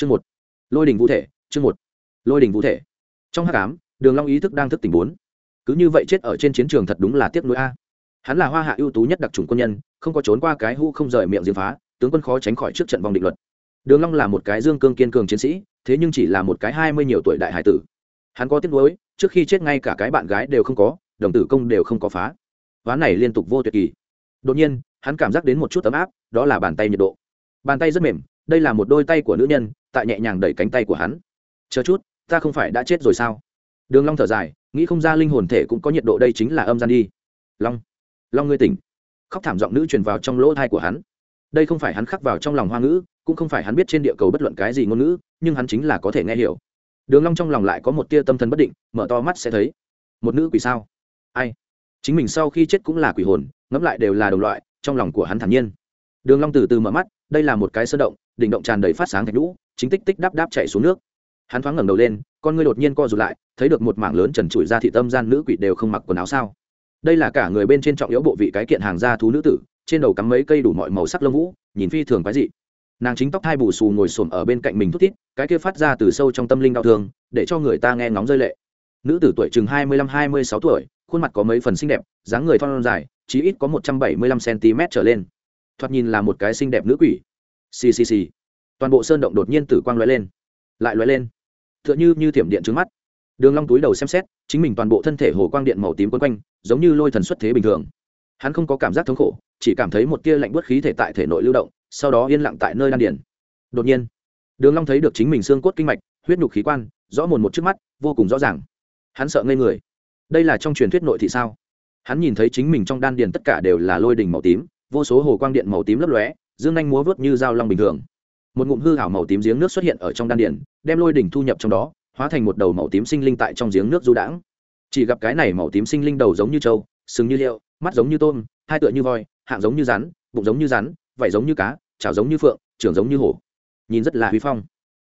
chương một. Lôi đình vũ thể, chương một. Lôi đình vũ thể. Trong h tám đường long ý thức đang thức tỉnh bốn. Cứ như vậy chết ở trên chiến trường thật đúng là tiếc nuối a. Hắn là hoa hạ ưu tú nhất đặc trùng quân nhân, không có trốn qua cái hũ không rời miệng diệt phá, tướng quân khó tránh khỏi trước trận vòng định luật. Đường long là một cái dương cương kiên cường chiến sĩ, thế nhưng chỉ là một cái hai mươi nhiều tuổi đại hải tử. Hắn có tiếc nuối, trước khi chết ngay cả cái bạn gái đều không có, đồng tử công đều không có phá. Ván này liên tục vô tuyệt kỳ. Đột nhiên, hắn cảm giác đến một chút ấm áp, đó là bàn tay nhiệt độ. Bàn tay rất mềm đây là một đôi tay của nữ nhân, tại nhẹ nhàng đẩy cánh tay của hắn. Chờ chút, ta không phải đã chết rồi sao? Đường long thở dài, nghĩ không ra linh hồn thể cũng có nhiệt độ đây chính là âm gian đi. Long long ngươi tỉnh. Khóc thảm giọng nữ truyền vào trong lỗ tai của hắn. Đây không phải hắn khắc vào trong lòng hoa ngữ, cũng không phải hắn biết trên địa cầu bất luận cái gì ngôn ngữ, nhưng hắn chính là có thể nghe hiểu. Đường long trong lòng lại có một tia tâm thần bất định, mở to mắt sẽ thấy. Một nữ quỷ sao? Ai? Chính mình sau khi chết cũng là quỷ hồn, ngẫm lại đều là đồng loại, trong lòng của hắn thản nhiên. Đường long từ từ mở mắt, đây là một cái sơn động đỉnh động tràn đầy phát sáng thạch lũ chính tích tích đáp đáp chạy xuống nước. Hắn thoáng ngẩng đầu lên, con ngươi đột nhiên co rụt lại, thấy được một mảng lớn trần trụi ra thị tâm gian nữ quỷ đều không mặc quần áo sao. Đây là cả người bên trên trọng yếu bộ vị cái kiện hàng da thú nữ tử, trên đầu cắm mấy cây đủ mọi màu sắc lông vũ, nhìn phi thường quái dị. Nàng chính tóc hai bù xù ngồi xổm ở bên cạnh mình thút thít, cái kia phát ra từ sâu trong tâm linh đau thương, để cho người ta nghe ngóng rơi lệ. Nữ tử tuổi chừng hai mươi lăm hai mươi sáu tuổi, khuôn mặt có mấy phần xinh đẹp, dáng người thon dài, chí ít có một trăm bảy mươi lăm cm trở lên. Thoạt nhìn là một cái xinh đẹp nữ quỷ ccc toàn bộ sơn động đột nhiên tử quang lóe lên. Lại lóe lên. Tựa như như thiểm điện trước mắt. Đường long túi đầu xem xét, chính mình toàn bộ thân thể hồ quang điện màu tím quấn quanh, giống như lôi thần xuất thế bình thường. Hắn không có cảm giác thống khổ, chỉ cảm thấy một tia lạnh buốt khí thể tại thể nội lưu động, sau đó yên lặng tại nơi đan điển đột nhiên, đường long thấy được chính mình xương cốt kinh mạch, huyết nhục khí quan, rõ mồn một trước mắt, vô cùng rõ ràng. Hắn sợ ngây người. Đây là trong truyền thuyết nội thị sao? Hắn nhìn thấy chính mình trong đan điền tất cả đều là lôi đỉnh màu tím, vô số hồ quang điện màu tím lấp lóe dương nhanh múa vớt như dao long bình thường. Một ngụm hư hảo màu tím giếng nước xuất hiện ở trong đan điển đem lôi đỉnh thu nhập trong đó, hóa thành một đầu màu tím sinh linh tại trong giếng nước du đãng. Chỉ gặp cái này màu tím sinh linh đầu giống như trâu, sừng như liệu, mắt giống như tôm, hai tựa như voi, hạng giống như rắn, bụng giống như rắn, vảy giống như cá, chảo giống như phượng, trưởng giống như hổ. Nhìn rất là huy phong.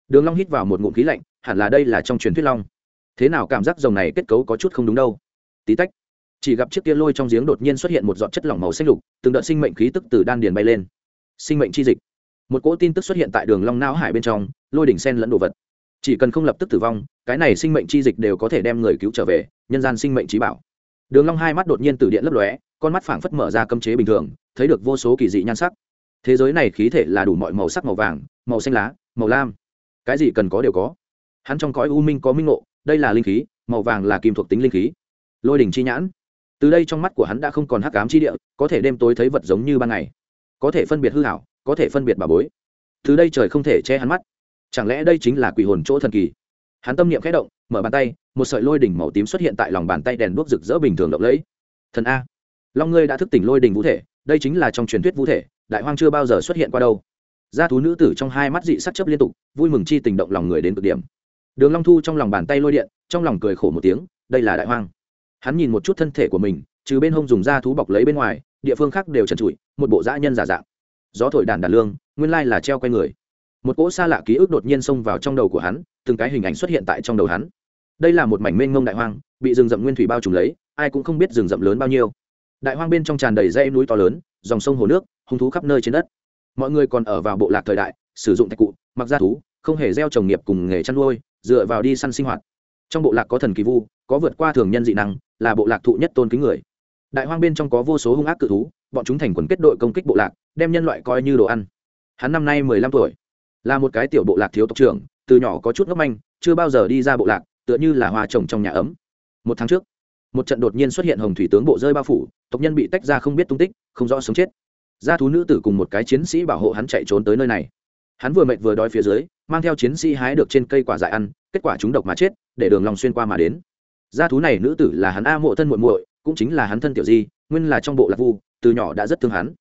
Đường long hít vào một ngụm khí lạnh, hẳn là đây là trong truyền thuyết long. Thế nào cảm giác dòng này kết cấu có chút không đúng đâu? Tí tách. Chỉ gặp chiếc kia lôi trong giếng đột nhiên xuất hiện một giọt chất lỏng màu xanh lục, từng đợt sinh mệnh khí tức từ đan điền bay lên sinh mệnh chi dịch. Một cỗ tin tức xuất hiện tại đường long não hải bên trong, lôi đỉnh sen lẫn đồ vật. Chỉ cần không lập tức tử vong, cái này sinh mệnh chi dịch đều có thể đem người cứu trở về, nhân gian sinh mệnh trí bảo. Đường long hai mắt đột nhiên từ điện lấp lóe, con mắt phảng phất mở ra cấm chế bình thường, thấy được vô số kỳ dị nhan sắc. Thế giới này khí thể là đủ mọi màu sắc màu vàng, màu xanh lá, màu lam. Cái gì cần có đều có. Hắn trong cõi u minh có minh ngộ, đây là linh khí, màu vàng là kim thuộc tính linh khí. Lôi đỉnh chi nhãn. Từ đây trong mắt của hắn đã không còn hắc ám chi địa, có thể đêm tối thấy vật giống như ban ngày có thể phân biệt hư hảo, có thể phân biệt bà bối. Thứ đây trời không thể che hắn mắt. Chẳng lẽ đây chính là quỷ hồn chỗ thần kỳ? Hắn tâm niệm khẽ động, mở bàn tay, một sợi lôi đỉnh màu tím xuất hiện tại lòng bàn tay đèn đuốc rực rỡ bình thường lộng lẫy. Thần a. Long ngươi đã thức tỉnh lôi đỉnh vũ thể, đây chính là trong truyền thuyết vũ thể, đại hoang chưa bao giờ xuất hiện qua đâu. Gia thú nữ tử trong hai mắt dị sắc chấp liên tục, vui mừng chi tình động lòng người đến cực điểm. Đường long thu trong lòng bàn tay lôi điện, trong lòng cười khổ một tiếng, đây là đại hoang. Hắn nhìn một chút thân thể của mình, trừ bên hông dùng da thú bọc lấy bên ngoài địa phương khác đều trần trụi, một bộ dã nhân giả dạng. Gió thổi đàn đàn lương, nguyên lai là treo quay người. Một cỗ xa lạ ký ức đột nhiên xông vào trong đầu của hắn, từng cái hình ảnh xuất hiện tại trong đầu hắn. Đây là một mảnh mênh mông đại hoang, bị rừng rậm nguyên thủy bao trùm lấy, ai cũng không biết rừng rậm lớn bao nhiêu. Đại hoang bên trong tràn đầy dây núi to lớn, dòng sông hồ nước, hung thú khắp nơi trên đất. Mọi người còn ở vào bộ lạc thời đại, sử dụng thạch cụ, mặc ra thú, không hề gieo trồng nghiệp cùng nghề chăn nuôi, dựa vào đi săn sinh hoạt. Trong bộ lạc có thần kỳ vu, có vượt qua thường nhân dị năng, là bộ lạc thụ nhất tôn kính người đại hoang bên trong có vô số hung ác cự thú, bọn chúng thành quần kết đội công kích bộ lạc, đem nhân loại coi như đồ ăn. Hắn năm nay mười lăm tuổi, là một cái tiểu bộ lạc thiếu tộc trưởng, từ nhỏ có chút ngốc manh, chưa bao giờ đi ra bộ lạc, tựa như là hoa trồng trong nhà ấm. Một tháng trước, một trận đột nhiên xuất hiện hồng thủy tướng bộ rơi bao phủ, tộc nhân bị tách ra không biết tung tích, không rõ sống chết. Gia thú nữ tử cùng một cái chiến sĩ bảo hộ hắn chạy trốn tới nơi này. Hắn vừa mệt vừa đói phía dưới, mang theo chiến sĩ hái được trên cây quả dại ăn, kết quả chúng độc mà chết, để đường lòng xuyên qua mà đến. Gia thú này nữ tử là hắn a mộ thân muội muội cũng chính là hắn thân tiểu di, nguyên là trong bộ lạc vu, từ nhỏ đã rất thương hắn.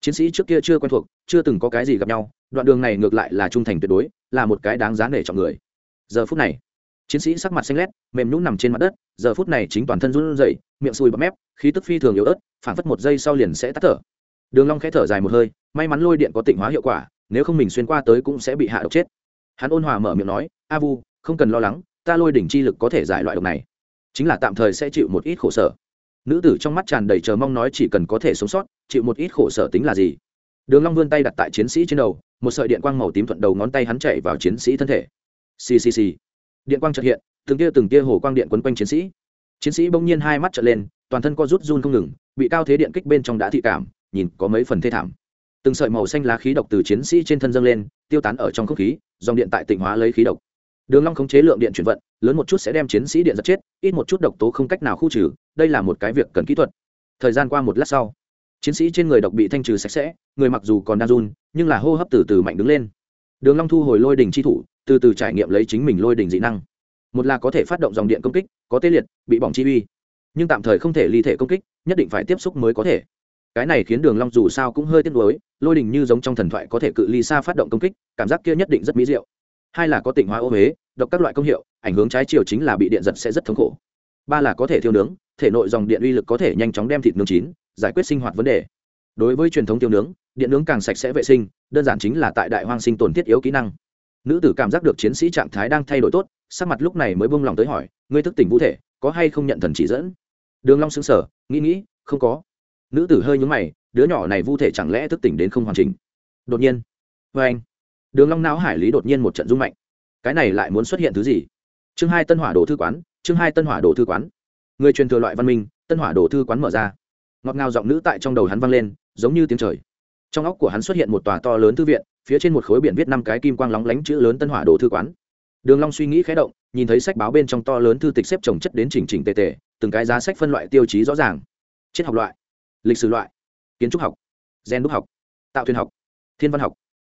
Chiến sĩ trước kia chưa quen thuộc, chưa từng có cái gì gặp nhau, đoạn đường này ngược lại là trung thành tuyệt đối, là một cái đáng giá để trọng người. Giờ phút này, chiến sĩ sắc mặt xanh lét, mềm nhũng nằm trên mặt đất, giờ phút này chính toàn thân run rẩy, miệng sùi bắp mép, khí tức phi thường yếu ớt phản phất một giây sau liền sẽ tắt thở. Đường long khẽ thở dài một hơi, may mắn lôi điện có tịnh hóa hiệu quả, nếu không mình xuyên qua tới cũng sẽ bị hạ độc chết. Hắn ôn hòa mở miệng nói, a vu, không cần lo lắng, ta lôi đỉnh chi lực có thể giải loại độc này. Chính là tạm thời sẽ chịu một ít khổ sở nữ tử trong mắt tràn đầy chờ mong nói chỉ cần có thể sống sót, chịu một ít khổ sở tính là gì? Đường long vươn tay đặt tại chiến sĩ trên đầu, một sợi điện quang màu tím thuận đầu ngón tay hắn chạy vào chiến sĩ thân thể. Ccc điện quang chợt hiện, từng tia từng tia hồ quang điện quấn quanh chiến sĩ. Chiến sĩ bỗng nhiên hai mắt trợn lên, toàn thân co rút run không ngừng, bị cao thế điện kích bên trong đã thị cảm, nhìn có mấy phần thê thảm. Từng sợi màu xanh lá khí độc từ chiến sĩ trên thân dâng lên, tiêu tán ở trong không khí, dòng điện tại tịnh hóa lấy khí độc đường long khống chế lượng điện chuyển vận, lớn một chút sẽ đem chiến sĩ điện giật chết, ít một chút độc tố không cách nào khu trừ, đây là một cái việc cần kỹ thuật. Thời gian qua một lát sau, chiến sĩ trên người độc bị thanh trừ sạch sẽ, người mặc dù còn đang run, nhưng là hô hấp từ từ mạnh đứng lên. Đường long thu hồi lôi đỉnh chi thủ, từ từ trải nghiệm lấy chính mình lôi đỉnh dị năng. Một là có thể phát động dòng điện công kích, có tê liệt, bị bỏng chi uy. Nhưng tạm thời không thể ly thể công kích, nhất định phải tiếp xúc mới có thể. Cái này khiến đường long dù sao cũng hơi tiếc nuối, lôi đỉnh như giống trong thần thoại có thể cự ly xa phát động công kích, cảm giác kia nhất định rất mỹ diệu hai là có tịnh hóa ô huế, độc các loại công hiệu, ảnh hưởng trái chiều chính là bị điện giật sẽ rất thống khổ. Ba là có thể thiêu nướng, thể nội dòng điện uy lực có thể nhanh chóng đem thịt nướng chín, giải quyết sinh hoạt vấn đề. Đối với truyền thống tiêu nướng, điện nướng càng sạch sẽ vệ sinh, đơn giản chính là tại đại hoang sinh tồn thiết yếu kỹ năng. Nữ tử cảm giác được chiến sĩ trạng thái đang thay đổi tốt, sắc mặt lúc này mới buông lòng tới hỏi, ngươi thức tỉnh vũ thể, có hay không nhận thần chỉ dẫn? Đường long sững sờ, nghĩ nghĩ, không có. Nữ tử hơi nhướng mày, đứa nhỏ này vũ thể chẳng lẽ thức tỉnh đến không hoàn chỉnh? Đột nhiên với anh đường long não hải lý đột nhiên một trận rung mạnh. Cái này lại muốn xuất hiện thứ gì? Chương hai tân hỏa đồ thư quán, chương hai tân hỏa đồ thư quán. Người truyền thừa loại văn minh, tân hỏa đồ thư quán mở ra. Ngọt ngào giọng nữ tại trong đầu hắn vang lên, giống như tiếng trời. Trong óc của hắn xuất hiện một tòa to lớn thư viện, phía trên một khối biển viết năm cái kim quang lóng lánh chữ lớn tân hỏa đồ thư quán. Đường long suy nghĩ khẽ động, nhìn thấy sách báo bên trong to lớn thư tịch xếp chồng chất đến chỉnh chỉnh tề tề, từng cái giá sách phân loại tiêu chí rõ ràng. Triết học loại, lịch sử loại, kiến trúc học, gen đúc học, tạo thuyền học, thiên văn học,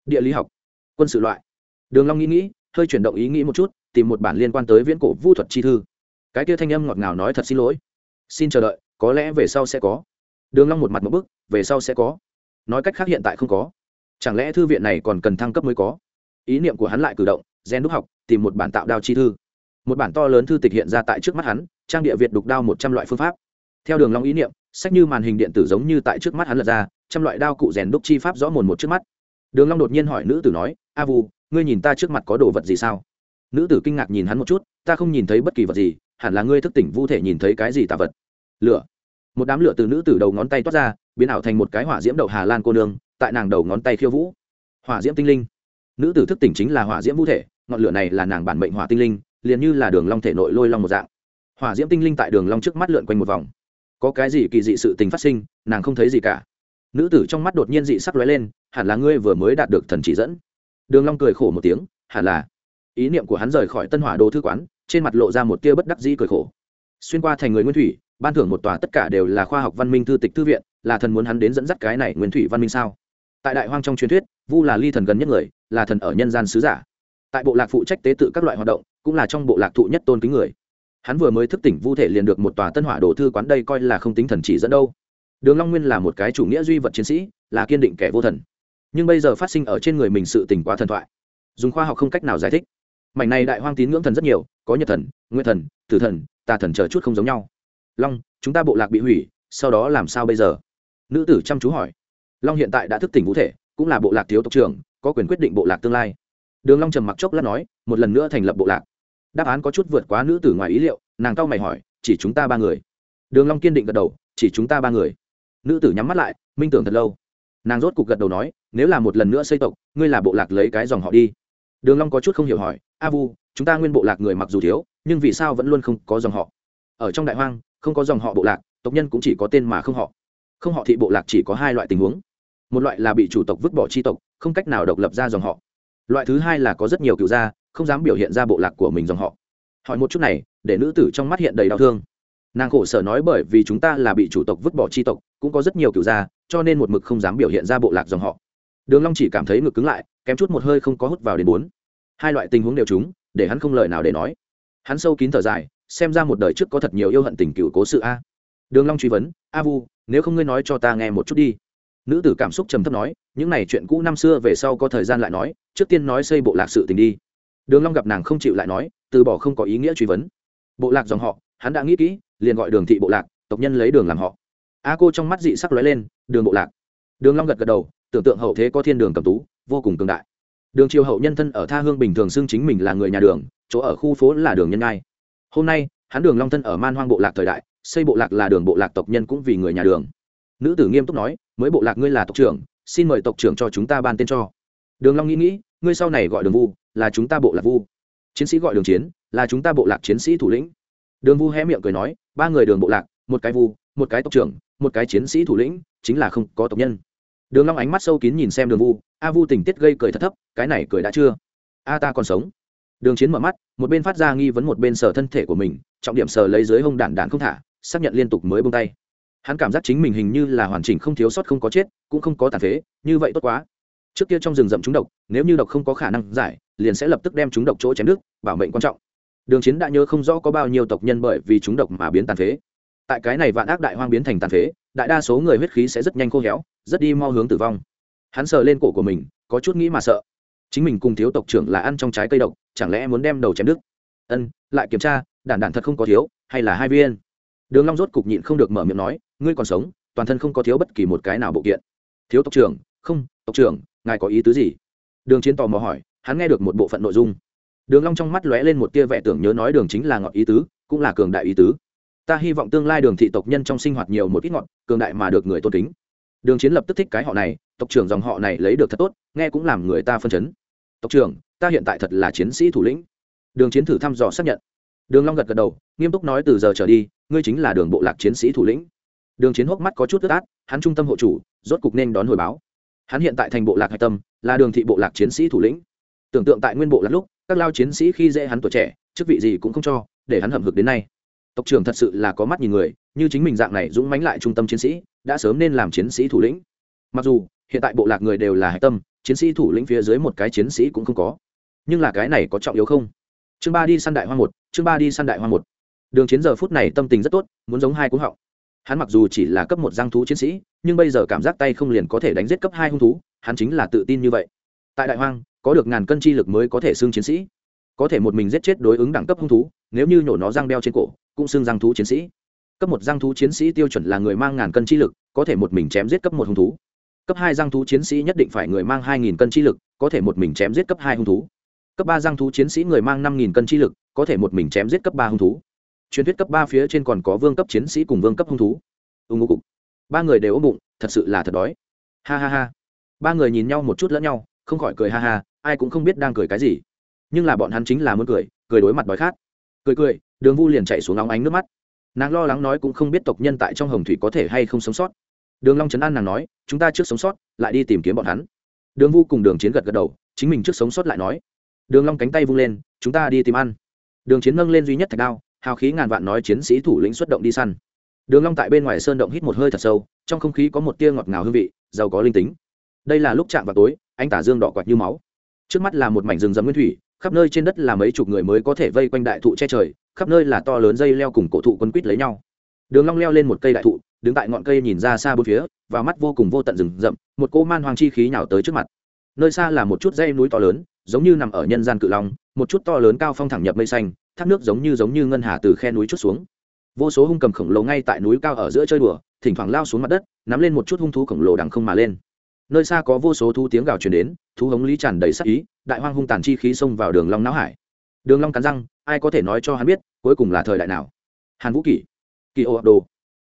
địa lý học quân sự loại. Đường long nghĩ nghĩ, hơi chuyển động ý nghĩ một chút, tìm một bản liên quan tới viễn cổ vu thuật chi thư. Cái kia thanh âm ngọt ngào nói thật xin lỗi. Xin chờ đợi, có lẽ về sau sẽ có. Đường long một mặt một bước về sau sẽ có. Nói cách khác hiện tại không có. Chẳng lẽ thư viện này còn cần thăng cấp mới có? Ý niệm của hắn lại cử động, gen đúc học, tìm một bản tạo đao chi thư. Một bản to lớn thư tịch hiện ra tại trước mắt hắn, trang địa việt đục đao một trăm loại phương pháp. Theo đường long ý niệm, sách như màn hình điện tử giống như tại trước mắt hắn lật ra, trăm loại đao cụ rèn đúc chi pháp rõ mồn một trước mắt đường long đột nhiên hỏi nữ tử nói, a vu, ngươi nhìn ta trước mặt có đồ vật gì sao? Nữ tử kinh ngạc nhìn hắn một chút, ta không nhìn thấy bất kỳ vật gì, hẳn là ngươi thức tỉnh vu thể nhìn thấy cái gì tà vật? Lửa. Một đám lửa từ nữ tử đầu ngón tay toát ra, biến ảo thành một cái hỏa diễm đậu hà lan cô nương, tại nàng đầu ngón tay khiêu vũ. Hỏa diễm tinh linh. Nữ tử thức tỉnh chính là hỏa diễm vu thể, ngọn lửa này là nàng bản mệnh hỏa tinh linh, liền như là đường long thể nội lôi long một dạng. Hỏa diễm tinh linh tại đường long trước mắt lượn quanh một vòng. Có cái gì kỳ dị sự tình phát sinh, nàng không thấy gì cả nữ tử trong mắt đột nhiên dị sắc lóe lên, hẳn là ngươi vừa mới đạt được thần chỉ dẫn. Đường long cười khổ một tiếng, hẳn là. Ý niệm của hắn rời khỏi tân hỏa đồ thư quán, trên mặt lộ ra một tia bất đắc dĩ cười khổ. Xuyên qua thành người nguyên thủy, ban thưởng một tòa tất cả đều là khoa học văn minh thư tịch thư viện, là thần muốn hắn đến dẫn dắt cái này nguyên thủy văn minh sao? Tại đại hoang trong truyền thuyết, vu là ly thần gần nhất người, là thần ở nhân gian sứ giả. Tại bộ lạc phụ trách tế tự các loại hoạt động, cũng là trong bộ lạc thụ nhất tôn kính người. Hắn vừa mới thức tỉnh vu thể liền được một tòa tân hỏa đồ thư quán đây coi là không tính thần chỉ dẫn đâu đường long nguyên là một cái chủ nghĩa duy vật chiến sĩ, là kiên định kẻ vô thần. Nhưng bây giờ phát sinh ở trên người mình sự tình quá thần thoại. Dùng khoa học không cách nào giải thích. Mảnh này đại hoang tín ngưỡng thần rất nhiều, có nhật thần nguyên thần, tử thần, tà thần chờ chút không giống nhau. Long, chúng ta bộ lạc bị hủy, sau đó làm sao bây giờ? Nữ tử chăm chú hỏi. Long hiện tại đã thức tỉnh vũ thể, cũng là bộ lạc thiếu tộc trưởng, có quyền quyết định bộ lạc tương lai. Đường long trầm mặc chốc lát nói, một lần nữa thành lập bộ lạc. Đáp án có chút vượt quá nữ tử ngoài ý liệu, nàng cau mày hỏi, chỉ chúng ta ba người. Đường long kiên định gật đầu, chỉ chúng ta ba người nữ tử nhắm mắt lại, minh tưởng thật lâu. Nàng rốt cục gật đầu nói, nếu là một lần nữa xây tộc, ngươi là bộ lạc lấy cái dòng họ đi. Đường long có chút không hiểu hỏi, a vu, chúng ta nguyên bộ lạc người mặc dù thiếu, nhưng vì sao vẫn luôn không có dòng họ? Ở trong đại hoang, không có dòng họ bộ lạc, tộc nhân cũng chỉ có tên mà không họ. Không họ thị bộ lạc chỉ có hai loại tình huống. Một loại là bị chủ tộc vứt bỏ chi tộc, không cách nào độc lập ra dòng họ. Loại thứ hai là có rất nhiều cựu gia, không dám biểu hiện ra bộ lạc của mình dòng họ. Hỏi một chút này, để nữ tử trong mắt hiện đầy đau thương nàng khổ sở nói bởi vì chúng ta là bị chủ tộc vứt bỏ chi tộc, cũng có rất nhiều kiểu gia, cho nên một mực không dám biểu hiện ra bộ lạc dòng họ. Đường long chỉ cảm thấy ngực cứng lại, kém chút một hơi không có hút vào đến bốn. Hai loại tình huống đều chúng để hắn không lời nào để nói. Hắn sâu kín thở dài, xem ra một đời trước có thật nhiều yêu hận tình cựu cố sự a. Đường long truy vấn, a vu, nếu không ngươi nói cho ta nghe một chút đi. Nữ tử cảm xúc trầm thấp nói, những này chuyện cũ năm xưa về sau có thời gian lại nói, trước tiên nói xây bộ lạc sự tình đi. Đường long gặp nàng không chịu lại nói, từ bỏ không có ý nghĩa truy vấn. Bộ lạc dòng họ, hắn đã nghĩ kỹ liền gọi đường thị bộ lạc, tộc nhân lấy đường làm họ. A cô trong mắt dị sắc lóe lên, đường bộ lạc. Đường long gật gật đầu, tưởng tượng hậu thế có thiên đường cầm tú, vô cùng cường đại. Đường triều hậu nhân thân ở tha hương bình thường xưng chính mình là người nhà đường, chỗ ở khu phố là đường nhân ngai. Hôm nay, hắn đường long thân ở man hoang bộ lạc thời đại, xây bộ lạc là đường bộ lạc tộc nhân cũng vì người nhà đường. Nữ tử nghiêm túc nói, mới bộ lạc ngươi là tộc trưởng, xin mời tộc trưởng cho chúng ta ban tên cho. Đường long nghĩ nghĩ, ngươi sau này gọi đường vu, là chúng ta bộ lạc vu. Chiến sĩ gọi đường chiến, là chúng ta bộ lạc chiến sĩ thủ lĩnh đường vu hé miệng cười nói, ba người đường bộ lạc, một cái vu, một cái tộc trưởng, một cái chiến sĩ thủ lĩnh, chính là không có tộc nhân. Đường long ánh mắt sâu kín nhìn xem đường vu, a vu tình tiết gây cười thật thấp, cái này cười đã chưa? A ta còn sống. Đường chiến mở mắt, một bên phát ra nghi vấn một bên sờ thân thể của mình, trọng điểm sờ lấy dưới hông đản đạn không thả, xác nhận liên tục mới buông tay. Hắn cảm giác chính mình hình như là hoàn chỉnh không thiếu sót không có chết, cũng không có tàn phế, như vậy tốt quá. Trước kia trong rừng rậm chúng độc, nếu như độc không có khả năng giải, liền sẽ lập tức đem chúng độc chỗ chém nước bảo mệnh quan trọng đường chiến đã nhớ không rõ có bao nhiêu tộc nhân bởi vì chúng độc mà biến tàn phế. Tại cái này vạn ác đại hoang biến thành tàn phế, đại đa số người huyết khí sẽ rất nhanh khô héo, rất đi mau hướng tử vong. Hắn sờ lên cổ của mình, có chút nghĩ mà sợ. Chính mình cùng thiếu tộc trưởng là ăn trong trái cây độc, chẳng lẽ muốn đem đầu chém đứt? Ân, lại kiểm tra, đản đản thật không có thiếu, hay là hai viên? Đường long rốt cục nhịn không được mở miệng nói, ngươi còn sống, toàn thân không có thiếu bất kỳ một cái nào bộ kiện. Thiếu tộc trưởng, không, tộc trưởng, ngài có ý tứ gì? Đường chiến tò mò hỏi, hắn nghe được một bộ phận nội dung đường long trong mắt lóe lên một tia vẻ tưởng nhớ nói đường chính là ngọt ý tứ, cũng là cường đại ý tứ. Ta hy vọng tương lai đường thị tộc nhân trong sinh hoạt nhiều một ít ngọt cường đại mà được người tôn kính. Đường chiến lập tức thích cái họ này, tộc trưởng dòng họ này lấy được thật tốt, nghe cũng làm người ta phân chấn. Tộc trưởng, ta hiện tại thật là chiến sĩ thủ lĩnh. Đường chiến thử thăm dò xác nhận. Đường long gật gật đầu, nghiêm túc nói từ giờ trở đi, ngươi chính là đường bộ lạc chiến sĩ thủ lĩnh. Đường chiến hốc mắt có chút tức át, hắn trung tâm hộ chủ, rốt cục nên đón hồi báo. Hắn hiện tại thành bộ lạc hạch tâm, là đường thị bộ lạc chiến sĩ thủ lĩnh. Tưởng tượng tại nguyên bộ lạc lúc các lao chiến sĩ khi dễ hắn tuổi trẻ, chức vị gì cũng không cho, để hắn hậm hực đến nay. Tộc trưởng thật sự là có mắt nhìn người, như chính mình dạng này dũng mãnh lại trung tâm chiến sĩ, đã sớm nên làm chiến sĩ thủ lĩnh. Mặc dù, hiện tại bộ lạc người đều là hạch tâm, chiến sĩ thủ lĩnh phía dưới một cái chiến sĩ cũng không có. Nhưng là cái này có trọng yếu không? Chương ba đi săn đại hoa một, chương ba đi săn đại hoa một. Đường chiến giờ phút này tâm tình rất tốt, muốn giống hai cuống họng. Hắn mặc dù chỉ là cấp một giang thú chiến sĩ, nhưng bây giờ cảm giác tay không liền có thể đánh giết cấp hai hung thú, hắn chính là tự tin như vậy tại đại hoang, có được ngàn cân chi lực mới có thể xưng chiến sĩ. Có thể một mình giết chết đối ứng đẳng cấp hung thú, nếu như nhổ nó răng đeo trên cổ, cũng xưng răng thú chiến sĩ. Cấp một răng thú chiến sĩ tiêu chuẩn là người mang ngàn cân chi lực, có thể một mình chém giết cấp một hung thú. Cấp hai răng thú chiến sĩ nhất định phải người mang hai nghìn cân chi lực, có thể một mình chém giết cấp hai hung thú. Cấp ba răng thú chiến sĩ người mang năm nghìn cân chi lực, có thể một mình chém giết cấp ba hung thú. Truyền thuyết cấp ba phía trên còn có vương cấp chiến sĩ cùng vương cấp hung thú. Ưng ngô cục. Ba người đều ôm bụng, thật sự là thật đói. Ha ha ha. Ba người nhìn nhau một chút lẫn nhau không khỏi cười ha ha, ai cũng không biết đang cười cái gì. Nhưng là bọn hắn chính là muốn cười cười đối mặt đói khát. Cười cười, đường vu liền chạy xuống nóng ánh nước mắt. Nàng lo lắng nói cũng không biết tộc nhân tại trong hồng thủy có thể hay không sống sót. Đường long trấn an nàng nói, chúng ta trước sống sót, lại đi tìm kiếm bọn hắn. Đường vu cùng đường chiến gật gật đầu, chính mình trước sống sót lại nói. Đường long cánh tay vung lên, chúng ta đi tìm ăn. Đường chiến nâng lên duy nhất thạch đao, hào khí ngàn vạn nói chiến sĩ thủ lĩnh xuất động đi săn. Đường long tại bên ngoài sơn động hít một hơi thật sâu, trong không khí có một tia ngọt ngào hương vị, giàu có linh tính. Đây là lúc chạm vào tối anh tả dương đỏ quạt như máu. Trước mắt là một mảnh rừng rậm nguyên thủy, khắp nơi trên đất là mấy chục người mới có thể vây quanh đại thụ che trời, khắp nơi là to lớn dây leo cùng cổ thụ quân quýt lấy nhau. Đường long leo lên một cây đại thụ, đứng tại ngọn cây nhìn ra xa bốn phía, và mắt vô cùng vô tận rừng rậm, một cỗ man hoang chi khí nhào tới trước mặt. Nơi xa là một chút dây núi to lớn, giống như nằm ở nhân gian cự long, một chút to lớn cao phong thẳng nhập mây xanh, thác nước giống như giống như ngân hà từ khe núi chút xuống. Vô số hung cầm khổng lồ ngay tại núi cao ở giữa chơi đùa, thỉnh thoảng lao xuống mặt đất, nắm lên một chút hung thú khổng lồ đằng không mà lên nơi xa có vô số thú tiếng gào truyền đến, thú hống lý tràn đầy sắc ý, đại hoang hung tàn chi khí xông vào đường long não hải. Đường long cắn răng, ai có thể nói cho hắn biết, cuối cùng là thời đại nào? Hàn vũ kỷ kỳ ô đồ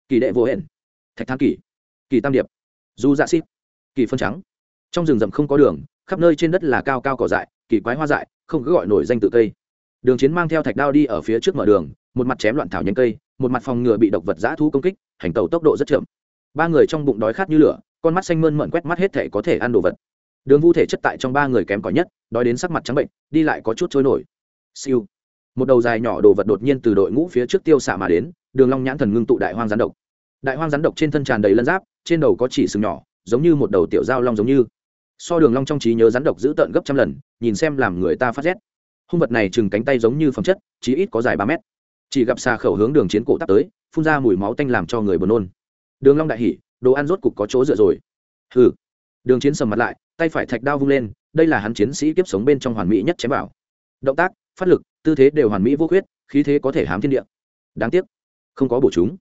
kỳ đệ vô hẹn, thạch thang kỷ kỳ tam điệp du dạ xít kỳ phân trắng. Trong rừng rậm không có đường, khắp nơi trên đất là cao cao cỏ dại, kỳ quái hoa dại, không cứ gọi nổi danh tự cây. Đường chiến mang theo thạch đao đi ở phía trước mở đường, một mặt chém loạn thảo nhánh cây, một mặt phòng ngừa bị độc vật giã thú công kích, hành tàu tốc độ rất chậm. Ba người trong bụng đói khát như lửa con mắt xanh mơn mận quét mắt hết thể có thể ăn đồ vật. Đường vu thể chất tại trong ba người kém cỏi nhất, đói đến sắc mặt trắng bệnh, đi lại có chút trôi nổi. Siêu. Một đầu dài nhỏ đồ vật đột nhiên từ đội ngũ phía trước tiêu xạ mà đến, đường long nhãn thần ngưng tụ đại hoang rắn độc. Đại hoang rắn độc trên thân tràn đầy lân giáp, trên đầu có chỉ sừng nhỏ, giống như một đầu tiểu dao long giống như. So đường long trong trí nhớ rắn độc giữ tận gấp trăm lần, nhìn xem làm người ta phát rét. Hung vật này chừng cánh tay giống như phẩm chất, chí ít có dài ba mét. Chỉ gặp xà khẩu hướng đường chiến cổ tắt tới, phun ra mùi máu tanh làm cho người buồn nôn. Đường long đại hỉ đồ ăn rốt cục có chỗ dựa rồi. Hừ. Đường chiến sầm mặt lại, tay phải thạch đao vung lên, đây là hắn chiến sĩ kiếp sống bên trong hoàn mỹ nhất chém bảo. động tác, phát lực, tư thế đều hoàn mỹ vô khuyết, khí thế có thể hám thiên địa. Đáng tiếc, không có bổ chúng.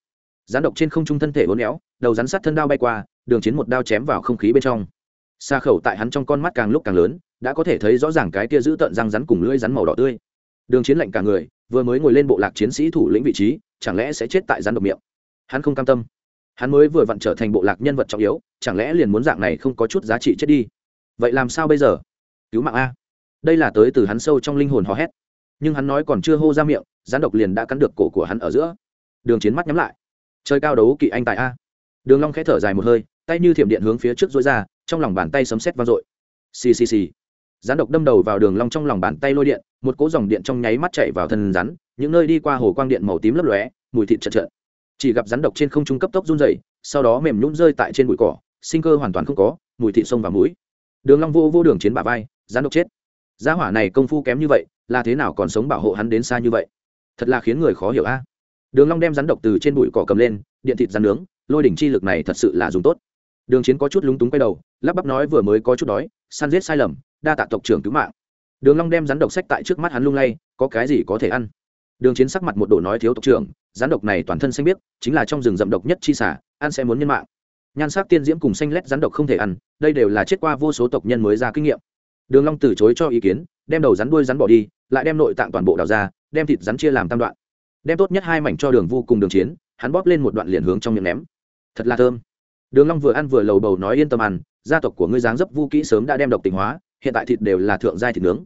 Rắn độc trên không trung thân thể uốn éo, đầu rắn sát thân đao bay qua, đường chiến một đao chém vào không khí bên trong. Xa khẩu tại hắn trong con mắt càng lúc càng lớn, đã có thể thấy rõ ràng cái kia giữ tận răng rắn cùng lưỡi rắn màu đỏ tươi. Đường chiến lạnh cả người, vừa mới ngồi lên bộ lạc chiến sĩ thủ lĩnh vị trí, chẳng lẽ sẽ chết tại rắn độc miệng? Hắn không cam tâm hắn mới vừa vặn trở thành bộ lạc nhân vật trọng yếu, chẳng lẽ liền muốn dạng này không có chút giá trị chết đi? Vậy làm sao bây giờ? Cứu mạng a. Đây là tới từ hắn sâu trong linh hồn hò hét. Nhưng hắn nói còn chưa hô ra miệng, gián độc liền đã cắn được cổ của hắn ở giữa. Đường chiến mắt nhắm lại. Chơi cao đấu kỵ anh tại a. Đường long khẽ thở dài một hơi, tay như thiểm điện hướng phía trước dối ra, trong lòng bàn tay sấm sét vang dội. Xì xì xì. Rắn độc đâm đầu vào đường long trong lòng bàn tay lôi điện, một cỗ dòng điện trong nháy mắt chạy vào thân rắn, những nơi đi qua hồ quang điện màu tím lấp lóe, mùi thịt chật chật chỉ gặp rắn độc trên không trung cấp tốc run rẩy, sau đó mềm nhũn rơi tại trên bụi cỏ, sinh cơ hoàn toàn không có, mùi thịt sông và mũi đường long vô vô đường chiến bả vai, rắn độc chết. Gia hỏa này công phu kém như vậy, là thế nào còn sống bảo hộ hắn đến xa như vậy? Thật là khiến người khó hiểu a. Đường long đem rắn độc từ trên bụi cỏ cầm lên, điện thịt rắn nướng, lôi đỉnh chi lực này thật sự là dùng tốt. Đường chiến có chút lúng túng quay đầu, lắp bắp nói vừa mới có chút đói, săn giết sai lầm, đa tạ tộc trưởng cứu mạng. Đường long đem rắn độc sách tại trước mắt hắn lung lay, có cái gì có thể ăn? Đường chiến sắc mặt một đồ nói thiếu tộc trưởng rắn độc này toàn thân xanh biếc, chính là trong rừng rậm độc nhất chi xả ăn sẽ muốn nhân mạng. Nhan sắc tiên diễm cùng xanh lét rắn độc không thể ăn, đây đều là chết qua vô số tộc nhân mới ra kinh nghiệm. Đường long từ chối cho ý kiến, đem đầu rắn đuôi rắn bỏ đi, lại đem nội tạng toàn bộ đào ra, đem thịt rắn chia làm tam đoạn. Đem tốt nhất hai mảnh cho đường vô cùng đường chiến, hắn bóp lên một đoạn liền hướng trong miệng ném. Thật là thơm. Đường long vừa ăn vừa lầu bầu nói yên tâm ăn, gia tộc của ngươi dáng dấp vu kỹ sớm đã đem độc tình hóa, hiện tại thịt đều là thượng giai thịt nướng.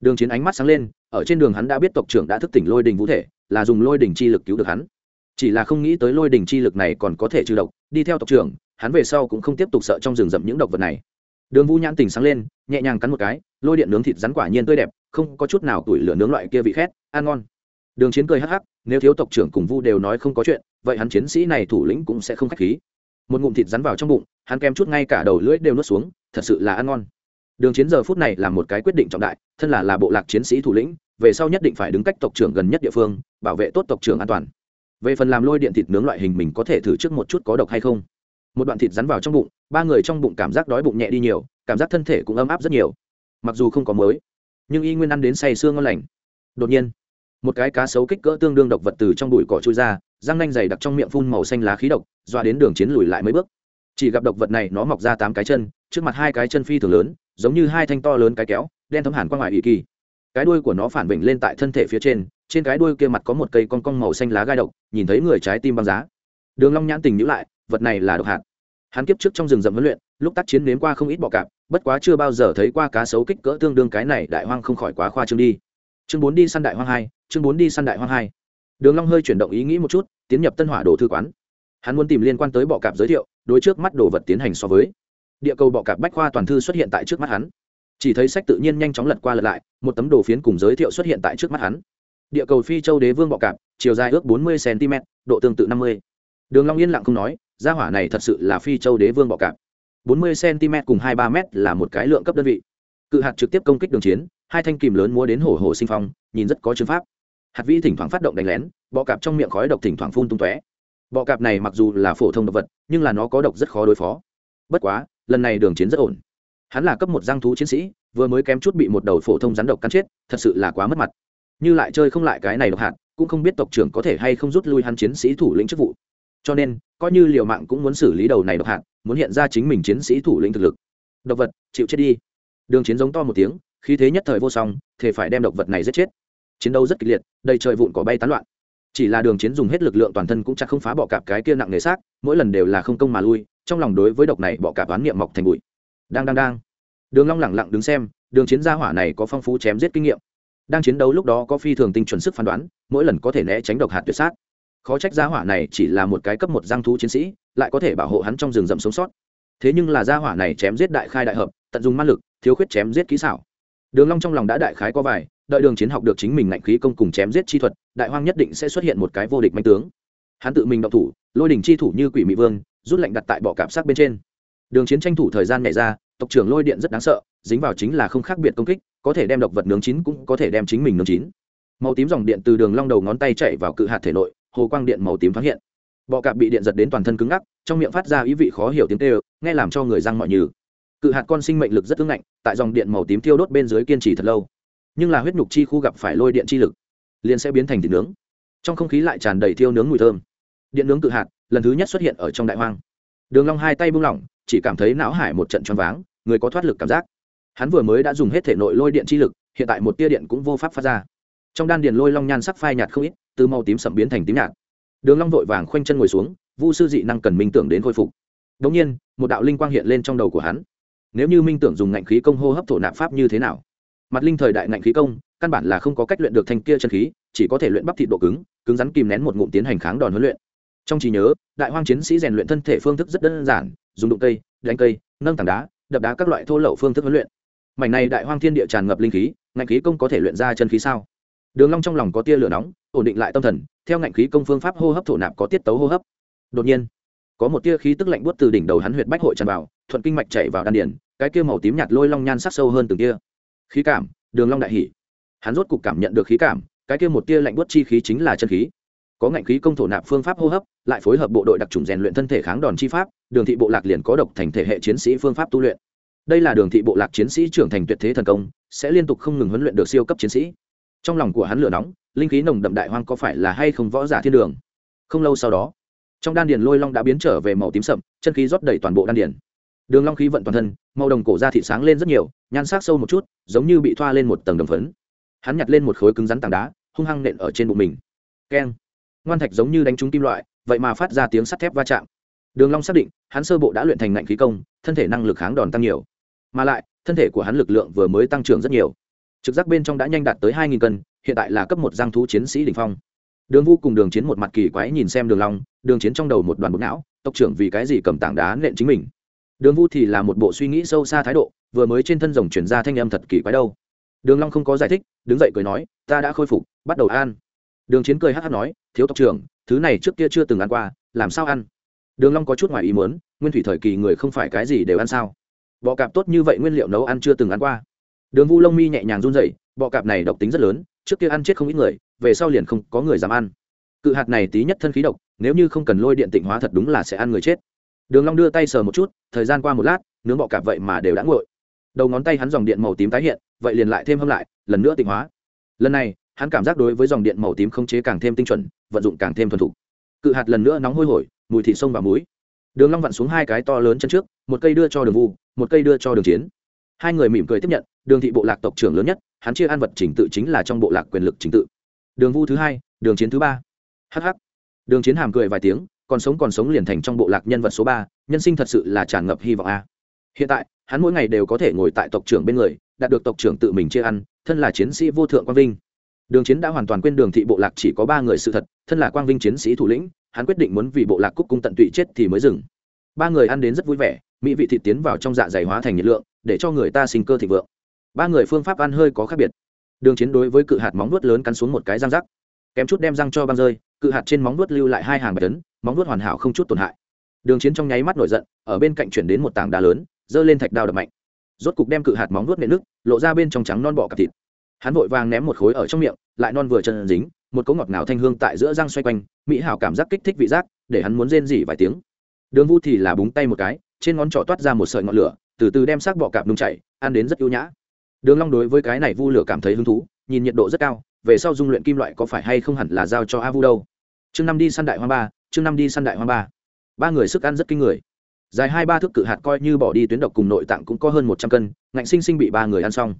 Đường chiến ánh mắt sáng lên ở trên đường hắn đã biết tộc trưởng đã thức tỉnh lôi đình vũ thể, là dùng lôi đình chi lực cứu được hắn. Chỉ là không nghĩ tới lôi đình chi lực này còn có thể trừ độc, đi theo tộc trưởng, hắn về sau cũng không tiếp tục sợ trong rừng rậm những độc vật này. Đường vũ nhãn tình sáng lên, nhẹ nhàng cắn một cái, lôi điện nướng thịt rắn quả nhiên tươi đẹp, không có chút nào tuổi lửa nướng loại kia vị khét, ăn ngon. Đường chiến cười hắc hắc, nếu thiếu tộc trưởng cùng vu đều nói không có chuyện, vậy hắn chiến sĩ này thủ lĩnh cũng sẽ không khách khí. Một ngụm thịt rắn vào trong bụng, hắn kèm chút ngay cả đầu lưỡi đều nuốt xuống, thật sự là ăn ngon đường chiến giờ phút này là một cái quyết định trọng đại, thân là là bộ lạc chiến sĩ thủ lĩnh, về sau nhất định phải đứng cách tộc trưởng gần nhất địa phương, bảo vệ tốt tộc trưởng an toàn. Về phần làm lôi điện thịt nướng loại hình mình có thể thử trước một chút có độc hay không? Một đoạn thịt rắn vào trong bụng, ba người trong bụng cảm giác đói bụng nhẹ đi nhiều, cảm giác thân thể cũng ấm áp rất nhiều. Mặc dù không có mới nhưng y nguyên ăn đến say sương ngon lành. Đột nhiên, một cái cá sấu kích cỡ tương đương độc vật từ trong bụi cỏ trôi ra, răng nanh dày đặc trong miệng phun màu xanh lá khí độc, doa đến đường chiến lùi lại mấy bước. Chỉ gặp độc vật này nó mọc ra tám cái chân, trước mặt hai cái chân phi thường lớn giống như hai thanh to lớn cái kéo, đen thấm hẳn qua ngoài ỵ kỳ. Cái đuôi của nó phản bệnh lên tại thân thể phía trên trên cái đuôi kia mặt có một cây con cong màu xanh lá gai độc, nhìn thấy người trái tim băng giá. Đường long nhãn tình nhữ lại, vật này là độc hạt. Hắn kiếp trước trong rừng rậm huấn luyện, lúc tác chiến đến qua không ít bọ cạp, bất quá chưa bao giờ thấy qua cá sấu kích cỡ tương đương cái này, đại hoang không khỏi quá khoa trương đi. Chương bốn đi săn đại hoang hai, chương bốn đi săn đại hoang hai. Đường long hơi chuyển động ý nghĩ một chút, tiến nhập tân hỏa đồ thư quán. Hắn muốn tìm liên quan tới bọ cạp giới thiệu, đối trước mắt đồ vật tiến hành so với địa cầu bọ cạp bách khoa toàn thư xuất hiện tại trước mắt hắn. Chỉ thấy sách tự nhiên nhanh chóng lật qua lật lại, một tấm đồ phiến cùng giới thiệu xuất hiện tại trước mắt hắn. Địa cầu phi châu đế vương bọ cạp, chiều dài ước bốn mươi cm độ tương tự năm mươi. Đường long yên lặng không nói, gia hỏa này thật sự là phi châu đế vương bọ cạp. Bốn mươi cm cùng hai ba m là một cái lượng cấp đơn vị. Cự hạt trực tiếp công kích đường chiến, hai thanh kìm lớn múa đến hổ hổ sinh phong, nhìn rất có chứng pháp. Hạt vĩ thỉnh thoảng phát động đánh lén, bọ cạp trong miệng khói độc thỉnh thoảng phun tung tóe. Bọ cạp này mặc dù là phổ thông độc vật, nhưng là nó có độc rất khó đối phó. Bất quá lần này đường chiến rất ổn. Hắn là cấp một giang thú chiến sĩ, vừa mới kém chút bị một đầu phổ thông rắn độc cắn chết, thật sự là quá mất mặt. Như lại chơi không lại cái này độc hạt, cũng không biết tộc trưởng có thể hay không rút lui hắn chiến sĩ thủ lĩnh chức vụ. Cho nên, coi như liều mạng cũng muốn xử lý đầu này độc hạt, muốn hiện ra chính mình chiến sĩ thủ lĩnh thực lực. Độc vật, chịu chết đi. Đường chiến giống to một tiếng, khí thế nhất thời vô song thể phải đem độc vật này giết chết. Chiến đấu rất kịch liệt, đầy trời vụn cỏ bay tán loạn. Chỉ là đường chiến dùng hết lực lượng toàn thân cũng chắc không phá bỏ cạp cái kia nặng nề xác, mỗi lần đều là không công mà lui trong lòng đối với độc này bọ cả bán niệm mọc thành bụi. Đang đang đang. Đường long lẳng lặng đứng xem, đường chiến gia hỏa này có phong phú chém giết kinh nghiệm. Đang chiến đấu lúc đó có phi thường tinh chuẩn sức phán đoán, mỗi lần có thể né tránh độc hạt tuyệt sát. Khó trách gia hỏa này chỉ là một cái cấp một giang thú chiến sĩ, lại có thể bảo hộ hắn trong rừng rậm sống sót. Thế nhưng là gia hỏa này chém giết đại khai đại hợp, tận dụng ma lực, thiếu khuyết chém giết kỹ xảo. Đường long trong lòng đã đại khái có vài, đợi đường chiến học được chính mình ngạnh khí công cùng chém giết chi thuật, đại hoang nhất định sẽ xuất hiện một cái vô địch manh tướng. Hắn tự mình động thủ, lôi đỉnh chi thủ như quỷ mỹ vương rút lệnh đặt tại bọ cảm sát bên trên. Đường chiến tranh thủ thời gian nhảy ra, tộc trưởng lôi điện rất đáng sợ, dính vào chính là không khác biệt công kích, có thể đem độc vật nướng chín cũng có thể đem chính mình nướng chín. Màu tím dòng điện từ đường long đầu ngón tay chạy vào cự hạt thể nội, hồ quang điện màu tím thoáng hiện. Bọ cạp bị điện giật đến toàn thân cứng ngắc, trong miệng phát ra ý vị khó hiểu tiếng kêu, nghe làm cho người răng mọi nhừ. Cự hạt con sinh mệnh lực rất cứng ngạnh tại dòng điện màu tím thiêu đốt bên dưới kiên trì thật lâu. Nhưng là huyết nhục chi khu gặp phải lôi điện chi lực, liền sẽ biến thành thịt nướng. Trong không khí lại tràn đầy thiêu nướng mùi thơm. Điện nướng cự hạt lần thứ nhất xuất hiện ở trong đại hoang. Đường long hai tay buông lỏng, chỉ cảm thấy não hải một trận choáng váng, người có thoát lực cảm giác. Hắn vừa mới đã dùng hết thể nội lôi điện chi lực, hiện tại một tia điện cũng vô pháp phát ra. Trong đan điền lôi long nhan sắc phai nhạt không ít, từ màu tím sậm biến thành tím nhạt. Đường long vội vàng khoanh chân ngồi xuống, vu sư dị năng cần minh tưởng đến khôi phục. Đống nhiên, một đạo linh quang hiện lên trong đầu của hắn. Nếu như minh tưởng dùng ngạnh khí công hô hấp thổ nạp pháp như thế nào? Mặt linh thời đại ngạnh khí công, căn bản là không có cách luyện được thanh kia chân khí, chỉ có thể luyện bắp thịt độ cứng cứng rắn kìm nén một ngụm tiến hành kháng đòn huấn luyện trong trí nhớ, đại hoang chiến sĩ rèn luyện thân thể phương thức rất đơn giản, dùng đụng cây, đánh cây, nâng tảng đá, đập đá các loại thô lậu phương thức huấn luyện. Mảnh này đại hoang thiên địa tràn ngập linh khí, ngạnh khí công có thể luyện ra chân khí sao? Đường long trong lòng có tia lửa nóng, ổn định lại tâm thần, theo ngạnh khí công phương pháp hô hấp thổ nạp có tiết tấu hô hấp. Đột nhiên, có một tia khí tức lạnh buốt từ đỉnh đầu hắn huyệt bách hội tràn vào, thuận kinh mạch chảy vào đan điền, cái kia màu tím nhạt lôi long nhan sắc sâu hơn từng tia. Khí cảm, đường long đại hỉ. Hắn rốt cục cảm nhận được khí cảm, cái kia một tia lạnh buốt chi khí chính là chân khí có ngạnh khí công thổ nạp phương pháp hô hấp, lại phối hợp bộ đội đặc trùng rèn luyện thân thể kháng đòn chi pháp, đường thị bộ lạc liền có độc thành thể hệ chiến sĩ phương pháp tu luyện. Đây là đường thị bộ lạc chiến sĩ trưởng thành tuyệt thế thần công, sẽ liên tục không ngừng huấn luyện được siêu cấp chiến sĩ. Trong lòng của hắn lửa nóng, linh khí nồng đậm đại hoang có phải là hay không võ giả thiên đường? Không lâu sau đó, trong đan điền lôi long đã biến trở về màu tím sậm, chân khí rót đầy toàn bộ đan điền. Đường long khí vận toàn thân, màu đồng cổ da thị sáng lên rất nhiều, nhan sắc sâu một chút, giống như bị thoa lên một tầng đồng phấn. Hắn nhặt lên một khối cứng rắn tảng đá, hung hăng nện ở trên bụng mình. Keng ngoan thạch giống như đánh trúng kim loại, vậy mà phát ra tiếng sắt thép va chạm. Đường long xác định, hắn sơ bộ đã luyện thành ngạnh khí công, thân thể năng lực kháng đòn tăng nhiều. Mà lại, thân thể của hắn lực lượng vừa mới tăng trưởng rất nhiều. Trực giác bên trong đã nhanh đạt tới hai nghìn cân, hiện tại là cấp một giang thú chiến sĩ đỉnh phong. Đường vu cùng đường chiến một mặt kỳ quái nhìn xem đường long, đường chiến trong đầu một đoàn bột não, tộc trưởng vì cái gì cầm tảng đá nện chính mình? Đường vu thì là một bộ suy nghĩ sâu xa thái độ, vừa mới trên thân rồng chuyển ra thanh âm thật kỳ quái đâu. Đường long không có giải thích, đứng dậy cười nói, ta đã khôi phục, bắt đầu an đường chiến cười hắt hắt nói, thiếu tộc trưởng, thứ này trước kia chưa từng ăn qua, làm sao ăn? Đường long có chút ngoài ý muốn, nguyên thủy thời kỳ người không phải cái gì đều ăn sao? Bọ cạp tốt như vậy nguyên liệu nấu ăn chưa từng ăn qua. Đường vu lông mi nhẹ nhàng run rẩy, bọ cạp này độc tính rất lớn, trước kia ăn chết không ít người, về sau liền không có người dám ăn. Cự hạt này tí nhất thân khí độc, nếu như không cần lôi điện tịnh hóa thật đúng là sẽ ăn người chết. Đường long đưa tay sờ một chút, thời gian qua một lát, nướng bọ cạp vậy mà đều đã nguội. Đầu ngón tay hắn dòng điện màu tím tái hiện, vậy liền lại thêm hâm lại, lần nữa tịnh hóa. Lần này hắn cảm giác đối với dòng điện màu tím không chế càng thêm tinh chuẩn, vận dụng càng thêm thuần thục. Cự hạt lần nữa nóng hôi hổi, mùi thịt sông và muối. Đường long vặn xuống hai cái to lớn chân trước, một cây đưa cho đường vu, một cây đưa cho đường chiến. Hai người mỉm cười tiếp nhận, đường thị bộ lạc tộc trưởng lớn nhất, hắn chia ăn vật trình tự chính là trong bộ lạc quyền lực trình tự. Đường vu thứ hai, đường chiến thứ ba. Hh đường chiến hàm cười vài tiếng, còn sống còn sống liền thành trong bộ lạc nhân vật số ba, nhân sinh thật sự là tràn ngập hy vọng a. Hiện tại, hắn mỗi ngày đều có thể ngồi tại tộc trưởng bên người, đạt được tộc trưởng tự mình chia ăn, thân là chiến sĩ vô thượng quang vinh đường chiến đã hoàn toàn quên đường thị bộ lạc chỉ có ba người sự thật, thân là quang vinh chiến sĩ thủ lĩnh, hắn quyết định muốn vì bộ lạc cúc cung tận tụy chết thì mới dừng. Ba người ăn đến rất vui vẻ, mỹ vị thịt tiến vào trong dạ dày hóa thành nhiệt lượng, để cho người ta sinh cơ thịnh vượng. Ba người phương pháp ăn hơi có khác biệt. Đường chiến đối với cự hạt móng nuốt lớn cắn xuống một cái răng rắc. Kém chút đem răng cho băng rơi, cự hạt trên móng nuốt lưu lại hai hàng bạch tấn móng nuốt hoàn hảo không chút tổn hại. Đường chiến trong nháy mắt nổi giận, ở bên cạnh chuyển đến một tảng đá lớn, giơ lên thạch đao đập mạnh. Rốt cục đem cự hạt móng nuốt nện nước lộ ra bên trong trắng non bọ cặp thịt hắn vội vàng ném một khối ở trong miệng, lại non vừa chân dính, một cỗ ngọt ngào thanh hương tại giữa răng xoay quanh, mỹ hảo cảm giác kích thích vị giác, để hắn muốn rên rỉ vài tiếng. Đường vu thì là búng tay một cái, trên ngón trỏ toát ra một sợi ngọn lửa, từ từ đem xác bọ cạp nung chảy, ăn đến rất ưu nhã. Đường long đối với cái này vu lửa cảm thấy hứng thú, nhìn nhiệt độ rất cao, về sau dung luyện kim loại có phải hay không hẳn là giao cho a vu đâu. Chương năm đi săn đại hoa ba, chương năm đi săn đại hoa ba. Ba người sức ăn rất kinh người. Dài hai ba thước cự hạt coi như bỏ đi tuyến độc cùng nội tạng cũng có hơn một trăm cân, ngạnh sinh sinh bị ba người ăn xong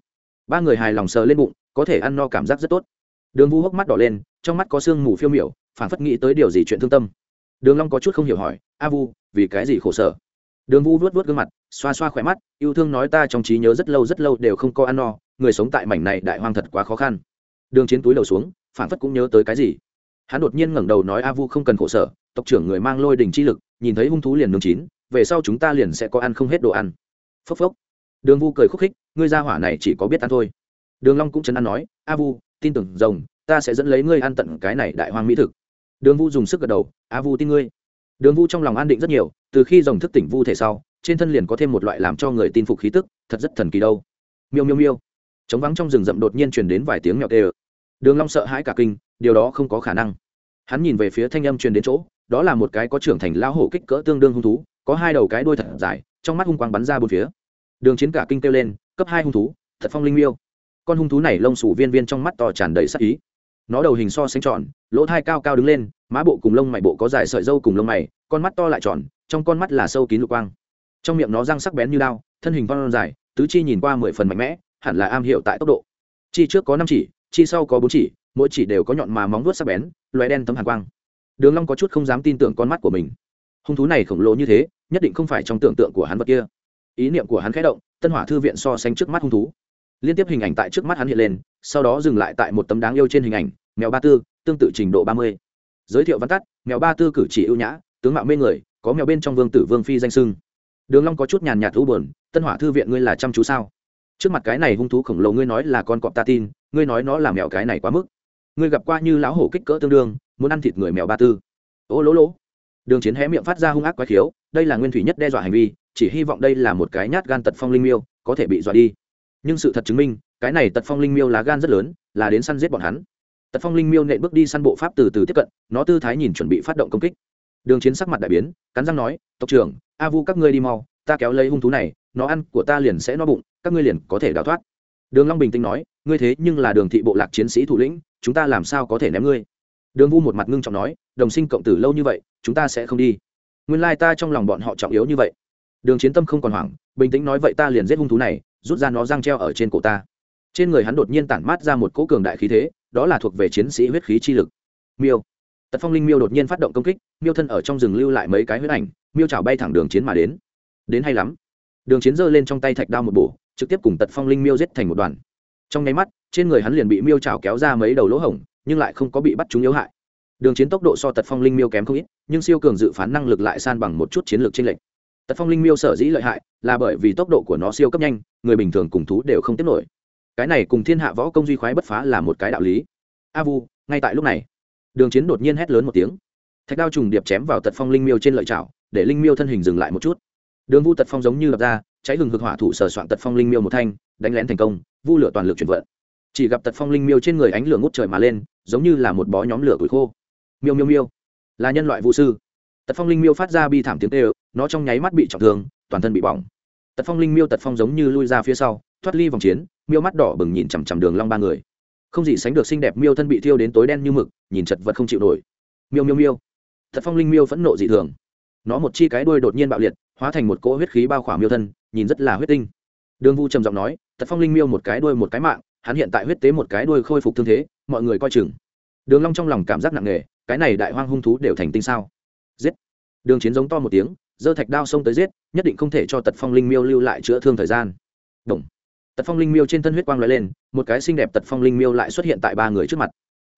ba người hài lòng sờ lên bụng, có thể ăn no cảm giác rất tốt. Đường vu hốc mắt đỏ lên, trong mắt có sương mù phiêu miểu phản phất nghĩ tới điều gì chuyện thương tâm. Đường long có chút không hiểu hỏi, a vu, vì cái gì khổ sở? Đường vu vuốt vuốt gương mặt, xoa xoa khỏe mắt, yêu thương nói ta trong trí nhớ rất lâu rất lâu đều không có ăn no, người sống tại mảnh này đại hoang thật quá khó khăn. Đường chiến túi đầu xuống phản phất cũng nhớ tới cái gì. Hắn đột nhiên ngẩng đầu nói, a vu không cần khổ sở, tộc trưởng người mang lôi đình chi lực, nhìn thấy hung thú liền nướng chín, về sau chúng ta liền sẽ có ăn không hết đồ ăn. Phốc phốc. Đường vu cười khúc khích ngươi ra hỏa này chỉ có biết ăn thôi. Đường long cũng chấn an nói, a vu, tin tưởng rồng, ta sẽ dẫn lấy ngươi ăn tận cái này đại hoang mỹ thực. Đường vu dùng sức gật đầu, a vu tin ngươi. Đường vu trong lòng an định rất nhiều, từ khi rồng thức tỉnh vu thể sau, trên thân liền có thêm một loại làm cho người tin phục khí tức, thật rất thần kỳ đâu. Miêu miêu miêu. Chống vắng trong rừng rậm đột nhiên truyền đến vài tiếng mèo tê đường long sợ hãi cả kinh, điều đó không có khả năng. Hắn nhìn về phía thanh âm truyền đến chỗ, đó là một cái có trưởng thành lao hổ kích cỡ tương đương hung thú, có hai đầu cái đuôi thật dài, trong mắt hung quang bắn ra bốn phía. Đường chiến cả kinh kêu lên cấp hai hung thú, thật phong linh miêu. Con hung thú này lông sủ viên viên trong mắt to tràn đầy sắc ý. Nó đầu hình so sánh tròn, lỗ thai cao cao đứng lên, má bộ cùng lông mày bộ có dài sợi dâu cùng lông mày, con mắt to lại tròn, trong con mắt là sâu kín lục quang. Trong miệng nó răng sắc bén như lao thân hình con dài, tứ chi nhìn qua mười phần mạnh mẽ, hẳn là am hiểu tại tốc độ. Chi trước có năm chỉ, chi sau có bốn chỉ, mỗi chỉ đều có nhọn mà móng vuốt sắc bén loé đen tấm hàn quang. Đường long có chút không dám tin tưởng con mắt của mình. Hung thú này khổng lồ như thế, nhất định không phải trong tưởng tượng của hắn vật kia. Ý niệm của hắn khẽ động tân hỏa thư viện so sánh trước mắt hung thú. Liên tiếp hình ảnh tại trước mắt hắn hiện lên, sau đó dừng lại tại một tấm đáng yêu trên hình ảnh, mèo ba tư, tương tự trình độ ba mươi. Giới thiệu văn tắt, mèo ba tư cử chỉ ưu nhã, tướng mạo mê người, có mèo bên trong vương tử vương phi danh sưng. Đường long có chút nhàn nhạt u buồn, tân hỏa thư viện ngươi là chăm chú sao? Trước mặt cái này hung thú khổng lồ ngươi nói là con cọp ta tin, ngươi nói nó là mèo cái này quá mức. Ngươi gặp qua như lão hổ kích cỡ tương đương, muốn ăn thịt người mèo ba tư. Ô lỗ lỗ. Đường chiến hé miệng phát ra hung ác quái khiếu, đây là nguyên thủy nhất đe dọa hành vi chỉ hy vọng đây là một cái nhát gan tật phong linh miêu, có thể bị dọa đi. Nhưng sự thật chứng minh, cái này tật phong linh miêu lá gan rất lớn, là đến săn giết bọn hắn. Tật phong linh miêu nện bước đi săn bộ pháp từ từ tiếp cận, nó tư thái nhìn chuẩn bị phát động công kích. Đường chiến sắc mặt đại biến, cắn răng nói, tộc trưởng, a vu các ngươi đi mau, ta kéo lấy hung thú này, nó ăn của ta liền sẽ no bụng, các ngươi liền có thể đào thoát. Đường long bình tĩnh nói, ngươi thế nhưng là đường thị bộ lạc chiến sĩ thủ lĩnh, chúng ta làm sao có thể ném ngươi? Đường vu một mặt ngưng trọng nói, đồng sinh cộng tử lâu như vậy, chúng ta sẽ không đi. Nguyên lai ta trong lòng bọn họ trọng yếu như vậy đường chiến tâm không còn hoảng, bình tĩnh nói vậy ta liền giết hung thú này, rút ra nó răng treo ở trên cổ ta. Trên người hắn đột nhiên tản mát ra một cỗ cường đại khí thế, đó là thuộc về chiến sĩ huyết khí chi lực. Miêu. Tật phong linh miêu đột nhiên phát động công kích, miêu thân ở trong rừng lưu lại mấy cái huyết ảnh, miêu chảo bay thẳng đường chiến mà đến. Đến hay lắm. Đường chiến giơ lên trong tay thạch đao một bổ, trực tiếp cùng tật phong linh miêu giết thành một đoàn. Trong nháy mắt, trên người hắn liền bị miêu chảo kéo ra mấy đầu lỗ hổng, nhưng lại không có bị bắt chúng yếu hại. Đường chiến tốc độ so tật phong linh miêu kém không ít, nhưng siêu cường dự phán năng lực lại san bằng một chút chiến lược trên lệnh tật phong linh miêu sở dĩ lợi hại là bởi vì tốc độ của nó siêu cấp nhanh, người bình thường cùng thú đều không tiếp nổi. Cái này cùng thiên hạ võ công duy khoái bất phá là một cái đạo lý. A vu, ngay tại lúc này, đường chiến đột nhiên hét lớn một tiếng. Thạch đao trùng điệp chém vào tật phong linh miêu trên lợi chảo, để linh miêu thân hình dừng lại một chút. Đường vu tật phong giống như lập ra, cháy hừng hực hỏa thủ sờ soạn tật phong linh miêu một thanh, đánh lén thành công, vu lửa toàn lực chuyển vận. Chỉ gặp tật phong linh miêu trên người ánh lửa ngút trời mà lên, giống như là một bó nhóm lửa củi khô. Miêu miêu miêu, là nhân loại vũ sư tật phong linh miêu phát ra bi thảm tiếng tê ơ nó trong nháy mắt bị trọng thương, toàn thân bị bỏng. Tật phong linh miêu tật phong giống như lui ra phía sau, thoát ly vòng chiến, miêu mắt đỏ bừng nhìn chằm chằm đường long ba người. Không gì sánh được xinh đẹp miêu thân bị thiêu đến tối đen như mực, nhìn chật vật không chịu nổi. Miêu miêu miêu. Tật phong linh miêu phẫn nộ dị thường. Nó một chi cái đuôi đột nhiên bạo liệt, hóa thành một cỗ huyết khí bao khỏa miêu thân, nhìn rất là huyết tinh. Đường vu trầm giọng nói, tật phong linh miêu một cái đuôi một cái mạng, hắn hiện tại huyết tế một cái đuôi khôi phục thương thế, mọi người coi chừng. Đường long trong lòng cảm giác nặng nề, cái này đại hoang hung thú đều thành tinh sao? Giết. Đường chiến giống to một tiếng giơ thạch đao xông tới giết, nhất định không thể cho tật phong linh miêu lưu lại chữa thương thời gian. Động. tật phong linh miêu trên thân huyết quang lóe lên, một cái xinh đẹp tật phong linh miêu lại xuất hiện tại ba người trước mặt.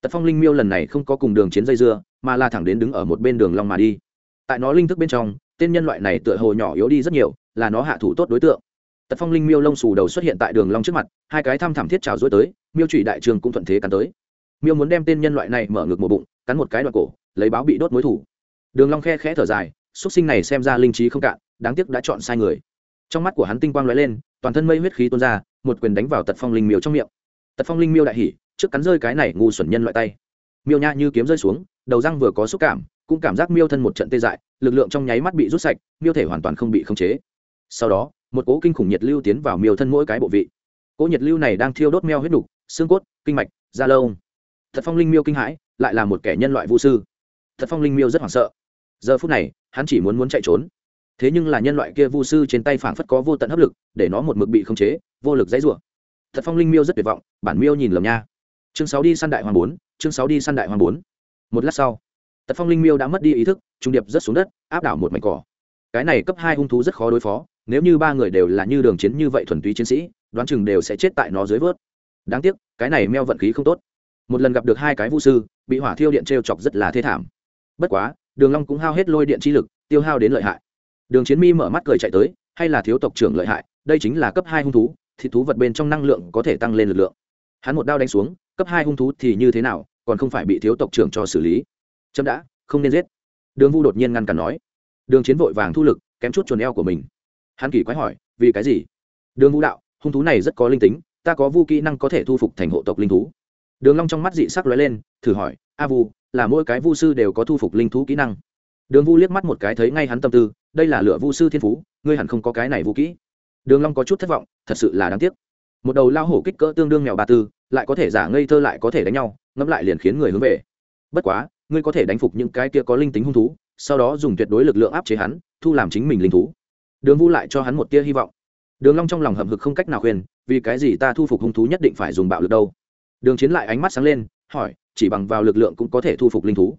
Tật phong linh miêu lần này không có cùng đường chiến dây dưa, mà là thẳng đến đứng ở một bên đường long mà đi. Tại nó linh thức bên trong, tên nhân loại này tựa hồ nhỏ yếu đi rất nhiều, là nó hạ thủ tốt đối tượng. Tật phong linh miêu lông xù đầu xuất hiện tại đường long trước mặt, hai cái thăm thẳm thiết trào dối tới, miêu trụy đại trường cũng thuận thế cắn tới. Miêu muốn đem tên nhân loại này mở ngược một bụng, cắn một cái đoạn cổ, lấy báo bị đốt mối thủ đường long khe khẽ thở dài xuất sinh này xem ra linh trí không cạn, đáng tiếc đã chọn sai người. Trong mắt của hắn tinh quang lóe lên, toàn thân mây huyết khí tuôn ra, một quyền đánh vào tật phong linh miêu trong miệng. Tật phong linh miêu đại hỉ, trước cắn rơi cái này ngu xuẩn nhân loại tay. Miêu nha như kiếm rơi xuống, đầu răng vừa có xúc cảm, cũng cảm giác miêu thân một trận tê dại, lực lượng trong nháy mắt bị rút sạch, miêu thể hoàn toàn không bị khống chế. Sau đó, một cỗ kinh khủng nhiệt lưu tiến vào miêu thân mỗi cái bộ vị. Cỗ nhiệt lưu này đang thiêu đốt meo huyết đục xương cốt, kinh mạch, da lông. Thật phong linh miêu kinh hãi, lại là một kẻ nhân loại vũ sư. Thật phong linh miêu rất hoảng sợ giờ phút này, hắn chỉ muốn muốn chạy trốn. Thế nhưng là nhân loại kia vu sư trên tay phảng phất có vô tận hấp lực, để nó một mực bị khống chế, vô lực dãy rủa. Thật phong linh miêu rất tuyệt vọng, bản miêu nhìn lầm nha. Chương sáu đi săn đại hoàng bốn, chương sáu đi săn đại hoàng bốn. Một lát sau tật phong linh miêu đã mất đi ý thức, trung điệp rất xuống đất, áp đảo một mảnh cỏ. Cái này cấp hai hung thú rất khó đối phó, nếu như ba người đều là như đường chiến như vậy thuần túy chiến sĩ, đoán chừng đều sẽ chết tại nó dưới vớt. Đáng tiếc, cái này meo vận khí không tốt. Một lần gặp được hai cái vũ sư, bị hỏa thiêu điện t r e o chọc rất là thê thảm. Bất quá đường long cũng hao hết lôi điện chi lực, tiêu hao đến lợi hại. Đường chiến mi mở mắt cười chạy tới, hay là thiếu tộc trưởng lợi hại, đây chính là cấp hai hung thú, thì thú vật bên trong năng lượng có thể tăng lên lực lượng. Hắn một đao đánh xuống, cấp hai hung thú thì như thế nào, còn không phải bị thiếu tộc trưởng cho xử lý. Chấm đã, không nên giết. Đường vu đột nhiên ngăn cản nói. Đường chiến vội vàng thu lực, kém chút chuồn eo của mình. Hắn kỳ quái hỏi, vì cái gì? Đường vũ đạo, hung thú này rất có linh tính, ta có vu kỹ năng có thể thu phục thành hộ tộc linh thú. Đường long trong mắt dị sắc lóe lên, thử hỏi, a vu là mỗi cái vu sư đều có thu phục linh thú kỹ năng. Đường vu liếc mắt một cái thấy ngay hắn tâm tư, đây là lựa vu sư thiên phú, ngươi hẳn không có cái này vũ kỹ. Đường long có chút thất vọng, thật sự là đáng tiếc. Một đầu lao hổ kích cỡ tương đương mèo ba tư, lại có thể giả ngây thơ lại có thể đánh nhau, ngẫm lại liền khiến người hướng về. Bất quá, ngươi có thể đánh phục những cái kia có linh tính hung thú, sau đó dùng tuyệt đối lực lượng áp chế hắn, thu làm chính mình linh thú. Đường vu lại cho hắn một tia hy vọng. Đường long trong lòng hậm hực không cách nào khuyên, vì cái gì ta thu phục hung thú nhất định phải dùng bạo lực đâu? Đường chiến lại ánh mắt sáng lên, hỏi chỉ bằng vào lực lượng cũng có thể thu phục linh thú.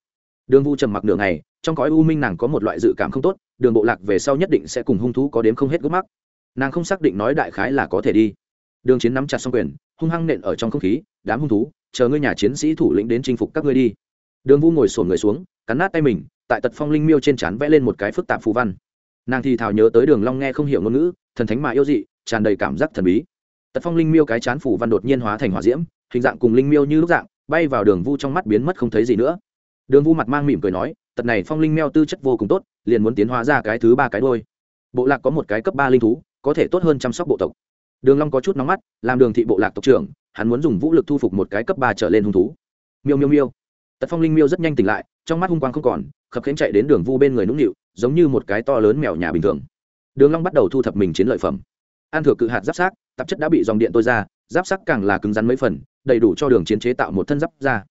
Đường vu trầm mặc nửa ngày, trong cõi u minh nàng có một loại dự cảm không tốt, đường bộ lạc về sau nhất định sẽ cùng hung thú có đếm không hết gốc mắc. Nàng không xác định nói đại khái là có thể đi. Đường chiến nắm chặt xong quyền, hung hăng nện ở trong không khí, đám hung thú, chờ ngươi nhà chiến sĩ thủ lĩnh đến chinh phục các ngươi đi. Đường vu ngồi sổn người xuống, cắn nát tay mình, tại tật phong linh miêu trên trán vẽ lên một cái phức tạp phù văn. Nàng thì thào nhớ tới đường long nghe không hiểu ngôn ngữ, thần thánh mà yêu dị, tràn đầy cảm giác thần bí. Tật phong linh miêu cái chán phù văn đột nhiên hóa thành hỏa diễm, hình dạng cùng linh miêu như lúc dạng bay vào đường vu trong mắt biến mất không thấy gì nữa. Đường vu mặt mang mỉm cười nói, tật này phong linh meo tư chất vô cùng tốt, liền muốn tiến hóa ra cái thứ ba cái đôi bộ lạc có một cái cấp ba linh thú, có thể tốt hơn chăm sóc bộ tộc. Đường long có chút nóng mắt, làm đường thị bộ lạc tộc trưởng, hắn muốn dùng vũ lực thu phục một cái cấp ba trở lên hung thú. Miêu miêu miêu. Tật phong linh miêu rất nhanh tỉnh lại, trong mắt hung quang không còn, khập khiễng chạy đến đường vu bên người nũng nịu, giống như một cái to lớn mèo nhà bình thường. Đường long bắt đầu thu thập mình chiến lợi phẩm. An thừa cự hạt giáp xác, tạp chất đã bị dòng điện tôi ra, giáp xác càng là cứng rắn mấy phần đầy đủ cho đường chiến chế tạo một thân giáp ra.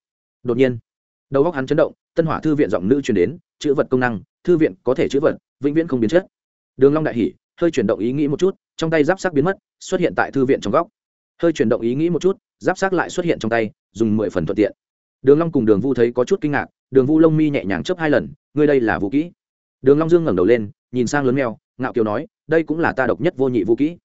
Đột nhiên, đầu góc hắn chấn động, tân hỏa thư viện giọng nữ truyền đến, chữ vật công năng, thư viện có thể chữ vật, vĩnh viễn không biến chất. Đường long đại hỉ, hơi chuyển động ý nghĩ một chút, trong tay giáp sắc biến mất, xuất hiện tại thư viện trong góc. Hơi chuyển động ý nghĩ một chút, giáp sắc lại xuất hiện trong tay, dùng mười phần thuận tiện. Đường long cùng đường vu thấy có chút kinh ngạc, đường vu lông mi nhẹ nhàng chớp hai lần, ngươi đây là vũ kỹ. Đường long dương ngẩng đầu lên, nhìn sang lớn mèo, ngạo kiều nói, đây cũng là ta độc nhất vô nhị vũ kỹ.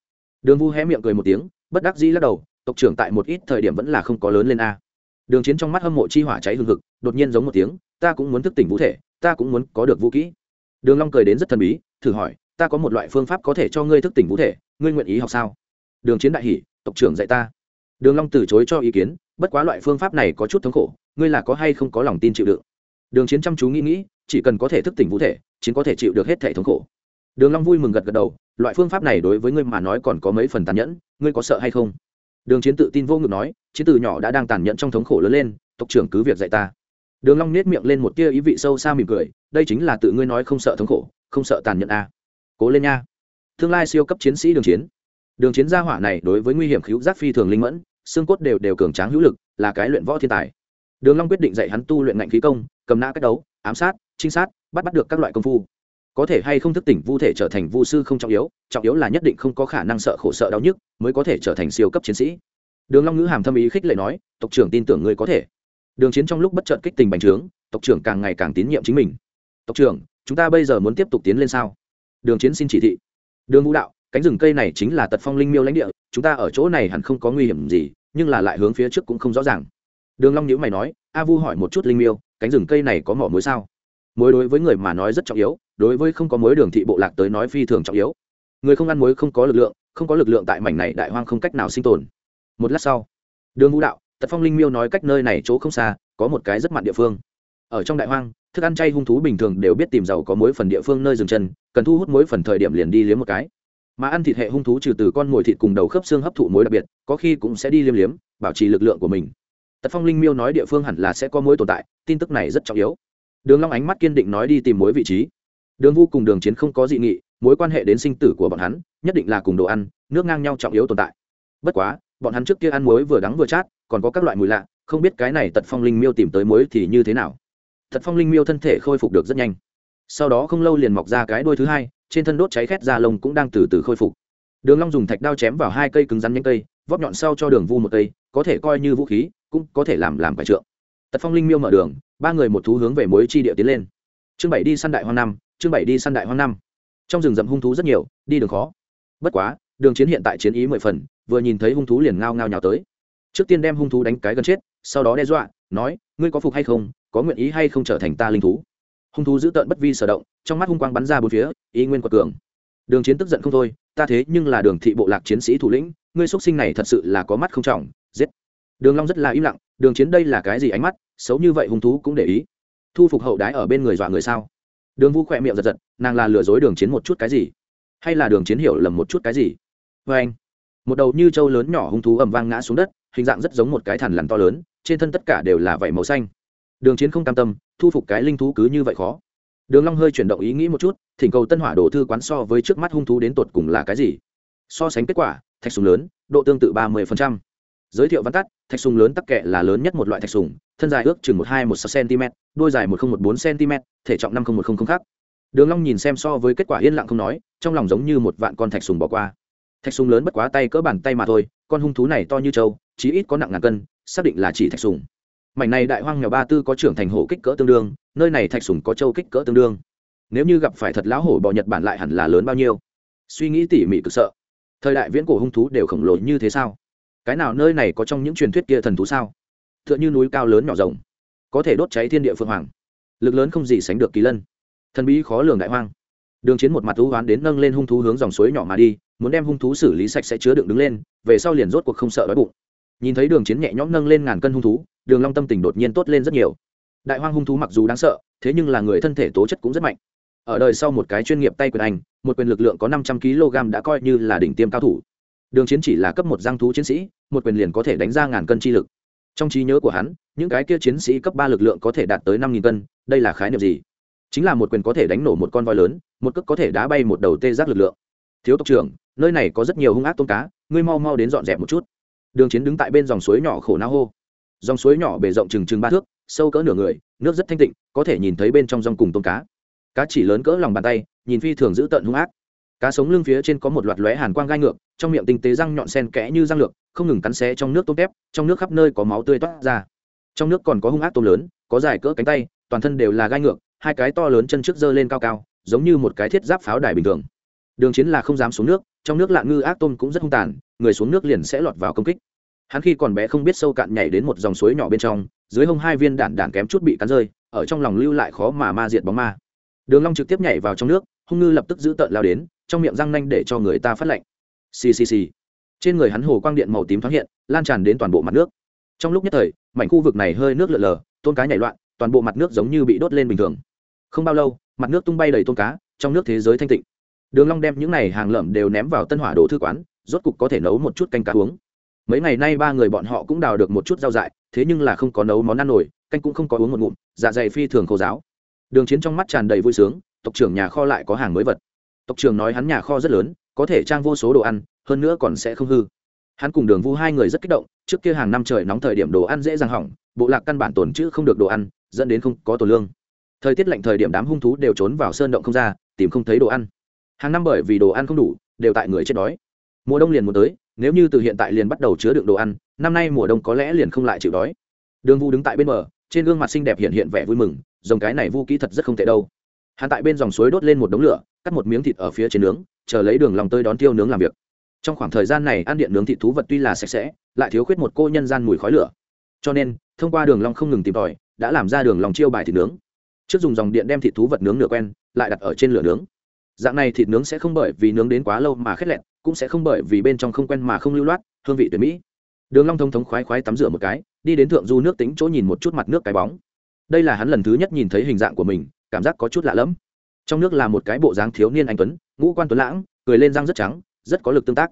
Đường vu hé miệng cười một tiếng, bất đắc dĩ lắc đầu tộc trưởng tại một ít thời điểm vẫn là không có lớn lên a. Đường chiến trong mắt hâm mộ chi hỏa cháy hừng hực, đột nhiên giống một tiếng, ta cũng muốn thức tỉnh vũ thể, ta cũng muốn có được vũ kỹ. Đường long cười đến rất thần bí, thử hỏi, ta có một loại phương pháp có thể cho ngươi thức tỉnh vũ thể, ngươi nguyện ý học sao? Đường chiến đại hỉ, tộc trưởng dạy ta. Đường long từ chối cho ý kiến, bất quá loại phương pháp này có chút thống khổ, ngươi là có hay không có lòng tin chịu đựng? Đường chiến chăm chú nghĩ nghĩ, chỉ cần có thể thức tỉnh vũ thể, chiến có thể chịu được hết thể thống khổ. Đường long vui mừng gật gật đầu, loại phương pháp này đối với ngươi mà nói còn có mấy phần tàn nhẫn, ngươi có sợ hay không? Đường chiến tự tin vô ngực nói, chiến từ nhỏ đã đang tàn nhẫn trong thống khổ lớn lên, tộc trưởng cứ việc dạy ta. Đường long nét miệng lên một tia ý vị sâu xa mỉm cười, đây chính là tự ngươi nói không sợ thống khổ, không sợ tàn nhẫn a à. cố lên nha. Tương lai siêu cấp chiến sĩ đường chiến. Đường chiến gia hỏa này đối với nguy hiểm khiếu giác phi thường linh mẫn, xương cốt đều đều cường tráng hữu lực, là cái luyện võ thiên tài. Đường long quyết định dạy hắn tu luyện ngạnh khí công, cầm nã cách đấu, ám sát, trinh sát, bắt bắt được các loại công phu có thể hay không thức tỉnh vu thể trở thành vu sư không trọng yếu trọng yếu là nhất định không có khả năng sợ khổ sợ đau nhức mới có thể trở thành siêu cấp chiến sĩ. Đường long ngữ hàm thâm ý khích lệ nói, tộc trưởng tin tưởng ngươi có thể. Đường chiến trong lúc bất chợt kích tình bành trướng, tộc trưởng càng ngày càng tín nhiệm chính mình. Tộc trưởng, chúng ta bây giờ muốn tiếp tục tiến lên sao? Đường chiến xin chỉ thị. Đường vũ đạo, cánh rừng cây này chính là tật phong linh miêu lãnh địa, chúng ta ở chỗ này hẳn không có nguy hiểm gì, nhưng là lại hướng phía trước cũng không rõ ràng. Đường long nhữ mày nói, a vu hỏi một chút linh miêu, cánh rừng cây này có mỏ muối sao? Muối đối với người mà nói rất trọng yếu, đối với không có muối đường thị bộ lạc tới nói phi thường trọng yếu. Người không ăn muối không có lực lượng, không có lực lượng tại mảnh này đại hoang không cách nào sinh tồn. Một lát sau, đường vũ đạo, tật phong linh miêu nói cách nơi này chỗ không xa, có một cái rất mặn địa phương. Ở trong đại hoang, thức ăn chay hung thú bình thường đều biết tìm giàu có muối phần địa phương nơi dừng chân, cần thu hút muối phần thời điểm liền đi liếm một cái. Mà ăn thịt hệ hung thú trừ từ con mồi thịt cùng đầu khớp xương hấp thụ muối đặc biệt, có khi cũng sẽ đi liếm liếm, bảo trì lực lượng của mình. Tật phong linh miêu nói địa phương hẳn là sẽ có muối tồn tại, tin tức này rất trọng yếu đường long ánh mắt kiên định nói đi tìm muối vị trí. Đường vu cùng đường chiến không có dị nghị, mối quan hệ đến sinh tử của bọn hắn, nhất định là cùng đồ ăn, nước ngang nhau trọng yếu tồn tại. Bất quá, bọn hắn trước kia ăn muối vừa đắng vừa chát, còn có các loại mùi lạ, không biết cái này tật phong linh miêu tìm tới muối thì như thế nào. Tật phong linh miêu thân thể khôi phục được rất nhanh. Sau đó không lâu liền mọc ra cái đuôi thứ hai, trên thân đốt cháy khét da lông cũng đang từ từ khôi phục. Đường long dùng thạch đao chém vào hai cây cứng rắn nhánh cây vóp nhọn sau cho đường vu một cây, có thể coi như vũ khí, cũng có thể làm làm cải trượng tật phong linh miêu mở đường, ba người một thú hướng về mối chi địa tiến lên. Chương bảy đi săn đại hoang năm, chương bảy đi săn đại hoang năm. Trong rừng rậm hung thú rất nhiều, đi đường khó. Bất quá, đường chiến hiện tại chiến ý mười phần, vừa nhìn thấy hung thú liền ngao ngao nhào tới. Trước tiên đem hung thú đánh cái gần chết, sau đó đe dọa, nói, ngươi có phục hay không? Có nguyện ý hay không trở thành ta linh thú? Hung thú giữ tợn bất vi sở động, trong mắt hung quang bắn ra bốn phía, ý nguyên quật cường. Đường chiến tức giận không thôi, ta thế nhưng là đường thị bộ lạc chiến sĩ thủ lĩnh, ngươi xuất sinh này thật sự là có mắt không trọng đường long rất là im lặng, đường chiến đây là cái gì ánh mắt? Xấu như vậy hung thú cũng để ý. Thu phục hậu đái ở bên người dọa người sao? Đường vu khỏe miệng giật giật, nàng là lừa dối đường chiến một chút cái gì? Hay là đường chiến hiểu lầm một chút cái gì? Vê anh, một đầu như trâu lớn nhỏ hung thú ầm vang ngã xuống đất, hình dạng rất giống một cái thằn lằn to lớn, trên thân tất cả đều là vảy màu xanh. Đường chiến không cam tâm, thu phục cái linh thú cứ như vậy khó. Đường long hơi chuyển động ý nghĩ một chút, thỉnh cầu tân hỏa đổ thư quán so với trước mắt hung thú đến tột cùng là cái gì? So sánh kết quả, thạch sùng lớn, độ tương tự ba mươi giới thiệu văn tắt, thạch sùng lớn tắc kệ là lớn nhất một loại thạch sùng, thân dài ước chừng một hai một sáu cm đôi dài một không một bốn cm thể trọng năm không một không không khác. Đường long nhìn xem so với kết quả yên lặng không nói, trong lòng giống như một vạn con thạch sùng bỏ qua. Thạch sùng lớn bất quá tay cỡ bàn tay mà thôi, con hung thú này to như trâu, chí ít có nặng ngàn cân, xác định là chỉ thạch sùng. Mảnh này đại hoang nghèo ba tư có trưởng thành hổ kích cỡ tương đương, nơi này thạch sùng có châu kích cỡ tương đương. Nếu như gặp phải thật lão hổ bò nhật bản lại hẳn là lớn bao nhiêu? Suy nghĩ tỉ mỉ cực sợ. Thời đại viễn cổ hung thú đều khổng lồ như thế sao? Cái nào nơi này có trong những truyền thuyết kia thần thú sao? T h ư ợ n h ư núi cao lớn nhỏ rộng, có thể đốt cháy thiên địa phượng hoàng. Lực lớn không gì sánh được kỳ lân. Thần bí khó lường đại hoang. Đường chiến một mặt thú hoán đến nâng lên hung thú hướng dòng suối nhỏ mà đi, muốn đem hung thú xử lý sạch sẽ chứa đựng đứng lên, về sau liền rốt cuộc không sợ đói bụng. Nhìn thấy đường chiến nhẹ nhõm nâng lên ngàn cân hung thú, đường long tâm tình đột nhiên tốt lên rất nhiều. Đại hoang hung thú mặc dù đáng sợ, thế nhưng là người thân thể tố chất cũng rất mạnh. Ở đời sau một cái chuyên nghiệp tay quyền anh, một quyền lực lượng có năm trăm kg đã coi như là đỉnh tiêm cao thủ đường chiến chỉ là cấp một giang thú chiến sĩ, một quyền liền có thể đánh ra ngàn cân chi lực. Trong trí nhớ của hắn, những cái kia chiến sĩ cấp ba lực lượng có thể đạt tới năm nghìn cân, đây là khái niệm gì? Chính là một quyền có thể đánh nổ một con voi lớn, một cước có thể đá bay một đầu tê giác lực lượng. Thiếu tộc trưởng, nơi này có rất nhiều hung ác tôm cá, ngươi mau mau đến dọn dẹp một chút. Đường chiến đứng tại bên dòng suối nhỏ khổ não hô. Dòng suối nhỏ bề rộng chừng chừng ba thước, sâu cỡ nửa người, nước rất thanh tịnh, có thể nhìn thấy bên trong dòng cùng tôm cá. Cá chỉ lớn cỡ lòng bàn tay, nhìn phi thường giữ tận hung ác cá sống lưng phía trên có một loạt lóe hàn quang gai ngược, trong miệng tinh tế răng nhọn sen kẽ như răng lược, không ngừng cắn xé trong nước tôm tép, trong nước khắp nơi có máu tươi toát ra. Trong nước còn có hung ác tôm lớn, có dài cỡ cánh tay, toàn thân đều là gai ngược, hai cái to lớn chân trước dơ lên cao cao, giống như một cái thiết giáp pháo đài bình thường. Đường chiến là không dám xuống nước, trong nước lạ ngư ác tôm cũng rất hung tàn, người xuống nước liền sẽ lọt vào công kích. Hắn khi còn bé không biết sâu cạn nhảy đến một dòng suối nhỏ bên trong, dưới hông hai viên đạn đạn kém chút bị cắn rơi, ở trong lòng lưu lại khó mà ma diệt bóng ma. Đường long trực tiếp nhảy vào trong nước, hung ngư lập tức giữ tợn lao đến trong miệng răng nanh để cho người ta phát lạnh. Xì xì xì. Trên người hắn hồ quang điện màu tím thoáng hiện, lan tràn đến toàn bộ mặt nước. Trong lúc nhất thời, mảnh khu vực này hơi nước lợ lờ, tôn cá nhảy loạn, toàn bộ mặt nước giống như bị đốt lên bình thường. Không bao lâu, mặt nước tung bay đầy tôn cá, trong nước thế giới thanh tịnh. Đường long đem những này hàng lợm đều ném vào tân hỏa đồ thư quán, rốt cục có thể nấu một chút canh cá uống. Mấy ngày nay ba người bọn họ cũng đào được một chút rau dại, thế nhưng là không có nấu món ăn nổi, canh cũng không có uống một ngụm dạ dày phi thường khô giáo đường chiến trong mắt tràn đầy vui sướng, tộc trưởng nhà kho lại có hàng mới vật tộc trưởng nói hắn nhà kho rất lớn, có thể trang vô số đồ ăn, hơn nữa còn sẽ không hư. Hắn cùng đường vu hai người rất kích động, trước kia hàng năm trời nóng thời điểm đồ ăn dễ dàng hỏng, bộ lạc căn bản tồn chữ không được đồ ăn, dẫn đến không có tổ lương. Thời tiết lạnh thời điểm đám hung thú đều trốn vào sơn động không ra, tìm không thấy đồ ăn. Hàng năm bởi vì đồ ăn không đủ, đều tại người chết đói. Mùa đông liền muốn tới, nếu như từ hiện tại liền bắt đầu chứa đựng đồ ăn, năm nay mùa đông có lẽ liền không lại chịu đói. Đường vu đứng tại bên bờ, trên gương mặt xinh đẹp hiện hiện vẻ vui mừng dòng cái này vu kỹ thật rất không tệ đâu hắn tại bên dòng suối đốt lên một đống lửa, cắt một miếng thịt ở phía trên nướng, chờ lấy đường lòng tơi đón tiêu nướng làm việc. Trong khoảng thời gian này, ăn điện nướng thịt thú vật tuy là sạch sẽ, lại thiếu khuyết một cô nhân gian mùi khói lửa. Cho nên, thông qua đường long không ngừng tìm tòi, đã làm ra đường lòng chiêu bài thịt nướng. Trước dùng dòng điện đem thịt thú vật nướng nửa quen, lại đặt ở trên lửa nướng. Dạng này thịt nướng sẽ không bởi vì nướng đến quá lâu mà khét lẹn cũng sẽ không bởi vì bên trong không quen mà không lưu loát, hương vị tuyệt mỹ. Đường long thông thống khoái khoái tắm rửa một cái, đi đến thượng du nước tính chỗ nhìn một chút mặt nước cái bóng. Đây là hắn lần thứ nhất nhìn thấy hình dạng của mình cảm giác có chút lạ lẫm. Trong nước là một cái bộ dáng thiếu niên anh tuấn, ngũ quan tuấn lãng, cười lên răng rất trắng, rất có lực tương tác.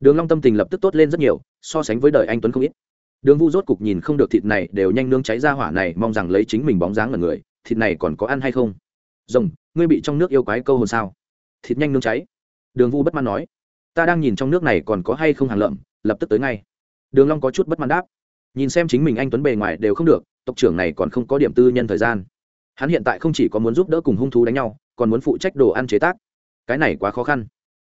Đường long tâm tình lập tức tốt lên rất nhiều, so sánh với đời anh tuấn không ít. Đường vu rốt cục nhìn không được thịt này đều nhanh nướng cháy ra hỏa này, mong rằng lấy chính mình bóng dáng là người, thịt này còn có ăn hay không? Rồng, ngươi bị trong nước yêu quái câu hồn sao? Thịt nhanh nướng cháy. Đường vu bất mãn nói. Ta đang nhìn trong nước này còn có hay không hàng lợm, lập tức tới ngay. Đường long có chút bất mãn đáp. Nhìn xem chính mình anh tuấn bề ngoài đều không được, tộc trưởng này còn không có điểm tư nhân thời gian hắn hiện tại không chỉ có muốn giúp đỡ cùng hung thú đánh nhau, còn muốn phụ trách đồ ăn chế tác. Cái này quá khó khăn.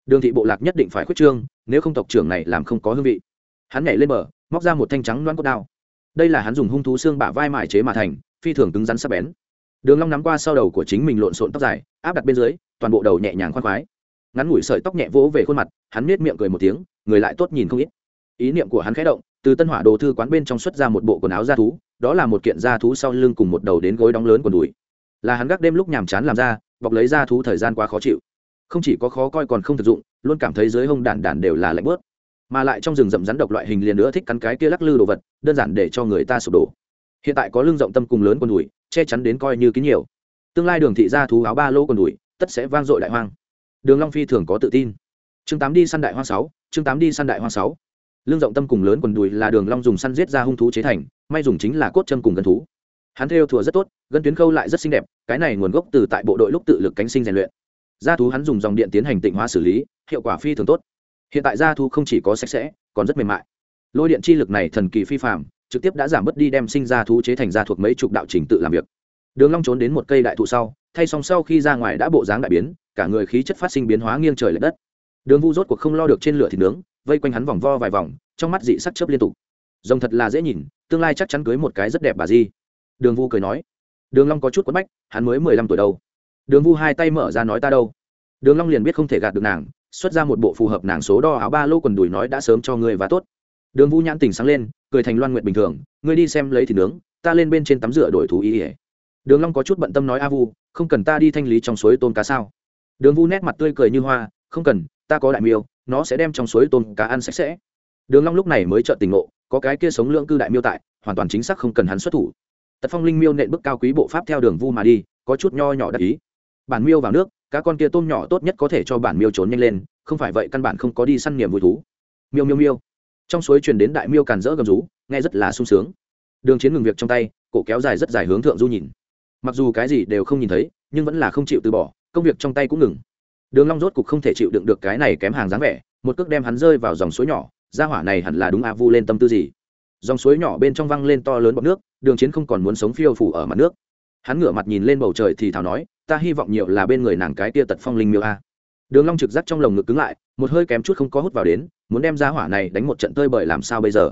Đường thị bộ lạc nhất định phải khuyết trương, nếu không tộc trưởng này làm không có hương vị. Hắn nhảy lên bờ, móc ra một thanh trắng loan cốt đao. Đây là hắn dùng hung thú xương bả vai mải chế mà thành, phi thường cứng rắn sắc bén. Đường long nắm qua sau đầu của chính mình lộn xộn tóc dài, áp đặt bên dưới, toàn bộ đầu nhẹ nhàng khoan khoái. Ngắn ngủi sợi tóc nhẹ vỗ về khuôn mặt, hắn miết miệng cười một tiếng, người lại tốt nhìn không ít. Ý niệm của hắn khẽ động, từ tân hỏa đồ thư quán bên trong xuất ra một bộ quần áo da thú đó là một kiện da thú sau lưng cùng một đầu đến gối đóng lớn quần đùi. Là hắn gác đêm lúc nhàm chán làm ra, bọc lấy da thú thời gian quá khó chịu. Không chỉ có khó coi còn không thực dụng, luôn cảm thấy dưới hông đản đản đều là lạnh bớt. Mà lại trong rừng rậm rắn độc loại hình liền nữa thích cắn cái kia lắc lư đồ vật, đơn giản để cho người ta sụp đổ. Hiện tại có lưng rộng tâm cùng lớn quần đùi, che chắn đến coi như kín nhiều. Tương lai đường thị gia thú áo ba lô quần đùi, tất sẽ vang dội đại hoang. Đường long phi thường có tự tin. Chương tám đi săn đại hoang sáu, chương tám đi săn đại hoang sáu lưng rộng tâm cùng lớn quần đùi là đường long dùng săn giết ra hung thú chế thành, may dùng chính là cốt chân cùng gân thú. Hắn theo thùa rất tốt, gân tuyến khâu lại rất xinh đẹp, cái này nguồn gốc từ tại bộ đội lúc tự lực cánh sinh rèn luyện. Gia thú hắn dùng dòng điện tiến hành tịnh hóa xử lý, hiệu quả phi thường tốt. Hiện tại gia thú không chỉ có sạch sẽ, còn rất mềm mại. Lôi điện chi lực này thần kỳ phi phàm, trực tiếp đã giảm bớt đi đem sinh ra thú chế thành ra thuộc mấy chục đạo trình tự làm việc. Đường long trốn đến một cây đại thụ sau, thay xong sau khi ra ngoài đã bộ dáng đại biến, cả người khí chất phát sinh biến hóa nghiêng trời lệch đất. Đường vu rốt cuộc không lo được trên lửa thịt nướng vây quanh hắn vòng vo vài vòng, trong mắt dị sắc chớp liên tục. Rồng thật là dễ nhìn, tương lai chắc chắn cưới một cái rất đẹp bà di. Đường vu cười nói. Đường long có chút quất bách, hắn mới mười lăm tuổi đâu. Đường vu hai tay mở ra nói ta đâu. Đường long liền biết không thể gạt được nàng, xuất ra một bộ phù hợp nàng số đo áo ba lô quần đùi nói đã sớm cho ngươi và tốt. Đường Vu nhãn tỉnh sáng lên, cười thành loan nguyện bình thường, ngươi đi xem lấy thì nướng, ta lên bên trên tắm rửa đổi thú ý ỉa đường long có chút bận tâm nói a vu, không cần ta đi thanh lý trong suối tôm cá sao. Đường vu nét mặt tươi cười như hoa, không cần, ta có đại miêu nó sẽ đem trong suối tôm cá ăn sạch sẽ. Đường long lúc này mới chợt tỉnh ngộ, có cái kia sống lượng cư đại miêu tại, hoàn toàn chính xác không cần hắn xuất thủ. Tật phong linh miêu nện bước cao quý bộ pháp theo đường vu mà đi, có chút nho nhỏ đắc ý. Bản miêu vào nước, cá con kia tôm nhỏ tốt nhất có thể cho bản miêu trốn nhanh lên, không phải vậy căn bản không có đi săn niềm vui thú. Miêu miêu miêu. Trong suối truyền đến đại miêu càn rỡ gầm rú, nghe rất là sung sướng. Đường chiến ngừng việc trong tay, cổ kéo dài rất dài hướng thượng du nhìn. Mặc dù cái gì đều không nhìn thấy, nhưng vẫn là không chịu từ bỏ, công việc trong tay cũng ngừng đường long rốt cục không thể chịu đựng được cái này kém hàng dáng vẻ, một cước đem hắn rơi vào dòng suối nhỏ, gia hỏa này hẳn là đúng a vu lên tâm tư gì. Dòng suối nhỏ bên trong văng lên to lớn bọt nước, đường chiến không còn muốn sống phiêu phủ ở mặt nước. Hắn ngửa mặt nhìn lên bầu trời thì thào nói, ta hy vọng nhiều là bên người nàng cái tia tật phong linh miêu a. Đường long trực giác trong lồng ngực cứng lại, một hơi kém chút không có hút vào đến, muốn đem gia hỏa này đánh một trận tơi bời làm sao bây giờ?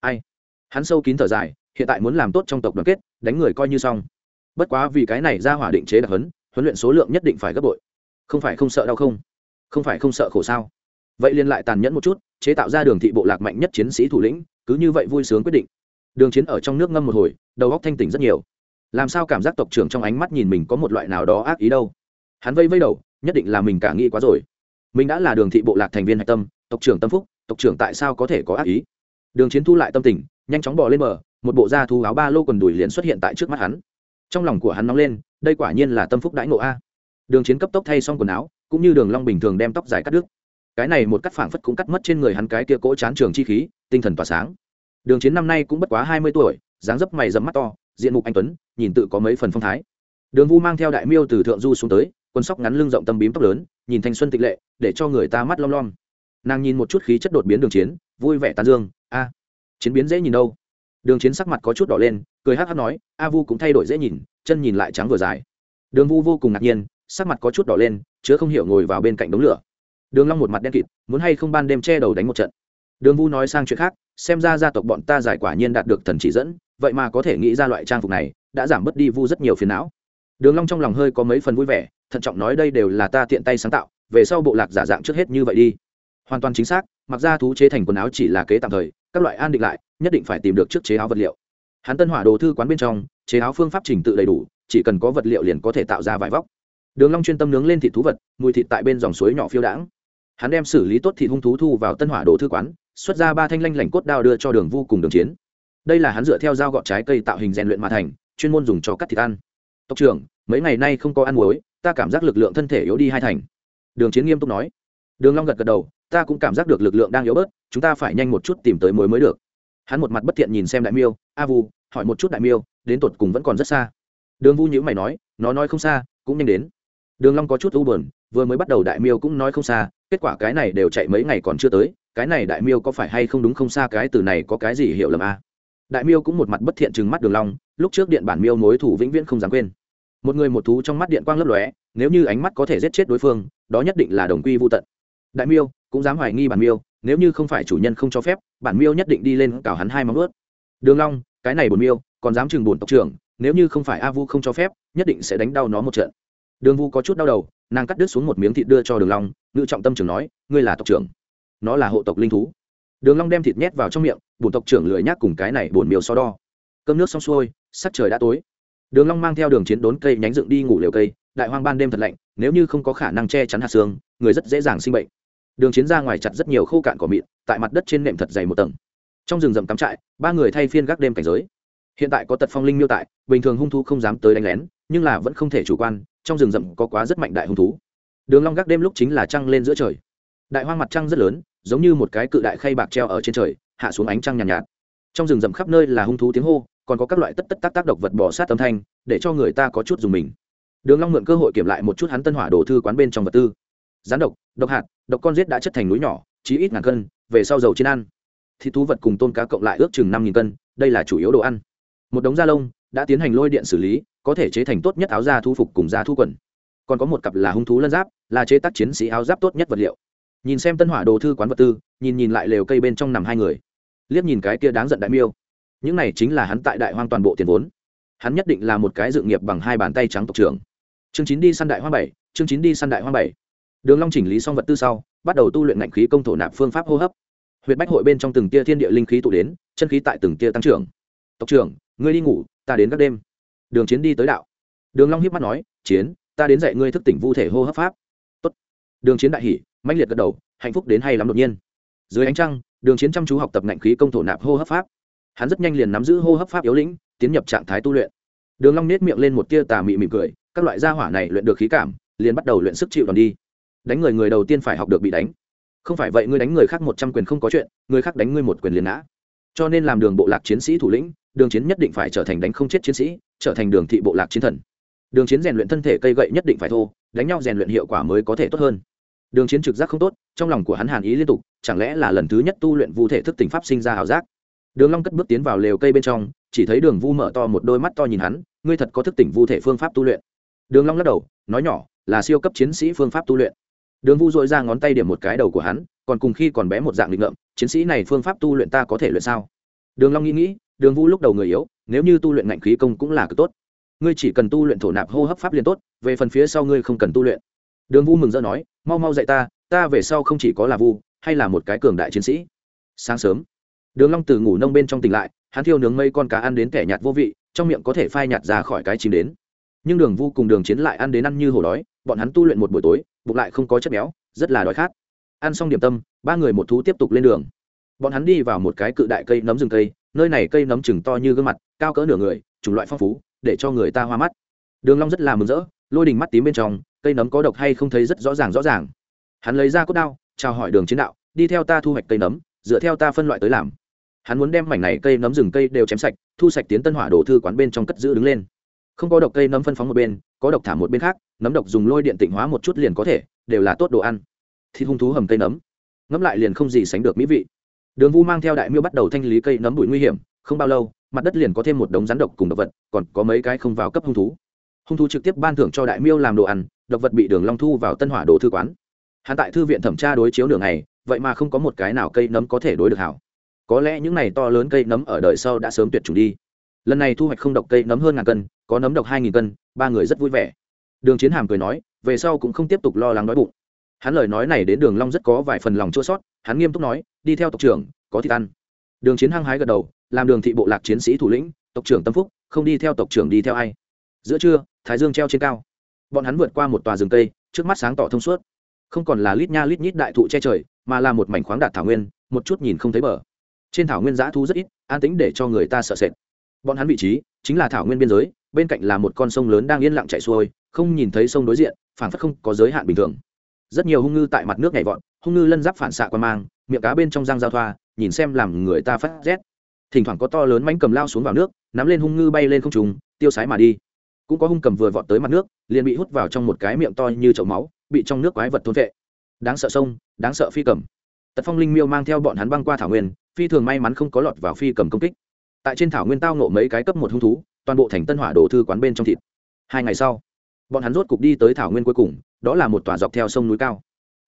Ai? Hắn sâu kín thở dài, hiện tại muốn làm tốt trong tộc đoàn kết, đánh người coi như xong. Bất quá vì cái này gia hỏa định chế đặc huấn huấn luyện số lượng nhất định phải gấp bội không phải không sợ đau không? Không phải không sợ khổ sao? Vậy liền lại tàn nhẫn một chút, chế tạo ra đường thị bộ lạc mạnh nhất chiến sĩ thủ lĩnh, cứ như vậy vui sướng quyết định. Đường chiến ở trong nước ngâm một hồi, đầu góc thanh tỉnh rất nhiều. Làm sao cảm giác tộc trưởng trong ánh mắt nhìn mình có một loại nào đó ác ý đâu? Hắn vây vây đầu, nhất định là mình cả nghĩ quá rồi. Mình đã là đường thị bộ lạc thành viên hạch tâm, tộc trưởng tâm phúc, tộc trưởng tại sao có thể có ác ý? Đường chiến thu lại tâm tình, nhanh chóng bỏ lên bờ, một bộ da thu áo ba lô quần đùi liền xuất hiện tại trước mắt hắn. Trong lòng của hắn nóng lên, đây quả nhiên là tâm phúc đãi ngộ a đường chiến cấp tốc thay xong quần áo, cũng như đường long bình thường đem tóc dài cắt đứt. Cái này một cắt phảng phất cũng cắt mất trên người hắn cái kia cỗ chán trường chi khí, tinh thần tỏa sáng. Đường chiến năm nay cũng bất quá hai mươi tuổi, dáng dấp mày rậm mắt to, diện mục anh tuấn, nhìn tự có mấy phần phong thái. Đường vu mang theo đại miêu từ thượng du xuống tới, quần sóc ngắn lưng rộng tâm bím tóc lớn, nhìn thanh xuân tịch lệ, để cho người ta mắt lom lom. Nàng nhìn một chút khí chất đột biến đường chiến, vui vẻ tán dương, a, chiến biến dễ nhìn đâu? Đường chiến sắc mặt có chút đỏ lên, cười hát hát nói, a vu cũng thay đổi dễ nhìn, chân nhìn lại trắng vừa dài. Đường vu vô cùng ngạc nhiên sắc mặt có chút đỏ lên, chứa không hiểu ngồi vào bên cạnh đống lửa. Đường long một mặt đen kịt, muốn hay không ban đêm che đầu đánh một trận. Đường vu nói sang chuyện khác, xem ra gia tộc bọn ta giải quả nhiên đạt được thần chỉ dẫn, vậy mà có thể nghĩ ra loại trang phục này, đã giảm bớt đi vu rất nhiều phiền não. Đường long trong lòng hơi có mấy phần vui vẻ, thận trọng nói đây đều là ta tiện tay sáng tạo, về sau bộ lạc giả dạng trước hết như vậy đi. Hoàn toàn chính xác, mặc ra thú chế thành quần áo chỉ là kế tạm thời, các loại an định lại, nhất định phải tìm được trước chế áo vật liệu. Hắn tân hỏa đồ thư quán bên trong, chế áo phương pháp trình tự đầy đủ, chỉ cần có vật liệu liền có thể tạo ra vải vóc đường long chuyên tâm nướng lên thịt thú vật, mùi thịt tại bên dòng suối nhỏ phiêu đãng. Hắn đem xử lý tốt thịt hung thú thu vào tân hỏa đồ thư quán, xuất ra ba thanh lanh lảnh cốt đao đưa cho đường vu cùng đường chiến. Đây là hắn dựa theo dao gọt trái cây tạo hình rèn luyện mà thành, chuyên môn dùng cho cắt thịt ăn. Tộc trưởng, mấy ngày nay không có ăn muối, ta cảm giác lực lượng thân thể yếu đi hai thành. Đường chiến nghiêm túc nói. Đường long gật gật đầu, ta cũng cảm giác được lực lượng đang yếu bớt, chúng ta phải nhanh một chút tìm tới muối mới được. Hắn một mặt bất thiện nhìn xem đại miêu, a vu, hỏi một chút đại miêu, đến tột cùng vẫn còn rất xa. Đường vu nhữ mày nói, nó nói không xa, cũng nhanh đến đường long có chút u buồn, vừa mới bắt đầu đại miêu cũng nói không xa, kết quả cái này đều chạy mấy ngày còn chưa tới, cái này đại miêu có phải hay không đúng không xa cái từ này có cái gì hiểu lầm à? đại miêu cũng một mặt bất thiện chừng mắt đường long, lúc trước điện bản miêu mối thủ vĩnh viễn không dám quên. Một người một thú trong mắt điện quang lấp lóe, nếu như ánh mắt có thể giết chết đối phương, đó nhất định là đồng quy vô tận. Đại miêu, cũng dám hoài nghi bản miêu, nếu như không phải chủ nhân không cho phép, bản miêu nhất định đi lên cào hắn hai móng ướt đường long, cái này bổn miêu, còn dám chừng bổn tộc trưởng, nếu như không phải a vu không cho phép, nhất định sẽ đánh đau nó một trận đường vu có chút đau đầu, nàng cắt đứt xuống một miếng thịt đưa cho đường long, ngự trọng tâm trưởng nói, ngươi là tộc trưởng, nó là hộ tộc linh thú. Đường long đem thịt nhét vào trong miệng, bổn tộc trưởng lười nhác cùng cái này bổn miều so đo. Cơm nước xong xuôi, sắc trời đã tối. Đường long mang theo đường chiến đốn cây nhánh dựng đi ngủ liều cây, đại hoang ban đêm thật lạnh, nếu như không có khả năng che chắn hạt xương, người rất dễ dàng sinh bệnh. Đường chiến ra ngoài chặt rất nhiều khô cạn cỏ mịn, tại mặt đất trên nệm thật dày một tầng. Trong rừng rậm cắm trại, ba người thay phiên gác đêm cảnh giới. Hiện tại có tật phong linh miêu tại, bình thường hung thú không dám tới đánh lén, nhưng là vẫn không thể chủ quan trong rừng rậm có quá rất mạnh đại hung thú. Đường long gác đêm lúc chính là trăng lên giữa trời. Đại hoang mặt trăng rất lớn giống như một cái cự đại khay bạc treo ở trên trời hạ xuống ánh trăng nhàn nhạt, nhạt. Trong rừng rậm khắp nơi là hung thú tiếng hô còn có các loại tất tất tác tác độc vật bò sát âm thanh để cho người ta có chút dùng mình. Đường long mượn cơ hội kiểm lại một chút hắn tân hỏa đồ thư quán bên trong vật tư. Rắn độc độc hạt độc con giết đã chất thành núi nhỏ chí ít ngàn cân về sau dầu trên ăn. Thịt thú vật cùng tôm cá cộng lại ước chừng năm nghìn cân đây là chủ yếu đồ ăn. Một đống da lông đã tiến hành lôi điện xử lý có thể chế thành tốt nhất áo da thu phục cùng da thu quần. Còn có một cặp là hung thú lân giáp, là chế tác chiến sĩ áo giáp tốt nhất vật liệu. Nhìn xem tân hỏa đồ thư quán vật tư, nhìn nhìn lại lều cây bên trong nằm hai người. Liếc nhìn cái kia đáng giận đại miêu. Những này chính là hắn tại đại hoang toàn bộ tiền vốn. Hắn nhất định là một cái dự nghiệp bằng hai bàn tay trắng tộc trưởng. Chương chín đi săn đại hoang bảy, chương chín đi săn đại hoang bảy. Đường long chỉnh lý xong vật tư sau, bắt đầu tu luyện ngạnh khí công thổ nạp phương pháp hô hấp. Huyệt bách hội bên trong từng tia thiên địa linh khí tụ đến, chân khí tại từng tia tăng trưởng. Tộc trưởng, ngươi đi ngủ, ta đến các đêm đường chiến đi tới đạo. Đường long hiếp mắt nói, chiến, ta đến dạy ngươi thức tỉnh vu thể hô hấp pháp. Tốt. Đường chiến đại hỉ, mãnh liệt gật đầu, hạnh phúc đến hay lắm đột nhiên. Dưới ánh trăng, đường chiến chăm chú học tập ngạnh khí công thổ nạp hô hấp pháp. Hắn rất nhanh liền nắm giữ hô hấp pháp yếu lĩnh, tiến nhập trạng thái tu luyện. Đường long nét miệng lên một tia tà mị mỉm cười, các loại gia hỏa này luyện được khí cảm, liền bắt đầu luyện sức chịu đòn đi. Đánh người người đầu tiên phải học được bị đánh. Không phải vậy ngươi đánh người khác một trăm quyền không có chuyện, người khác đánh ngươi một quyền liền ngã. Cho nên làm đường bộ lạc chiến sĩ thủ lĩnh đường chiến nhất định phải trở thành đánh không chết chiến sĩ, trở thành đường thị bộ lạc chiến thần. Đường chiến rèn luyện thân thể cây gậy nhất định phải thô, đánh nhau rèn luyện hiệu quả mới có thể tốt hơn. Đường chiến trực giác không tốt, trong lòng của hắn hàn ý liên tục, chẳng lẽ là lần thứ nhất tu luyện vu thể thức tỉnh pháp sinh ra hào giác? Đường long cất bước tiến vào lều cây bên trong, chỉ thấy đường vu mở to một đôi mắt to nhìn hắn, ngươi thật có thức tỉnh vu thể phương pháp tu luyện. Đường long lắc đầu, nói nhỏ, là siêu cấp chiến sĩ phương pháp tu luyện. Đường vu dội ra ngón tay điểm một cái đầu của hắn, còn cùng khi còn bé một dạng lịch ngợm, chiến sĩ này phương pháp tu luyện ta có thể luyện sao? Đường long nghĩ nghĩ đường vu lúc đầu người yếu, nếu như tu luyện ngạnh khí công cũng là cực tốt. Ngươi chỉ cần tu luyện thổ nạp hô hấp pháp liền tốt, về phần phía sau ngươi không cần tu luyện. Đường vu mừng rỡ nói, mau mau dạy ta ta về sau không chỉ có là vu, hay là một cái cường đại chiến sĩ. Sáng sớm, đường long từ ngủ nông bên trong tỉnh lại, hắn thiêu nướng mây con cá ăn đến kẻ nhạt vô vị, trong miệng có thể phai nhạt ra khỏi cái chìm đến. Nhưng đường vu cùng đường chiến lại ăn đến ăn như hổ đói, bọn hắn tu luyện một buổi tối, bụng lại không có chất béo, rất là đói khát. Ăn xong điểm tâm, ba người một thú tiếp tục lên đường. Bọn hắn đi vào một cái cự đại cây nấm rừng cây nơi này cây nấm chừng to như gương mặt, cao cỡ nửa người, chủng loại phong phú, để cho người ta hoa mắt. Đường long rất là mừng rỡ, lôi đình mắt tím bên trong, cây nấm có độc hay không thấy rất rõ ràng rõ ràng. Hắn lấy ra cốt đao, chào hỏi đường chiến đạo, đi theo ta thu hoạch cây nấm, dựa theo ta phân loại tới làm. Hắn muốn đem mảnh này cây nấm rừng cây đều chém sạch, thu sạch tiến tân hỏa đổ thư quán bên trong cất giữ đứng lên. Không có độc cây nấm phân phóng một bên, có độc thả một bên khác, nấm độc dùng lôi điện tịnh hóa một chút liền có thể, đều là tốt đồ ăn. Thịt hung thú hầm cây nấm. Ngẫm lại liền không gì sánh được mỹ vị đường vu mang theo đại miêu bắt đầu thanh lý cây nấm bụi nguy hiểm, không bao lâu, mặt đất liền có thêm một đống rắn độc cùng độc vật, còn có mấy cái không vào cấp hung thú. Hung thú trực tiếp ban thưởng cho đại miêu làm đồ ăn, độc vật bị đường long thu vào tân hỏa đồ thư quán. Hắn tại thư viện thẩm tra đối chiếu đường này vậy mà không có một cái nào cây nấm có thể đối được hảo. Có lẽ những này to lớn cây nấm ở đời sau đã sớm tuyệt chủng đi. Lần này thu hoạch không độc cây nấm hơn ngàn cân, có nấm độc hai nghìn cân, ba người rất vui vẻ. Đường chiến hàm cười nói, về sau cũng không tiếp tục lo lắng đói bụng hắn lời nói này đến đường long rất có vài phần lòng chua sót, hắn nghiêm túc nói, đi theo tộc trưởng, có thịt ăn. Đường chiến hăng hái gật đầu, làm đường thị bộ lạc chiến sĩ thủ lĩnh, tộc trưởng tâm phúc, không đi theo tộc trưởng đi theo ai. Giữa trưa, thái dương treo trên cao. Bọn hắn vượt qua một tòa rừng cây, trước mắt sáng tỏ thông suốt. Không còn là lít nha lít nhít đại thụ che trời, mà là một mảnh khoáng đạt thảo nguyên, một chút nhìn không thấy bờ. Trên thảo nguyên giã thu rất ít, an tĩnh để cho người ta sợ sệt. Bọn hắn vị trí, chính là thảo nguyên biên giới, bên cạnh là một con sông lớn đang yên lặng chạy xuôi, không nhìn thấy sông đối diện phản phất không có giới hạn bình thường rất nhiều hung ngư tại mặt nước nhảy vọt, hung ngư lân giáp phản xạ qua mang, miệng cá bên trong răng giao thoa, nhìn xem làm người ta phát rét. Thỉnh thoảng có to lớn mánh cầm lao xuống vào nước, nắm lên hung ngư bay lên không trùng tiêu sái mà đi. Cũng có hung cầm vừa vọt tới mặt nước, liền bị hút vào trong một cái miệng to như chậu máu, bị trong nước quái vật thôn vệ. Đáng sợ sông, đáng sợ phi cầm. Tật phong linh miêu mang theo bọn hắn băng qua thảo nguyên, phi thường may mắn không có lọt vào phi cầm công kích. Tại trên thảo nguyên tao nộ mấy cái cấp một hung thú, toàn bộ thành tân hỏa đồ thư quán bên trong thịt. Hai ngày sau bọn hắn rốt cục đi tới thảo nguyên cuối cùng, đó là một tòa dọc theo sông núi cao.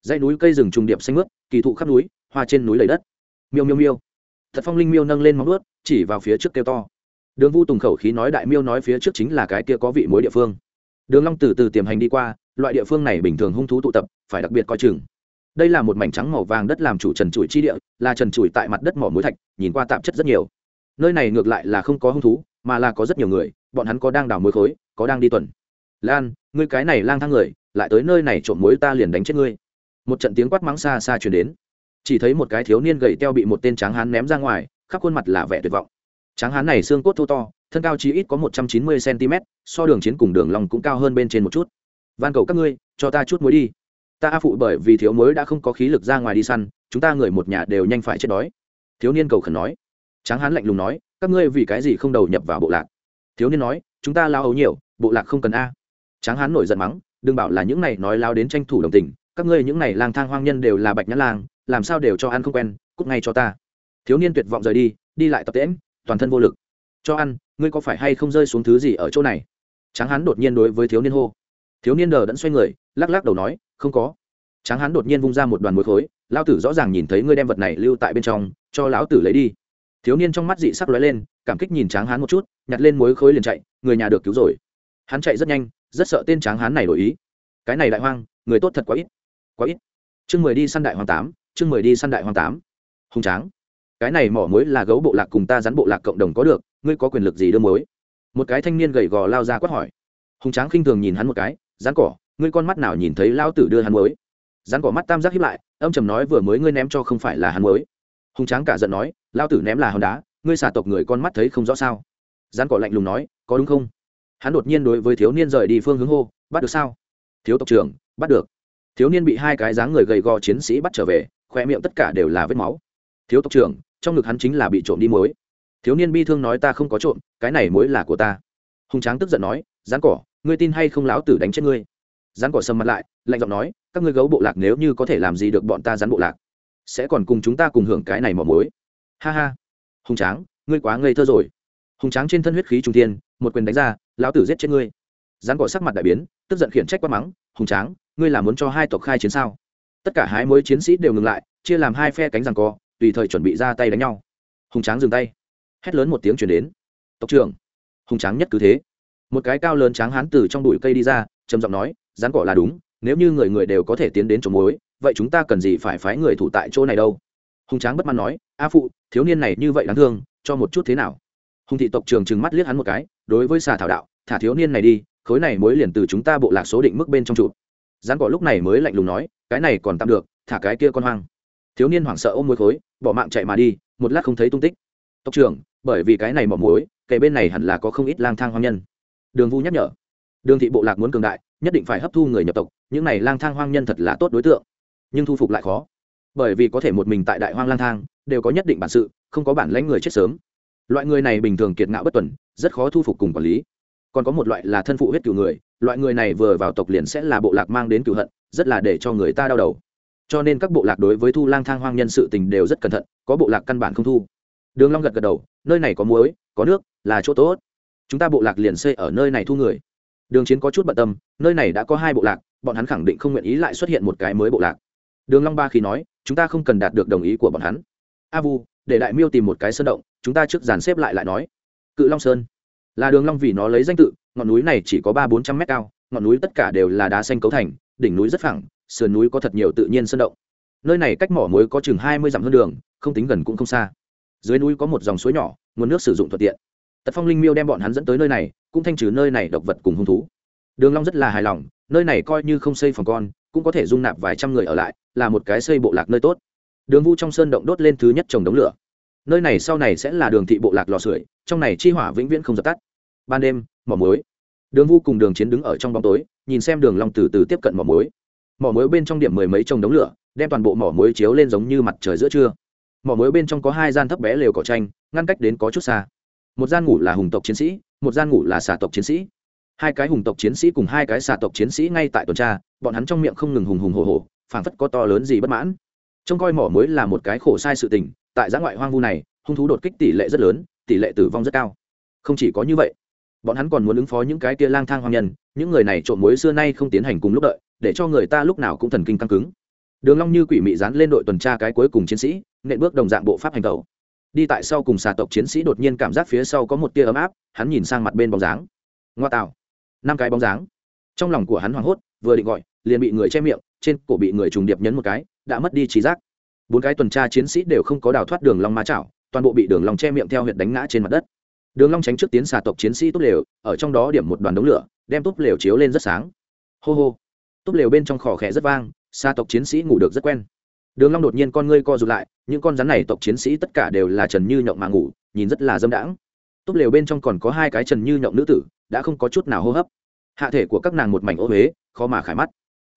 Dãy núi cây rừng trùng điệp xanh mướt, kỳ thụ khắp núi, hoa trên núi lầy đất. Miêu miêu miêu. Thật phong linh miêu nâng lên móng ướt chỉ vào phía trước kêu to. Đường vu tùng khẩu khí nói đại miêu nói phía trước chính là cái kia có vị mối địa phương. Đường long từ từ tiềm hành đi qua, loại địa phương này bình thường hung thú tụ tập, phải đặc biệt coi chừng. Đây là một mảnh trắng màu vàng đất làm chủ trần chuỗi chi địa, là trần chuỗi tại mặt đất mỏ muối thạch, nhìn qua tạp chất rất nhiều. Nơi này ngược lại là không có hung thú, mà là có rất nhiều người, bọn hắn có đang đào muối khối, có đang đi tuần lan, ngươi cái này lang thang người, lại tới nơi này trộm muối ta liền đánh chết ngươi. Một trận tiếng quát mắng xa xa truyền đến. Chỉ thấy một cái thiếu niên gầy teo bị một tên tráng hán ném ra ngoài, khắp khuôn mặt là vẻ tuyệt vọng. Tráng hán này xương cốt thô to, thân cao chí ít có một trăm chín mươi cm so đường chiến cùng đường lòng cũng cao hơn bên trên một chút. Van cầu các ngươi, cho ta chút muối đi. Ta a phụ bởi vì thiếu muối đã không có khí lực ra ngoài đi săn, chúng ta người một nhà đều nhanh phải chết đói. Thiếu niên cầu khẩn nói. Tráng hán lạnh lùng nói, các ngươi vì cái gì không đầu nhập vào bộ lạc? Thiếu niên nói, chúng ta lao ấu nhiều, bộ lạc không cần a tráng hán nổi giận mắng, đừng bảo là những này nói lao đến tranh thủ đồng tình, các ngươi những này lang thang hoang nhân đều là bạch nhã lang, làm sao đều cho ăn không quen, cút ngay cho ta. Thiếu niên tuyệt vọng rời đi đi lại tập tễm toàn thân vô lực. Cho ăn, ngươi có phải hay không rơi xuống thứ gì ở chỗ này? Tráng hán đột nhiên đối với thiếu niên hô. Thiếu niên đờ đẫn xoay người, lắc lắc đầu nói, không có. Tráng hán đột nhiên vung ra một đoàn muối khối lao tử rõ ràng nhìn thấy ngươi đem vật này lưu tại bên trong, cho lão tử lấy đi. Thiếu niên trong mắt dị sắc lóe lên, cảm kích nhìn tráng hán một chút, nhặt lên muối khối liền chạy, người nhà được cứu rồi hắn chạy rất nhanh, rất sợ tên tráng hán này đổi ý. Cái này đại hoang, người tốt thật quá ít. Quá ít. Chương mười đi săn đại hoàng tám, chương mười đi săn đại hoàng tám. Hùng tráng. Cái này mỏ muối là gấu bộ lạc cùng ta rắn bộ lạc cộng đồng có được, ngươi có quyền lực gì đưa muối? Một cái thanh niên gầy gò lao ra quát hỏi. Hùng tráng khinh thường nhìn hắn một cái, rắn cỏ, ngươi con mắt nào nhìn thấy lao tử đưa hắn muối? Rắn cỏ mắt tam giác hiếp lại ông trầm nói vừa mới ngươi ném cho không phải là hắn muối. Hùng tráng cả giận nói, lao tử ném là hòn đá, ngươi xà tộc người con mắt thấy không rõ sao? Rắn cỏ lạnh lùng nói, có đúng không? Hắn đột nhiên đối với thiếu niên rời đi phương hướng hô, bắt được sao? Thiếu tộc trưởng, bắt được. Thiếu niên bị hai cái dáng người gầy gò chiến sĩ bắt trở về, khoe miệng tất cả đều là vết máu. Thiếu tộc trưởng, trong ngực hắn chính là bị trộm đi muối. Thiếu niên bi thương nói, ta không có trộm, cái này muối là của ta. Hùng tráng tức giận nói rắn cỏ, ngươi tin hay không láo tử đánh chết ngươi? Rắn cỏ sầm mặt lại, lạnh giọng nói, các ngươi gấu bộ lạc nếu như có thể làm gì được bọn ta rắn bộ lạc, sẽ còn cùng chúng ta cùng hưởng cái này mỏ muối. Ha ha. Hùng tráng, ngươi quá ngây thơ rồi. Hùng tráng trên thân huyết khí trung tiên một quyền đánh ra lão tử giết chết ngươi. Rắn cỏ sắc mặt đại biến, tức giận khiển trách quát mắng, hùng tráng, ngươi là muốn cho hai tộc khai chiến sao? Tất cả hai mối chiến sĩ đều ngừng lại, chia làm hai phe cánh rằng co, tùy thời chuẩn bị ra tay đánh nhau. Hùng tráng dừng tay. Hét lớn một tiếng chuyển đến. Tộc trưởng, hùng tráng nhất cứ thế. Một cái cao lớn tráng hán từ trong bụi cây đi ra, trầm giọng nói, rắn cỏ là đúng, nếu như người người đều có thể tiến đến trồng mối vậy chúng ta cần gì phải phái người thủ tại chỗ này đâu? Hùng tráng bất mãn nói, a phụ, thiếu niên này như vậy đáng thương, cho một chút thế nào? Hùng thị tộc trường trừng mắt liếc hắn một cái, đối với xà thảo đạo thả thiếu niên này đi, khối này mới liền từ chúng ta bộ lạc số định mức bên trong trụ. Rắn cỏ lúc này mới lạnh lùng nói, cái này còn tạm được, thả cái kia con hoang. Thiếu niên hoảng sợ ôm mối khối, bỏ mạng chạy mà đi, một lát không thấy tung tích. Tộc trưởng, bởi vì cái này mỏ muối kể bên này hẳn là có không ít lang thang hoang nhân. Đường vu nhắc nhở. Đường thị bộ lạc muốn cường đại, nhất định phải hấp thu người nhập tộc, những này lang thang hoang nhân thật là tốt đối tượng. Nhưng thu phục lại khó. Bởi vì có thể một mình tại đại hoang lang thang, đều có nhất định bản sự, không có bản lãnh người chết sớm. Loại người này bình thường kiệt ngạo bất tuần, rất khó thu phục cùng quản lý còn có một loại là thân phụ huyết cửu người, loại người này vừa vào tộc liền sẽ là bộ lạc mang đến cửu hận, rất là để cho người ta đau đầu. Cho nên các bộ lạc đối với thu lang thang hoang nhân sự tình đều rất cẩn thận, có bộ lạc căn bản không thu. Đường long gật gật đầu, nơi này có muối, có nước, là chỗ tốt. Chúng ta bộ lạc liền xây ở nơi này thu người. Đường chiến có chút bận tâm, nơi này đã có hai bộ lạc, bọn hắn khẳng định không nguyện ý lại xuất hiện một cái mới bộ lạc. Đường long ba khi nói, chúng ta không cần đạt được đồng ý của bọn hắn. A vu, để đại miêu tìm một cái sơn động, chúng ta trước dàn xếp lại lại nói. Cự long sơn là đường long vì nó lấy danh tự, ngọn núi này chỉ có ba bốn trăm mét cao, ngọn núi tất cả đều là đá xanh cấu thành, đỉnh núi rất phẳng, sườn núi có thật nhiều tự nhiên sơn động. Nơi này cách mỏ muối có chừng hai mươi dặm hơn đường, không tính gần cũng không xa. Dưới núi có một dòng suối nhỏ, nguồn nước sử dụng thuận tiện. Tật phong linh miêu đem bọn hắn dẫn tới nơi này, cũng thanh trừ nơi này độc vật cùng hung thú. Đường long rất là hài lòng, nơi này coi như không xây phòng con, cũng có thể dung nạp vài trăm người ở lại, là một cái xây bộ lạc nơi tốt. Đường vu trong sơn động đốt lên thứ nhất trồng đống lửa. Nơi này sau này sẽ là đường thị bộ lạc lò sưởi, trong này chi hỏa vĩnh viễn không dập tắt ban đêm mỏ muối. Đường vu cùng đường chiến đứng ở trong bóng tối nhìn xem đường long từ từ tiếp cận mỏ muối. Mỏ muối bên trong điểm mười mấy trồng đống lửa đem toàn bộ mỏ muối chiếu lên giống như mặt trời giữa trưa. Mỏ muối bên trong có hai gian thấp bé lều cỏ tranh ngăn cách đến có chút xa. Một gian ngủ là hùng tộc chiến sĩ một gian ngủ là xà tộc chiến sĩ. Hai cái hùng tộc chiến sĩ cùng hai cái xà tộc chiến sĩ ngay tại tuần tra bọn hắn trong miệng không ngừng hùng hùng hổ hổ, phảng phất có to lớn gì bất mãn. Trông coi mỏ muối là một cái khổ sai sự tình tại giã ngoại hoang vu này hung thú đột kích tỷ lệ rất lớn tỷ lệ tử vong rất cao. Không chỉ có như vậy bọn hắn còn muốn ứng phó những cái tia lang thang hoang nhân những người này trộm muối xưa nay không tiến hành cùng lúc đợi để cho người ta lúc nào cũng thần kinh căng cứng. Đường long như quỷ mị dán lên đội tuần tra cái cuối cùng chiến sĩ nện bước đồng dạng bộ pháp hành tẩu. Đi tại sau cùng xà tộc chiến sĩ đột nhiên cảm giác phía sau có một tia ấm áp hắn nhìn sang mặt bên bóng dáng. Ngoa tào, năm cái bóng dáng. Trong lòng của hắn hoảng hốt vừa định gọi liền bị người che miệng trên cổ bị người trùng điệp nhấn một cái đã mất đi trí giác. Bốn cái tuần tra chiến sĩ đều không có đào thoát đường long ma chảo toàn bộ bị đường long che miệng theo huyệt đánh ngã trên mặt đất đường long tránh trước tiến xà tộc chiến sĩ tốt lều, ở trong đó điểm một đoàn đống lửa, đem túp lều chiếu lên rất sáng. Hô hô. Túp lều bên trong khò khẽ rất vang, xà tộc chiến sĩ ngủ được rất quen. Đường long đột nhiên con ngươi co rụt lại, những con rắn này tộc chiến sĩ tất cả đều là trần như nhộng mà ngủ, nhìn rất là dâm đãng. Túp lều bên trong còn có hai cái trần như nhộng nữ tử, đã không có chút nào hô hấp. Hạ thể của các nàng một mảnh ô huế khó mà khải mắt.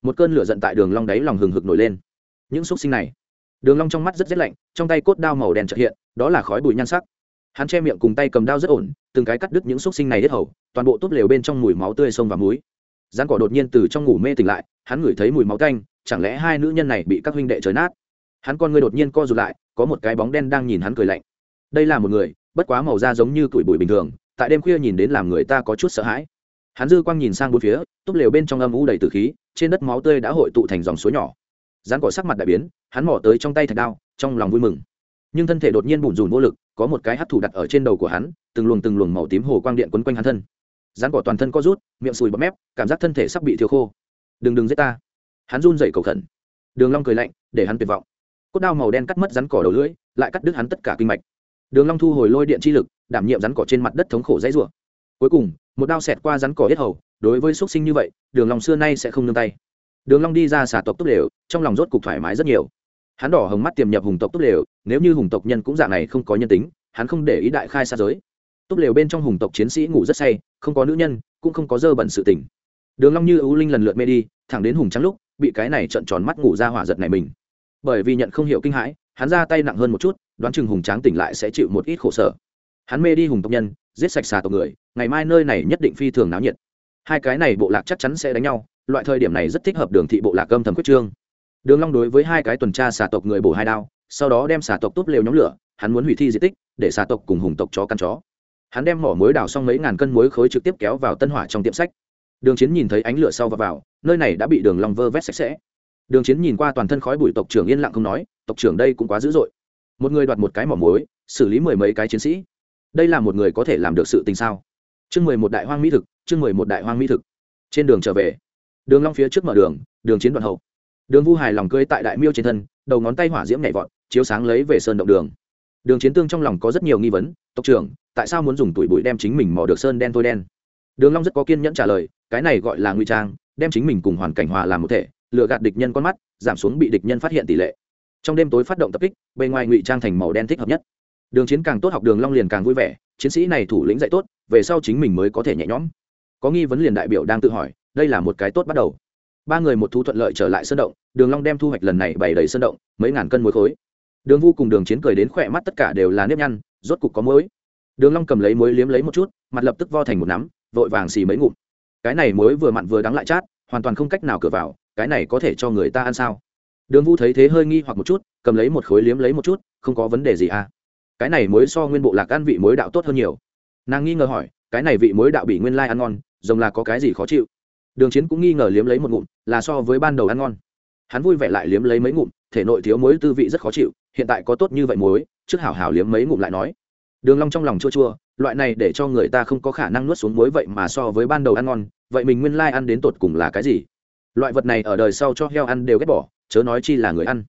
Một cơn lửa giận tại đường long đáy lòng hừng hực nổi lên. Những xúc sinh này. Đường long trong mắt rất rét lạnh, trong tay cốt đao màu đen chợt hiện, đó là khói bụi nhan sắc hắn che miệng cùng tay cầm đao rất ổn, từng cái cắt đứt những xúc sinh này hết hầu, toàn bộ tốt lều bên trong mùi máu tươi sông và muối. Gián cỏ đột nhiên từ trong ngủ mê tỉnh lại, hắn ngửi thấy mùi máu canh chẳng lẽ hai nữ nhân này bị các huynh đệ chới nát hắn con người đột nhiên co rụt lại, có một cái bóng đen đang nhìn hắn cười lạnh. Đây là một người, bất quá màu da giống như tuổi bụi bình thường, tại đêm khuya nhìn đến làm người ta có chút sợ hãi. Hắn dư quang nhìn sang bốn phía, túp lều bên trong âm u đầy tử khí, trên đất máu tươi đã hội tụ thành dòng suối nhỏ. Rán cỏ sắc mặt đại biến, hắn mỏ tới trong tay thạch đao, trong lòng vui mừng nhưng thân thể đột nhiên bùn rùn vô lực, có một cái hắt thủ đặt ở trên đầu của hắn, từng luồng từng luồng màu tím hồ quang điện quấn quanh hắn thân. Rán cỏ toàn thân có rút, miệng sùi bọt mép, cảm giác thân thể sắp bị thiếu khô. Đừng đừng giết ta. Hắn run dậy cầu khẩn. Đường long cười lạnh, để hắn tuyệt vọng. Cốt đao màu đen cắt mất rắn cỏ đầu lưỡi, lại cắt đứt hắn tất cả kinh mạch. Đường long thu hồi lôi điện chi lực, đảm nhiệm rắn cỏ trên mặt đất thống khổ dãy rủa. Cuối cùng, một đao xẹt qua rắn cỏ hết hầu, đối với xuất sinh như vậy, đường long xưa nay sẽ không nương tay. Đường long đi ra xả tộc túc đều trong lòng rốt cục thoải mái rất nhiều. Hắn đỏ hồng mắt tiềm nhập hùng tộc túc đều nếu như hùng tộc nhân cũng dạng này không có nhân tính, hắn không để ý đại khai xa giới. Túc lều bên trong hùng tộc chiến sĩ ngủ rất say, không có nữ nhân, cũng không có dơ bẩn sự tình. Đường long như ưu linh lần lượt mê đi, thẳng đến hùng trắng lúc, bị cái này trợn tròn mắt ngủ ra hỏa giật này mình. Bởi vì nhận không hiểu kinh hãi, hắn ra tay nặng hơn một chút, đoán chừng hùng tráng tỉnh lại sẽ chịu một ít khổ sở. Hắn mê đi hùng tộc nhân, giết sạch xà tộc người, ngày mai nơi này nhất định phi thường náo nhiệt. Hai cái này bộ lạc chắc chắn sẽ đánh nhau, loại thời điểm này rất thích hợp đường thị bộ lạc âm thầm quyết trương. Đường long đối với hai cái tuần tra xà tộc người bổ hai đao sau đó đem xà tộc tốt lều nhóm lửa, hắn muốn hủy thi di tích, để xà tộc cùng hùng tộc chó căn chó. Hắn đem mỏ muối đào xong mấy ngàn cân muối khối trực tiếp kéo vào tân hỏa trong tiệm sách. Đường chiến nhìn thấy ánh lửa sau và vào, nơi này đã bị đường long vơ vét sạch sẽ. Đường chiến nhìn qua toàn thân khói bụi, tộc trưởng yên lặng không nói, tộc trưởng đây cũng quá dữ dội. Một người đoạt một cái mỏ muối, xử lý mười mấy cái chiến sĩ. Đây là một người có thể làm được sự tình sao? Chương mười một đại hoang mỹ thực, chương mười một đại hoang mỹ thực. Trên đường trở về, đường long phía trước mở đường đường chiến đoạn hậu. Đường vu hài lòng cưới tại đại miêu trên thân đầu ngón tay hỏa diễm nhảy vọt, chiếu sáng lấy về sơn động đường. Đường chiến tương trong lòng có rất nhiều nghi vấn, tộc trưởng, tại sao muốn dùng tuổi bụi đem chính mình mò được sơn đen thôi đen? Đường long rất có kiên nhẫn trả lời, cái này gọi là nguy trang, đem chính mình cùng hoàn cảnh hòa làm một thể, lừa gạt địch nhân con mắt, giảm xuống bị địch nhân phát hiện tỷ lệ. Trong đêm tối phát động tập kích bên ngoài ngụy trang thành màu đen thích hợp nhất. Đường chiến càng tốt học đường long liền càng vui vẻ, chiến sĩ này thủ lĩnh dạy tốt, về sau chính mình mới có thể nhẹ nhõm. Có nghi vấn liền đại biểu đang tự hỏi, đây là một cái tốt bắt đầu ba người một thú thuận lợi trở lại sơn động, đường long đem thu hoạch lần này bày đầy sơn động, mấy ngàn cân muối khối. Đường vu cùng đường chiến cười đến khỏe mắt tất cả đều là nếp nhăn, rốt cục có muối. Đường long cầm lấy muối liếm lấy một chút, mặt lập tức vo thành một nắm, vội vàng xì mấy ngụm. Cái này muối vừa mặn vừa đắng lại chát, hoàn toàn không cách nào cửa vào, cái này có thể cho người ta ăn sao? Đường vu thấy thế hơi nghi hoặc một chút, cầm lấy một khối liếm lấy một chút, không có vấn đề gì à? Cái này muối so nguyên bộ lạc ăn vị muối đạo tốt hơn nhiều. Nàng nghi ngờ hỏi, cái này vị muối đạo bị nguyên lai ăn ngon, rồng là có cái gì khó chịu? Đường chiến cũng nghi ngờ liếm lấy một ngụm, là so với ban đầu ăn ngon. Hắn vui vẻ lại liếm lấy mấy ngụm, thể nội thiếu muối tư vị rất khó chịu, hiện tại có tốt như vậy muối, trước hảo hảo liếm mấy ngụm lại nói. Đường long trong lòng chua chua, loại này để cho người ta không có khả năng nuốt xuống muối vậy mà so với ban đầu ăn ngon, vậy mình nguyên lai ăn đến tột cùng là cái gì? Loại vật này ở đời sau cho heo ăn đều ghét bỏ, chớ nói chi là người ăn.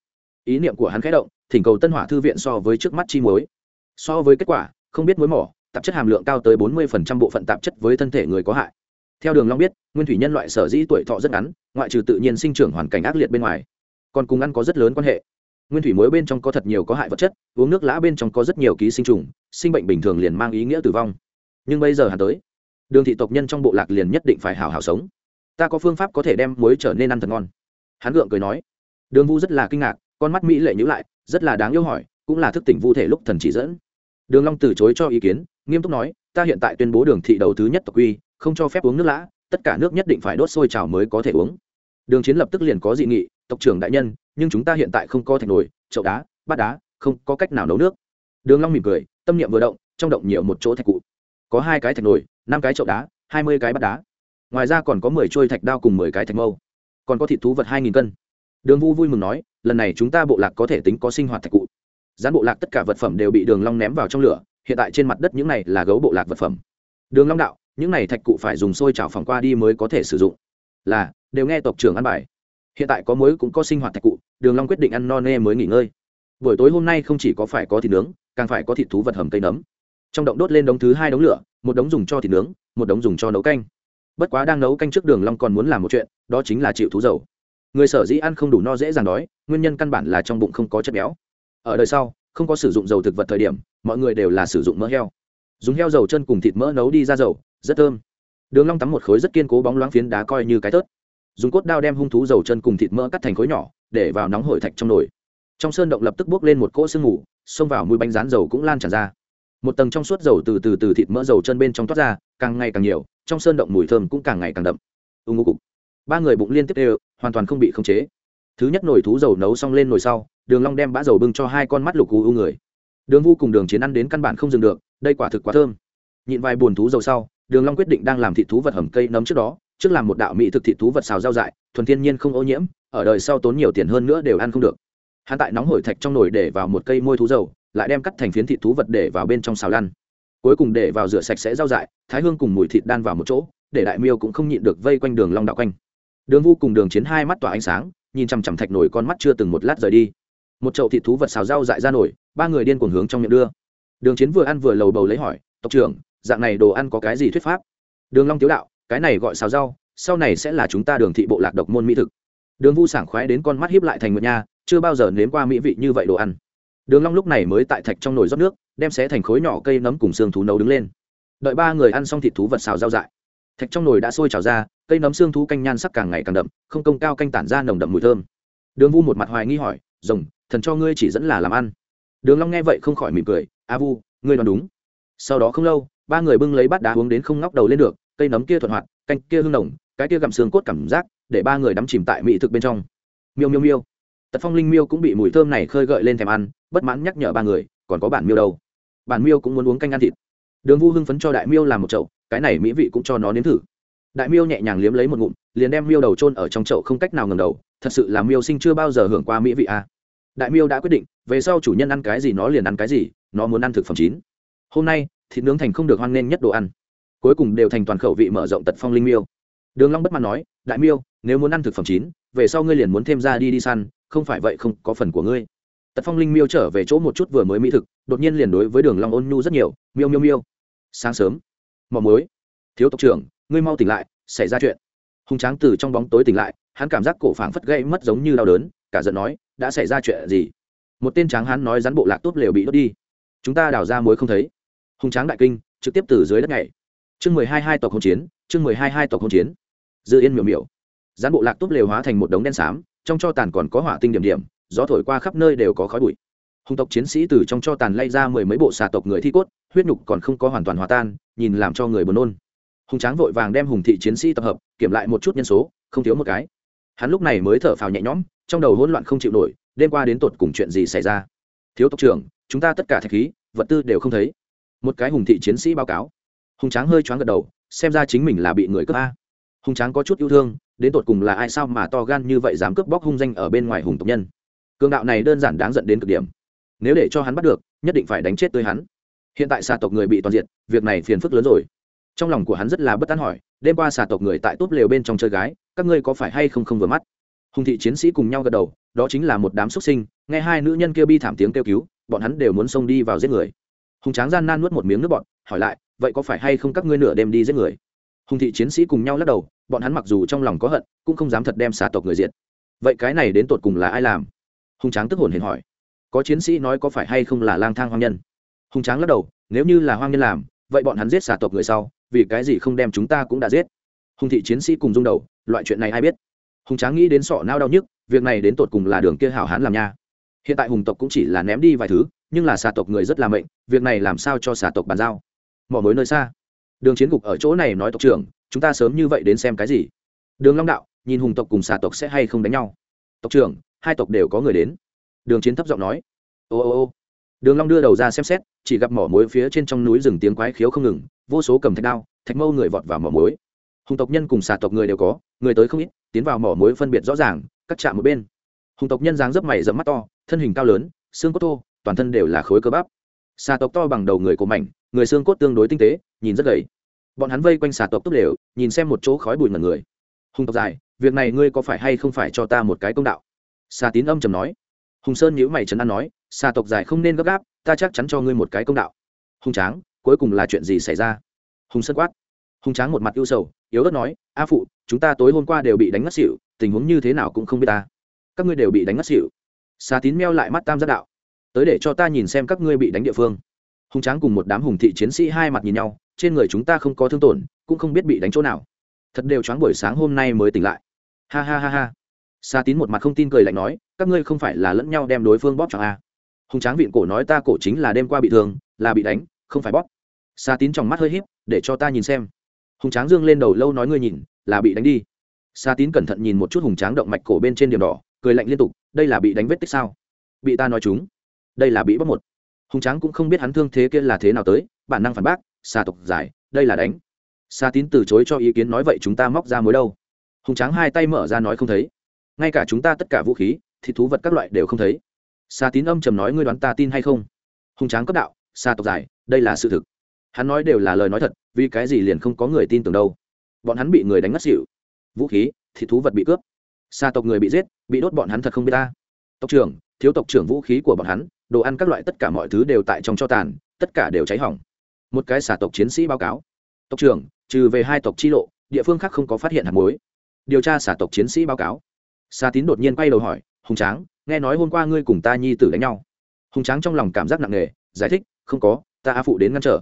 Ý niệm của hắn khẽ động, thỉnh cầu tân hỏa thư viện so với trước mắt chi muối. So với kết quả, không biết muối mỏ, tạp chất hàm lượng cao tới 40% bộ phận tạp chất với thân thể người có hại theo đường long biết, nguyên thủy nhân loại sở dĩ tuổi thọ rất ngắn, ngoại trừ tự nhiên sinh trưởng hoàn cảnh ác liệt bên ngoài, còn cùng ăn có rất lớn quan hệ. Nguyên thủy muối bên trong có thật nhiều có hại vật chất, uống nước lã bên trong có rất nhiều ký sinh trùng, sinh bệnh bình thường liền mang ý nghĩa tử vong. Nhưng bây giờ hà tới, đường thị tộc nhân trong bộ lạc liền nhất định phải hào hào sống. Ta có phương pháp có thể đem muối trở nên ăn thật ngon. Hắn gượng cười nói. Đường vu rất là kinh ngạc, con mắt mỹ lệ nhữ lại, rất là đáng yêu hỏi, cũng là thức tỉnh vu thể lúc thần chỉ dẫn. Đường long từ chối cho ý kiến, nghiêm túc nói, ta hiện tại tuyên bố đường thị đầu thứ nhất tộc quy không cho phép uống nước lã, tất cả nước nhất định phải đốt sôi trào mới có thể uống. Đường chiến lập tức liền có dị nghị, tộc trưởng đại nhân, nhưng chúng ta hiện tại không có thạch nồi, chậu đá, bát đá, không có cách nào nấu nước. Đường long mỉm cười, tâm niệm vừa động, trong động nhiều một chỗ thạch cụ. Có hai cái thạch nồi, năm cái chậu đá, hai mươi cái bát đá. Ngoài ra còn có mười trôi thạch đao cùng mười cái thạch mâu. Còn có thịt thú vật hai nghìn cân. Đường vu vui mừng nói, lần này chúng ta bộ lạc có thể tính có sinh hoạt thạch cụ. Gián bộ lạc tất cả vật phẩm đều bị đường long ném vào trong lửa, hiện tại trên mặt đất những này là gấu bộ lạc vật phẩm. Đường long đạo những này thạch cụ phải dùng sôi chảo phòng qua đi mới có thể sử dụng. Là, đều nghe tộc trưởng ăn bài. Hiện tại có muối cũng có sinh hoạt thạch cụ, đường long quyết định ăn no nê mới nghỉ ngơi. Buổi tối hôm nay không chỉ có phải có thịt nướng, càng phải có thịt thú vật hầm cây nấm. Trong động đốt lên đống thứ hai đống lửa, một đống dùng cho thịt nướng, một đống dùng cho nấu canh. Bất quá đang nấu canh trước đường long còn muốn làm một chuyện, đó chính là chịu thú dầu. Người sở dĩ ăn không đủ no dễ dàng đói, nguyên nhân căn bản là trong bụng không có chất béo. Ở đời sau, không có sử dụng dầu thực vật thời điểm, mọi người đều là sử dụng mỡ heo. Dùng heo dầu chân cùng thịt mỡ nấu đi ra dầu rất thơm. Đường long tắm một khối rất kiên cố bóng loáng phiến đá coi như cái tớt. Dùng cốt đao đem hung thú dầu chân cùng thịt mỡ cắt thành khối nhỏ, để vào nóng hổi thạch trong nồi. Trong sơn động lập tức bốc lên một cỗ sương mù, xông vào mùi bánh rán dầu cũng lan tràn ra. Một tầng trong suốt dầu từ từ từ thịt mỡ dầu chân bên trong toát ra, càng ngày càng nhiều, trong sơn động mùi thơm cũng càng ngày càng đậm. Ưng ngô cục. Ba người bụng liên tiếp đều, hoàn toàn không bị khống chế. Thứ nhất nồi thú dầu nấu xong lên nồi sau, đường long đem bã dầu bưng cho hai con mắt lục u u người. Đường vu cùng đường chiến ăn đến căn bản không dừng được, đây quả thực quá thơm. Nhịn vài buồn thú dầu sau đường long quyết định đang làm thịt thú vật hầm cây nấm trước đó, trước làm một đạo mỹ thực thịt thú vật xào rau dại, thuần thiên nhiên không ô nhiễm, ở đời sau tốn nhiều tiền hơn nữa đều ăn không được. Hắn tại nóng hổi thạch trong nồi để vào một cây môi thú dầu, lại đem cắt thành phiến thịt thú vật để vào bên trong xào lăn. Cuối cùng để vào rửa sạch sẽ rau dại, thái hương cùng mùi thịt đan vào một chỗ, để đại miêu cũng không nhịn được vây quanh đường long đạo quanh. Đường vu cùng đường chiến hai mắt tỏa ánh sáng, nhìn chằm chằm thạch nổi con mắt chưa từng một lát rời đi. Một chậu thịt thú vật xào rau dại ra nổi ba người điên cuồng hướng trong miệng đưa. Đường chiến vừa ăn vừa lầu bầu lấy hỏi, tộc trưởng dạng này đồ ăn có cái gì thuyết pháp? Đường long tiếu đạo, cái này gọi xào rau, sau này sẽ là chúng ta đường thị bộ lạc độc môn mỹ thực. Đường vu sảng khoái đến con mắt hiếp lại thành nguyệt nha, chưa bao giờ nếm qua mỹ vị như vậy đồ ăn. Đường long lúc này mới tại thạch trong nồi rót nước, đem xé thành khối nhỏ cây nấm cùng xương thú nấu đứng lên. Đợi ba người ăn xong thịt thú vật xào rau dại. Thạch trong nồi đã sôi trào ra, cây nấm xương thú canh nhan sắc càng ngày càng đậm, không công cao canh tản ra nồng đậm mùi thơm. Đường vu một mặt hoài nghi hỏi, rồng, thần cho ngươi chỉ dẫn là làm ăn. Đường long nghe vậy không khỏi mỉm cười, a vu, ngươi đoán đúng. Sau đó không lâu ba người bưng lấy bát đá uống đến không ngóc đầu lên được, cây nấm kia thuận hoạt, canh kia hương nồng, cái kia gặm xương cốt cảm giác, để ba người đắm chìm tại mỹ thực bên trong. Miêu miêu miêu. Tật phong linh miêu cũng bị mùi thơm này khơi gợi lên thèm ăn, bất mãn nhắc nhở ba người, còn có bản miêu đâu? Bản miêu cũng muốn uống canh ăn thịt. Đường vu hưng phấn cho đại miêu làm một chậu, cái này mỹ vị cũng cho nó nếm thử. Đại miêu nhẹ nhàng liếm lấy một ngụm, liền đem miêu đầu trôn ở trong chậu không cách nào ngầm đầu, thật sự là miêu sinh chưa bao giờ hưởng qua mỹ vị a à. đại miêu đã quyết định, về sau chủ nhân ăn cái gì nó liền ăn cái gì, nó muốn ăn thực phẩm chín. Hôm nay thịt nướng thành không được hoan nghênh nhất đồ ăn. Cuối cùng đều thành toàn khẩu vị mở rộng tật phong linh miêu. Đường long bất mãn nói, đại miêu, nếu muốn ăn thực phẩm chín, về sau ngươi liền muốn thêm ra đi đi săn, không phải vậy không có phần của ngươi. Tật phong linh miêu trở về chỗ một chút vừa mới mỹ thực, đột nhiên liền đối với đường long ôn nhu rất nhiều, miêu miêu miêu. Sáng sớm. Mò muối. Thiếu tộc trưởng, ngươi mau tỉnh lại, xảy ra chuyện. Hùng tráng từ trong bóng tối tỉnh lại, hắn cảm giác cổ phảng phất gây mất giống như đau đớn, cả giận nói, đã xảy ra chuyện gì? Một tên tráng hắn nói rắn bộ lạc tốt lều bị đốt đi. Chúng ta đào ra muối không thấy hùng tráng đại kinh, trực tiếp từ dưới đất nhảy. Chương mười hai hai tộc hỗn chiến, chương mười hai hai tộc hỗn chiến. Dư yên miểu miểu. Gián bộ lạc túp lều hóa thành một đống đen xám, trong cho tàn còn có hỏa tinh điểm điểm, gió thổi qua khắp nơi đều có khói bụi. Hùng tộc chiến sĩ từ trong cho tàn lay ra mười mấy bộ xà tộc người thi cốt, huyết nhục còn không có hoàn toàn hòa tan, nhìn làm cho người buồn nôn. Hùng tráng vội vàng đem hùng thị chiến sĩ tập hợp, kiểm lại một chút nhân số, không thiếu một cái. Hắn lúc này mới thở phào nhẹ nhõm, trong đầu hỗn loạn không chịu nổi, đêm qua đến tột cùng chuyện gì xảy ra? Thiếu tộc trưởng, chúng ta tất cả thạch khí, vật tư đều không thấy một cái hùng thị chiến sĩ báo cáo. Hùng tráng hơi choáng gật đầu, xem ra chính mình là bị người cướp a. Hùng tráng có chút yêu thương, đến tột cùng là ai sao mà to gan như vậy dám cướp bóc hung danh ở bên ngoài hùng tộc nhân. Cường đạo này đơn giản đáng dẫn đến cực điểm. Nếu để cho hắn bắt được, nhất định phải đánh chết tươi hắn. Hiện tại xà tộc người bị toàn diện việc này phiền phức lớn rồi. Trong lòng của hắn rất là bất tán hỏi, đêm qua xà tộc người tại túp lều bên trong chơi gái, các ngươi có phải hay không không vừa mắt? Hùng thị chiến sĩ cùng nhau gật đầu, đó chính là một đám xuất sinh, nghe hai nữ nhân kia bi thảm tiếng kêu cứu, bọn hắn đều muốn xông đi vào giết người hùng tráng gian nan nuốt một miếng nước bọn hỏi lại, vậy có phải hay không các ngươi nửa đêm đi giết người? Hùng thị chiến sĩ cùng nhau lắc đầu, bọn hắn mặc dù trong lòng có hận, cũng không dám thật đem xà tộc người diệt. Vậy cái này đến tột cùng là ai làm? Hùng tráng tức hồn hển hỏi. Có chiến sĩ nói có phải hay không là lang thang hoang nhân? Hùng tráng lắc đầu, nếu như là hoang nhân làm, vậy bọn hắn giết xà tộc người sau, vì cái gì không đem chúng ta cũng đã giết? Hùng thị chiến sĩ cùng rung đầu, loại chuyện này ai biết? Hùng tráng nghĩ đến sọ nao đau nhức, việc này đến tột cùng là đường kia hảo hán làm nha hiện tại hùng tộc cũng chỉ là ném đi vài thứ, nhưng là xà tộc người rất là mệnh, việc này làm sao cho xà tộc bàn giao? Mỏ mối nơi xa. Đường chiến gục ở chỗ này nói tộc trưởng, chúng ta sớm như vậy đến xem cái gì? Đường long đạo, nhìn hùng tộc cùng xà tộc sẽ hay không đánh nhau? Tộc trưởng, hai tộc đều có người đến. Đường chiến thấp giọng nói. Ô ô ô. Đường long đưa đầu ra xem xét, chỉ gặp mỏ mối phía trên trong núi rừng tiếng quái khiếu không ngừng, vô số cầm thạch đao, thạch mâu người vọt vào mỏ mối. Hùng tộc nhân cùng xà tộc người đều có, người tới không ít, tiến vào mỏ mối phân biệt rõ ràng, cắt chạm một bên hùng tộc nhân dáng dấp mày dẫm mắt to, thân hình cao lớn, xương cốt thô, toàn thân đều là khối cơ bắp. Xà tộc to bằng đầu người của mảnh, người xương cốt tương đối tinh tế, nhìn rất gầy. Bọn hắn vây quanh xà tộc tốt đều, nhìn xem một chỗ khói bụi mật người. Hùng tộc dài, việc này ngươi có phải hay không phải cho ta một cái công đạo? Xà tín âm trầm nói. Hùng sơn nhữ mày trấn an nói, xà tộc dài không nên gấp gáp, ta chắc chắn cho ngươi một cái công đạo. Hùng tráng, cuối cùng là chuyện gì xảy ra? Hùng sơn quát. Hùng tráng một mặt ưu sầu, yếu ớt nói, a phụ, chúng ta tối hôm qua đều bị đánh ngất xỉu, tình huống như thế nào cũng không biết ta các ngươi đều bị đánh ngất xỉu xà tín meo lại mắt tam giác đạo tới để cho ta nhìn xem các ngươi bị đánh địa phương hùng tráng cùng một đám hùng thị chiến sĩ hai mặt nhìn nhau trên người chúng ta không có thương tổn cũng không biết bị đánh chỗ nào thật đều choáng buổi sáng hôm nay mới tỉnh lại ha ha ha ha Sa Tín một mặt không tin cười lạnh nói, các ngươi không phải là lẫn nhau đem đối phương bóp chẳng à? Hùng Tráng viện cổ nói ta cổ chính là đêm qua bị thương, là bị đánh, không phải bóp. Sa Tín trong mắt hơi híp, để cho ta nhìn xem. Hùng Tráng dương lên đầu lâu nói ngươi nhìn, là bị đánh đi. Sa Tín cẩn thận nhìn một chút Hùng Tráng động mạch cổ bên trên điểm đỏ, cười lạnh liên tục, đây là bị đánh vết tích sao? Bị ta nói chúng. Đây là bị bóp một. Hùng Tráng cũng không biết hắn thương thế kia là thế nào tới, bản năng phản bác, Sa tộc giải, đây là đánh. Sa Tín từ chối cho ý kiến nói vậy chúng ta móc ra mối đâu? Hùng Tráng hai tay mở ra nói không thấy ngay cả chúng ta tất cả vũ khí thì thú vật các loại đều không thấy xa tín âm trầm nói ngươi đoán ta tin hay không hùng tráng cấp đạo xa tộc giải, đây là sự thực hắn nói đều là lời nói thật vì cái gì liền không có người tin tưởng đâu bọn hắn bị người đánh ngất xỉu vũ khí thì thú vật bị cướp xa tộc người bị giết, bị đốt bọn hắn thật không biết ta. Tộc trưởng, thiếu tộc trưởng vũ khí của bọn hắn, đồ ăn các loại tất cả mọi thứ đều tại trong cho tàn, tất cả đều cháy hỏng. Một cái xả tộc chiến sĩ báo cáo. Tộc trưởng, trừ về hai tộc chi lộ, địa phương khác không có phát hiện hạt muối. Điều tra xả tộc chiến sĩ báo cáo. Xa tín đột nhiên quay đầu hỏi, hùng tráng, nghe nói hôm qua ngươi cùng ta nhi tử đánh nhau. Hùng tráng trong lòng cảm giác nặng nề, giải thích, không có, ta a phụ đến ngăn trở.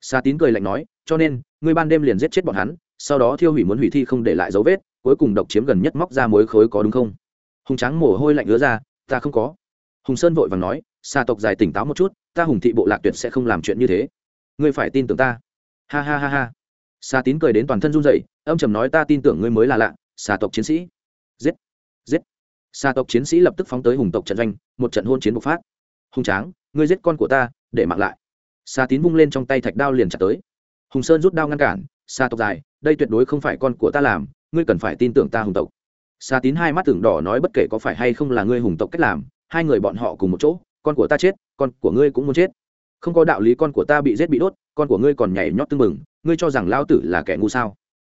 Xa tín cười lạnh nói, cho nên, ngươi ban đêm liền giết chết bọn hắn, sau đó thiêu hủy muốn hủy thi không để lại dấu vết cuối cùng độc chiếm gần nhất móc ra mối khối có đúng không? Hùng tráng mồ hôi lạnh ứa ra, ta không có. Hùng sơn vội vàng nói xa tộc dài tỉnh táo một chút, ta hùng thị bộ lạc tuyệt sẽ không làm chuyện như thế. Ngươi phải tin tưởng ta. Ha ha ha ha. Xa tín cười đến toàn thân run rẩy, âm trầm nói, ta tin tưởng ngươi mới là lạ xa tộc chiến sĩ. Giết giết. Xa tộc chiến sĩ lập tức phóng tới hùng tộc trận doanh, một trận hôn chiến bộc phát. Hùng tráng, ngươi giết con của ta, để mạng lại. Xa tín vung lên trong tay thạch đao liền chặt tới. Hùng sơn rút đao ngăn cản xa tộc dài, đây tuyệt đối không phải con của ta làm ngươi cần phải tin tưởng ta hùng tộc. Xà tín hai mắt tưởng đỏ nói bất kể có phải hay không là ngươi hùng tộc cách làm, hai người bọn họ cùng một chỗ, con của ta chết, con của ngươi cũng muốn chết. Không có đạo lý con của ta bị giết bị đốt, con của ngươi còn nhảy nhót tưng mừng ngươi cho rằng lao tử là kẻ ngu sao?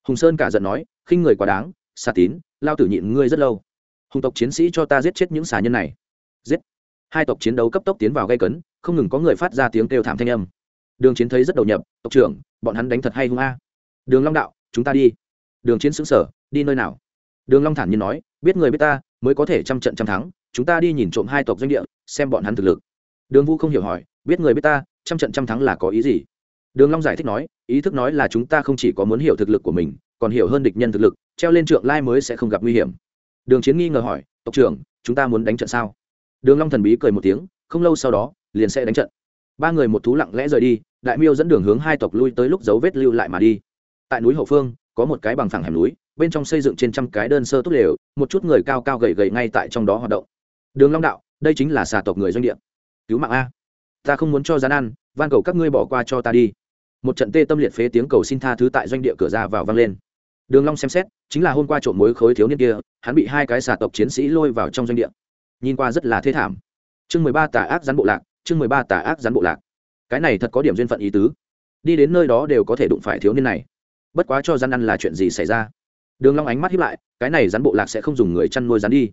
Hùng sơn cả giận nói, khinh người quá đáng xa tín lao tử nhịn ngươi rất lâu. Hùng tộc chiến sĩ cho ta giết chết những xà nhân này. Giết. Hai tộc chiến đấu cấp tốc tiến vào gây cấn, không ngừng có người phát ra tiếng kêu thảm thanh âm. Đường chiến thấy rất đầu nhập, tộc trưởng, bọn hắn đánh thật hay hung a? Đường long đạo, chúng ta đi đường chiến xứng sở đi nơi nào? Đường long thản nhiên nói, biết người biết ta, mới có thể trăm trận trăm thắng, chúng ta đi nhìn trộm hai tộc doanh địa, xem bọn hắn thực lực. Đường vũ không hiểu hỏi, biết người biết ta, trăm trận trăm thắng là có ý gì? Đường long giải thích nói, ý thức nói là chúng ta không chỉ có muốn hiểu thực lực của mình, còn hiểu hơn địch nhân thực lực, treo lên trượng lai mới sẽ không gặp nguy hiểm. Đường chiến nghi ngờ hỏi, tộc trưởng, chúng ta muốn đánh trận sao? Đường long thần bí cười một tiếng, không lâu sau đó, liền sẽ đánh trận. Ba người một thú lặng lẽ rời đi, đại miêu dẫn đường hướng hai tộc lui tới lúc dấu vết lưu lại mà đi. Tại núi hậu phương có một cái bằng phẳng hẻm núi, bên trong xây dựng trên trăm cái đơn sơ tốt lều, một chút người cao cao gầy gầy ngay tại trong đó hoạt động. Đường long đạo, đây chính là xà tộc người doanh địa. Cứu mạng a. Ta không muốn cho gian ăn van cầu các ngươi bỏ qua cho ta đi. Một trận tê tâm liệt phế tiếng cầu xin tha thứ tại doanh địa cửa ra vào vang lên. Đường long xem xét, chính là hôm qua trộm mối khối thiếu niên kia, hắn bị hai cái xà tộc chiến sĩ lôi vào trong doanh địa. Nhìn qua rất là thê thảm. Chương mười ba tà ác rắn bộ lạc, chương mười ba tà ác rắn bộ lạc. Cái này thật có điểm duyên phận ý tứ. Đi đến nơi đó đều có thể đụng phải thiếu niên này bất quá cho rắn ăn là chuyện gì xảy ra? Đường long ánh mắt hiếp lại, cái này rắn bộ lạc sẽ không dùng người chăn nuôi rắn đi.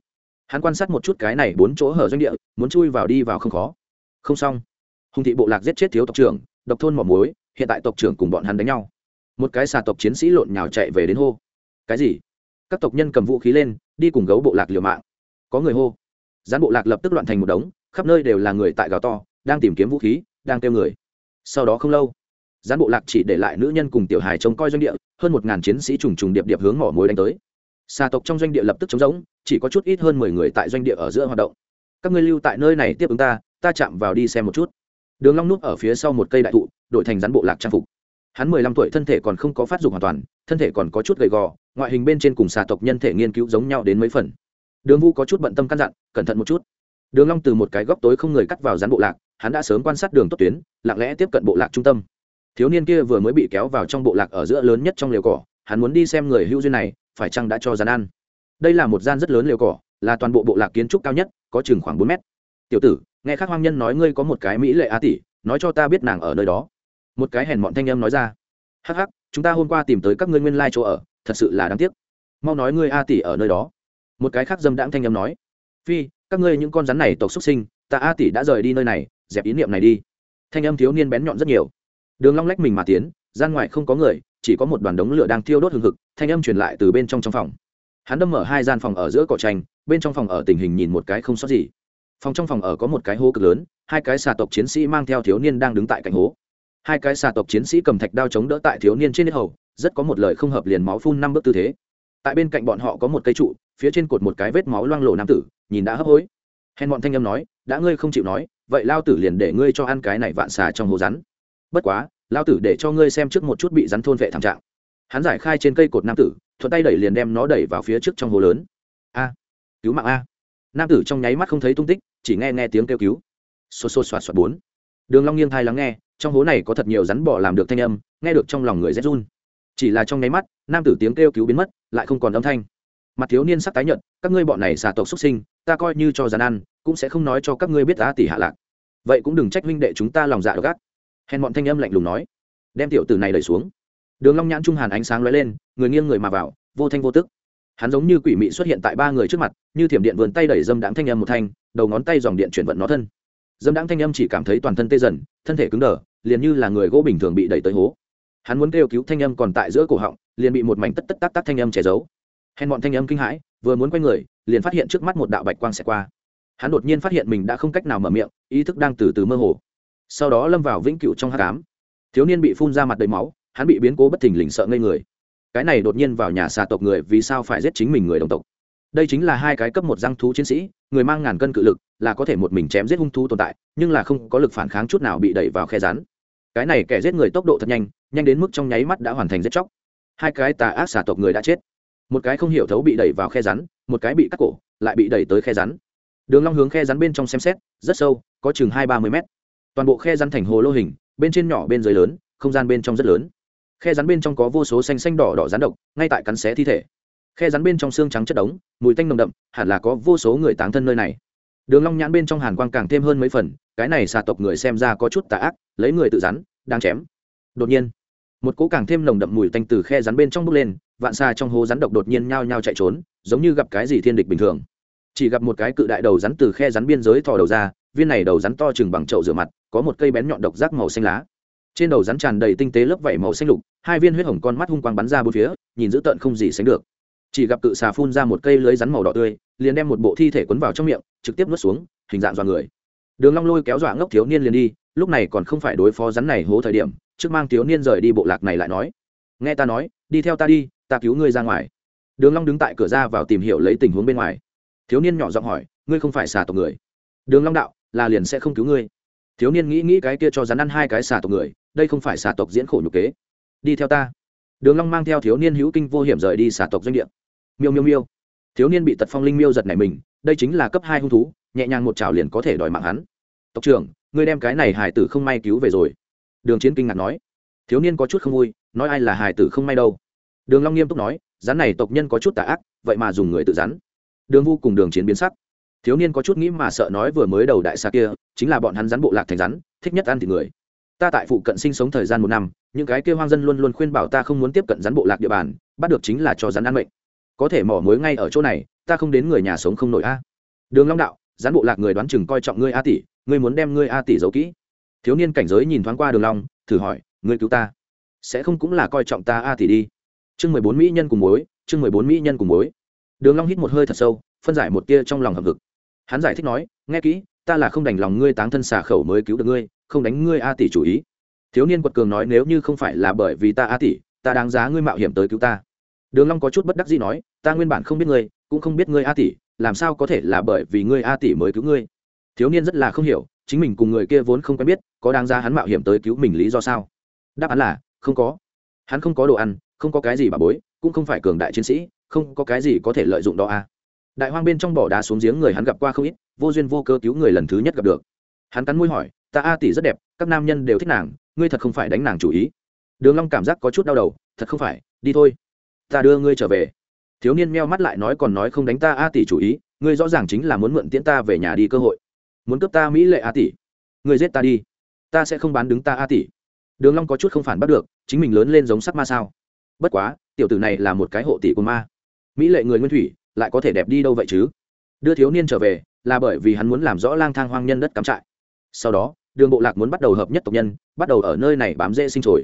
Hắn quan sát một chút cái này bốn chỗ hở doanh địa, muốn chui vào đi vào không khó. Không xong. Hùng thị bộ lạc giết chết thiếu tộc trưởng, độc thôn mỏ muối, hiện tại tộc trưởng cùng bọn hắn đánh nhau. Một cái xà tộc chiến sĩ lộn nhào chạy về đến hô. Cái gì? Các tộc nhân cầm vũ khí lên, đi cùng gấu bộ lạc liều mạng. Có người hô. Gián bộ lạc lập tức loạn thành một đống, khắp nơi đều là người tại gào to, đang tìm kiếm vũ khí, đang kêu người. Sau đó không lâu gián bộ lạc chỉ để lại nữ nhân cùng tiểu hài trông coi doanh địa, hơn một ngàn chiến sĩ trùng trùng điệp điệp hướng mỏ mối đánh tới. Xà tộc trong doanh địa lập tức chống rỗng, chỉ có chút ít hơn mười người tại doanh địa ở giữa hoạt động. Các ngươi lưu tại nơi này tiếp ứng ta ta chạm vào đi xem một chút. Đường long núp ở phía sau một cây đại thụ, đổi thành rắn bộ lạc trang phục. Hắn mười lăm tuổi, thân thể còn không có phát dục hoàn toàn, thân thể còn có chút gầy gò, ngoại hình bên trên cùng xà tộc nhân thể nghiên cứu giống nhau đến mấy phần. Đường vu có chút bận tâm căn dặn, cẩn thận một chút. Đường long từ một cái góc tối không người cắt vào rắn bộ lạc, hắn đã sớm quan sát đường tốt tuyến, lặng lẽ tiếp cận bộ lạc trung tâm thiếu niên kia vừa mới bị kéo vào trong bộ lạc ở giữa lớn nhất trong liều cỏ, hắn muốn đi xem người hưu duyên này, phải chăng đã cho rắn ăn? Đây là một gian rất lớn liều cỏ, là toàn bộ bộ lạc kiến trúc cao nhất, có chừng khoảng bốn mét. Tiểu tử, nghe khác hoang nhân nói ngươi có một cái mỹ lệ a tỷ, nói cho ta biết nàng ở nơi đó. Một cái hèn mọn thanh âm nói ra. Hắc hắc, chúng ta hôm qua tìm tới các ngươi nguyên lai chỗ ở, thật sự là đáng tiếc. Mau nói ngươi a tỷ ở nơi đó. Một cái khác dâm đãng thanh âm nói. Phi, các ngươi những con rắn này tộc xuất sinh, ta a tỷ đã rời đi nơi này, dẹp ý niệm này đi. Thanh âm thiếu niên bén nhọn rất nhiều đường long lách mình mà tiến, gian ngoài không có người, chỉ có một đoàn đống lửa đang thiêu đốt hừng hực, thanh âm truyền lại từ bên trong trong phòng. Hắn đâm mở hai gian phòng ở giữa cỏ tranh, bên trong phòng ở tình hình nhìn một cái không sót gì. Phòng trong phòng ở có một cái hố cực lớn, hai cái xà tộc chiến sĩ mang theo thiếu niên đang đứng tại cạnh hố. Hai cái xà tộc chiến sĩ cầm thạch đao chống đỡ tại thiếu niên trên nếp hầu, rất có một lời không hợp liền máu phun năm bước tư thế. Tại bên cạnh bọn họ có một cây trụ, phía trên cột một cái vết máu loang lổ nam tử, nhìn đã hấp hối. Hèn bọn thanh âm nói, đã ngươi không chịu nói, vậy lao tử liền để ngươi cho ăn cái này vạn xà trong hố rắn bất quá lao tử để cho ngươi xem trước một chút bị rắn thôn vệ thảm trạng. Hắn giải khai trên cây cột nam tử, thuận tay đẩy liền đem nó đẩy vào phía trước trong hố lớn. A, cứu mạng a. Nam tử trong nháy mắt không thấy tung tích, chỉ nghe nghe tiếng kêu cứu. Xô xô xoạt xoạt bốn. Đường long nghiêng thai lắng nghe, trong hố này có thật nhiều rắn bò làm được thanh âm, nghe được trong lòng người rét run. Chỉ là trong nháy mắt, nam tử tiếng kêu cứu biến mất, lại không còn âm thanh. Mặt thiếu niên sắc tái nhợt, các ngươi bọn này xà tộc xuất sinh, ta coi như cho rắn ăn, cũng sẽ không nói cho các ngươi biết giá tỷ hạ lạc. Vậy cũng đừng trách huynh đệ chúng ta lòng dạ độc ác hèn bọn thanh âm lạnh lùng nói. Đem tiểu tử này đẩy xuống. Đường long nhãn trung hàn ánh sáng lóe lên, người nghiêng người mà vào, vô thanh vô tức. Hắn giống như quỷ mị xuất hiện tại ba người trước mặt, như thiểm điện vườn tay đẩy dâm đãng thanh âm một thanh, đầu ngón tay dòng điện chuyển vận nó thân. Dâm đãng thanh âm chỉ cảm thấy toàn thân tê dần, thân thể cứng đờ, liền như là người gỗ bình thường bị đẩy tới hố. Hắn muốn kêu cứu thanh âm còn tại giữa cổ họng, liền bị một mảnh tất tất tắc tắc thanh âm che giấu. Hèn bọn thanh âm kinh hãi, vừa muốn quay người, liền phát hiện trước mắt một đạo bạch quang xẹt qua. Hắn đột nhiên phát hiện mình đã không cách nào mở miệng, ý thức đang từ từ mơ hồ sau đó lâm vào vĩnh cửu trong hát cám thiếu niên bị phun ra mặt đầy máu, hắn bị biến cố bất thình lình sợ ngây người. Cái này đột nhiên vào nhà xà tộc người vì sao phải giết chính mình người đồng tộc? Đây chính là hai cái cấp một răng thú chiến sĩ, người mang ngàn cân cự lực, là có thể một mình chém giết hung thú tồn tại, nhưng là không có lực phản kháng chút nào bị đẩy vào khe rắn. Cái này kẻ giết người tốc độ thật nhanh nhanh đến mức trong nháy mắt đã hoàn thành giết chóc. Hai cái tà ác xà tộc người đã chết. Một cái không hiểu thấu bị đẩy vào khe rắn, một cái bị cắt cổ, lại bị đẩy tới khe rắn. Đường long hướng khe rắn bên trong xem xét, rất sâu, có chừng hai ba mươi mét toàn bộ khe rắn thành hồ lô hình, bên trên nhỏ bên dưới lớn, không gian bên trong rất lớn. Khe rắn bên trong có vô số xanh xanh đỏ đỏ rắn độc, ngay tại cắn xé thi thể. Khe rắn bên trong xương trắng chất đống, mùi tanh nồng đậm, hẳn là có vô số người táng thân nơi này. Đường long nhãn bên trong hàn quang càng thêm hơn mấy phần, cái này xà tộc người xem ra có chút tà ác, lấy người tự rắn, đang chém. Đột nhiên, một cỗ càng thêm nồng đậm mùi tanh từ khe rắn bên trong bốc lên, vạn xa trong hố rắn độc đột nhiên nhao nhao chạy trốn, giống như gặp cái gì thiên địch bình thường. Chỉ gặp một cái cự đại đầu rắn từ khe rắn biên giới thò đầu ra viên này đầu rắn to chừng bằng chậu rửa mặt, có một cây bén nhọn độc giác màu xanh lá. Trên đầu rắn tràn đầy tinh tế lớp vảy màu xanh lục, hai viên huyết hồng con mắt hung quang bắn ra bốn phía, nhìn dữ tợn không gì sánh được. Chỉ gặp cự xà phun ra một cây lưới rắn màu đỏ tươi, liền đem một bộ thi thể quấn vào trong miệng, trực tiếp nuốt xuống, hình dạng dọa người. Đường long lôi kéo dọa ngốc thiếu niên liền đi, lúc này còn không phải đối phó rắn này hố thời điểm, trước mang thiếu niên rời đi bộ lạc này lại nói. Nghe ta nói, đi theo ta đi, ta cứu ngươi ra ngoài. Đường long đứng tại cửa ra vào tìm hiểu lấy tình huống bên ngoài. Thiếu niên nhỏ giọng hỏi, ngươi không phải xà tộc người? Đường long đạo là liền sẽ không cứu ngươi. Thiếu niên nghĩ nghĩ cái kia cho rắn ăn hai cái xà tộc người, đây không phải xà tộc diễn khổ nhục kế. Đi theo ta. Đường long mang theo thiếu niên hữu kinh vô hiểm rời đi xà tộc doanh địa. Miêu miêu miêu. Thiếu niên bị tật phong linh miêu giật này mình, đây chính là cấp hai hung thú, nhẹ nhàng một chảo liền có thể đòi mạng hắn. Tộc trưởng, ngươi đem cái này hải tử không may cứu về rồi. Đường chiến kinh ngạc nói. Thiếu niên có chút không vui, nói ai là hải tử không may đâu. Đường long nghiêm túc nói, rắn này tộc nhân có chút tà ác, vậy mà dùng người tự rắn. Đường vu cùng đường chiến biến sắc thiếu niên có chút nghĩ mà sợ nói vừa mới đầu đại xa kia, chính là bọn hắn rắn bộ lạc thành rắn, thích nhất ăn thịt người. Ta tại phụ cận sinh sống thời gian một năm, những cái kêu hoang dân luôn luôn khuyên bảo ta không muốn tiếp cận rắn bộ lạc địa bàn, bắt được chính là cho rắn ăn mệnh. Có thể mỏ mối ngay ở chỗ này, ta không đến người nhà sống không nổi a. Đường long đạo, rắn bộ lạc người đoán chừng coi trọng ngươi a tỷ, ngươi muốn đem ngươi a tỷ giấu kỹ. Thiếu niên cảnh giới nhìn thoáng qua đường long, thử hỏi, ngươi cứu ta, sẽ không cũng là coi trọng ta a tỷ đi? Chương mười bốn mỹ nhân cùng mối chương mười bốn mỹ nhân cùng mối đường long hít một hơi thật sâu, phân giải một tia trong lòng hầm hực hắn giải thích nói, nghe kỹ, ta là không đành lòng ngươi táng thân xà khẩu mới cứu được ngươi, không đánh ngươi a tỷ chủ ý. Thiếu niên quật cường nói, nếu như không phải là bởi vì ta a tỷ, ta đáng giá ngươi mạo hiểm tới cứu ta. Đường long có chút bất đắc dĩ nói, ta nguyên bản không biết ngươi, cũng không biết ngươi a tỷ, làm sao có thể là bởi vì ngươi a tỷ mới cứu ngươi? Thiếu niên rất là không hiểu, chính mình cùng người kia vốn không quen biết, có đáng giá hắn mạo hiểm tới cứu mình lý do sao? Đáp án là, không có. Hắn không có đồ ăn, không có cái gì bà bối, cũng không phải cường đại chiến sĩ, không có cái gì có thể lợi dụng đó a đại hoang bên trong bỏ đá xuống giếng người hắn gặp qua không ít, vô duyên vô cơ cứu người lần thứ nhất gặp được. Hắn cắn môi hỏi, ta a tỷ rất đẹp, các nam nhân đều thích nàng, ngươi thật không phải đánh nàng chủ ý. Đường long cảm giác có chút đau đầu, thật không phải, đi thôi, ta đưa ngươi trở về. Thiếu niên meo mắt lại nói còn nói không đánh ta a tỷ chủ ý, ngươi rõ ràng chính là muốn mượn tiễn ta về nhà đi cơ hội. Muốn cướp ta mỹ lệ a tỷ. Ngươi giết ta đi, ta sẽ không bán đứng ta a tỷ. Đường long có chút không phản bắt được, chính mình lớn lên giống sắc ma sao? Bất quá, tiểu tử này là một cái hộ tỷ của ma. Mỹ lệ người nguyên thủy lại có thể đẹp đi đâu vậy chứ? Đưa thiếu niên trở về, là bởi vì hắn muốn làm rõ lang thang hoang nhân đất cắm trại. Sau đó, đường bộ lạc muốn bắt đầu hợp nhất tộc nhân, bắt đầu ở nơi này bám dễ sinh sôi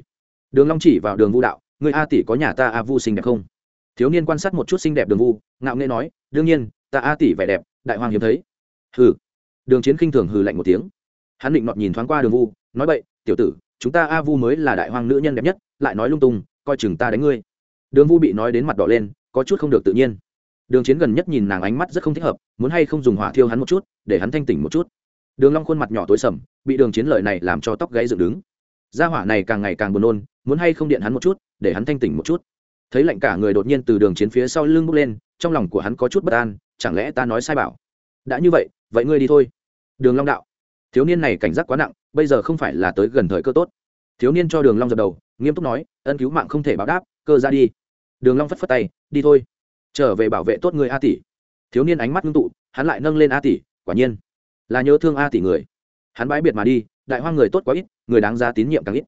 đường long chỉ vào đường vu đạo người a tỷ có nhà ta a vu xinh đẹp không? Thiếu niên quan sát một chút xinh đẹp đường vu, ngạo nghễ nói, đương nhiên, ta a tỷ vẻ đẹp, đại hoàng hiếm thấy. Hừ. Đường chiến khinh thường hừ lạnh một tiếng. Hắn định nọt nhìn thoáng qua đường vu, nói, bậy, tiểu tử, chúng ta a vu mới là đại hoàng nữ nhân đẹp nhất, lại nói lung tung, coi chừng ta đánh ngươi. Đường vu bị nói đến mặt đỏ lên, có chút không được tự nhiên đường chiến gần nhất nhìn nàng ánh mắt rất không thích hợp, muốn hay không dùng hỏa thiêu hắn một chút, để hắn thanh tỉnh một chút. Đường long khuôn mặt nhỏ tối sầm, bị đường chiến lợi này làm cho tóc gãy dựng đứng. Gia hỏa này càng ngày càng buồn nôn, muốn hay không điện hắn một chút, để hắn thanh tỉnh một chút. Thấy lạnh cả người đột nhiên từ đường chiến phía sau lưng bước lên, trong lòng của hắn có chút bất an, chẳng lẽ ta nói sai bảo? Đã như vậy vậy ngươi đi thôi. Đường long đạo. Thiếu niên này cảnh giác quá nặng, bây giờ không phải là tới gần thời cơ tốt. Thiếu niên cho đường long dập đầu, nghiêm túc nói, ân cứu mạng không thể báo đáp, cơ ra đi. Đường long phất phất tay, đi thôi trở về bảo vệ tốt người a tỷ. Thiếu niên ánh mắt ngưng tụ, hắn lại nâng lên a tỷ, quả nhiên là nhớ thương a tỷ người. Hắn bãi biệt mà đi, đại hoang người tốt quá ít, người đáng giá tín nhiệm càng ít.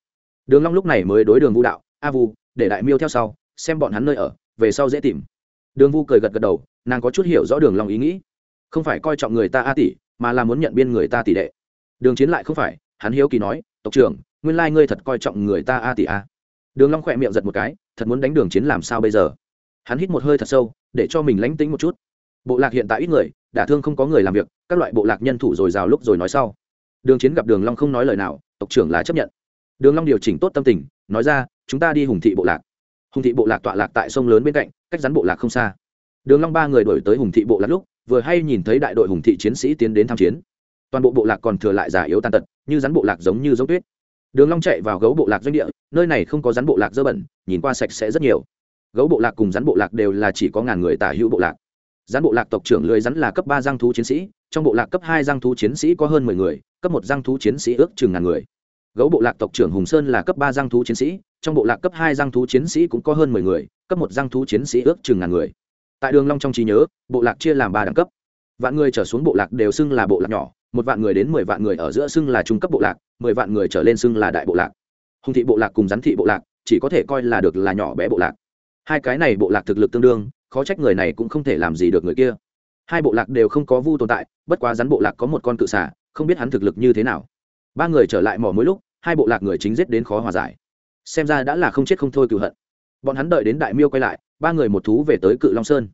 Đường long lúc này mới đối đường vu đạo, a vu, để đại miêu theo sau, xem bọn hắn nơi ở, về sau dễ tìm. Đường vu cười gật gật đầu, nàng có chút hiểu rõ đường long ý nghĩ. Không phải coi trọng người ta a tỷ, mà là muốn nhận biên người ta tỷ đệ. Đường chiến lại không phải, hắn hiếu kỳ nói, tộc trưởng, nguyên lai ngươi thật coi trọng người ta a tỷ a đường long khoẹt miệng giật một cái, thật muốn đánh đường chiến làm sao bây giờ? Hắn hít một hơi thật sâu, để cho mình lánh tính một chút. Bộ lạc hiện tại ít người, đả thương không có người làm việc, các loại bộ lạc nhân thủ dồi dào lúc rồi nói sau. Đường chiến gặp đường long không nói lời nào, tộc trưởng là chấp nhận. Đường long điều chỉnh tốt tâm tình, nói ra, chúng ta đi hùng thị bộ lạc. Hùng thị bộ lạc tọa lạc tại sông lớn bên cạnh, cách rắn bộ lạc không xa. Đường long ba người đuổi tới hùng thị bộ lạc lúc, vừa hay nhìn thấy đại đội hùng thị chiến sĩ tiến đến tham chiến. Toàn bộ bộ lạc còn thừa lại già yếu tàn tật, như rắn bộ lạc giống như giống tuyết. Đường long chạy vào gấu bộ lạc doanh địa, nơi này không có rắn bộ lạc dơ bẩn, nhìn qua sạch sẽ rất nhiều gấu bộ lạc cùng rắn bộ lạc đều là chỉ có ngàn người tả hữu bộ lạc rắn bộ lạc tộc trưởng lười rắn là cấp ba giang thú chiến sĩ trong bộ lạc cấp hai giang thú chiến sĩ có hơn mười người cấp một giang thú chiến sĩ ước chừng ngàn người gấu bộ lạc tộc trưởng hùng sơn là cấp ba giang thú chiến sĩ trong bộ lạc cấp hai giang thú chiến sĩ cũng có hơn mười người cấp một giang thú chiến sĩ ước chừng ngàn người tại đường long trong trí nhớ bộ lạc chia làm ba đẳng cấp vạn người trở xuống bộ lạc đều xưng là bộ lạc nhỏ một vạn người đến mười vạn người ở giữa xưng là trung cấp bộ lạc mười vạn người trở lên xưng là đại bộ lạc hùng thị bộ lạc cùng rắn thị bộ lạc chỉ có thể coi là được là nhỏ bé bộ lạc hai cái này bộ lạc thực lực tương đương, khó trách người này cũng không thể làm gì được người kia. Hai bộ lạc đều không có vu tồn tại, bất quá rắn bộ lạc có một con cự xả không biết hắn thực lực như thế nào. Ba người trở lại mỏ mỗi lúc, hai bộ lạc người chính giết đến khó hòa giải. Xem ra đã là không chết không thôi cựu hận. Bọn hắn đợi đến đại miêu quay lại, ba người một thú về tới cự long sơn.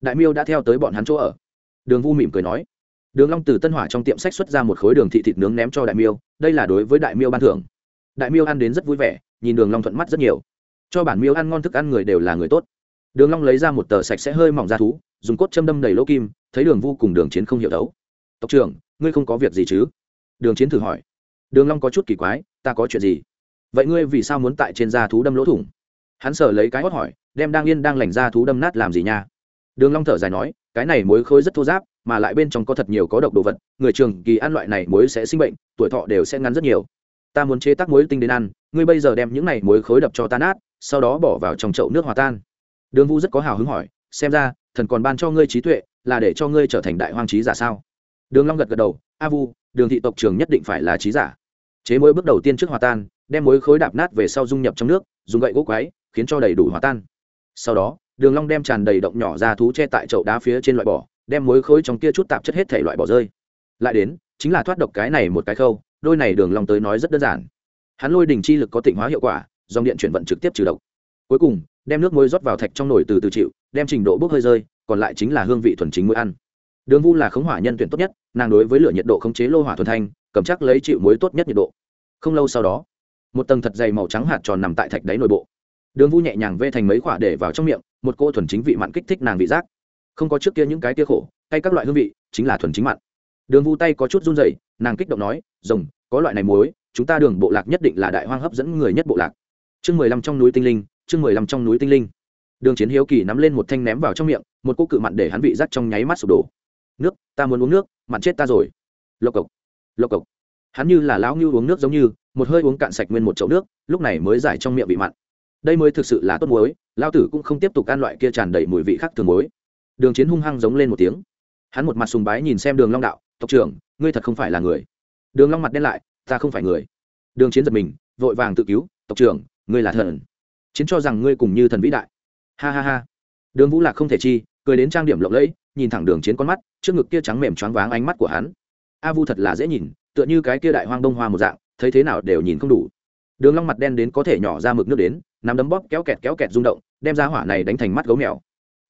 Đại miêu đã theo tới bọn hắn chỗ ở. Đường vu mỉm cười nói. Đường long từ tân hỏa trong tiệm sách xuất ra một khối đường thị thịt nướng ném cho đại miêu, đây là đối với đại miêu ban thưởng. Đại miêu ăn đến rất vui vẻ, nhìn đường long thuận mắt rất nhiều cho bản miêu ăn ngon thức ăn người đều là người tốt. Đường long lấy ra một tờ sạch sẽ hơi mỏng ra thú dùng cốt châm đâm đầy lỗ kim thấy đường vu cùng đường chiến không hiểu đấu. Tộc trưởng ngươi không có việc gì chứ? Đường chiến thử hỏi. Đường long có chút kỳ quái ta có chuyện gì? Vậy ngươi vì sao muốn tại trên da thú đâm lỗ thủng? Hắn sở lấy cái hót hỏi đem đang yên đang lành da thú đâm nát làm gì nha? Đường long thở dài nói cái này muối khối rất thô giáp, mà lại bên trong có thật nhiều có độc đồ vật người trường kỳ ăn loại này muối sẽ sinh bệnh tuổi thọ đều sẽ ngắn rất nhiều. Ta muốn chế tác muối tinh đến ăn ngươi bây giờ đem những này muối khối đập cho ta nát sau đó bỏ vào trong chậu nước hòa tan. Đường vũ rất có hào hứng hỏi, xem ra, thần còn ban cho ngươi trí tuệ, là để cho ngươi trở thành đại hoang trí giả sao? Đường long gật gật đầu, a vu, đường thị tộc trưởng nhất định phải là trí giả. Chế muối bước đầu tiên trước hòa tan, đem muối khối đạp nát về sau dung nhập trong nước, dùng gậy gỗ quái, khiến cho đầy đủ hòa tan. Sau đó, đường long đem tràn đầy động nhỏ ra thú che tại chậu đá phía trên loại bỏ, đem muối khối trong kia chút tạp chất hết thể loại bỏ rơi. Lại đến, chính là thoát độc cái này một cái khâu, đôi này đường long tới nói rất đơn giản. Hắn lôi đỉnh chi lực có tịnh hóa hiệu quả dòng điện chuyển vận trực tiếp trừ độc. Cuối cùng, đem nước muối rót vào thạch trong nồi từ từ chịu, đem trình độ bốc hơi rơi, còn lại chính là hương vị thuần chính muối ăn. Đường vu là khống hỏa nhân tuyển tốt nhất, nàng đối với lửa nhiệt độ khống chế lô hỏa thuần thanh, cầm chắc lấy chịu muối tốt nhất nhiệt độ. Không lâu sau đó, một tầng thật dày màu trắng hạt tròn nằm tại thạch đáy nội bộ. Đường vu nhẹ nhàng vê thành mấy quả để vào trong miệng, một cô thuần chính vị mặn kích thích nàng vị giác. Không có trước kia những cái tia khổ, hay các loại hương vị, chính là thuần chính mặn. Đường vu tay có chút run rẩy, nàng kích động nói, rồng, có loại này muối, chúng ta đường bộ lạc nhất định là đại hoang hấp dẫn người nhất bộ lạc chương mười lăm trong núi tinh linh, chương mười lăm trong núi tinh linh. Đường chiến hiếu kỳ nắm lên một thanh ném vào trong miệng, một cô cự mặn để hắn vị rắt trong nháy mắt sụp đổ. Nước, ta muốn uống nước, mặn chết ta rồi. Lộc cộc lộc cộc. Hắn như là lão ngưu uống nước giống như, một hơi uống cạn sạch nguyên một chậu nước, lúc này mới giải trong miệng bị mặn. Đây mới thực sự là tốt muối lao tử cũng không tiếp tục ăn loại kia tràn đầy mùi vị khác thường muối. Đường chiến hung hăng giống lên một tiếng. Hắn một mặt sùng bái nhìn xem đường long đạo, tộc trưởng, ngươi thật không phải là người. Đường long mặt đen lại, ta không phải người. Đường chiến giật mình, vội vàng tự cứu, tộc trưởng ngươi là thần. Chiến cho rằng ngươi cùng như thần vĩ đại. Ha ha ha. Đường vũ lạc không thể chi, cười đến trang điểm lộng lẫy, nhìn thẳng đường chiến con mắt, trước ngực kia trắng mềm choáng váng ánh mắt của hắn. A vu thật là dễ nhìn, tựa như cái kia đại hoang đông hoa một dạng, thấy thế nào đều nhìn không đủ. Đường long mặt đen đến có thể nhỏ ra mực nước đến, nắm đấm bóp kéo kẹt kéo kẹt rung động, đem ra hỏa này đánh thành mắt gấu mèo.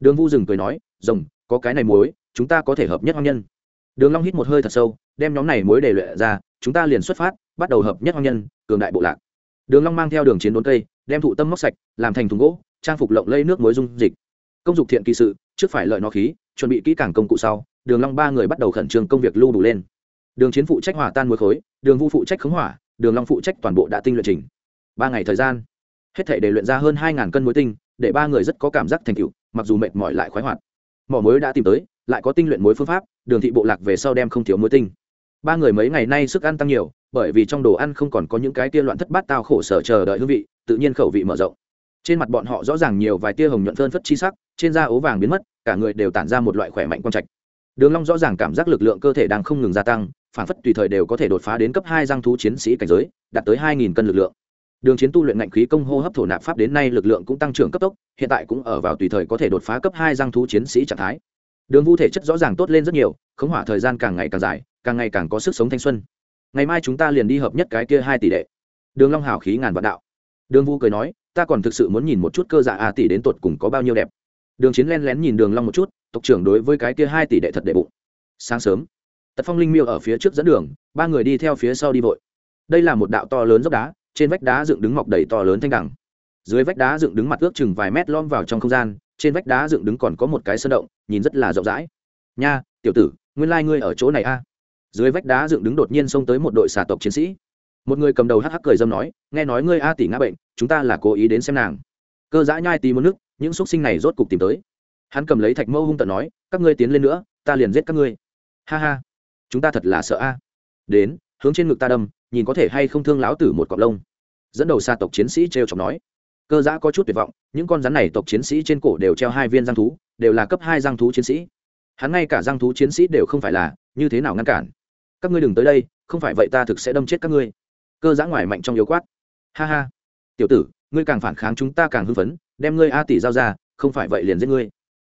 Đường vu dừng cười nói, rồng, có cái này muối, chúng ta có thể hợp nhất hoang nhân. Đường long hít một hơi thật sâu, đem nhóm này muối để luyện ra, chúng ta liền xuất phát, bắt đầu hợp nhất hoang nhân, cường đại bộ lạc đường long mang theo đường chiến đốn cây, đem thụ tâm móc sạch, làm thành thùng gỗ, trang phục lộng lây nước muối dung dịch. Công dục thiện kỳ sự, trước phải lợi nó khí, chuẩn bị kỹ càng công cụ sau, đường long ba người bắt đầu khẩn trương công việc lưu đủ lên. Đường chiến phụ trách hỏa tan muối khối, đường vu phụ trách khống hỏa, đường long phụ trách toàn bộ đã tinh luyện trình. Ba ngày thời gian, hết thảy để luyện ra hơn hai cân muối tinh, để ba người rất có cảm giác thành tựu, mặc dù mệt mỏi lại khoái hoạt. Mỏ muối đã tìm tới, lại có tinh luyện muối phương pháp, đường thị bộ lạc về sau đem không thiếu muối tinh. Ba người mấy ngày nay sức ăn tăng nhiều bởi vì trong đồ ăn không còn có những cái tia loạn thất bát tao khổ sở chờ đợi hương vị, tự nhiên khẩu vị mở rộng. Trên mặt bọn họ rõ ràng nhiều vài tia hồng nhuận phơn phất chi sắc, trên da ố vàng biến mất, cả người đều tản ra một loại khỏe mạnh quang trạch. Đường long rõ ràng cảm giác lực lượng cơ thể đang không ngừng gia tăng phản phất tùy thời đều có thể đột phá đến cấp hai giang thú chiến sĩ cảnh giới, đạt tới hai nghìn cân lực lượng. Đường chiến tu luyện ngạnh khí công hô hấp thổ nạp pháp đến nay lực lượng cũng tăng trưởng cấp tốc, hiện tại cũng ở vào tùy thời có thể đột phá cấp hai giang thú chiến sĩ trạng thái. Đường vu thể chất rõ ràng tốt lên rất nhiều, khống hỏa thời gian càng ngày càng dài, càng ngày càng có sức sống thanh xuân ngày mai chúng ta liền đi hợp nhất cái kia hai tỷ đệ. Đường long hảo khí ngàn vạn đạo. Đường vu cười nói, ta còn thực sự muốn nhìn một chút cơ dạ a tỷ đến tột cùng có bao nhiêu đẹp. Đường chiến len lén nhìn đường long một chút, tộc trưởng đối với cái kia hai tỷ đệ thật đệ bụng. Sáng sớm, tật phong linh miêu ở phía trước dẫn đường, ba người đi theo phía sau đi vội. Đây là một đạo to lớn dốc đá, trên vách đá dựng đứng mọc đầy to lớn thanh đẳng dưới vách đá dựng đứng mặt ước chừng vài mét lom vào trong không gian, trên vách đá dựng đứng còn có một cái sơn động, nhìn rất là rộng rãi. Nha, tiểu tử, nguyên lai ngươi ở chỗ này a dưới vách đá dựng đứng đột nhiên xông tới một đội xà tộc chiến sĩ. Một người cầm đầu hắc hắc cười dâm nói, nghe nói ngươi a tỷ ngã bệnh, chúng ta là cố ý đến xem nàng. Cơ giã nhai tí một nước, những x sinh này rốt cục tìm tới. Hắn cầm lấy thạch mâu hung tận nói, các ngươi tiến lên nữa, ta liền giết các ngươi. Ha ha, chúng ta thật là sợ a. Đến, hướng trên ngực ta đâm, nhìn có thể hay không thương láo tử một cọc lông. Dẫn đầu xa tộc chiến sĩ t r e o chọc nói. Cơ giã có chút tuyệt vọng, những con rắn này tộc chiến sĩ trên cổ đều treo hai viên giang thú, đều là cấp hai giang thú chiến sĩ hắn ngay cả giang thú chiến sĩ đều không phải là, như thế nào ngăn cản? Các ngươi đừng tới đây, không phải vậy ta thực sẽ đâm chết các ngươi. Cơ giã ngoài mạnh trong yếu quát. Ha ha. Tiểu tử, ngươi càng phản kháng chúng ta càng hưng phấn, đem ngươi a tỷ giao ra, không phải vậy liền giết ngươi.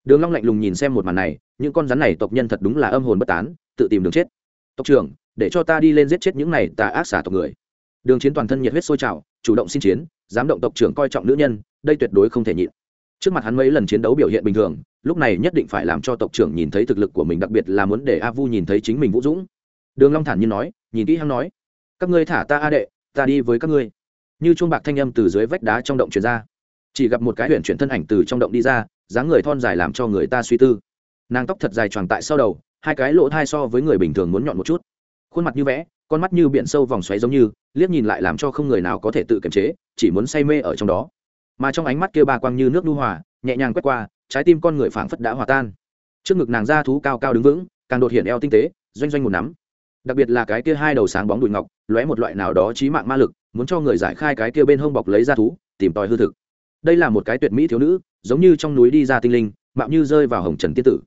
Đường long lạnh lùng nhìn xem một màn này, những con rắn này tộc nhân thật đúng là âm hồn bất tán, tự tìm đường chết. Tộc trưởng, để cho ta đi lên giết chết những này tà ác xả tộc người. Đường chiến toàn thân nhiệt huyết sôi trào, chủ động xin chiến, dám động tộc trưởng coi trọng nữ nhân, đây tuyệt đối không thể nhịn trước mặt hắn mấy lần chiến đấu biểu hiện bình thường, lúc này nhất định phải làm cho tộc trưởng nhìn thấy thực lực của mình, đặc biệt là muốn để a vu nhìn thấy chính mình vũ dũng. Đường long thản nhiên nói, nhìn kỹ hắn nói, các ngươi thả ta a đệ, ta đi với các ngươi. Như chuông bạc thanh âm từ dưới vách đá trong động truyền ra. Chỉ gặp một cái huyền chuyển thân ảnh từ trong động đi ra, dáng người thon dài làm cho người ta suy tư. Nàng tóc thật dài tròn tại sau đầu, hai cái lỗ thai so với người bình thường muốn nhọn một chút. Khuôn mặt như vẽ, con mắt như biển sâu vòng xoáy giống như, liếc nhìn lại làm cho không người nào có thể tự kiềm chế, chỉ muốn say mê ở trong đó mà trong ánh mắt kia ba quang như nước lưu hòa, nhẹ nhàng quét qua, trái tim con người phảng phất đã hòa tan. Trước ngực nàng ra thú cao cao đứng vững, càng đột hiện eo tinh tế, doanh doanh một nắm. Đặc biệt là cái kia hai đầu sáng bóng đùi ngọc, lóe một loại nào đó trí mạng ma lực, muốn cho người giải khai cái kia bên hông bọc lấy ra thú, tìm tòi hư thực. Đây là một cái tuyệt mỹ thiếu nữ, giống như trong núi đi ra tinh linh, mạo như rơi vào hồng trần tiên tử.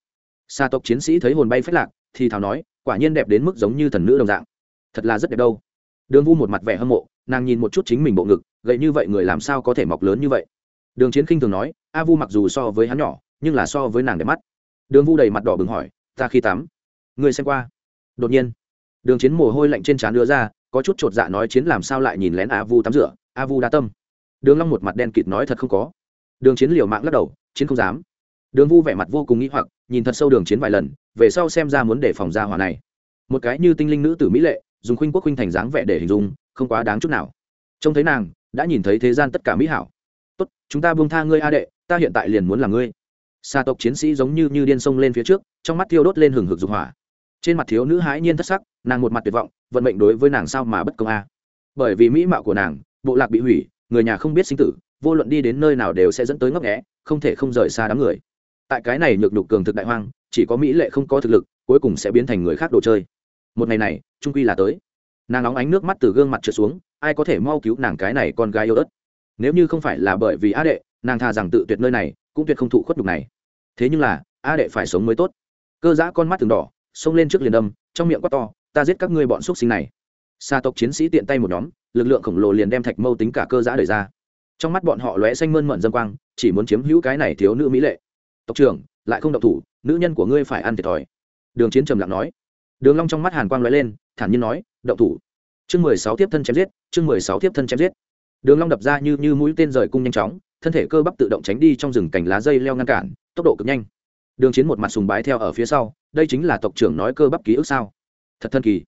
Xa tộc chiến sĩ thấy hồn bay phách lạc, thì thào nói, quả nhiên đẹp đến mức giống như thần nữ đồng dạng. Thật là rất đẹp đâu. Đường vu một mặt vẻ hâm mộ nàng nhìn một chút chính mình bộ ngực, gậy như vậy người làm sao có thể mọc lớn như vậy? Đường chiến khinh thường nói, a vu mặc dù so với hắn nhỏ, nhưng là so với nàng đẹp mắt. Đường vu đầy mặt đỏ bừng hỏi, ta khi tắm người xem qua? Đột nhiên, đường chiến mồ hôi lạnh trên trán đưa ra, có chút chột dạ nói, chiến làm sao lại nhìn lén a vu tắm rửa? A vu đa tâm. Đường long một mặt đen kịt nói, thật không có. Đường chiến liều mạng lắc đầu, chiến không dám. Đường vu vẻ mặt vô cùng nghĩ hoặc, nhìn thật sâu đường chiến vài lần, về sau xem ra muốn để phòng ra hỏa này. Một cái như tinh linh nữ tử mỹ lệ, dùng khuynh quốc khuynh thành dáng vẻ để hình dung không quá đáng chút nào. Trông thấy nàng, đã nhìn thấy thế gian tất cả mỹ hảo. Tốt, chúng ta buông tha ngươi a đệ, ta hiện tại liền muốn là ngươi. Xa tộc chiến sĩ giống như như điên sông lên phía trước, trong mắt thiêu đốt lên hừng hực dục hỏa. Trên mặt thiếu nữ hãi nhiên thất sắc, nàng một mặt tuyệt vọng, vận mệnh đối với nàng sao mà bất công a. Bởi vì mỹ mạo của nàng, bộ lạc bị hủy, người nhà không biết sinh tử, vô luận đi đến nơi nào đều sẽ dẫn tới ngấp nghẽ không thể không rời xa đám người. Tại cái này nhược nhục cường thực đại hoang, chỉ có mỹ lệ không có thực lực, cuối cùng sẽ biến thành người khác đồ chơi. Một ngày này, trung quy là tới nàng nóng ánh nước mắt từ gương mặt trượt xuống, ai có thể mau cứu nàng cái này con gái yêu ớt? Nếu như không phải là bởi vì a đệ, nàng thà rằng tự tuyệt nơi này, cũng tuyệt không thụ khuất đục này. Thế nhưng là, a đệ phải sống mới tốt. Cơ giã con mắt từng đỏ, xông lên trước liền đâm, trong miệng quát to, ta giết các ngươi bọn xúc sinh này. Xa tộc chiến sĩ tiện tay một nhóm, lực lượng khổng lồ liền đem thạch mâu tính cả cơ giã đời ra. Trong mắt bọn họ lóe xanh mơn mận dâm quang, chỉ muốn chiếm hữu cái này thiếu nữ mỹ lệ. Tộc trưởng, lại không động thủ, nữ nhân của ngươi phải ăn thiệt thòi. Đường chiến trầm lặng nói đường long trong mắt hàn quang lóe lên, thản nhiên nói, động thủ. Chương mười sáu tiếp thân chém giết, chương mười sáu tiếp thân chém giết. Đường long đập ra như như mũi tên rời cung nhanh chóng, thân thể cơ bắp tự động tránh đi trong rừng cành lá dây leo ngăn cản, tốc độ cực nhanh. Đường chiến một mặt sùng bái theo ở phía sau, đây chính là tộc trưởng nói cơ bắp ký ức sao? Thật thần kỳ.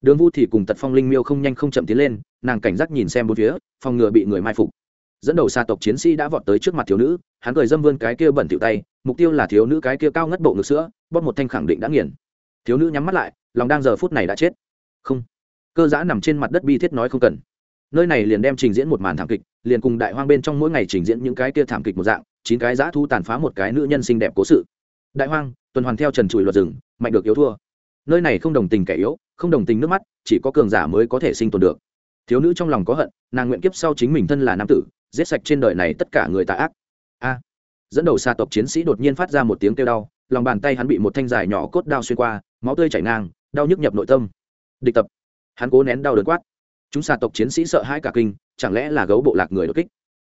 Đường vu thì cùng tật phong linh miêu không nhanh không chậm tiến lên, nàng cảnh giác nhìn xem bốn phía, phòng ngừa bị người mai phục. Dẫn đầu xa tộc chiến sĩ đã vọt tới trước mặt thiếu nữ, hắn cười dâm vươn cái kia bẩn tiểu tay, mục tiêu là thiếu nữ cái kia cao ngất bộ ngực sữa, bóp một thanh khẳng định đã nghiền. Thiếu nữ nhắm mắt lại lòng đang giờ phút này đã chết. Không. Cơ giã nằm trên mặt đất bi thiết nói không cần. Nơi này liền đem trình diễn một màn thảm kịch, liền cùng đại hoang bên trong mỗi ngày trình diễn những cái kia thảm kịch một dạng, chín cái giã thu tàn phá một cái nữ nhân xinh đẹp cố sự. Đại hoang, tuần hoàn theo trần trụi luật rừng, mạnh được yếu thua. Nơi này không đồng tình kẻ yếu, không đồng tình nước mắt, chỉ có cường giả mới có thể sinh tồn được. Thiếu nữ trong lòng có hận, nàng nguyện kiếp sau chính mình thân là nam tử, giết sạch trên đời này tất cả người tà ác. A. Dẫn đầu xa tộc chiến sĩ đột nhiên phát ra một tiếng kêu đau, lòng bàn tay hắn bị một thanh dài nhỏ cốt đao xuyên qua, máu tươi chảy ngang đau nhức nhập nội tâm. Địch tập. Hắn cố nén đau đớn quát. Chúng xà tộc chiến sĩ sợ hãi cả kinh, chẳng lẽ là gấu bộ lạc người đột kích?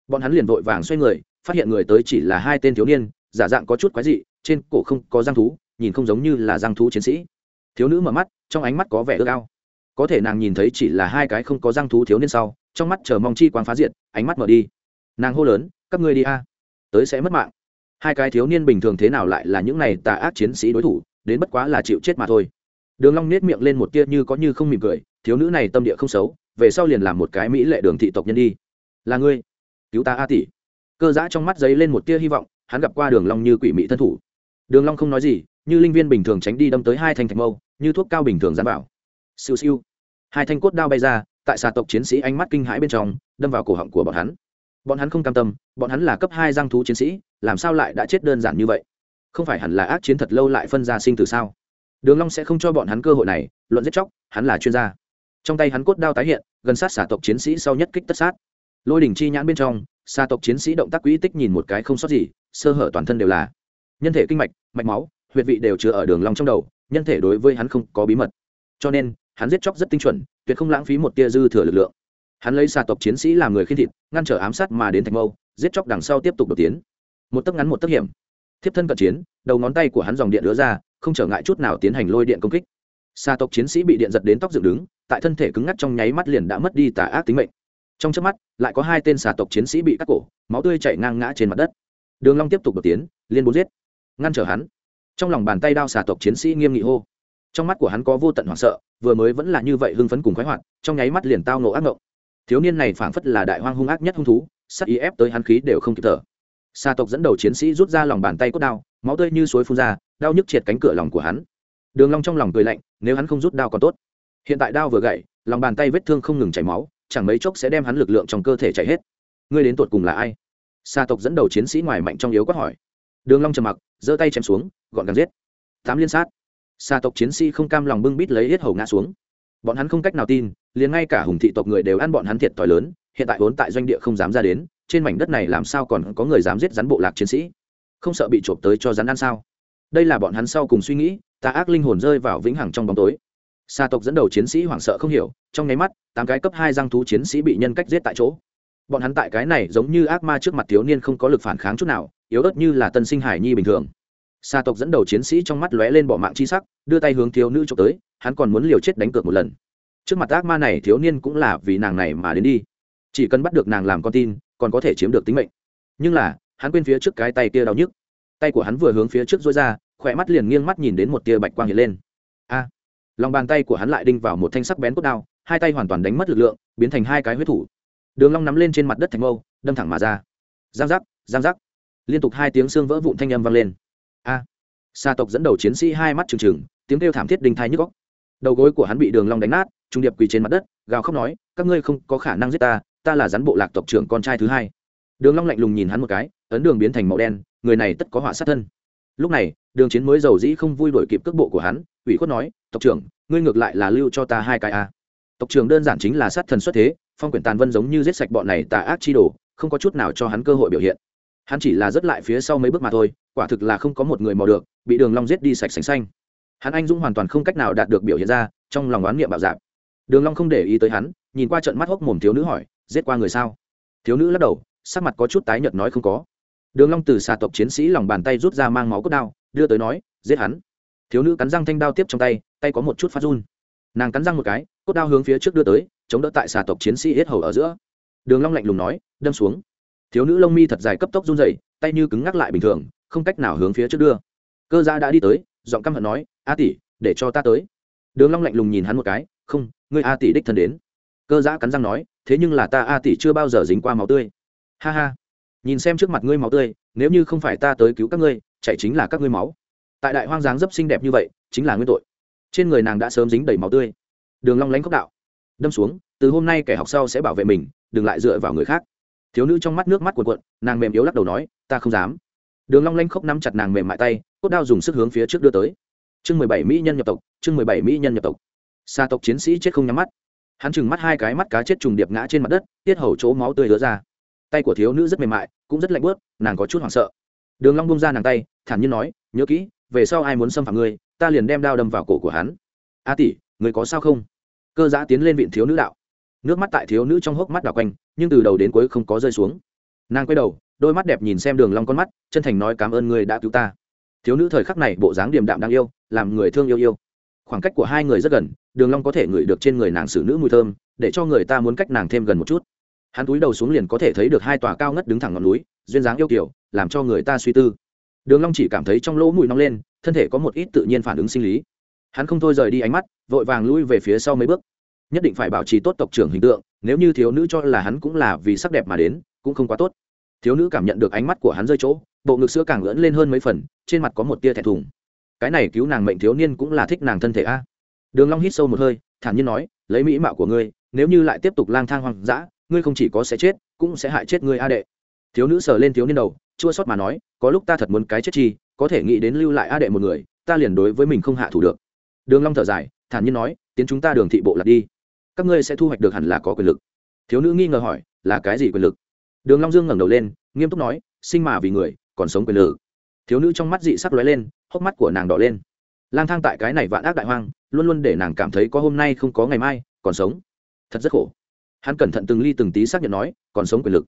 Bọn hắn liền vội vàng xoay người, phát hiện người tới chỉ là hai tên thiếu niên, giả dạng có chút quái dị, trên cổ không có răng thú, nhìn không giống như là răng thú chiến sĩ. Thiếu nữ mở mắt, trong ánh mắt có vẻ ước ao. Có thể nàng nhìn thấy chỉ là hai cái không có răng thú thiếu niên sau, trong mắt chờ mong chi quang phá diện ánh mắt mở đi. Nàng hô lớn, các ngươi đi a, tới sẽ mất mạng. Hai cái thiếu niên bình thường thế nào lại là những này tà ác chiến sĩ đối thủ, đến bất quá là chịu chết mà thôi đường long nết miệng lên một tia như có như không mỉm cười, thiếu nữ này tâm địa không xấu, về sau liền làm một cái mỹ lệ đường thị tộc nhân đi. Là ngươi? Cứu ta a tỷ. Cơ giã trong mắt giấy lên một tia hy vọng, hắn gặp qua đường long như quỷ mỹ thân thủ. Đường long không nói gì, như linh viên bình thường tránh đi đâm tới hai thanh thạch mâu, như thuốc cao bình thường dán vào. Siêu siêu. Hai thanh cốt đao bay ra, tại xà tộc chiến sĩ ánh mắt kinh hãi bên trong, đâm vào cổ họng của bọn hắn. Bọn hắn không cam tâm, bọn hắn là cấp hai giang thú chiến sĩ, làm sao lại đã chết đơn giản như vậy? Không phải hẳn là ác chiến thật lâu lại phân ra sinh từ sao? Đường long sẽ không cho bọn hắn cơ hội này, luận giết chóc, hắn là chuyên gia. Trong tay hắn cốt đao tái hiện, gần sát xà tộc chiến sĩ sau nhất kích tất sát. Lôi đỉnh chi nhãn bên trong xà tộc chiến sĩ động tác quỹ tích nhìn một cái không sót gì, sơ hở toàn thân đều là. Nhân thể kinh mạch mạch máu, huyệt vị đều chứa ở đường long trong đầu, nhân thể đối với hắn không có bí mật. Cho nên, hắn giết chóc rất tinh chuẩn, tuyệt không lãng phí một tia dư thừa lực lượng. Hắn lấy xà tộc chiến sĩ làm người khiên thịt, ngăn trở ám sát mà đến thành mâu, giết chóc đằng sau tiếp tục đột tiến. Một tấc ngắn một tấc hiểm. Thiếp thân cận chiến, đầu ngón tay của hắn dòng điện lứa ra không trở ngại chút nào tiến hành lôi điện công kích. Xà tộc chiến sĩ bị điện giật đến tóc dựng đứng, tại thân thể cứng ngắc trong nháy mắt liền đã mất đi tà ác tính mệnh. Trong trước mắt, lại có hai tên xà tộc chiến sĩ bị cắt cổ, máu tươi chảy ngang ngã trên mặt đất. Đường long tiếp tục đột tiến, liên bốn giết, ngăn trở hắn. Trong lòng bàn tay đao xà tộc chiến sĩ nghiêm nghị hô. Trong mắt của hắn có vô tận hoảng sợ, vừa mới vẫn là như vậy hưng phấn cùng khoái hoạt, trong nháy mắt liền tao nổ ác ngộng. Thiếu niên này phảng phất là đại hoang hung ác nhất hung thú sát ý ép tới hắn khí đều không kịp thở. Xà tộc dẫn đầu chiến sĩ rút ra lòng bàn tay cốt đao máu tươi như suối phun ra, đau nhức triệt cánh cửa lòng của hắn. Đường long trong lòng cười lạnh, nếu hắn không rút đao còn tốt. Hiện tại đao vừa gãy, lòng bàn tay vết thương không ngừng chảy máu, chẳng mấy chốc sẽ đem hắn lực lượng trong cơ thể chảy hết. Ngươi đến tột cùng là ai? Sa tộc dẫn đầu chiến sĩ ngoài mạnh trong yếu quát hỏi. Đường long trầm mặc, giơ tay chém xuống, gọn gàng giết. Tám liên sát. Sa tộc chiến sĩ không cam lòng bưng bít lấy hết hầu ngã xuống. Bọn hắn không cách nào tin, liền ngay cả hùng thị tộc người đều ăn bọn hắn thiệt thòi lớn, hiện tại vốn tại doanh địa không dám ra đến, trên mảnh đất này làm sao còn có người dám giết rắn bộ lạc chiến sĩ? Không sợ bị trộm tới cho rắn ăn sao? Đây là bọn hắn sau cùng suy nghĩ tà ác linh hồn rơi vào vĩnh hằng trong bóng tối. Xa tộc dẫn đầu chiến sĩ hoảng sợ không hiểu, trong nháy mắt, tám cái cấp hai răng thú chiến sĩ bị nhân cách giết tại chỗ. Bọn hắn tại cái này giống như ác ma trước mặt thiếu niên không có lực phản kháng chút nào, yếu ớt như là tân sinh hải nhi bình thường. Xa tộc dẫn đầu chiến sĩ trong mắt lóe lên bỏ mạng chi sắc, đưa tay hướng thiếu nữ trộm tới, hắn còn muốn liều chết đánh cược một lần. Trước mặt ác ma này thiếu niên cũng là vì nàng này mà đến đi. Chỉ cần bắt được nàng làm con tin, còn có thể chiếm được tính mệnh. Nhưng là hắn quên phía trước cái tay kia đau nhức. Tay của hắn vừa hướng phía trước dối ra, khỏe mắt liền nghiêng mắt nhìn đến một tia bạch quang hiện lên. A! Lòng bàn tay của hắn lại đinh vào một thanh sắc bén cốt đao, hai tay hoàn toàn đánh mất lực lượng, biến thành hai cái huyết thủ. Đường long nắm lên trên mặt đất thành mâu, đâm thẳng mà ra. Giang giác giang giác. Liên tục hai tiếng xương vỡ vụn thanh âm vang lên. A! À. xa tộc dẫn đầu chiến sĩ hai mắt trừng trừng, tiếng kêu thảm thiết đinh thai nhức óc. Đầu gối của hắn bị đường long đánh nát, trung điệp quỳ trên mặt đất, gào khóc nói, các ngươi không có khả năng giết ta ta là rắn bộ lạc tộc trưởng con trai thứ hai. Đường long lạnh lùng nhìn hắn một cái ấn đường biến thành màu đen, người này tất có họa sát thân. Lúc này, đường chiến mới giàu dĩ không vui đổi kịp cước bộ của hắn, ủy khuất nói, tộc trưởng, ngươi ngược lại là lưu cho ta hai cái a. Tộc trưởng đơn giản chính là sát thần xuất thế, phong quyển tàn vân giống như giết sạch bọn này tà ác chi đồ, không có chút nào cho hắn cơ hội biểu hiện. Hắn chỉ là rất lại phía sau mấy bước mà thôi, quả thực là không có một người mò được, bị đường long giết đi sạch sành xanh. Hắn anh dũng hoàn toàn không cách nào đạt được biểu hiện ra, trong lòng oán niệm bạo dạn đường long không để ý tới hắn, nhìn qua trận mắt hốc mồm thiếu nữ hỏi, giết qua người sao? Thiếu nữ lắc đầu, sắc mặt có chút tái nhợt nói không có đường long từ xà tộc chiến sĩ lòng bàn tay rút ra mang máu cốt đao, đưa tới nói, giết hắn. Thiếu nữ cắn răng thanh đao tiếp trong tay tay có một chút phát run. Nàng cắn răng một cái, cốt đao hướng phía trước đưa tới, chống đỡ tại xà tộc chiến sĩ hết hầu ở giữa. Đường long lạnh lùng nói, đâm xuống. Thiếu nữ lông mi thật dài cấp tốc run rẩy, tay như cứng ngắc lại bình thường, không cách nào hướng phía trước đưa. Cơ gia đã đi tới, giọng căm hận nói, a tỷ, để cho ta tới. Đường long lạnh lùng nhìn hắn một cái, không, ngươi a tỷ đích thân đến. Cơ giã cắn răng nói, thế nhưng là ta a tỷ chưa bao giờ dính qua máu tươi. Ha ha nhìn xem trước mặt ngươi máu tươi, nếu như không phải ta tới cứu các ngươi chạy chính là các ngươi máu. Tại đại hoang dáng dấp xinh đẹp như vậy, chính là nguyên tội. Trên người nàng đã sớm dính đầy máu tươi. Đường long lánh cốc đạo. Đâm xuống, từ hôm nay kẻ học sau sẽ bảo vệ mình, đừng lại dựa vào người khác. Thiếu nữ trong mắt nước mắt cuộn cuộn, nàng mềm yếu lắc đầu nói, ta không dám. Đường long lanh khóc nắm chặt nàng mềm mại tay, cốt đao dùng sức hướng phía trước đưa tới. Chương mười bảy mỹ nhân nhập tộc, chương mười bảy mỹ nhân nhập tộc. Xa tộc chiến sĩ chết không nhắm mắt. Hắn chừng mắt hai cái mắt cá chết trùng điệp ngã trên mặt đất, tiết hầu chỗ máu tươi lứa ra tay của thiếu nữ rất mềm mại, cũng rất lạnh bớt nàng có chút hoảng sợ. Đường long bung ra nàng tay, thản nhiên nói, nhớ kỹ, về sau ai muốn xâm phạm ngươi, ta liền đem đao đâm vào cổ của hắn. A tỷ người có sao không? Cơ giã tiến lên vịn thiếu nữ đạo. Nước mắt tại thiếu nữ trong hốc mắt đảo quanh, nhưng từ đầu đến cuối không có rơi xuống. Nàng quay đầu, đôi mắt đẹp nhìn xem đường long con mắt, chân thành nói, cảm ơn người đã cứu ta. Thiếu nữ thời khắc này bộ dáng điềm đạm đáng yêu, làm người thương yêu yêu. Khoảng cách của hai người rất gần, đường long có thể ngửi được trên người nàng xử nữ mùi thơm, để cho người ta muốn cách nàng thêm gần một chút hắn túi đầu xuống liền có thể thấy được hai tòa cao ngất đứng thẳng ngọn núi, duyên dáng yêu kiều, làm cho người ta suy tư. Đường long chỉ cảm thấy trong lỗ mũi nóng lên, thân thể có một ít tự nhiên phản ứng sinh lý. Hắn không thôi rời đi ánh mắt, vội vàng lui về phía sau mấy bước. Nhất định phải bảo trì tốt tộc trưởng hình tượng, nếu như thiếu nữ cho là hắn cũng là vì sắc đẹp mà đến, cũng không quá tốt. Thiếu nữ cảm nhận được ánh mắt của hắn rơi chỗ, bộ ngực sữa càng lẫn lên hơn mấy phần, trên mặt có một tia thẹn thùng. Cái này cứu nàng mệnh thiếu niên cũng là thích nàng thân thể a. Đường long hít sâu một hơi, thản nhiên nói, lấy mỹ mạo của ngươi, nếu như lại tiếp tục lang thang hoang dã ngươi không chỉ có sẽ chết, cũng sẽ hại chết ngươi a đệ. Thiếu nữ sờ lên thiếu niên đầu, chua xót mà nói, có lúc ta thật muốn cái chết chi, có thể nghĩ đến lưu lại a đệ một người, ta liền đối với mình không hạ thủ được. Đường long thở dài, thản nhiên nói, tiến chúng ta đường thị bộ lạc đi. Các ngươi sẽ thu hoạch được hẳn là có quyền lực. Thiếu nữ nghi ngờ hỏi, là cái gì quyền lực? Đường long dương ngẩng đầu lên, nghiêm túc nói, sinh mà vì người, còn sống quyền lực. Thiếu nữ trong mắt dị sắc lóe lên, hốc mắt của nàng đỏ lên. Lang thang tại cái này vạn ác đại hoang, luôn luôn để nàng cảm thấy có hôm nay không có ngày mai, còn sống. Thật rất khổ hắn cẩn thận từng ly từng tí xác nhận nói, còn sống quyền lực.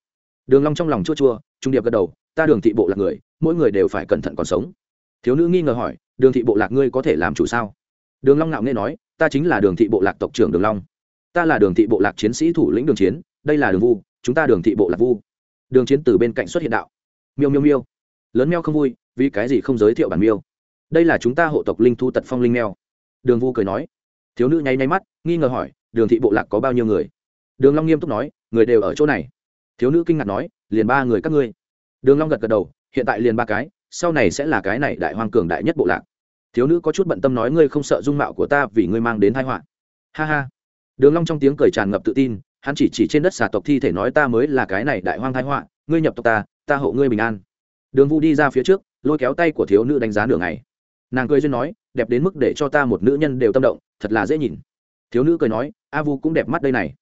Đường long trong lòng chua chua, trung điệp gật đầu, ta đường thị bộ lạc người, mỗi người đều phải cẩn thận còn sống. Thiếu nữ nghi ngờ hỏi, đường thị bộ lạc ngươi có thể làm chủ sao? Đường long ngạo nghễ nói, ta chính là đường thị bộ lạc tộc trưởng đường long. Ta là đường thị bộ lạc chiến sĩ thủ lĩnh đường chiến, đây là đường vu, chúng ta đường thị bộ lạc vu. Đường chiến từ bên cạnh xuất hiện đạo, miêu miêu miêu. Lớn meo không vui, vì cái gì không giới thiệu bản miêu? Đây là chúng ta hộ tộc linh thu tật phong linh meo. Đường vu cười nói. Thiếu nữ nháy nháy mắt, nghi ngờ hỏi, đường thị bộ lạc có bao nhiêu người? Đường long nghiêm túc nói, người đều ở chỗ này. Thiếu nữ kinh ngạc nói, liền ba người các ngươi. Đường long gật gật đầu, hiện tại liền ba cái, sau này sẽ là cái này đại hoang cường đại nhất bộ lạc. Thiếu nữ có chút bận tâm nói, ngươi không sợ dung mạo của ta vì ngươi mang đến tai họa? Ha ha. Đường long trong tiếng cười tràn ngập tự tin, hắn chỉ chỉ trên đất xà tộc thi thể nói, ta mới là cái này đại hoang tai họa, ngươi nhập tộc ta ta hộ ngươi bình an. Đường vu đi ra phía trước, lôi kéo tay của thiếu nữ đánh giá nửa ngày. Nàng cười duyên nói, đẹp đến mức để cho ta một nữ nhân đều tâm động, thật là dễ nhìn. Thiếu nữ cười nói, a vu cũng đẹp mắt đây này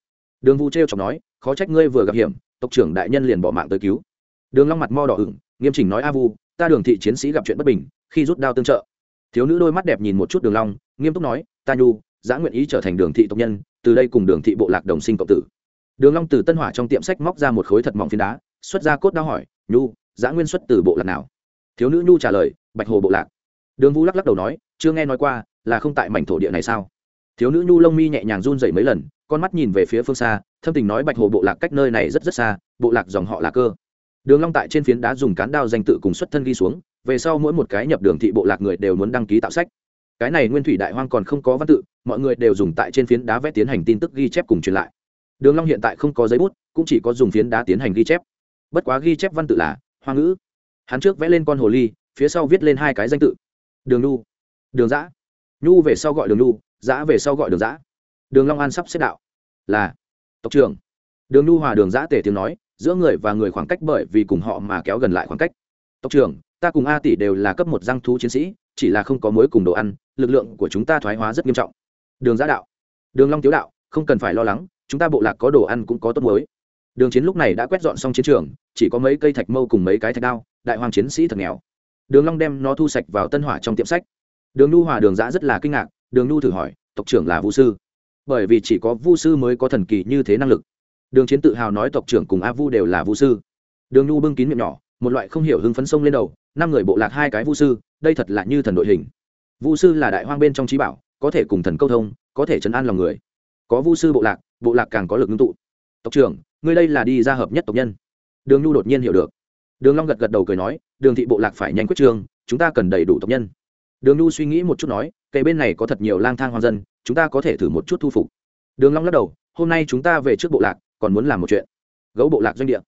đường vu t r chọc nói, khó trách ngươi vừa gặp hiểm, tộc trưởng đại nhân liền bỏ mạng tới cứu. Đường long mặt mo đỏ ửng, nghiêm chỉnh nói, a vu, ta đường thị chiến sĩ gặp chuyện bất bình, khi rút đao tương trợ. Thiếu nữ đôi mắt đẹp nhìn một chút đường long, nghiêm túc nói, ta nhu giã nguyện ý trở thành đường thị tộc nhân, từ đây cùng đường thị bộ lạc đồng sinh cộng tử. Đường long từ tân hỏa trong tiệm sách móc ra một khối thật mỏng phiến đá, xuất ra cốt đao hỏi, nhu giã nguyên xuất từ bộ lạc nào? Thiếu nữ nhu trả lời, bạch hồ bộ lạc. Đường vũ lắc lắc đầu nói, chưa nghe nói qua, là không tại mảnh thổ địa này sao? Thiếu nữ nhu lông mi nhẹ nhàng run dậy mấy lần con mắt nhìn về phía phương xa thâm tình nói bạch hồ bộ lạc cách nơi này rất rất xa bộ lạc dòng họ là cơ. Đường long tại trên phiến đá dùng cán đao danh tự cùng xuất thân ghi xuống về sau mỗi một cái nhập đường thị bộ lạc người đều muốn đăng ký tạo sách. Cái này nguyên thủy đại hoang còn không có văn tự mọi người đều dùng tại trên phiến đá vẽ tiến hành tin tức ghi chép cùng truyền lại. Đường long hiện tại không có giấy bút cũng chỉ có dùng phiến đá tiến hành ghi chép. Bất quá ghi chép văn tự là hoa ngữ. Hắn trước vẽ lên con hồ ly phía sau viết lên hai cái danh tự. Đường nu. Đường dã, nhu về sau gọi đường nu dã về sau gọi đường dã. đường long an sắp xếp đạo là tộc trưởng. Đường nhu hòa đường giã tề tiếng nói, giữa người và người khoảng cách bởi vì cùng họ mà kéo gần lại khoảng cách. Tộc trưởng, ta cùng a tỷ đều là cấp một giang thú chiến sĩ, chỉ là không có mối cùng đồ ăn, lực lượng của chúng ta thoái hóa rất nghiêm trọng. Đường giã đạo. Đường long tiếu đạo, không cần phải lo lắng, chúng ta bộ lạc có đồ ăn cũng có tốt mới đường chiến lúc này đã quét dọn xong chiến trường, chỉ có mấy cây thạch mâu cùng mấy cái thạch đao, đại hoàng chiến sĩ thật nghèo. Đường long đem nó thu sạch vào tân hỏa trong tiệm sách. Đường nhu hòa đường giã rất là kinh ngạc, đường nhu thử hỏi, tộc trưởng là vũ sư? Bởi vì chỉ có vu sư mới có thần kỳ như thế năng lực. Đường chiến tự hào nói tộc trưởng cùng a vu đều là vu sư. Đường nhu bưng kín miệng nhỏ một loại không hiểu hưng phấn sông lên đầu năm người bộ lạc hai cái vu sư đây thật là như thần đội hình. Vu sư là đại hoang bên trong trí bảo có thể cùng thần câu thông có thể chấn an lòng người. Có vu sư bộ lạc bộ lạc càng có lực ngưng tụ. Tộc trưởng ngươi đây là đi ra hợp nhất tộc nhân. Đường nhu đột nhiên hiểu được. Đường long gật gật đầu cười nói đường thị bộ lạc phải nhanh quyết trường, chúng ta cần đầy đủ tộc nhân đường nhu suy nghĩ một chút nói cây bên này có thật nhiều lang thang hoang dân, chúng ta có thể thử một chút thu phục. Đường long lắc đầu, hôm nay chúng ta về trước bộ lạc, còn muốn làm một chuyện. Gấu bộ lạc doanh địa.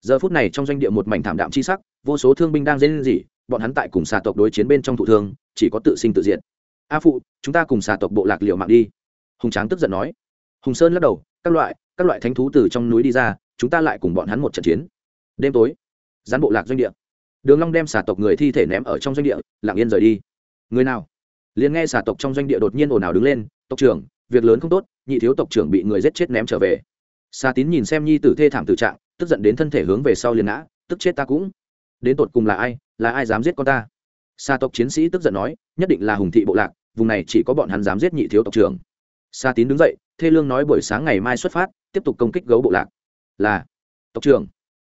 Giờ phút này trong doanh địa một mảnh thảm đạm chi sắc, vô số thương binh đang dên gì bọn hắn tại cùng xà tộc đối chiến bên trong thụ thương, chỉ có tự sinh tự diệt. A phụ, chúng ta cùng xà tộc bộ lạc liều mạng đi. Hùng tráng tức giận nói. Hùng sơn lắc đầu, các loại các loại thánh thú từ trong núi đi ra, chúng ta lại cùng bọn hắn một trận chiến. Đêm tối, gián bộ lạc doanh địa. Đường long đem xà tộc người thi thể ném ở trong doanh địa, lặng yên rời đi người nào? Liền nghe xà tộc trong doanh địa đột nhiên ồn ào đứng lên, tộc trưởng, việc lớn không tốt, nhị thiếu tộc trưởng bị người giết chết ném trở về. Xà tín nhìn xem nhi tử thê thảm tử trạng, tức giận đến thân thể hướng về sau liền ngã, tức chết ta cũng. Đến tột cùng là ai là ai dám giết con ta? Xà tộc chiến sĩ tức giận nói, nhất định là hùng thị bộ lạc, vùng này chỉ có bọn hắn dám giết nhị thiếu tộc trưởng. Xà tín đứng dậy, thê lương nói buổi sáng ngày mai xuất phát, tiếp tục công kích gấu bộ lạc. Là, tộc trưởng.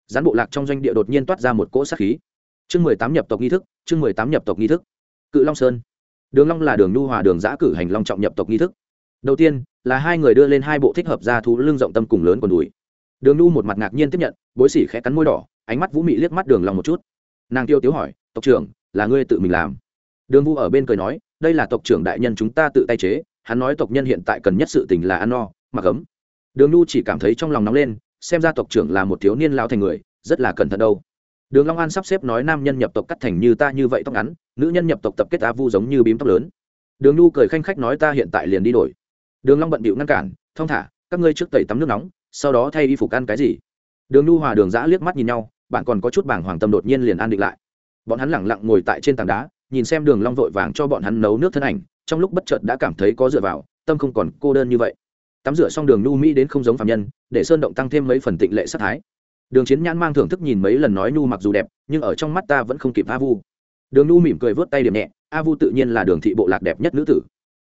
Gián bộ lạc trong doanh địa đột nhiên toát ra một cỗ sát khí. Chương mười tám nhập tộc nghi thức, chương mười tám nhập tộc nghi thức cự long sơn. Đường long là đường nhu hòa, đường giã cử hành long trọng nhập tộc nghi thức. Đầu tiên, là hai người đưa lên hai bộ thích hợp ra thú lưng rộng tâm cùng lớn còn đùi. Đường nhu một mặt ngạc nhiên tiếp nhận, bối sỉ khẽ cắn môi đỏ, ánh mắt vũ mị liếc mắt đường long một chút. Nàng tiêu tiếu hỏi, tộc trưởng, là ngươi tự mình làm? Đường vu ở bên cười nói, đây là tộc trưởng đại nhân chúng ta tự tay chế, hắn nói tộc nhân hiện tại cần nhất sự tình là ăn no, mặc ấm. Đường nhu chỉ cảm thấy trong lòng nóng lên, xem ra tộc trưởng là một thiếu niên lao thành người, rất là cẩn thận đâu. Đường long an sắp xếp nói nam nhân nhập tộc cắt thành như ta như vậy tóc ngắn nữ nhân nhập tộc tập kết a vu giống như bím tóc lớn. Đường nhu cười khanh khách nói ta hiện tại liền đi đổi. Đường long bận bịu ngăn cản, thong thả, các ngươi trước tẩy tắm nước nóng, sau đó thay y phục ăn cái gì? Đường nhu hòa đường giã liếc mắt nhìn nhau, bạn còn có chút bảng hoàng tâm đột nhiên liền an định lại. Bọn hắn lẳng lặng ngồi tại trên tảng đá, nhìn xem đường long vội vàng cho bọn hắn nấu nước thân ảnh, trong lúc bất chợt đã cảm thấy có dựa vào, tâm không còn cô đơn như vậy. Tắm rửa xong đường nhu mỹ đến không giống phạm nhân, để sơn động tăng thêm mấy phần tịnh lệ sát thái. Đường chiến nhãn mang thưởng thức nhìn mấy lần nói nhu mặc dù đẹp, nhưng ở trong mắt ta vẫn không kịp a vu đường nhu mỉm cười vớt tay điểm nhẹ, a vu tự nhiên là đường thị bộ lạc đẹp nhất nữ tử.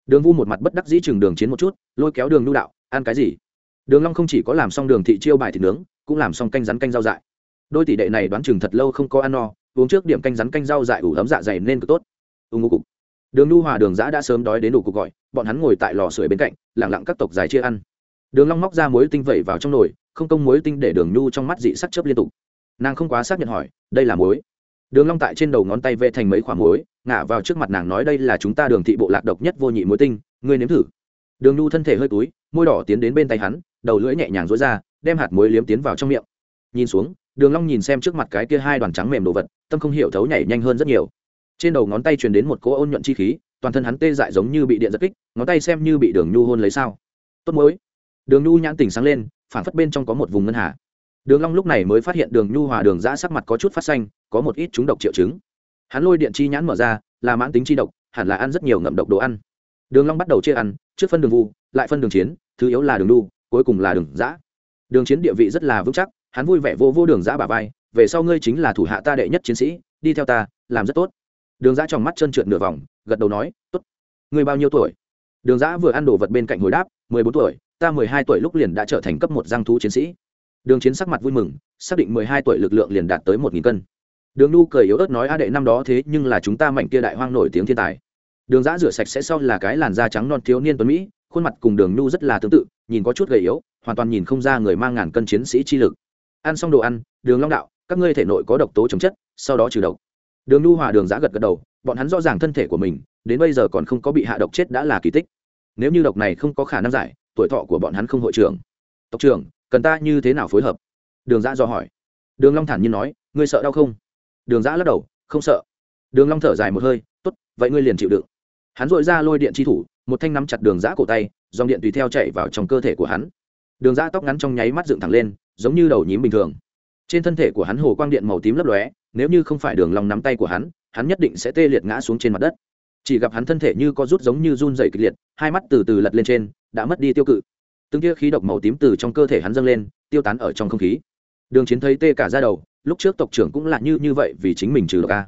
Đường vu một mặt bất đắc dĩ chừng đường chiến một chút, lôi kéo đường nhu đạo, ăn cái gì? Đường long không chỉ có làm xong đường thị chiêu bài thịt nướng, cũng làm xong canh rắn canh rau dại. Đôi tỷ đệ này đoán chừng thật lâu không có ăn no, uống trước điểm canh rắn canh rau dại ủ ấm dạ dày nên cực tốt. Ưng ngô cục. Đường nhu hòa đường giã đã sớm đói đến đủ cục gọi, bọn hắn ngồi tại lò sưởi bên cạnh lẳng lặng các tộc dài chia ăn. Đường long móc ra muối tinh vẩy vào trong nồi, không công muối tinh để đường nhu trong mắt dị sắc chớp liên tục. Nàng không quá xác nhận hỏi, đây là muối? Đường long tại trên đầu ngón tay vẽ thành mấy khoảng muối, ngả vào trước mặt nàng nói đây là chúng ta đường thị bộ lạc độc nhất vô nhị muối tinh, ngươi nếm thử. Đường nhu thân thể hơi túi, môi đỏ tiến đến bên tay hắn, đầu lưỡi nhẹ nhàng duỗi ra, đem hạt muối liếm tiến vào trong miệng. Nhìn xuống, đường long nhìn xem trước mặt cái kia hai đoàn trắng mềm đồ vật, tâm không hiểu thấu nhảy nhanh hơn rất nhiều. Trên đầu ngón tay truyền đến một cỗ ôn nhuận chi khí, toàn thân hắn tê dại giống như bị điện giật kích, ngón tay xem như bị đường nhu hôn lấy sao. Tốt muối. Đường nhu nhãn tỉnh sáng lên phản phất bên trong có một vùng ngân hà đường long lúc này mới phát hiện đường nhu hòa đường giã sắc mặt có chút phát xanh, có một ít chúng độc triệu chứng. Hắn lôi điện chi nhãn mở ra, là mãn tính chi độc, hẳn là ăn rất nhiều ngậm độc đồ ăn. Đường long bắt đầu chia ăn, trước phân đường vu, lại phân đường chiến, thứ yếu là đường nhu, cuối cùng là đường giã đường chiến địa vị rất là vững chắc, hắn vui vẻ vô vô đường giã bả vai, về sau ngươi chính là thủ hạ ta đệ nhất chiến sĩ, đi theo ta, làm rất tốt. Đường giã trong mắt trơn trượt nửa vòng, gật đầu nói, tốt. Ngươi bao nhiêu tuổi? Đường giã vừa ăn đồ vật bên cạnh hồi đáp, mười bốn tuổi, ta mười hai tuổi lúc liền đã trở thành cấp một giang thú chiến sĩ đường chiến sắc mặt vui mừng, xác định mười hai tuổi lực lượng liền đạt tới một nghìn cân. Đường nu cười yếu ớt nói, a đệ, năm đó thế nhưng là chúng ta mạnh kia đại hoang nổi tiếng thiên tài. Đường giã rửa sạch sẽ sau là cái làn da trắng non thiếu niên tuấn mỹ, khuôn mặt cùng đường nu rất là tương tự, nhìn có chút gầy yếu, hoàn toàn nhìn không ra người mang ngàn cân chiến sĩ chi lực. Ăn xong đồ ăn, đường long đạo, các ngươi thể nội có độc tố chống chất, sau đó trừ độc. Đường nu hòa đường giã gật gật đầu, bọn hắn rõ ràng thân thể của mình, đến bây giờ còn không có bị hạ độc chết đã là kỳ tích. Nếu như độc này không có khả năng giải, tuổi thọ của bọn hắn không hội trưởng. Tộc trưởng cần ta như thế nào phối hợp? Đường giã do hỏi. Đường long thản nhiên nói, ngươi sợ đau không? Đường giã lắc đầu, không sợ. Đường long thở dài một hơi, tốt, vậy ngươi liền chịu đựng. Hắn dội ra lôi điện chi thủ, một thanh nắm chặt đường giã cổ tay, dòng điện tùy theo chạy vào trong cơ thể của hắn. Đường giã tóc ngắn trong nháy mắt dựng thẳng lên, giống như đầu nhím bình thường. Trên thân thể của hắn hồ quang điện màu tím lấp lóe, nếu như không phải đường long nắm tay của hắn hắn nhất định sẽ tê liệt ngã xuống trên mặt đất. Chỉ gặp hắn thân thể như có rút giống như run rẩy kịch liệt, hai mắt từ từ lật lên trên, đã mất đi tiêu cự từng tia khí độc màu tím từ trong cơ thể hắn dâng lên, tiêu tán ở trong không khí. Đường chiến thấy tê cả ra đầu, lúc trước tộc trưởng cũng là như như vậy vì chính mình trừ độc a.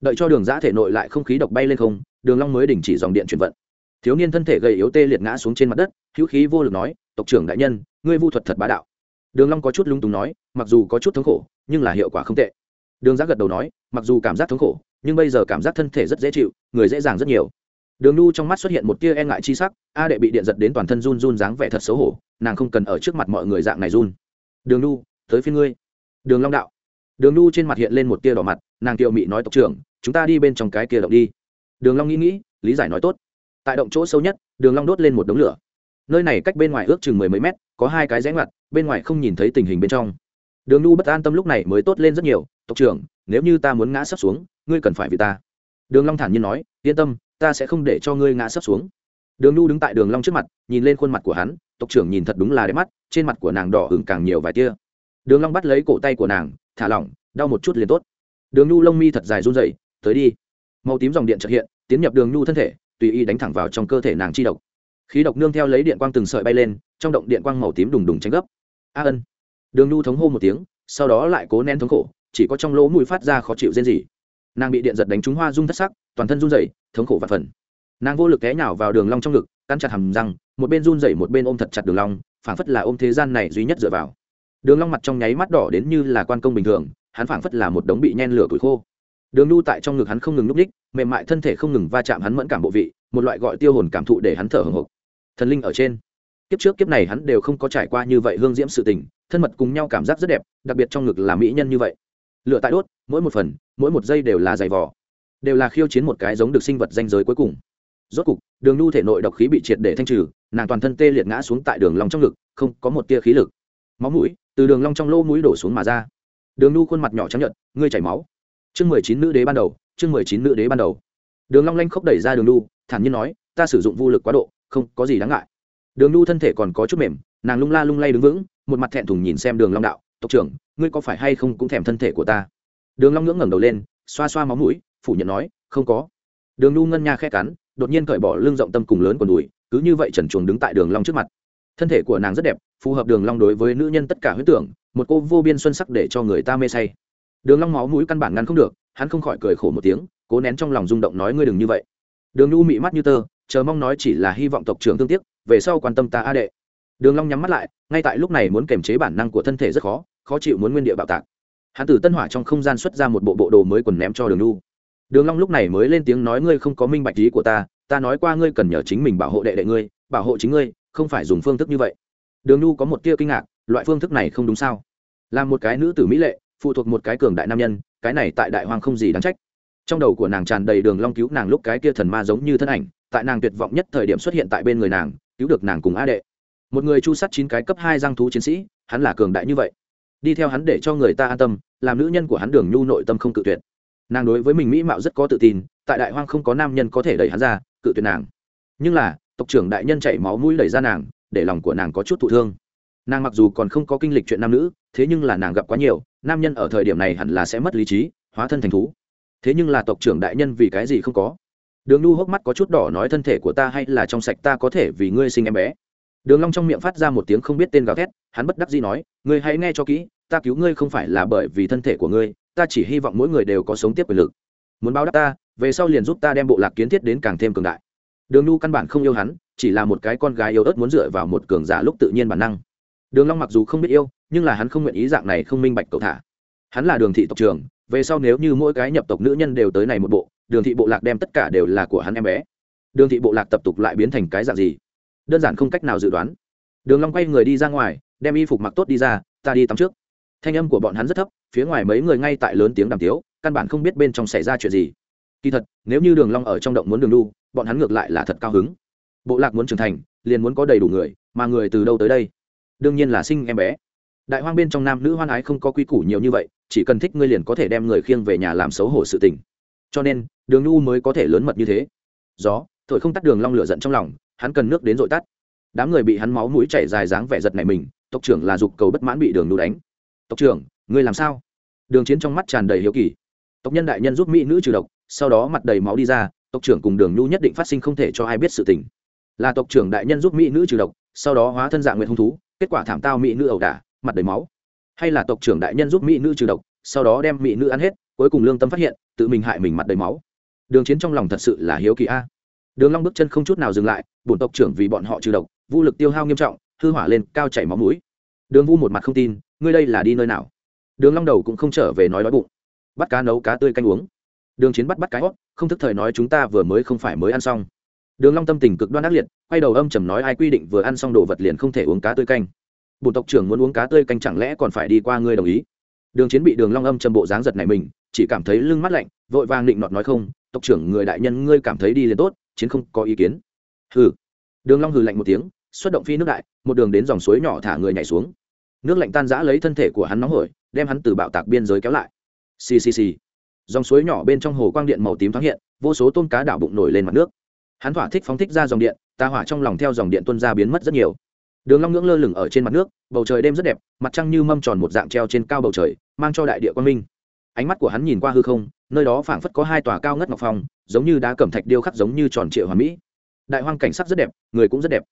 Đợi cho đường giã thể nội lại không khí độc bay lên không, đường long mới đình chỉ dòng điện chuyển vận. Thiếu niên thân thể gầy yếu tê liệt ngã xuống trên mặt đất, hữu khí vô lực nói, tộc trưởng đại nhân, ngươi vu thuật thật bá đạo. Đường long có chút lung túng nói, mặc dù có chút thống khổ, nhưng là hiệu quả không tệ. Đường giã gật đầu nói, mặc dù cảm giác thống khổ, nhưng bây giờ cảm giác thân thể rất dễ chịu, người dễ dàng rất nhiều đường nu trong mắt xuất hiện một tia e ngại chi sắc, a đệ bị điện giật đến toàn thân run run dáng vẻ thật xấu hổ, nàng không cần ở trước mặt mọi người dạng này run. Đường nu, tới phía ngươi. Đường long đạo. Đường nu trên mặt hiện lên một tia đỏ mặt, nàng kiều mị nói, tộc trưởng, chúng ta đi bên trong cái kia động đi. Đường long nghĩ nghĩ, lý giải nói tốt. Tại động chỗ sâu nhất, đường long đốt lên một đống lửa. Nơi này cách bên ngoài ước chừng mười mấy mét, có hai cái rẽ ngoặt, bên ngoài không nhìn thấy tình hình bên trong. Đường nu bất an tâm lúc này mới tốt lên rất nhiều, tộc trưởng, nếu như ta muốn ngã sắp xuống, ngươi cần phải vì ta. Đường long thản nhiên nói, yên tâm ta sẽ không để cho ngươi ngã sấp xuống. Đường nu đứng tại đường long trước mặt, nhìn lên khuôn mặt của hắn, tộc trưởng nhìn thật đúng là đẹp mắt, trên mặt của nàng đỏ ửng càng nhiều vài tia. Đường long bắt lấy cổ tay của nàng, thả lỏng, đau một chút liền tốt. Đường nu lông mi thật dài run rẩy, tới đi. Màu tím dòng điện chợt hiện, tiến nhập đường nu thân thể, tùy ý đánh thẳng vào trong cơ thể nàng chi độc. Khí độc nương theo lấy điện quang từng sợi bay lên, trong động điện quang màu tím đùng đùng tránh gấp. A ân. Đường nu thống hô một tiếng, sau đó lại cố nén thống khổ, chỉ có trong lỗ mũi phát ra khó chịu rên rỉ. Nàng bị điện giật đánh trúng hoa rung thất sắc toàn thân run rẩy, thống khổ và phần. Nàng vô lực té nhào vào đường long trong ngực, cắn chặt hàm răng, một bên run rẩy một bên ôm thật chặt đường long, phảng phất là ôm thế gian này duy nhất dựa vào. Đường long mặt trong nháy mắt đỏ đến như là quan công bình thường, hắn phảng phất là một đống bị nhen lửa tuổi khô. Đường nhu tại trong ngực hắn không ngừng núp đích mềm mại thân thể không ngừng va chạm hắn mẫn cảm bộ vị, một loại gọi tiêu hồn cảm thụ để hắn thở hổn hộc. Thần linh ở trên. Kiếp trước kiếp này hắn đều không có trải qua như vậy hương diễm sự tình, thân mật cùng nhau cảm giác rất đẹp, đặc biệt trong ngực là mỹ nhân như vậy. Lửa tại đốt, mỗi một phần, mỗi một giây đều là dày vò đều là khiêu chiến một cái giống được sinh vật danh giới cuối cùng. Rốt cục, đường nhu thể nội độc khí bị triệt để thanh trừ, nàng toàn thân tê liệt ngã xuống tại đường long trong ngực, không có một tia khí lực. Máu mũi từ đường long trong lỗ mũi đổ xuống mà ra. Đường nhu khuôn mặt nhỏ trắng nhợt, ngươi chảy máu. Chương mười chín nữ đế ban đầu, chương mười chín nữ đế ban đầu. Đường long lanh khốc đẩy ra đường nhu, thản nhiên nói, ta sử dụng vô lực quá độ, không có gì đáng ngại. Đường nhu thân thể còn có chút mềm, nàng lung la lung lay đứng vững, một mặt thẹn thùng nhìn xem đường long đạo, tộc trưởng, ngươi có phải hay không cũng thèm thân thể của ta? Đường long ngưỡng ngẩng đầu lên, xoa xoa máu mũi phủ nhận nói, không có. Đường nhu ngân nha khẽ cắn, đột nhiên cởi bỏ lưng rộng tâm cùng lớn còn đùi, cứ như vậy trần chuồng đứng tại đường long trước mặt. Thân thể của nàng rất đẹp, phù hợp đường long đối với nữ nhân tất cả huyết tưởng, một cô vô biên xuân sắc để cho người ta mê say. Đường long máu mũi căn bản ngăn không được, hắn không khỏi cười khổ một tiếng, cố nén trong lòng rung động nói, ngươi đừng như vậy. Đường nhu mị mắt như tơ, chờ mong nói chỉ là hy vọng tộc trưởng thương tiếc, về sau quan tâm ta a đệ. Đường long nhắm mắt lại, ngay tại lúc này muốn kiềm chế bản năng của thân thể rất khó khó chịu muốn nguyên địa bạo tạc. Hắn từ tân hỏa trong không gian xuất ra một bộ bộ đồ mới quần ném cho đường nhu đường long lúc này mới lên tiếng nói ngươi không có minh bạch ý của ta ta nói qua ngươi cần nhờ chính mình bảo hộ đệ đệ ngươi, bảo hộ chính ngươi, không phải dùng phương thức như vậy. Đường nhu có một tia kinh ngạc, loại phương thức này không đúng sao? Làm một cái nữ tử mỹ lệ, phụ thuộc một cái cường đại nam nhân, cái này tại đại hoang không gì đáng trách. Trong đầu của nàng tràn đầy đường long cứu nàng lúc cái kia thần ma giống như thân ảnh, tại nàng tuyệt vọng nhất thời điểm xuất hiện tại bên người nàng, cứu được nàng cùng a đệ. Một người chu sát chín cái cấp hai giang thú chiến sĩ, hắn là cường đại như vậy. Đi theo hắn để cho người ta an tâm, làm nữ nhân của hắn đường nhu nội tâm không cự tuyệt nàng đối với mình mỹ mạo rất có tự tin, tại đại hoang không có nam nhân có thể đẩy hắn ra, cự tuyệt nàng. Nhưng là, tộc trưởng đại nhân chảy máu mũi đẩy ra nàng, để lòng của nàng có chút thụ thương. Nàng mặc dù còn không có kinh lịch chuyện nam nữ, thế nhưng là nàng gặp quá nhiều, nam nhân ở thời điểm này hẳn là sẽ mất lý trí, hóa thân thành thú. Thế nhưng là tộc trưởng đại nhân vì cái gì không có? Đường nu hốc mắt có chút đỏ nói thân thể của ta hay là trong sạch ta có thể vì ngươi sinh em bé. Đường long trong miệng phát ra một tiếng không biết tên gào thét, hắn bất đắc dĩ nói, ngươi hãy nghe cho kỹ, ta cứu ngươi không phải là bởi vì thân thể của ngươi ta chỉ hy vọng mỗi người đều có sống tiếp quyền lực. Muốn báo đáp ta, về sau liền giúp ta đem bộ lạc kiến thiết đến càng thêm cường đại. Đường nu căn bản không yêu hắn, chỉ là một cái con gái yêu ớt muốn dựa vào một cường giả lúc tự nhiên bản năng. Đường long mặc dù không biết yêu, nhưng là hắn không nguyện ý dạng này không minh bạch cầu thả. Hắn là đường thị tộc trưởng, về sau nếu như mỗi cái nhập tộc nữ nhân đều tới này một bộ, đường thị bộ lạc đem tất cả đều là của hắn em bé. Đường thị bộ lạc tập tục lại biến thành cái dạng gì? Đơn giản không cách nào dự đoán. Đường long quay người đi ra ngoài, đem y phục mặc tốt đi ra, ta đi tắm trước thanh âm của bọn hắn rất thấp, phía ngoài mấy người ngay tại lớn tiếng đàm tiếu, căn bản không biết bên trong xảy ra chuyện gì. Kỳ thật, nếu như đường long ở trong động muốn đường đu bọn hắn ngược lại là thật cao hứng. Bộ lạc muốn trưởng thành, liền muốn có đầy đủ người, mà người từ đâu tới đây? Đương nhiên là sinh em bé. Đại hoang bên trong nam nữ hoan ái không có quy củ nhiều như vậy, chỉ cần thích ngươi liền có thể đem người khiêng về nhà làm xấu hổ sự tình. Cho nên, đường nhu mới có thể lớn mật như thế. Gió, thổi không tắt đường long lửa giận trong lòng, hắn cần nước đến dội tắt. Đám người bị hắn máu mũi chảy dài dáng vẻ giật này mình, tộc trưởng là dục cầu bất mãn bị đường nhu đánh tộc trưởng, ngươi làm sao? Đường chiến trong mắt tràn đầy hiếu kỳ. Tộc nhân đại nhân giúp mỹ nữ trừ độc, sau đó mặt đầy máu đi ra, tộc trưởng cùng đường nhu nhất định phát sinh không thể cho ai biết sự tình. Là tộc trưởng đại nhân giúp mỹ nữ trừ độc, sau đó hóa thân dạng nguyện hung thú, kết quả thảm tao mỹ nữ ẩu đả, mặt đầy máu. Hay là tộc trưởng đại nhân giúp mỹ nữ trừ độc, sau đó đem mỹ nữ ăn hết, cuối cùng lương tâm phát hiện, tự mình hại mình mặt đầy máu. Đường chiến trong lòng thật sự là hiếu kỳ a. Đường long bước chân không chút nào dừng lại, bổn tộc trưởng vì bọn họ trừ độc, vũ lực tiêu hao nghiêm trọng, hư hỏa lên, cao chảy máu mũi. Đường vu một mặt không tin ngươi đây là đi nơi nào? Đường long đầu cũng không trở về nói đói bụng. Bắt cá nấu cá tươi canh uống. Đường chiến bắt bắt cái hót, không thức thời nói chúng ta vừa mới không phải mới ăn xong. Đường long tâm tình cực đoan ác liệt, quay đầu âm trầm nói ai quy định vừa ăn xong đồ vật liền không thể uống cá tươi canh. Bùn tộc trưởng muốn uống cá tươi canh chẳng lẽ còn phải đi qua ngươi đồng ý? Đường chiến bị đường long âm trầm bộ dáng giật này mình, chỉ cảm thấy lưng mắt lạnh, vội vàng định nọt nói không, tộc trưởng, người đại nhân ngươi cảm thấy đi liền tốt, chiến không có ý kiến. Hừ. Đường long hừ lạnh một tiếng, xuất động phi nước đại, một đường đến dòng suối nhỏ thả người nhảy xuống nước lạnh tan rã lấy thân thể của hắn nóng hổi, đem hắn từ bạo tạc biên giới kéo lại. Xì xì xì. Dòng suối nhỏ bên trong hồ quang điện màu tím thoáng hiện, vô số tôm cá đảo bụng nổi lên mặt nước. Hắn thỏa thích phóng thích ra dòng điện, ta hỏa trong lòng theo dòng điện tuân ra biến mất rất nhiều. Đường long ngưỡng lơ lửng ở trên mặt nước, bầu trời đêm rất đẹp, mặt trăng như mâm tròn một dạng treo trên cao bầu trời, mang cho đại địa quang minh. Ánh mắt của hắn nhìn qua hư không, nơi đó phảng phất có hai tòa cao ngất ngọc phong, giống như đá cẩm thạch điêu khắc giống như tròn trịa hoàn mỹ. Đại hoang cảnh sắc rất đẹp, người cũng rất đẹp.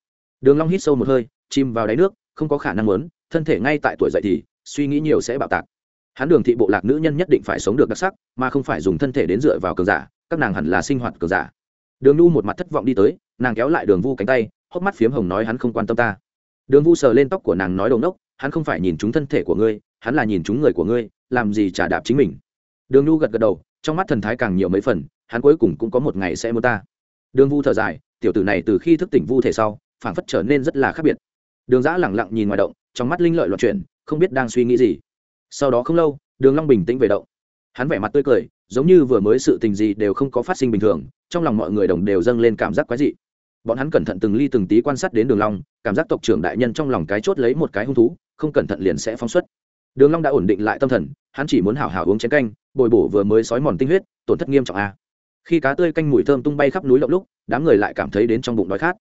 Đường long hít sâu một hơi, chìm vào đáy nước, không có khả năng muốn thân thể ngay tại tuổi dậy thì suy nghĩ nhiều sẽ bạo tạc. Hắn đường thị bộ lạc nữ nhân nhất định phải sống được đặc sắc, mà không phải dùng thân thể đến dựa vào cường giả, các nàng hẳn là sinh hoạt cường giả. Đường nu một mặt thất vọng đi tới, nàng kéo lại đường vu cánh tay, hốc mắt phiếm hồng nói hắn không quan tâm ta. Đường vu sờ lên tóc của nàng nói đầu nốc hắn không phải nhìn chúng thân thể của ngươi, hắn là nhìn chúng người của ngươi, làm gì trả đạp chính mình. Đường nhu gật gật đầu, trong mắt thần thái càng nhiều mấy phần, hắn cuối cùng cũng có một ngày sẽ mua ta. Đường vu thở dài, tiểu tử này từ khi thức tỉnh vu thể sau, phảng phất trở nên rất là khác biệt. Đường giã lẳng lặng nhìn ngoài động trong mắt linh lợi loạn chuyển, không biết đang suy nghĩ gì. Sau đó không lâu, đường long bình tĩnh về động. Hắn vẻ mặt tươi cười, giống như vừa mới sự tình gì đều không có phát sinh bình thường, trong lòng mọi người đồng đều dâng lên cảm giác quái dị. Bọn hắn cẩn thận từng ly từng tí quan sát đến đường long, cảm giác tộc trưởng đại nhân trong lòng cái chốt lấy một cái hung thú, không cẩn thận liền sẽ phóng xuất. Đường long đã ổn định lại tâm thần, hắn chỉ muốn hảo hảo uống chén canh, bồi bổ vừa mới sói mòn tinh huyết, tổn thất nghiêm trọng a. Khi cá tươi canh mùi thơm tung bay khắp núi lộng lúc, đám người lại cảm thấy đến trong bụng đói khát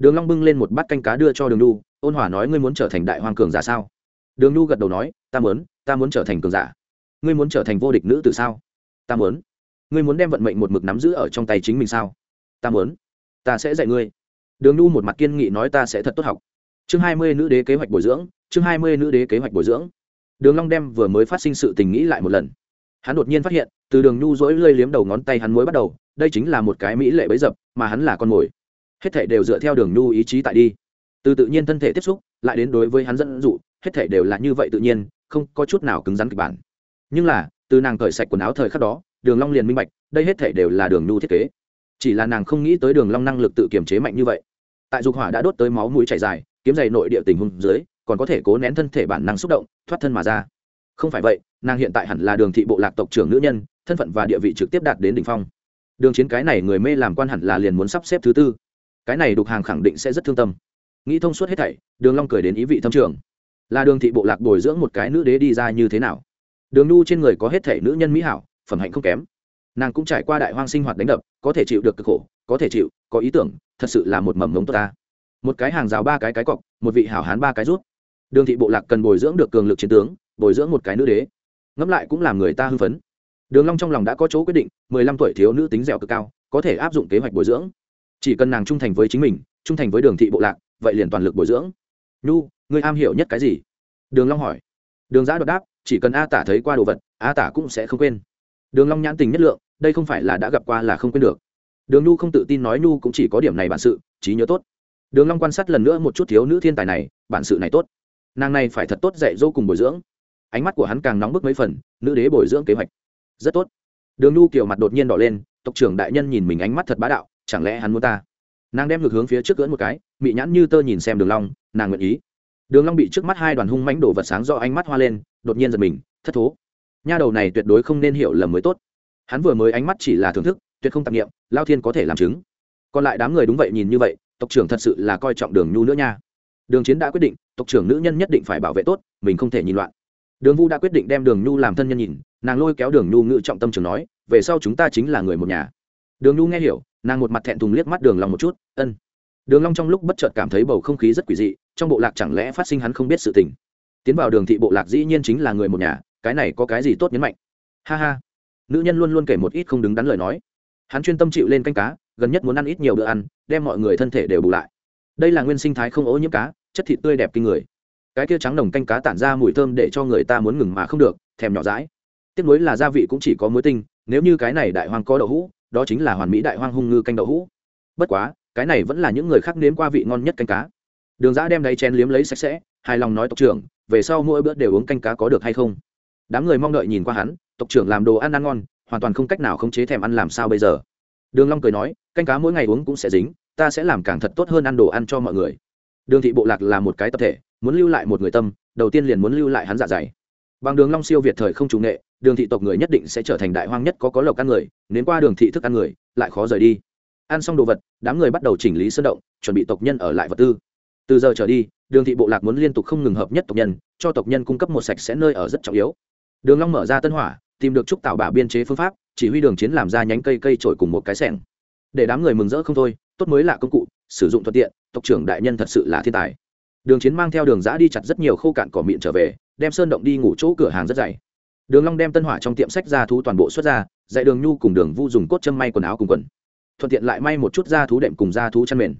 đường long bưng lên một bát canh cá đưa cho đường nu ôn hòa nói, ngươi muốn trở thành đại hoàng cường giả sao? Đường nu gật đầu nói, ta muốn ta muốn trở thành cường giả. Ngươi muốn trở thành vô địch nữ tử sao? Ta muốn. Ngươi muốn đem vận mệnh một mực nắm giữ ở trong tay chính mình sao? Ta muốn. Ta sẽ dạy ngươi. Đường nu một mặt kiên nghị nói, ta sẽ thật tốt học. Chương hai mươi nữ đế kế hoạch bồi dưỡng, chương hai mươi nữ đế kế hoạch bồi dưỡng. Đường long đem vừa mới phát sinh sự tình nghĩ lại một lần. Hắn đột nhiên phát hiện, từ đường nhu dỗi lơi liếm đầu ngón tay hắn mới bắt đầu, đây chính là một cái mỹ lệ bấy dập, mà hắn là con mồi hết thể đều dựa theo đường nhu ý chí tại đi. Từ tự nhiên thân thể tiếp xúc, lại đến đối với hắn dẫn dụ, hết thể đều là như vậy tự nhiên, không có chút nào cứng rắn kịch bản. Nhưng là, từ nàng cởi sạch quần áo thời khắc đó, đường long liền minh bạch, đây hết thể đều là đường nhu thiết kế. Chỉ là nàng không nghĩ tới đường long năng lực tự kiềm chế mạnh như vậy. Tại dục hỏa đã đốt tới máu mũi chảy dài, kiếm dày nội địa tình huống dưới, còn có thể cố nén thân thể bản năng xúc động, thoát thân mà ra. Không phải vậy, nàng hiện tại hẳn là đường thị bộ lạc tộc trưởng nữ nhân, thân phận và địa vị trực tiếp đạt đến đỉnh phong. Đường chiến cái này người mê làm quan hẳn là liền muốn sắp xếp thứ tư cái này đục hàng khẳng định sẽ rất thương tâm. Nghĩ thông suốt hết thảy, đường long cười đến ý vị thâm trường. Là đường thị bộ lạc bồi dưỡng một cái nữ đế đi ra như thế nào? Đường nu trên người có hết thảy nữ nhân mỹ hảo, phẩm hạnh không kém. Nàng cũng trải qua đại hoang sinh hoạt đánh đập, có thể chịu được cực khổ, có thể chịu, có ý tưởng, thật sự là một mầm ngống tốt ta. Một cái hàng rào ba cái cái cọc, một vị hảo hán ba cái rút. Đường thị bộ lạc cần bồi dưỡng được cường lực chiến tướng, bồi dưỡng một cái nữ đế. Ngẫm lại cũng làm người ta hư phấn. Đường long trong lòng đã có chỗ quyết định, mười lăm tuổi thiếu nữ tính dẻo cực cao, có thể áp dụng kế hoạch bồi dưỡng chỉ cần nàng trung thành với chính mình, trung thành với đường thị bộ lạc, vậy liền toàn lực bồi dưỡng. Nhu, ngươi am hiểu nhất cái gì? Đường long hỏi. Đường giã đột đáp, chỉ cần a tả thấy qua đồ vật, a tả cũng sẽ không quên. Đường long nhãn tình nhất lượng, đây không phải là đã gặp qua là không quên được. Đường nhu không tự tin nói nhu cũng chỉ có điểm này bản sự, trí nhớ tốt. Đường long quan sát lần nữa một chút thiếu nữ thiên tài này, bản sự này tốt. Nàng này phải thật tốt dạy dỗ cùng bồi dưỡng. Ánh mắt của hắn càng nóng bức mấy phần, nữ đế bồi dưỡng kế hoạch. Rất tốt. Đường nhu kiểu mặt đột nhiên đỏ lên, tộc trưởng đại nhân nhìn mình ánh mắt thật bá đạo chẳng lẽ hắn muốn ta? Nàng đem ngược hướng phía trước cưỡn một cái, mị nhãn như tơ nhìn xem đường long, nàng nguyện ý. Đường long bị trước mắt hai đoàn hung mãnh đổ vật sáng do ánh mắt hoa lên, đột nhiên giật mình, thất thố. Nha đầu này tuyệt đối không nên hiểu lầm mới tốt. Hắn vừa mới ánh mắt chỉ là thưởng thức, tuyệt không tạp nghiệm lao thiên có thể làm chứng. Còn lại đám người đúng vậy nhìn như vậy, tộc trưởng thật sự là coi trọng đường nhu nữa nha. Đường chiến đã quyết định, tộc trưởng nữ nhân nhất định phải bảo vệ tốt, mình không thể nhìn loạn. Đường vu đã quyết định đem đường nhu làm thân nhân nhìn, nàng lôi kéo đường nhu ngự trọng tâm trường nói, về sau chúng ta chính là người một nhà. Đường nhu nghe hiểu nàng một mặt thẹn thùng liếc mắt đường long một chút, ân. Đường long trong lúc bất chợt cảm thấy bầu không khí rất quỷ dị, trong bộ lạc chẳng lẽ phát sinh hắn không biết sự tình. Tiến vào đường thị bộ lạc dĩ nhiên chính là người một nhà, cái này có cái gì tốt nhấn mạnh? Ha ha. Nữ nhân luôn luôn kể một ít không đứng đắn lời nói. Hắn chuyên tâm chịu lên canh cá, gần nhất muốn ăn ít nhiều bữa ăn, đem mọi người thân thể đều bù lại. Đây là nguyên sinh thái không ô nhiễm cá, chất thịt tươi đẹp kinh người. Cái kia trắng nồng canh cá tản ra mùi thơm để cho người ta muốn ngừng mà không được, thèm nhỏ rãi tiếp nối là gia vị cũng chỉ có muối tinh, nếu như cái này đại Hoàng có đậu hũ đó chính là hoàn mỹ đại hoang hung ngư canh đậu hũ. Bất quá, cái này vẫn là những người khác nếm qua vị ngon nhất canh cá. Đường giã đem đáy chén liếm lấy sạch sẽ, hài lòng nói tộc trưởng, về sau mỗi bữa đều uống canh cá có được hay không? Đám người mong đợi nhìn qua hắn, tộc trưởng làm đồ ăn ăn ngon, hoàn toàn không cách nào khống chế thèm ăn làm sao bây giờ. Đường long cười nói, canh cá mỗi ngày uống cũng sẽ dính, ta sẽ làm càng thật tốt hơn ăn đồ ăn cho mọi người. Đường thị bộ lạc là một cái tập thể, muốn lưu lại một người tâm, đầu tiên liền muốn lưu lại hắn dạ dày bằng đường long siêu việt thời không trùng nghệ, đường thị tộc người nhất định sẽ trở thành đại hoang nhất có có lộc ăn người đến qua đường thị thức ăn người, lại khó rời đi. Ăn xong đồ vật, đám người bắt đầu chỉnh lý sơn động, chuẩn bị tộc nhân ở lại vật tư. Từ giờ trở đi, đường thị bộ lạc muốn liên tục không ngừng hợp nhất tộc nhân, cho tộc nhân cung cấp một sạch sẽ nơi ở rất trọng yếu. Đường long mở ra tân hỏa, tìm được trúc tạo bả biên chế phương pháp, chỉ huy đường chiến làm ra nhánh cây cây trổi cùng một cái sẻng. Để đám người mừng rỡ không thôi, tốt mới là công cụ, sử dụng thuận tiện, tộc trưởng đại nhân thật sự là thiên tài đường chiến mang theo đường giã đi chặt rất nhiều khô cạn cỏ mịn trở về, đem sơn động đi ngủ chỗ cửa hàng rất dày. Đường long đem tân hỏa trong tiệm sách ra thú toàn bộ xuất ra, dạy đường nhu cùng đường vu dùng cốt châm may quần áo cùng quần. Thuận tiện lại may một chút da thú đệm cùng da thú chăn mền.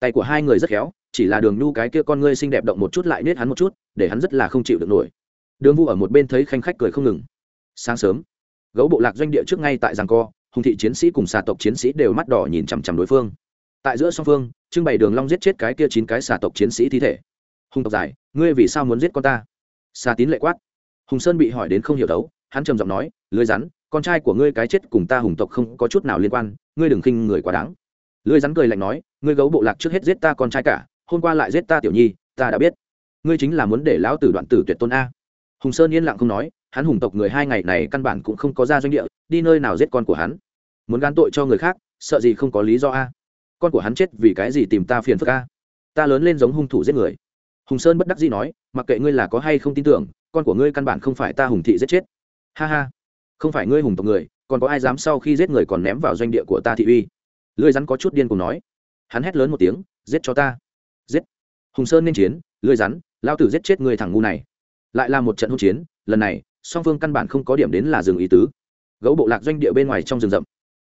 Tay của hai người rất khéo, chỉ là đường nhu cái kia con ngươi xinh đẹp động một chút lại nết hắn một chút, để hắn rất là không chịu được nổi. Đường vu ở một bên thấy khanh khách cười không ngừng. Sáng sớm, gấu bộ lạc doanh địa trước ngay tại giang co, hùng thị chiến sĩ cùng xà tộc chiến sĩ đều mắt đỏ nhìn chằm chằm đối phương. Tại giữa song phương trưng bày đường long giết chết cái kia chín cái xà tộc chiến sĩ thi thể. Hùng tộc giải, ngươi vì sao muốn giết con ta? Xà tín lệ quát. Hùng sơn bị hỏi đến không hiểu đấu, hắn trầm giọng nói, lưới rắn, con trai của ngươi cái chết cùng ta hùng tộc không có chút nào liên quan, ngươi đừng khinh người quá đáng. Lưới rắn cười lạnh nói, ngươi gấu bộ lạc trước hết giết ta con trai cả, hôm qua lại giết ta tiểu nhi, ta đã biết. Ngươi chính là muốn để lão tử đoạn tử tuyệt tôn a. Hùng sơn yên lặng không nói, hắn hùng tộc người hai ngày này căn bản cũng không có ra doanh địa, đi nơi nào giết con của hắn? Muốn gán tội cho người khác, sợ gì không có lý do a? Con của hắn chết vì cái gì tìm ta phiền phức a ta lớn lên giống hung thủ giết người. Hùng sơn bất đắc dĩ nói, mặc kệ ngươi là có hay không tin tưởng, con của ngươi căn bản không phải ta hùng thị giết chết. Ha ha. Không phải ngươi hùng tộc người, còn có ai dám sau khi giết người còn ném vào doanh địa của ta thị uy? Lưới rắn có chút điên cùng nói. Hắn hét lớn một tiếng, giết cho ta. Giết. Hùng sơn nên chiến lưới rắn, lao tử giết chết người thằng ngu này. Lại là một trận hỗn chiến, lần này, song phương căn bản không có điểm đến là rừng ý tứ. Gấu bộ lạc doanh địa bên ngoài trong rừng rậm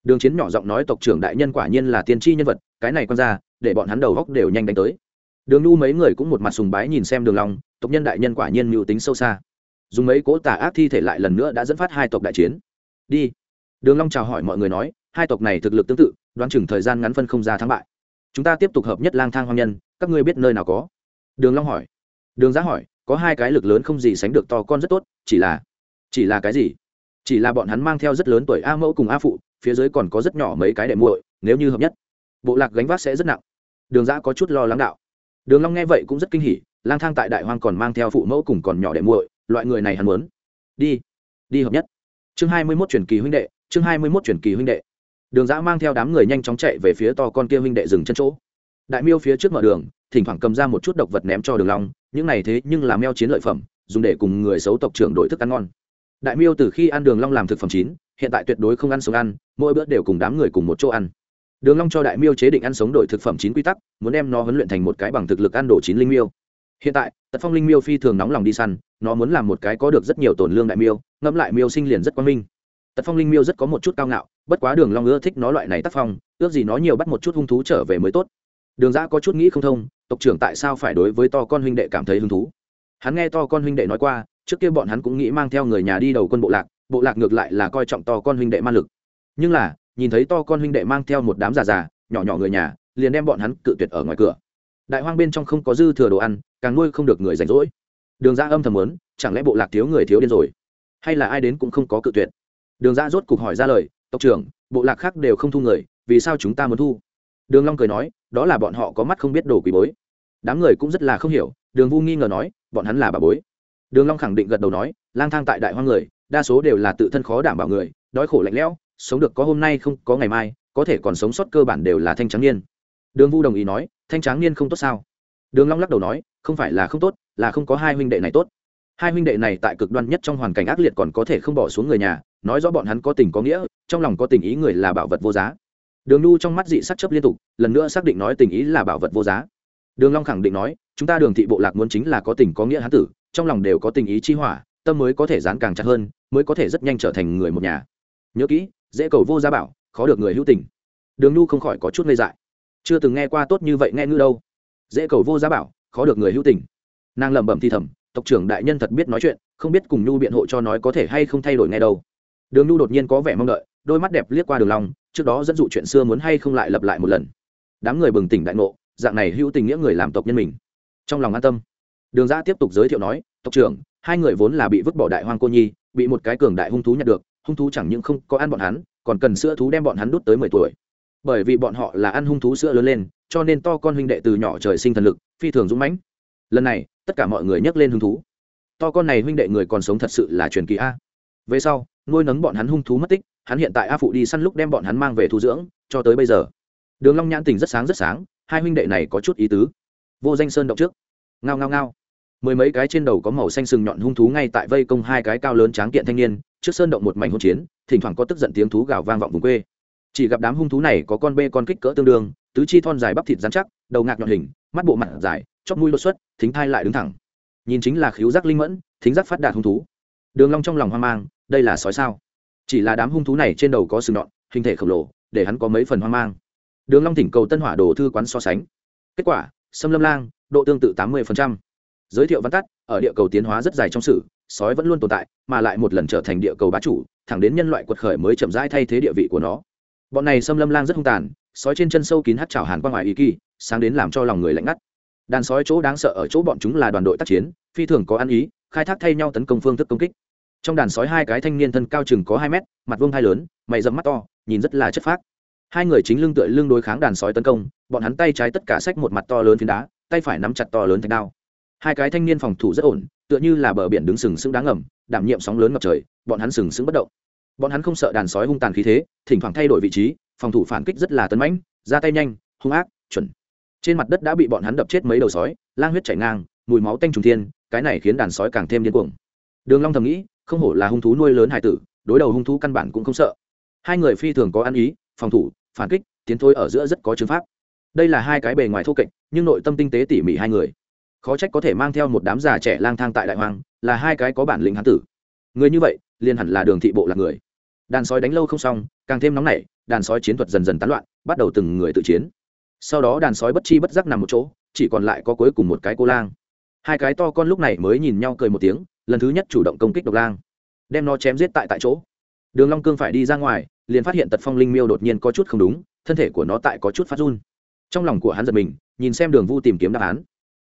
đường chiến nhỏ giọng nói tộc trưởng đại nhân quả nhiên là tiên tri nhân vật, cái này quan ra, để bọn hắn đầu góc đều nhanh đánh tới. Đường U mấy người cũng một mặt sùng bái nhìn xem đường long, tộc nhân đại nhân quả nhiên mưu tính sâu xa. Dùng mấy cố tà ác thi thể lại lần nữa đã dẫn phát hai tộc đại chiến. Đi. Đường long chào hỏi mọi người nói, hai tộc này thực lực tương tự, đoán chừng thời gian ngắn phân không ra thắng bại. Chúng ta tiếp tục hợp nhất lang thang hoang nhân, các ngươi biết nơi nào có? Đường long hỏi. Đường giá hỏi, có hai cái lực lớn không gì sánh được to con rất tốt, chỉ là chỉ là cái gì? Chỉ là bọn hắn mang theo rất lớn tuổi a mẫu cùng a phụ phía dưới còn có rất nhỏ mấy cái đệ muội, nếu như hợp nhất, bộ lạc gánh vác sẽ rất nặng. Đường giã có chút lo lắng đạo. Đường long nghe vậy cũng rất kinh hỉ, lang thang tại đại hoang còn mang theo phụ mẫu cùng còn nhỏ đệ muội, loại người này hắn muốn. Đi đi hợp nhất. Chương hai mươi 21 truyền kỳ huynh đệ, chương hai mươi 21 truyền kỳ huynh đệ. Đường giã mang theo đám người nhanh chóng chạy về phía to con kia huynh đệ dừng chân chỗ. Đại miêu phía trước mở đường, thỉnh thoảng cầm ra một chút độc vật ném cho đường long, những này thế nhưng là meo chiến lợi phẩm, dùng để cùng người xấu tộc trưởng đổi thức ăn ngon. Đại miêu từ khi ăn đường long làm thực phẩm chín hiện tại tuyệt đối không ăn sống ăn, mỗi bữa đều cùng đám người cùng một chỗ ăn. Đường long cho đại miêu chế định ăn sống đổi thực phẩm chín quy tắc, muốn đem nó huấn luyện thành một cái bằng thực lực ăn đồ chín linh miêu. Hiện tại, tật phong linh miêu phi thường nóng lòng đi săn, nó muốn làm một cái có được rất nhiều tổn lương đại miêu, ngẫm lại miêu sinh liền rất quan minh. Tật phong linh miêu rất có một chút cao ngạo, bất quá đường long ưa thích nó loại này tác phong, ước gì nó nhiều bắt một chút hung thú trở về mới tốt. Đường giã có chút nghĩ không thông, tộc trưởng tại sao phải đối với to con huynh đệ cảm thấy hứng thú? Hắn nghe to con huynh đệ nói qua, trước kia bọn hắn cũng nghĩ mang theo người nhà đi đầu quân bộ lạc bộ lạc ngược lại là coi trọng to con huynh đệ ma lực. Nhưng là, nhìn thấy to con huynh đệ mang theo một đám già già, nhỏ nhỏ người nhà, liền đem bọn hắn cự tuyệt ở ngoài cửa. Đại hoang bên trong không có dư thừa đồ ăn, càng nuôi không được người rảnh rỗi. Đường ra âm thầm lớn chẳng lẽ bộ lạc thiếu người thiếu điên rồi? Hay là ai đến cũng không có cự tuyệt? Đường ra rốt cục hỏi ra lời, tộc trưởng, bộ lạc khác đều không thu người, vì sao chúng ta muốn thu? Đường long cười nói, đó là bọn họ có mắt không biết đồ quý bối. Đám người cũng rất là không hiểu, đường vu nghi ngờ nói, bọn hắn là bà bối. Đường long khẳng định gật đầu nói, lang thang tại đại hoang người đa số đều là tự thân khó đảm bảo người, đói khổ lạnh lẽo, sống được có hôm nay không có ngày mai, có thể còn sống sót cơ bản đều là thanh trắng niên. Đường vu đồng ý nói, thanh trắng niên không tốt sao? Đường long lắc đầu nói, không phải là không tốt, là không có hai huynh đệ này tốt. Hai huynh đệ này tại cực đoan nhất trong hoàn cảnh ác liệt còn có thể không bỏ xuống người nhà, nói rõ bọn hắn có tình có nghĩa, trong lòng có tình ý người là bảo vật vô giá. Đường nu trong mắt dị sắc chấp liên tục, lần nữa xác định nói tình ý là bảo vật vô giá. Đường long khẳng định nói, chúng ta đường thị bộ lạc muốn chính là có tình có nghĩa hán tử, trong lòng đều có tình ý chi hỏa, tâm mới có thể dán càng chặt hơn mới có thể rất nhanh trở thành người một nhà. Nhớ kỹ, dễ cầu vô gia bảo, khó được người hữu tình. Đường nu không khỏi có chút ngây dại. Chưa từng nghe qua tốt như vậy nghe ngư đâu. Dễ cầu vô gia bảo, khó được người hữu tình. Nàng lẩm bẩm thi thầm, tộc trưởng đại nhân thật biết nói chuyện, không biết cùng nhu biện hộ cho nói có thể hay không thay đổi ngay đâu. Đường nhu đột nhiên có vẻ mong đợi, đôi mắt đẹp liếc qua đường long, trước đó dẫn dụ chuyện xưa muốn hay không lại lặp lại một lần. Đám người bừng tỉnh đại ngộ, dạng này hữu tình nghĩa người làm tộc nhân mình. Trong lòng an tâm, đường gia tiếp tục giới thiệu nói, tộc trưởng, hai người vốn là bị vứt bỏ đại hoang cô nhi bị một cái cường đại hung thú nhặt được, hung thú chẳng những không có ăn bọn hắn, còn cần sữa thú đem bọn hắn đút tới mười tuổi. Bởi vì bọn họ là ăn hung thú sữa lớn lên, cho nên to con huynh đệ từ nhỏ trời sinh thần lực, phi thường dũng mãnh. Lần này, tất cả mọi người nhắc lên hung thú. To con này huynh đệ người còn sống thật sự là truyền kỳ a. Về sau, nuôi nấng bọn hắn hung thú mất tích, hắn hiện tại a phụ đi săn lúc đem bọn hắn mang về thu dưỡng, cho tới bây giờ. Đường long nhãn tình rất sáng rất sáng, hai huynh đệ này có chút ý tứ. Vô danh sơn động trước. Ngao ngao ngao mười mấy cái trên đầu có màu xanh sừng nhọn hung thú ngay tại vây công hai cái cao lớn tráng kiện thanh niên, trước sơn động một mảnh hỗn chiến, thỉnh thoảng có tức giận tiếng thú gào vang vọng vùng quê. Chỉ gặp đám hung thú này có con bê con kích cỡ tương đương, tứ chi thon dài bắp thịt dán chắc, đầu ngạc nhọn hình, mắt bộ mặt dài, chóp mũi lột xuất, thính thai lại đứng thẳng. Nhìn chính là khiếu giác linh mẫn, thính giác phát đạt hung thú. Đường long trong lòng hoang mang, đây là sói sao? Chỉ là đám hung thú này trên đầu có sừng nhọn, hình thể khổng lồ, để hắn có mấy phần hoang mang. Đường long thỉnh cầu tân hỏa đồ thư quán so sánh. Kết quả, sâm lâm lang, độ tương tự tám 80% giới thiệu văn tắt, ở địa cầu tiến hóa rất dài trong sử, sói vẫn luôn tồn tại, mà lại một lần trở thành địa cầu bá chủ, thẳng đến nhân loại quật khởi mới chậm rãi thay thế địa vị của nó. Bọn này xâm lâm lang rất hung tàn, sói trên chân sâu kín hát chảo hàn qua ngoài ý kỳ, sáng đến làm cho lòng người lạnh ngắt. Đàn sói chỗ đáng sợ ở chỗ bọn chúng là đoàn đội tác chiến, phi thường có ăn ý, khai thác thay nhau tấn công phương thức công kích. Trong đàn sói hai cái thanh niên thân cao chừng có hai mét, mặt vuông hai lớn, mày dẫm mắt to, nhìn rất là chất phác. Hai người chính lưng tựa lưng đối kháng đàn sói tấn công, bọn hắn tay trái tất cả sách một mặt to lớn phiến đá, tay phải nắm chặt to lớn thạch đao hai cái thanh niên phòng thủ rất ổn, tựa như là bờ biển đứng sừng sững đáng ngầm, đảm nhiệm sóng lớn ngập trời, bọn hắn sừng sững bất động. Bọn hắn không sợ đàn sói hung tàn khí thế, thỉnh thoảng thay đổi vị trí, phòng thủ phản kích rất là tấn mãnh, ra tay nhanh, hung ác, chuẩn. Trên mặt đất đã bị bọn hắn đập chết mấy đầu sói, lang huyết chảy ngang, mùi máu tanh trùng thiên, cái này khiến đàn sói càng thêm điên cuồng. Đường long thầm nghĩ, không hổ là hung thú nuôi lớn hải tử, đối đầu hung thú căn bản cũng không sợ. Hai người phi thường có ăn ý, phòng thủ, phản kích, tiến thôi ở giữa rất có chứng pháp. Đây là hai cái bề ngoài thô kệch, nhưng nội tâm tinh tế tỉ mỉ hai người khó trách có thể mang theo một đám già trẻ lang thang tại đại hoàng là hai cái có bản lĩnh hán tử. Người như vậy, liền hẳn là đường thị bộ là người. Đàn sói đánh lâu không xong, càng thêm nóng nảy, đàn sói chiến thuật dần dần tán loạn, bắt đầu từng người tự chiến. Sau đó đàn sói bất chi bất giác nằm một chỗ, chỉ còn lại có cuối cùng một cái cô lang. Hai cái to con lúc này mới nhìn nhau cười một tiếng, lần thứ nhất chủ động công kích độc lang. Đem nó chém giết tại tại chỗ. Đường long cương phải đi ra ngoài, liền phát hiện tật phong linh miêu đột nhiên có chút không đúng, thân thể của nó tại có chút phát run. Trong lòng của hắn giật mình, nhìn xem đường vu tìm kiếm đáp án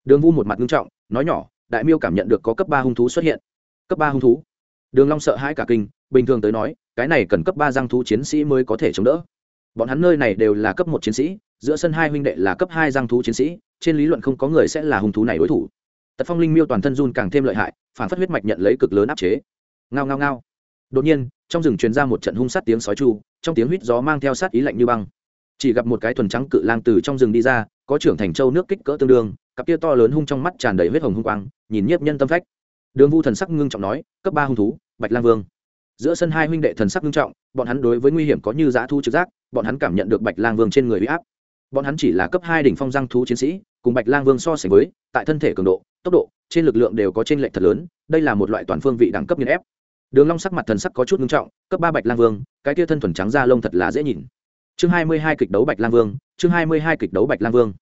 đường vu một mặt nghiêm trọng, nói nhỏ, đại miêu cảm nhận được có cấp ba hung thú xuất hiện. Cấp ba hung thú? Đường long sợ hãi cả kinh, bình thường tới nói, cái này cần cấp ba giang thú chiến sĩ mới có thể chống đỡ. Bọn hắn nơi này đều là cấp một chiến sĩ, giữa sân hai huynh đệ là cấp hai giang thú chiến sĩ, trên lý luận không có người sẽ là hung thú này đối thủ. Tật phong linh miêu toàn thân run càng thêm lợi hại, phản phát huyết mạch nhận lấy cực lớn áp chế. Ngao ngao ngao. Đột nhiên, trong rừng truyền ra một trận hung sát tiếng sói chu, trong tiếng huýt gió mang theo sát ý lạnh như băng. Chỉ gặp một cái thuần trắng cự lang từ trong rừng đi ra, có trưởng thành châu nước kích cỡ tương đương cặp kia to lớn hung trong mắt tràn đầy huyết hồng hung quang, nhìn nhiếp nhân tâm phách. Đường vu thần sắc ngưng trọng nói, cấp ba hung thú, bạch lang vương. Giữa sân hai huynh đệ thần sắc ngưng trọng, bọn hắn đối với nguy hiểm có như dã thu trực giác, bọn hắn cảm nhận được bạch lang vương trên người huy áp. Bọn hắn chỉ là cấp hai đỉnh phong giang thú chiến sĩ, cùng bạch lang vương so sánh với, tại thân thể cường độ, tốc độ, trên lực lượng đều có trên lệnh thật lớn, đây là một loại toàn phương vị đẳng cấp nghiên ép. Đường long sắc mặt thần sắc có chút ngưng trọng, cấp ba bạch lang vương, cái kia thân thuần trắng da lông thật là dễ nhìn. Chương hai mươi hai kịch đấu bạch lang vương, chương hai mươi hai kịch đấu bạch lang vương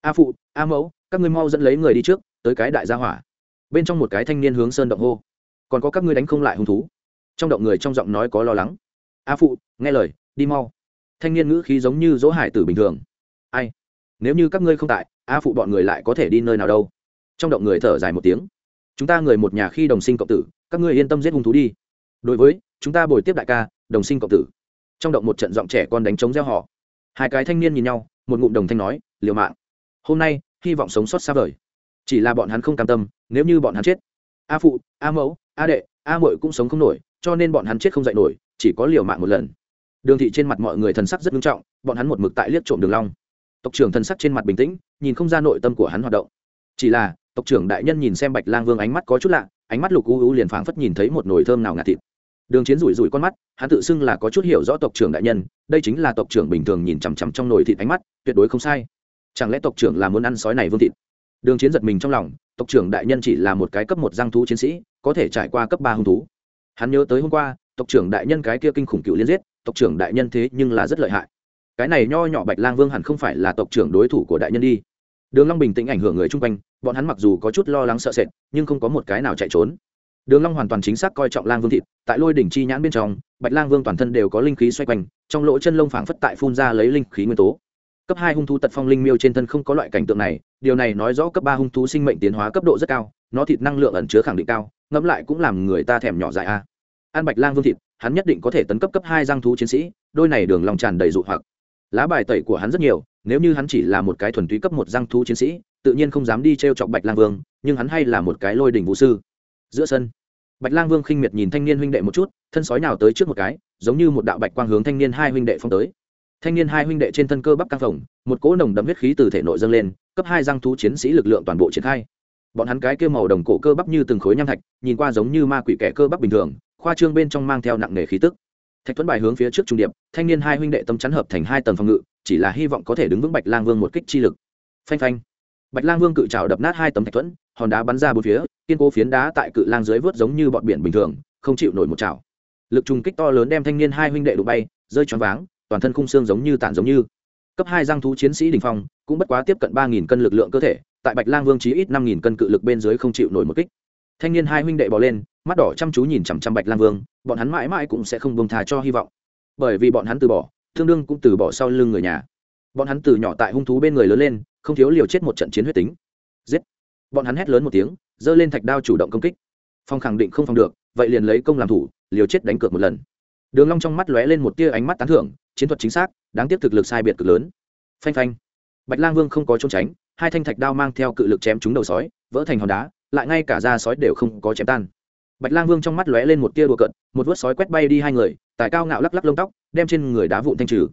a phụ, a mẫu, các ngươi mau dẫn lấy người đi trước, tới cái đại gia hỏa. Bên trong một cái thanh niên hướng sơn động hô. Còn có các ngươi đánh không lại hung thú. Trong động người trong giọng nói có lo lắng. A phụ, nghe lời, đi mau. Thanh niên ngữ khí giống như dỗ hải tử bình thường. Ai? Nếu như các ngươi không tại, a phụ bọn người lại có thể đi nơi nào đâu? Trong động người thở dài một tiếng. Chúng ta người một nhà khi đồng sinh cộng tử, các ngươi yên tâm giết hung thú đi. Đối với, chúng ta bồi tiếp đại ca, đồng sinh cộng tử. Trong động một trận giọng trẻ con đánh trống gieo họ hai cái thanh niên nhìn nhau, một ngụm đồng thanh nói, liều mạng hôm nay, hy vọng sống sót xa vời. Chỉ là bọn hắn không cam tâm, nếu như bọn hắn chết. A phụ, a mẫu, a đệ, a mội cũng sống không nổi, cho nên bọn hắn chết không dạy nổi, chỉ có liều mạng một lần. Đường thị trên mặt mọi người thần sắc rất nghiêm trọng, bọn hắn một mực tại liếc trộm đường long. Tộc trưởng thần sắc trên mặt bình tĩnh, nhìn không ra nội tâm của hắn hoạt động. Chỉ là, tộc trưởng đại nhân nhìn xem bạch lang vương ánh mắt có chút lạ, ánh mắt lục u u liền phảng phất nhìn thấy một nồi thơm nào ngạt thịt. Đường chiến rủi rủi con mắt, hắn tự xưng là có chút hiểu rõ tộc trưởng đại nhân, đây chính là tộc trưởng bình thường nhìn chằm chằm trong nồi thịt ánh mắt, tuyệt đối không sai chẳng lẽ tộc trưởng là muốn ăn sói này vương thịt? Đường chiến giật mình trong lòng, tộc trưởng đại nhân chỉ là một cái cấp một giang thú chiến sĩ, có thể trải qua cấp ba hung thú. Hắn nhớ tới hôm qua, tộc trưởng đại nhân cái kia kinh khủng cựu liên giết, tộc trưởng đại nhân thế nhưng là rất lợi hại. Cái này nho nhỏ bạch lang vương hẳn không phải là tộc trưởng đối thủ của đại nhân đi. Đường long bình tĩnh ảnh hưởng người chung quanh, bọn hắn mặc dù có chút lo lắng sợ sệt, nhưng không có một cái nào chạy trốn. Đường long hoàn toàn chính xác coi trọng lang vương thịt, tại lôi đỉnh chi nhãn bên trong, bạch lang vương toàn thân đều có linh khí xoay quanh, trong lỗ chân lông phảng phất tại phun ra lấy linh khí nguyên tố cấp hai hung thú tật phong linh miêu trên thân không có loại cảnh tượng này, điều này nói rõ cấp ba hung thú sinh mệnh tiến hóa cấp độ rất cao, nó thịt năng lượng ẩn chứa khẳng định cao, ngẫm lại cũng làm người ta thèm nhỏ dại a An bạch lang vương thịt, hắn nhất định có thể tấn cấp cấp hai giang thú chiến sĩ, đôi này đường lòng tràn đầy dụ hoặc. Lá bài tẩy của hắn rất nhiều, nếu như hắn chỉ là một cái thuần túy cấp một giang thú chiến sĩ, tự nhiên không dám đi t r e o chọc bạch lang vương, nhưng hắn hay là một cái lôi đỉnh vũ sư. Giữa sân, bạch lang vương khinh miệt nhìn thanh niên huynh đệ một chút, thân sói nào tới trước một cái, giống như một đạo bạch quang hướng thanh niên hai huynh đệ phong tới thanh niên hai huynh đệ trên thân cơ bắp căng phồng, một cỗ nồng đậm huyết khí từ thể nội dâng lên, cấp hai răng thú chiến sĩ lực lượng toàn bộ triển khai. Bọn hắn cái kêu màu đồng cổ cơ bắp như từng khối nham thạch, nhìn qua giống như ma quỷ kẻ cơ bắp bình thường, khoa trương bên trong mang theo nặng nề khí tức. Thạch thuẫn bài hướng phía trước trung điệp, thanh niên hai huynh đệ tâm chắn hợp thành hai tầng phòng ngự, chỉ là hy vọng có thể đứng vững bạch lang vương một kích chi lực. Phanh phanh. Bạch lang vương cự trào đập nát hai tấm thạch thuẫn, hòn đá bắn ra bốn phía, kiên cố phiến đá tại cự lang dưới vớt giống như bọn biển bình thường, không chịu nổi một trào lực trùng kích to lớn đem thanh niên hai huynh đệ đụng bay, rơi choáng váng toàn thân khung xương giống như tản giống như. Cấp hai giang thú chiến sĩ đình phong, cũng bất quá tiếp cận ba nghìn cân lực lượng cơ thể, tại bạch lang vương chí ít năm nghìn cân cự lực bên dưới không chịu nổi một kích. Thanh niên hai huynh đệ bỏ lên, mắt đỏ chăm chú nhìn chằm chằm bạch lang vương, bọn hắn mãi mãi cũng sẽ không bông thà cho hy vọng. Bởi vì bọn hắn từ bỏ tương đương cũng từ bỏ sau lưng người nhà. Bọn hắn từ nhỏ tại hung thú bên người lớn lên, không thiếu liều chết một trận chiến huyết tính. Giết! Bọn hắn hét lớn một tiếng, giơ lên thạch đao chủ động công kích. Phong khẳng định không phòng được, vậy liền lấy công làm thủ, liều chết đánh cược một lần. Đường long trong mắt lóe lên một tia ánh mắt tán thưởng chiến thuật chính xác, đáng tiếc thực lực sai biệt cực lớn. Phanh phanh. Bạch lang vương không có trốn tránh, hai thanh thạch đao mang theo cự lực chém trúng đầu sói, vỡ thành hòn đá, lại ngay cả da sói đều không có chém tan. Bạch lang vương trong mắt lóe lên một tia đùa cận một vớt sói quét bay đi hai người tại cao ngạo lắc lắc lông tóc, đem trên người đá vụn thanh trừ.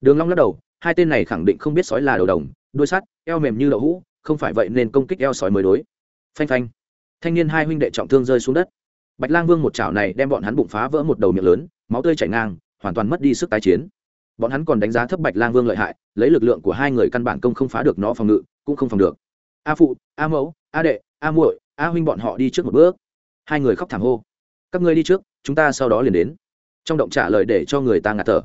Đường long lắc đầu, hai tên này khẳng định không biết sói là đầu đồng, đuôi sắt, eo mềm như đậu hũ, không phải vậy nên công kích eo sói mới đối. Phanh phanh. Thanh niên hai huynh đệ trọng thương rơi xuống đất. Bạch lang vương một chảo này đem bọn hắn bụng phá vỡ một đầu miệng lớn, máu tươi chảy ngang, hoàn toàn mất đi sức tái chiến bọn hắn còn đánh giá thấp bạch lang vương lợi hại, lấy lực lượng của hai người căn bản công không phá được nó phòng ngự, cũng không phòng được. A phụ, a mẫu, a đệ, a muội, a huynh bọn họ đi trước một bước. Hai người khóc thảm hô. Các ngươi đi trước, chúng ta sau đó liền đến. Trong động trả lời để cho người ta ngạt thở.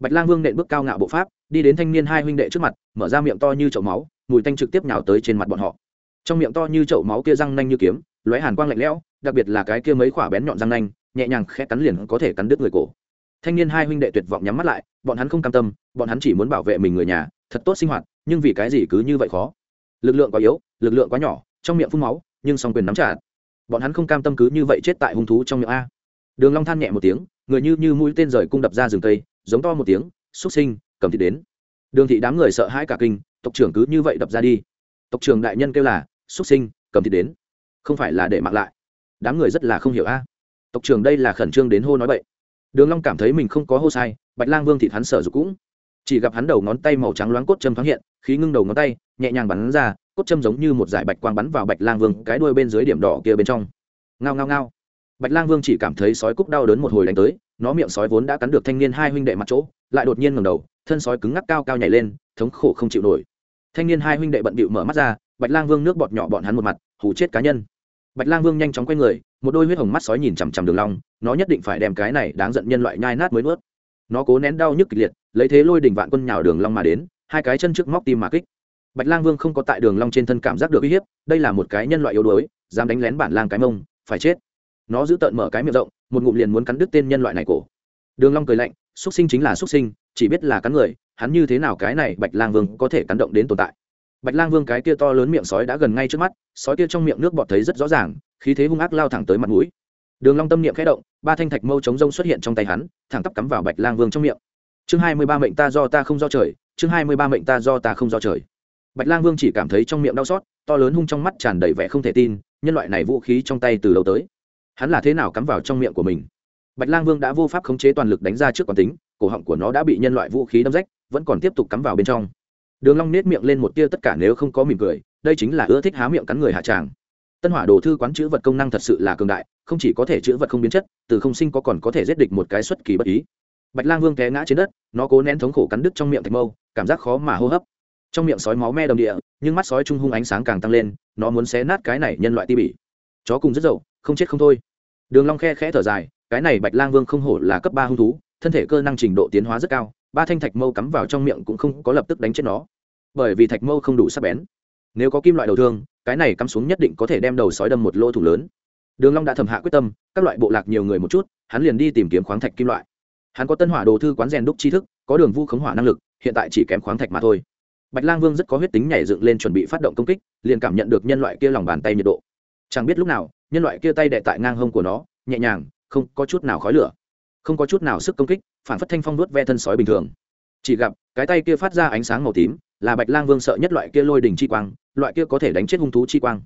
Bạch lang vương nện bước cao ngạo bộ pháp, đi đến thanh niên hai huynh đệ trước mặt, mở ra miệng to như chậu máu, mùi tanh trực tiếp nhào tới trên mặt bọn họ. Trong miệng to như chậu máu kia răng nanh như kiếm, lóe hàn quang lạnh lẽo, đặc biệt là cái kia mấy khỏa bén nhọn răng nanh, nhẹ nhàng khẽ cắn liền có thể cắn đứt người cổ thanh niên hai huynh đệ tuyệt vọng nhắm mắt lại, bọn hắn không cam tâm, bọn hắn chỉ muốn bảo vệ mình người nhà, thật tốt sinh hoạt, nhưng vì cái gì cứ như vậy khó? Lực lượng quá yếu, lực lượng quá nhỏ, trong miệng phun máu, nhưng song quyền nắm trả bọn hắn không cam tâm cứ như vậy chết tại hung thú trong miệng a. Đường long than nhẹ một tiếng, người như như mũi tên rời cung đập ra rừng cây, giống to một tiếng xuất sinh, cầm thịt đến. Đường thị đám người sợ hãi cả kinh, tộc trưởng cứ như vậy đập ra đi. Tộc trưởng đại nhân kêu là xuất sinh, cầm thịt đến. Không phải là để mặc lại. Đám người rất là không hiểu a. Tộc trưởng đây là khẩn trương đến hô nói bậy đường long cảm thấy mình không có hô sai, bạch lang vương thịt hắn sợ dục cũng chỉ gặp hắn đầu ngón tay màu trắng loáng cốt châm thoáng hiện, khí ngưng đầu ngón tay, nhẹ nhàng bắn ra, cốt châm giống như một dải bạch quang bắn vào bạch lang vương cái đuôi bên dưới điểm đỏ kia bên trong. Ngao ngao ngao. Bạch lang vương chỉ cảm thấy sói cúc đau đớn một hồi đánh tới, nó miệng sói vốn đã cắn được thanh niên hai huynh đệ mặt chỗ, lại đột nhiên ngẩng đầu, thân sói cứng ngắc cao cao nhảy lên, thống khổ không chịu nổi. Thanh niên hai huynh đệ bận bịu mở mắt ra, bạch lang vương nước bọt nhỏ bọn hắn một mặt, hù chết cá nhân bạch lang vương nhanh chóng quay người, một đôi huyết hồng mắt sói nhìn chằm chằm đường long, nó nhất định phải đem cái này đáng giận nhân loại nhai nát mới nuốt. Nó cố nén đau nhức kịch liệt, lấy thế lôi đỉnh vạn quân nhào đường long mà đến, hai cái chân trước móc tim mà kích. Bạch lang vương không có tại đường long trên thân cảm giác được uy hiếp, đây là một cái nhân loại yếu đuối, dám đánh lén bản lang cái mông, phải chết. Nó giữ tợn mở cái miệng rộng, một ngụm liền muốn cắn đứt tên nhân loại này cổ. Đường long cười lạnh xuất sinh chính là xuất sinh, chỉ biết là cắn người, hắn như thế nào cái này bạch lang vương có thể cắn động đến tồn tại? Bạch lang vương cái kia to lớn miệng sói đã gần ngay trước mắt, sói kia trong miệng nước bọt thấy rất rõ ràng, khí thế hung ác lao thẳng tới mặt mũi. Đường long tâm niệm khẽ động, ba thanh thạch mâu chống rông xuất hiện trong tay hắn, thẳng tắp cắm vào bạch lang vương trong miệng. Chương hai mươi ba mệnh ta do ta không do trời, chương hai mươi ba mệnh ta do ta không do trời. Bạch lang vương chỉ cảm thấy trong miệng đau xót, to lớn hung trong mắt tràn đầy vẻ không thể tin, nhân loại này vũ khí trong tay từ lâu tới. Hắn là thế nào cắm vào trong miệng của mình? Bạch lang vương đã vô pháp khống chế toàn lực đánh ra trước quán tính, cổ họng của nó đã bị nhân loại vũ khí đâm rách, vẫn còn tiếp tục cắm vào bên trong đường long nết miệng lên một tia tất cả nếu không có mỉm cười, đây chính là ưa thích há miệng cắn người hạ tràng. Tân hỏa đồ thư quán chữ vật công năng thật sự là cường đại, không chỉ có thể chữ vật không biến chất, từ không sinh có còn có thể giết địch một cái xuất kỳ bất ý. Bạch lang vương té ngã trên đất, nó cố nén thống khổ cắn đứt trong miệng thạch mâu, cảm giác khó mà hô hấp. Trong miệng sói máu me đồng địa, nhưng mắt sói trung hung ánh sáng càng tăng lên, nó muốn xé nát cái này nhân loại ti bỉ. Chó cùng rất dậu, không chết không thôi. Đường long khe khẽ thở dài, cái này bạch lang vương không hổ là cấp ba hung thú, thân thể cơ năng trình độ tiến hóa rất cao, ba thanh thạch mâu cắm vào trong miệng cũng không có lập tức đánh chết nó bởi vì thạch mâu không đủ sắc bén. Nếu có kim loại đầu thương, cái này cắm xuống nhất định có thể đem đầu sói đâm một lỗ thủ lớn. Đường long đã thầm hạ quyết tâm, các loại bộ lạc nhiều người một chút, hắn liền đi tìm kiếm khoáng thạch kim loại. Hắn có tân hỏa đồ thư quán rèn đúc tri thức, có đường vu khống hỏa năng lực, hiện tại chỉ kém khoáng thạch mà thôi. Bạch lang vương rất có huyết tính nhảy dựng lên chuẩn bị phát động công kích, liền cảm nhận được nhân loại kia lòng bàn tay nhiệt độ. Chẳng biết lúc nào, nhân loại kia tay đệ tại ngang hông của nó, nhẹ nhàng, không có chút nào khói lửa. Không có chút nào sức công kích, phản phất thanh phong nuốt ve thân sói bình thường. Chỉ gặp, cái tay kia phát ra ánh sáng màu tím là bạch lang vương sợ nhất loại kia lôi đỉnh chi quang, loại kia có thể đánh chết hung thú chi quang.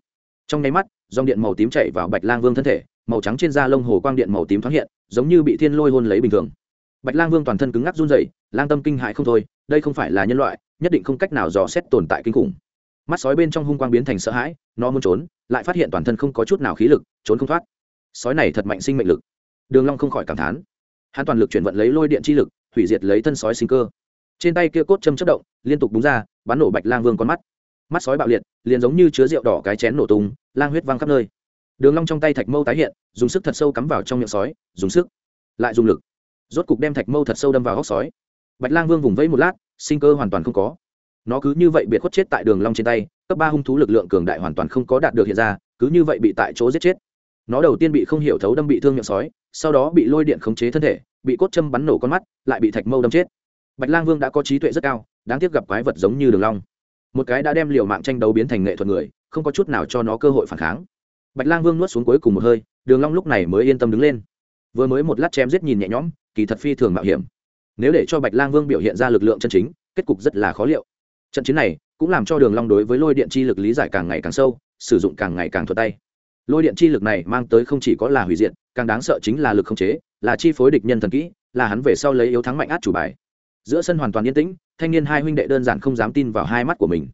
Trong nháy mắt, dòng điện màu tím chạy vào bạch lang vương thân thể, màu trắng trên da lông hồ quang điện màu tím thoáng hiện, giống như bị thiên lôi hôn lấy bình thường. Bạch lang vương toàn thân cứng ngắc run rẩy, lang tâm kinh hại không thôi, đây không phải là nhân loại, nhất định không cách nào dò xét tồn tại kinh khủng. Mắt sói bên trong hung quang biến thành sợ hãi, nó muốn trốn, lại phát hiện toàn thân không có chút nào khí lực, trốn không thoát. Sói này thật mạnh sinh mệnh lực. Đường long không khỏi cảm thán. Hắn toàn lực chuyển vận lấy lôi điện chi lực, hủy diệt lấy thân sói sinh cơ trên tay kia cốt châm chất động, liên tục búng ra, bắn nổ bạch lang vương con mắt. Mắt sói bạo liệt, liền giống như chứa rượu đỏ cái chén nổ tung, lang huyết văng khắp nơi. Đường long trong tay thạch mâu tái hiện, dùng sức thật sâu cắm vào trong miệng sói, dùng sức, lại dùng lực. Rốt cục đem thạch mâu thật sâu đâm vào hốc sói. Bạch lang vương vùng vẫy một lát, sinh cơ hoàn toàn không có. Nó cứ như vậy biệt khuất chết tại đường long trên tay, cấp ba hung thú lực lượng cường đại hoàn toàn không có đạt được hiện ra, cứ như vậy bị tại chỗ giết chết. Nó đầu tiên bị không hiểu thấu đâm bị thương miệng sói, sau đó bị lôi điện khống chế thân thể, bị cốt châm bắn nổ con mắt, lại bị thạch mâu đâm chết bạch lang vương đã có trí tuệ rất cao, đáng tiếc gặp quái vật giống như đường long. Một cái đã đem liều mạng tranh đấu biến thành nghệ thuật người, không có chút nào cho nó cơ hội phản kháng. Bạch lang vương nuốt xuống cuối cùng một hơi, đường long lúc này mới yên tâm đứng lên. Vừa mới một lát chém giết nhìn nhẹ nhõm, kỳ thật phi thường mạo hiểm. Nếu để cho bạch lang vương biểu hiện ra lực lượng chân chính, kết cục rất là khó liệu. Trận chiến này cũng làm cho đường long đối với lôi điện chi lực lý giải càng ngày càng sâu, sử dụng càng ngày càng thuận tay. Lôi điện chi lực này mang tới không chỉ có là hủy diệt, càng đáng sợ chính là lực không chế, là chi phối địch nhân thần kỹ, là hắn về sau lấy yếu thắng mạnh át chủ bài giữa sân hoàn toàn yên tĩnh, thanh niên hai huynh đệ đơn giản không dám tin vào hai mắt của mình.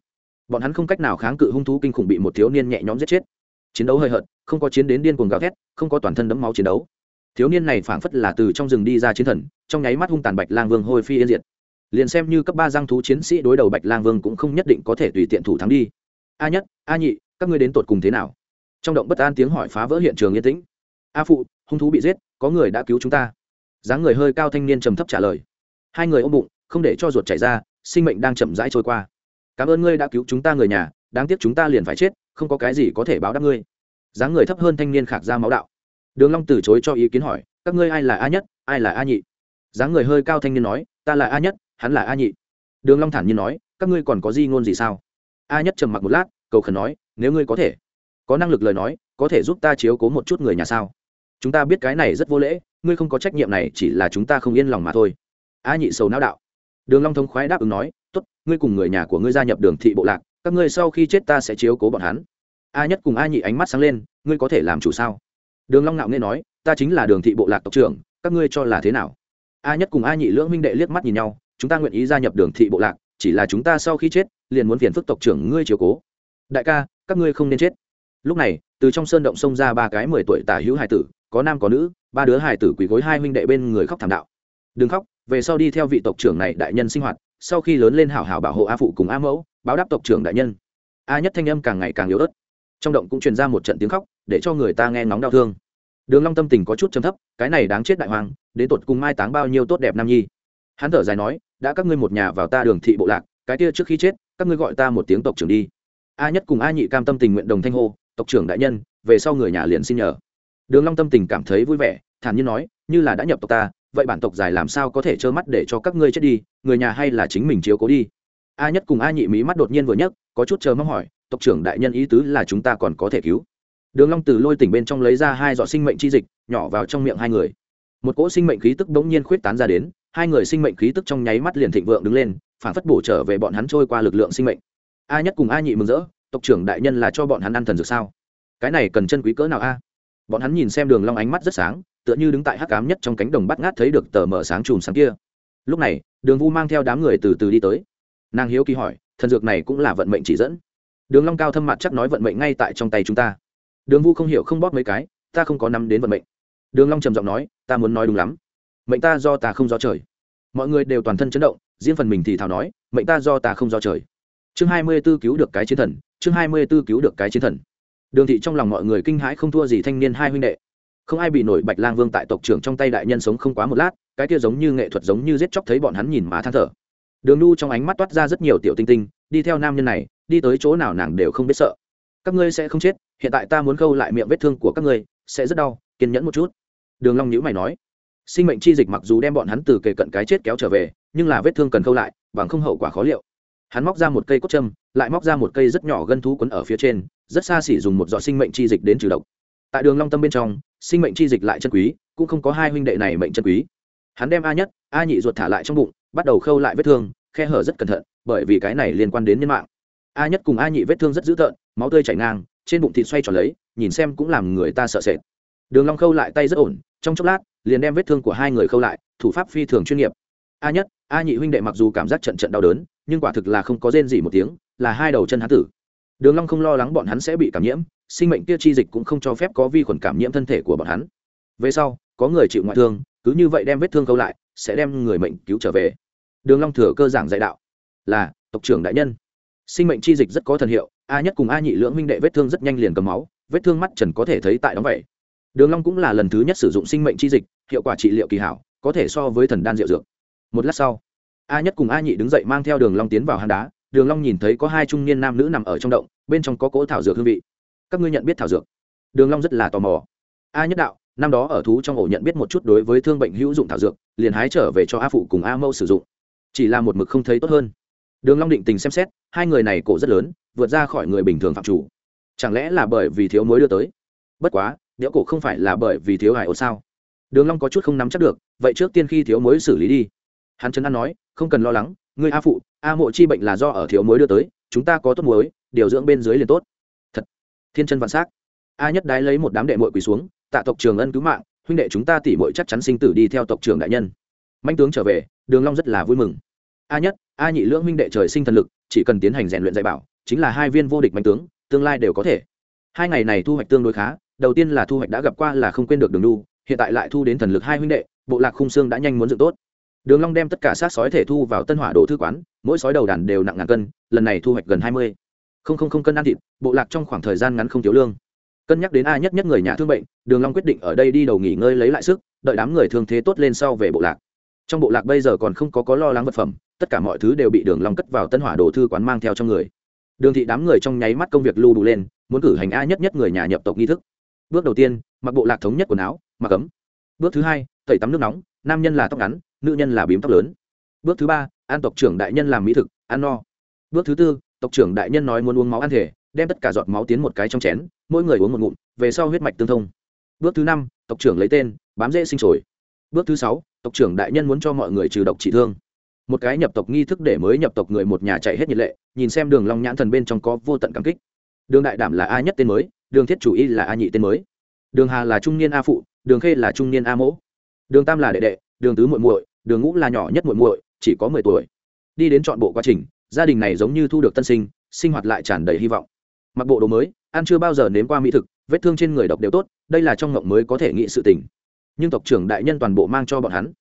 Bọn hắn không cách nào kháng cự hung thú kinh khủng bị một thiếu niên nhẹ nhõm giết chết. Chiến đấu hơi hợt, không có chiến đến điên cuồng gào thét, không có toàn thân đấm máu chiến đấu. Thiếu niên này phảng phất là từ trong rừng đi ra chiến thần, trong nháy mắt hung tàn bạch lang vương hôi phi yên diệt. Liền xem như cấp ba giang thú chiến sĩ đối đầu bạch lang vương cũng không nhất định có thể tùy tiện thủ thắng đi. A nhất, a nhị, các ngươi đến tột cùng thế nào? Trong động bất an tiếng hỏi phá vỡ hiện trường yên tĩnh. A phụ, hung thú bị giết, có người đã cứu chúng ta. Dáng người hơi cao thanh niên trầm thấp trả lời hai người ôm bụng, không để cho ruột chảy ra, sinh mệnh đang chậm rãi trôi qua. Cảm ơn ngươi đã cứu chúng ta người nhà, đáng tiếc chúng ta liền phải chết, không có cái gì có thể báo đáp ngươi. Dáng người thấp hơn thanh niên khạc ra máu đạo. Đường long từ chối cho ý kiến hỏi, các ngươi ai là a nhất, ai là a nhị? Dáng người hơi cao thanh niên nói, ta là a nhất, hắn là a nhị. Đường long thản nhiên nói, các ngươi còn có gì ngôn gì sao? A nhất trầm mặc một lát, cầu khẩn nói, nếu ngươi có thể, có năng lực lời nói, có thể giúp ta chiếu cố một chút người nhà sao? Chúng ta biết cái này rất vô lễ, ngươi không có trách nhiệm này chỉ là chúng ta không yên lòng mà thôi a nhị sầu não đạo. Đường long thông khoái đáp ứng nói, tốt, ngươi cùng người nhà của ngươi gia nhập đường thị bộ lạc, các ngươi sau khi chết ta sẽ chiếu cố bọn hắn. A nhất cùng a nhị ánh mắt sáng lên, ngươi có thể làm chủ sao? Đường long ngạo nghe nói, ta chính là đường thị bộ lạc tộc trưởng, các ngươi cho là thế nào? A nhất cùng a nhị lưỡng minh đệ liếc mắt nhìn nhau, chúng ta nguyện ý gia nhập đường thị bộ lạc, chỉ là chúng ta sau khi chết, liền muốn phiền phức tộc trưởng ngươi chiếu cố. Đại ca, các ngươi không nên chết. Lúc này, từ trong sơn động xông ra ba cái mười tuổi tả hữu hải tử, có nam có nữ, ba đứa hải tử quỳ gối hai huynh đệ bên người khóc thảm đạo đừng khóc, về sau đi theo vị tộc trưởng này đại nhân sinh hoạt, sau khi lớn lên hảo hảo bảo hộ a phụ cùng a mẫu, báo đáp tộc trưởng đại nhân. A nhất thanh âm càng ngày càng yếu ớt. Trong động cũng truyền ra một trận tiếng khóc, để cho người ta nghe ngóng đau thương. Đường long tâm tình có chút trầm thấp, cái này đáng chết đại hoàng, đến tột cùng mai táng bao nhiêu tốt đẹp nam nhi. Hắn thở dài nói, đã các ngươi một nhà vào ta đường thị bộ lạc, cái kia trước khi chết, các ngươi gọi ta một tiếng tộc trưởng đi. A nhất cùng a nhị cam tâm tình nguyện đồng thanh hô, tộc trưởng đại nhân, về sau người nhà liền xin nhờ. Đường long tâm tình cảm thấy vui vẻ, thản nhiên nói, như là đã nhập tộc ta vậy bản tộc dài làm sao có thể trơ mắt để cho các ngươi chết đi, người nhà hay là chính mình chiếu cố đi. A nhất cùng a nhị mí mắt đột nhiên vừa nhấc, có chút chờ mong hỏi, tộc trưởng đại nhân ý tứ là chúng ta còn có thể cứu? Đường long từ lôi tỉnh bên trong lấy ra hai giọt sinh mệnh chi dịch, nhỏ vào trong miệng hai người. Một cỗ sinh mệnh khí tức đống nhiên khuyết tán ra đến, hai người sinh mệnh khí tức trong nháy mắt liền thịnh vượng đứng lên, phản phất bổ trở về bọn hắn trôi qua lực lượng sinh mệnh. A nhất cùng a nhị mừng rỡ, tộc trưởng đại nhân là cho bọn hắn ăn thần dược sao? Cái này cần chân quý cỡ nào a? Bọn hắn nhìn xem đường long ánh mắt rất sáng tựa như đứng tại hắc ám nhất trong cánh đồng bắt ngát thấy được tờ mở sáng chùm sáng kia. Lúc này, đường vu mang theo đám người từ từ đi tới. Nàng hiếu kỳ hỏi, thần dược này cũng là vận mệnh chỉ dẫn? Đường long cao thâm mặt chắc nói, vận mệnh ngay tại trong tay chúng ta. Đường vu không hiểu không bóp mấy cái, ta không có nắm đến vận mệnh. Đường long trầm giọng nói, ta muốn nói đúng lắm. Mệnh ta do ta không do trời. Mọi người đều toàn thân chấn động, riêng phần mình thì thào nói, mệnh ta do ta không do trời. Chương hai mươi 24 cứu được cái chiến thần, chương hai mươi 24 cứu được cái chiến thần. Đường thị trong lòng mọi người kinh hãi không thua gì thanh niên hai huynh đệ không ai bị nổi bạch lang vương tại tộc trưởng trong tay đại nhân sống không quá một lát, cái kia giống như nghệ thuật giống như giết chóc thấy bọn hắn nhìn má than thở. Đường nu trong ánh mắt toát ra rất nhiều tiểu tinh tinh, đi theo nam nhân này, đi tới chỗ nào nàng đều không biết sợ. Các ngươi sẽ không chết, hiện tại ta muốn khâu lại miệng vết thương của các ngươi, sẽ rất đau, kiên nhẫn một chút. Đường long nhữ mày nói. Sinh mệnh chi dịch mặc dù đem bọn hắn từ kề cận cái chết kéo trở về, nhưng là vết thương cần khâu lại, bằng không hậu quả khó liệu. Hắn móc ra một cây cốt châm, lại móc ra một cây rất nhỏ gân thú quấn ở phía trên, rất xa xỉ dùng một giọt sinh mệnh chi dịch đến trừ độc tại đường long tâm bên trong, sinh mệnh chi dịch lại chân quý, cũng không có hai huynh đệ này mệnh chân quý. Hắn đem a nhất, a nhị ruột thả lại trong bụng, bắt đầu khâu lại vết thương, khe hở rất cẩn thận, bởi vì cái này liên quan đến nhân mạng. A nhất cùng a nhị vết thương rất dữ tợn, máu tươi chảy ngang, trên bụng thịt xoay tròn lấy, nhìn xem cũng làm người ta sợ sệt. Đường long khâu lại tay rất ổn, trong chốc lát, liền đem vết thương của hai người khâu lại, thủ pháp phi thường chuyên nghiệp. A nhất, a nhị huynh đệ mặc dù cảm giác trận trận đau đớn, nhưng quả thực là không có rên gì một tiếng, là hai đầu chân hán tử. Đường long không lo lắng bọn hắn sẽ bị cảm nhiễm sinh mệnh kia chi dịch cũng không cho phép có vi khuẩn cảm nhiễm thân thể của bọn hắn. Về sau, có người chịu ngoại thương, cứ như vậy đem vết thương khâu lại, sẽ đem người mệnh cứu trở về. Đường long thừa cơ giảng dạy đạo, là, tộc trưởng đại nhân. Sinh mệnh chi dịch rất có thần hiệu, a nhất cùng a nhị lưỡng minh đệ vết thương rất nhanh liền cầm máu, vết thương mắt trần có thể thấy tại đó vậy. Đường long cũng là lần thứ nhất sử dụng sinh mệnh chi dịch, hiệu quả trị liệu kỳ hảo, có thể so với thần đan diệu dược. Một lát sau, a nhất cùng a nhị đứng dậy mang theo đường long tiến vào hang đá. Đường long nhìn thấy có hai trung niên nam nữ nằm ở trong động, bên trong có cỗ thảo dược hương vị các ngươi nhận biết thảo dược. Đường long rất là tò mò. A nhất đạo, năm đó ở thú trong ổ nhận biết một chút đối với thương bệnh hữu dụng thảo dược, liền hái trở về cho a phụ cùng a mâu sử dụng. Chỉ là một mực không thấy tốt hơn. Đường long định tình xem xét, hai người này cổ rất lớn, vượt ra khỏi người bình thường phạm chủ. Chẳng lẽ là bởi vì thiếu muối đưa tới? Bất quá đẽo cổ không phải là bởi vì thiếu hải ột sao? Đường long có chút không nắm chắc được, vậy trước tiên khi thiếu muối xử lý đi. Hắn chấn an nói, không cần lo lắng, ngươi a phụ, a mộ chi bệnh là do ở thiếu muối đưa tới, chúng ta có tốt muối, điều dưỡng bên dưới liền tốt thiên chân vạn sắc a nhất đái lấy một đám đệ muội quỳ xuống tạ tộc trường ân cứu mạng huynh đệ chúng ta tỷ muội chắc chắn sinh tử đi theo tộc trưởng đại nhân manh tướng trở về đường long rất là vui mừng a nhất a nhị lưỡng huynh đệ trời sinh thần lực chỉ cần tiến hành rèn luyện dạy bảo chính là hai viên vô địch manh tướng tương lai đều có thể hai ngày này thu hoạch tương đối khá đầu tiên là thu hoạch đã gặp qua là không quên được đường đu hiện tại lại thu đến thần lực hai huynh đệ bộ lạc khung xương đã nhanh muốn dựng tốt đường long đem tất cả sát sói thể thu vào tân hỏa đồ thư quán mỗi sói đầu đàn đều nặng ngàn cân lần này thu hoạch gần hai mươi không không không cân ăn thịt, bộ lạc trong khoảng thời gian ngắn không thiếu lương. Cân nhắc đến a nhất nhất người nhà thương bệnh, đường long quyết định ở đây đi đầu nghỉ ngơi lấy lại sức, đợi đám người thương thế tốt lên sau về bộ lạc. Trong bộ lạc bây giờ còn không có có lo lắng vật phẩm, tất cả mọi thứ đều bị đường long cất vào tân hỏa đồ thư quán mang theo trong người. Đường thị đám người trong nháy mắt công việc lưu đủ lên, muốn cử hành a nhất nhất người nhà nhập tộc nghi thức. Bước đầu tiên, mặc bộ lạc thống nhất quần áo, mặc ấm. Bước thứ hai, tẩy tắm nước nóng, nam nhân là tóc ngắn, nữ nhân là bím tóc lớn. Bước thứ ba, an tộc trưởng đại nhân làm mỹ thực, ăn no. Bước thứ tư tộc trưởng đại nhân nói muốn uống máu ăn thể, đem tất cả giọt máu tiến một cái trong chén, mỗi người uống một ngụm, về sau huyết mạch tương thông. Bước thứ năm, tộc trưởng lấy tên, bám dễ sinh sồi bước thứ sáu, tộc trưởng đại nhân muốn cho mọi người trừ độc trị thương. Một cái nhập tộc nghi thức để mới nhập tộc người một nhà chạy hết nhiệt lệ, nhìn xem đường long nhãn thần bên trong có vô tận cảm kích. Đường đại đảm là a nhất tên mới, đường thiết chủ y là a nhị tên mới. Đường hà là trung niên a phụ, đường khê là trung niên a mỗ. Đường tam là đệ đệ, đường tứ muội muội, đường ngũ là nhỏ nhất muội muội, chỉ có mười tuổi. Đi đến chọn bộ quá trình gia đình này giống như thu được tân sinh sinh hoạt lại tràn đầy hy vọng. Mặc bộ đồ mới, ăn chưa bao giờ nếm qua mỹ thực, vết thương trên người độc đều tốt, đây là trong ngộng mới có thể nghĩ sự tình. Nhưng tộc trưởng đại nhân toàn bộ mang cho bọn hắn.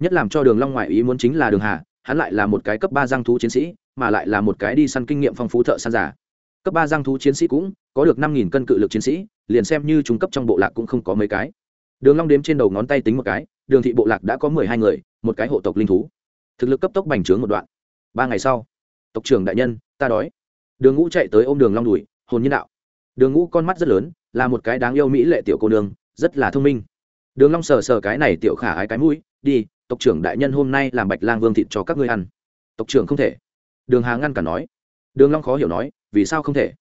Nhất làm cho đường long ngoại ý muốn chính là đường hà, hắn lại là một cái cấp ba giang thú chiến sĩ, mà lại là một cái đi săn kinh nghiệm phong phú thợ săn giả. Cấp ba giang thú chiến sĩ cũng có được năm nghìn cân cự lực chiến sĩ, liền xem như trung cấp trong bộ lạc cũng không có mấy cái. Đường long đếm trên đầu ngón tay tính một cái, đường thị bộ lạc đã có mười hai người, một cái hộ tộc linh thú. Thực lực cấp tốc bành trướng một đoạn. Ba ngày sau tộc trưởng đại nhân, ta đói. Đường ngũ chạy tới ôm đường long đùi, hồn nhiên đạo. Đường ngũ con mắt rất lớn, là một cái đáng yêu mỹ lệ tiểu cô nương, rất là thông minh. Đường long sờ sờ cái này tiểu khả ái cái mũi, đi, tộc trưởng đại nhân hôm nay làm bạch lang vương thịt cho các ngươi ăn. Tộc trưởng không thể. Đường hà ngăn cả nói. Đường long khó hiểu nói, vì sao không thể?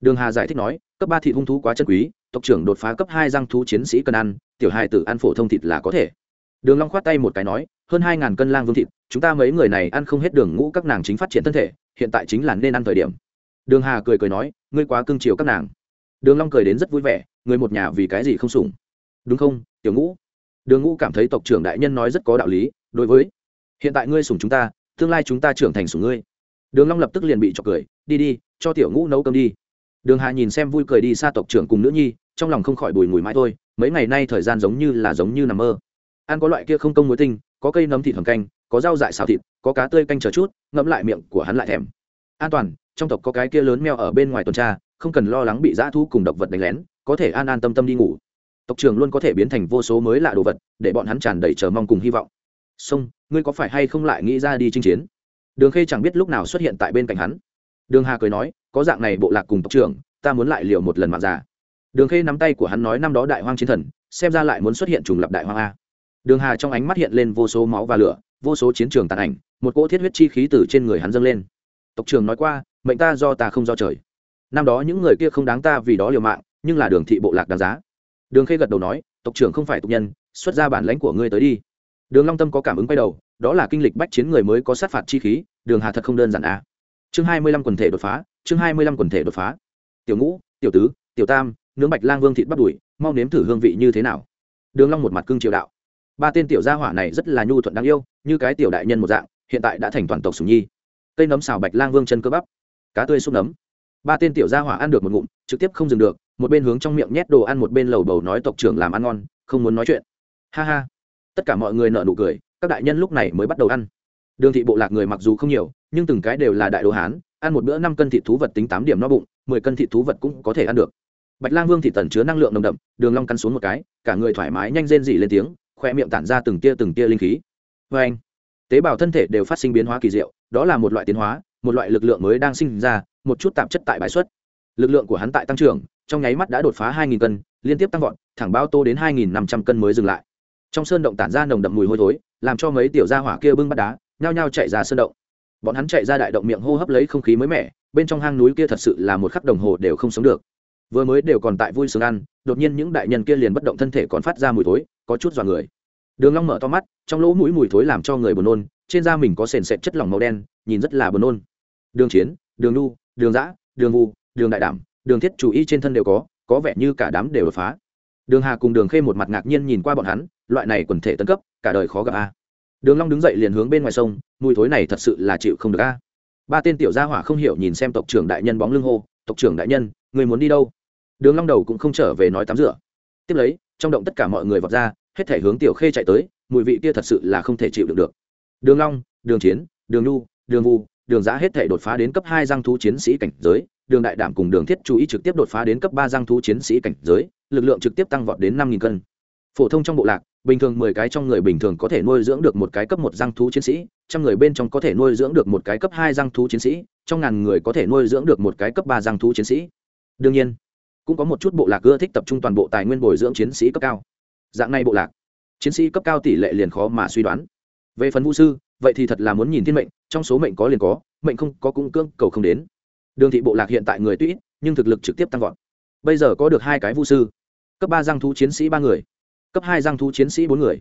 Đường hà giải thích nói, cấp ba thịt hung thú quá chân quý, tộc trưởng đột phá cấp hai răng thú chiến sĩ cần ăn, tiểu hai tử ăn phổ thông thịt là có thể đường long khoát tay một cái nói, hơn hai ngàn cân lang vương thịt, chúng ta mấy người này ăn không hết đường ngũ các nàng chính phát triển thân thể, hiện tại chính là nên ăn thời điểm. Đường hà cười cười nói, ngươi quá cưng chiều các nàng. Đường long cười đến rất vui vẻ người một nhà vì cái gì không sủng? Đúng không, tiểu ngũ? Đường ngũ cảm thấy tộc trưởng đại nhân nói rất có đạo lý, đối với, hiện tại ngươi sủng chúng ta, tương lai chúng ta trưởng thành sủng ngươi. Đường long lập tức liền bị chọc cười, đi đi, cho tiểu ngũ nấu cơm đi. Đường hà nhìn xem vui cười đi xa tộc trưởng cùng nữ nhi, trong lòng không khỏi bùi mùi mãi thôi, mấy ngày nay thời gian giống như là giống như nằm mơ ăn có loại kia không công muối tinh, có cây nấm thịt hầm canh, có rau dại xào thịt, có cá tươi canh chờ chút ngẫm lại miệng của hắn lại thèm. An toàn, trong tộc có cái kia lớn mèo ở bên ngoài tuần tra, không cần lo lắng bị dã thu cùng độc vật đánh lén, có thể an an tâm tâm đi ngủ. Tộc trưởng luôn có thể biến thành vô số mới lạ đồ vật, để bọn hắn tràn đầy chờ mong cùng hy vọng. Sông, ngươi có phải hay không lại nghĩ ra đi chinh chiến? Đường khê chẳng biết lúc nào xuất hiện tại bên cạnh hắn. Đường hà cười nói, có dạng này bộ lạc cùng tộc trưởng, ta muốn lại liều một lần mạng già. Đường khê nắm tay của hắn nói năm đó đại hoang chiến thần, xem ra lại muốn xuất hiện trùng lập đại hoang a đường hà trong ánh mắt hiện lên vô số máu và lửa, vô số chiến trường tàn ảnh, một cỗ thiết huyết chi khí từ trên người hắn dâng lên. Tộc trưởng nói qua, mệnh ta do ta không do trời. Năm đó những người kia không đáng ta vì đó liều mạng, nhưng là đường thị bộ lạc đáng giá. Đường khê gật đầu nói, tộc trưởng không phải tục nhân, xuất ra bản lãnh của ngươi tới đi. Đường long tâm có cảm ứng quay đầu, đó là kinh lịch bách chiến người mới có sát phạt chi khí, đường hà thật không đơn giản à. Chương hai mươi lăm quần thể đột phá, chương hai mươi lăm quần thể đột phá. Tiểu ngũ, tiểu tứ, tiểu tam, nướng bạch lang vương thịt bắt đuổi, mau nếm thử hương vị như thế nào. Đường long một mặt cương triều đạo ba tên tiểu gia hỏa này rất là nhu thuận đáng yêu, như cái tiểu đại nhân một dạng, hiện tại đã thành toàn tộc sùng nhi. Cây nấm xào bạch lang vương chân cơ bắp, cá tươi xúc nấm. Ba tên tiểu gia hỏa ăn được một ngụm, trực tiếp không dừng được, một bên hướng trong miệng nhét đồ ăn, một bên lầu bầu nói tộc trưởng làm ăn ngon, không muốn nói chuyện. Ha ha. Tất cả mọi người nợ nụ cười, các đại nhân lúc này mới bắt đầu ăn. Đường thị bộ lạc người mặc dù không nhiều, nhưng từng cái đều là đại đồ hán, ăn một bữa năm cân thịt thú vật tính tám điểm no bụng, mười cân thịt thú vật cũng có thể ăn được. Bạch lang vương thị tần chứa năng lượng nồng đậm, đường long căn xuống một cái, cả người thoải mái nhanh rên dị lên tiếng khoe miệng tản ra từng tia từng tia linh khí. Vê anh, tế bào thân thể đều phát sinh biến hóa kỳ diệu, đó là một loại tiến hóa, một loại lực lượng mới đang sinh ra, một chút tạp chất tại bãi xuất. Lực lượng của hắn tại tăng trưởng, trong nháy mắt đã đột phá 2.000 cân, liên tiếp tăng vọt, thẳng bao tô đến 2.500 cân mới dừng lại. Trong sơn động tản ra nồng đậm mùi hôi thối, làm cho mấy tiểu gia hỏa kia bưng bắt đá, nhao nhao chạy ra sơn động. Bọn hắn chạy ra đại động miệng hô hấp lấy không khí mới mẻ, bên trong hang núi kia thật sự là một khắc đồng hồ đều không sống được. Vừa mới đều còn tại vui sướng ăn, đột nhiên những đại nhân kia liền bất động thân thể còn phát ra mùi thối có chút dọa người. Đường long mở to mắt, trong lỗ mũi mùi thối làm cho người buồn nôn, trên da mình có sền sệt chất lỏng màu đen, nhìn rất là buồn nôn. Đường chiến, đường nu đường dã, đường vu, đường đại đảm, đường thiết chủ y trên thân đều có có vẻ như cả đám đều đột phá. Đường hà cùng đường khê một mặt ngạc nhiên nhìn qua bọn hắn, loại này quần thể tân cấp, cả đời khó gặp a. Đường long đứng dậy liền hướng bên ngoài sông, mùi thối này thật sự là chịu không được a. Ba tên tiểu gia hỏa không hiểu nhìn xem tộc trưởng đại nhân bóng lưng hô, tộc trưởng đại nhân, người muốn đi đâu? Đường long đầu cũng không trở về nói tắm rửa. Tiếp lấy trong động tất cả mọi người vọt ra, hết thể hướng tiểu khê chạy tới, mùi vị kia thật sự là không thể chịu được được. Đường long, đường chiến, đường nhu, đường vu, đường giã hết thể đột phá đến cấp hai giang thú chiến sĩ cảnh giới, đường đại đảm cùng đường thiết chú ý trực tiếp đột phá đến cấp ba giang thú chiến sĩ cảnh giới, lực lượng trực tiếp tăng vọt đến năm nghìn cân. Phổ thông trong bộ lạc, bình thường mười cái trong người bình thường có thể nuôi dưỡng được một cái cấp một giang thú chiến sĩ trăm người bên trong có thể nuôi dưỡng được một cái cấp hai giang thú chiến sĩ, trong ngàn người có thể nuôi dưỡng được một cái cấp ba giang thú chiến sĩ. Đương nhiên cũng có một chút bộ lạc ưa thích tập trung toàn bộ tài nguyên bồi dưỡng chiến sĩ cấp cao. Dạng này bộ lạc, chiến sĩ cấp cao tỷ lệ liền khó mà suy đoán. Về phần vũ sư, vậy thì thật là muốn nhìn thiên mệnh, trong số mệnh có liền có, mệnh không có cũng cưỡng cầu không đến. Đường thị bộ lạc hiện tại người tuy ít, nhưng thực lực trực tiếp tăng vọt. Bây giờ có được hai cái vũ sư. Cấp ba giang thú chiến sĩ ba người, cấp hai giang thú chiến sĩ bốn người.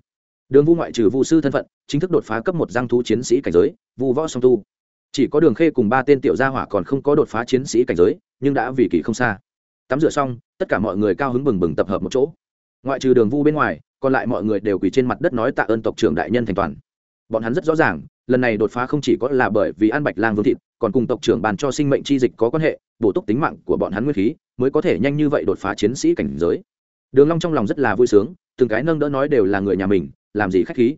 Đường vu ngoại trừ vũ sư thân phận, chính thức đột phá cấp một giang thú chiến sĩ cảnh giới, vu võ song tu. Chỉ có đường khê cùng ba tên tiểu gia hỏa còn không có đột phá chiến sĩ cảnh giới, nhưng đã vì kỳ không xa tắm rửa xong, tất cả mọi người cao hứng bừng bừng tập hợp một chỗ. Ngoại trừ đường vu bên ngoài, còn lại mọi người đều quỳ trên mặt đất nói tạ ơn tộc trưởng đại nhân thành toàn. Bọn hắn rất rõ ràng, lần này đột phá không chỉ có là bởi vì ăn bạch lang vương thịt, còn cùng tộc trưởng bàn cho sinh mệnh chi dịch có quan hệ, bổ túc tính mạng của bọn hắn nguyên khí, mới có thể nhanh như vậy đột phá chiến sĩ cảnh giới. Đường long trong lòng rất là vui sướng, từng cái nâng đỡ nói đều là người nhà mình, làm gì khách khí.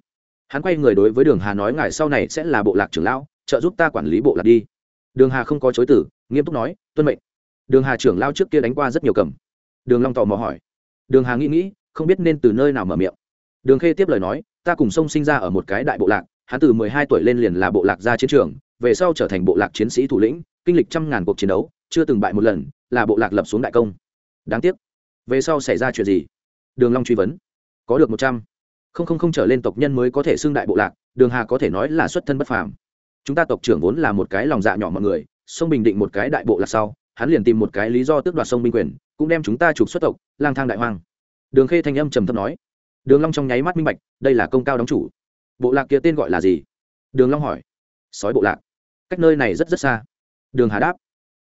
Hắn quay người đối với đường hà nói ngài sau này sẽ là bộ lạc trưởng lão, trợ giúp ta quản lý bộ lạc đi. Đường hà không có chối từ, nghiêm túc nói, tuân mệnh đường hà trưởng lao trước kia đánh qua rất nhiều cầm. Đường long tò mò hỏi. Đường hà nghĩ nghĩ, không biết nên từ nơi nào mở miệng. Đường khê tiếp lời nói, ta cùng sông sinh ra ở một cái đại bộ lạc, hắn từ mười hai tuổi lên liền là bộ lạc ra chiến trường, về sau trở thành bộ lạc chiến sĩ thủ lĩnh, kinh lịch trăm ngàn cuộc chiến đấu, chưa từng bại một lần, là bộ lạc lập xuống đại công. Đáng tiếc. Về sau xảy ra chuyện gì? Đường long truy vấn. Có được một trăm. Không không không trở lên tộc nhân mới có thể xưng đại bộ lạc, đường hà có thể nói là xuất thân bất phàm. Chúng ta tộc trưởng vốn là một cái lòng dạ nhỏ mọi người, sông bình định một cái đại bộ lạc sau hắn liền tìm một cái lý do tước đoạt sông binh quyền, cũng đem chúng ta trục xuất tộc, lang thang đại hoang. Đường khê thanh âm trầm thấp nói. Đường long trong nháy mắt minh bạch, đây là công cao đóng chủ. Bộ lạc kia tên gọi là gì? Đường long hỏi. Sói bộ lạc. Cách nơi này rất rất xa. Đường hà đáp.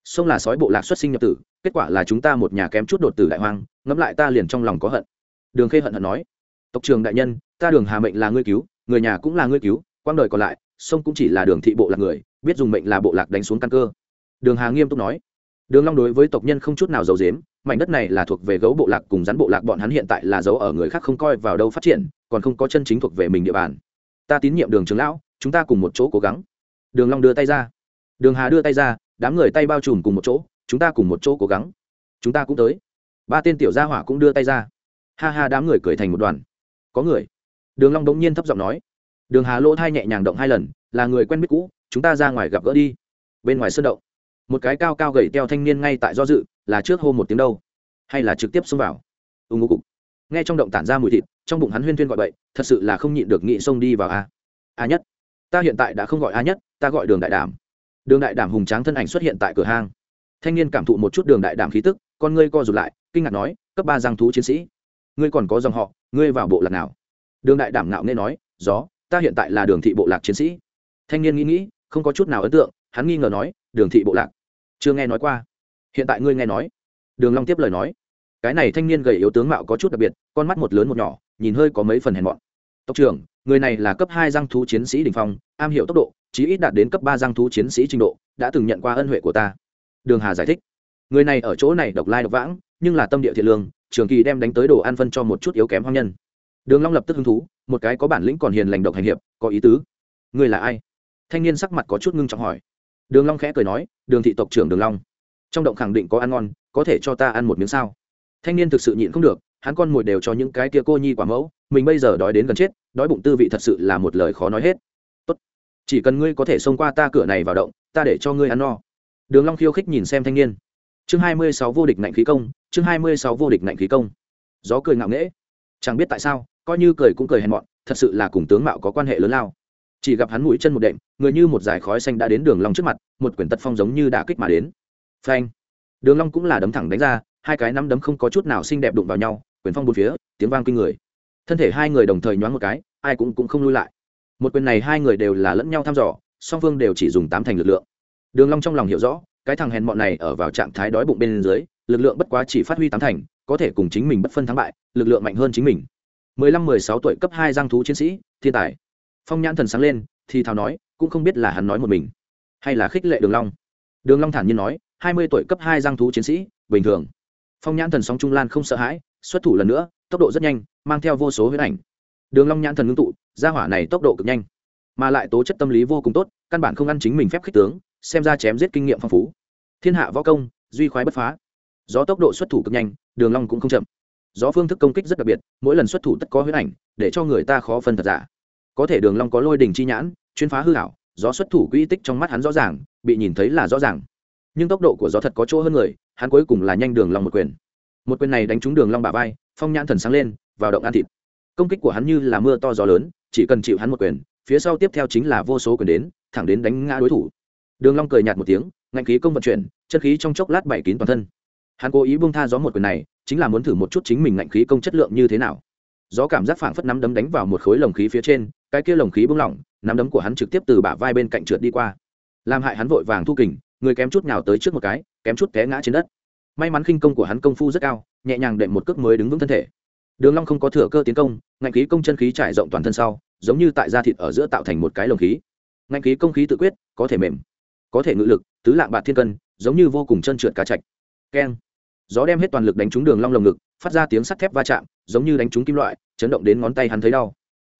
Sông là sói bộ lạc xuất sinh nhập tử, kết quả là chúng ta một nhà kém chút đột tử đại hoang, ngẫm lại ta liền trong lòng có hận. Đường khê hận hận nói. Tộc trường đại nhân, ta đường hà mệnh là ngươi cứu, người nhà cũng là ngươi cứu quang đời còn lại, sông cũng chỉ là đường thị bộ lạc người, biết dùng mệnh là bộ lạc đánh xuống căn cơ. Đường hà nghiêm túc nói đường long đối với tộc nhân không chút nào giấu giếm, mảnh đất này là thuộc về gấu bộ lạc cùng rắn bộ lạc bọn hắn hiện tại là giấu ở người khác không coi vào đâu phát triển, còn không có chân chính thuộc về mình địa bàn. Ta tín nhiệm đường trưởng lão, chúng ta cùng một chỗ cố gắng. Đường long đưa tay ra. Đường hà đưa tay ra, đám người tay bao trùm cùng một chỗ, chúng ta cùng một chỗ cố gắng. Chúng ta cũng tới. Ba tên tiểu gia hỏa cũng đưa tay ra. Ha ha, đám người cười thành một đoàn. Có người. Đường long đống nhiên thấp giọng nói. Đường hà lỗ thai nhẹ nhàng động hai lần, là người quen biết cũ, chúng ta ra ngoài gặp gỡ đi. Bên ngoài sơn động một cái cao cao gầy teo thanh niên ngay tại do dự, là trước hô một tiếng đâu? Hay là trực tiếp xông vào? Ưng ngô cục. Nghe trong động tản ra mùi thịt, trong bụng hắn huyên thuyên gọi bậy, thật sự là không nhịn được nghị xông đi vào a. A nhất. Ta hiện tại đã không gọi a nhất, ta gọi đường đại đảm. Đường đại đảm hùng tráng thân ảnh xuất hiện tại cửa hang. Thanh niên cảm thụ một chút đường đại đảm khí tức, con ngươi co rụt lại, kinh ngạc nói, cấp ba giang thú chiến sĩ, ngươi còn có dòng họ, ngươi vào bộ lạc nào? Đường đại đảm ngạo nghe nói, gió, ta hiện tại là đường thị bộ lạc chiến sĩ. Thanh niên nghĩ nghĩ, không có chút nào ấn tượng, hắn nghi ngờ nói, đường thị bộ lạc chưa nghe nói qua. Hiện tại ngươi nghe nói. Đường long tiếp lời nói. Cái này thanh niên gầy yếu tướng mạo có chút đặc biệt, con mắt một lớn một nhỏ, nhìn hơi có mấy phần hèn mọn. Tộc trưởng, người này là cấp hai giang thú chiến sĩ đỉnh phong, am hiểu tốc độ, chí ít đạt đến cấp ba giang thú chiến sĩ trình độ, đã từng nhận qua ân huệ của ta. Đường hà giải thích. Người này ở chỗ này độc lai độc vãng, nhưng là tâm địa thiện lương, trường kỳ đem đánh tới đồ ăn phân cho một chút yếu kém hoang nhân. Đường long lập tức hứng thú, một cái có bản lĩnh còn hiền lành độc hành hiệp, có ý tứ. Người là ai? Thanh niên sắc mặt có chút ngưng trọng hỏi đường long khẽ cười nói, đường thị tộc trưởng đường long, trong động khẳng định có ăn ngon, có thể cho ta ăn một miếng sao? Thanh niên thực sự nhịn không được, hắn con mồi đều cho những cái kia cô nhi quả mẫu, mình bây giờ đói đến gần chết, đói bụng tư vị thật sự là một lời khó nói hết. Tốt, chỉ cần ngươi có thể xông qua ta cửa này vào động, ta để cho ngươi ăn no. Đường long khiêu khích nhìn xem thanh niên. Chương hai mươi sáu vô địch nạnh khí công, chương hai mươi sáu vô địch nạnh khí công. Gió cười ngạo nghễ. Chẳng biết tại sao, coi như cười cũng cười hèn mọn, thật sự là cùng tướng mạo có quan hệ lớn lao chỉ gặp hắn mũi chân một đệm, người như một dải khói xanh đã đến đường long trước mặt, một quyển tật phong giống như đã kích mà đến. Phanh. Đường long cũng là đấm thẳng đánh ra, hai cái nắm đấm không có chút nào xinh đẹp đụng vào nhau, quyền phong bốn phía, tiếng vang kinh người. Thân thể hai người đồng thời nhoáng một cái, ai cũng cũng không lui lại. Một quyền này hai người đều là lẫn nhau thăm dò, song phương đều chỉ dùng tám thành lực lượng. Đường long trong lòng hiểu rõ, cái thằng hèn mọn này ở vào trạng thái đói bụng bên dưới, lực lượng bất quá chỉ phát huy tám thành, có thể cùng chính mình bất phân thắng bại, lực lượng mạnh hơn chính mình. Mười lăm, mười sáu tuổi cấp hai giang thú chiến sĩ, thiên tài phong nhãn thần sáng lên, thì thào nói, cũng không biết là hắn nói một mình, hay là khích lệ đường long. Đường long thản nhiên nói, hai mươi tuổi cấp hai giang thú chiến sĩ, bình thường. Phong nhãn thần sóng trung lan không sợ hãi, xuất thủ lần nữa, tốc độ rất nhanh, mang theo vô số huyết ảnh. Đường long nhãn thần ngưng tụ, gia hỏa này tốc độ cực nhanh, mà lại tố chất tâm lý vô cùng tốt, căn bản không ăn chính mình phép khích tướng, xem ra chém giết kinh nghiệm phong phú. Thiên hạ võ công, duy khoái bất phá. Gió tốc độ xuất thủ cực nhanh, đường long cũng không chậm. Gió phương thức công kích rất đặc biệt, mỗi lần xuất thủ tất có huyết ảnh, để cho người ta khó phân thật giả có thể đường long có lôi đỉnh chi nhãn, chuyên phá hư ảo, gió xuất thủ quy tích trong mắt hắn rõ ràng, bị nhìn thấy là rõ ràng. Nhưng tốc độ của gió thật có chỗ hơn người, hắn cuối cùng là nhanh đường long một quyền. Một quyền này đánh trúng đường long bả vai, phong nhãn thần sáng lên, vào động ăn thịt. Công kích của hắn như là mưa to gió lớn, chỉ cần chịu hắn một quyền, phía sau tiếp theo chính là vô số quyền đến, thẳng đến đánh ngã đối thủ. Đường long cười nhạt một tiếng, ngạnh khí công vận chuyển, chân khí trong chốc lát bảy kín toàn thân. Hắn cố ý buông tha gió một quyền này, chính là muốn thử một chút chính mình ngạnh khí công chất lượng như thế nào gió cảm giác phảng phất nắm đấm đánh vào một khối lồng khí phía trên, cái kia lồng khí bung lỏng, nắm đấm của hắn trực tiếp từ bả vai bên cạnh trượt đi qua. Làm hại hắn vội vàng thu kình, người kém chút nào tới trước một cái, kém chút té ngã trên đất. May mắn khinh công của hắn công phu rất cao, nhẹ nhàng đệm một cước mới đứng vững thân thể. Đường long không có thừa cơ tiến công, ngạnh khí công chân khí trải rộng toàn thân sau, giống như tại da thịt ở giữa tạo thành một cái lồng khí. Ngạnh khí công khí tự quyết, có thể mềm, có thể ngự lực, tứ lạng bạc thiên cân, giống như vô cùng chân trượt cá chạch keng gió đem hết toàn lực đánh trúng đường long lồng ngực, phát ra tiếng sắt thép va chạm, giống như đánh trúng kim loại, chấn động đến ngón tay hắn thấy đau.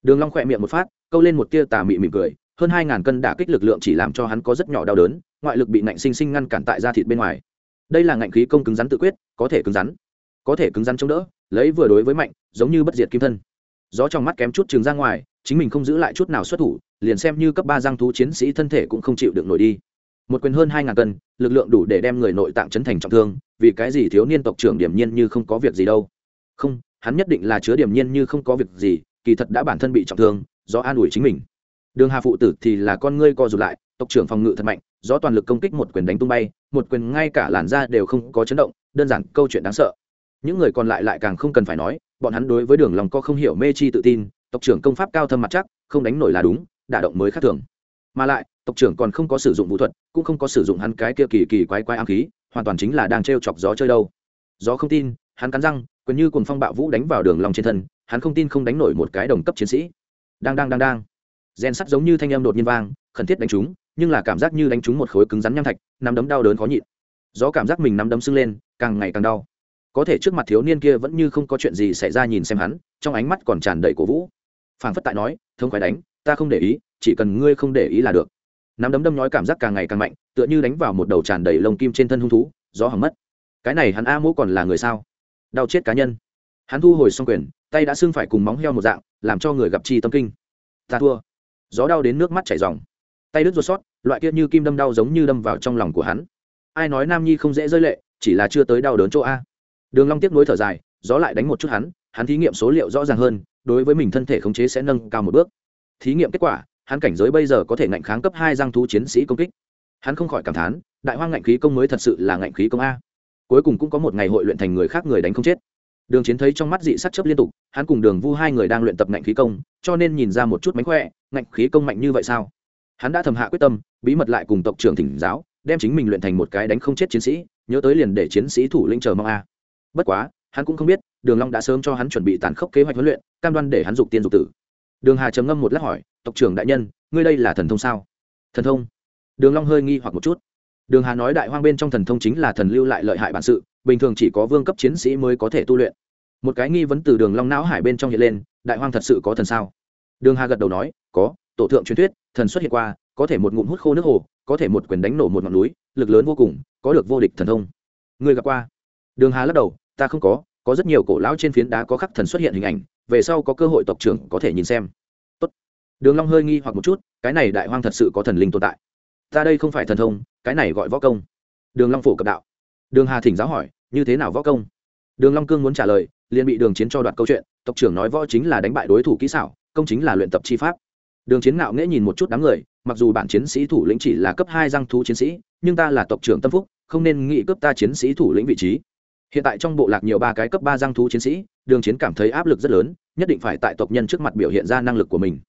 Đường long khỏe miệng một phát, câu lên một tia tà mị mỉm cười, hơn hai ngàn cân đả kích lực lượng chỉ làm cho hắn có rất nhỏ đau đớn, ngoại lực bị nạnh sinh sinh ngăn cản tại da thịt bên ngoài. Đây là ngạnh khí công cứng rắn tự quyết, có thể cứng rắn, có thể cứng rắn chống đỡ, lấy vừa đối với mạnh, giống như bất diệt kim thân. Gió trong mắt kém chút trường ra ngoài, chính mình không giữ lại chút nào xuất thủ, liền xem như cấp ba giang thú chiến sĩ thân thể cũng không chịu được nổi đi một quyền hơn hai ngàn cân, lực lượng đủ để đem người nội tạng chấn thành trọng thương, vì cái gì thiếu niên tộc trưởng điểm nhiên như không có việc gì đâu? Không, hắn nhất định là chứa điểm nhiên như không có việc gì, kỳ thật đã bản thân bị trọng thương, do an ủi chính mình. Đường hà phụ tử thì là con ngươi co rụt lại, tộc trưởng phòng ngự thật mạnh, do toàn lực công kích một quyền đánh tung bay, một quyền ngay cả làn da đều không có chấn động, đơn giản câu chuyện đáng sợ. Những người còn lại lại càng không cần phải nói, bọn hắn đối với đường lòng co không hiểu mê chi tự tin, tộc trưởng công pháp cao thâm mặt chắc, không đánh nổi là đúng, đả động mới khác thường. Mà lại tộc trưởng còn không có sử dụng vũ thuật, cũng không có sử dụng hắn cái kia kỳ kỳ quái quái ám khí, hoàn toàn chính là đang t r e o chọc gió chơi đâu. Gió không tin, hắn cắn răng quyền như cùng phong bạo vũ đánh vào đường lòng trên thân, hắn không tin không đánh nổi một cái đồng cấp chiến sĩ. Đang đang đang đang. Rèn sắt giống như thanh em đột nhiên vang, khẩn thiết đánh chúng, nhưng là cảm giác như đánh trúng một khối cứng rắn nham thạch, nắm đấm đau đớn khó nhịn. Gió cảm giác mình nắm đấm sưng lên, càng ngày càng đau. Có thể trước mặt thiếu niên kia vẫn như không có chuyện gì xảy ra nhìn xem hắn, trong ánh mắt còn tràn đầy cổ vũ. Phảng phất tại nói thương khoái đánh, ta không để ý, chỉ cần ngươi không để ý là được nắm đấm đâm nhói cảm giác càng ngày càng mạnh, tựa như đánh vào một đầu tràn đầy lông kim trên thân hung thú, gió hỏng mất. Cái này hắn a mỗ còn là người sao? Đau chết cá nhân. Hắn thu hồi xong quyền, tay đã xưng phải cùng móng heo một dạng, làm cho người gặp chi tâm kinh. Ta thua. Gió đau đến nước mắt chảy dòng tay đứt ruột sót, loại kia như kim đâm đau giống như đâm vào trong lòng của hắn. Ai nói nam nhi không dễ rơi lệ, chỉ là chưa tới đau đớn chỗ a. Đường long tiếp nối thở dài, gió lại đánh một chút hắn hắn thí nghiệm số liệu rõ ràng hơn, đối với mình thân thể khống chế sẽ nâng cao một bước. Thí nghiệm kết quả hắn cảnh giới bây giờ có thể ngạnh kháng cấp hai giang thú chiến sĩ công kích. Hắn không khỏi cảm thán, đại hoang ngạnh khí công mới thật sự là ngạnh khí công a. Cuối cùng cũng có một ngày hội luyện thành người khác người đánh không chết. Đường chiến thấy trong mắt dị sắc chấp liên tục, hắn cùng đường vu hai người đang luyện tập ngạnh khí công, cho nên nhìn ra một chút mánh khỏe, ngạnh khí công mạnh như vậy sao? Hắn đã thầm hạ quyết tâm, bí mật lại cùng tộc trưởng thỉnh giáo, đem chính mình luyện thành một cái đánh không chết chiến sĩ, nhớ tới liền để chiến sĩ thủ lĩnh chờ mong a. Bất quá, hắn cũng không biết, đường long đã sớm cho hắn chuẩn bị tàn khốc kế hoạch huấn luyện, cam đoan để hắn dục tiên dục tử đường hà trầm ngâm một lát hỏi, tộc trưởng đại nhân, ngươi đây là thần thông sao? Thần thông. Đường long hơi nghi hoặc một chút. Đường hà nói đại hoang bên trong thần thông chính là thần lưu lại lợi hại bản sự, bình thường chỉ có vương cấp chiến sĩ mới có thể tu luyện. Một cái nghi vấn từ đường long não hải bên trong hiện lên, đại hoang thật sự có thần sao? Đường hà gật đầu nói, có, tổ thượng truyền thuyết, thần xuất hiện qua, có thể một ngụm hút khô nước hồ, có thể một quyền đánh nổ một ngọn núi, lực lớn vô cùng, có được vô địch thần thông. Người gặp qua? Đường hà lắc đầu, ta không có có rất nhiều cổ lão trên phiến đá có khắc thần xuất hiện hình ảnh về sau có cơ hội tộc trưởng có thể nhìn xem. Tốt. đường long hơi nghi hoặc một chút, cái này đại hoang thật sự có thần linh tồn tại. Ta đây không phải thần thông, cái này gọi võ công. Đường long phổ cập đạo. Đường hà thỉnh giáo hỏi, như thế nào võ công? Đường long cương muốn trả lời, liền bị đường chiến cho đoạn câu chuyện, tộc trưởng nói võ chính là đánh bại đối thủ kỹ xảo, công chính là luyện tập chi pháp. Đường chiến ngạo nghễ nhìn một chút đám người, mặc dù bản chiến sĩ thủ lĩnh chỉ là cấp hai giang thú chiến sĩ, nhưng ta là tộc trưởng tâm phúc, không nên nghĩ cấp ta chiến sĩ thủ lĩnh vị trí. Hiện tại trong bộ lạc nhiều ba cái cấp ba giang thú chiến sĩ đường chiến cảm thấy áp lực rất lớn, nhất định phải tại tộc nhân trước mặt biểu hiện ra năng lực của mình.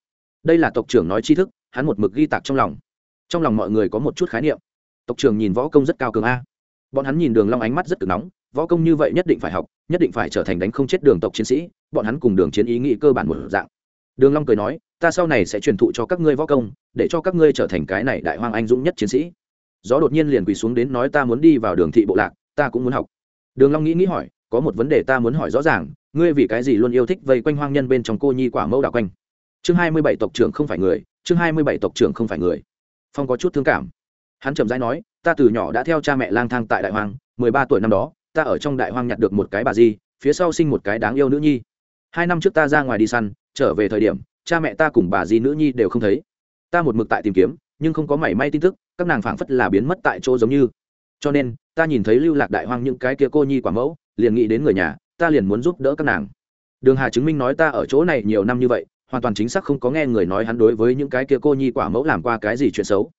Đây là tộc trưởng nói tri thức, hắn một mực ghi tạc trong lòng. Trong lòng mọi người có một chút khái niệm. Tộc trưởng nhìn võ công rất cao cường a. Bọn hắn nhìn đường long ánh mắt rất cực nóng, võ công như vậy nhất định phải học, nhất định phải trở thành đánh không chết đường tộc chiến sĩ, bọn hắn cùng đường chiến ý nghĩ cơ bản một dạng. Đường long cười nói, ta sau này sẽ truyền thụ cho các ngươi võ công, để cho các ngươi trở thành cái này đại hoang anh dũng nhất chiến sĩ. Gió đột nhiên liền quỳ xuống đến nói, ta muốn đi vào đường thị bộ lạc, ta cũng muốn học. Đường long nghĩ nghĩ hỏi, có một vấn đề ta muốn hỏi rõ ràng ngươi vì cái gì luôn yêu thích vây quanh hoang nhân bên trong cô nhi quả mẫu đạo quanh? Chương hai mươi bảy tộc trưởng không phải người, chương hai mươi bảy tộc trưởng không phải người. Phong có chút thương cảm. Hắn trầm rãi nói, ta từ nhỏ đã theo cha mẹ lang thang tại đại hoang, mười ba tuổi năm đó, ta ở trong đại hoang nhặt được một cái bà di, phía sau sinh một cái đáng yêu nữ nhi. Hai năm trước ta ra ngoài đi săn, trở về thời điểm, cha mẹ ta cùng bà di nữ nhi đều không thấy. Ta một mực tại tìm kiếm, nhưng không có mảy may tin tức, các nàng phảng phất là biến mất tại chỗ giống như. Cho nên, ta nhìn thấy lưu lạc đại hoang những cái kia cô nhi quả mẫu, liền nghĩ đến người nhà ta liền muốn giúp đỡ các nàng. Đường hà chứng minh nói ta ở chỗ này nhiều năm như vậy, hoàn toàn chính xác không có nghe người nói hắn đối với những cái kia cô nhi quả mẫu làm qua cái gì chuyện xấu.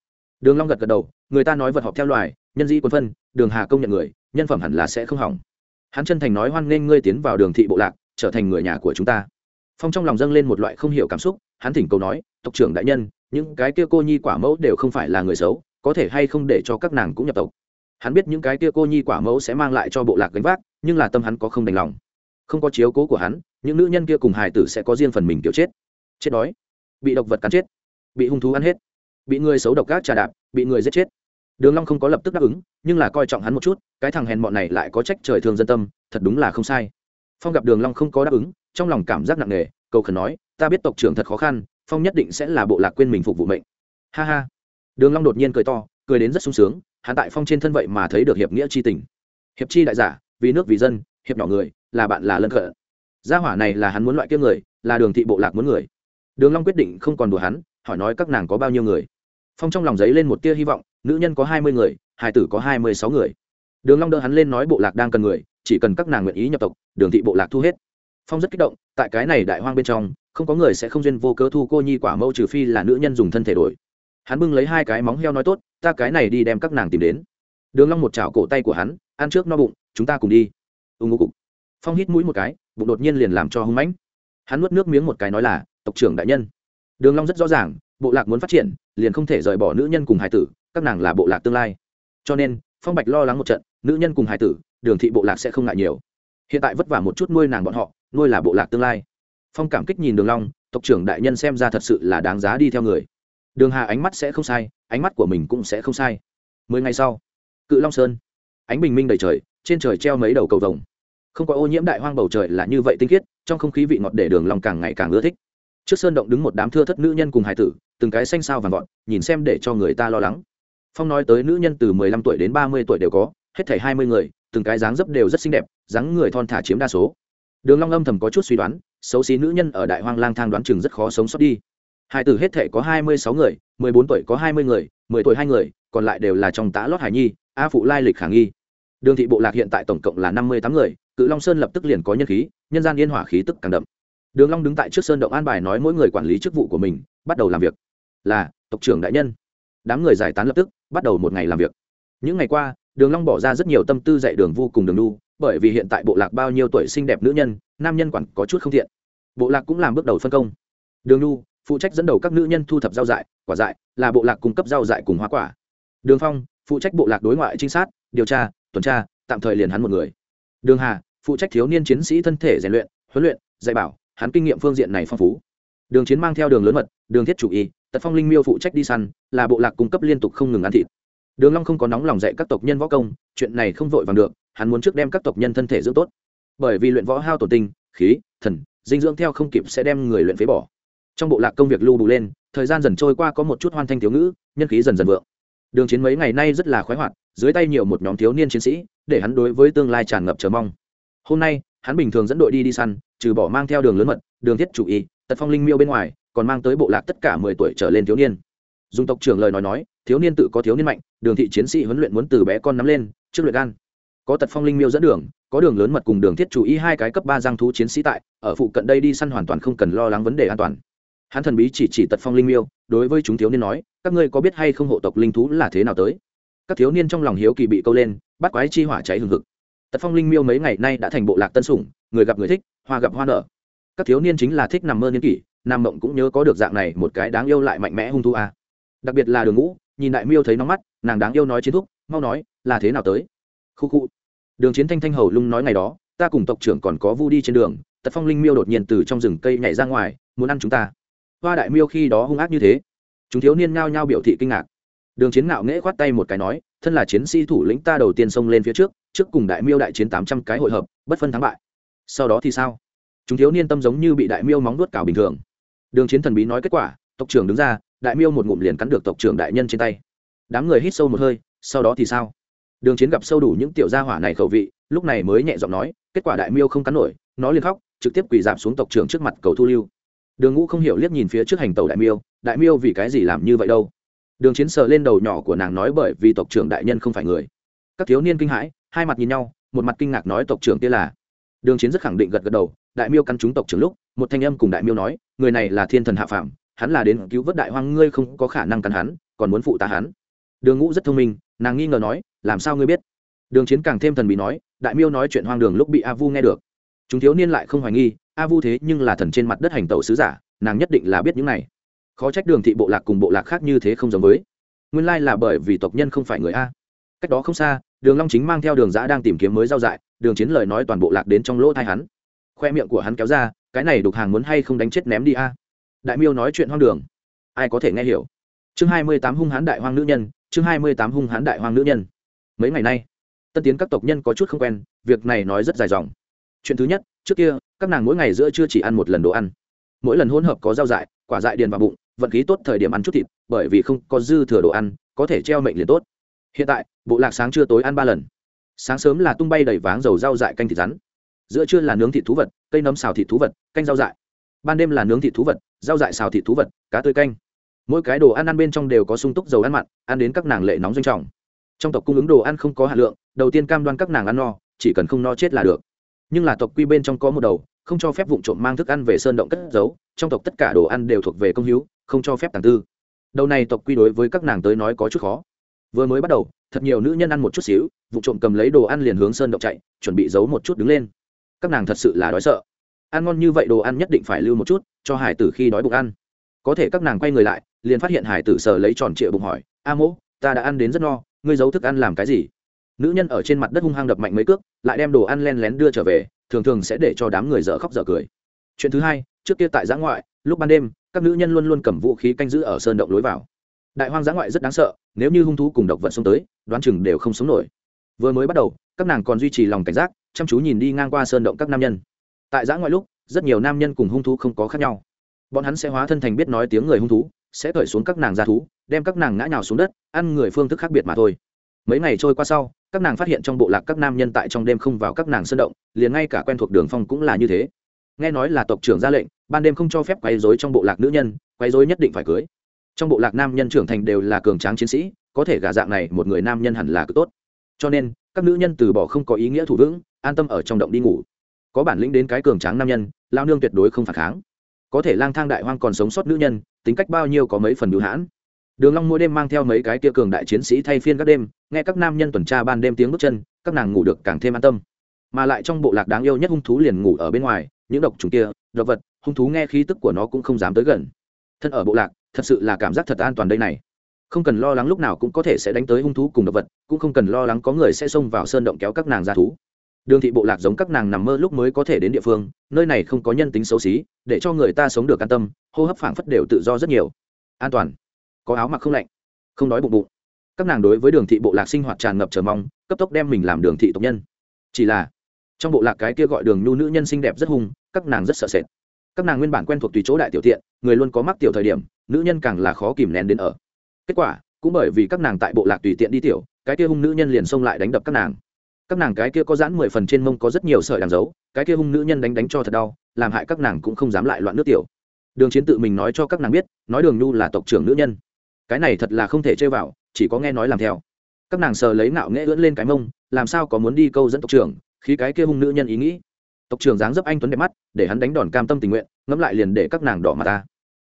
Đường long gật gật đầu, người ta nói vật họp theo loài, nhân dĩ quân phân, đường hà công nhận người, nhân phẩm hẳn là sẽ không hỏng. Hắn chân thành nói hoan nghênh ngươi tiến vào đường thị bộ lạc, trở thành người nhà của chúng ta. Phong trong lòng dâng lên một loại không hiểu cảm xúc, hắn thỉnh cầu nói, tộc trưởng đại nhân, những cái kia cô nhi quả mẫu đều không phải là người xấu, có thể hay không để cho các nàng cũng nhập tộc? Hắn biết những cái kia cô nhi quả mẫu sẽ mang lại cho bộ lạc gánh vác nhưng là tâm hắn có không đành lòng. Không có chiếu cố của hắn, những nữ nhân kia cùng hài tử sẽ có riêng phần mình kiểu chết. Chết đói. Bị độc vật cắn chết. Bị hung thú ăn hết. Bị người xấu độc gác trà đạp, bị người giết chết. Đường long không có lập tức đáp ứng, nhưng là coi trọng hắn một chút, cái thằng hèn bọn này lại có trách trời thương dân tâm, thật đúng là không sai. Phong gặp đường long không có đáp ứng, trong lòng cảm giác nặng nề, cầu khẩn nói, ta biết tộc trưởng thật khó khăn, phong nhất định sẽ là bộ lạc quên mình phục vụ mệnh. Ha ha. Đường long đột nhiên cười to, cười đến rất sung sướng, hắn tại phong trên thân vậy mà thấy được hiệp nghĩa chi tình. Hiệp chi đại giả vì nước vì dân, hiệp nhỏ người, là bạn là lân cận. Gia hỏa này là hắn muốn loại kia người, là đường thị bộ lạc muốn người. Đường long quyết định không còn đùa hắn, hỏi nói các nàng có bao nhiêu người. Phong trong lòng giấy lên một tia hy vọng, nữ nhân có hai mươi người hải tử có hai mươi sáu người. Đường long đỡ hắn lên nói bộ lạc đang cần người, chỉ cần các nàng nguyện ý nhập tộc, đường thị bộ lạc thu hết. Phong rất kích động, tại cái này đại hoang bên trong, không có người sẽ không duyên vô cớ thu cô nhi quả mẫu trừ phi là nữ nhân dùng thân thể đổi. Hắn bưng lấy hai cái móng heo nói tốt, ta cái này đi đem các nàng tìm đến đường long một chảo cổ tay của hắn, ăn trước no bụng, chúng ta cùng đi. Ưng ngô cục. Phong hít mũi một cái, bụng đột nhiên liền làm cho hung mãnh. Hắn nuốt nước miếng một cái nói là, tộc trưởng đại nhân. Đường long rất rõ ràng, bộ lạc muốn phát triển, liền không thể rời bỏ nữ nhân cùng hải tử, các nàng là bộ lạc tương lai. Cho nên, phong bạch lo lắng một trận, nữ nhân cùng hải tử, đường thị bộ lạc sẽ không ngại nhiều. Hiện tại vất vả một chút nuôi nàng bọn họ, nuôi là bộ lạc tương lai. Phong cảm kích nhìn đường long, tộc trưởng đại nhân xem ra thật sự là đáng giá đi theo người. Đường hà ánh mắt sẽ không sai, ánh mắt của mình cũng sẽ không sai. Mười ngày sau cự long sơn. Ánh bình minh đầy trời, trên trời treo mấy đầu cầu vồng. Không có ô nhiễm đại hoang bầu trời là như vậy tinh khiết, trong không khí vị ngọt để đường long càng ngày càng ưa thích. Trước sơn động đứng một đám thưa thất nữ nhân cùng hải tử, từng cái xanh sao vàng gọn nhìn xem để cho người ta lo lắng. Phong nói tới nữ nhân từ mười lăm tuổi đến ba mươi tuổi đều có, hết thảy hai mươi người, từng cái dáng dấp đều rất xinh đẹp, dáng người thon thả chiếm đa số. Đường long âm thầm có chút suy đoán, xấu xí nữ nhân ở đại hoang lang thang đoán chừng rất khó sống sót đi. Hải tử hết thảy có hai mươi sáu người, mười bốn tuổi có hai mươi người, mười tuổi hai người, còn lại đều là trong tá lót hải nhi a phụ lai lịch khả nghi. Đường thị bộ lạc hiện tại tổng cộng là năm mươi tám người, cự long sơn lập tức liền có nhân khí, nhân gian yên hỏa khí tức càng đậm. Đường long đứng tại trước sơn động an bài nói mỗi người quản lý chức vụ của mình, bắt đầu làm việc. Là, tộc trưởng đại nhân. Đám người giải tán lập tức, bắt đầu một ngày làm việc. Những ngày qua, đường long bỏ ra rất nhiều tâm tư dạy đường vô cùng đường nu, bởi vì hiện tại bộ lạc bao nhiêu tuổi xinh đẹp nữ nhân, nam nhân quản có chút không thiện. Bộ lạc cũng làm bước đầu phân công. Đường nu, phụ trách dẫn đầu các nữ nhân thu thập rau dại, quả dại, là bộ lạc cung cấp rau dại cùng hoa quả đường phong, phụ trách bộ lạc đối ngoại trinh sát, điều tra, tuần tra, tạm thời liền hắn một người. Đường hà, phụ trách thiếu niên chiến sĩ thân thể rèn luyện, huấn luyện, dạy bảo, hắn kinh nghiệm phương diện này phong phú. Đường chiến mang theo đường lớn mật, đường thiết chủ y, tật phong linh miêu phụ trách đi săn, là bộ lạc cung cấp liên tục không ngừng ăn thịt. Đường long không có nóng lòng dạy các tộc nhân võ công, chuyện này không vội vàng được, hắn muốn trước đem các tộc nhân thân thể dưỡng tốt. Bởi vì luyện võ hao tổn tinh, khí, thần, dinh dưỡng theo không kịp sẽ đem người luyện phế bỏ. Trong bộ lạc công việc lưu đủ lên, thời gian dần trôi qua có một chút hoan thanh thiếu ngữ, nhân khí dần dần vượng đường chiến mấy ngày nay rất là khoái hoạt, dưới tay nhiều một nhóm thiếu niên chiến sĩ, để hắn đối với tương lai tràn ngập chờ mong. Hôm nay, hắn bình thường dẫn đội đi đi săn, trừ bỏ mang theo đường lớn mật, đường thiết chủ y, tật phong linh miêu bên ngoài, còn mang tới bộ lạc tất cả mười tuổi trở lên thiếu niên. Dùng tộc trưởng lời nói nói, thiếu niên tự có thiếu niên mạnh, đường thị chiến sĩ huấn luyện muốn từ bé con nắm lên, trước luyện gan. Có tật phong linh miêu dẫn đường, có đường lớn mật cùng đường thiết chủ y hai cái cấp ba giang thú chiến sĩ tại, ở phụ cận đây đi săn hoàn toàn không cần lo lắng vấn đề an toàn hắn thần bí chỉ chỉ tật phong linh miêu, đối với chúng thiếu niên nói, các ngươi có biết hay không hộ tộc linh thú là thế nào tới? Các thiếu niên trong lòng hiếu kỳ bị câu lên, bắt quái chi hỏa cháy hừng hực. Tật phong linh miêu mấy ngày nay đã thành bộ lạc tân sủng, người gặp người thích, hoa gặp hoa nở. Các thiếu niên chính là thích nằm mơ niên kỷ, nam mộng cũng nhớ có được dạng này một cái đáng yêu lại mạnh mẽ hung thu a. Đặc biệt là đường ngũ, nhìn đại miêu thấy nóng mắt, nàng đáng yêu nói chiến thúc, mau nói, là thế nào tới? Khu khu. Đường chiến thanh thanh hầu lung nói ngày đó, ta cùng tộc trưởng còn có vu đi trên đường, tật phong linh miêu đột nhiên từ trong rừng cây nhảy ra ngoài, muốn ăn chúng ta hoa đại miêu khi đó hung ác như thế. Chúng thiếu niên ngao nhao biểu thị kinh ngạc. Đường chiến ngạo nghễ khoát tay một cái nói, thân là chiến sĩ thủ lĩnh ta đầu tiên xông lên phía trước trước cùng đại miêu đại chiến tám trăm cái hội hợp, bất phân thắng bại. Sau đó thì sao? Chúng thiếu niên tâm giống như bị đại miêu móng nuốt cào bình thường. Đường chiến thần bí nói kết quả, tộc trưởng đứng ra, đại miêu một ngụm liền cắn được tộc trưởng đại nhân trên tay. Đám người hít sâu một hơi, sau đó thì sao? Đường chiến gặp sâu đủ những tiểu gia hỏa này khẩu vị, lúc này mới nhẹ giọng nói, kết quả đại miêu không cắn nổi, nó liền khóc, trực tiếp quỳ giảm xuống tộc trưởng trước mặt cầu thu lưu đường ngũ không hiểu liếc nhìn phía trước hành tàu đại miêu đại miêu vì cái gì làm như vậy đâu? Đường chiến sờ lên đầu nhỏ của nàng nói bởi vì tộc trưởng đại nhân không phải người. Các thiếu niên kinh hãi, hai mặt nhìn nhau, một mặt kinh ngạc nói tộc trưởng kia là. Đường chiến rất khẳng định gật gật đầu, đại miêu căn chúng tộc trưởng lúc, một thanh âm cùng đại miêu nói, người này là thiên thần hạ phạm hắn là đến cứu vớt đại hoang, ngươi không có khả năng cắn hắn, còn muốn phụ tá hắn. Đường ngũ rất thông minh, nàng nghi ngờ nói, làm sao ngươi biết? Đường chiến càng thêm thần bí nói, đại miêu nói chuyện hoang đường lúc bị a vu nghe được chúng thiếu niên lại không hoài nghi, a vu thế nhưng là thần trên mặt đất hành tẩu sứ giả, nàng nhất định là biết những này. Khó trách đường thị bộ lạc cùng bộ lạc khác như thế không giống với. Nguyên lai là bởi vì tộc nhân không phải người a. Cách đó không xa, đường long chính mang theo đường giã đang tìm kiếm mới giao dại, đường chiến lời nói toàn bộ lạc đến trong lỗ thai hắn. Khoe miệng của hắn kéo ra, cái này đục hàng muốn hay không đánh chết ném đi a. Đại miêu nói chuyện hoang đường. Ai có thể nghe hiểu? Chương hai mươi tám hung hán đại hoang nữ nhân, chương hai mươi tám hung hán đại hoang nữ nhân. Mấy ngày nay tân tiến các tộc nhân có chút không quen, việc này nói rất dài dòng chuyện thứ nhất, trước kia, các nàng mỗi ngày giữa chưa chỉ ăn một lần đồ ăn. Mỗi lần hỗn hợp có rau dại, quả dại điền vào bụng, vận khí tốt thời điểm ăn chút thịt, bởi vì không có dư thừa đồ ăn, có thể treo mệnh liền tốt. Hiện tại, bộ lạc sáng trưa tối ăn ba lần. Sáng sớm là tung bay đầy váng dầu rau dại canh thịt rắn. Giữa trưa là nướng thịt thú vật, cây nấm xào thịt thú vật, canh rau dại. Ban đêm là nướng thịt thú vật, rau dại xào thịt thú vật, cá tươi canh. Mỗi cái đồ ăn ăn bên trong đều có sung túc dầu ăn mặn, ăn đến các nàng lệ nóng doanh trọng. Trong tộc cung ứng đồ ăn không có hạt lượng, đầu tiên cam đoan các nàng ăn no, chỉ cần không no chết là được nhưng là tộc quy bên trong có một đầu, không cho phép vụ trộm mang thức ăn về sơn động cất giấu, trong tộc tất cả đồ ăn đều thuộc về công hiếu không cho phép tàng tư. Đầu này tộc quy đối với các nàng tới nói có chút khó. Vừa mới bắt đầu, thật nhiều nữ nhân ăn một chút xíu vụ trộm cầm lấy đồ ăn liền hướng sơn động chạy, chuẩn bị giấu một chút đứng lên. Các nàng thật sự là đói sợ. Ăn ngon như vậy đồ ăn nhất định phải lưu một chút, cho hải tử khi đói bụng ăn. Có thể các nàng quay người lại, liền phát hiện hải tử sờ lấy tròn trịa bụng hỏi, a mỗ, ta đã ăn đến rất no, ngươi giấu thức ăn làm cái gì? Nữ nhân ở trên mặt đất hung hăng đập mạnh mấy cước, lại đem đồ ăn len lén đưa trở về, thường thường sẽ để cho đám người dở khóc dở cười. Chuyện thứ hai, trước kia tại giã ngoại, lúc ban đêm, các nữ nhân luôn luôn cầm vũ khí canh giữ ở sơn động lối vào. Đại hoang giã ngoại rất đáng sợ, nếu như hung thú cùng độc vận xông tới, đoán chừng đều không sống nổi. Vừa mới bắt đầu, các nàng còn duy trì lòng cảnh giác, chăm chú nhìn đi ngang qua sơn động các nam nhân. Tại giã ngoại lúc, rất nhiều nam nhân cùng hung thú không có khác nhau. Bọn hắn sẽ hóa thân thành biết nói tiếng người hung thú, sẽ cởi xuống các nàng ra thú, đem các nàng ngã nhào xuống đất, ăn người phương thức khác biệt mà thôi mấy ngày trôi qua sau, các nàng phát hiện trong bộ lạc các nam nhân tại trong đêm không vào các nàng sơn động, liền ngay cả quen thuộc đường phong cũng là như thế. Nghe nói là tộc trưởng ra lệnh, ban đêm không cho phép quấy dối trong bộ lạc nữ nhân, quấy dối nhất định phải cưới. Trong bộ lạc nam nhân trưởng thành đều là cường tráng chiến sĩ, có thể gả dạng này một người nam nhân hẳn là cực tốt. Cho nên, các nữ nhân từ bỏ không có ý nghĩa thủ vững, an tâm ở trong động đi ngủ. Có bản lĩnh đến cái cường tráng nam nhân, lao nương tuyệt đối không phản kháng. Có thể lang thang đại hoang còn sống sót nữ nhân, tính cách bao nhiêu có mấy phần bưu hãn. Đường long mỗi đêm mang theo mấy cái kia cường đại chiến sĩ thay phiên các đêm nghe các nam nhân tuần tra ban đêm tiếng bước chân, các nàng ngủ được càng thêm an tâm. Mà lại trong bộ lạc đáng yêu nhất hung thú liền ngủ ở bên ngoài, những độc trùng kia, độc vật, hung thú nghe khí tức của nó cũng không dám tới gần. Thân ở bộ lạc, thật sự là cảm giác thật an toàn đây này. Không cần lo lắng lúc nào cũng có thể sẽ đánh tới hung thú cùng độc vật, cũng không cần lo lắng có người sẽ xông vào sơn động kéo các nàng ra thú. Đường thị bộ lạc giống các nàng nằm mơ lúc mới có thể đến địa phương, nơi này không có nhân tính xấu xí, để cho người ta sống được an tâm, hô hấp phảng phất đều tự do rất nhiều. An toàn. Có áo mặc không lạnh. Không đói bụng bụng các nàng đối với đường thị bộ lạc sinh hoạt tràn ngập chờ mong, cấp tốc đem mình làm đường thị tộc nhân. Chỉ là, trong bộ lạc cái kia gọi đường nhu nữ nhân xinh đẹp rất hung, các nàng rất sợ sệt. Các nàng nguyên bản quen thuộc tùy chỗ đại tiểu thiện người luôn có mắc tiểu thời điểm, nữ nhân càng là khó kìm nén đến ở. Kết quả, cũng bởi vì các nàng tại bộ lạc tùy tiện đi tiểu, cái kia hung nữ nhân liền xông lại đánh đập các nàng. Các nàng cái kia có dãn mười phần trên mông có rất nhiều sợi đàn dấu, cái kia hung nữ nhân đánh đánh cho thật đau, làm hại các nàng cũng không dám lại loạn nước tiểu. Đường chiến tự mình nói cho các nàng biết, nói đường nhu là tộc trưởng nữ nhân. Cái này thật là không thể chơi vào chỉ có nghe nói làm theo. Các nàng sờ lấy nạo nghễ ưỡn lên cái mông, làm sao có muốn đi câu dẫn tộc trưởng, khi cái kia hung nữ nhân ý nghĩ. Tộc trưởng dáng dấp anh tuấn đẹp mắt, để hắn đánh đòn cam tâm tình nguyện, ngẫm lại liền để các nàng đỏ mặt ta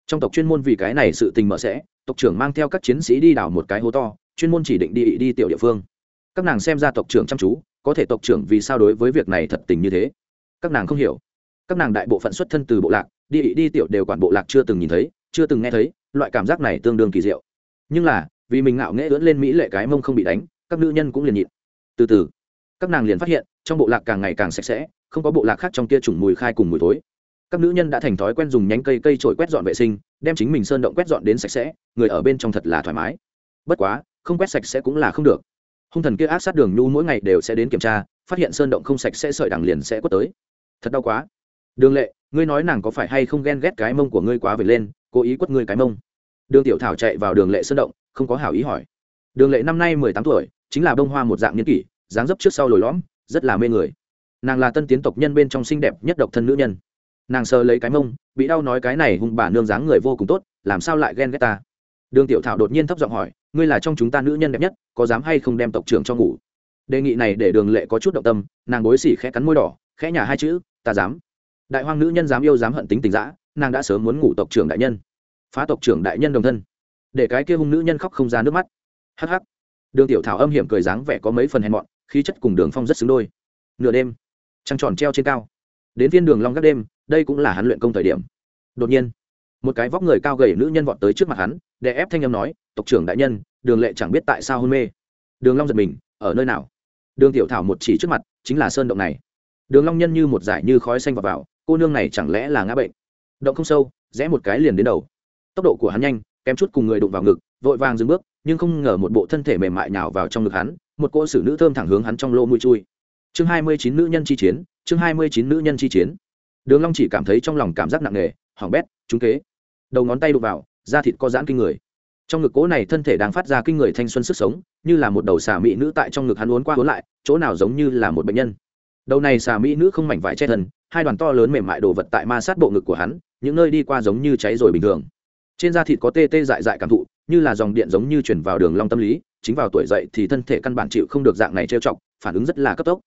trong tộc chuyên môn vì cái này sự tình mở sẽ, tộc trưởng mang theo các chiến sĩ đi đào một cái hố to, chuyên môn chỉ định đi đi tiểu địa phương. Các nàng xem ra tộc trưởng chăm chú, có thể tộc trưởng vì sao đối với việc này thật tình như thế? Các nàng không hiểu. Các nàng đại bộ phận xuất thân từ bộ lạc, đi đi tiểu đều quản bộ lạc chưa từng nhìn thấy, chưa từng nghe thấy, loại cảm giác này tương đương kỳ diệu. Nhưng là vì mình ngạo nghễ ưỡn lên mỹ lệ cái mông không bị đánh, các nữ nhân cũng liền nhịn. Từ từ, các nàng liền phát hiện, trong bộ lạc càng ngày càng sạch sẽ, không có bộ lạc khác trong kia trùng mùi khai cùng mùi tối các nữ nhân đã thành thói quen dùng nhánh cây cây trổi quét dọn vệ sinh, đem chính mình sơn động quét dọn đến sạch sẽ, người ở bên trong thật là thoải mái. Bất quá, không quét sạch sẽ cũng là không được. Hung thần kia ác sát đường nhu mỗi ngày đều sẽ đến kiểm tra, phát hiện sơn động không sạch sẽ sợi đằng liền sẽ quất tới. Thật đau quá. Đường lệ, ngươi nói nàng có phải hay không ghen ghét cái mông của ngươi quá về lên, cố ý quất ngươi cái mông. Đường tiểu thảo chạy vào đường lệ sơn động không có hảo ý hỏi. Đường lệ năm nay mười tám tuổi, chính là bông hoa một dạng niên kỷ, dáng dấp trước sau lồi lõm, rất là mê người. Nàng là tân tiến tộc nhân bên trong xinh đẹp nhất độc thân nữ nhân. Nàng sờ lấy cái mông, bị đau nói cái này hung bà nương dáng người vô cùng tốt, làm sao lại ghen ghét ta? Đường tiểu thảo đột nhiên thấp giọng hỏi, ngươi là trong chúng ta nữ nhân đẹp nhất, có dám hay không đem tộc trưởng cho ngủ? Đề nghị này để đường lệ có chút động tâm, nàng bối xỉ khẽ cắn môi đỏ, khẽ nhả hai chữ, ta dám. Đại hoang nữ nhân dám yêu dám hận tính tình dã, nàng đã sớm muốn ngủ tộc trưởng đại nhân. Phá tộc trưởng đại nhân đồng thân để cái kia hung nữ nhân khóc không ra nước mắt. Hắc hắc. Đường tiểu thảo âm hiểm cười dáng vẻ có mấy phần hèn mọn, khí chất cùng đường phong rất xứng đôi. Nửa đêm, trăng tròn treo trên cao. Đến viên đường long các đêm, đây cũng là hắn luyện công thời điểm. Đột nhiên, một cái vóc người cao gầy nữ nhân vọt tới trước mặt hắn, để ép thanh âm nói, tộc trưởng đại nhân, đường lệ chẳng biết tại sao hôn mê. Đường long giật mình, ở nơi nào? Đường tiểu thảo một chỉ trước mặt, chính là sơn động này. Đường long nhân như một giải như khói xanh vào vào, cô nương này chẳng lẽ là ngã bệnh? Động không sâu, rẽ một cái liền đến đầu. Tốc độ của hắn nhanh kém chút cùng người đụng vào ngực, vội vàng dừng bước, nhưng không ngờ một bộ thân thể mềm mại nhào vào trong ngực hắn, một cô xử nữ thơm thẳng hướng hắn trong lỗ mũi chui. Chương hai mươi chín nữ nhân chi chiến, chương hai mươi chín nữ nhân chi chiến. Đường long chỉ cảm thấy trong lòng cảm giác nặng nề, hỏng bét, trúng kế. Đầu ngón tay đụng vào, da thịt co giãn kinh người. Trong ngực cố này thân thể đang phát ra kinh người thanh xuân sức sống, như là một đầu xà mỹ nữ tại trong ngực hắn uốn qua uốn lại, chỗ nào giống như là một bệnh nhân. Đầu này xà mỹ nữ không mảnh vải che thân, hai đoàn to lớn mềm mại đồ vật tại ma sát bộ ngực của hắn, những nơi đi qua giống như cháy rồi bình thường trên da thịt có tê tê dại dại cảm thụ, như là dòng điện giống như chuyển vào đường long tâm lý, chính vào tuổi dậy thì thân thể căn bản chịu không được dạng này trêu chọc, phản ứng rất là cấp tốc.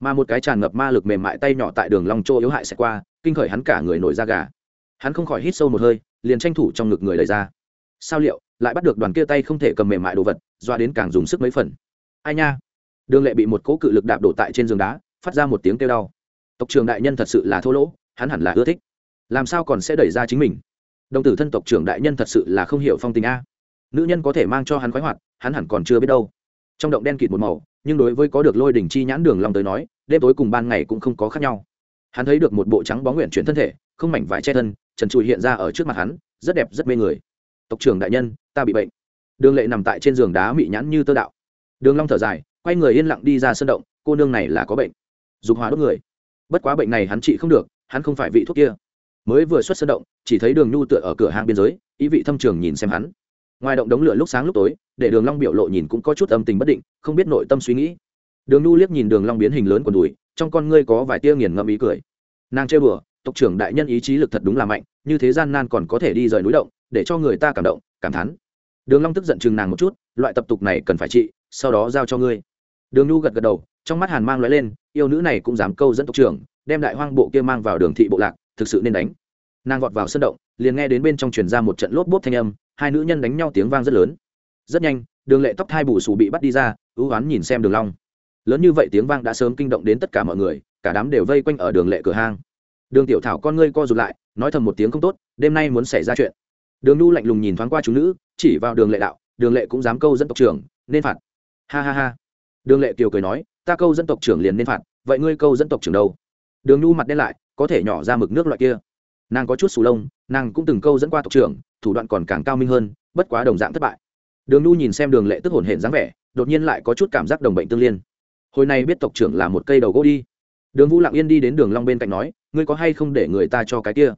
Mà một cái tràn ngập ma lực mềm mại tay nhỏ tại đường long chỗ yếu hại sẽ qua, kinh khởi hắn cả người nổi da gà. Hắn không khỏi hít sâu một hơi, liền tranh thủ trong ngực người lấy ra. Sao liệu, lại bắt được đoàn kia tay không thể cầm mềm mại đồ vật, doa đến càng dùng sức mấy phần. Ai nha. Đường lệ bị một cỗ cự lực đạp đổ tại trên giường đá, phát ra một tiếng kêu đau. Tộc trưởng đại nhân thật sự là thô lỗ, hắn hẳn là ưa thích. Làm sao còn sẽ đẩy ra chính mình? Đồng tử thân tộc trưởng đại nhân thật sự là không hiểu phong tình a. Nữ nhân có thể mang cho hắn khoái hoạt, hắn hẳn còn chưa biết đâu. Trong động đen kịt một màu, nhưng đối với có được lôi đỉnh chi nhãn đường long tới nói, đêm tối cùng ban ngày cũng không có khác nhau. Hắn thấy được một bộ trắng bóng nguyện chuyển thân thể, không mảnh vải che thân, trần trụi hiện ra ở trước mặt hắn, rất đẹp, rất mê người. Tộc trưởng đại nhân, ta bị bệnh. Đường lệ nằm tại trên giường đá mị nhãn như tơ đạo. Đường long thở dài, quay người yên lặng đi ra sân động, cô nương này là có bệnh. Dục hóa đốt người. Bất quá bệnh này hắn trị không được, hắn không phải vị thuốc kia mới vừa xuất sân động, chỉ thấy đường nhu tựa ở cửa hàng biên giới, ý vị thâm trường nhìn xem hắn. Ngoài động đống lửa lúc sáng lúc tối, để đường long biểu lộ nhìn cũng có chút âm tình bất định, không biết nội tâm suy nghĩ. Đường nhu liếc nhìn đường long biến hình lớn quần đùi, trong con ngươi có vài tia nghiền ngẫm ý cười. Nàng chơi bừa tộc trưởng đại nhân ý chí lực thật đúng là mạnh, như thế gian nan còn có thể đi rời núi động, để cho người ta cảm động, cảm thán. Đường long tức giận chừng nàng một chút, loại tập tục này cần phải trị, sau đó giao cho ngươi. Đường nhu gật gật đầu, trong mắt hàn mang lóe lên, yêu nữ này cũng dám câu dẫn tộc trưởng, đem đại hoang bộ kia mang vào đường thị bộ lạc thực sự nên đánh. Nàng vọt vào sân động, liền nghe đến bên trong truyền ra một trận lốp bốp thanh âm, hai nữ nhân đánh nhau tiếng vang rất lớn. Rất nhanh, đường lệ tóc thai bù sù bị bắt đi ra, ưu oán nhìn xem đường long. Lớn như vậy tiếng vang đã sớm kinh động đến tất cả mọi người, cả đám đều vây quanh ở đường lệ cửa hang. Đường tiểu thảo con ngươi co rụt lại, nói thầm một tiếng không tốt, đêm nay muốn xảy ra chuyện. Đường nu lạnh lùng nhìn thoáng qua chúng nữ, chỉ vào đường lệ đạo, đường lệ cũng dám câu dân tộc trưởng, nên phạt. Ha ha ha. Đường lệ kiều cười nói, ta câu dân tộc trưởng liền nên phạt, vậy ngươi câu dân tộc trưởng đâu? Đường nu mặt đen lại có thể nhỏ ra mực nước loại kia. Nàng có chút sù lông, nàng cũng từng câu dẫn qua tộc trưởng, thủ đoạn còn càng cao minh hơn, bất quá đồng dạng thất bại. Đường nhu nhìn xem đường lệ tức hồn hển dáng vẻ, đột nhiên lại có chút cảm giác đồng bệnh tương liên. Hồi này biết tộc trưởng là một cây đầu gỗ đi. Đường vũ lặng yên đi đến đường long bên cạnh nói, ngươi có hay không để người ta cho cái kia?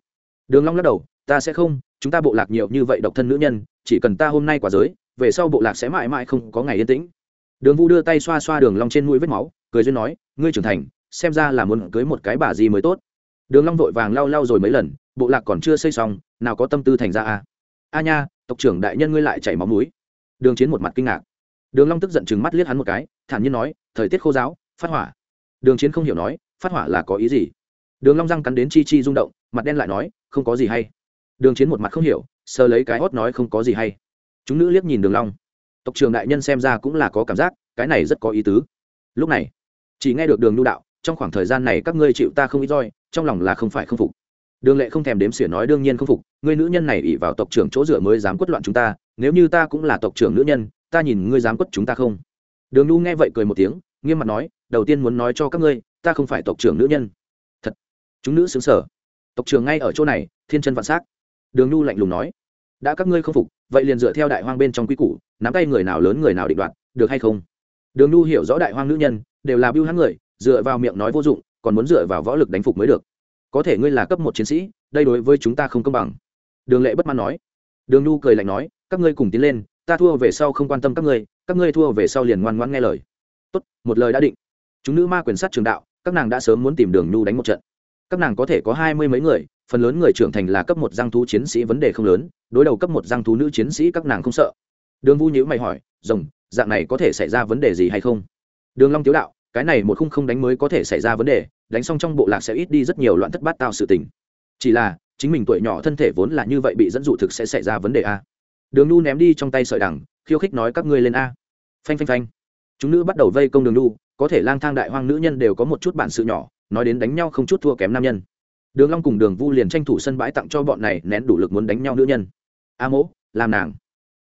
Đường long lắc đầu, ta sẽ không, chúng ta bộ lạc nhiều như vậy độc thân nữ nhân, chỉ cần ta hôm nay quả giới, về sau bộ lạc sẽ mãi mãi không có ngày yên tĩnh. Đường vũ đưa tay xoa xoa đường long trên mũi vết máu, cười duyên nói, ngươi trưởng thành, xem ra là muốn cưới một cái bà gì mới tốt đường long vội vàng lau lau rồi mấy lần, bộ lạc còn chưa xây xong, nào có tâm tư thành ra a. A nha, tộc trưởng đại nhân ngươi lại chảy máu mũi. Đường chiến một mặt kinh ngạc. Đường long tức giận chừng mắt liếc hắn một cái, thản nhiên nói, thời tiết khô giáo, phát hỏa. Đường chiến không hiểu nói, phát hỏa là có ý gì? Đường long răng cắn đến chi chi rung động, mặt đen lại nói, không có gì hay. Đường chiến một mặt không hiểu, sờ lấy cái hót nói không có gì hay. Chúng nữ liếc nhìn đường long. Tộc trưởng đại nhân xem ra cũng là có cảm giác, cái này rất có ý tứ. Lúc này, chỉ nghe được đường nhu đạo, trong khoảng thời gian này các ngươi chịu ta không ít roi trong lòng là không phải không phục. Đường lệ không thèm đếm xỉa nói đương nhiên không phục, ngươi nữ nhân này ỉ vào tộc trưởng chỗ dựa mới dám quất loạn chúng ta, nếu như ta cũng là tộc trưởng nữ nhân, ta nhìn ngươi dám quất chúng ta không? Đường nhu nghe vậy cười một tiếng, nghiêm mặt nói, đầu tiên muốn nói cho các ngươi, ta không phải tộc trưởng nữ nhân. Thật, chúng nữ xứng sở. Tộc trưởng ngay ở chỗ này, thiên chân vạn s á c đường nhu lạnh lùng nói, đã các ngươi không phục, vậy liền dựa theo đại hoang bên trong quy củ, nắm tay người nào lớn người nào định đoạt, được hay không? Đường nhu hiểu rõ đại hoang nữ nhân, đều là biêu hãng người, dựa vào miệng nói vô dụng còn muốn dựa vào võ lực đánh phục mới được. Có thể ngươi là cấp một chiến sĩ, đây đối với chúng ta không công bằng. Đường lệ bất mãn nói. Đường nhu cười lạnh nói, các ngươi cùng tiến lên, ta thua về sau không quan tâm các ngươi các ngươi thua về sau liền ngoan ngoãn nghe lời. Tốt, một lời đã định. Chúng nữ ma quyền sát trường đạo, các nàng đã sớm muốn tìm đường nhu đánh một trận. Các nàng có thể có hai mươi mấy người, phần lớn người trưởng thành là cấp một giang thú chiến sĩ vấn đề không lớn, đối đầu cấp một giang thú nữ chiến sĩ các nàng không sợ. Đường vu nhữ mày hỏi, rồng, dạng này có thể xảy ra vấn đề gì hay không? Đường long tiếu đạo cái này một khung không đánh mới có thể xảy ra vấn đề, đánh xong trong bộ lạc sẽ ít đi rất nhiều loạn thất bát tao sự tình. Chỉ là, chính mình tuổi nhỏ thân thể vốn là như vậy bị dẫn dụ thực sẽ xảy ra vấn đề a. Đường nu ném đi trong tay sợi đằng, khiêu khích nói các ngươi lên a. Phanh phanh phanh. Chúng nữ bắt đầu vây công đường nu, có thể lang thang đại hoang nữ nhân đều có một chút bản sự nhỏ, nói đến đánh nhau không chút thua kém nam nhân. Đường long cùng đường vu liền tranh thủ sân bãi tặng cho bọn này nén đủ lực muốn đánh nhau nữ nhân. A mỗ, làm nàng.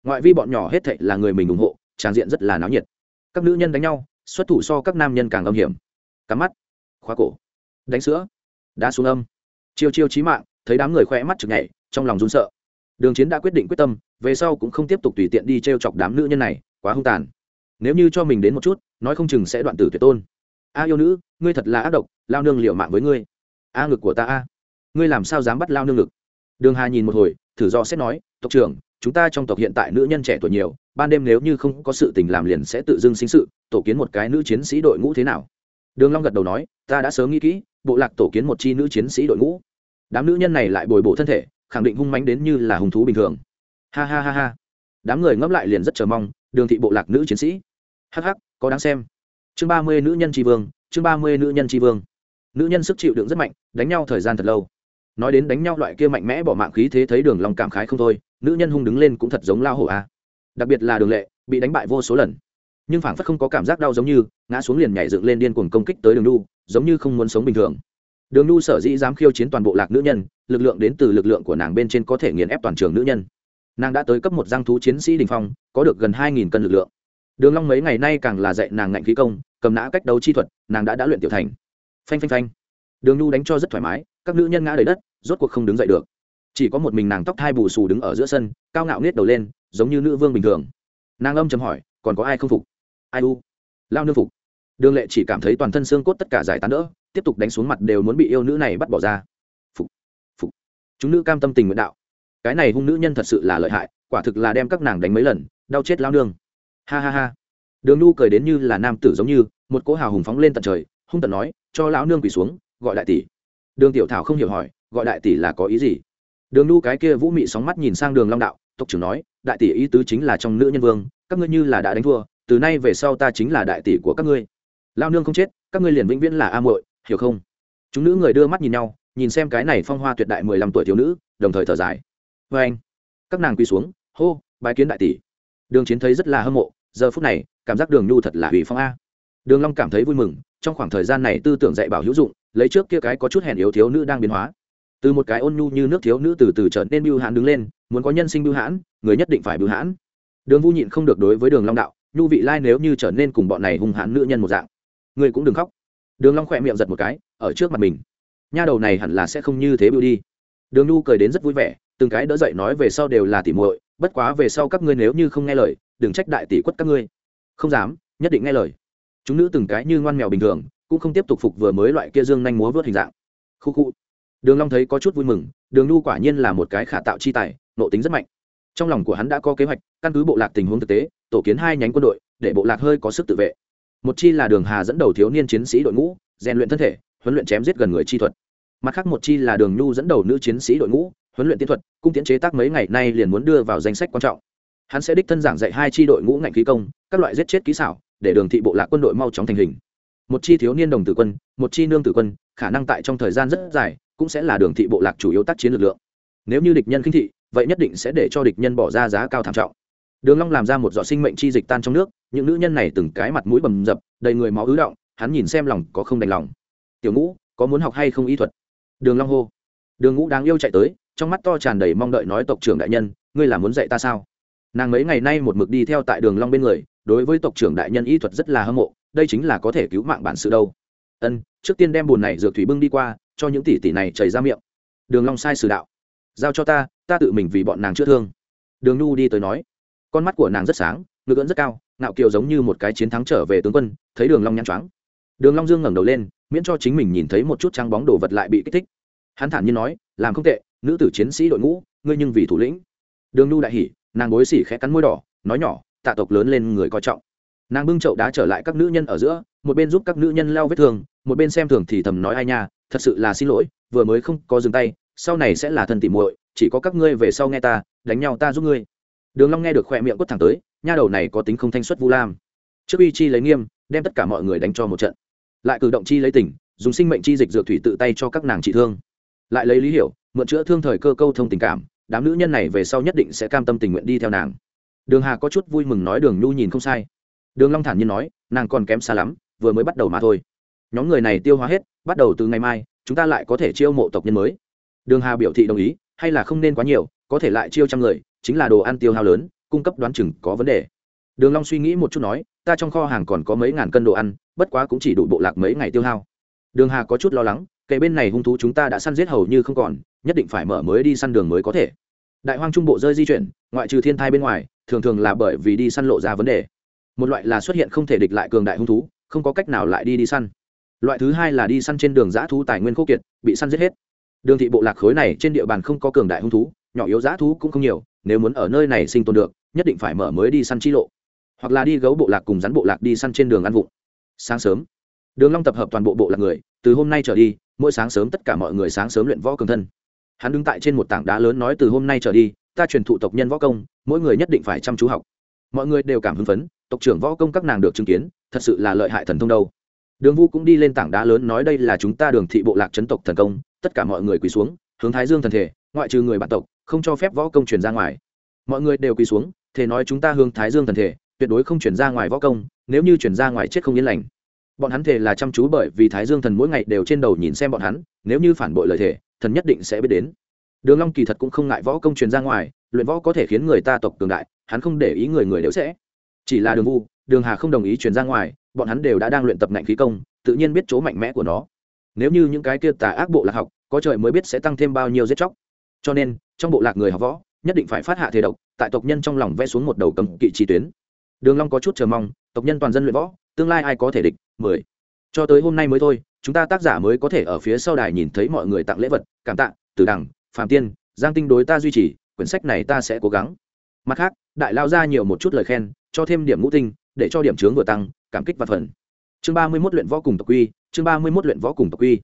Ngoại vi bọn nhỏ hết thảy là người mình ủng hộ tràng diện rất là náo nhiệt. Các nữ nhân đánh nhau xuất thủ so các nam nhân càng âm hiểm. Cắm mắt, khóa cổ, đánh sữa, đá xuống âm. Chiêu chiêu chí mạng, thấy đám người khỏe mắt chực nhảy, trong lòng run sợ. Đường chiến đã quyết định quyết tâm, về sau cũng không tiếp tục tùy tiện đi t r e o chọc đám nữ nhân này, quá hung tàn. Nếu như cho mình đến một chút, nói không chừng sẽ đoạn tử tuyệt tôn. A yêu nữ, ngươi thật là ác độc, lao nương liệu mạng với ngươi. A ngực của ta a. Ngươi làm sao dám bắt lao nương ngực? Đường hà nhìn một hồi, thử do xét nói, tộc trưởng, chúng ta trong tộc hiện tại nữ nhân trẻ tuổi nhiều ban đêm nếu như không có sự tình làm liền sẽ tự dưng sinh sự, tổ kiến một cái nữ chiến sĩ đội ngũ thế nào? Đường long gật đầu nói, ta đã sớm nghĩ kỹ, bộ lạc tổ kiến một chi nữ chiến sĩ đội ngũ. Đám nữ nhân này lại bồi bổ thân thể, khẳng định hung mãnh đến như là hung thú bình thường. Ha ha ha ha. Đám người ngấp lại liền rất chờ mong, đường thị bộ lạc nữ chiến sĩ. Hắc hắc, có đáng xem. Chương ba mươi nữ nhân tri vương, chương ba mươi nữ nhân tri vương. Nữ nhân sức chịu đựng rất mạnh, đánh nhau thời gian thật lâu. Nói đến đánh nhau loại kia mạnh mẽ bỏ mạng khí thế thấy đường long cảm khái không thôi, nữ nhân hung đứng lên cũng thật giống lao hổ a đặc biệt là đường lệ, bị đánh bại vô số lần. Nhưng phảng phất không có cảm giác đau giống như, ngã xuống liền nhảy dựng lên điên cuồng công kích tới đường nu, giống như không muốn sống bình thường. Đường nu sở dĩ dám khiêu chiến toàn bộ lạc nữ nhân, lực lượng đến từ lực lượng của nàng bên trên có thể nghiền ép toàn trường nữ nhân. Nàng đã tới cấp một giang thú chiến sĩ đình phong, có được gần hai nghìn cân lực lượng. Đường long mấy ngày nay càng là dạy nàng ngạnh khí công, cầm nã cách đấu chi thuật, nàng đã đã luyện tiểu thành. Phanh phanh phanh. Đường nu đánh cho rất thoải mái, các nữ nhân ngã đầy đất, rốt cuộc không đứng dậy được. Chỉ có một mình nàng tóc thai bù xù đứng ở giữa sân, cao ngạo nết đầu lên giống như nữ vương bình thường. Nàng âm chấm hỏi, còn có ai không phục? Ai u? Lao nương phục. Đường lệ chỉ cảm thấy toàn thân xương cốt tất cả giải tán đỡ, tiếp tục đánh xuống mặt đều muốn bị yêu nữ này bắt bỏ ra. Phục phục. Chúng nữ cam tâm tình nguyện đạo. Cái này hung nữ nhân thật sự là lợi hại, quả thực là đem các nàng đánh mấy lần, đau chết lao nương. Ha ha ha. Đường nu cười đến như là nam tử giống như, một cỗ hào hùng phóng lên tận trời, hung tận nói, cho lão nương quỳ xuống, gọi đại tỷ. Đường tiểu thảo không hiểu hỏi, gọi đại tỷ là có ý gì? Đường nu cái kia vũ mị sóng mắt nhìn sang đường long đạo tộc trưởng nói, đại tỷ ý tứ chính là trong nữ nhân vương, các ngươi như là đã đánh thua, từ nay về sau ta chính là đại tỷ của các ngươi. Lao nương không chết, các ngươi liền vĩnh viễn là a muội, hiểu không? Chúng nữ người đưa mắt nhìn nhau, nhìn xem cái này phong hoa tuyệt đại mười lăm tuổi thiếu nữ, đồng thời thở dài. Vê anh. Các nàng quỳ xuống, hô, bái kiến đại tỷ. Đường chiến thấy rất là hâm mộ, giờ phút này, cảm giác đường nhu thật là hủy phong a. Đường long cảm thấy vui mừng, trong khoảng thời gian này tư tưởng dạy bảo hữu dụng, lấy trước kia cái có chút hèn yếu thiếu nữ đang biến hóa từ một cái ôn nhu như nước thiếu nữ từ từ trở nên bưu hãn đứng lên, muốn có nhân sinh bưu hãn, người nhất định phải bưu hãn. Đường vu nhịn không được đối với đường long đạo, nhu vị lai nếu như trở nên cùng bọn này hung hãn nữ nhân một dạng, người cũng đừng khóc. Đường long khỏe miệng giật một cái, ở trước mặt mình, nha đầu này hẳn là sẽ không như thế bưu đi. Đường nhu cười đến rất vui vẻ, từng cái đỡ dậy nói về sau đều là tỉ muội, bất quá về sau các ngươi nếu như không nghe lời, đừng trách đại tỷ quất các ngươi. Không dám, nhất định nghe lời. Chúng nữ từng cái như ngoan mèo bình thường, cũng không tiếp tục phục vừa mới loại kia dương nhanh múa vớt hình dạng. Khu khu đường long thấy có chút vui mừng, đường nhu quả nhiên là một cái khả tạo chi tài, nội tính rất mạnh. Trong lòng của hắn đã có kế hoạch, căn cứ bộ lạc tình huống thực tế, tổ kiến hai nhánh quân đội, để bộ lạc hơi có sức tự vệ. Một chi là đường hà dẫn đầu thiếu niên chiến sĩ đội ngũ, rèn luyện thân thể, huấn luyện chém giết gần người chi thuật. Mặt khác một chi là đường nhu dẫn đầu nữ chiến sĩ đội ngũ, huấn luyện tiến thuật, cung tiến chế tác mấy ngày nay liền muốn đưa vào danh sách quan trọng. Hắn sẽ đích thân giảng dạy hai chi đội ngũ ngành khí công, các loại giết chết kỹ xảo, để đường thị bộ lạc quân đội mau chóng thành hình. Một chi thiếu niên đồng tử quân, một chi nương tử quân, khả năng tại trong thời gian rất dài cũng sẽ là đường thị bộ lạc chủ yếu tác chiến lực lượng. Nếu như địch nhân khinh thị, vậy nhất định sẽ để cho địch nhân bỏ ra giá cao thảm trọng. Đường long làm ra một giọt sinh mệnh chi dịch tan trong nước, những nữ nhân này từng cái mặt mũi bầm dập, đầy người máu ứ động, hắn nhìn xem lòng có không đành lòng. Tiểu ngũ, có muốn học hay không y thuật? Đường long hô. Đường ngũ đáng yêu chạy tới, trong mắt to tràn đầy mong đợi nói, tộc trưởng đại nhân, ngươi là muốn dạy ta sao? Nàng mấy ngày nay một mực đi theo tại đường long bên người, đối với tộc trưởng đại nhân y thuật rất là hâm mộ, đây chính là có thể cứu mạng bản sự đâu ân, trước tiên đem bùn này dược thủy bưng đi qua, cho những tỷ tỷ này chảy ra miệng. Đường long sai sử đạo. Giao cho ta ta tự mình vì bọn nàng chữa thương. Đường Nu đi tới nói. Con mắt của nàng rất sáng, ngực ưỡn rất cao, ngạo kiều giống như một cái chiến thắng trở về tướng quân, thấy đường long nhăn choáng. Đường long dương ngẩng đầu lên, miễn cho chính mình nhìn thấy một chút trang bóng đồ vật lại bị kích thích. Hắn thản nhiên nói, làm không tệ, nữ tử chiến sĩ đội ngũ, ngươi nhưng vì thủ lĩnh. Đường Nu đại hỉ, nàng bối xỉ khẽ cắn môi đỏ, nói nhỏ, tạ tộc lớn lên người coi trọng. Nàng bưng chậu đá trở lại các nữ nhân ở giữa một bên giúp các nữ nhân leo vết thương, một bên xem thường thì thầm nói ai nha, thật sự là xin lỗi, vừa mới không có dừng tay, sau này sẽ là thân tỉ muội, chỉ có các ngươi về sau nghe ta, đánh nhau ta giúp ngươi. Đường long nghe được khoe miệng quất thẳng tới, nha đầu này có tính không thanh xuất vu lam. Trước uy chi lấy nghiêm, đem tất cả mọi người đánh cho một trận. Lại cử động chi lấy tỉnh, dùng sinh mệnh chi dịch dược thủy tự tay cho các nàng trị thương. Lại lấy lý hiểu, mượn chữa thương thời cơ câu thông tình cảm, đám nữ nhân này về sau nhất định sẽ cam tâm tình nguyện đi theo nàng. Đường hà có chút vui mừng nói đường nhu nhìn không sai. Đường long thản nhiên nói, nàng còn kém xa lắm vừa mới bắt đầu mà thôi. Nhóm người này tiêu hóa hết, bắt đầu từ ngày mai, chúng ta lại có thể chiêu mộ tộc nhân mới. Đường hà biểu thị đồng ý, hay là không nên quá nhiều, có thể lại chiêu trăm người, chính là đồ ăn tiêu hao lớn, cung cấp đoán chừng có vấn đề. Đường long suy nghĩ một chút nói, ta trong kho hàng còn có mấy ngàn cân đồ ăn, bất quá cũng chỉ đủ bộ lạc mấy ngày tiêu hao. Đường hà có chút lo lắng kệ bên này hung thú chúng ta đã săn giết hầu như không còn, nhất định phải mở mới đi săn đường mới có thể. Đại hoang trung bộ rơi di chuyển, ngoại trừ thiên thai bên ngoài, thường thường là bởi vì đi săn lộ ra vấn đề. Một loại là xuất hiện không thể địch lại cường đại hung thú không có cách nào lại đi đi săn. Loại thứ hai là đi săn trên đường giã thú tài nguyên khô kiệt, bị săn giết hết. Đường thị bộ lạc khối này trên địa bàn không có cường đại hung thú, nhỏ yếu giã thú cũng không nhiều, nếu muốn ở nơi này sinh tồn được, nhất định phải mở mới đi săn chi lộ. Hoặc là đi gấu bộ lạc cùng rắn bộ lạc đi săn trên đường ăn vụng. Sáng sớm, đường long tập hợp toàn bộ bộ lạc người, từ hôm nay trở đi, mỗi sáng sớm tất cả mọi người sáng sớm luyện võ cường thân. Hắn đứng tại trên một tảng đá lớn nói từ hôm nay trở đi, ta truyền thụ tộc nhân võ công, mỗi người nhất định phải chăm chú học. Mọi người đều cảm hứng phấn tộc trưởng võ công các nàng được chứng kiến, thật sự là lợi hại thần thông đâu. Đường vu cũng đi lên tảng đá lớn nói đây là chúng ta đường thị bộ lạc chấn tộc thần công, tất cả mọi người quỳ xuống, hướng thái dương thần thể, ngoại trừ người bản tộc, không cho phép võ công truyền ra ngoài. Mọi người đều quỳ xuống thể nói chúng ta hướng thái dương thần thể, tuyệt đối không chuyển ra ngoài võ công, nếu như chuyển ra ngoài chết không yên lành. Bọn hắn thể là chăm chú bởi vì thái dương thần mỗi ngày đều trên đầu nhìn xem bọn hắn, nếu như phản bội lời thể thần nhất định sẽ biết đến. Đường long kỳ thật cũng không ngại võ công truyền ra ngoài, luyện võ có thể khiến người ta tộc cường đại, hắn không để ý người người đều sẽ chỉ là đường vu, đường hà không đồng ý truyền ra ngoài, bọn hắn đều đã đang luyện tập ngạnh khí công, tự nhiên biết chỗ mạnh mẽ của nó. Nếu như những cái kia tà ác bộ lạc học, có trời mới biết sẽ tăng thêm bao nhiêu giết chóc. Cho nên, trong bộ lạc người học võ, nhất định phải phát hạ thể độc, tại tộc nhân trong lòng vẽ xuống một đầu cầm kỵ chi tuyến. Đường long có chút chờ mong, tộc nhân toàn dân luyện võ, tương lai ai có thể địch? Mười. Cho tới hôm nay mới thôi, chúng ta tác giả mới có thể ở phía sau đài nhìn thấy mọi người tặng lễ vật, cảm tạ từ đẳng phạm tiên, giang tinh đối ta duy trì, quyển sách này ta sẽ cố gắng. Mặt khác, đại lao ra nhiều một chút lời khen cho thêm điểm ngũ tinh, để cho điểm chướng vừa tăng, cảm kích và phần. Chương ba mươi mốt luyện võ cùng tộc quy, chương ba mươi mốt luyện võ cùng tộc quy.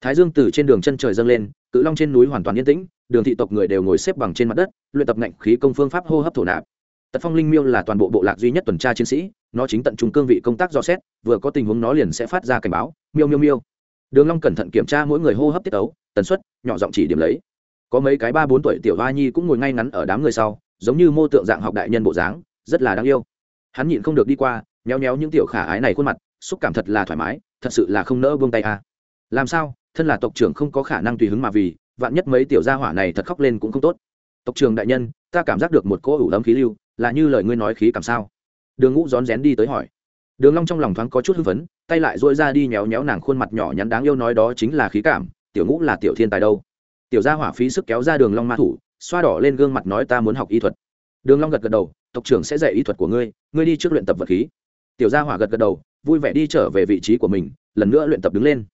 Thái dương từ trên đường chân trời dâng lên, cự long trên núi hoàn toàn yên tĩnh, đường thị tộc người đều ngồi xếp bằng trên mặt đất, luyện tập ngạnh khí công phương pháp hô hấp thổ nạp. Tật phong linh miêu là toàn bộ bộ lạc duy nhất tuần tra chiến sĩ, nó chính tận trung cương vị công tác do xét, vừa có tình huống nó liền sẽ phát ra cảnh báo, miêu miêu miêu. Đường long cẩn thận kiểm tra mỗi người hô hấp tiết ấu, tần suất, nhỏ giọng chỉ điểm lấy. Có mấy cái ba bốn tuổi tiểu hoa nhi cũng ngồi ngay ngắn ở đám người sau, giống như mô tượng dạng học đại nhân bộ dáng, rất là đáng yêu hắn nhịn không được đi qua, nhéo nhéo những tiểu khả ái này khuôn mặt, xúc cảm thật là thoải mái, thật sự là không nỡ buông tay à. làm sao, thân là tộc trưởng không có khả năng tùy hứng mà vì, vạn nhất mấy tiểu gia hỏa này thật khóc lên cũng không tốt. Tộc trưởng đại nhân, ta cảm giác được một cỗ ủ ấm khí lưu, là như lời ngươi nói khí cảm sao? Đường ngũ rón rén đi tới hỏi. Đường long trong lòng thoáng có chút hưng phấn, tay lại duỗi ra đi nhéo nhéo nàng khuôn mặt nhỏ nhắn đáng yêu nói đó chính là khí cảm, tiểu ngũ là tiểu thiên tài đâu. Tiểu gia hỏa phí sức kéo ra đường long ma thủ, xoa đỏ lên gương mặt nói ta muốn học y thuật đường long gật gật đầu, tộc trưởng sẽ dạy y thuật của ngươi ngươi đi trước luyện tập vật khí. Tiểu gia hỏa gật gật đầu, vui vẻ đi trở về vị trí của mình, lần nữa luyện tập đứng lên.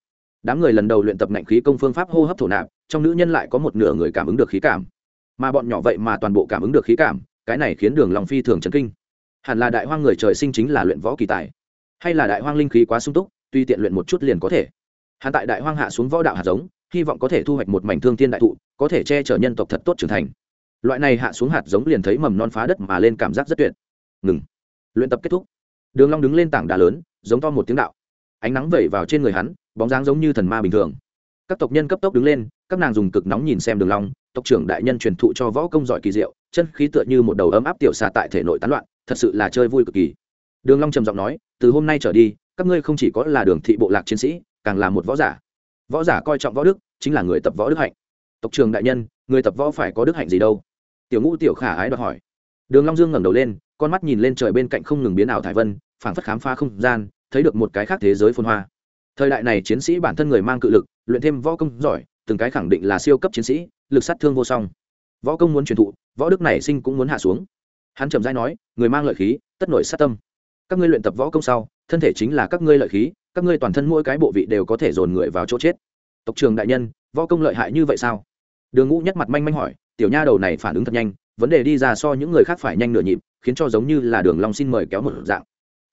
Đám người lần đầu luyện tập ngạnh khí công phương pháp hô hấp thổ nạp, trong nữ nhân lại có một nửa người cảm ứng được khí cảm. Mà bọn nhỏ vậy mà toàn bộ cảm ứng được khí cảm, cái này khiến đường long phi thường chấn kinh. Hẳn là đại hoang người trời sinh chính là luyện võ kỳ tài. Hay là đại hoang linh khí quá sung túc, tuy tiện luyện một chút liền có thể. Hắn tại đại hoang hạ xuống võ đạo hạt giống, hy vọng có thể thu hoạch một mảnh thương thiên đại thụ, có thể che chở nhân tộc thật tốt trưởng thành loại này hạ xuống hạt giống liền thấy mầm non phá đất mà lên cảm giác rất tuyệt. Ngừng. Luyện tập kết thúc. Đường long đứng lên tảng đá lớn, giống to một tiếng đạo. Ánh nắng vẩy vào trên người hắn, bóng dáng giống như thần ma bình thường. Các tộc nhân cấp tốc đứng lên, các nàng dùng cực nóng nhìn xem đường long, tộc trưởng đại nhân truyền thụ cho võ công giỏi kỳ diệu, chân khí tựa như một đầu ấm áp tiểu xà tại thể nội tán loạn, thật sự là chơi vui cực kỳ. Đường long trầm giọng nói, từ hôm nay trở đi, các ngươi không chỉ có là đường thị bộ lạc chiến sĩ, càng là một võ giả. Võ giả coi trọng võ đức, chính là người tập võ đức hạnh. Tộc trưởng đại nhân, người tập võ phải có đức hạnh gì đâu? Tiểu ngũ tiểu khả ái đòi hỏi. Đường long dương ngẩng đầu lên, con mắt nhìn lên trời bên cạnh không ngừng biến ảo thải vân, phảng phất khám phá không gian, thấy được một cái khác thế giới phồn hoa. Thời đại này chiến sĩ bản thân người mang cự lực, luyện thêm võ công giỏi, từng cái khẳng định là siêu cấp chiến sĩ, lực sát thương vô song. Võ công muốn truyền thụ, võ đức này sinh cũng muốn hạ xuống. Hắn trầm rãi nói, người mang lợi khí, tất nổi sát tâm. Các ngươi luyện tập võ công sau, thân thể chính là các ngươi lợi khí, các ngươi toàn thân mỗi cái bộ vị đều có thể dồn người vào chỗ chết. Tộc trường đại nhân, võ công lợi hại như vậy sao? Đường ngũ nhắc mặt manh manh hỏi tiểu nha đầu này phản ứng thật nhanh, vấn đề đi ra so những người khác phải nhanh nửa nhịp, khiến cho giống như là đường long xin mời kéo một dạng.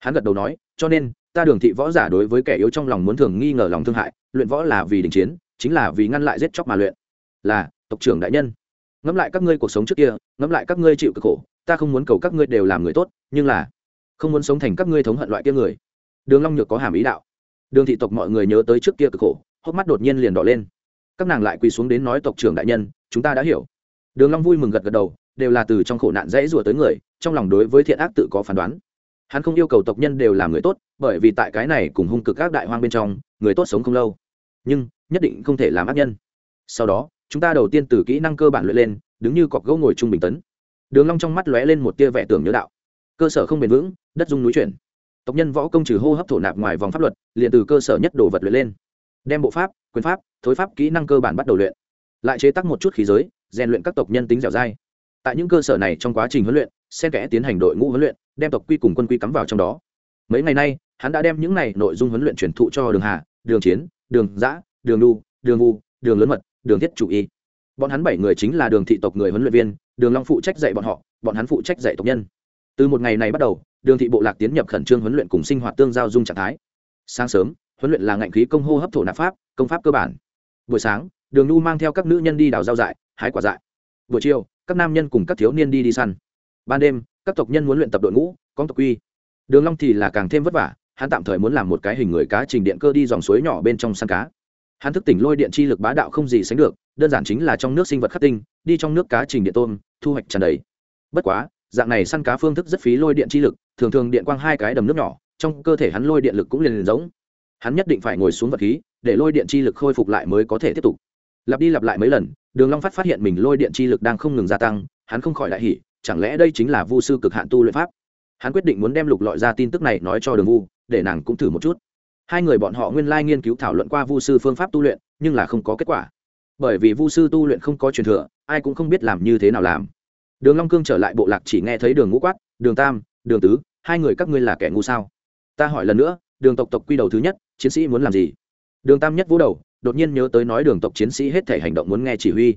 Hắn gật đầu nói, cho nên, ta đường thị võ giả đối với kẻ yếu trong lòng muốn thường nghi ngờ lòng thương hại, luyện võ là vì đình chiến, chính là vì ngăn lại giết chóc mà luyện. Là, tộc trưởng đại nhân. Ngẫm lại các ngươi cuộc sống trước kia, ngẫm lại các ngươi chịu cực khổ, ta không muốn cầu các ngươi đều làm người tốt, nhưng là, không muốn sống thành các ngươi thống hận loại kia người. Đường long nhược có hàm ý đạo. Đường thị tộc mọi người nhớ tới trước kia cực khổ, hốc mắt đột nhiên liền đỏ lên. Các nàng lại quỳ xuống đến nói tộc trưởng đại nhân, chúng ta đã hiểu đường long vui mừng gật gật đầu, đều là từ trong khổ nạn dễ rủa tới người, trong lòng đối với thiện ác tự có phán đoán. Hắn không yêu cầu tộc nhân đều làm người tốt, bởi vì tại cái này cùng hung cực các đại hoang bên trong, người tốt sống không lâu. Nhưng, nhất định không thể làm ác nhân. Sau đó, chúng ta đầu tiên từ kỹ năng cơ bản luyện lên, đứng như cọc gỗ ngồi trung bình tấn. Đường long trong mắt lóe lên một tia vẻ tưởng nhớ đạo. Cơ sở không bền vững, đất dung núi chuyển. Tộc nhân võ công trừ hô hấp thổ nạp ngoài vòng pháp luật, liền từ cơ sở nhất đồ vật luyện lên. Đem bộ pháp, quyền pháp, thối pháp kỹ năng cơ bản bắt đầu luyện. Lại chế tác một chút khí giới rèn luyện các tộc nhân tính dẻo dai. Tại những cơ sở này trong quá trình huấn luyện xen kẽ tiến hành đội ngũ huấn luyện, đem tộc quy cùng quân quy cắm vào trong đó. Mấy ngày nay, hắn đã đem những này nội dung huấn luyện truyền thụ cho đường hà, đường chiến, đường giã đường đu đường vu, đường lớn mật, đường thiết chủ y. Bọn hắn bảy người chính là đường thị tộc người huấn luyện viên, đường long phụ trách dạy bọn họ, bọn hắn phụ trách dạy tộc nhân. Từ một ngày này bắt đầu, đường thị bộ lạc tiến nhập khẩn trương huấn luyện cùng sinh hoạt tương giao dung trạng thái. Sáng sớm, huấn luyện là ngạnh khí công hô hấp thổ nạp pháp, công pháp cơ bản. Buổi sáng, đường nu mang theo các nữ nhân đi đào rau dại hái quả dại. Buổi chiều, các nam nhân cùng các thiếu niên đi đi săn. Ban đêm, các tộc nhân muốn luyện tập đội ngũ có tộc quy. Đường long thì là càng thêm vất vả, hắn tạm thời muốn làm một cái hình người cá trình điện cơ đi dòng suối nhỏ bên trong săn cá. Hắn thức tỉnh lôi điện chi lực bá đạo không gì sánh được, đơn giản chính là trong nước sinh vật khắc tinh, đi trong nước cá trình điện tôm, thu hoạch tràn đầy. Bất quá, dạng này săn cá phương thức rất phí lôi điện chi lực, thường thường điện quang hai cái đầm nước nhỏ, trong cơ thể hắn lôi điện lực cũng liền liền giống. Hắn nhất định phải ngồi xuống vật khí, để lôi điện chi lực khôi phục lại mới có thể tiếp tục. Lặp đi lặp lại mấy lần đường long phát phát hiện mình lôi điện chi lực đang không ngừng gia tăng, hắn không khỏi đại hỉ, chẳng lẽ đây chính là vu sư cực hạn tu luyện pháp? Hắn quyết định muốn đem lục lọi ra tin tức này nói cho đường vu, để nàng cũng thử một chút. Hai người bọn họ nguyên lai nghiên cứu thảo luận qua vu sư phương pháp tu luyện, nhưng là không có kết quả. Bởi vì vu sư tu luyện không có truyền thừa, ai cũng không biết làm như thế nào làm. Đường long cương trở lại bộ lạc chỉ nghe thấy đường ngũ quát, đường tam, đường tứ, hai người các ngươi là kẻ ngu sao? Ta hỏi lần nữa, đường tộc tộc quy đầu thứ nhất, chiến sĩ muốn làm gì? Đường tam nhất vũ đầu đột nhiên nhớ tới nói đường tộc chiến sĩ hết thể hành động muốn nghe chỉ huy.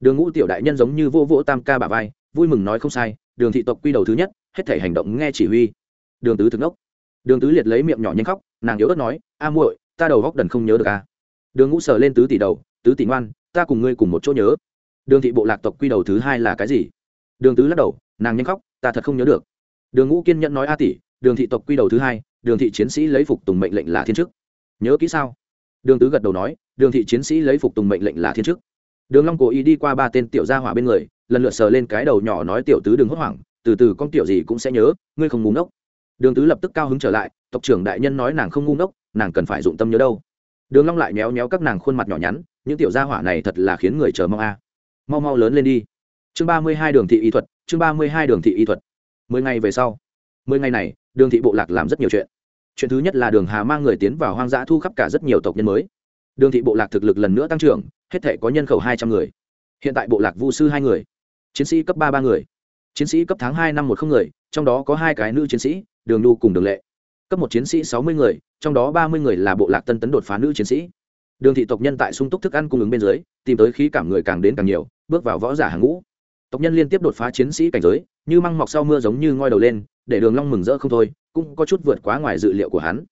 Đường ngũ tiểu đại nhân giống như vô vỗ tam ca bà vai, vui mừng nói không sai, đường thị tộc quy đầu thứ nhất, hết thể hành động nghe chỉ huy. Đường tứ thực ngốc. Đường tứ liệt lấy miệng nhỏ nhanh khóc, nàng yếu ớt nói, a muội, ta đầu góc đần không nhớ được a đường ngũ sờ lên tứ tỷ đầu, tứ tỷ ngoan, ta cùng ngươi cùng một chỗ nhớ. Đường thị bộ lạc tộc quy đầu thứ hai là cái gì? Đường tứ lắc đầu, nàng nhanh khóc, ta thật không nhớ được. Đường ngũ kiên nhẫn nói, a tỷ, đường thị tộc quy đầu thứ hai, đường thị chiến sĩ lấy phục tùng mệnh lệnh là thiên chức. Nhớ kỹ sao? Đường tứ gật đầu nói, đường thị chiến sĩ lấy phục tùng mệnh lệnh là thiên chức. Đường long cố ý đi qua ba tên tiểu gia hỏa bên người, lần lượt sờ lên cái đầu nhỏ nói, tiểu tứ đừng hốt hoảng, từ từ con tiểu gì cũng sẽ nhớ, ngươi không ngu ngốc. Đường tứ lập tức cao hứng trở lại, tộc trưởng đại nhân nói, nàng không ngu ngốc, nàng cần phải dụng tâm nhớ đâu. Đường long lại méo méo các nàng khuôn mặt nhỏ nhắn, những tiểu gia hỏa này thật là khiến người chờ mong a. Mau mau lớn lên đi. Chương ba mươi hai đường thị y thuật, chương ba mươi hai đường thị y thuật. Mười ngày về sau, mười ngày này, đường thị bộ lạc làm rất nhiều chuyện chuyện thứ nhất là đường hà mang người tiến vào hoang dã thu khắp cả rất nhiều tộc nhân mới. Đường thị bộ lạc thực lực lần nữa tăng trưởng, hết thể có nhân khẩu hai trăm người. Hiện tại bộ lạc vu sư hai người, chiến sĩ cấp ba ba người, chiến sĩ cấp tháng hai năm một không người, trong đó có hai cái nữ chiến sĩ, đường Lu cùng đường lệ. Cấp một chiến sĩ sáu mươi người, trong đó ba mươi người là bộ lạc tân tấn đột phá nữ chiến sĩ. Đường thị tộc nhân tại sung túc thức ăn cung ứng bên dưới, tìm tới khí cảm người càng đến càng nhiều, bước vào võ giả hàng ngũ. Tộc nhân liên tiếp đột phá chiến sĩ cảnh giới, như măng mọc sau mưa giống như ngoi đầu lên để đường long mừng rỡ không thôi, cũng có chút vượt quá ngoài dự liệu của hắn.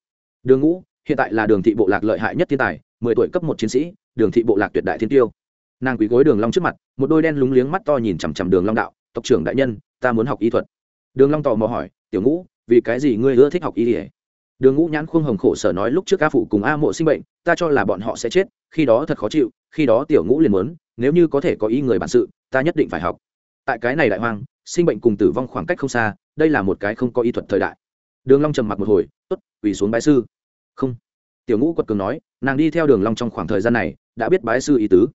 Đường ngũ, hiện tại là đường thị bộ lạc lợi hại nhất thiên tài, mười tuổi cấp một chiến sĩ, đường thị bộ lạc tuyệt đại thiên tiêu. Nàng quý gối đường long trước mặt, một đôi đen lúng liếng mắt to nhìn chằm chằm đường long đạo, tộc trưởng đại nhân, ta muốn học y thuật. Đường long tò mò hỏi, tiểu ngũ, vì cái gì ngươi ưa thích học y ỉa đường ngũ nhãn khuôn hồng khổ sở nói, lúc trước a phụ cùng a mộ sinh bệnh, ta cho là bọn họ sẽ chết, khi đó thật khó chịu, khi đó tiểu ngũ liền muốn, nếu như có thể có ý người bản sự, ta nhất định phải học. Tại cái này đại hoang, sinh bệnh cùng tử vong khoảng cách không xa đây là một cái không có y thuật thời đại. Đường long trầm mặc một hồi, tốt, quỳ xuống bái sư. Không. Tiểu ngũ quật cường nói, nàng đi theo đường long trong khoảng thời gian này, đã biết bái sư ý tứ.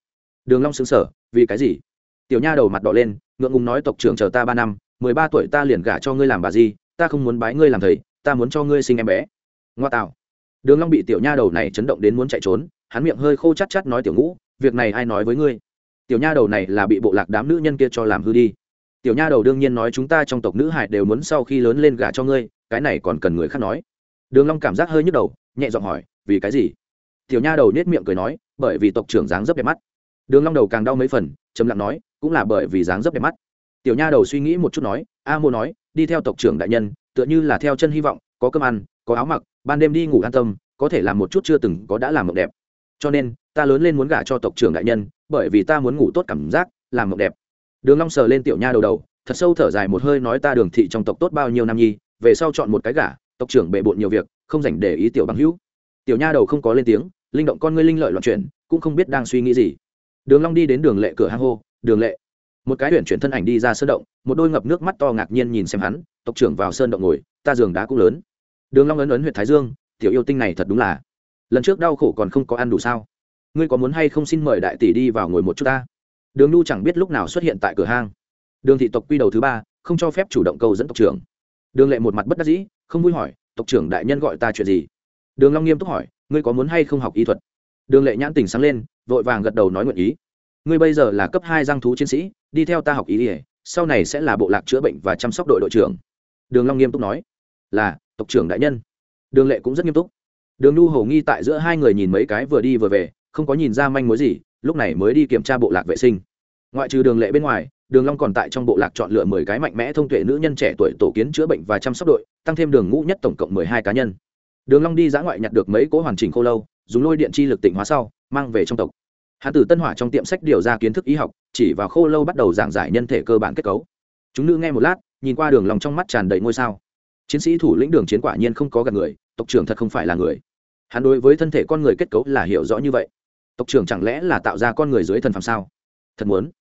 Đường long sững sờ, vì cái gì? Tiểu nha đầu mặt đỏ lên, ngượng ngùng nói, tộc trưởng chờ ta ba năm, mười ba tuổi ta liền gả cho ngươi làm bà gì ta không muốn bái ngươi làm thầy, ta muốn cho ngươi sinh em bé. Ngoa tạo. Đường long bị tiểu nha đầu này chấn động đến muốn chạy trốn, hắn miệng hơi khô chát chát nói, tiểu ngũ, việc này ai nói với ngươi? Tiểu nha đầu này là bị bộ lạc đám nữ nhân kia cho làm hư đi tiểu nha đầu đương nhiên nói chúng ta trong tộc nữ hải đều muốn sau khi lớn lên gả cho ngươi, cái này còn cần người khác nói. Đường long cảm giác hơi nhức đầu, nhẹ giọng hỏi, vì cái gì? Tiểu nha đầu nhếch miệng cười nói, bởi vì tộc trưởng dáng dấp đẹp mắt. Đường long đầu càng đau mấy phần, trầm lặng nói, cũng là bởi vì dáng dấp đẹp mắt. Tiểu nha đầu suy nghĩ một chút nói, a mô nói, đi theo tộc trưởng đại nhân, tựa như là theo chân hy vọng, có cơm ăn, có áo mặc, ban đêm đi ngủ an tâm, có thể làm một chút chưa từng có đã làm mộng đẹp. Cho nên, ta lớn lên muốn gả cho tộc trưởng đại nhân, bởi vì ta muốn ngủ tốt cảm giác, làm mộng đẹp đường long sờ lên tiểu nha đầu đầu, thật sâu thở dài một hơi nói ta đường thị trong tộc tốt bao nhiêu năm nhi, về sau chọn một cái gả, tộc trưởng bệ bộn nhiều việc, không dành để ý tiểu bằng hữu. Tiểu nha đầu không có lên tiếng, linh động con ngươi linh lợi loạn chuyển, cũng không biết đang suy nghĩ gì. Đường long đi đến đường lệ cửa hang hô, đường lệ. Một cái huyền chuyển thân ảnh đi ra sơn động, một đôi ngập nước mắt to ngạc nhiên nhìn xem hắn, tộc trưởng vào sơn động ngồi, ta giường đá cũng lớn. Đường long ấn ấn huyện thái dương, tiểu yêu tinh này thật đúng là, lần trước đau khổ còn không có ăn đủ sao? Ngươi có muốn hay không xin mời đại tỷ đi vào ngồi một chút ta? Đường nu chẳng biết lúc nào xuất hiện tại cửa hang. Đường thị tộc quy đầu thứ ba, không cho phép chủ động câu dẫn tộc trưởng. Đường lệ một mặt bất đắc dĩ, không vui hỏi, tộc trưởng đại nhân gọi ta chuyện gì? Đường long nghiêm túc hỏi, ngươi có muốn hay không học y thuật? Đường lệ nhãn tình sáng lên, vội vàng gật đầu nói nguyện ý. Ngươi bây giờ là cấp hai giang thú chiến sĩ, đi theo ta học ý ỉa sau này sẽ là bộ lạc chữa bệnh và chăm sóc đội đội trưởng. Đường long nghiêm túc nói, là, tộc trưởng đại nhân. Đường lệ cũng rất nghiêm túc. Đường nu hầu nghi tại giữa hai người nhìn mấy cái vừa đi vừa về, không có nhìn ra manh mối gì lúc này mới đi kiểm tra bộ lạc vệ sinh. Ngoại trừ đường lệ bên ngoài, đường long còn tại trong bộ lạc chọn lựa mười cái mạnh mẽ thông tuệ nữ nhân trẻ tuổi tổ kiến chữa bệnh và chăm sóc đội, tăng thêm đường ngũ nhất tổng cộng mười hai cá nhân. Đường long đi giã ngoại nhặt được mấy cỗ hoàn chỉnh khô lâu, dùng lôi điện chi lực tỉnh hóa sau, mang về trong tộc. Hắn từ tân hỏa trong tiệm sách điều ra kiến thức y học, chỉ vào khô lâu bắt đầu giảng giải nhân thể cơ bản kết cấu. Chúng nữ nghe một lát, nhìn qua đường lòng trong mắt tràn đầy ngôi sao. Chiến sĩ thủ lĩnh đường chiến quả nhiên không có gạt người, tộc trưởng thật không phải là người. Hắn đối với thân thể con người kết cấu là hiểu rõ như vậy tộc trưởng chẳng lẽ là tạo ra con người dưới thần phàm sao? Thật muốn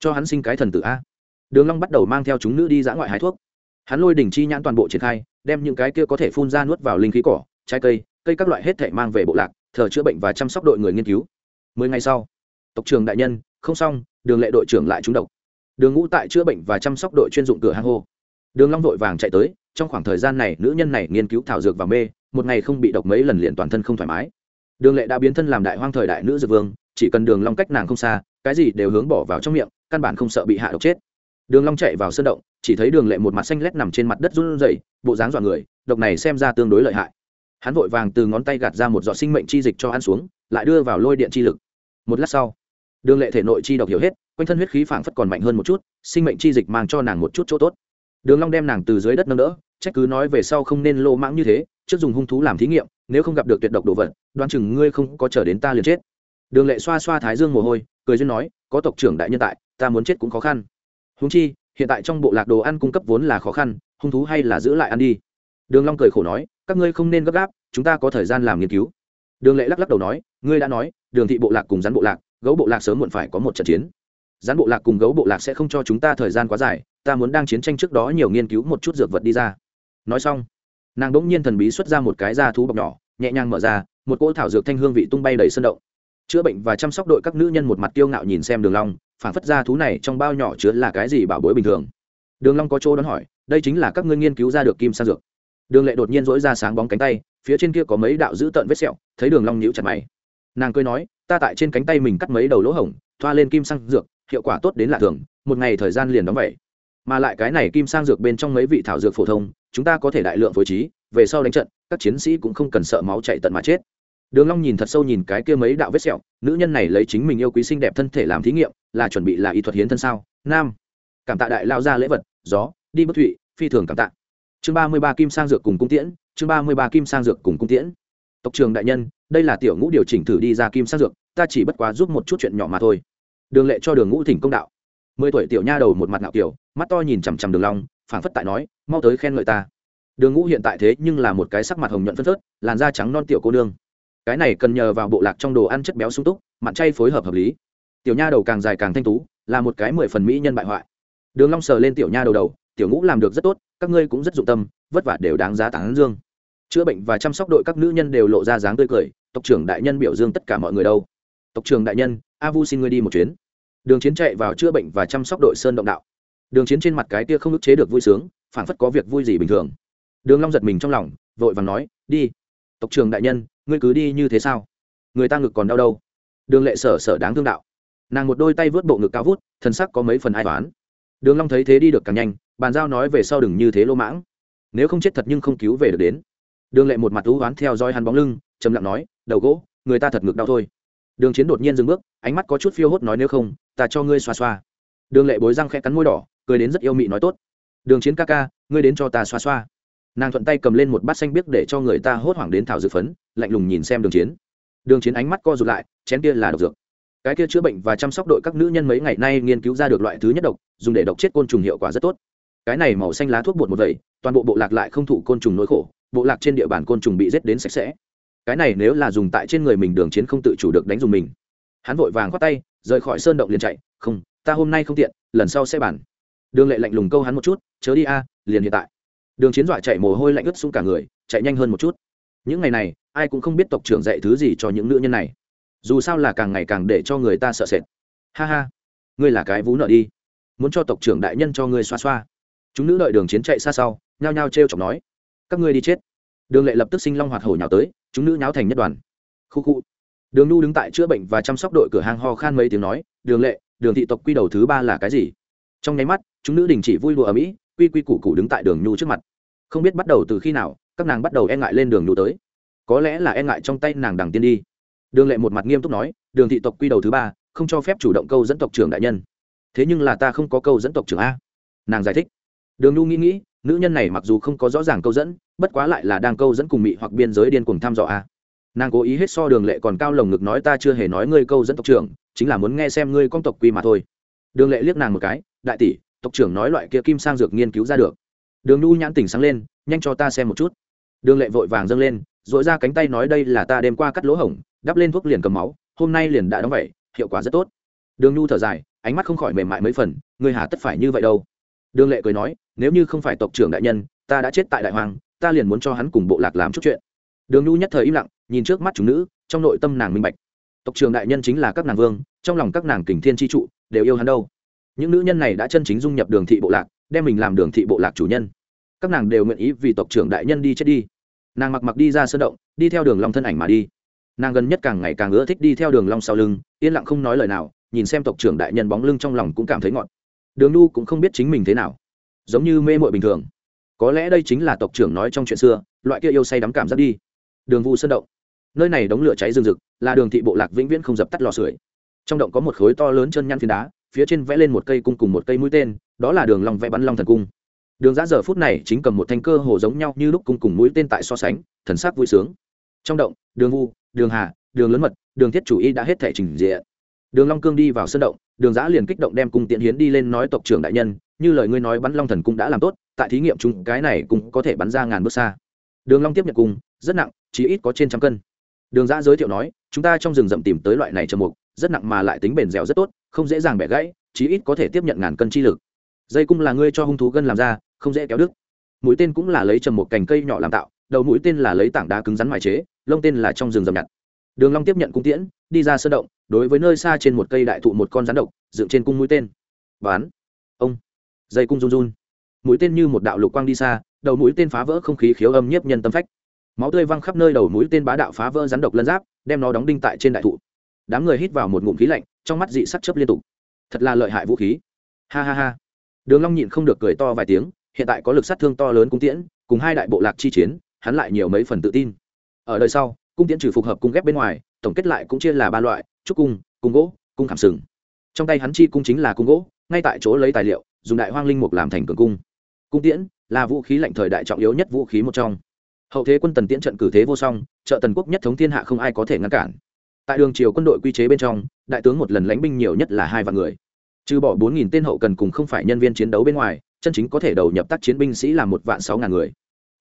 cho hắn sinh cái thần tử a? Đường long bắt đầu mang theo chúng nữ đi dã ngoại hái thuốc. Hắn lôi đỉnh chi nhãn toàn bộ triển khai, đem những cái kia có thể phun ra nuốt vào linh khí cỏ, trái cây cây các loại hết thể mang về bộ lạc, thờ chữa bệnh và chăm sóc đội người nghiên cứu. Mười ngày sau, tộc trưởng đại nhân, không xong, đường lệ đội trưởng lại trúng độc. Đường ngũ tại chữa bệnh và chăm sóc đội chuyên dụng cửa hang hô. Đường long vội vàng chạy tới, trong khoảng thời gian này, nữ nhân này nghiên cứu thảo dược và mê, một ngày không bị độc mấy lần liền toàn thân không thoải mái đường lệ đã biến thân làm đại hoang thời đại nữ dược vương, chỉ cần đường long cách nàng không xa, cái gì đều hướng bỏ vào trong miệng, căn bản không sợ bị hạ độc chết. Đường long chạy vào sơn động, chỉ thấy đường lệ một mặt xanh lét nằm trên mặt đất run rẩy, bộ dáng dọa người, độc này xem ra tương đối lợi hại. Hắn vội vàng từ ngón tay gạt ra một giọt sinh mệnh chi dịch cho ăn xuống, lại đưa vào lôi điện chi lực. Một lát sau, đường lệ thể nội chi độc hiểu hết, quanh thân huyết khí phảng phất còn mạnh hơn một chút, sinh mệnh chi dịch mang cho nàng một chút chỗ tốt. Đường long đem nàng từ dưới đất nâng đỡ, trách cứ nói về sau không nên lô mãng như thế, trước dùng hung thú làm thí nghiệm nếu không gặp được tuyệt độc đồ vật, đoán chừng ngươi không có chờ đến ta liền chết. Đường lệ xoa xoa thái dương mồ hôi, cười duyên nói, có tộc trưởng đại nhân tại, ta muốn chết cũng khó khăn. Húng chi, hiện tại trong bộ lạc đồ ăn cung cấp vốn là khó khăn, hung thú hay là giữ lại ăn đi. Đường long cười khổ nói, các ngươi không nên gấp gáp, chúng ta có thời gian làm nghiên cứu. Đường lệ lắc lắc đầu nói, ngươi đã nói, đường thị bộ lạc cùng rắn bộ lạc, gấu bộ lạc sớm muộn phải có một trận chiến. Rắn bộ lạc cùng gấu bộ lạc sẽ không cho chúng ta thời gian quá dài, ta muốn đang chiến tranh trước đó nhiều nghiên cứu một chút dược vật đi ra. Nói xong, nàng đ ỗ n g nhiên thần bí xuất ra một cái da thú bọc nhỏ nhẹ nhàng mở ra, một cỗ thảo dược thanh hương vị tung bay đầy sân động. Chữa bệnh và chăm sóc đội các nữ nhân một mặt kiêu ngạo nhìn xem đường long phản phất ra thú này trong bao nhỏ chứa là cái gì bảo bối bình thường. Đường long có chỗ đón hỏi, đây chính là các ngươi nghiên cứu ra được kim sang dược. Đường lệ đột nhiên dỗi ra sáng bóng cánh tay, phía trên kia có mấy đạo dữ tợn vết sẹo, thấy đường long nhíu chặt mày. Nàng cười nói, ta tại trên cánh tay mình cắt mấy đầu lỗ hổng, thoa lên kim sang dược, hiệu quả tốt đến lạ thường, một ngày thời gian liền đóng vậy. Mà lại cái này kim sang dược bên trong mấy vị thảo dược phổ thông, chúng ta có thể đại lượng phối trí, về sau đánh trận các chiến sĩ cũng không cần sợ máu chạy tận mà chết. Đường long nhìn thật sâu nhìn cái kia mấy đạo vết sẹo, nữ nhân này lấy chính mình yêu quý xinh đẹp thân thể làm thí nghiệm, là chuẩn bị là y thuật hiến thân sao? Nam. Cảm tạ đại lao ra lễ vật, gió, đi bất thụy, phi thường cảm tạ. Chương ba mươi ba kim sang dược cùng cung tiễn, chương ba mươi ba kim sang dược cùng cung tiễn. Tộc trường đại nhân, đây là tiểu ngũ điều chỉnh thử đi ra kim sang dược, ta chỉ bất quá giúp một chút chuyện nhỏ mà thôi. Đường lệ cho đường ngũ thỉnh công đạo. Mười tuổi tiểu nha đầu một mặt ngạo kiểu mắt to nhìn chằm chằm đường long, phảng phất tại nói, mau tới khen ngợi ta đường ngũ hiện tại thế nhưng là một cái sắc mặt hồng nhuận phân phớt, làn da trắng non tiểu cô nương. Cái này cần nhờ vào bộ lạc trong đồ ăn chất béo sung túc, mặn chay phối hợp hợp lý. Tiểu nha đầu càng dài càng thanh tú, là một cái mười phần mỹ nhân bại hoại. Đường long sờ lên tiểu nha đầu đầu, tiểu ngũ làm được rất tốt, các ngươi cũng rất dụng tâm, vất vả đều đáng giá tán dương. Chữa bệnh và chăm sóc đội các nữ nhân đều lộ ra dáng tươi cười, tộc trưởng đại nhân biểu dương tất cả mọi người đâu. Tộc trưởng đại nhân, a vu xin ngươi đi một chuyến. Đường chiến chạy vào chữa bệnh và chăm sóc đội sơn động đạo. Đường chiến trên mặt cái kia không ức chế được vui sướng, phảng phất có việc vui gì bình thường đường long giật mình trong lòng, vội vàng nói, đi, tộc trưởng đại nhân, ngươi cứ đi như thế sao? Người ta ngực còn đau đâu? Đường lệ sở sở đáng thương đạo. Nàng một đôi tay vớt bộ ngực cao vút thân sắc có mấy phần ai toán đường long thấy thế đi được càng nhanh, bàn giao nói về sau đừng như thế lô mãng. Nếu không chết thật nhưng không cứu về được đến. Đường lệ một mặt thú oán theo dõi hắn bóng lưng, trầm lặng nói, đầu gỗ, người ta thật ngực đau thôi. Đường chiến đột nhiên dừng bước, ánh mắt có chút phiêu hốt nói, nếu không, ta cho ngươi xoa xoa. Đường lệ bối răng khẽ cắn môi đỏ, cười đến rất yêu mị nói, tốt. Đường chiến ca ca, ngươi đến cho ta xoa xoa nàng thuận tay cầm lên một bát xanh biếc để cho người ta hốt hoảng đến thảo dược phấn, lạnh lùng nhìn xem đường chiến. Đường chiến ánh mắt co rụt lại, chén kia là độc dược. Cái kia chữa bệnh và chăm sóc đội các nữ nhân mấy ngày nay nghiên cứu ra được loại thứ nhất độc, dùng để độc chết côn trùng hiệu quả rất tốt. Cái này màu xanh lá thuốc bột một vẩy, toàn bộ bộ lạc lại không thụ côn trùng nỗi khổ, bộ lạc trên địa bàn côn trùng bị giết đến sạch sẽ. Cái này nếu là dùng tại trên người mình, đường chiến không tự chủ được đánh dùng mình. Hắn vội vàng khoát tay, rời khỏi sơn động liền chạy, không, ta hôm nay không tiện, lần sau sẽ bàn. Đường lệ lạnh lùng câu hắn một chút, chớ đi a, liền hiện tại đường chiến dọa chạy mồ hôi lạnh ướt xuống cả người, chạy nhanh hơn một chút. Những ngày này, ai cũng không biết tộc trưởng dạy thứ gì cho những nữ nhân này. Dù sao là càng ngày càng để cho người ta sợ sệt. Ha ha, ngươi là cái vú nợ đi. Muốn cho tộc trưởng đại nhân cho ngươi xoa xoa. Chúng nữ đợi đường chiến chạy xa sau, nhao nhao t r e o chọc nói, các ngươi đi chết. Đường lệ lập tức sinh long hoạt hổ nhào tới, chúng nữ nháo thành nhất đoàn. Khu khu. Đường nu đứng tại chữa bệnh và chăm sóc đội cửa hàng ho khan mấy tiếng nói, đường lệ, đường thị tộc quy đầu thứ ba là cái gì? Trong nháy mắt, chúng nữ đình chỉ vui đùa ở mỹ quy quy củ củ đứng tại đường nhu trước mặt. Không biết bắt đầu từ khi nào, các nàng bắt đầu e ngại lên đường nhu tới. Có lẽ là e ngại trong tay nàng đằng tiên đi. Đường lệ một mặt nghiêm túc nói, đường thị tộc quy đầu thứ ba, không cho phép chủ động câu dẫn tộc trưởng đại nhân. Thế nhưng là ta không có câu dẫn tộc trưởng a. Nàng giải thích. Đường nhu nghĩ nghĩ, nữ nhân này mặc dù không có rõ ràng câu dẫn, bất quá lại là đang câu dẫn cùng mị hoặc biên giới điên cùng thăm dò a. Nàng cố ý hết so đường lệ còn cao lồng ngực nói ta chưa hề nói ngươi câu dẫn tộc trưởng, chính là muốn nghe xem ngươi con tộc quy mà thôi. Đường lệ liếc nàng một cái, đại tỷ tộc trưởng nói loại kia kim sang dược nghiên cứu ra được. Đường nhu nhãn tỉnh sáng lên, nhanh cho ta xem một chút. Đường lệ vội vàng dâng lên dội ra cánh tay nói đây là ta đêm qua cắt lỗ hổng, đắp lên thuốc liền cầm máu, hôm nay liền đã đóng vậy, hiệu quả rất tốt. Đường nhu thở dài, ánh mắt không khỏi mềm mại mấy phần, ngươi hà tất phải như vậy đâu. Đường lệ cười nói, nếu như không phải tộc trưởng đại nhân, ta đã chết tại đại hoàng, ta liền muốn cho hắn cùng bộ lạc làm chút chuyện. Đường nhu nhất thời im lặng, nhìn trước mắt chúng nữ, trong nội tâm nàng minh bạch. Tộc trưởng đại nhân chính là các nàng vương, trong lòng các nàng kình thiên tri trụ, đều yêu hắn đâu những nữ nhân này đã chân chính dung nhập đường thị bộ lạc, đem mình làm đường thị bộ lạc chủ nhân. Các nàng đều nguyện ý vì tộc trưởng đại nhân đi chết đi. Nàng mặc mặc đi ra sơn động, đi theo đường long thân ảnh mà đi. Nàng gần nhất càng ngày càng ưa thích đi theo đường long sau lưng, yên lặng không nói lời nào, nhìn xem tộc trưởng đại nhân bóng lưng trong lòng cũng cảm thấy ngọt. Đường nu cũng không biết chính mình thế nào. Giống như mê muội bình thường. Có lẽ đây chính là tộc trưởng nói trong chuyện xưa, loại kia yêu say đắm cảm giác đi. Đường vu sơn động. Nơi này đống lửa cháy rừng rực, là đường thị bộ lạc vĩnh viễn không dập tắt lò sưởi. Trong động có một khối to lớn chân nhăn phiến đá phía trên vẽ lên một cây cung cùng một cây mũi tên, đó là đường long vẽ bắn long thần cung. Đường giã giờ phút này chính cầm một thanh cơ hồ giống nhau như lúc cung cùng mũi tên tại so sánh, thần sắc vui sướng. Trong động, đường vu, đường hà, đường lớn mật, đường thiết chủ y đã hết thể trình diện. Đường long cương đi vào sân động, đường giã liền kích động đem cung tiện hiến đi lên nói tộc trưởng đại nhân, như lời ngươi nói bắn long thần cung đã làm tốt, tại thí nghiệm chúng cái này cũng có thể bắn ra ngàn bước xa. Đường long tiếp nhận cung, rất nặng chỉ ít có trên trăm cân đường giã giới thiệu nói, chúng ta trong rừng rậm tìm tới loại này trầm mục, rất nặng mà lại tính bền dẻo rất tốt, không dễ dàng bẻ gãy, chí ít có thể tiếp nhận ngàn cân chi lực. Dây cung là ngươi cho hung thú gân làm ra, không dễ kéo đứt. Mũi tên cũng là lấy trầm một cành cây nhỏ làm tạo, đầu mũi tên là lấy tảng đá cứng rắn mài chế, lông tên là trong rừng rậm nhặt. Đường long tiếp nhận cung tiễn, đi ra sơn động, đối với nơi xa trên một cây đại thụ một con rắn độc, dựng trên cung mũi tên. Bán ông. Dây cung run run. Mũi tên như một đạo lục quang đi xa, đầu mũi tên phá vỡ không khí khiếu âm nhiếp nhân tâm phách máu tươi văng khắp nơi đầu mũi tên bá đạo phá vỡ rắn độc lân giáp, đem nó đóng đinh tại trên đại thụ. Đám người hít vào một ngụm khí lạnh, trong mắt dị sắc chấp liên tục. Thật là lợi hại vũ khí. Ha ha ha. Đường long nhịn không được cười to vài tiếng, hiện tại có lực sát thương to lớn cung tiễn, cùng hai đại bộ lạc chi chiến, hắn lại nhiều mấy phần tự tin. Ở đời sau, cung tiễn trừ phục hợp cung ghép bên ngoài, tổng kết lại cũng chia là ba loại, trúc cung cung gỗ, cung khảm sừng. Trong tay hắn chi cung chính là cung gỗ, ngay tại chỗ lấy tài liệu, dùng đại hoang linh mục làm thành cường cung. Cung tiễn là vũ khí lạnh thời đại trọng yếu nhất vũ khí một trong hậu thế quân tần tiễn trận cử thế vô song, trợ tần quốc nhất thống thiên hạ không ai có thể ngăn cản. Tại đường triều quân đội quy chế bên trong, đại tướng một lần lãnh binh nhiều nhất là hai vạn người. Trừ bỏ bốn nghìn tên hậu cần cùng không phải nhân viên chiến đấu bên ngoài, chân chính có thể đầu nhập tác chiến binh sĩ là một vạn sáu ngàn người.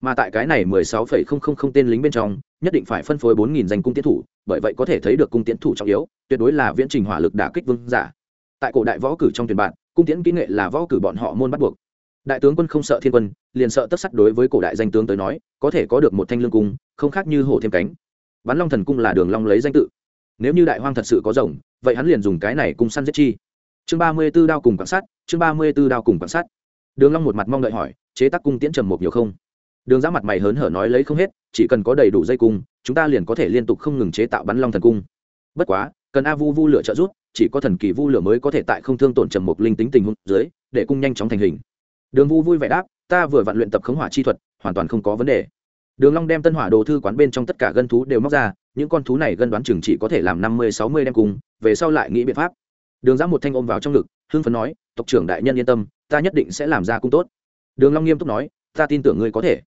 Mà tại cái này mười sáu phẩy không không không tên lính bên trong, nhất định phải phân phối bốn nghìn danh cung tiến thủ, bởi vậy có thể thấy được cung tiến thủ trọng yếu, tuyệt đối là viễn trình hỏa lực đả kích vương giả. Tại cổ đại võ cử trong tuyển bạn, cung tiến kỹ nghệ là võ cử bọn họ môn bắt buộc đại tướng quân không sợ thiên quân, liền sợ tất sắt đối với cổ đại danh tướng tới nói, có thể có được một thanh lương cung, không khác như hổ thêm cánh. Bắn long thần cung là đường long lấy danh tự. Nếu như đại hoang thật sự có rồng, vậy hắn liền dùng cái này cung săn giết chi. Chương ba mươi 34 đao cùng quan sát, chương ba mươi 34 đao cùng quan sát. Đường long một mặt mong đợi hỏi, chế tác cung tiễn trầm một nhiều không? Đường giã mặt mày hớn hở nói lấy không hết, chỉ cần có đầy đủ dây cung, chúng ta liền có thể liên tục không ngừng chế tạo bắn long thần cung. Bất quá, cần a vu vu lửa trợ giúp, chỉ có thần kỳ vu lửa mới có thể tại không thương tổn trầm một linh tính tình huống dưới, để cung nhanh chóng thành hình đường vu vui vẻ đáp, ta vừa vặn luyện tập khống hỏa chi thuật, hoàn toàn không có vấn đề. Đường long đem tân hỏa đồ thư quán bên trong tất cả gân thú đều móc ra, những con thú này gân đoán chừng chỉ có thể làm năm mươi, sáu mươi đem cùng, về sau lại nghĩ biện pháp. Đường giã một thanh ôm vào trong ngực, hưng phấn nói, tộc trưởng đại nhân yên tâm, ta nhất định sẽ làm ra cung tốt. Đường long nghiêm túc nói, ta tin tưởng ngươi có thể.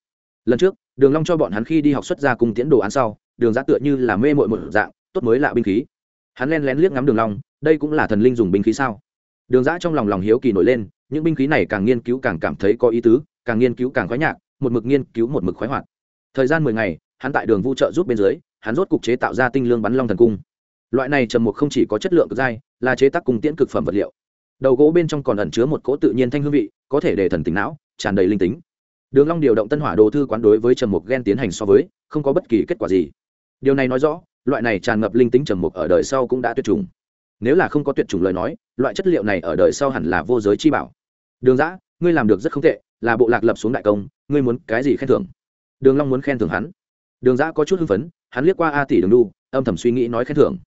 Lần trước, đường long cho bọn hắn khi đi học xuất ra cung tiễn đồ án sau, đường giã tựa như là mê mội một dạng, tốt mới lạ binh khí. Hắn len lén liếc ngắm đường long, đây cũng là thần linh dùng binh khí sao? Đường giã trong lòng lòng hiếu kỳ nổi lên những binh khí này càng nghiên cứu càng cảm thấy có ý tứ, càng nghiên cứu càng khoái nhạc, một mực nghiên cứu một mực khoái hoạt. Thời gian mười ngày, hắn tại đường vu trợ giúp bên dưới, hắn rốt cục chế tạo ra tinh lương bắn long thần cung. Loại này trầm mục không chỉ có chất lượng cực dai, là chế tác cung tiễn cực phẩm vật liệu. Đầu gỗ bên trong còn ẩn chứa một cỗ tự nhiên thanh hương vị, có thể để thần tính não, tràn đầy linh tính. Đường long điều động tân hỏa đồ thư quán đối với trầm mục ghen tiến hành so với, không có bất kỳ kết quả gì. Điều này nói rõ, loại này tràn ngập linh tính trầm mục ở đời sau cũng đã tuyệt chủng nếu là không có tuyệt chủng lời nói, loại chất liệu này ở đời sau hẳn là vô giới chi bảo. Đường giã ngươi làm được rất không tệ, là bộ lạc lập xuống đại công, ngươi muốn cái gì khen thưởng? Đường long muốn khen thưởng hắn. Đường giã có chút hưng phấn, hắn liếc qua a tỷ đường đu âm thầm suy nghĩ nói khen thưởng.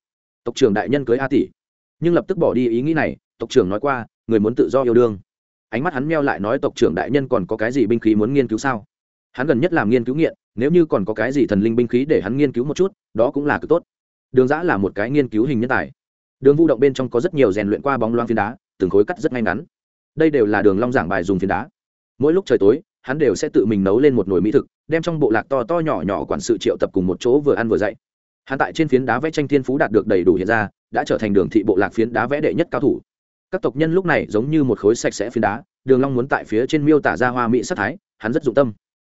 Tộc trưởng đại nhân cưới a tỷ. Nhưng lập tức bỏ đi ý nghĩ này, tộc trưởng nói qua, người muốn tự do yêu đương. Ánh mắt hắn meo lại nói tộc trưởng đại nhân còn có cái gì binh khí muốn nghiên cứu sao? Hắn gần nhất làm nghiên cứu nghiện, nếu như còn có cái gì thần linh binh khí để hắn nghiên cứu một chút, đó cũng là cực tốt. Đường giã là một cái nghiên cứu hình nhân tài đường vu động bên trong có rất nhiều rèn luyện qua bóng loang phiến đá, từng khối cắt rất ngay ngắn. Đây đều là đường long giảng bài dùng phiến đá. Mỗi lúc trời tối, hắn đều sẽ tự mình nấu lên một nồi mỹ thực, đem trong bộ lạc to to nhỏ nhỏ quản sự triệu tập cùng một chỗ vừa ăn vừa dạy. Hắn tại trên phiến đá vẽ tranh thiên phú đạt được đầy đủ hiện ra, đã trở thành đường thị bộ lạc phiến đá vẽ đệ nhất cao thủ. Các tộc nhân lúc này giống như một khối sạch sẽ phiến đá, đường long muốn tại phía trên miêu tả ra hoa mỹ sát thái, hắn rất dụng tâm.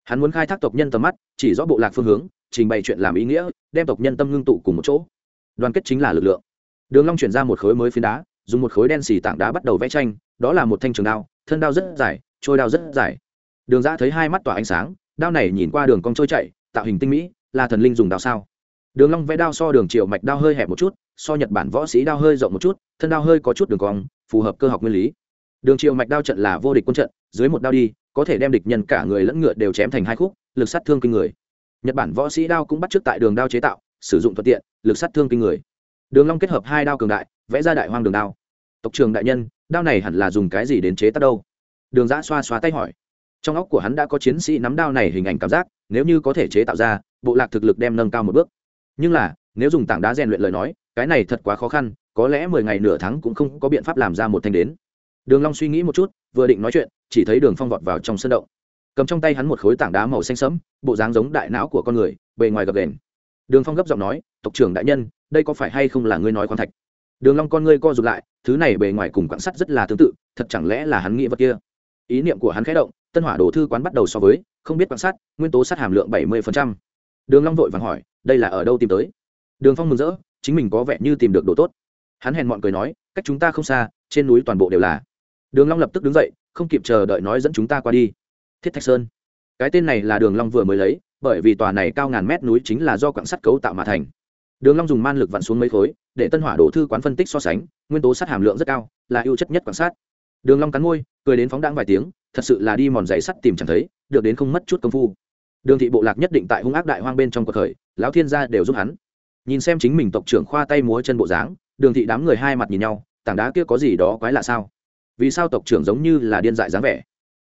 Hắn muốn khai thác tộc nhân tầm mắt, chỉ rõ bộ lạc phương hướng, trình bày chuyện làm ý nghĩa, đem tộc nhân tâm ngưng tụ cùng một chỗ. Đoàn kết chính là lực lượng đường long chuyển ra một khối mới phiến đá, dùng một khối đen xì tảng đá bắt đầu vẽ tranh, đó là một thanh trường đao, thân đao rất dài, trôi đao rất dài. Đường giã thấy hai mắt tỏa ánh sáng, đao này nhìn qua đường cong trôi chạy tạo hình tinh mỹ, là thần linh dùng đao sao? Đường long vẽ đao so đường triệu mạch đao hơi hẹp một chút, so nhật bản võ sĩ đao hơi rộng một chút, thân đao hơi có chút đường cong, phù hợp cơ học nguyên lý. Đường triệu mạch đao trận là vô địch quân trận, dưới một đao đi, có thể đem địch nhân cả người lẫn ngựa đều chém thành hai khúc, lực sát thương kinh người. Nhật bản võ sĩ đao cũng bắt trước tại đường đao chế tạo, sử dụng thuận tiện, lực sát thương kinh người đường long kết hợp hai đao cường đại, vẽ ra đại hoang đường đao. Tộc trường đại nhân, đao này hẳn là dùng cái gì đến chế tác đâu? Đường giã xoa xoa tay hỏi. Trong óc của hắn đã có chiến sĩ nắm đao này hình ảnh cảm giác, nếu như có thể chế tạo ra, bộ lạc thực lực đem nâng cao một bước. Nhưng là, nếu dùng tảng đá rèn luyện lời nói, cái này thật quá khó khăn, có lẽ mười ngày nửa tháng cũng không có biện pháp làm ra một thanh đến. Đường long suy nghĩ một chút, vừa định nói chuyện, chỉ thấy đường phong vọt vào trong sân động. Cầm trong tay hắn một khối tảng đá màu xanh sẫm, bộ dáng giống đại não của con người, bề ngoài gập đền đường phong gấp giọng nói, tộc trưởng đại nhân, đây có phải hay không là ngươi nói khoan thạch? Đường long con ngươi co rụt lại, thứ này bề ngoài cùng quặng sắt rất là tương tự, thật chẳng lẽ là hắn nghĩ vật kia? Ý niệm của hắn khẽ động, tân hỏa đồ thư quán bắt đầu so với, không biết quặng sắt, nguyên tố sắt hàm lượng bảy mươi đường long vội vàng hỏi, đây là ở đâu tìm tới? Đường phong mừng rỡ, chính mình có vẻ như tìm được đồ tốt. Hắn hèn mọn cười nói, cách chúng ta không xa, trên núi toàn bộ đều là. Đường long lập tức đứng dậy, không kịp chờ đợi nói dẫn chúng ta qua đi. Thiết thạch sơn. Cái tên này là đường long vừa mới lấy bởi vì tòa này cao ngàn mét núi chính là do quặng sắt cấu tạo mà thành. Đường long dùng man lực vặn xuống mấy khối, để tân hỏa đổ thư quán phân tích so sánh, nguyên tố sắt hàm lượng rất cao, là ưu chất nhất quặng sắt. Đường long cắn môi, cười đến phóng đãng vài tiếng, thật sự là đi mòn giày sắt tìm chẳng thấy, được đến không mất chút công phu. Đường thị bộ lạc nhất định tại hung ác đại hoang bên trong cuộc khởi, lão thiên gia đều giúp hắn. Nhìn xem chính mình tộc trưởng khoa tay múa chân bộ dáng, đường thị đám người hai mặt nhìn nhau, tảng đá kia có gì đó quái lạ sao? Vì sao tộc trưởng giống như là điên dại dáng vẻ?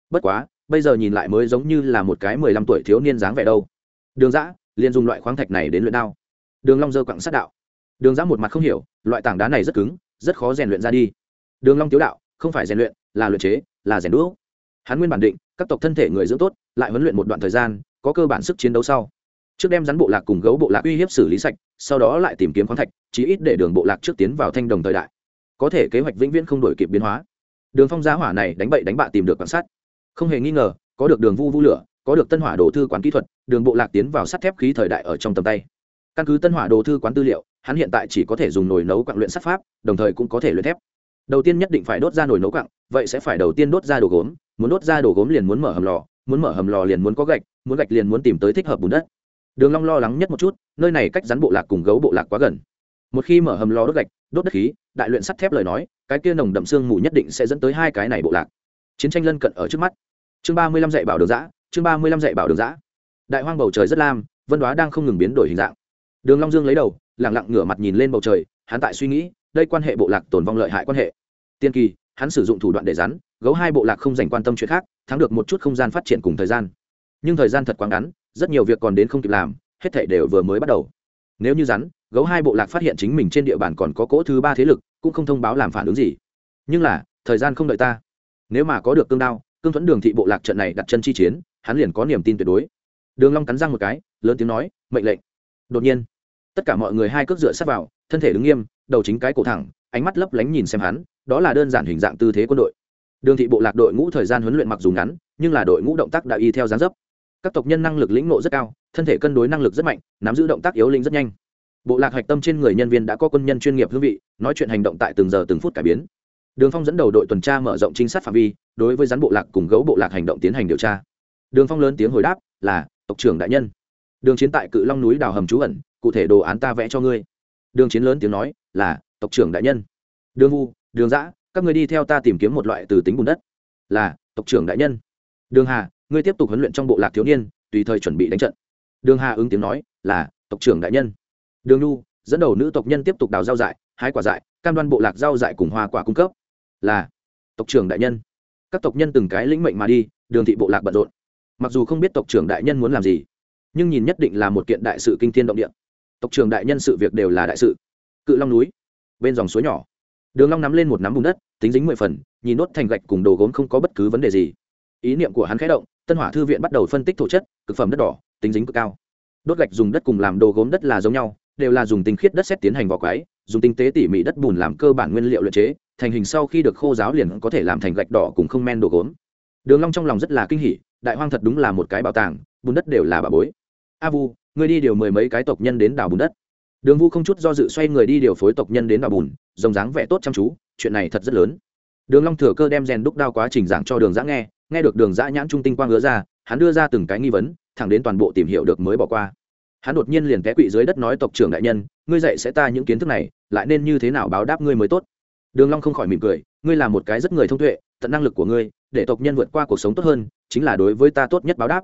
Bất quá bây giờ nhìn lại mới giống như là một cái mười lăm tuổi thiếu niên dáng vẻ đâu. Đường dã, liền dùng loại khoáng thạch này đến luyện đao. Đường long dơ quặng sát đạo. Đường giã một mặt không hiểu, loại tảng đá này rất cứng, rất khó rèn luyện ra đi. Đường long tiếu đạo, không phải rèn luyện, là luyện chế, là rèn đũa. Hắn nguyên bản định, các tộc thân thể người dưỡng tốt, lại huấn luyện một đoạn thời gian, có cơ bản sức chiến đấu sau. Trước đem rắn bộ lạc cùng gấu bộ lạc uy hiếp xử lý sạch, sau đó lại tìm kiếm khoáng thạch, chí ít để đường bộ lạc trước tiến vào thanh đồng thời đại. Có thể kế hoạch vĩnh viễn không đổi kịp biến hóa. Đường phong giá hỏa này đánh bậy đánh bạ tìm được quan sát không hề nghi ngờ, có được đường vu vu lửa, có được tân hỏa đồ thư quán kỹ thuật, đường bộ lạc tiến vào sắt thép khí thời đại ở trong tầm tay. Căn cứ tân hỏa đồ thư quán tư liệu, hắn hiện tại chỉ có thể dùng nồi nấu quặng luyện sắt pháp, đồng thời cũng có thể luyện thép. Đầu tiên nhất định phải đốt ra nồi nấu quặng, vậy sẽ phải đầu tiên đốt ra đồ gốm, muốn đốt ra đồ gốm liền muốn mở hầm lò, muốn mở hầm lò liền muốn có gạch, muốn gạch liền muốn tìm tới thích hợp bùn đất. Đường long lo lắng nhất một chút, nơi này cách rắn bộ lạc cùng gấu bộ lạc quá gần. Một khi mở hầm lò đốt gạch, đốt đất khí, đại luyện sắt thép lời nói, cái kia nồng đậm xương mù nhất định sẽ dẫn tới hai cái này bộ lạc. Chiến tranh lân cận ở trước mắt chương ba mươi lăm dạy bảo đường giã chương ba mươi lăm dạy bảo đường giã đại hoang bầu trời rất lam, vân đoá đang không ngừng biến đổi hình dạng. Đường long dương lấy đầu, lặng lặng ngửa mặt nhìn lên bầu trời, hắn tại suy nghĩ, đây quan hệ bộ lạc tồn vong lợi hại quan hệ. Tiên kỳ, hắn sử dụng thủ đoạn để rắn, gấu hai bộ lạc không dành quan tâm chuyện khác, thắng được một chút không gian phát triển cùng thời gian. Nhưng thời gian thật quá ngắn, rất nhiều việc còn đến không kịp làm, hết thảy đều vừa mới bắt đầu. Nếu như rắn, gấu hai bộ lạc phát hiện chính mình trên địa bàn còn có cỗ thứ ba thế lực, cũng không thông báo làm phản ứng gì. Nhưng là, thời gian không đợi ta. Nếu mà có được tương đao cương thuẫn đường thị bộ lạc trận này đặt chân chi chiến, hắn liền có niềm tin tuyệt đối. Đường long cắn răng một cái, lớn tiếng nói, mệnh lệnh. Đột nhiên, tất cả mọi người hai cước dựa sát vào, thân thể đứng nghiêm, đầu chính cái cổ thẳng, ánh mắt lấp lánh nhìn xem hắn, đó là đơn giản hình dạng tư thế quân đội. Đường thị bộ lạc đội ngũ thời gian huấn luyện mặc dù ngắn, nhưng là đội ngũ động tác đã y theo dáng dấp. Các tộc nhân năng lực lĩnh ngộ rất cao, thân thể cân đối năng lực rất mạnh, nắm giữ động tác yếu linh rất nhanh. Bộ lạc hạch tâm trên người nhân viên đã có quân nhân chuyên nghiệp hương vị, nói chuyện hành động tại từng giờ từng phút cải biến. Đường phong dẫn đầu đội tuần tra mở rộng trinh sát phạm vi đối với rắn bộ lạc cùng gấu bộ lạc hành động tiến hành điều tra. Đường phong lớn tiếng hồi đáp, là, tộc trưởng đại nhân. Đường chiến tại cự long núi đào hầm trú ẩn, cụ thể đồ án ta vẽ cho ngươi. Đường chiến lớn tiếng nói, là, tộc trưởng đại nhân. Đường vu, đường giã, các người đi theo ta tìm kiếm một loại từ tính bùn đất. Là, tộc trưởng đại nhân. Đường hà, ngươi tiếp tục huấn luyện trong bộ lạc thiếu niên, tùy thời chuẩn bị đánh trận. Đường hà ứng tiếng nói, là, tộc trưởng đại nhân. Đường nhu, dẫn đầu nữ tộc nhân tiếp tục đào rau dại, hái quả dại, cam đoan bộ lạc rau dại cùng hoa quả cung cấp. Là, tộc trưởng đại nhân các tộc nhân từng cái lĩnh mệnh mà đi, đường thị bộ lạc bận rộn. Mặc dù không biết tộc trưởng đại nhân muốn làm gì, nhưng nhìn nhất định là một kiện đại sự kinh thiên động địa. Tộc trưởng đại nhân sự việc đều là đại sự. Cự long núi, bên dòng suối nhỏ. Đường long nắm lên một nắm bùn đất, tính dính mười phần, nhìn nốt thành gạch cùng đồ gốm không có bất cứ vấn đề gì. Ý niệm của hắn khẽ động, tân hỏa thư viện bắt đầu phân tích thổ chất, cực phẩm đất đỏ, tính dính cực cao. Đốt gạch dùng đất cùng làm đồ gốm đất là giống nhau, đều là dùng tinh khiết đất xét tiến hành vào quái, dùng tinh tế tỉ mỉ đất bùn làm cơ bản nguyên liệu luyện chế thành hình sau khi được khô giáo liền có thể làm thành gạch đỏ cùng không men đồ gốm. Đường long trong lòng rất là kinh hỉ, đại hoang thật đúng là một cái bảo tàng, bùn đất đều là bà bối. A vu ngươi đi điều mười mấy cái tộc nhân đến đào bùn đất. Đường vu không chút do dự xoay người đi điều phối tộc nhân đến đào bùn, rồng dáng vẻ tốt chăm chú, chuyện này thật rất lớn. Đường long thừa cơ đem rèn đúc đao quá trình giảng cho đường giã nghe nghe được đường giã nhãn trung tinh quang ngứa ra, hắn đưa ra từng cái nghi vấn, thẳng đến toàn bộ tìm hiểu được mới bỏ qua. Hắn đột nhiên liền té quỵ dưới đất nói tộc trưởng đại nhân, ngươi dạy sẽ ta những kiến thức này, lại nên như thế nào báo đáp ngươi mới tốt? Đường long không khỏi mỉm cười, ngươi là một cái rất người thông tuệ, tận năng lực của ngươi, để tộc nhân vượt qua cuộc sống tốt hơn, chính là đối với ta tốt nhất báo đáp.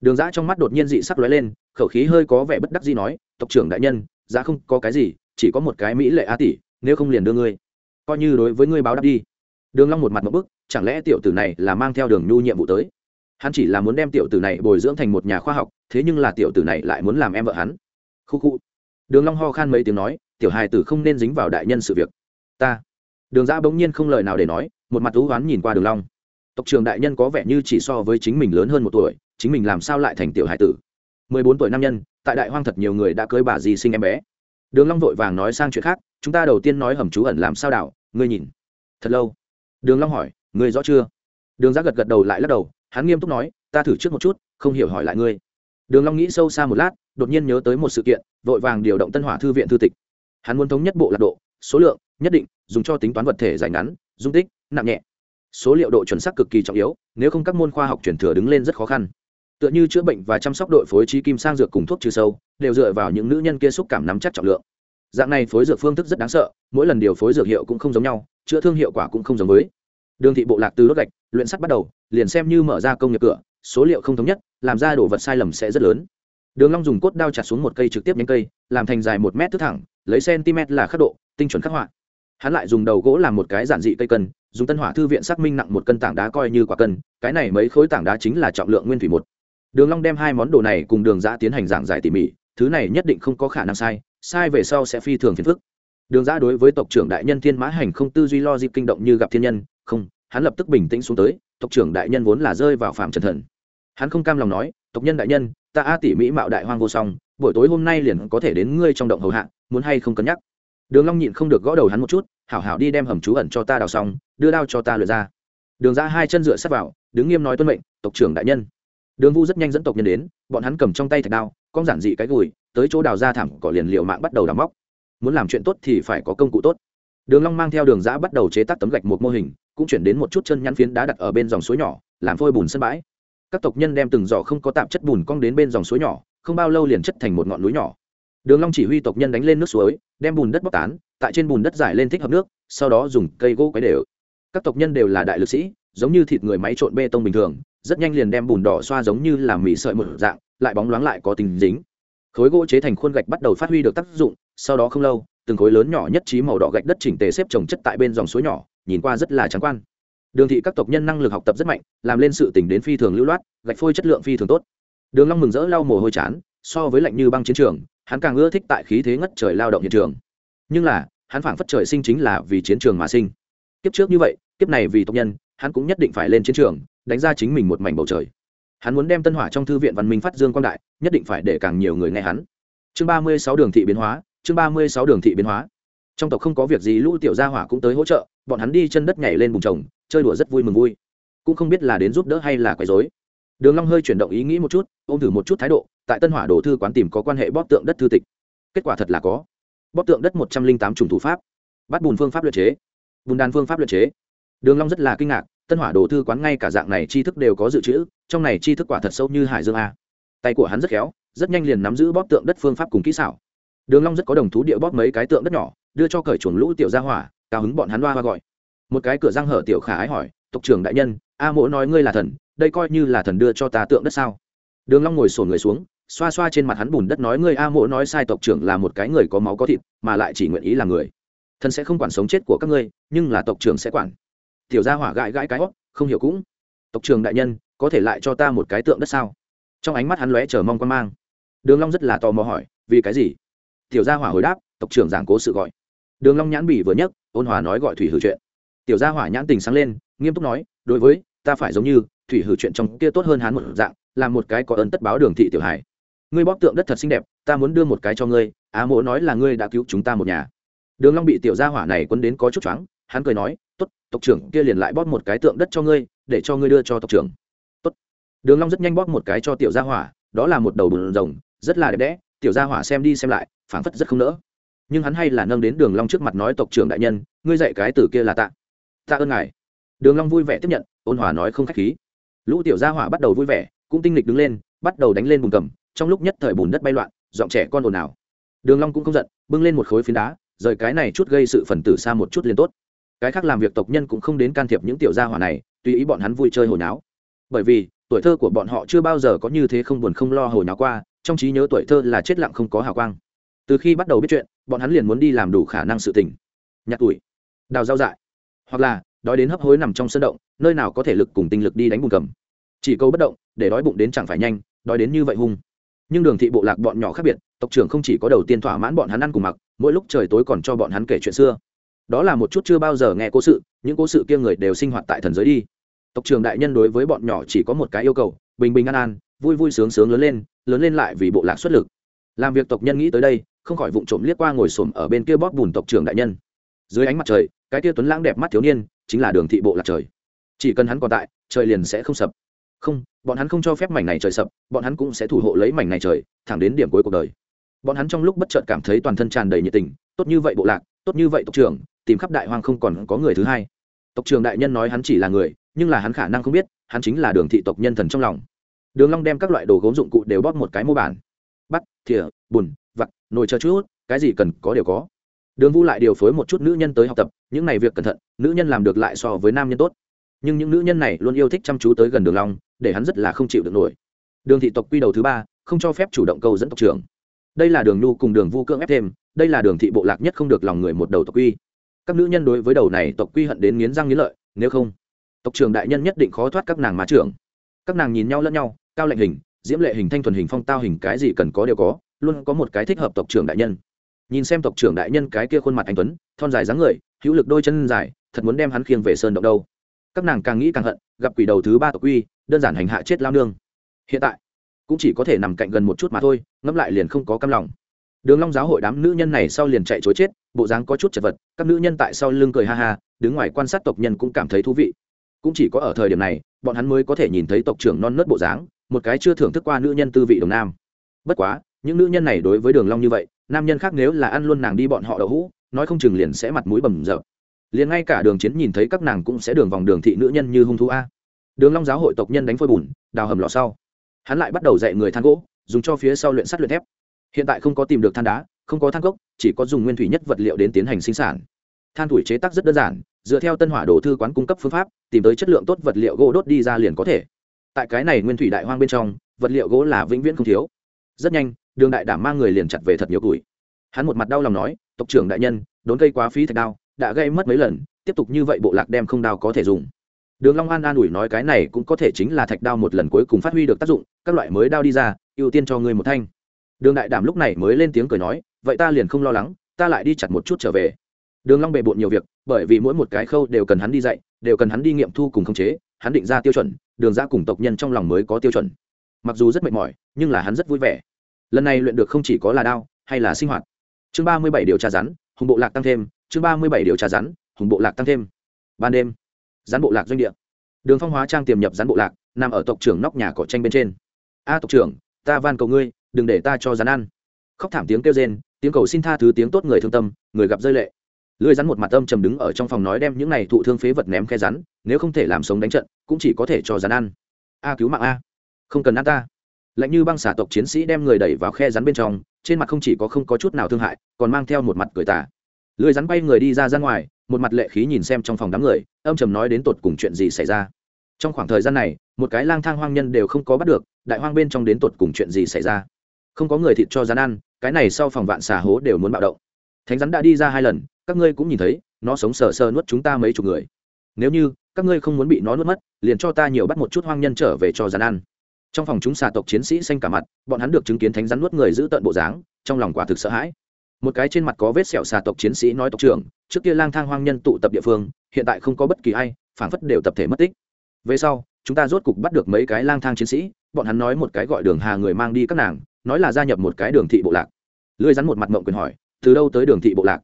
Đường giã trong mắt đột nhiên dị sắc lóe lên, khẩu khí hơi có vẻ bất đắc dĩ nói, tộc trưởng đại nhân giã không có cái gì, chỉ có một cái mỹ lệ a tỷ, nếu không liền đưa ngươi, coi như đối với ngươi báo đáp đi. Đường long một mặt một bức, chẳng lẽ tiểu tử này là mang theo đường nhu nhiệm vụ tới? Hắn chỉ là muốn đem tiểu tử này bồi dưỡng thành một nhà khoa học, thế nhưng là tiểu tử này lại muốn làm em vợ hắn. Khu khu. Đường long ho khan mấy tiếng nói, tiểu hài tử không nên dính vào đại nhân sự việc. Ta đường giã bỗng nhiên không lời nào để nói, một mặt thú hoán nhìn qua đường long. Tộc trưởng đại nhân có vẻ như chỉ so với chính mình lớn hơn một tuổi, chính mình làm sao lại thành tiểu hải tử? Mười bốn tuổi nam nhân, tại đại hoang thật nhiều người đã cưới bà gì sinh em bé. Đường long vội vàng nói sang chuyện khác, chúng ta đầu tiên nói hầm trú ẩn làm sao đảo, ngươi nhìn. Thật lâu. Đường long hỏi, ngươi rõ chưa? Đường giã gật gật đầu lại lắc đầu, hắn nghiêm túc nói, ta thử trước một chút, không hiểu hỏi lại ngươi. Đường long nghĩ sâu xa một lát, đột nhiên nhớ tới một sự kiện, vội vàng điều động tân hỏa thư viện thư tịch. Hắn muốn thống nhất bộ lạc độ, số lượng nhất định, dùng cho tính toán vật thể dài ngắn, dung tích, nặng nhẹ. Số liệu độ chuẩn xác cực kỳ trọng yếu, nếu không các môn khoa học truyền thừa đứng lên rất khó khăn. Tựa như chữa bệnh và chăm sóc đội phối trí kim sang dược cùng thuốc trừ sâu, đều dựa vào những nữ nhân kia xúc cảm nắm chắc trọng lượng. Dạng này phối dược phương thức rất đáng sợ, mỗi lần điều phối dược hiệu cũng không giống nhau, chữa thương hiệu quả cũng không giống với. Đường thị bộ lạc từ đốt gạch, luyện sắt bắt đầu, liền xem như mở ra công nghiệp cửa, số liệu không thống nhất, làm ra đồ vật sai lầm sẽ rất lớn. Đường long dùng cốt đao chặt xuống một cây trực tiếp nhánh cây, làm thành dài một mét thước thẳng, lấy cm là khắc độ, tinh chuẩn khắc họa hắn lại dùng đầu gỗ làm một cái giản dị cây cân, dùng tân hỏa thư viện xác minh nặng một cân tảng đá coi như quả cân, cái này mấy khối tảng đá chính là trọng lượng nguyên thủy một. Đường long đem hai món đồ này cùng đường giã tiến hành giảng giải tỉ mỉ, thứ này nhất định không có khả năng sai sai về sau sẽ phi thường phiền phức. Đường giã đối với tộc trưởng đại nhân thiên mã hành không tư duy lo dịp kinh động như gặp thiên nhân, không, hắn lập tức bình tĩnh xuống tới, tộc trưởng đại nhân vốn là rơi vào phạm trần thần. Hắn không cam lòng nói, tộc nhân đại nhân, ta a tỉ mỹ mạo đại hoang vô song, buổi tối hôm nay liền có thể đến ngươi trong động hầu hạ, muốn hay không cân nhắc? Đường long nhịn không được gõ đầu hắn một chút hảo hảo đi đem hầm trú ẩn cho ta đào xong, đưa đao cho ta lượt ra. Đường ra hai chân dựa sát vào, đứng nghiêm nói tuân mệnh, tộc trưởng đại nhân. Đường vu rất nhanh dẫn tộc nhân đến, bọn hắn cầm trong tay thạch đao, con giản dị cái gùi, tới chỗ đào ra thảm cỏ liền liều mạng bắt đầu đào móc. Muốn làm chuyện tốt thì phải có công cụ tốt. Đường long mang theo đường giã bắt đầu chế tác tấm gạch một mô hình, cũng chuyển đến một chút chân nhăn phiến đá đặt ở bên dòng suối nhỏ, làm phôi bùn sân bãi. Các tộc nhân đem từng giỏ không có tạp chất bùn cong đến bên dòng suối nhỏ, không bao lâu liền chất thành một ngọn núi nhỏ. Đường long chỉ huy tộc nhân đánh lên nước suối, đem bùn đất bóc tán tại trên bùn đất giải lên thích hợp nước, sau đó dùng cây gỗ quấy đều. Các tộc nhân đều là đại lực sĩ, giống như thịt người máy trộn bê tông bình thường, rất nhanh liền đem bùn đỏ xoa giống như làm mì sợi một dạng, lại bóng loáng lại có tình dính. Khối gỗ chế thành khuôn gạch bắt đầu phát huy được tác dụng, sau đó không lâu, từng khối lớn nhỏ nhất trí màu đỏ gạch đất chỉnh tề xếp trồng chất tại bên dòng suối nhỏ, nhìn qua rất là trắng quan. Đường thị các tộc nhân năng lực học tập rất mạnh, làm lên sự tỉnh đến phi thường lưu loát, gạch phôi chất lượng phi thường tốt. Đường long mừng rỡ lau mồ hôi chán, so với lạnh như băng chiến trường, hắn càng ưa thích tại khí thế ngất trời lao động hiện trường. Nhưng là hắn phảng phất trời sinh chính là vì chiến trường mà sinh. Kiếp trước như vậy, kiếp này vì tộc nhân, hắn cũng nhất định phải lên chiến trường, đánh ra chính mình một mảnh bầu trời. Hắn muốn đem tân hỏa trong thư viện văn minh phát dương quang đại, nhất định phải để càng nhiều người nghe hắn. Chương ba mươi sáu đường thị biến hóa, chương ba mươi sáu đường thị biến hóa. Trong tộc không có việc gì, lũ tiểu gia hỏa cũng tới hỗ trợ, bọn hắn đi chân đất nhảy lên bùng trồng, chơi đùa rất vui mừng vui. Cũng không biết là đến giúp đỡ hay là quấy rối. Đường long hơi chuyển động ý nghĩ một chút, ôm thử một chút thái độ, tại tân hỏa đồ thư quán tìm có quan hệ bóp tượng đất thư tịch. Kết quả thật là có bóp tượng đất một trăm linh tám chủng thủ pháp, bắt bùn phương pháp luyện chế, bùn đàn phương pháp luyện chế. Đường long rất là kinh ngạc, tân hỏa đồ thư quán ngay cả dạng này tri thức đều có dự trữ, trong này tri thức quả thật sâu như hải dương a. Tay của hắn rất khéo, rất nhanh liền nắm giữ bóp tượng đất phương pháp cùng kỹ xảo. Đường long rất có đồng thú địa bóp mấy cái tượng đất nhỏ, đưa cho cởi chuồng lũ tiểu gia hỏa, cao hứng bọn hắn loa hoa gọi. Một cái cửa răng hở tiểu khả ái hỏi, tộc trưởng đại nhân, a mỗ nói ngươi là thần, đây coi như là thần đưa cho ta tượng đất sao? Đường long ngồi sồn người xuống xoa xoa trên mặt hắn bùn đất nói, ngươi a mỗ nói sai tộc trưởng là một cái người có máu có thịt, mà lại chỉ nguyện ý là người. Thần sẽ không quản sống chết của các ngươi, nhưng là tộc trưởng sẽ quản. Tiểu gia hỏa gãi gãi cái hót không hiểu cũng. Tộc trưởng đại nhân, có thể lại cho ta một cái tượng đất sao? Trong ánh mắt hắn lóe chờ mong quan mang. Đường long rất là tò mò hỏi, vì cái gì? Tiểu gia hỏa hồi đáp, tộc trưởng giảng cố sự gọi. Đường long nhãn bỉ vừa nhấc, ôn hòa nói gọi thủy hử chuyện. Tiểu gia hỏa nhãn tình sáng lên, nghiêm túc nói, đối với, ta phải giống như, thủy hử chuyện trong kia tốt hơn hắn một dạng, làm một cái có ơn tất báo đường thị tiểu hải ngươi bóp tượng đất thật xinh đẹp, ta muốn đưa một cái cho ngươi, á mỗ nói là ngươi đã cứu chúng ta một nhà. Đường long bị tiểu gia hỏa này quấn đến có chút choáng, hắn cười nói, tốt, tộc trưởng kia liền lại bóp một cái tượng đất cho ngươi, để cho ngươi đưa cho tộc trưởng. Tốt. Đường long rất nhanh bóp một cái cho tiểu gia hỏa, đó là một đầu bùn rồng, rất là đẹp đẽ, tiểu gia hỏa xem đi xem lại, phảng phất rất không nỡ. Nhưng hắn hay là nâng đến đường long trước mặt nói, tộc trưởng đại nhân, ngươi dạy cái tử kia là tạ. Tạ ơn ngài. Đường long vui vẻ tiếp nhận, ôn hòa nói không khách khí. Lũ tiểu gia hỏa bắt đầu vui vẻ, cũng tinh lịch đứng lên, bắt đầu đánh lên bùn cầm trong lúc nhất thời bùn đất bay loạn, giọng trẻ con ồn ào. Đường long cũng không giận, bưng lên một khối phiến đá, rời cái này chút gây sự phần tử xa một chút liền tốt. Cái khác làm việc tộc nhân cũng không đến can thiệp những tiểu gia hỏa này, tùy ý bọn hắn vui chơi hồi náo. Bởi vì, tuổi thơ của bọn họ chưa bao giờ có như thế không buồn không lo hồi náo qua, trong trí nhớ tuổi thơ là chết lặng không có hào quang. Từ khi bắt đầu biết chuyện, bọn hắn liền muốn đi làm đủ khả năng sự tình. Nhặt tuổi, đào rau dại. Hoặc là, đói đến hấp hối nằm trong sân động, nơi nào có thể lực cùng tinh lực đi đánh bùn cầm chỉ câu bất động, để đói bụng đến chẳng phải nhanh, đói đến như vậy hung nhưng đường thị bộ lạc bọn nhỏ khác biệt, tộc trưởng không chỉ có đầu tiên thỏa mãn bọn hắn ăn cùng mặc, mỗi lúc trời tối còn cho bọn hắn kể chuyện xưa. Đó là một chút chưa bao giờ nghe cố sự, những cố sự kia người đều sinh hoạt tại thần giới đi. Tộc trưởng đại nhân đối với bọn nhỏ chỉ có một cái yêu cầu, bình bình an an, vui vui sướng sướng lớn lên lớn lên lại vì bộ lạc xuất lực. Làm việc tộc nhân nghĩ tới đây, không khỏi vụng trộm liếc qua ngồi xổm ở bên kia bóp bùn tộc trưởng đại nhân. Dưới ánh mặt trời, cái tia tuấn lãng đẹp mắt thiếu niên, chính là đường thị bộ lạc trời. Chỉ cần hắn còn tại, trời liền sẽ không sập không, bọn hắn không cho phép mảnh này trời sập, bọn hắn cũng sẽ thủ hộ lấy mảnh này trời, thẳng đến điểm cuối cuộc đời. Bọn hắn trong lúc bất chợt cảm thấy toàn thân tràn đầy nhiệt tình, tốt như vậy bộ lạc, tốt như vậy tộc trưởng, tìm khắp đại hoang không còn có người thứ hai. Tộc trưởng đại nhân nói hắn chỉ là người, nhưng là hắn khả năng không biết, hắn chính là đường thị tộc nhân thần trong lòng. Đường long đem các loại đồ gốm dụng cụ đều bóp một cái mô bản. Bắt, thìa, bùn, vặt, nồi chờ chút, cái gì cần có đều có. Đường vu lại điều phối một chút nữ nhân tới học tập, những này việc cẩn thận, nữ nhân làm được lại so với nam nhân tốt. Nhưng những nữ nhân này luôn yêu thích chăm chú tới gần đường long để hắn rất là không chịu được nổi. Đường thị tộc quy đầu thứ ba, không cho phép chủ động câu dẫn tộc trưởng. Đây là đường nhu cùng đường vu cưỡng ép thêm, đây là đường thị bộ lạc nhất không được lòng người một đầu tộc quy. Các nữ nhân đối với đầu này tộc quy hận đến nghiến răng nghiến lợi, nếu không, tộc trưởng đại nhân nhất định khó thoát các nàng má trưởng. Các nàng nhìn nhau lẫn nhau, cao lệnh hình, diễm lệ hình thanh thuần hình phong tao hình cái gì cần có đều có, luôn có một cái thích hợp tộc trưởng đại nhân. Nhìn xem tộc trưởng đại nhân cái kia khuôn mặt anh tuấn, thon dài dáng người, hữu lực đôi chân dài, thật muốn đem hắn khiêng về sơn động đâu các nàng càng nghĩ càng hận, gặp quỷ đầu thứ ba tộc quy, đơn giản hành hạ chết lao nương. Hiện tại, cũng chỉ có thể nằm cạnh gần một chút mà thôi, ngẫm lại liền không có căm lòng. Đường long giáo hội đám nữ nhân này sau liền chạy chối chết, bộ dáng có chút chật vật, các nữ nhân tại sau lưng cười ha ha, đứng ngoài quan sát tộc nhân cũng cảm thấy thú vị. Cũng chỉ có ở thời điểm này, bọn hắn mới có thể nhìn thấy tộc trưởng non nớt bộ dáng, một cái chưa thưởng thức qua nữ nhân tư vị đồng nam. Bất quá, những nữ nhân này đối với đường long như vậy, nam nhân khác nếu là ăn luôn nàng đi bọn họ đậu hũ, nói không chừng liền sẽ mặt mũi bầm dập liền ngay cả đường chiến nhìn thấy các nàng cũng sẽ đường vòng đường thị nữ nhân như hung thú a. Đường long giáo hội tộc nhân đánh phôi bùn, đào hầm lò sau. Hắn lại bắt đầu dạy người than gỗ, dùng cho phía sau luyện sắt luyện thép. Hiện tại không có tìm được than đá, không có than gốc, chỉ có dùng nguyên thủy nhất vật liệu đến tiến hành sinh sản. Than thủy chế tác rất đơn giản, dựa theo tân hỏa đồ thư quán cung cấp phương pháp, tìm tới chất lượng tốt vật liệu gỗ đốt đi ra liền có thể. Tại cái này nguyên thủy đại hoang bên trong, vật liệu gỗ là vĩnh viễn không thiếu. Rất nhanh, đường đại đảm mang người liền chặt về thật nhiều củi. Hắn một mặt đau lòng nói, tộc trưởng đại nhân, đốn cây quá phí thạch đao đã gây mất mấy lần, tiếp tục như vậy bộ lạc đem không đao có thể dùng. Đường long an an ủi nói cái này cũng có thể chính là thạch đao một lần cuối cùng phát huy được tác dụng, các loại mới đao đi ra, ưu tiên cho ngươi một thanh. Đường đại đảm lúc này mới lên tiếng cười nói, vậy ta liền không lo lắng, ta lại đi chặt một chút trở về. Đường long bề bộn nhiều việc, bởi vì mỗi một cái khâu đều cần hắn đi dạy, đều cần hắn đi nghiệm thu cùng khống chế, hắn định ra tiêu chuẩn, đường ra cùng tộc nhân trong lòng mới có tiêu chuẩn. Mặc dù rất mệt mỏi, nhưng là hắn rất vui vẻ. Lần này luyện được không chỉ có là đao, hay là sinh hoạt. Chương ba mươi bảy điều tra rắn, hùng bộ lạc tăng thêm chương ba mươi bảy điều tra rắn, hùng bộ lạc tăng thêm. Ban đêm, rắn bộ lạc doanh địa. Đường phong hóa trang tiềm nhập rắn bộ lạc, nằm ở tộc trưởng nóc nhà cỏ tranh bên trên. A tộc trưởng, ta van cầu ngươi, đừng để ta cho rắn ăn. Khóc thảm tiếng kêu rên, tiếng cầu xin tha thứ, tiếng tốt người thương tâm, người gặp rơi lệ. Lưới rắn một mặt âm trầm đứng ở trong phòng nói đem những này thụ thương phế vật ném khe rắn, nếu không thể làm sống đánh trận, cũng chỉ có thể cho rắn ăn. A cứu mạng a, không cần ăn ta. Lạnh như băng xả tộc chiến sĩ đem người đẩy vào khe rắn bên trong, trên mặt không chỉ có không có chút nào thương hại, còn mang theo một mặt cười tả lưới rắn bay người đi ra ra ngoài, một mặt lệ khí nhìn xem trong phòng đám người, âm trầm nói đến tột cùng chuyện gì xảy ra. Trong khoảng thời gian này, một cái lang thang hoang nhân đều không có bắt được, đại hoang bên trong đến tột cùng chuyện gì xảy ra? Không có người thịt cho rắn ăn, cái này sau phòng vạn xà hố đều muốn bạo động. Thánh rắn đã đi ra hai lần, các ngươi cũng nhìn thấy, nó sống sờ sờ nuốt chúng ta mấy chục người. Nếu như, các ngươi không muốn bị nó nuốt mất, liền cho ta nhiều bắt một chút hoang nhân trở về cho rắn ăn. Trong phòng chúng xà tộc chiến sĩ xanh cả mặt, bọn hắn được chứng kiến thánh rắn nuốt người giữ tận bộ dáng, trong lòng quả thực sợ hãi một cái trên mặt có vết sẹo xà tộc chiến sĩ nói tộc trưởng, trước kia lang thang hoang nhân tụ tập địa phương, hiện tại không có bất kỳ ai phản phất đều tập thể mất tích. Về sau, chúng ta rốt cục bắt được mấy cái lang thang chiến sĩ, bọn hắn nói một cái gọi đường hà người mang đi các nàng, nói là gia nhập một cái đường thị bộ lạc. Lưới rắn một mặt mộng quyền hỏi, từ đâu tới đường thị bộ lạc?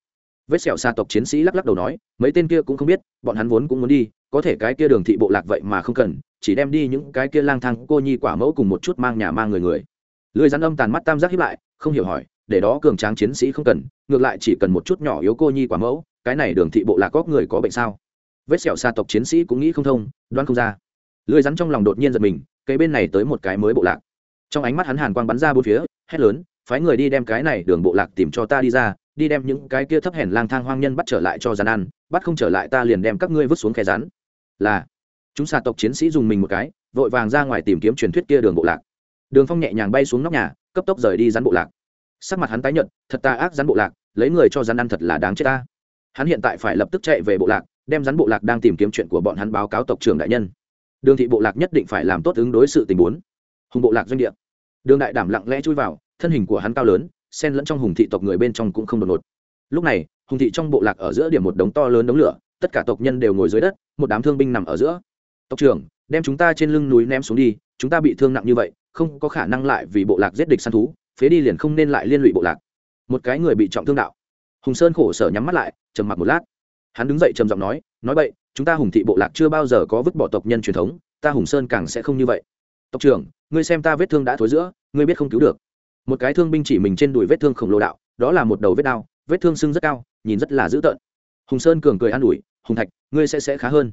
Vết sẹo xa tộc chiến sĩ lắc lắc đầu nói, mấy tên kia cũng không biết, bọn hắn vốn cũng muốn đi, có thể cái kia đường thị bộ lạc vậy mà không cần, chỉ đem đi những cái kia lang thang cô nhi quả mẫu cùng một chút mang nhà mang người người. Lưới rắn âm tàn mắt tam giác hiếp lại, không hiểu hỏi để đó cường tráng chiến sĩ không cần, ngược lại chỉ cần một chút nhỏ yếu cô nhi quả mẫu, cái này đường thị bộ lạc có người có bệnh sao? Vết sẹo xa tộc chiến sĩ cũng nghĩ không thông, đoán không ra. Lưới rắn trong lòng đột nhiên giật mình, cái bên này tới một cái mới bộ lạc. Trong ánh mắt hắn hàn quang bắn ra bốn phía, hét lớn, phái người đi đem cái này đường bộ lạc tìm cho ta đi ra, đi đem những cái kia thấp hèn lang thang hoang nhân bắt trở lại cho rắn ăn, bắt không trở lại ta liền đem các ngươi vứt xuống khe rắn. Là, chúng xà tộc chiến sĩ dùng mình một cái, vội vàng ra ngoài tìm kiếm truyền thuyết kia đường bộ lạc. Đường phong nhẹ nhàng bay xuống nóc nhà, cấp tốc rời đi rắn bộ lạc sắc mặt hắn tái nhợt, thật ta ác rắn bộ lạc lấy người cho rắn ăn thật là đáng chết ta. Hắn hiện tại phải lập tức chạy về bộ lạc đem rắn bộ lạc đang tìm kiếm chuyện của bọn hắn báo cáo tộc trưởng đại nhân. Đường thị bộ lạc nhất định phải làm tốt ứng đối sự tình huống hùng bộ lạc doanh địa. Đường đại đảm lặng lẽ chui vào thân hình của hắn cao lớn xen lẫn trong hùng thị tộc người bên trong cũng không đột ngột. Lúc này hùng thị trong bộ lạc ở giữa điểm một đống to lớn đống lửa tất cả tộc nhân đều ngồi dưới đất một đám thương binh nằm ở giữa. Tộc trưởng đem chúng ta trên lưng núi ném xuống đi chúng ta bị thương nặng như vậy không có khả năng lại vì bộ lạc giết địch săn thú phế đi liền không nên lại liên lụy bộ lạc. Một cái người bị trọng thương đạo. Hùng sơn khổ sở nhắm mắt lại, trầm mặc một lát. Hắn đứng dậy trầm giọng nói nói vậy chúng ta hùng thị bộ lạc chưa bao giờ có vứt bỏ tộc nhân truyền thống, ta hùng sơn càng sẽ không như vậy. Tộc trưởng, ngươi xem ta vết thương đã thối giữa, ngươi biết không cứu được. Một cái thương binh chỉ mình trên đùi vết thương khổng lồ đạo, đó là một đầu vết đao vết thương sưng rất cao, nhìn rất là dữ tợn. Hùng sơn cường cười an ủi, hùng thạch, ngươi sẽ sẽ khá hơn.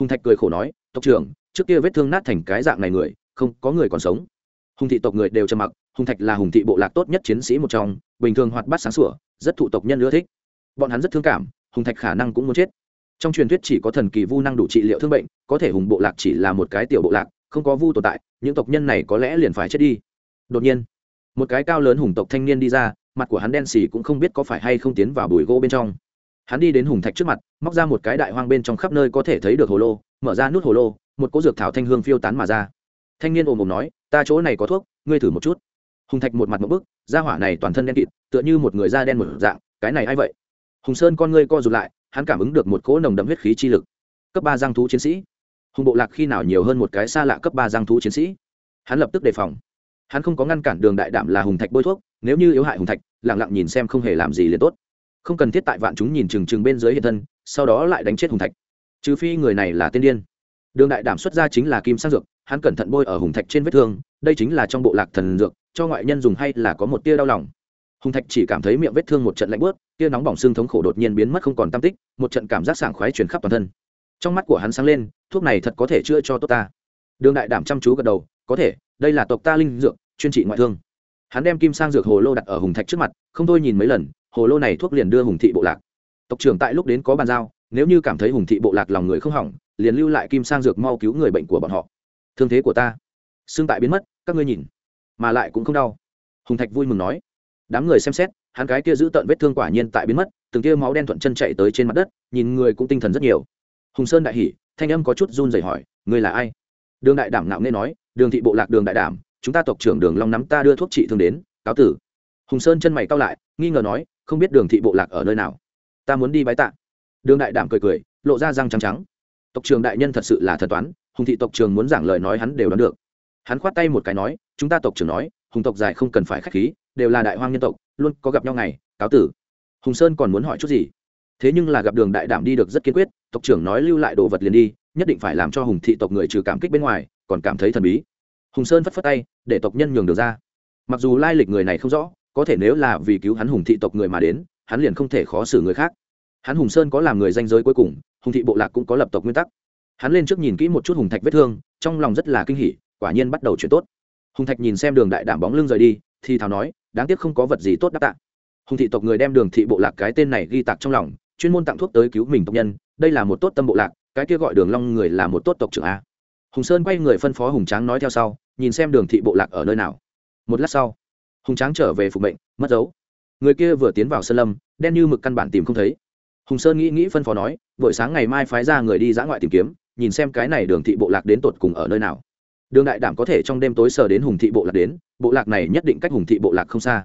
Hùng thạch cười khổ nói, tộc trưởng, trước kia vết thương nát thành cái dạng này người, không có người còn sống. Hùng thị tộc người đều trầm mặc hùng thạch là hùng thị bộ lạc tốt nhất chiến sĩ một trong, bình thường hoạt bát sáng sủa, rất thụ tộc nhân ưa thích. Bọn hắn rất thương cảm, hùng thạch khả năng cũng muốn chết. Trong truyền thuyết chỉ có thần kỳ vu năng đủ trị liệu thương bệnh, có thể hùng bộ lạc chỉ là một cái tiểu bộ lạc, không có vu tồn tại, những tộc nhân này có lẽ liền phải chết đi. Đột nhiên, một cái cao lớn hùng tộc thanh niên đi ra, mặt của hắn đen xì cũng không biết có phải hay không tiến vào bùi gỗ bên trong. Hắn đi đến hùng thạch trước mặt, móc ra một cái đại hoang bên trong khắp nơi có thể thấy được hồ lô, mở ra nút hồ lô, một cỗ dược thảo thanh hương phiêu tán mà ra. Thanh niên ồm ồm nói, ta chỗ này có thuốc, ngươi thử một chút hùng thạch một mặt một bức da hỏa này toàn thân đen kịt, tựa như một người da đen một dạng, cái này a i vậy? Hùng sơn con ngươi co rụt lại, hắn cảm ứng được một cỗ nồng đậm huyết khí chi lực. Cấp ba giang thú chiến sĩ. Hùng bộ lạc khi nào nhiều hơn một cái xa lạ cấp ba giang thú chiến sĩ? Hắn lập tức đề phòng. Hắn không có ngăn cản đường đại đảm là hùng thạch bôi thuốc, nếu như yếu hại hùng thạch lẳng lặng nhìn xem không hề làm gì liền tốt. Không cần thiết tại vạn chúng nhìn chừng chừng bên dưới hiện thân, sau đó lại đánh chết hùng thạch. Trừ phi người này là tiên điên. Đường đại đảm xuất ra chính là kim sang dược, hắn cẩn thận bôi ở hùng thạch trên vết thương, đây chính là trong bộ lạc thần dược cho ngoại nhân dùng hay là có một tia đau lòng. Hùng thạch chỉ cảm thấy miệng vết thương một trận lạnh bớt tia nóng bỏng xương thống khổ đột nhiên biến mất không còn tam tích, một trận cảm giác sảng khoái chuyển khắp toàn thân. Trong mắt của hắn sáng lên, thuốc này thật có thể chữa cho tốt ta. Đường đại đảm chăm chú gật đầu, có thể, đây là tộc ta linh dược, chuyên trị ngoại thương. Hắn đem kim sang dược hồ lô đặt ở hùng thạch trước mặt, không thôi nhìn mấy lần, hồ lô này thuốc liền đưa hùng thị bộ lạc. Tộc trưởng tại lúc đến có bàn giao, nếu như cảm thấy hùng thị bộ lạc lòng người không hỏng, liền lưu lại kim sang dược mau cứu người bệnh của bọn họ. Thương thế của ta. Xương tại biến mất, các ngươi nhìn mà lại cũng không đau. Hùng thạch vui mừng nói, đám người xem xét, hắn cái kia giữ tận vết thương quả nhiên tại biến mất, từng kia máu đen thuận chân chạy tới trên mặt đất, nhìn người cũng tinh thần rất nhiều. Hùng sơn đại hỉ, thanh âm có chút run rẩy hỏi, ngươi là ai? Đường đại đảm nạo nghe nói, đường thị bộ lạc đường đại đảm, chúng ta tộc trưởng đường long nắm ta đưa thuốc trị thương đến, cáo tử. Hùng sơn chân mày cau lại, nghi ngờ nói, không biết đường thị bộ lạc ở nơi nào? Ta muốn đi bái tạ. Đường đại đảm cười cười, lộ ra răng trắng trắng. Tộc trưởng đại nhân thật sự là thần toán, hùng thị tộc trưởng muốn giảng lời nói hắn đều đoán được hắn khoát tay một cái nói, chúng ta tộc trưởng nói, hùng tộc dài không cần phải khách khí, đều là đại hoang nhân tộc, luôn có gặp nhau ngày, cáo tử. Hùng sơn còn muốn hỏi chút gì? Thế nhưng là gặp đường đại đảm đi được rất kiên quyết, tộc trưởng nói lưu lại đồ vật liền đi, nhất định phải làm cho hùng thị tộc người trừ cảm kích bên ngoài, còn cảm thấy thần bí. Hùng sơn phất phất tay, để tộc nhân nhường được ra. Mặc dù lai lịch người này không rõ, có thể nếu là vì cứu hắn hùng thị tộc người mà đến, hắn liền không thể khó xử người khác. Hắn hùng sơn có làm người danh giới cuối cùng, hùng thị bộ lạc cũng có lập tộc nguyên tắc. Hắn lên trước nhìn kỹ một chút hùng thạch vết thương, trong lòng rất là kinh hỉ quả nhiên bắt đầu chuyển tốt. Hùng thạch nhìn xem đường đại đảm bóng lưng rời đi, thì thào nói, đáng tiếc không có vật gì tốt đáp tạ. Hùng thị tộc người đem đường thị bộ lạc cái tên này ghi tạc trong lòng, chuyên môn tặng thuốc tới cứu mình tộc nhân, đây là một tốt tâm bộ lạc, cái kia gọi đường long người là một tốt tộc trưởng a. Hùng sơn quay người phân phó hùng tráng nói theo sau, nhìn xem đường thị bộ lạc ở nơi nào. Một lát sau, hùng tráng trở về phục mệnh, mất dấu. Người kia vừa tiến vào sơn lâm, đen như mực căn bản tìm không thấy. Hùng sơn nghĩ nghĩ phân phó nói, buổi sáng ngày mai phái ra người đi dã ngoại tìm kiếm, nhìn xem cái này đường thị bộ lạc đến tột cùng ở nơi nào đường đại đảm có thể trong đêm tối sờ đến hùng thị bộ lạc đến, bộ lạc này nhất định cách hùng thị bộ lạc không xa.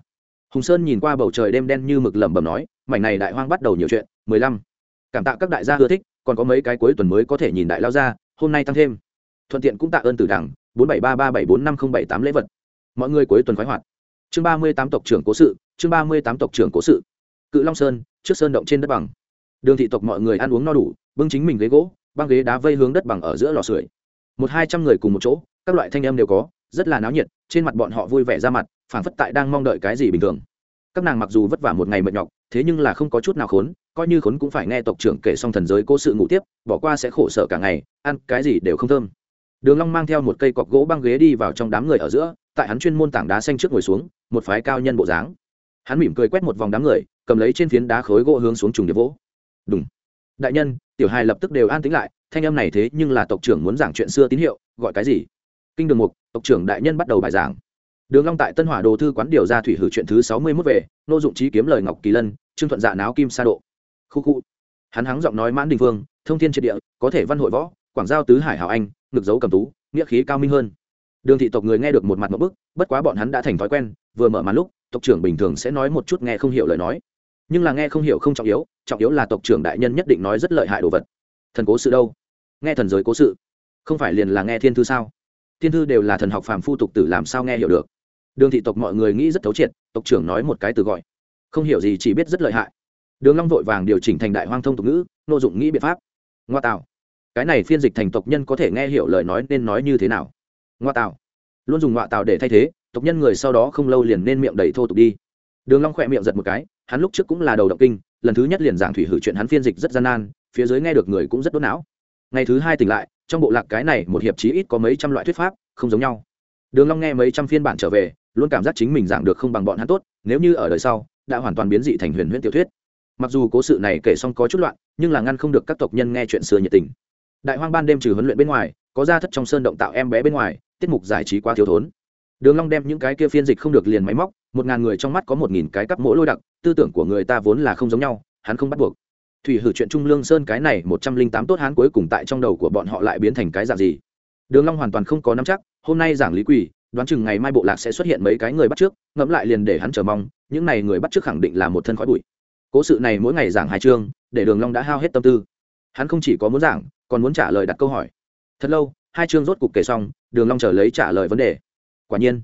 Hùng sơn nhìn qua bầu trời đêm đen như mực lẩm bẩm nói, mảnh này đại hoang bắt đầu nhiều chuyện, mười lăm. Cảm tạ các đại gia ưa thích, còn có mấy cái cuối tuần mới có thể nhìn đại lao ra, hôm nay tăng thêm. Thuận tiện cũng tạ ơn từ đảng bốn bảy ba ba bảy bốn năm không bảy tám lễ vật. Mọi người cuối tuần khoái hoạt. Chương ba mươi tám tộc trưởng cố sự, chương ba mươi tám tộc trưởng cố sự. Cự long sơn, trước sơn động trên đất bằng. Đường thị tộc mọi người ăn uống no đủ, bưng chính mình ghế gỗ, băng ghế đá vây hướng đất bằng ở giữa lò sưởi. Một hai trăm người cùng một chỗ các loại thanh âm đều có, rất là náo nhiệt, trên mặt bọn họ vui vẻ ra mặt, phảng phất tại đang mong đợi cái gì bình thường. Các nàng mặc dù vất vả một ngày mệt nhọc, thế nhưng là không có chút nào khốn, coi như khốn cũng phải nghe tộc trưởng kể xong thần giới cố sự ngủ tiếp, bỏ qua sẽ khổ sở cả ngày, ăn cái gì đều không thơm. Đường long mang theo một cây cọc gỗ băng ghế đi vào trong đám người ở giữa, tại hắn chuyên môn tảng đá xanh trước ngồi xuống, một phái cao nhân bộ dáng. Hắn mỉm cười quét một vòng đám người, cầm lấy trên phiến đá khối gỗ hướng xuống trùng điệp vỗ. Đúng đại nhân, tiểu hài lập tức đều an tĩnh lại, thanh âm này thế nhưng là tộc trưởng muốn giảng chuyện xưa tín hiệu, gọi cái gì? Kinh đường mục, tộc trưởng đại nhân bắt đầu bài giảng. Đường long tại tân hỏa đồ thư quán điều ra thủy hử chuyện thứ sáu mươi 61 về, nô dụng trí kiếm lời ngọc kỳ lân, trương thuận dạ náo kim sa độ. Khu khu. Hắn hắng giọng nói mãn đình vương thông thiên triệt địa, có thể văn hội võ, quảng giao tứ hải hảo anh, ngực dấu cầm tú, nghĩa khí cao minh hơn. Đường thị tộc người nghe được một mặt một bức, bất quá bọn hắn đã thành thói quen, vừa mở màn lúc, tộc trưởng bình thường sẽ nói một chút nghe không hiểu lời nói. Nhưng là nghe không hiểu không trọng yếu trọng yếu là tộc trưởng đại nhân nhất định nói rất lợi hại đồ vật. Thần cố sự đâu? Nghe thần giới cố sự. Không phải liền là nghe thiên thư sao? Thiên thư đều là thần học phàm phu tục tử làm sao nghe hiểu được? Đường thị tộc mọi người nghĩ rất thấu triệt, tộc trưởng nói một cái từ gọi. Không hiểu gì, chỉ biết rất lợi hại. Đường long vội vàng điều chỉnh thành đại hoang thông tục ngữ, nô dụng nghĩ biện pháp. Ngoa tạo. Cái này phiên dịch thành tộc nhân có thể nghe hiểu lời nói nên nói như thế nào? Ngoa tạo. Luôn dùng ngoa tạo để thay thế, tộc nhân người sau đó không lâu liền nên miệng đầy thô tục đi. Đường long khoẹt miệng giật một cái, hắn lúc trước cũng là đầu động kinh, lần thứ nhất liền giảng thủy hử chuyện hắn phiên dịch rất gian nan, phía dưới nghe được người cũng rất đốt não. Ngày thứ hai tỉnh lại trong bộ lạc cái này một hiệp chí ít có mấy trăm loại thuyết pháp, không giống nhau. Đường long nghe mấy trăm phiên bản trở về, luôn cảm giác chính mình giảng được không bằng bọn hắn tốt, nếu như ở đời sau, đã hoàn toàn biến dị thành huyền huyễn tiểu thuyết. Mặc dù cố sự này kể xong có chút loạn, nhưng là ngăn không được các tộc nhân nghe chuyện xưa nhiệt tình. Đại hoang ban đêm trừ huấn luyện bên ngoài, có ra thất trong sơn động tạo em bé bên ngoài, tiết mục giải trí quá thiếu thốn. Đường long đem những cái kia phiên dịch không được liền máy móc, một ngàn người trong mắt có một nghìn cái cắp mỗi lôi đặc, tư tưởng của người ta vốn là không giống nhau, hắn không bắt buộc thủy hử chuyện trung lương sơn cái này một trăm linh tám tốt hán cuối cùng tại trong đầu của bọn họ lại biến thành cái dạng gì? Đường long hoàn toàn không có nắm chắc, hôm nay giảng lý quỷ, đoán chừng ngày mai bộ lạc sẽ xuất hiện mấy cái người bắt trước, ngẫm lại liền để hắn chờ mong, những này người bắt trước khẳng định là một thân khói bụi. Cố sự này mỗi ngày giảng hai chương, để đường long đã hao hết tâm tư. Hắn không chỉ có muốn giảng, còn muốn trả lời đặt câu hỏi. Thật lâu, hai chương rốt cục kể xong, đường long chờ lấy trả lời vấn đề. Quả nhiên,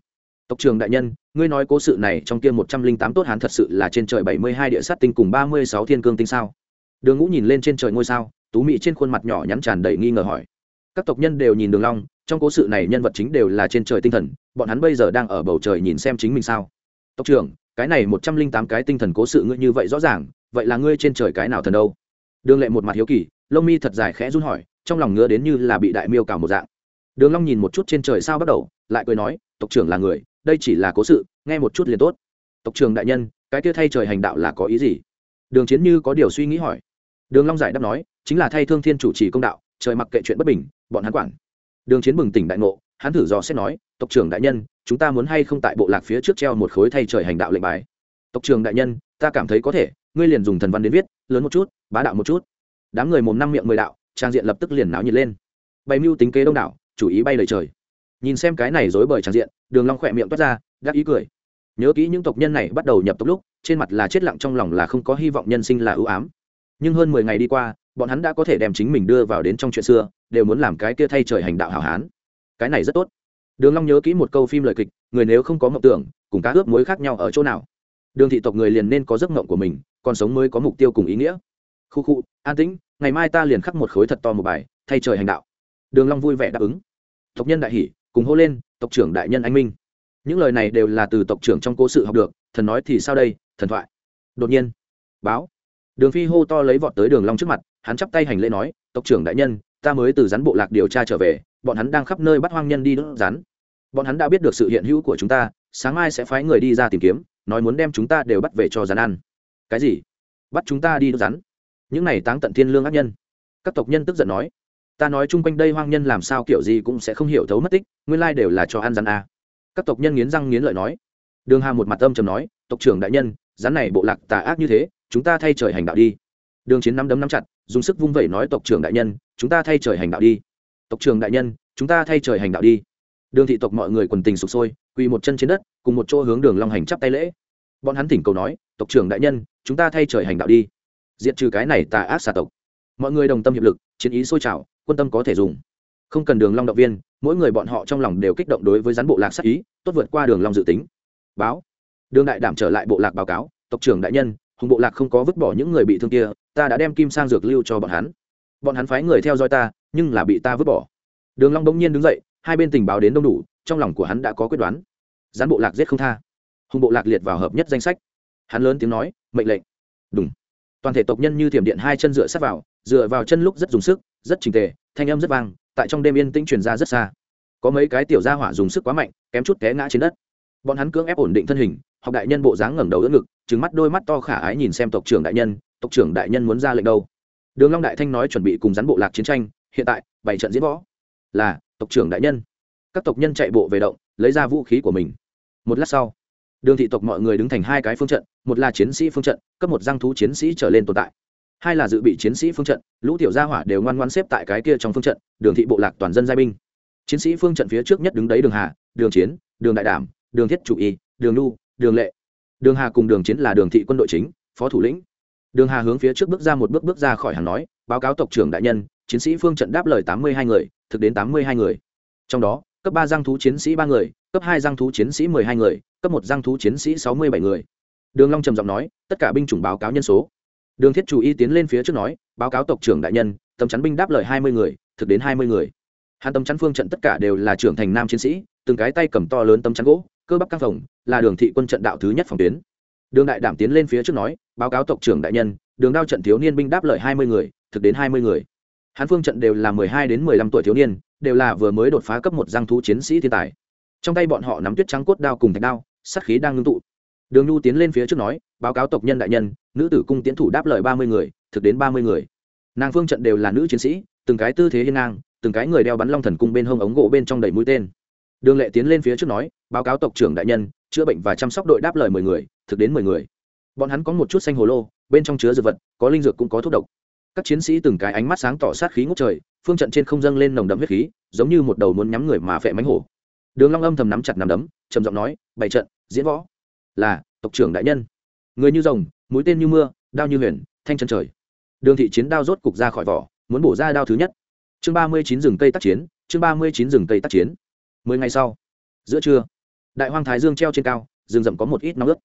tộc trường đại nhân, ngươi nói cố sự này trong kia một trăm linh tám tốt hắn thật sự là trên trời bảy mươi hai địa sát tinh cùng ba mươi sáu thiên cương tinh sao? Đường ngũ nhìn lên trên trời ngôi sao, tú mỹ trên khuôn mặt nhỏ nhắn tràn đầy nghi ngờ hỏi. Các tộc nhân đều nhìn đường long, trong cố sự này nhân vật chính đều là trên trời tinh thần, bọn hắn bây giờ đang ở bầu trời nhìn xem chính mình sao. Tộc trưởng, cái này một trăm linh tám cái tinh thần cố sự ngươi như vậy rõ ràng, vậy là ngươi trên trời cái nào thần đâu? Đường lệ một mặt hiếu kỳ, lông mi thật dài khẽ run hỏi, trong lòng ngứa đến như là bị đại miêu cào một dạng. Đường long nhìn một chút trên trời sao bắt đầu, lại cười nói, tộc trưởng là người, đây chỉ là cố sự, nghe một chút liền tốt. Tộc trưởng đại nhân, cái kia thay trời hành đạo là có ý gì? Đường chiến như có điều suy nghĩ hỏi đường long giải đáp nói, chính là thay thương thiên chủ trì công đạo, trời mặc kệ chuyện bất bình, bọn hắn quản. Đường chiến bừng tỉnh đại ngộ, hắn thử dò xét nói, tộc trưởng đại nhân, chúng ta muốn hay không tại bộ lạc phía trước treo một khối thay trời hành đạo lệnh bài? Tộc trưởng đại nhân, ta cảm thấy có thể, ngươi liền dùng thần văn đến viết, lớn một chút, bá đạo một chút. Đám người mồm năm miệng mười đạo, trang diện lập tức liền náo nhiệt lên. Bày mưu tính kế đông đảo, chủ ý bay lời trời. Nhìn xem cái này dối bời trang diện, đường long khỏe miệng toát ra, gác ý cười. Nhớ kỹ những tộc nhân này bắt đầu nhập tộc lúc, trên mặt là chết lặng trong lòng là không có hy vọng nhân sinh là ưu ám nhưng hơn mười ngày đi qua, bọn hắn đã có thể đem chính mình đưa vào đến trong chuyện xưa, đều muốn làm cái kia thay trời hành đạo hảo hán. Cái này rất tốt. Đường long nhớ kỹ một câu phim lời kịch, người nếu không có mộng tưởng, cùng cá ướp muối khác nhau ở chỗ nào? Đường thị tộc người liền nên có giấc mộng của mình, còn sống mới có mục tiêu cùng ý nghĩa. Khu khu, an tĩnh, ngày mai ta liền khắc một khối thật to một bài, thay trời hành đạo. Đường long vui vẻ đáp ứng. Tộc nhân đại hỉ, cùng hô lên, tộc trưởng đại nhân anh minh. Những lời này đều là từ tộc trưởng trong cố sự học được, thần nói thì sao đây, thần thoại. Đột nhiên, báo đường phi hô to lấy vọt tới đường long trước mặt, hắn chắp tay hành lễ nói, tộc trưởng đại nhân, ta mới từ rắn bộ lạc điều tra trở về, bọn hắn đang khắp nơi bắt hoang nhân đi đốt rắn. Bọn hắn đã biết được sự hiện hữu của chúng ta, sáng mai sẽ phái người đi ra tìm kiếm, nói muốn đem chúng ta đều bắt về cho rắn ăn. Cái gì? Bắt chúng ta đi đốt rắn? Những này táng tận thiên lương ác nhân. Các tộc nhân tức giận nói, ta nói chung quanh đây hoang nhân làm sao kiểu gì cũng sẽ không hiểu thấu mất tích, nguyên lai đều là cho ăn rắn à. các tộc nhân nghiến răng nghiến lợi nói. Đường hà một mặt âm trầm nói, tộc trưởng đại nhân, rắn này bộ lạc tà ác như thế chúng ta thay trời hành đạo đi. Đường chiến nắm đấm nắm chặt, dùng sức vung vẩy nói tộc trưởng đại nhân, chúng ta thay trời hành đạo đi. Tộc trưởng đại nhân, chúng ta thay trời hành đạo đi. Đường thị tộc mọi người quần tình sụp sôi, quỳ một chân trên đất, cùng một chỗ hướng đường long hành chắp tay lễ. Bọn hắn thỉnh cầu nói, tộc trưởng đại nhân, chúng ta thay trời hành đạo đi. Diệt trừ cái này tà ác xà tộc. Mọi người đồng tâm hiệp lực, chiến ý sôi trào, quân tâm có thể dùng. Không cần đường long động viên, mỗi người bọn họ trong lòng đều kích động đối với rắn bộ lạc sát ý, tốt vượt qua đường long dự tính. Báo. Đường đại đảm trở lại bộ lạc báo cáo, tộc trưởng đại nhân hùng bộ lạc không có vứt bỏ những người bị thương kia, ta đã đem kim sang dược lưu cho bọn hắn. Bọn hắn phái người theo dõi ta, nhưng là bị ta vứt bỏ. Đường long bỗng nhiên đứng dậy, hai bên tình báo đến đông đủ, trong lòng của hắn đã có quyết đoán. Gián bộ lạc giết không tha. Hùng bộ lạc liệt vào hợp nhất danh sách. Hắn lớn tiếng nói, mệnh lệnh. Đúng toàn thể tộc nhân như thiểm điện hai chân dựa sát vào, dựa vào chân lúc rất dùng sức, rất trình tề, thanh âm rất vang, tại trong đêm yên tĩnh truyền ra rất xa. Có mấy cái tiểu gia hỏa dùng sức quá mạnh, kém chút té ngã trên đất. Bọn hắn cưỡng ép ổn định thân hình học đại nhân bộ dáng ngẩng đầu đỡ ngực, trừng mắt đôi mắt to khả ái nhìn xem tộc trưởng đại nhân, tộc trưởng đại nhân muốn ra lệnh đâu? Đường long đại thanh nói chuẩn bị cùng rắn bộ lạc chiến tranh, hiện tại bảy trận diễn võ. Là, tộc trưởng đại nhân. Các tộc nhân chạy bộ về động, lấy ra vũ khí của mình. Một lát sau, đường thị tộc mọi người đứng thành hai cái phương trận, một là chiến sĩ phương trận, cấp một giang thú chiến sĩ trở lên tồn tại. Hai là dự bị chiến sĩ phương trận, lũ tiểu gia hỏa đều ngoan ngoan xếp tại cái kia trong phương trận, đường thị bộ lạc toàn dân giai binh. Chiến sĩ phương trận phía trước nhất đứng đấy đường hà, đường chiến, đường đại đảm, đường thiết chủ y, đường nu đường lệ. Đường hà cùng đường chiến là đường thị quân đội chính, phó thủ lĩnh. Đường hà hướng phía trước bước ra một bước bước ra khỏi hàng nói, báo cáo tộc trưởng đại nhân, chiến sĩ phương trận đáp lời tám mươi hai người, thực đến tám mươi hai người. Trong đó, cấp ba giang thú chiến sĩ ba người, cấp hai giang thú chiến sĩ mười hai người, cấp một giang thú chiến sĩ sáu mươi bảy người. Đường long trầm giọng nói, tất cả binh chủng báo cáo nhân số. Đường thiết chủ y tiến lên phía trước nói, báo cáo tộc trưởng đại nhân, tấm chắn binh đáp lời hai mươi người, thực đến hai mươi người. Hàn tấm chắn phương trận tất cả đều là trưởng thành nam chiến sĩ từng cái tay cầm to lớn tấm chắn gỗ, cơ bắp căng phòng là đường thị quân trận đạo thứ nhất phòng tuyến. Đường đại đảm tiến lên phía trước nói, báo cáo tộc trưởng đại nhân, đường đao trận thiếu niên binh đáp lợi hai mươi người, thực đến hai mươi người. Hán phương trận đều là mười hai đến mười lăm tuổi thiếu niên, đều là vừa mới đột phá cấp một giang thú chiến sĩ thiên tài. Trong tay bọn họ nắm tuyết trắng cốt đao cùng thạch đao, sát khí đang ngưng tụ. Đường nhu tiến lên phía trước nói, báo cáo tộc nhân đại nhân, nữ tử cung tiến thủ đáp lời ba mươi người, thực đến ba mươi người. Nàng phương trận đều là nữ chiến sĩ, từng cái tư thế hiên ngang, từng cái người đeo bắn long thần cung bên hông ống gỗ bên trong đầy mũi tên đường lệ tiến lên phía trước nói, báo cáo tộc trưởng đại nhân, chữa bệnh và chăm sóc đội đáp lời mười người, thực đến mười người. Bọn hắn có một chút xanh hồ lô, bên trong chứa dược vật, có linh dược cũng có thuốc độc. Các chiến sĩ từng cái ánh mắt sáng tỏ sát khí ngốc trời, phương trận trên không dâng lên nồng đậm huyết khí, giống như một đầu muốn nhắm người mà phệ mánh hổ. Đường long âm thầm nắm chặt nắm đấm, trầm giọng nói, bảy trận, diễn võ. Là, tộc trưởng đại nhân. Người như rồng, mũi tên như mưa, đao như huyền, thanh chân trời. Đường thị chiến đao rốt cục ra khỏi vỏ, muốn bổ ra đao thứ nhất. Chương ba mươi chín rừng cây tác chiến, chương ba mươi chín rừng cây tác chiến mười ngày sau, giữa trưa, đại hoang thái dương treo trên cao, rừng rậm có một ít nóng ướt.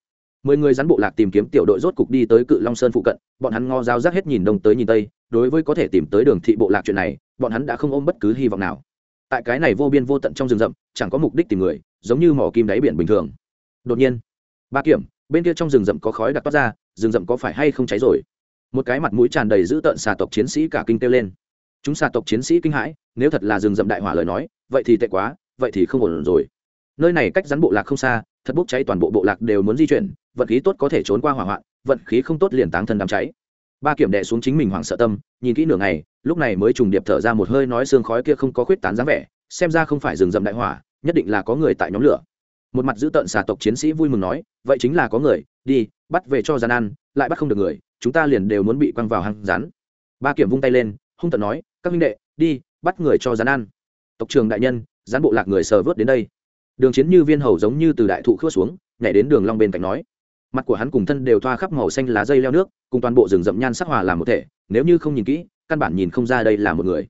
Mười người rắn bộ lạc tìm kiếm tiểu đội rốt cục đi tới cự long sơn phụ cận, bọn hắn ngó giáo giác hết nhìn đông tới nhìn tây, đối với có thể tìm tới đường thị bộ lạc chuyện này, bọn hắn đã không ôm bất cứ hy vọng nào. Tại cái này vô biên vô tận trong rừng rậm, chẳng có mục đích tìm người, giống như mỏ kim đáy biển bình thường. Đột nhiên, ba kiểm, bên kia trong rừng rậm có khói đặc toát ra, rừng rậm có phải hay không cháy rồi? Một cái mặt mũi tràn đầy dữ tợn xà tộc chiến sĩ cả kinh kêu lên. Chúng xà tộc chiến sĩ kinh hãi, nếu thật là rừng rậm đại hỏa lời nói, vậy thì tệ quá vậy thì không ổn rồi. Nơi này cách rắn bộ lạc không xa, thật bốc cháy toàn bộ bộ lạc đều muốn di chuyển, vận khí tốt có thể trốn qua hỏa hoạn, vận khí không tốt liền táng thân đám cháy. Ba kiểm đệ xuống chính mình hoảng sợ tâm, nhìn kỹ nửa ngày, lúc này mới trùng điệp thở ra một hơi nói xương khói kia không có khuyết tán dáng vẻ, xem ra không phải rừng rậm đại hỏa, nhất định là có người tại nhóm lửa. Một mặt giữ tận xà tộc chiến sĩ vui mừng nói, vậy chính là có người, đi, bắt về cho gian ăn lại bắt không được người, chúng ta liền đều muốn bị quăng vào hang rắn. Ba kiểm vung tay lên, hung tận nói, các minh đệ, đi, bắt người cho rắn ăn tộc trường đại nhân Gián bộ lạc người sờ vớt đến đây. Đường chiến như viên hầu giống như từ đại thụ khước xuống, nhảy đến đường long bên cạnh nói, mặt của hắn cùng thân đều thoa khắp màu xanh lá dây leo nước, cùng toàn bộ rừng rậm nhan sắc hòa làm một thể, nếu như không nhìn kỹ, căn bản nhìn không ra đây là một người.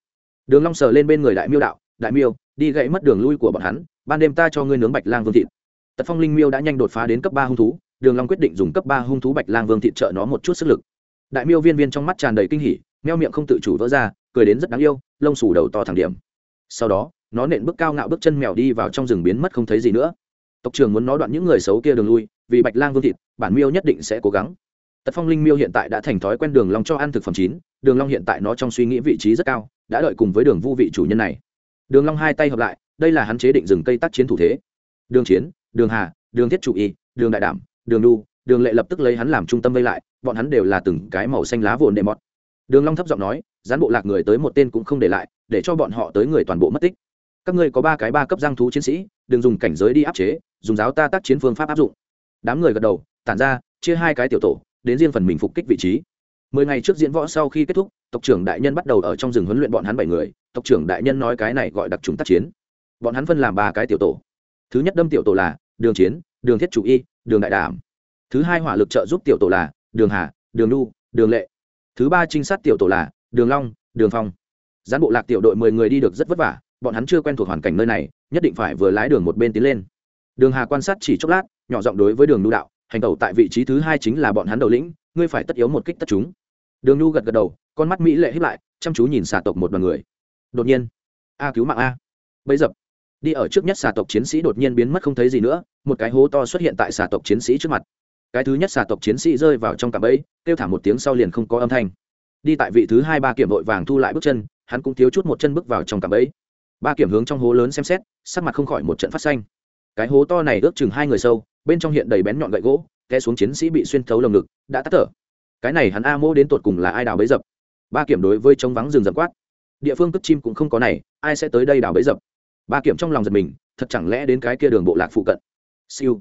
Đường long sờ lên bên người đại miêu đạo, đại miêu, đi gãy mất đường lui của bọn hắn, ban đêm ta cho ngươi nướng bạch lang vương thịt. Tật phong linh miêu đã nhanh đột phá đến cấp ba hung thú, đường long quyết định dùng cấp ba hung thú bạch lang vương thịt trợ nó một chút sức lực. Đại miêu viên viên trong mắt tràn đầy kinh hỉ, meo miệng không tự chủ vỡ ra, cười đến rất đáng yêu, lông xù đầu to thẳng điểm. Sau đó nó nện bước cao ngạo bước chân mèo đi vào trong rừng biến mất không thấy gì nữa. Tộc trưởng muốn nó đoạn những người xấu kia đường lui, vì bạch lang vương thịt, bản miêu nhất định sẽ cố gắng. Tật phong linh miêu hiện tại đã thành thói quen đường long cho ăn thực phẩm chín, đường long hiện tại nó trong suy nghĩ vị trí rất cao, đã đợi cùng với đường vu vị chủ nhân này. Đường long hai tay hợp lại, đây là hắn chế định dừng cây tác chiến thủ thế. Đường chiến, đường hà, đường thiết chủ y, đường đại đảm, đường đu, đường lệ lập tức lấy hắn làm trung tâm vây lại, bọn hắn đều là từng cái màu xanh lá vụn đệ mọt. Đường long thấp giọng nói, gián bộ lạc người tới một tên cũng không để lại, để cho bọn họ tới người toàn bộ mất tích các ngươi có ba cái ba cấp giang thú chiến sĩ, đừng dùng cảnh giới đi áp chế, dùng giáo ta tác chiến phương pháp áp dụng. Đám người gật đầu, tản ra, chia hai cái tiểu tổ, đến riêng phần mình phục kích vị trí. Mười ngày trước diễn võ sau khi kết thúc, tộc trưởng đại nhân bắt đầu ở trong rừng huấn luyện bọn hắn bảy người. Tộc trưởng đại nhân nói cái này gọi đặc trùng tác chiến. Bọn hắn phân làm ba cái tiểu tổ. Thứ nhất đâm tiểu tổ là đường chiến, đường thiết chủ y, đường đại đảm. Thứ hai hỏa lực trợ giúp tiểu tổ là đường hà, đường nu đường lệ. Thứ ba trinh sát tiểu tổ là đường long, đường phong. Gián bộ lạc tiểu đội mười người đi được rất vất vả bọn hắn chưa quen thuộc hoàn cảnh nơi này, nhất định phải vừa lái đường một bên tiến lên. Đường hà quan sát chỉ chốc lát, nhỏ giọng đối với đường nu đạo, hành tẩu tại vị trí thứ hai chính là bọn hắn đầu lĩnh, ngươi phải tất yếu một kích tất chúng. Đường nu gật gật đầu, con mắt mỹ lệ hiếp lại, chăm chú nhìn xà tộc một đoàn người. Đột nhiên, a cứu mạng a. Bấy dập. Đi ở trước nhất xà tộc chiến sĩ đột nhiên biến mất không thấy gì nữa, một cái hố to xuất hiện tại xà tộc chiến sĩ trước mặt. Cái thứ nhất xà tộc chiến sĩ rơi vào trong cạm bẫy, kêu thả một tiếng sau liền không có âm thanh. Đi tại vị thứ hai ba kiểm đội vàng thu lại bước chân, hắn cũng thiếu chút một chân bước vào trong cạm bẫy ba kiểm hướng trong hố lớn xem xét, sắc mặt không khỏi một trận phát xanh. Cái hố to này ước chừng hai người sâu, bên trong hiện đầy bén nhọn gậy gỗ, té xuống chiến sĩ bị xuyên thấu lồng ngực, đã tắt thở. Cái này hắn a mô đến tột cùng là ai đào bấy dập? Ba kiểm đối với trống vắng rừng dập quát. Địa phương cất chim cũng không có này, ai sẽ tới đây đào bấy dập? Ba kiểm trong lòng giật mình, thật chẳng lẽ đến cái kia đường bộ lạc phụ cận? Siêu.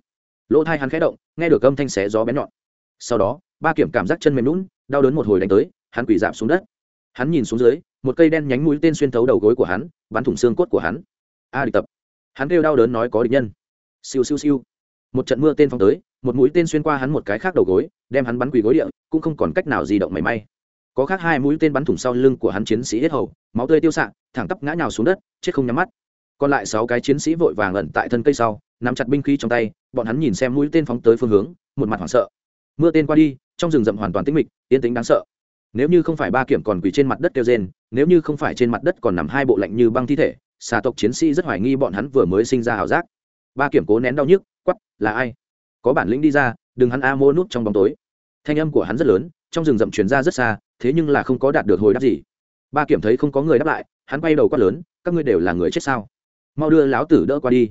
Lỗ thai hắn khẽ động, nghe được âm thanh xé gió bén nhọn. Sau đó, ba kiểm cảm giác chân mềm lún đau đớn một hồi đánh tới, hắn quỳ dạp xuống đất. Hắn nhìn xuống dưới một cây đen nhánh mũi tên xuyên thấu đầu gối của hắn, bắn thủng xương cốt của hắn. A địch tập. Hắn kêu đau đớn nói có địch nhân. Siêu siêu siêu. Một trận mưa tên phong tới, một mũi tên xuyên qua hắn một cái khác đầu gối, đem hắn bắn quỳ gối địa, cũng không còn cách nào di động mảy may. Có khác hai mũi tên bắn thủng sau lưng của hắn chiến sĩ hết hầu, máu tươi tiêu s thẳng tắp ngã nhào xuống đất, chết không nhắm mắt. Còn lại sáu cái chiến sĩ vội vàng ẩn tại thân cây sau, nắm chặt binh khí trong tay, bọn hắn nhìn xem mũi tên phóng tới phương hướng, một mặt hoảng sợ. Mưa tên qua đi, trong rừng rậm hoàn toàn tĩnh mịch, yên tĩnh đáng sợ nếu như không phải ba kiểm còn quỳ trên mặt đất kêu rên, nếu như không phải trên mặt đất còn nằm hai bộ lạnh như băng thi thể, xà tộc chiến sĩ rất hoài nghi bọn hắn vừa mới sinh ra ảo giác. Ba kiểm cố nén đau nhức quắp là ai? Có bản lĩnh đi ra, đừng hắn a mô nút trong bóng tối. Thanh âm của hắn rất lớn, trong rừng rậm truyền ra rất xa, thế nhưng là không có đạt được hồi đáp gì. Ba kiểm thấy không có người đáp lại, hắn quay đầu quát lớn, các ngươi đều là người chết sao? Mau đưa láo tử đỡ qua đi.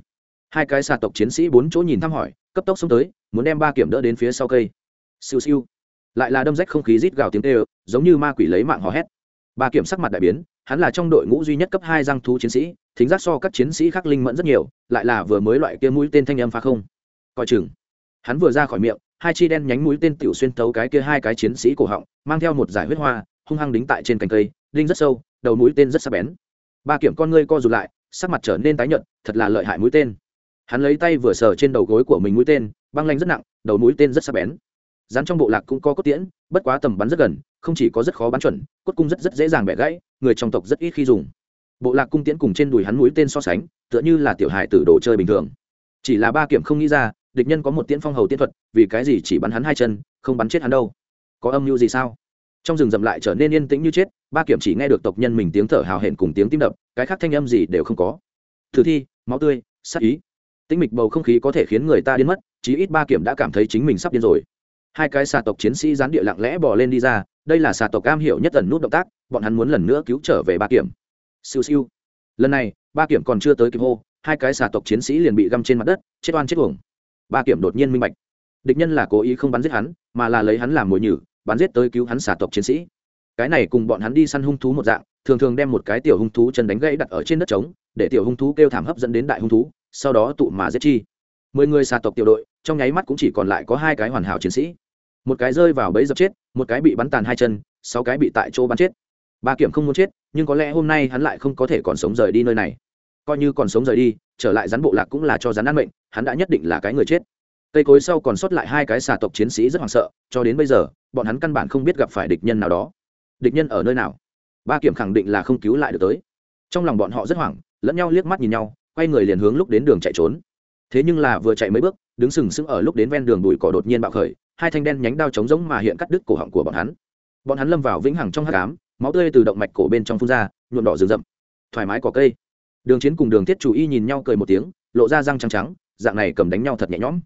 Hai cái xà tộc chiến sĩ bốn chỗ nhìn thăm hỏi, cấp tốc xông tới, muốn đem ba kiểm đỡ đến phía sau cây. Siêu siêu lại là đâm rách không khí rít gào tiếng tê ơ giống như ma quỷ lấy mạng hò hét. Ba kiểm sắc mặt đại biến, hắn là trong đội ngũ duy nhất cấp hai răng thú chiến sĩ, thính giác so các chiến sĩ khác linh mẫn rất nhiều, lại là vừa mới loại kia mũi tên thanh âm phá không. Coi chừng, hắn vừa ra khỏi miệng, hai chi đen nhánh mũi tên tiểu xuyên tấu cái kia hai cái chiến sĩ cổ họng, mang theo một giải huyết hoa, hung hăng đính tại trên cành cây, đinh rất sâu, đầu mũi tên rất sắc bén. Ba kiểm con ngươi co rụt lại, sắc mặt trở nên tái nhợt, thật là lợi hại mũi tên. Hắn lấy tay vừa sờ trên đầu gối của mình mũi tên, băng lanh rất nặng, đầu mũi tên rất sắc bén rắn trong bộ lạc cũng có cốt tiễn, bất quá tầm bắn rất gần, không chỉ có rất khó bắn chuẩn, cốt cung rất rất dễ dàng bẻ gãy, người trong tộc rất ít khi dùng. Bộ lạc cung tiễn cùng trên đùi hắn mũi tên so sánh, tựa như là tiểu hài tử đồ chơi bình thường. Chỉ là ba kiểm không nghĩ ra, địch nhân có một tiễn phong hầu tiễn thuật, vì cái gì chỉ bắn hắn hai chân, không bắn chết hắn đâu? Có âm mưu gì sao? Trong rừng rậm lại trở nên yên tĩnh như chết, ba kiểm chỉ nghe được tộc nhân mình tiếng thở hào hển cùng tiếng tim đập, cái khác thanh âm gì đều không có. Thử thi, máu tươi sắc ý. Tĩnh mịch bầu không khí có thể khiến người ta điên mất, chí ít ba kiểm đã cảm thấy chính mình sắp điên rồi hai cái xà tộc chiến sĩ gián địa lặng lẽ bỏ lên đi ra, đây là xà tộc cam hiểu nhất tần nút động tác, bọn hắn muốn lần nữa cứu trở về ba kiểm. Siêu siêu. Lần này, ba kiểm còn chưa tới kịp hô, hai cái xà tộc chiến sĩ liền bị găm trên mặt đất, chết oan chết uổng. Ba kiểm đột nhiên minh bạch. Địch nhân là cố ý không bắn giết hắn, mà là lấy hắn làm mồi nhử, bắn giết tới cứu hắn xà tộc chiến sĩ. Cái này cùng bọn hắn đi săn hung thú một dạng, thường thường đem một cái tiểu hung thú chân đánh gãy đặt ở trên đất trống, để tiểu hung thú kêu thảm hấp dẫn đến đại hung thú, sau đó tụ mà giết chi. Mười người xà tộc tiểu đội, trong nháy mắt cũng chỉ còn lại có hai cái hoàn hảo chiến sĩ một cái rơi vào bẫy dập chết, một cái bị bắn tàn hai chân, sáu cái bị tại chỗ bắn chết. Ba kiểm không muốn chết, nhưng có lẽ hôm nay hắn lại không có thể còn sống rời đi nơi này. Coi như còn sống rời đi, trở lại rắn bộ lạc cũng là cho rắn ăn mệnh, hắn đã nhất định là cái người chết. Cây cối sau còn sót lại hai cái xà tộc chiến sĩ rất hoảng sợ, cho đến bây giờ, bọn hắn căn bản không biết gặp phải địch nhân nào đó. Địch nhân ở nơi nào? Ba kiểm khẳng định là không cứu lại được tới. Trong lòng bọn họ rất hoảng, lẫn nhau liếc mắt nhìn nhau, quay người liền hướng lúc đến đường chạy trốn. Thế nhưng là vừa chạy mấy bước, đứng sừng sững ở lúc đến ven đường bụi cỏ đột nhiên bạo khởi hai thanh đen nhánh đao trống giống mà hiện cắt đứt cổ họng của bọn hắn. Bọn hắn lâm vào vĩnh hằng trong hát cám máu tươi từ động mạch cổ bên trong phun ra, nhuộm đỏ rừng rậm. Thoải mái cỏ cây. Đường chiến cùng đường thiết chủ y nhìn nhau cười một tiếng, lộ ra răng trắng trắng, dạng này cầm đánh nhau thật nhẹ nhõm.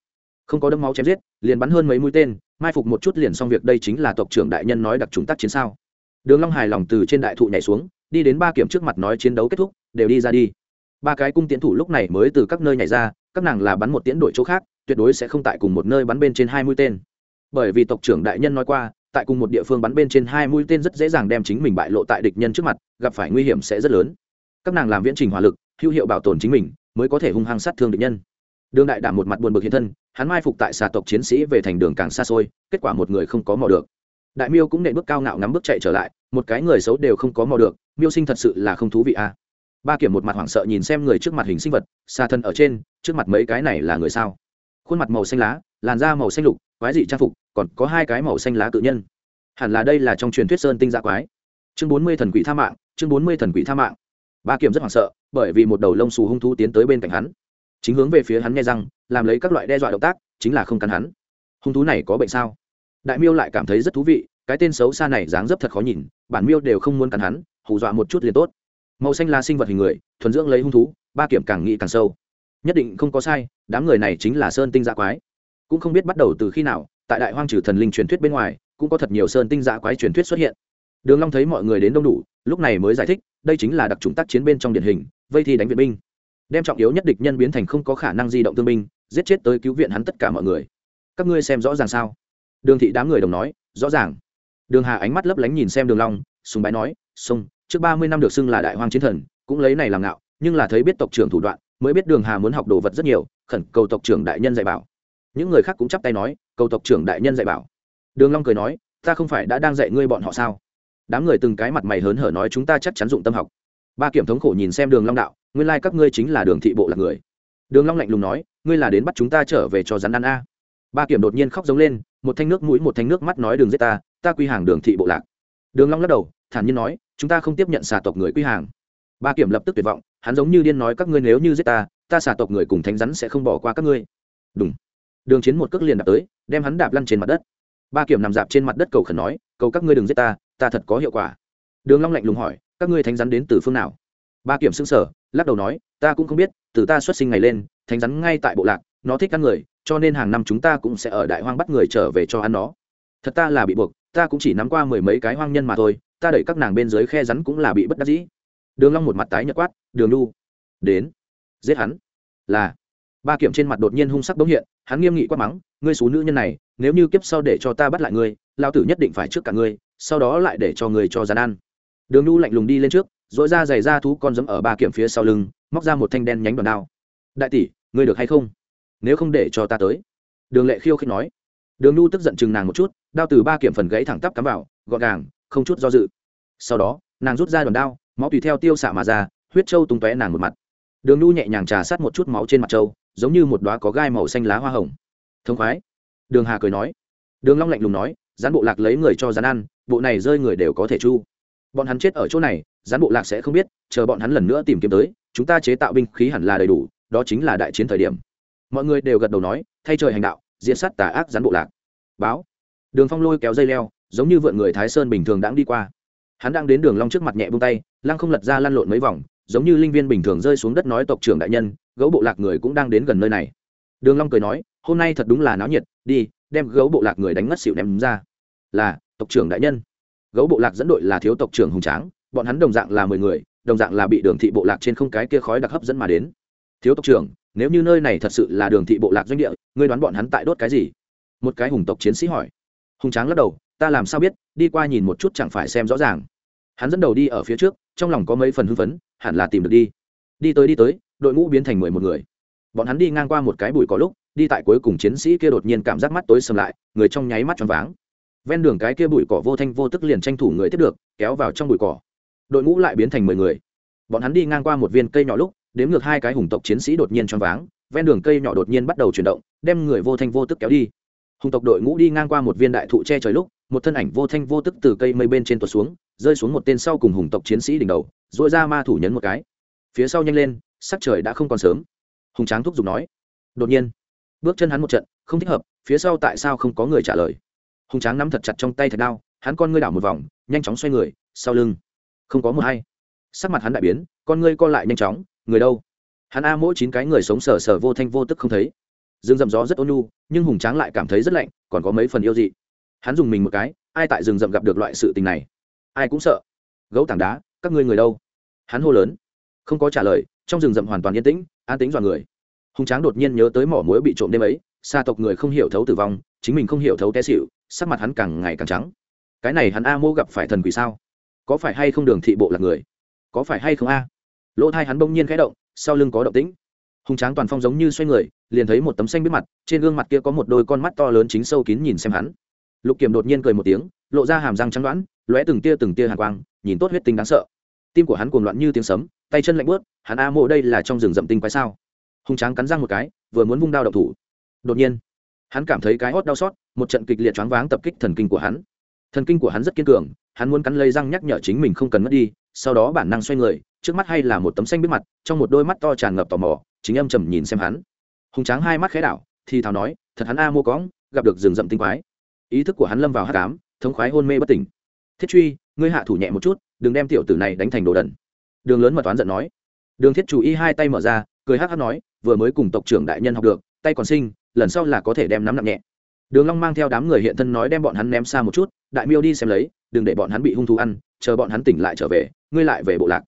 Không có đấm máu chém giết, liền bắn hơn mấy mũi tên, mai phục một chút liền xong việc đây chính là tộc trưởng đại nhân nói đặc trùng tác chiến sao. Đường long hài lòng từ trên đại thụ nhảy xuống, đi đến ba kiểm trước mặt nói chiến đấu kết thúc, đều đi ra đi. Ba cái cung tiến thủ lúc này mới từ các nơi nhảy ra, các nàng là bắn một tiễn đội chỗ khác, tuyệt đối sẽ không tại cùng một nơi bắn bên trên hai mũi tên bởi vì tộc trưởng đại nhân nói qua, tại cùng một địa phương bắn bên trên hai mũi tên rất dễ dàng đem chính mình bại lộ tại địch nhân trước mặt, gặp phải nguy hiểm sẽ rất lớn. Các nàng làm viễn trình hỏa lực, hữu hiệu bảo tồn chính mình, mới có thể hung hăng sát thương địch nhân. Đường đại đảm một mặt buồn bực hiện thân, hắn mai phục tại xà tộc chiến sĩ về thành đường càng xa xôi, kết quả một người không có mò được. Đại miêu cũng nệ bước cao ngạo ngắm bước chạy trở lại, một cái người xấu đều không có mò được, miêu sinh thật sự là không thú vị à. ba kiểm một mặt hoảng sợ nhìn xem người trước mặt hình sinh vật xa thân ở trên, trước mặt mấy cái này là người sao? Khuôn mặt màu xanh lá, làn da màu xanh lục quái dị trang phục, còn có hai cái màu xanh lá tự nhân. Hẳn là đây là trong truyền thuyết sơn tinh dạ quái. Chương bốn mươi thần quỷ tha mạng, chương bốn mươi thần quỷ tha mạng. Ba kiểm rất hoảng sợ, bởi vì một đầu lông xù hung thú tiến tới bên cạnh hắn. Chính hướng về phía hắn nghe răng, làm lấy các loại đe dọa động tác, chính là không cắn hắn. Hung thú này có bệnh sao? Đại miêu lại cảm thấy rất thú vị, cái tên xấu xa này dáng dấp thật khó nhìn, bản miêu đều không muốn cắn hắn, hù dọa một chút liền tốt. Màu xanh là sinh vật hình người, thuần dưỡng lấy hung thú, ba kiểm càng nghĩ càng sâu. Nhất định không có sai, đám người này chính là sơn tinh dạ quái cũng không biết bắt đầu từ khi nào tại đại hoang trừ thần linh truyền thuyết bên ngoài cũng có thật nhiều sơn tinh dạ quái truyền thuyết xuất hiện. Đường long thấy mọi người đến đông đủ lúc này mới giải thích đây chính là đặc trùng tác chiến bên trong điển hình vây thì đánh viện binh. Đem trọng yếu nhất địch nhân biến thành không có khả năng di động thương binh giết chết tới cứu viện hắn tất cả mọi người. Các ngươi xem rõ ràng sao? Đường thị đám người đồng nói rõ ràng. Đường hà ánh mắt lấp lánh nhìn xem đường long sùng bái nói sung, trước ba mươi năm được xưng là đại hoang chiến thần cũng lấy này làm ngạo nhưng là thấy biết tộc trưởng thủ đoạn mới biết đường hà muốn học đồ vật rất nhiều khẩn cầu tộc trưởng đại nhân dạy bảo những người khác cũng chắp tay nói, cầu tộc trưởng đại nhân dạy bảo. Đường long cười nói, ta không phải đã đang dạy ngươi bọn họ sao? Đám người từng cái mặt mày hớn hở nói, chúng ta chắc chắn dụng tâm học. Ba kiểm thống khổ nhìn xem đường long đạo, nguyên lai các ngươi chính là đường thị bộ là người. Đường long lạnh lùng nói, ngươi là đến bắt chúng ta trở về cho rắn ăn a. Ba kiểm đột nhiên khóc giống lên, một thanh nước mũi, một thanh nước mắt nói đường giết ta ta quy hàng đường thị bộ lạc. Đường long lắc đầu, thản nhiên nói, chúng ta không tiếp nhận xà tộc người quy hàng. Ba kiểm lập tức tuyệt vọng, hắn giống như điên nói, các ngươi nếu như giết ta ta xà tộc người cùng thánh rắn sẽ không bỏ qua các ngươi. Đúng đường chiến một cước liền đạp tới, đem hắn đạp lăn trên mặt đất. Ba kiểm nằm dạp trên mặt đất cầu khẩn nói, cầu các ngươi đừng giết ta ta thật có hiệu quả. Đường long lạnh lùng hỏi, các ngươi thánh rắn đến từ phương nào? Ba kiểm sững sờ, lắc đầu nói, ta cũng không biết, từ ta xuất sinh ngày lên, thánh rắn ngay tại bộ lạc, nó thích ăn người, cho nên hàng năm chúng ta cũng sẽ ở đại hoang bắt người trở về cho ăn nó. Thật ta là bị buộc, ta cũng chỉ nắm qua mười mấy cái hoang nhân mà thôi, ta đẩy các nàng bên dưới khe rắn cũng là bị bất đắc dĩ. Đường long một mặt tái nhợt quát, đường lu đến, giết hắn, là ba kiểm trên mặt đột nhiên hung sắc bỗng hiện, hắn nghiêm nghị quát mắng, ngươi số nữ nhân này, nếu như kiếp sau để cho ta bắt lại ngươi lao tử nhất định phải trước cả ngươi, sau đó lại để cho người cho gian ăn đường lu lạnh lùng đi lên trước dội ra giày ra thú con dẫm ở ba kiểm phía sau lưng, móc ra một thanh đen nhánh đòn đao. Đại tỷ, ngươi được hay không? Nếu không để cho ta tới. Đường lệ khiêu khích nói. Đường nhu tức giận chừng nàng một chút, đao từ ba kiểm phần gãy thẳng tắp cắm vào, gọn gàng, không chút do dự. Sau đó, nàng rút ra đòn đao, máu tùy theo tiêu xạ mà ra, huyết trâu tung tóe nàng một mặt. Đường nhu nhẹ nhàng trà sát một chút máu trên mặt trâu giống như một đoá có gai màu xanh lá hoa hồng. Thông khoái. Đường hà cười nói. Đường long lạnh lùng nói, gián bộ lạc lấy người cho gián ăn, bộ này rơi người đều có thể chu. Bọn hắn chết ở chỗ này, gián bộ lạc sẽ không biết, chờ bọn hắn lần nữa tìm kiếm tới, chúng ta chế tạo binh khí hẳn là đầy đủ, đó chính là đại chiến thời điểm. Mọi người đều gật đầu nói, thay trời hành đạo diễn sát tà ác gián bộ lạc. Báo. Đường phong lôi kéo dây leo, giống như vượn người thái sơn bình thường đang đi qua. Hắn đang đến đường long trước mặt nhẹ buông tay, lăng không lật ra lăn lộn mấy vòng, giống như linh viên bình thường rơi xuống đất nói tộc trưởng đại nhân gấu bộ lạc người cũng đang đến gần nơi này. Đường long cười nói, hôm nay thật đúng là náo nhiệt, đi, đem gấu bộ lạc người đánh ngất xỉu ném ra. Là, tộc trưởng đại nhân. Gấu bộ lạc dẫn đội là thiếu tộc trưởng hùng tráng, bọn hắn đồng dạng là mười người, đồng dạng là bị đường thị bộ lạc trên không cái kia khói đặc hấp dẫn mà đến. Thiếu tộc trưởng, nếu như nơi này thật sự là đường thị bộ lạc doanh địa, ngươi đoán bọn hắn tại đốt cái gì? Một cái hùng tộc chiến sĩ hỏi. Hùng tráng lắc đầu, ta làm sao biết, đi qua nhìn một chút chẳng phải xem rõ ràng. Hắn dẫn đầu đi ở phía trước, trong lòng có mấy phần hưng phấn, hẳn là tìm được đi. Đi tới đi tới đội ngũ biến thành mười một người. Bọn hắn đi ngang qua một cái bụi có lúc, đi tại cuối cùng chiến sĩ kia đột nhiên cảm giác mắt tối sầm lại, người trong nháy mắt choáng váng. Ven đường cái kia bụi cỏ vô thanh vô tức liền tranh thủ người tiếp được, kéo vào trong bụi cỏ. Đội ngũ lại biến thành mười người. Bọn hắn đi ngang qua một viên cây nhỏ lúc, đếm ngược hai cái hùng tộc chiến sĩ đột nhiên choáng váng, ven đường cây nhỏ đột nhiên bắt đầu chuyển động, đem người vô thanh vô tức kéo đi. Hùng tộc đội ngũ đi ngang qua một viên đại thụ che trời lúc, một thân ảnh vô thanh vô tức từ cây mây bên trên tuột xuống, rơi xuống một tên sau cùng hùng tộc chiến sĩ đỉnh đầu dội ra ma thủ nhấn một cái. Phía sau nhanh lên sắc trời đã không còn sớm. Hùng tráng thúc giục nói. Đột nhiên, bước chân hắn một trận, không thích hợp, phía sau tại sao không có người trả lời? Hùng tráng nắm thật chặt trong tay thật đao, hắn con ngươi đảo một vòng, nhanh chóng xoay người, sau lưng. Không có một hay sắc mặt hắn đại biến, con ngươi co lại nhanh chóng, người đâu? Hắn a mỗi chín cái người sống sờ sờ vô thanh vô tức không thấy. Rừng rậm gió rất ôn nhu, nhưng hùng tráng lại cảm thấy rất lạnh, còn có mấy phần yêu dị. Hắn dùng mình một cái, ai tại rừng rậm gặp được loại sự tình này? Ai cũng sợ. Gấu tảng đá, các ngươi người đâu? Hắn hô lớn. Không có trả lời trong rừng rậm hoàn toàn yên tĩnh, an tính dọa người. Hùng tráng đột nhiên nhớ tới mỏ muối bị trộm đêm ấy xa tộc người không hiểu thấu tử vong, chính mình không hiểu thấu té xịu sắc mặt hắn càng ngày càng trắng. Cái này hắn a mô gặp phải thần quỷ sao? Có phải hay không đường thị bộ là người? Có phải hay không a? Lỗ thai hắn bỗng nhiên khẽ động, sau lưng có động tĩnh. Hùng tráng toàn phong giống như xoay người, liền thấy một tấm xanh biết mặt, trên gương mặt kia có một đôi con mắt to lớn chính sâu kín nhìn xem hắn. Lục kiềm đột nhiên cười một tiếng, lộ ra hàm răng trắng đoãn lóe từng tia từng tia hàn quang, nhìn tốt huyết tinh đáng sợ. Tim của hắn cuồng loạn như tiếng sấm tay chân lạnh bớt, hắn a mộ đây là trong rừng rậm tinh quái sao? Hùng tráng cắn răng một cái, vừa muốn vung đao đậu thủ. Đột nhiên, hắn cảm thấy cái hót đau xót, một trận kịch liệt choáng váng tập kích thần kinh của hắn. Thần kinh của hắn rất kiên cường, hắn muốn cắn lấy răng nhắc nhở chính mình không cần mất đi, sau đó bản năng xoay người, trước mắt hay là một tấm xanh biết mặt, trong một đôi mắt to tràn ngập tò mò, chính âm trầm nhìn xem hắn. Hùng tráng hai mắt khẽ đảo, thì thào nói, thật hắn a mô cóng gặp được rừng rậm tinh quái. Ý thức của hắn lâm vào hát cám thống khoái hôn mê bất tỉnh. Thiết truy, ngươi hạ thủ nhẹ một chút, đừng đem tiểu tử này đánh thành đồ đần đường lớn mật toán giận nói. Đường thiết chủ y hai tay mở ra cười hắc hắc nói vừa mới cùng tộc trưởng đại nhân học được tay còn sinh lần sau là có thể đem nắm nặng nhẹ. Đường long mang theo đám người hiện thân nói đem bọn hắn ném xa một chút đại miêu đi xem lấy đừng để bọn hắn bị hung thú ăn chờ bọn hắn tỉnh lại trở về ngươi lại về bộ lạc.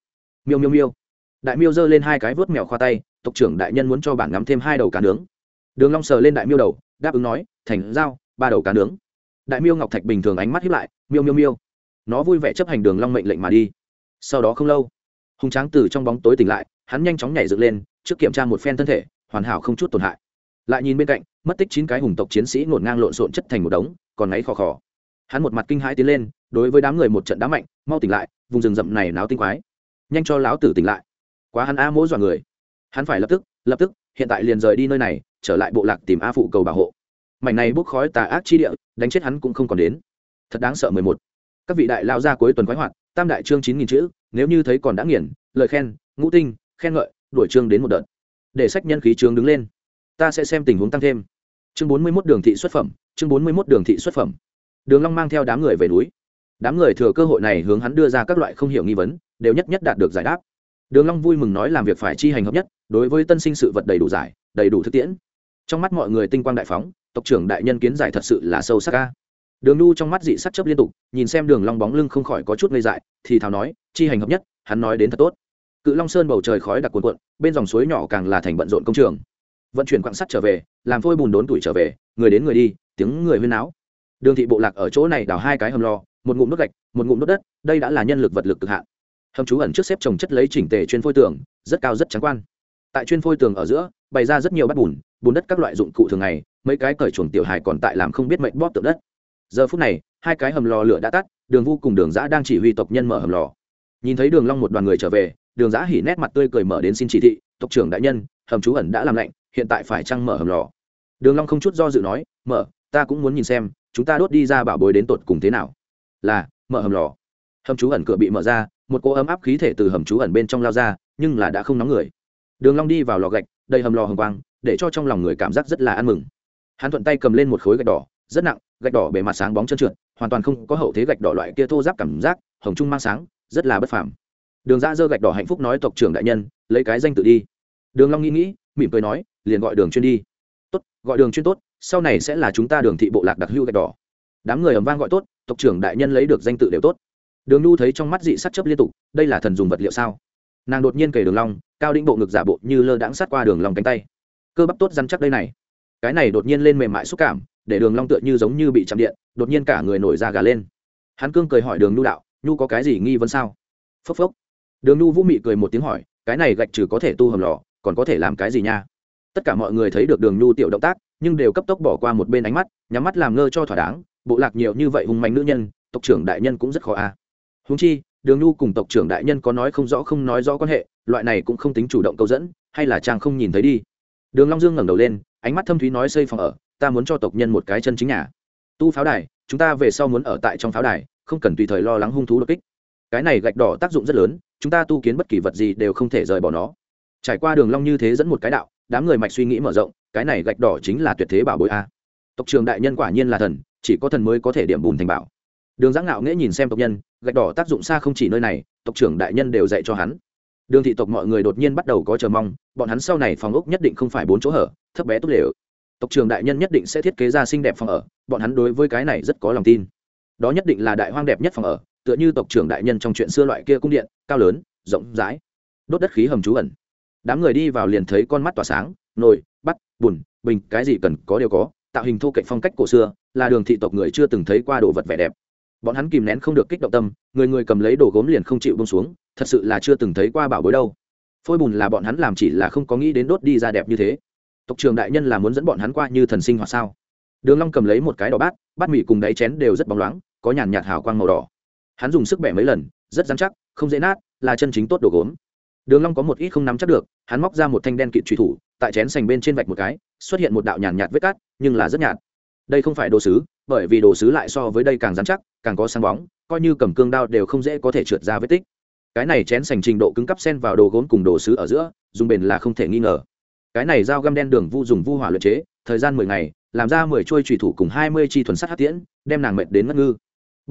Miêu miêu miêu. Đại miêu giơ lên hai cái vớt mèo khoa tay tộc trưởng đại nhân muốn cho bản ngắm thêm hai đầu cá nướng. Đường long sờ lên đại miêu đầu đáp ứng nói thành dao, ba đầu cá nướng. Đại miêu ngọc thạch bình thường ánh mắt hiếp lại miêu miêu miêu. Nó vui vẻ chấp hành đường long mệnh lệnh mà đi. Sau đó không lâu hùng tráng từ trong bóng tối tỉnh lại, hắn nhanh chóng nhảy dựng lên, trước kiểm tra một phen thân thể, hoàn hảo không chút tổn hại. Lại nhìn bên cạnh, mất tích chín cái hùng tộc chiến sĩ ngổn ngang lộn xộn chất thành một đống, còn ngáy khò khò. Hắn một mặt kinh hãi tiến lên, đối với đám người một trận đá mạnh, mau tỉnh lại, vùng rừng rậm này náo tinh quái. Nhanh cho lão tử tỉnh lại. Quá hắn a mỗ dọa người. Hắn phải lập tức lập tức, hiện tại liền rời đi nơi này, trở lại bộ lạc tìm a phụ cầu bảo hộ. Mảnh này bốc khói tà ác chi địa, đánh chết hắn cũng không còn đến. Thật đáng sợ mười một. Các vị đại lao ra cuối tuần quái hoạt, tam đại chương chín nghìn chữ nếu như thấy còn đã nghiền, lời khen, ngũ tinh, khen ngợi, đuổi chương đến một đợt. Để sách nhân khí chương đứng lên. Ta sẽ xem tình huống tăng thêm. Chương bốn mươi mốt đường thị xuất phẩm, chương bốn mươi mốt đường thị xuất phẩm. Đường long mang theo đám người về núi. Đám người thừa cơ hội này hướng hắn đưa ra các loại không hiểu nghi vấn, đều nhất nhất đạt được giải đáp. Đường long vui mừng nói làm việc phải chi hành hợp nhất, đối với tân sinh sự vật đầy đủ giải, đầy đủ thực tiễn. Trong mắt mọi người tinh quang đại phóng, tộc trưởng đại nhân kiến giải thật sự là sâu sắc ca đường nu trong mắt dị sắc chấp liên tục, nhìn xem đường long bóng lưng không khỏi có chút ngây dại, thì thào nói chi hành hợp nhất, hắn nói đến thật tốt. Cự long sơn bầu trời khói đặc cuồn cuộn, bên dòng suối nhỏ càng là thành bận rộn công trường. Vận chuyển quặng sắt trở về, làm phôi bùn đốn tuổi trở về, người đến người đi, tiếng người huyên náo. Đường thị bộ lạc ở chỗ này đào hai cái hầm lò, một ngụm nước gạch, một ngụm nước đất, đây đã là nhân lực vật lực cực hạn. Hầm trú ẩn trước xếp trồng chất lấy chỉnh tề chuyên phôi tường, rất cao rất trắng quan. Tại chuyên phôi tường ở giữa, bày ra rất nhiều bát bùn bùn đất các loại dụng cụ thường ngày, mấy cái cởi chuồng tiểu hài còn tại làm không biết mệnh bóp tượng đất. Giờ phút này, hai cái hầm lò lửa đã tắt, đường vu cùng đường giã đang chỉ huy tộc nhân mở hầm lò nhìn thấy đường long một đoàn người trở về, đường giã hỉ nét mặt tươi cười mở đến xin chỉ thị, tộc trưởng đại nhân, hầm trú ẩn đã làm lạnh, hiện tại phải chăng mở hầm lò. Đường long không chút do dự nói, mở, ta cũng muốn nhìn xem, chúng ta đốt đi ra bảo bối đến tột cùng thế nào. Là, mở hầm lò. Hầm trú ẩn cửa bị mở ra, một cỗ ấm áp khí thể từ hầm trú ẩn bên trong lao ra, nhưng là đã không nóng người. Đường long đi vào lò gạch, đầy hầm lò hầm quang, để cho trong lòng người cảm giác rất là ăn mừng. Hắn thuận tay cầm lên một khối gạch đỏ, rất nặng, gạch đỏ bề mặt sáng bóng trơn trượt, hoàn toàn không có hậu thế gạch đỏ loại kia thô ráp cảm giác, hồng trung mang sáng rất là bất phàm. Đường ra dơ gạch đỏ hạnh phúc nói, tộc trưởng đại nhân, lấy cái danh tự đi. Đường long nghĩ nghĩ, mỉm cười nói, liền gọi đường chuyên đi. Tốt, gọi đường chuyên tốt, sau này sẽ là chúng ta đường thị bộ lạc đặc hưu gạch đỏ. Đám người ầm vang gọi tốt, tộc trưởng đại nhân lấy được danh tự đều tốt. Đường nu thấy trong mắt dị sắt chấp liên tục, đây là thần dùng vật liệu sao? Nàng đột nhiên kể đường long, cao đĩnh bộ ngực giả bộ như lơ đãng sát qua đường long cánh tay. Cơ bắp tốt rắn chắc đây này. Cái này đột nhiên lên mềm mại xúc cảm, để đường long tựa như giống như bị chạm điện, đột nhiên cả người nổi da gà lên. Hắn cương cười hỏi đường nu đạo nhu có cái gì nghi vấn sao? Phốc phốc. Đường nu vũ mị cười một tiếng hỏi, cái này gạch trừ có thể tu hầm lò, còn có thể làm cái gì nha? Tất cả mọi người thấy được đường nhu tiểu động tác, nhưng đều cấp tốc bỏ qua một bên ánh mắt, nhắm mắt làm ngơ cho thỏa đáng, bộ lạc nhiều như vậy hùng mạnh nữ nhân, tộc trưởng đại nhân cũng rất khó a. À. húng chi, đường nhu cùng tộc trưởng đại nhân có nói không rõ không nói rõ quan hệ, loại này cũng không tính chủ động câu dẫn, hay là chàng không nhìn thấy đi. Đường long dương ngẩng đầu lên, ánh mắt thâm thúy nói xây phòng ở, ta muốn cho tộc nhân một cái chân chính nhà. Tu pháo đài, chúng ta về sau muốn ở tại trong pháo đài không cần tùy thời lo lắng hung thú đột kích. Cái này gạch đỏ tác dụng rất lớn, chúng ta tu kiến bất kỳ vật gì đều không thể rời bỏ nó. Trải qua đường long như thế dẫn một cái đạo, đám người mạch suy nghĩ mở rộng, cái này gạch đỏ chính là tuyệt thế bảo bối a. Tộc trường đại nhân quả nhiên là thần, chỉ có thần mới có thể điểm bùn thành bảo. Đường giã ngạo nghễ nhìn xem tộc nhân, gạch đỏ tác dụng xa không chỉ nơi này, tộc trưởng đại nhân đều dạy cho hắn. Đường thị tộc mọi người đột nhiên bắt đầu có chờ mong, bọn hắn sau này phòng ốc nhất định không phải bốn chỗ hở, thấp bé tốt đều tộc trưởng đại nhân nhất định sẽ thiết kế ra xinh đẹp phòng ở, bọn hắn đối với cái này rất có lòng tin đó nhất định là đại hoang đẹp nhất phòng ở, tựa như tộc trưởng đại nhân trong chuyện xưa loại kia cung điện, cao lớn, rộng rãi, đốt đất khí hầm trú ẩn. Đám người đi vào liền thấy con mắt tỏa sáng, nồi bắt bùn, bình, cái gì cần có đều có, tạo hình thô cạnh phong cách cổ xưa, là đường thị tộc người chưa từng thấy qua đồ vật vẻ đẹp. Bọn hắn kìm nén không được kích động tâm, người người cầm lấy đồ gốm liền không chịu bông xuống, thật sự là chưa từng thấy qua bảo bối đâu. Phôi bùn là bọn hắn làm chỉ là không có nghĩ đến đốt đi ra đẹp như thế. Tộc trường đại nhân là muốn dẫn bọn hắn qua như thần sinh hoặc sao? Đường long cầm lấy một cái đỏ bát bát mì cùng đáy chén đều rất bóng loáng có nhàn nhạt hào quang màu đỏ. Hắn dùng sức bẻ mấy lần, rất dán chắc, không dễ nát, là chân chính tốt đồ gốm. Đường long có một ít không nắm chắc được, hắn móc ra một thanh đen kịt truy thủ, tại chén sành bên trên vạch một cái, xuất hiện một đạo nhàn nhạt vết cắt, nhưng là rất nhạt. Đây không phải đồ sứ, bởi vì đồ sứ lại so với đây càng dán chắc, càng có sáng bóng, coi như cầm cương đao đều không dễ có thể trượt ra vết tích. Cái này chén sành trình độ cứng cấp xen vào đồ gốm cùng đồ sứ ở giữa, dùng bền là không thể nghi ngờ. Cái này dao găm đen đường vu dùng vu hỏa luyện chế, thời gian mười ngày, làm ra mười chuôi trùy thủ cùng hai mươi chi thuần sắt hắc tiễn, đem nàng mệt đến ngất ngư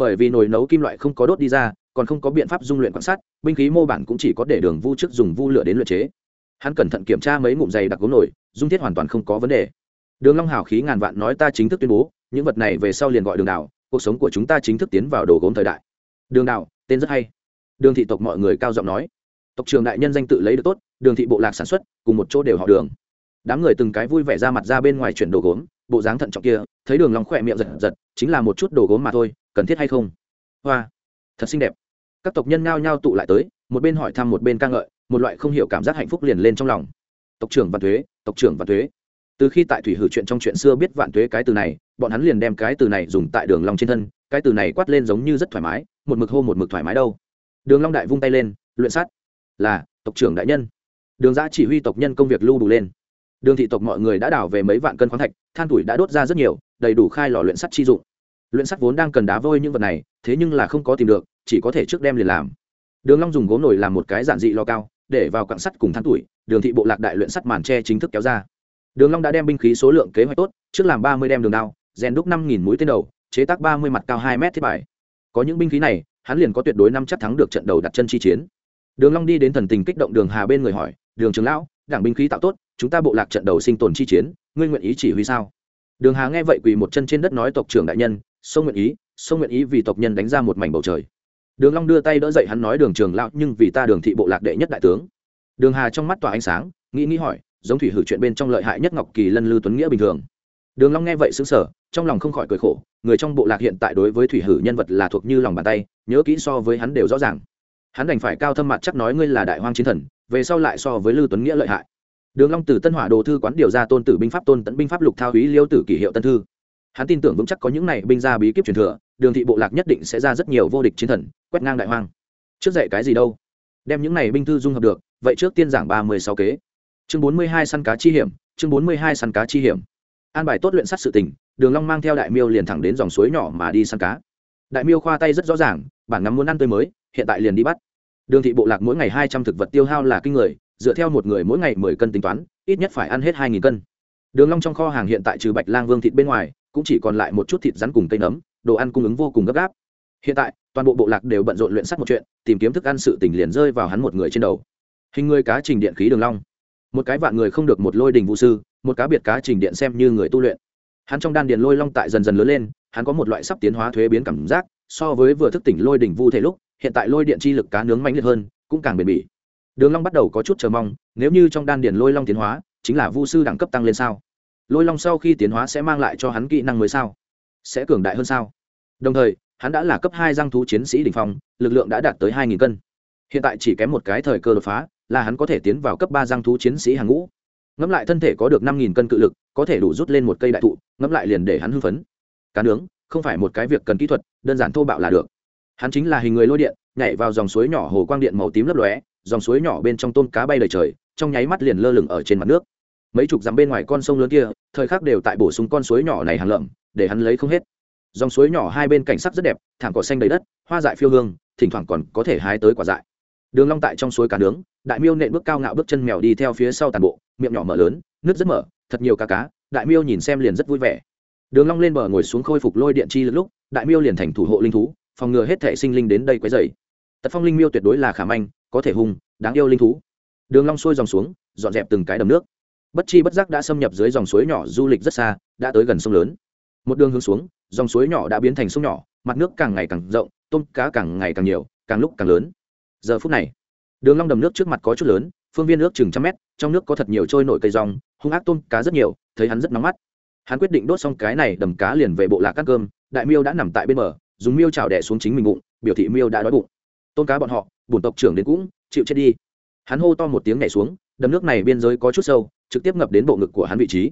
bởi vì nồi nấu kim loại không có đốt đi ra, còn không có biện pháp dung luyện quan sát, binh khí mô bản cũng chỉ có để đường vu trước dùng vu lửa đến luyện chế. Hắn cẩn thận kiểm tra mấy ngụm giày đặc gốm nổi dung thiết hoàn toàn không có vấn đề. Đường long hào khí ngàn vạn nói ta chính thức tuyên bố, những vật này về sau liền gọi đường đảo, cuộc sống của chúng ta chính thức tiến vào đồ gốm thời đại. Đường đảo, tên rất hay. Đường thị tộc mọi người cao giọng nói. Tộc trường đại nhân danh tự lấy được tốt, đường thị bộ lạc sản xuất, cùng một chỗ đều họ đường. Đám người từng cái vui vẻ ra mặt ra bên ngoài chuyển đồ gốm bộ dáng thận trọng kia, thấy đường long khỏe miệng giật giật, chính là một chút đồ gốm mà thôi, cần thiết hay không? Hoa, thật xinh đẹp. Các tộc nhân ngao nhao tụ lại tới, một bên hỏi thăm một bên ca ngợi, một loại không hiểu cảm giác hạnh phúc liền lên trong lòng. Tộc trưởng vạn thuế, tộc trưởng vạn thuế. Từ khi tại thủy hử chuyện trong chuyện xưa biết vạn thuế cái từ này, bọn hắn liền đem cái từ này dùng tại đường long trên thân, cái từ này quát lên giống như rất thoải mái, một mực hô một mực thoải mái đâu. Đường long đại vung tay lên, luyện sát. là, tộc trưởng đại nhân. Đường giã chỉ huy tộc nhân công việc lưu đủ lên đường thị tộc mọi người đã đào về mấy vạn cân khoáng thạch, than tuổi đã đốt ra rất nhiều, đầy đủ khai lò luyện sắt chi dụng. Luyện sắt vốn đang cần đá vôi những vật này, thế nhưng là không có tìm được, chỉ có thể trước đem liền làm. Đường long dùng gốm nổi làm một cái giản dị lò cao, để vào quặng sắt cùng than tuổi, đường thị bộ lạc đại luyện sắt màn tre chính thức kéo ra. Đường long đã đem binh khí số lượng kế hoạch tốt, trước làm ba mươi đem đường đao, rèn đúc năm nghìn mũi tên đầu, chế tác ba mươi mặt cao hai mét thiết bài. Có những binh khí này, hắn liền có tuyệt đối năm chắc thắng được trận đầu đặt chân chi chiến. Đường long đi đến thần tình kích động đường hà bên người hỏi, đường trưởng lão, đảng binh khí tạo tốt chúng ta bộ lạc trận đầu sinh tồn chi chiến, ngươi nguyện ý chỉ huy sao? Đường hà nghe vậy quỳ một chân trên đất nói tộc trưởng đại nhân, sông nguyện ý, sông nguyện ý vì tộc nhân đánh ra một mảnh bầu trời. Đường long đưa tay đỡ dậy hắn nói, đường trường lão, nhưng vì ta đường thị bộ lạc đệ nhất đại tướng. Đường hà trong mắt tỏa ánh sáng, nghĩ nghĩ hỏi, giống thủy hử chuyện bên trong lợi hại nhất ngọc kỳ lân lư tuấn nghĩa bình thường? Đường long nghe vậy sững sờ, trong lòng không khỏi cười khổ, người trong bộ lạc hiện tại đối với thủy hử nhân vật là thuộc như lòng bàn tay, nhớ kỹ so với hắn đều rõ ràng. Hắn đành phải cao thâm mặt chắc nói, ngươi là đại hoang chiến thần, về sau lại so với lư tuấn nghĩa lợi hại đường long từ tân hỏa đồ thư quán điều ra tôn tử binh pháp tôn tấn binh pháp lục thao úy liêu tử kỷ hiệu tân thư. Hắn tin tưởng vững chắc có những này binh gia bí kíp truyền thừa, đường thị bộ lạc nhất định sẽ ra rất nhiều vô địch chiến thần, quét ngang đại hoang. Trước dạy cái gì đâu? Đem những này binh thư dung hợp được, vậy trước tiên giảng ba mươi sáu kế. Chương bốn mươi hai săn cá chi hiểm, chương bốn mươi hai săn cá chi hiểm. An bài tốt luyện sát sự tình, đường long mang theo đại miêu liền thẳng đến dòng suối nhỏ mà đi săn cá. Đại miêu khoa tay rất rõ ràng, bản ngắm muốn ăn tươi mới, hiện tại liền đi bắt. Đường thị bộ lạc mỗi ngày hai trăm thực vật tiêu hao là kinh người dựa theo một người mỗi ngày mười cân tính toán, ít nhất phải ăn hết hai nghìn cân. Đường long trong kho hàng hiện tại trừ bạch lang vương thịt bên ngoài, cũng chỉ còn lại một chút thịt rắn cùng cây nấm, đồ ăn cung ứng vô cùng gấp gáp. Hiện tại, toàn bộ bộ lạc đều bận rộn luyện sắt một chuyện, tìm kiếm thức ăn sự tình liền rơi vào hắn một người trên đầu. Hình người cá trình điện khí đường long. Một cái vạn người không được một lôi đình vũ sư, một cá biệt cá trình điện xem như người tu luyện. Hắn trong đan điền lôi long tại dần dần lớn lên, hắn có một loại sắp tiến hóa thuế biến cảm giác, so với vừa thức tỉnh lôi đỉnh vu thể lúc, hiện tại lôi điện chi lực cá nướng mạnh liệt hơn, cũng càng bền bỉ đường long bắt đầu có chút chờ mong, nếu như trong đan điền lôi long tiến hóa, chính là vu sư đẳng cấp tăng lên sao? Lôi long sau khi tiến hóa sẽ mang lại cho hắn kỹ năng mới sao? Sẽ cường đại hơn sao? Đồng thời, hắn đã là cấp hai giang thú chiến sĩ đỉnh phong, lực lượng đã đạt tới hai nghìn cân. Hiện tại chỉ kém một cái thời cơ đột phá, là hắn có thể tiến vào cấp ba giang thú chiến sĩ hàng ngũ. Ngẫm lại thân thể có được năm nghìn cân cự lực, có thể đủ rút lên một cây đại thụ, ngẫm lại liền để hắn hưng phấn. Cá nướng, không phải một cái việc cần kỹ thuật, đơn giản thô bạo là được. Hắn chính là hình người lôi điện, nhảy vào dòng suối nhỏ hồ quang điện màu tím lấp lóe dòng suối nhỏ bên trong tôm cá bay lời trời, trong nháy mắt liền lơ lửng ở trên mặt nước. Mấy chục dặm bên ngoài con sông lớn kia, thời khắc đều tại bổ sung con suối nhỏ này hàng lợm, để hắn lấy không hết. Dòng suối nhỏ hai bên cảnh sắc rất đẹp, thảm cỏ xanh đầy đất, hoa dại phiêu hương, thỉnh thoảng còn có thể hái tới quả dại. Đường long tại trong suối cá nướng, đại miêu nện bước cao ngạo bước chân mèo đi theo phía sau tàn bộ, miệng nhỏ mở lớn, nước rất mở, thật nhiều cá cá, đại miêu nhìn xem liền rất vui vẻ. Đường long lên bờ ngồi xuống khôi phục lôi điện chi lúc, đại miêu liền thành thủ hộ linh thú, phòng ngừa hết thể sinh linh đến đây quấy rầy. Tật phong linh miêu tuyệt đối là khả manh có thể hung, đáng yêu linh thú. Đường long xuôi dòng xuống, dọn dẹp từng cái đầm nước. Bất chi bất giác đã xâm nhập dưới dòng suối nhỏ du lịch rất xa, đã tới gần sông lớn. Một đường hướng xuống, dòng suối nhỏ đã biến thành sông nhỏ, mặt nước càng ngày càng rộng, tôm cá càng ngày càng nhiều, càng lúc càng lớn. Giờ phút này, đường long đầm nước trước mặt có chút lớn, phương viên nước chừng trăm mét, trong nước có thật nhiều trôi nổi cây rong, hung ác tôm cá rất nhiều, thấy hắn rất nóng mắt. Hắn quyết định đốt xong cái này đầm cá liền về bộ lạc cắt cơm, đại miêu đã nằm tại bên bờ, dùng miêu chảo đẻ xuống chính mình bụng, biểu thị miêu đã đói bụng. Tôm cá bọn họ bổn tộc trưởng đến cũng, chịu chết đi. Hắn hô to một tiếng nhảy xuống, đầm nước này biên giới có chút sâu, trực tiếp ngập đến bộ ngực của hắn vị trí.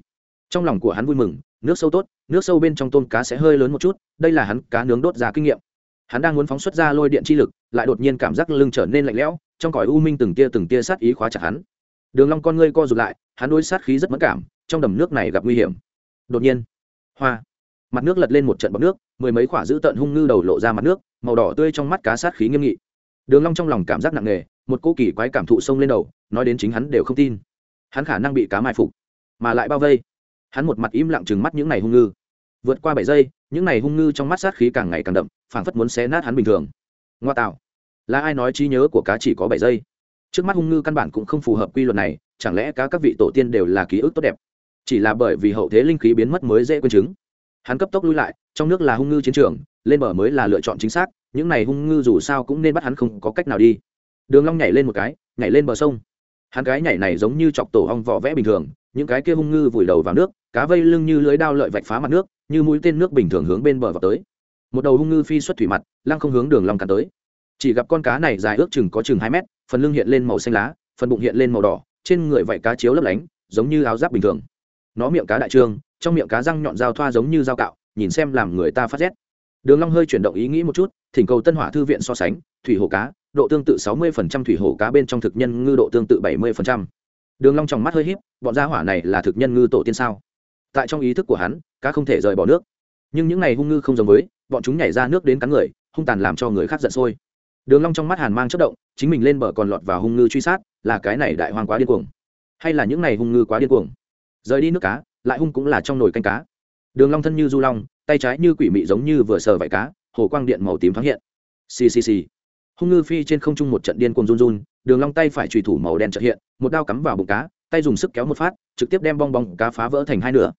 Trong lòng của hắn vui mừng, nước sâu tốt, nước sâu bên trong tôm cá sẽ hơi lớn một chút, đây là hắn cá nướng đốt ra kinh nghiệm. Hắn đang muốn phóng xuất ra lôi điện chi lực, lại đột nhiên cảm giác lưng trở nên lạnh lẽo, trong cõi u minh từng tia từng tia sát ý khóa chặt hắn. Đường long con ngươi co rụt lại, hắn đối sát khí rất mẫn cảm, trong đầm nước này gặp nguy hiểm. Đột nhiên, hoa, mặt nước lật lên một trận bọt nước, mười mấy quả dữ tận hung ngư đầu lộ ra mặt nước, màu đỏ tươi trong mắt cá sát khí nghiêm nghị đường long trong lòng cảm giác nặng nề, một cô kỳ quái cảm thụ sông lên đầu, nói đến chính hắn đều không tin. Hắn khả năng bị cá mai phục, mà lại bao vây. Hắn một mặt im lặng chừng mắt những này hung ngư. Vượt qua bảy giây, những này hung ngư trong mắt sát khí càng ngày càng đậm, phảng phất muốn xé nát hắn bình thường. Ngoa tạo. Là ai nói trí nhớ của cá chỉ có bảy giây? Trước mắt hung ngư căn bản cũng không phù hợp quy luật này, chẳng lẽ cá các vị tổ tiên đều là ký ức tốt đẹp? Chỉ là bởi vì hậu thế linh khí biến mất mới dễ quên chứng. Hắn cấp tốc lui lại, trong nước là hung ngư chiến trường, lên bờ mới là lựa chọn chính xác những này hung ngư dù sao cũng nên bắt hắn không có cách nào đi. Đường long nhảy lên một cái, nhảy lên bờ sông. Hắn cái nhảy này giống như chọc tổ ong vỏ vẽ bình thường, những cái kia hung ngư vùi đầu vào nước, cá vây lưng như lưới đao lợi vạch phá mặt nước, như mũi tên nước bình thường hướng bên bờ vào tới. Một đầu hung ngư phi xuất thủy mặt, lăng không hướng đường long cắn tới. Chỉ gặp con cá này dài ước chừng có chừng hai mét, phần lưng hiện lên màu xanh lá, phần bụng hiện lên màu đỏ, trên người vảy cá chiếu lấp lánh, giống như áo giáp bình thường. Nó miệng cá đại trương, trong miệng cá răng nhọn dao thoa giống như dao cạo, nhìn xem làm người ta phát rét đường long hơi chuyển động ý nghĩ một chút, thỉnh cầu tân hỏa thư viện so sánh, thủy hồ cá, độ tương tự 60% thủy hồ cá bên trong thực nhân ngư độ tương tự 70%. đường long trong mắt hơi híp, bọn gia hỏa này là thực nhân ngư tổ tiên sao? Tại trong ý thức của hắn, cá không thể rời bỏ nước. Nhưng những này hung ngư không giống với, bọn chúng nhảy ra nước đến cắn người, hung tàn làm cho người khác giận sôi. Đường long trong mắt hàn mang chớp động, chính mình lên bờ còn lọt vào hung ngư truy sát, là cái này đại hoang quá điên cuồng. Hay là những này hung ngư quá điên cuồng? Rời đi nước cá, lại hung cũng là trong nồi canh cá. Đường long thân như du long tay trái như quỷ mị giống như vừa sờ vải cá, hồ quang điện màu tím thoáng hiện. Ccc hung ngư phi trên không trung một trận điên cuồng run run, đường long tay phải trùy thủ màu đen chợt hiện, một đao cắm vào bụng cá, tay dùng sức kéo một phát, trực tiếp đem bong bong cá phá vỡ thành hai nửa.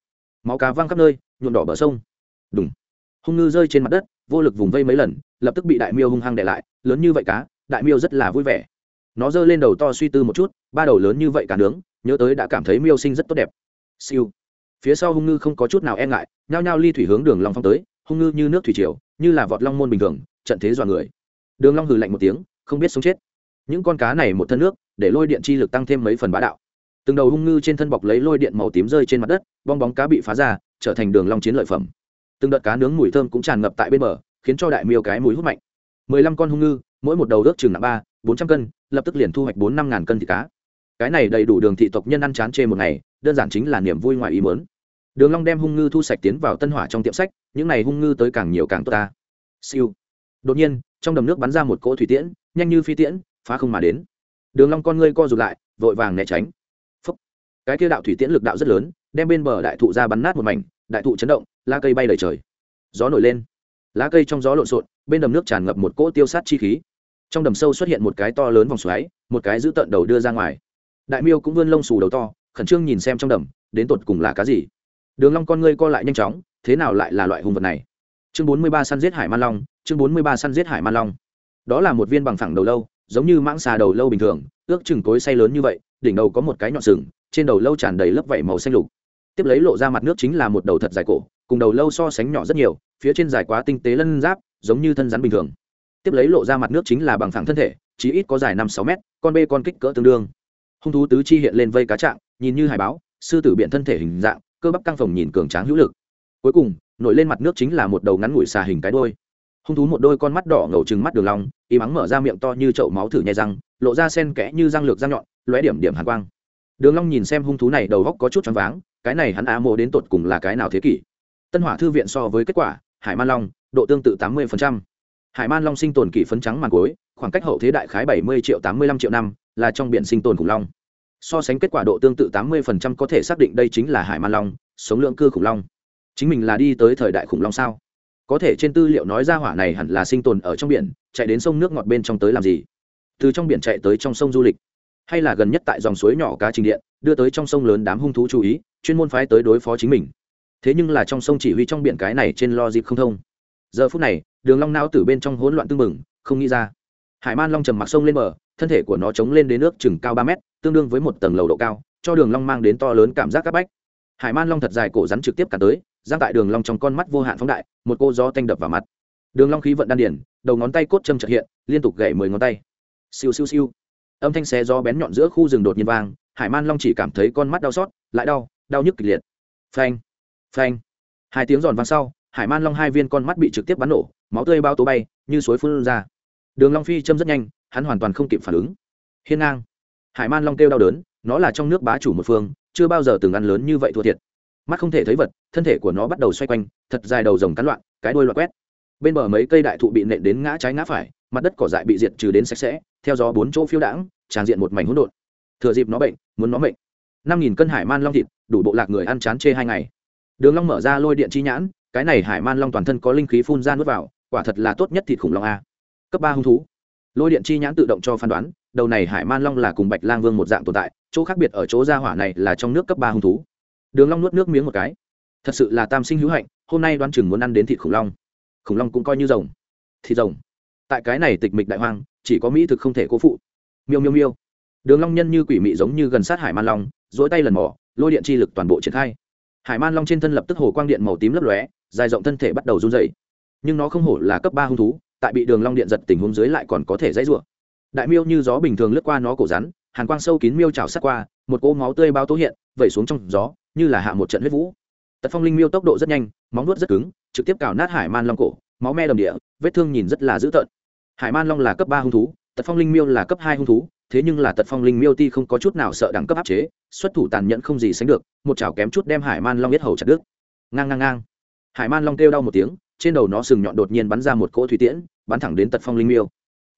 Máu cá văng khắp nơi, nhuộm đỏ bờ sông. Đùng. Hung ngư rơi trên mặt đất, vô lực vùng vây mấy lần, lập tức bị đại miêu hung hăng để lại, lớn như vậy cá, đại miêu rất là vui vẻ. Nó giơ lên đầu to suy tư một chút, ba đầu lớn như vậy cả nướng, nhớ tới đã cảm thấy miêu sinh rất tốt đẹp. Siêu phía sau hung ngư không có chút nào e ngại, nhao nhao ly thủy hướng đường long phong tới, hung ngư như nước thủy triều, như là vọt long môn bình thường, trận thế dọa người. Đường long hừ lạnh một tiếng, không biết sống chết. Những con cá này một thân nước, để lôi điện chi lực tăng thêm mấy phần bá đạo. Từng đầu hung ngư trên thân bọc lấy lôi điện màu tím rơi trên mặt đất, bong bóng cá bị phá ra, trở thành đường long chiến lợi phẩm. Từng đợt cá nướng mùi thơm cũng tràn ngập tại bên bờ, khiến cho đại miêu cái mùi hút mạnh. Mười lăm con hung ngư, mỗi một đầu ước chừng nặng ba, bốn trăm cân, lập tức liền thu hoạch bốn năm ngàn cân thịt cá. Cái này đầy đủ đường thị tộc nhân ăn chán chê một ngày đơn giản chính là niềm vui ngoài ý muốn. Đường long đem hung ngư thu sạch tiến vào tân hỏa trong tiệm sách, những này hung ngư tới càng nhiều càng tốt ta. Siêu. Đột nhiên, trong đầm nước bắn ra một cỗ thủy tiễn, nhanh như phi tiễn, phá không mà đến. Đường long con ngươi co rụt lại, vội vàng né tránh. Phúc. cái kia đạo thủy tiễn lực đạo rất lớn, đem bên bờ đại thụ ra bắn nát một mảnh, đại thụ chấn động, lá cây bay đầy trời. Gió nổi lên. Lá cây trong gió lộn xộn, bên đầm nước tràn ngập một cỗ tiêu sát chi khí. Trong đầm sâu xuất hiện một cái to lớn vòng xoáy, một cái giữ tận đầu đưa ra ngoài. Đại miêu cũng vươn lông xù đầu to khẩn trương nhìn xem trong đầm, đến tột cùng là cá gì? Đường long con ngươi co lại nhanh chóng, thế nào lại là loại hung vật này? Chương bốn mươi ba săn giết hải man long, chương bốn mươi ba săn giết hải man long. Đó là một viên bằng phẳng đầu lâu, giống như mãng xà đầu lâu bình thường, ước chừng cối say lớn như vậy, đỉnh đầu có một cái nhọn sừng, trên đầu lâu tràn đầy lớp vảy màu xanh lục. Tiếp lấy lộ ra mặt nước chính là một đầu thật dài cổ, cùng đầu lâu so sánh nhỏ rất nhiều, phía trên dài quá tinh tế lân giáp, giống như thân rắn bình thường. Tiếp lấy lộ ra mặt nước chính là bằng phẳng thân thể, chí ít có dài năm sáu mét, con bê con kích cỡ tương đương. Hung thú tứ chi hiện lên vây cá trạng nhìn như hải báo, sư tử biện thân thể hình dạng, cơ bắp căng phồng nhìn cường tráng hữu lực. Cuối cùng, nổi lên mặt nước chính là một đầu ngắn ngủi xà hình cái đôi hung thú một đôi con mắt đỏ ngầu trừng mắt đường long, y mắng mở ra miệng to như chậu máu thử nhai răng, lộ ra sen kẽ như răng lược răng nhọn, lóe điểm điểm hàn quang. Đường long nhìn xem hung thú này đầu góc có chút choáng váng, cái này hắn á mộ đến tột cùng là cái nào thế kỷ? Tân hỏa thư viện so với kết quả, hải man long, độ tương tự tám 80%. hải man long sinh tồn kỷ phấn trắng màn cuối, khoảng cách hậu thế đại khái bảy mươi triệu tám mươi lăm triệu năm, là trong biển sinh tồn khủng long so sánh kết quả độ tương tự tám 80% có thể xác định đây chính là hải man long, sống lượng cư khủng long. Chính mình là đi tới thời đại khủng long sao? Có thể trên tư liệu nói ra hỏa này hẳn là sinh tồn ở trong biển, chạy đến sông nước ngọt bên trong tới làm gì? Từ trong biển chạy tới trong sông du lịch, hay là gần nhất tại dòng suối nhỏ cá trình điện, đưa tới trong sông lớn đám hung thú chú ý, chuyên môn phái tới đối phó chính mình. Thế nhưng là trong sông chỉ huy trong biển cái này trên lo dịp không thông. Giờ phút này, đường long não từ bên trong hỗn loạn tương mừng không nghĩ ra. Hải man long trầm mặc sông lên bờ, thân thể của nó chống lên đến nước chừng cao ba mét tương đương với một tầng lầu độ cao, cho đường long mang đến to lớn cảm giác các bách. Hải man long thật dài cổ rắn trực tiếp cả tới, giang tại đường long trong con mắt vô hạn phóng đại, một cô gió tanh đập vào mặt. Đường long khí vận đan điển đầu ngón tay cốt châm chợt hiện, liên tục gậy mười ngón tay. Siêu siêu siêu. Âm thanh xé gió bén nhọn giữa khu rừng đột nhiên vang, hải man long chỉ cảm thấy con mắt đau xót, lại đau đau nhức kịch liệt. Phanh phanh. Hai tiếng giòn vang sau, hải man long hai viên con mắt bị trực tiếp bắn nổ, máu tươi bao tố bay, như suối phun ra. Đường long phi châm rất nhanh, hắn hoàn toàn không kịp phản ứng. Hiên ngang hải man long kêu đau đớn, nó là trong nước bá chủ một phương, chưa bao giờ từng ăn lớn như vậy thua thiệt. Mắt không thể thấy vật, thân thể của nó bắt đầu xoay quanh, thật dài đầu rồng cắn loạn, cái đuôi loạn quét. Bên bờ mấy cây đại thụ bị nện đến ngã trái ngã phải, mặt đất cỏ dại bị diệt trừ đến sạch sẽ, theo gió bốn chỗ phiêu đãng, tràn diện một mảnh hỗn độn. Thừa dịp nó bệnh, muốn nó bệnh năm nghìn cân hải man long thịt, đủ bộ lạc người ăn chán chê hai ngày. Đường long mở ra lôi điện chi nhãn, cái này hải man long toàn thân có linh khí phun ra nuốt vào, quả thật là tốt nhất thịt khủng long a. Cấp ba hung thú. Lôi điện chi nhãn tự động cho phán đoán đầu này hải man long là cùng bạch lang vương một dạng tồn tại, chỗ khác biệt ở chỗ gia hỏa này là trong nước cấp ba hung thú. Đường long nuốt nước miếng một cái. Thật sự là tam sinh hữu hạnh, hôm nay đoán chừng muốn ăn đến thịt khủng long. Khủng long cũng coi như rồng. Thịt rồng. Tại cái này tịch mịch đại hoang, chỉ có mỹ thực không thể cố phụ. Miêu miêu miêu. Đường long nhân như quỷ mị giống như gần sát hải man long, duỗi tay lần mò, lôi điện chi lực toàn bộ triển khai. Hải man long trên thân lập tức hồ quang điện màu tím lấp lóe, dài rộng thân thể bắt đầu run rẩy. Nhưng nó không hổ là cấp ba hung thú, tại bị đường long điện giật tình huống dưới lại còn có thể dãy rủa đại miêu như gió bình thường lướt qua nó cổ rắn, hàn quang sâu kín miêu chảo sát qua, một cỗ máu tươi bao tố hiện, vẩy xuống trong gió, như là hạ một trận huyết vũ. Tật phong linh miêu tốc độ rất nhanh, móng nuốt rất cứng, trực tiếp cào nát hải man long cổ, máu me đầm địa, vết thương nhìn rất là dữ tợn. Hải man long là cấp ba hung thú, tật phong linh miêu là cấp hai hung thú, thế nhưng là tật phong linh miêu ti không có chút nào sợ đẳng cấp áp chế, xuất thủ tàn nhẫn không gì sánh được, một chảo kém chút đem hải man long biết hầu chặt đứt. Ngang ngang ngang. Hải man long kêu đau một tiếng, trên đầu nó sừng nhọn đột nhiên bắn ra một cỗ thủy tiễn, bắn thẳng đến tật phong linh miêu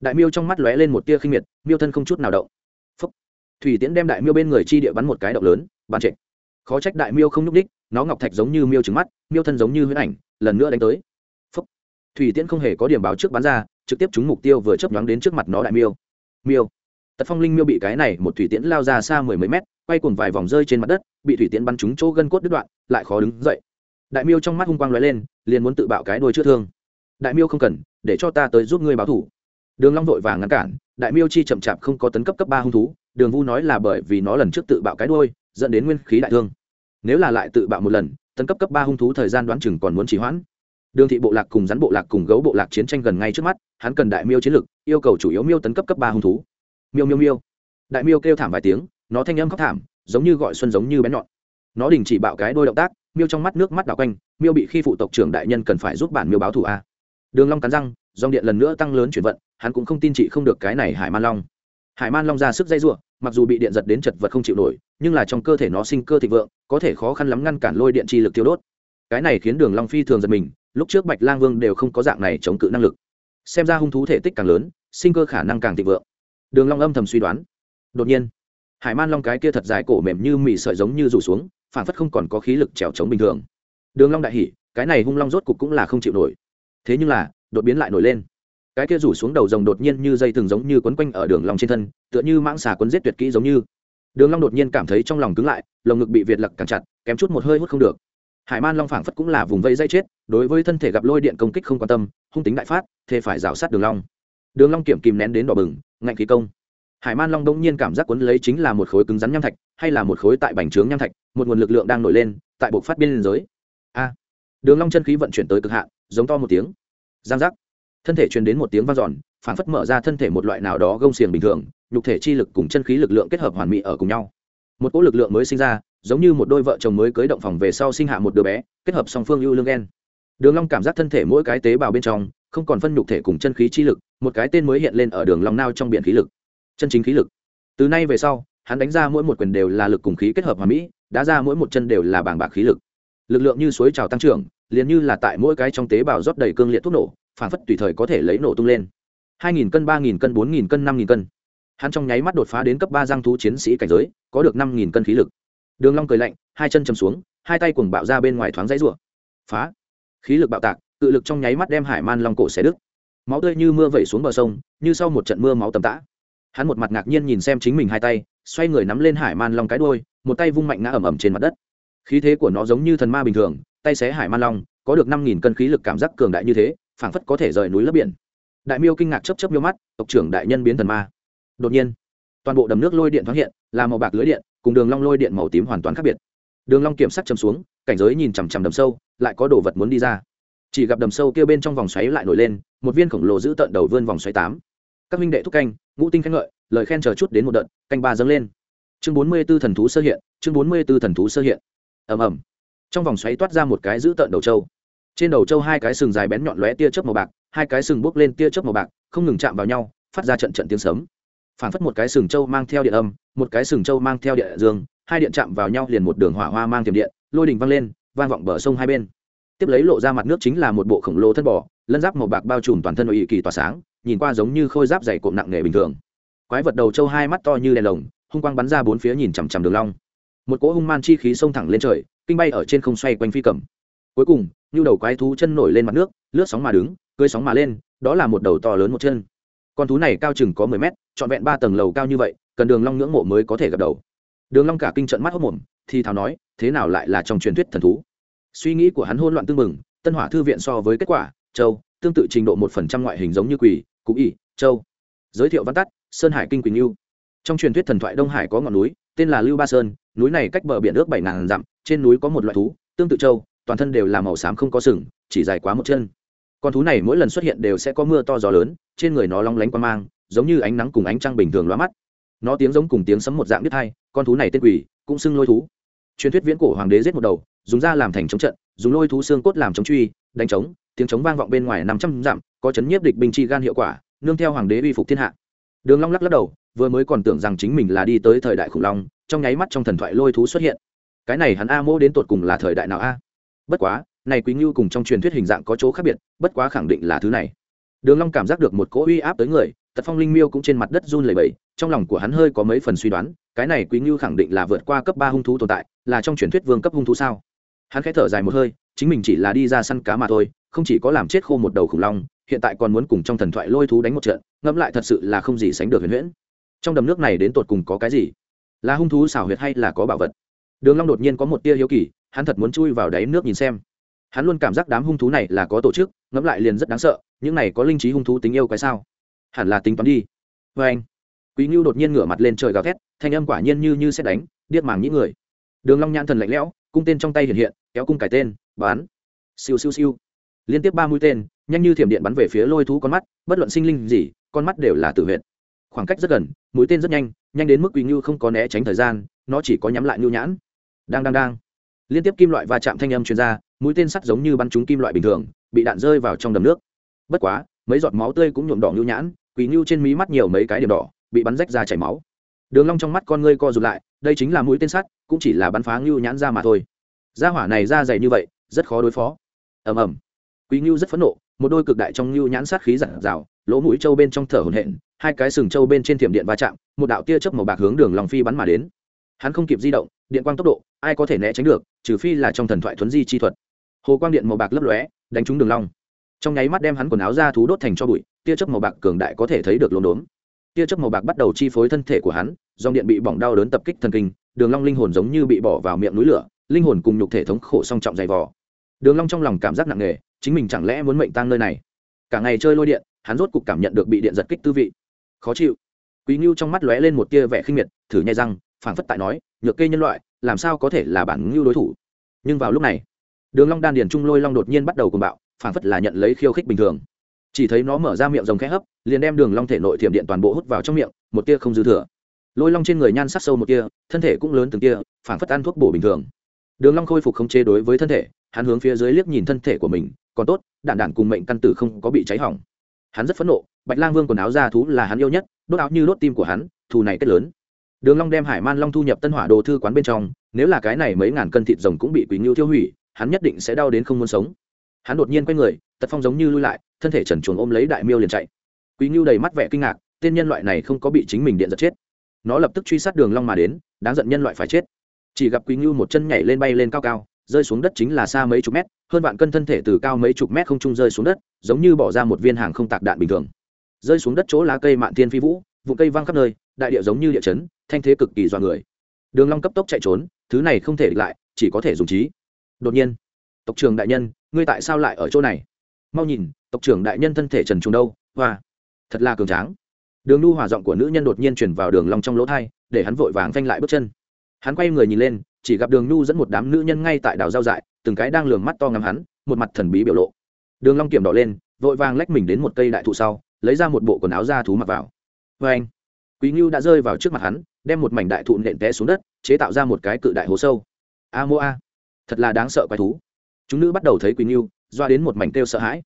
đại miêu trong mắt lóe lên một tia khinh miệt, miêu thân không chút nào động. Phúc. thủy tiễn đem đại miêu bên người chi địa bắn một cái động lớn bắn trệ khó trách đại miêu không nhúc đích nó ngọc thạch giống như miêu trứng mắt, miêu thân giống như huyễn ảnh, lần nữa đánh tới. Phúc. thủy tiễn không hề có điểm báo trước bắn ra, trực tiếp trúng mục tiêu vừa chớp nhoáng đến trước mặt nó đại miêu. Miêu. Tật phong linh miêu bị cái này một thủy tiễn lao ra xa mười mấy mét, quay cuồng vài vòng rơi trên mặt đất, bị thủy tiễn bắn trúng chỗ gân cốt đứt đoạn, lại khó đứng dậy. Đại miêu trong mắt hung quang lóe lên, liền muốn tự bạo cái đuôi chữa thương. Đại miêu không cần, để cho ta tới giúp ngươi báo thủ đường long vội vàng ngăn cản, đại miêu chi chậm chạp không có tấn cấp cấp ba hung thú, đường vu nói là bởi vì nó lần trước tự bạo cái đuôi, dẫn đến nguyên khí đại thương. Nếu là lại tự bạo một lần, tấn cấp cấp ba hung thú thời gian đoán chừng còn muốn trì hoãn. Đường thị bộ lạc cùng rắn bộ lạc cùng gấu bộ lạc chiến tranh gần ngay trước mắt, hắn cần đại miêu chiến lực, yêu cầu chủ yếu miêu tấn cấp cấp ba hung thú. Miêu miêu miêu. Đại miêu kêu thảm vài tiếng, nó thanh âm khóc thảm, giống như gọi xuân giống như bén nhọn. Nó đình chỉ bạo cái đôi động tác, miêu trong mắt nước mắt đảo quanh, miêu bị khi phụ tộc trưởng đại nhân cần phải giúp bản miêu báo thù a. Đường long cắn răng, dòng điện lần nữa tăng lớn chuyển vận hắn cũng không tin chị không được cái này hải man long. Hải man long ra sức dây rủa mặc dù bị điện giật đến chật vật không chịu nổi, nhưng là trong cơ thể nó sinh cơ thịnh vượng, có thể khó khăn lắm ngăn cản lôi điện chi lực tiêu đốt. Cái này khiến đường long phi thường giật mình, lúc trước bạch lang vương đều không có dạng này chống cự năng lực. Xem ra hung thú thể tích càng lớn, sinh cơ khả năng càng thịnh vượng. Đường long âm thầm suy đoán. Đột nhiên, hải man long cái kia thật dài cổ mềm như mì sợi giống như rủ xuống, phản phất không còn có khí lực trèo chống bình thường. Đường long đại hỉ, cái này hung long rốt cục cũng là không chịu nổi. Thế nhưng là, đột biến lại nổi lên cái kia rủ xuống đầu rồng đột nhiên như dây thường giống như quấn quanh ở đường long trên thân, tựa như mãng xà quấn giết tuyệt kỹ giống như. Đường long đột nhiên cảm thấy trong lòng cứng lại, lồng ngực bị việt lặc càng chặt, kém chút một hơi hút không được. Hải man long phảng phất cũng là vùng vây dây chết, đối với thân thể gặp lôi điện công kích không quan tâm, hung tính đại phát thế phải rào sát đường long. Đường long kiểm kìm nén đến đỏ bừng, ngạnh khí công. Hải man long đột nhiên cảm giác cuốn lấy chính là một khối cứng rắn nham thạch, hay là một khối tại bành trướng nham thạch, một nguồn lực lượng đang nổi lên, tại bộ phát biên giới. A. Đường long chân khí vận chuyển tới cực hạn, giống to một tiếng. Giang giác thân thể truyền đến một tiếng vang dọn phản phất mở ra thân thể một loại nào đó gông xiềng bình thường, nhục thể chi lực cùng chân khí lực lượng kết hợp hoàn mỹ ở cùng nhau. Một cỗ lực lượng mới sinh ra, giống như một đôi vợ chồng mới cưới động phòng về sau sinh hạ một đứa bé, kết hợp song phương ưu lương ghen đường long cảm giác thân thể mỗi cái tế bào bên trong, không còn phân nhục thể cùng chân khí chi lực, một cái tên mới hiện lên ở đường long nao trong biển khí lực. Chân chính khí lực. Từ nay về sau, hắn đánh ra mỗi một quyền đều là lực cùng khí kết hợp hoàn mỹ đã ra mỗi một chân đều là bảng bạc khí lực. Lực lượng như suối trào tăng trưởng, liền như là tại mỗi cái trong tế bào rót đầy cương liệt thuốc nổ phản phất tùy thời có thể lấy nổ tung lên. Hai nghìn cân, ba nghìn cân, bốn nghìn cân, năm nghìn cân. Hắn trong nháy mắt đột phá đến cấp ba giang thú chiến sĩ cảnh giới, có được năm nghìn cân khí lực. Đường long cười lạnh, hai chân chầm xuống, hai tay cuồng bạo ra bên ngoài thoáng dãy rủa. Phá! Khí lực bạo tạc, cự lực trong nháy mắt đem hải man long cổ xé đứt. Máu tươi như mưa vẩy xuống bờ sông, như sau một trận mưa máu tầm tã. Hắn một mặt ngạc nhiên nhìn xem chính mình hai tay, xoay người nắm lên hải man long cái đuôi, một tay vung mạnh ngã ầm ầm trên mặt đất. Khí thế của nó giống như thần ma bình thường, tay xé hải man long, có được năm nghìn cân khí lực cảm giác cường đại như thế phảng phất có thể rời núi lấp biển. Đại miêu kinh ngạc chấp chấp miêu mắt, tộc trưởng đại nhân biến thần ma. Đột nhiên, toàn bộ đầm nước lôi điện thoáng hiện, là màu bạc lưới điện, cùng đường long lôi điện màu tím hoàn toàn khác biệt. Đường long kiểm sắc chầm xuống, cảnh giới nhìn chằm chằm đầm sâu, lại có đồ vật muốn đi ra. Chỉ gặp đầm sâu kia bên trong vòng xoáy lại nổi lên, một viên khổng lồ giữ tận đầu vươn vòng xoáy tám. Các minh đệ thúc canh, ngũ tinh khen ngợi, lời khen chờ chút đến một đợt, canh ba dâng lên. Chương bốn mươi 44 thần thú sơ hiện, chương bốn mươi 44 thần thú sơ hiện. Ầm ầm. Trong vòng xoáy toát ra một cái giữ tận đầu trâu trên đầu châu hai cái sừng dài bén nhọn lóe tia chớp màu bạc, hai cái sừng bốc lên tia chớp màu bạc, không ngừng chạm vào nhau, phát ra trận trận tiếng sấm. Phản phất một cái sừng châu mang theo điện âm, một cái sừng châu mang theo điện dương, hai điện chạm vào nhau liền một đường hỏa hoa mang tiềm điện, lôi đình văng lên, vang vọng bờ sông hai bên. Tiếp lấy lộ ra mặt nước chính là một bộ khổng lồ thân bò, lân giáp màu bạc bao trùm toàn thân nội kỳ tỏa sáng, nhìn qua giống như khôi giáp dày cộm nặng nề bình thường. Quái vật đầu trâu hai mắt to như đèn lồng, hung quang bắn ra bốn phía nhìn chằm chằm đường long. Một cỗ hung man chi khí xông thẳng lên trời, kinh bay ở trên không xoay quanh phi cầm. Cuối cùng như đầu quái thú chân nổi lên mặt nước, lướt sóng mà đứng, cưỡi sóng mà lên, đó là một đầu to lớn một chân. Con thú này cao chừng có mười mét, trọn vẹn ba tầng lầu cao như vậy, cần đường long ngưỡng mộ mới có thể gặp đầu. Đường long cả kinh trận mắt hốt mồm, thì thào nói, thế nào lại là trong truyền thuyết thần thú? Suy nghĩ của hắn hỗn loạn tương mừng tân hỏa thư viện so với kết quả, châu, tương tự trình độ một phần trăm ngoại hình giống như quỷ, cụ ỉ châu. Giới thiệu văn tắt, sơn hải kinh quỳnh lưu trong truyền thuyết thần thoại đông hải có ngọn núi, tên là lưu ba sơn, núi này cách bờ biển ước bảy ngàn dặm, trên núi có một loại thú, tương tự châu toàn thân đều là màu xám không có sừng, chỉ dài quá một chân. Con thú này mỗi lần xuất hiện đều sẽ có mưa to gió lớn, trên người nó long lánh qua mang, giống như ánh nắng cùng ánh trăng bình thường loa mắt. Nó tiếng giống cùng tiếng sấm một dạng biết hai, con thú này tên quỷ, cũng xưng lôi thú. Truyền thuyết viễn cổ hoàng đế giết một đầu, dùng da làm thành chống trận, dùng lôi thú xương cốt làm chống truy, đánh trống, tiếng trống vang vọng bên ngoài năm trăm dặm, có chấn nhiếp địch binh chi gan hiệu quả, nương theo hoàng đế uy phục thiên hạ. Đường long lắc lắc đầu, vừa mới còn tưởng rằng chính mình là đi tới thời đại khủng long, trong nháy mắt trong thần thoại lôi thú xuất hiện. Cái này hắn a mô đến tột cùng là thời đại nào a? Bất quá, này quý ngưu cùng trong truyền thuyết hình dạng có chỗ khác biệt, bất quá khẳng định là thứ này. Đường long cảm giác được một cỗ uy áp tới người, tật phong linh miêu cũng trên mặt đất run lẩy bẩy, trong lòng của hắn hơi có mấy phần suy đoán, cái này quý ngưu khẳng định là vượt qua cấp ba hung thú tồn tại, là trong truyền thuyết vương cấp hung thú sao? Hắn khẽ thở dài một hơi, chính mình chỉ là đi ra săn cá mà thôi, không chỉ có làm chết khô một đầu khủng long, hiện tại còn muốn cùng trong thần thoại lôi thú đánh một trận, ngẫm lại thật sự là không gì sánh được huyền huyễn. Trong đầm nước này đến tột cùng có cái gì? Là hung thú xảo huyệt hay là có bảo vật? Đường long đột nhiên có một tia hiếu kỳ hắn thật muốn chui vào đáy nước nhìn xem. Hắn luôn cảm giác đám hung thú này là có tổ chức, ngẫm lại liền rất đáng sợ, những này có linh trí hung thú tính yêu cái sao? Hẳn là tính toán đi. Vê anh, quý ngưu đột nhiên ngửa mặt lên trời gào thét, thanh âm quả nhiên như như sẽ đánh, điếc màng những người. Đường long nhãn thần lạnh lẽo, cung tên trong tay hiện hiện, kéo cung cải tên, bán. Siêu siêu siêu. Liên tiếp ba mũi tên, nhanh như thiểm điện bắn về phía lôi thú con mắt, bất luận sinh linh gì, con mắt đều là tử huyệt. Khoảng cách rất gần, mũi tên rất nhanh nhanh đến mức quý ngưu không có né tránh thời gian, nó chỉ có nhắm lại ngưu nhãn. Đang đang đang liên tiếp kim loại va chạm thanh âm chuyên r a mũi tên sắt giống như bắn trúng kim loại bình thường, bị đạn rơi vào trong đầm nước. Bất quá, mấy giọt máu tươi cũng nhuộm đỏ nhu nhãn quỳ nhu trên mí mắt nhiều mấy cái điểm đỏ, bị bắn rách ra chảy máu. Đường long trong mắt con ngươi co rụt lại, đây chính là mũi tên sắt, cũng chỉ là bắn phá nhu nhãn ra mà thôi. Gia hỏa này ra dày như vậy, rất khó đối phó. Ầm ầm. Quỳ nhu rất phẫn nộ, một đôi cực đại trong nhu nhãn sát khí giản rào lỗ mũi trâu bên trong thở hổn hển, hai cái sừng trâu bên trên thiểm điện va chạm, một đạo tia chớp màu bạc hướng đường long phi bắn mà đến hắn không kịp di động, điện quang tốc độ, ai có thể né tránh được, trừ phi là trong thần thoại thuấn di chi thuật. Hồ quang điện màu bạc lấp lóe, đánh trúng đường long. Trong nháy mắt đem hắn quần áo ra thú đốt thành cho bụi, tia chớp màu bạc cường đại có thể thấy được lốm đốm. Tia chớp màu bạc bắt đầu chi phối thân thể của hắn, dòng điện bị bỏng đau đớn tập kích thần kinh, đường long linh hồn giống như bị bỏ vào miệng núi lửa, linh hồn cùng nhục thể thống khổ song trọng dày vò. Đường long trong lòng cảm giác nặng nề, chính mình chẳng lẽ muốn mệnh tang nơi này? Cả ngày chơi lôi điện, hắn rốt cục cảm nhận được bị điện giật kích tư vị. Khó chịu. Quý nhu trong mắt lóe lên một tia vẻ khinh miệt, thử nhai răng phảng phất tại nói, nhược kê nhân loại, làm sao có thể là bản ngưu đối thủ? Nhưng vào lúc này, đường long đan điền trung lôi long đột nhiên bắt đầu cuồng bạo, phảng phất là nhận lấy khiêu khích bình thường. Chỉ thấy nó mở ra miệng rồng khẽ hấp, liền đem đường long thể nội thiểm điện toàn bộ hút vào trong miệng, một tia không dư thừa. Lôi long trên người nhan sắc sâu một tia, thân thể cũng lớn từng tia, phảng phất ăn thuốc bổ bình thường. Đường long khôi phục không chế đối với thân thể, hắn hướng phía dưới liếc nhìn thân thể của mình, còn tốt, đạn đạn cùng mệnh căn tử không có bị cháy hỏng. Hắn rất phẫn nộ, bạch lang vương quần áo ra thú là hắn yêu nhất, đốt áo như đốt tim của hắn, thù này kết lớn đường long đem hải man long thu nhập tân hỏa đồ thư quán bên trong, nếu là cái này mấy ngàn cân thịt rồng cũng bị quỷ ngưu tiêu hủy, hắn nhất định sẽ đau đến không muốn sống. Hắn đột nhiên quay người, tật phong giống như lui lại, thân thể trần chuồng ôm lấy đại miêu liền chạy. Quý ngưu đầy mắt vẻ kinh ngạc, tên nhân loại này không có bị chính mình điện giật chết. Nó lập tức truy sát đường long mà đến, đáng giận nhân loại phải chết. Chỉ gặp quý ngưu một chân nhảy lên bay lên cao cao, rơi xuống đất chính là xa mấy chục mét, hơn vạn cân thân thể từ cao mấy chục mét không trung rơi xuống đất, giống như bỏ ra một viên hàng không tạc đạn bình thường. Rơi xuống đất chỗ lá cây mạn thiên phi vũ vụ cây văng khắp nơi đại địa giống như địa chấn thanh thế cực kỳ dọa người. Đường long cấp tốc chạy trốn thứ này không thể địch lại chỉ có thể dùng trí. Đột nhiên tộc trưởng đại nhân ngươi tại sao lại ở chỗ này? Mau nhìn tộc trưởng đại nhân thân thể trần trùng đâu hoa. Thật là cường tráng. Đường nu hòa giọng của nữ nhân đột nhiên chuyển vào đường long trong lỗ thay, để hắn vội vàng phanh lại bước chân. Hắn quay người nhìn lên chỉ gặp đường nu dẫn một đám nữ nhân ngay tại đảo giao dại từng cái đang lường mắt to ngắm hắn một mặt thần bí biểu lộ. Đường long kiểm đỏ lên vội vàng lách mình đến một cây đại thụ sau lấy ra một bộ quần áo da thú mặc vào. Với anh quý ngưu đã rơi vào trước mặt hắn, đem một mảnh đại thụ nện té xuống đất, chế tạo ra một cái cự đại hố sâu. A mô a, thật là đáng sợ quái thú. Chúng nữ bắt đầu thấy quý ngưu, doa đến một mảnh kêu sợ hãi.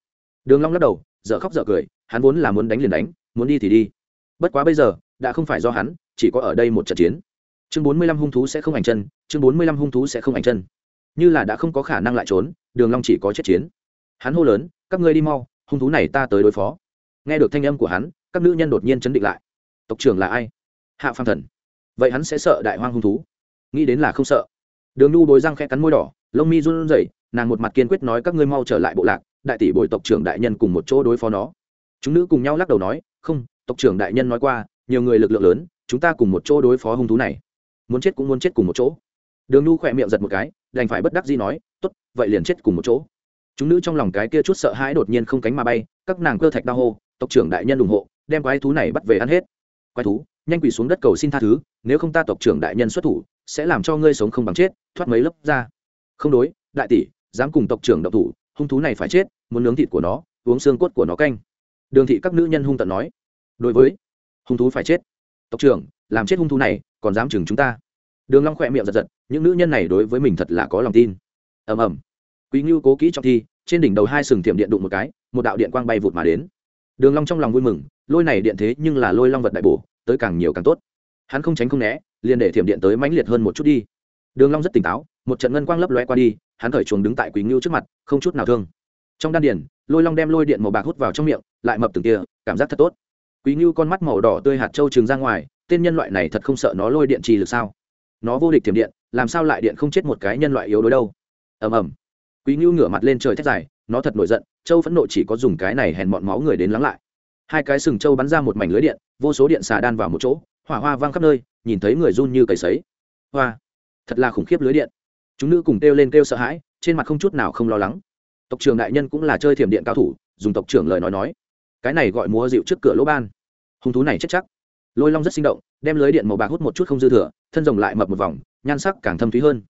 Đường long lắc đầu, dở khóc dở cười, hắn vốn là muốn đánh liền đánh, muốn đi thì đi. Bất quá bây giờ, đã không phải do hắn, chỉ có ở đây một trận chiến. Chương bốn mươi lăm hung thú sẽ không ảnh chân, chương bốn mươi lăm hung thú sẽ không ảnh chân. Như là đã không có khả năng lại trốn, đường long chỉ có chết chiến. Hắn hô lớn, các ngươi đi mau, hung thú này ta tới đối phó. Nghe được thanh âm của hắn, các nữ nhân đột nhiên chấn định lại tộc trưởng là ai? Hạ phàm thần. Vậy hắn sẽ sợ đại hoang hung thú. Nghĩ đến là không sợ. Đường nhu bồi răng khẽ cắn môi đỏ, lông mi run rẩy, nàng một mặt kiên quyết nói các ngươi mau trở lại bộ lạc, đại tỷ bồi tộc trưởng đại nhân cùng một chỗ đối phó nó. Chúng nữ cùng nhau lắc đầu nói, không, tộc trưởng đại nhân nói qua, nhiều người lực lượng lớn, chúng ta cùng một chỗ đối phó hung thú này. Muốn chết cũng muốn chết cùng một chỗ. Đường nhu khỏe miệng giật một cái, đành phải bất đắc dĩ nói, tốt, vậy liền chết cùng một chỗ. Chúng nữ trong lòng cái kia chút sợ hãi đột nhiên không cánh mà bay, các nàng cơ thạch đau hô, tộc trưởng đại nhân ủng hộ, đem quái thú này bắt về ăn hết quái thú, nhanh quỳ xuống đất cầu xin tha thứ, nếu không ta tộc trưởng đại nhân xuất thủ, sẽ làm cho ngươi sống không bằng chết, thoát mấy lớp ra không đối, đại tỷ, dám cùng tộc trưởng độc thủ, hung thú này phải chết, muốn nướng thịt của nó, uống xương cốt của nó canh. Đường thị các nữ nhân hung tận nói. Đối với hung thú phải chết, tộc trưởng, làm chết hung thú này, còn dám chừng chúng ta? Đường long khỏe miệng giật giật, những nữ nhân này đối với mình thật là có lòng tin. Ầm ầm. Quý ngưu cố kỹ trong thi, trên đỉnh đầu hai sừng thiểm điện đụng một cái, một đạo điện quang bay vụt mà đến. Đường long trong lòng vui mừng lôi này điện thế nhưng là lôi long vật đại bổ, tới càng nhiều càng tốt. Hắn không tránh không né, liền để thiểm điện tới mãnh liệt hơn một chút đi. Đường long rất tỉnh táo, một trận ngân quang lấp lóe qua đi, hắn thở chuồng đứng tại quý ngưu trước mặt, không chút nào thương. Trong đan điền, lôi long đem lôi điện màu bạc hút vào trong miệng, lại mập từng tia, cảm giác thật tốt. Quý ngưu con mắt màu đỏ tươi hạt châu trường ra ngoài, tên nhân loại này thật không sợ nó lôi điện trì lực sao? Nó vô địch thiểm điện, làm sao lại điện không chết một cái nhân loại yếu đối đâu? Ầm ầm. Quý ngưu ngửa mặt lên trời thét dài, nó thật nổi giận, châu phẫn nộ chỉ có dùng cái này hèn mọn máu người đến lắng lại hai cái sừng châu bắn ra một mảnh lưới điện, vô số điện xà đan vào một chỗ, hỏa hoa vang khắp nơi, nhìn thấy người run như cầy sấy. Hoa, thật là khủng khiếp lưới điện. Chúng nữ cùng kêu lên kêu sợ hãi, trên mặt không chút nào không lo lắng. Tộc trưởng đại nhân cũng là chơi thiểm điện cao thủ, dùng tộc trưởng lời nói nói. Cái này gọi múa dịu trước cửa lỗ ban. Hung thú này chết chắc. Lôi long rất sinh động, đem lưới điện màu bạc hút một chút không dư thừa, thân rồng lại mập một vòng, nhan sắc càng thâm thúy hơn.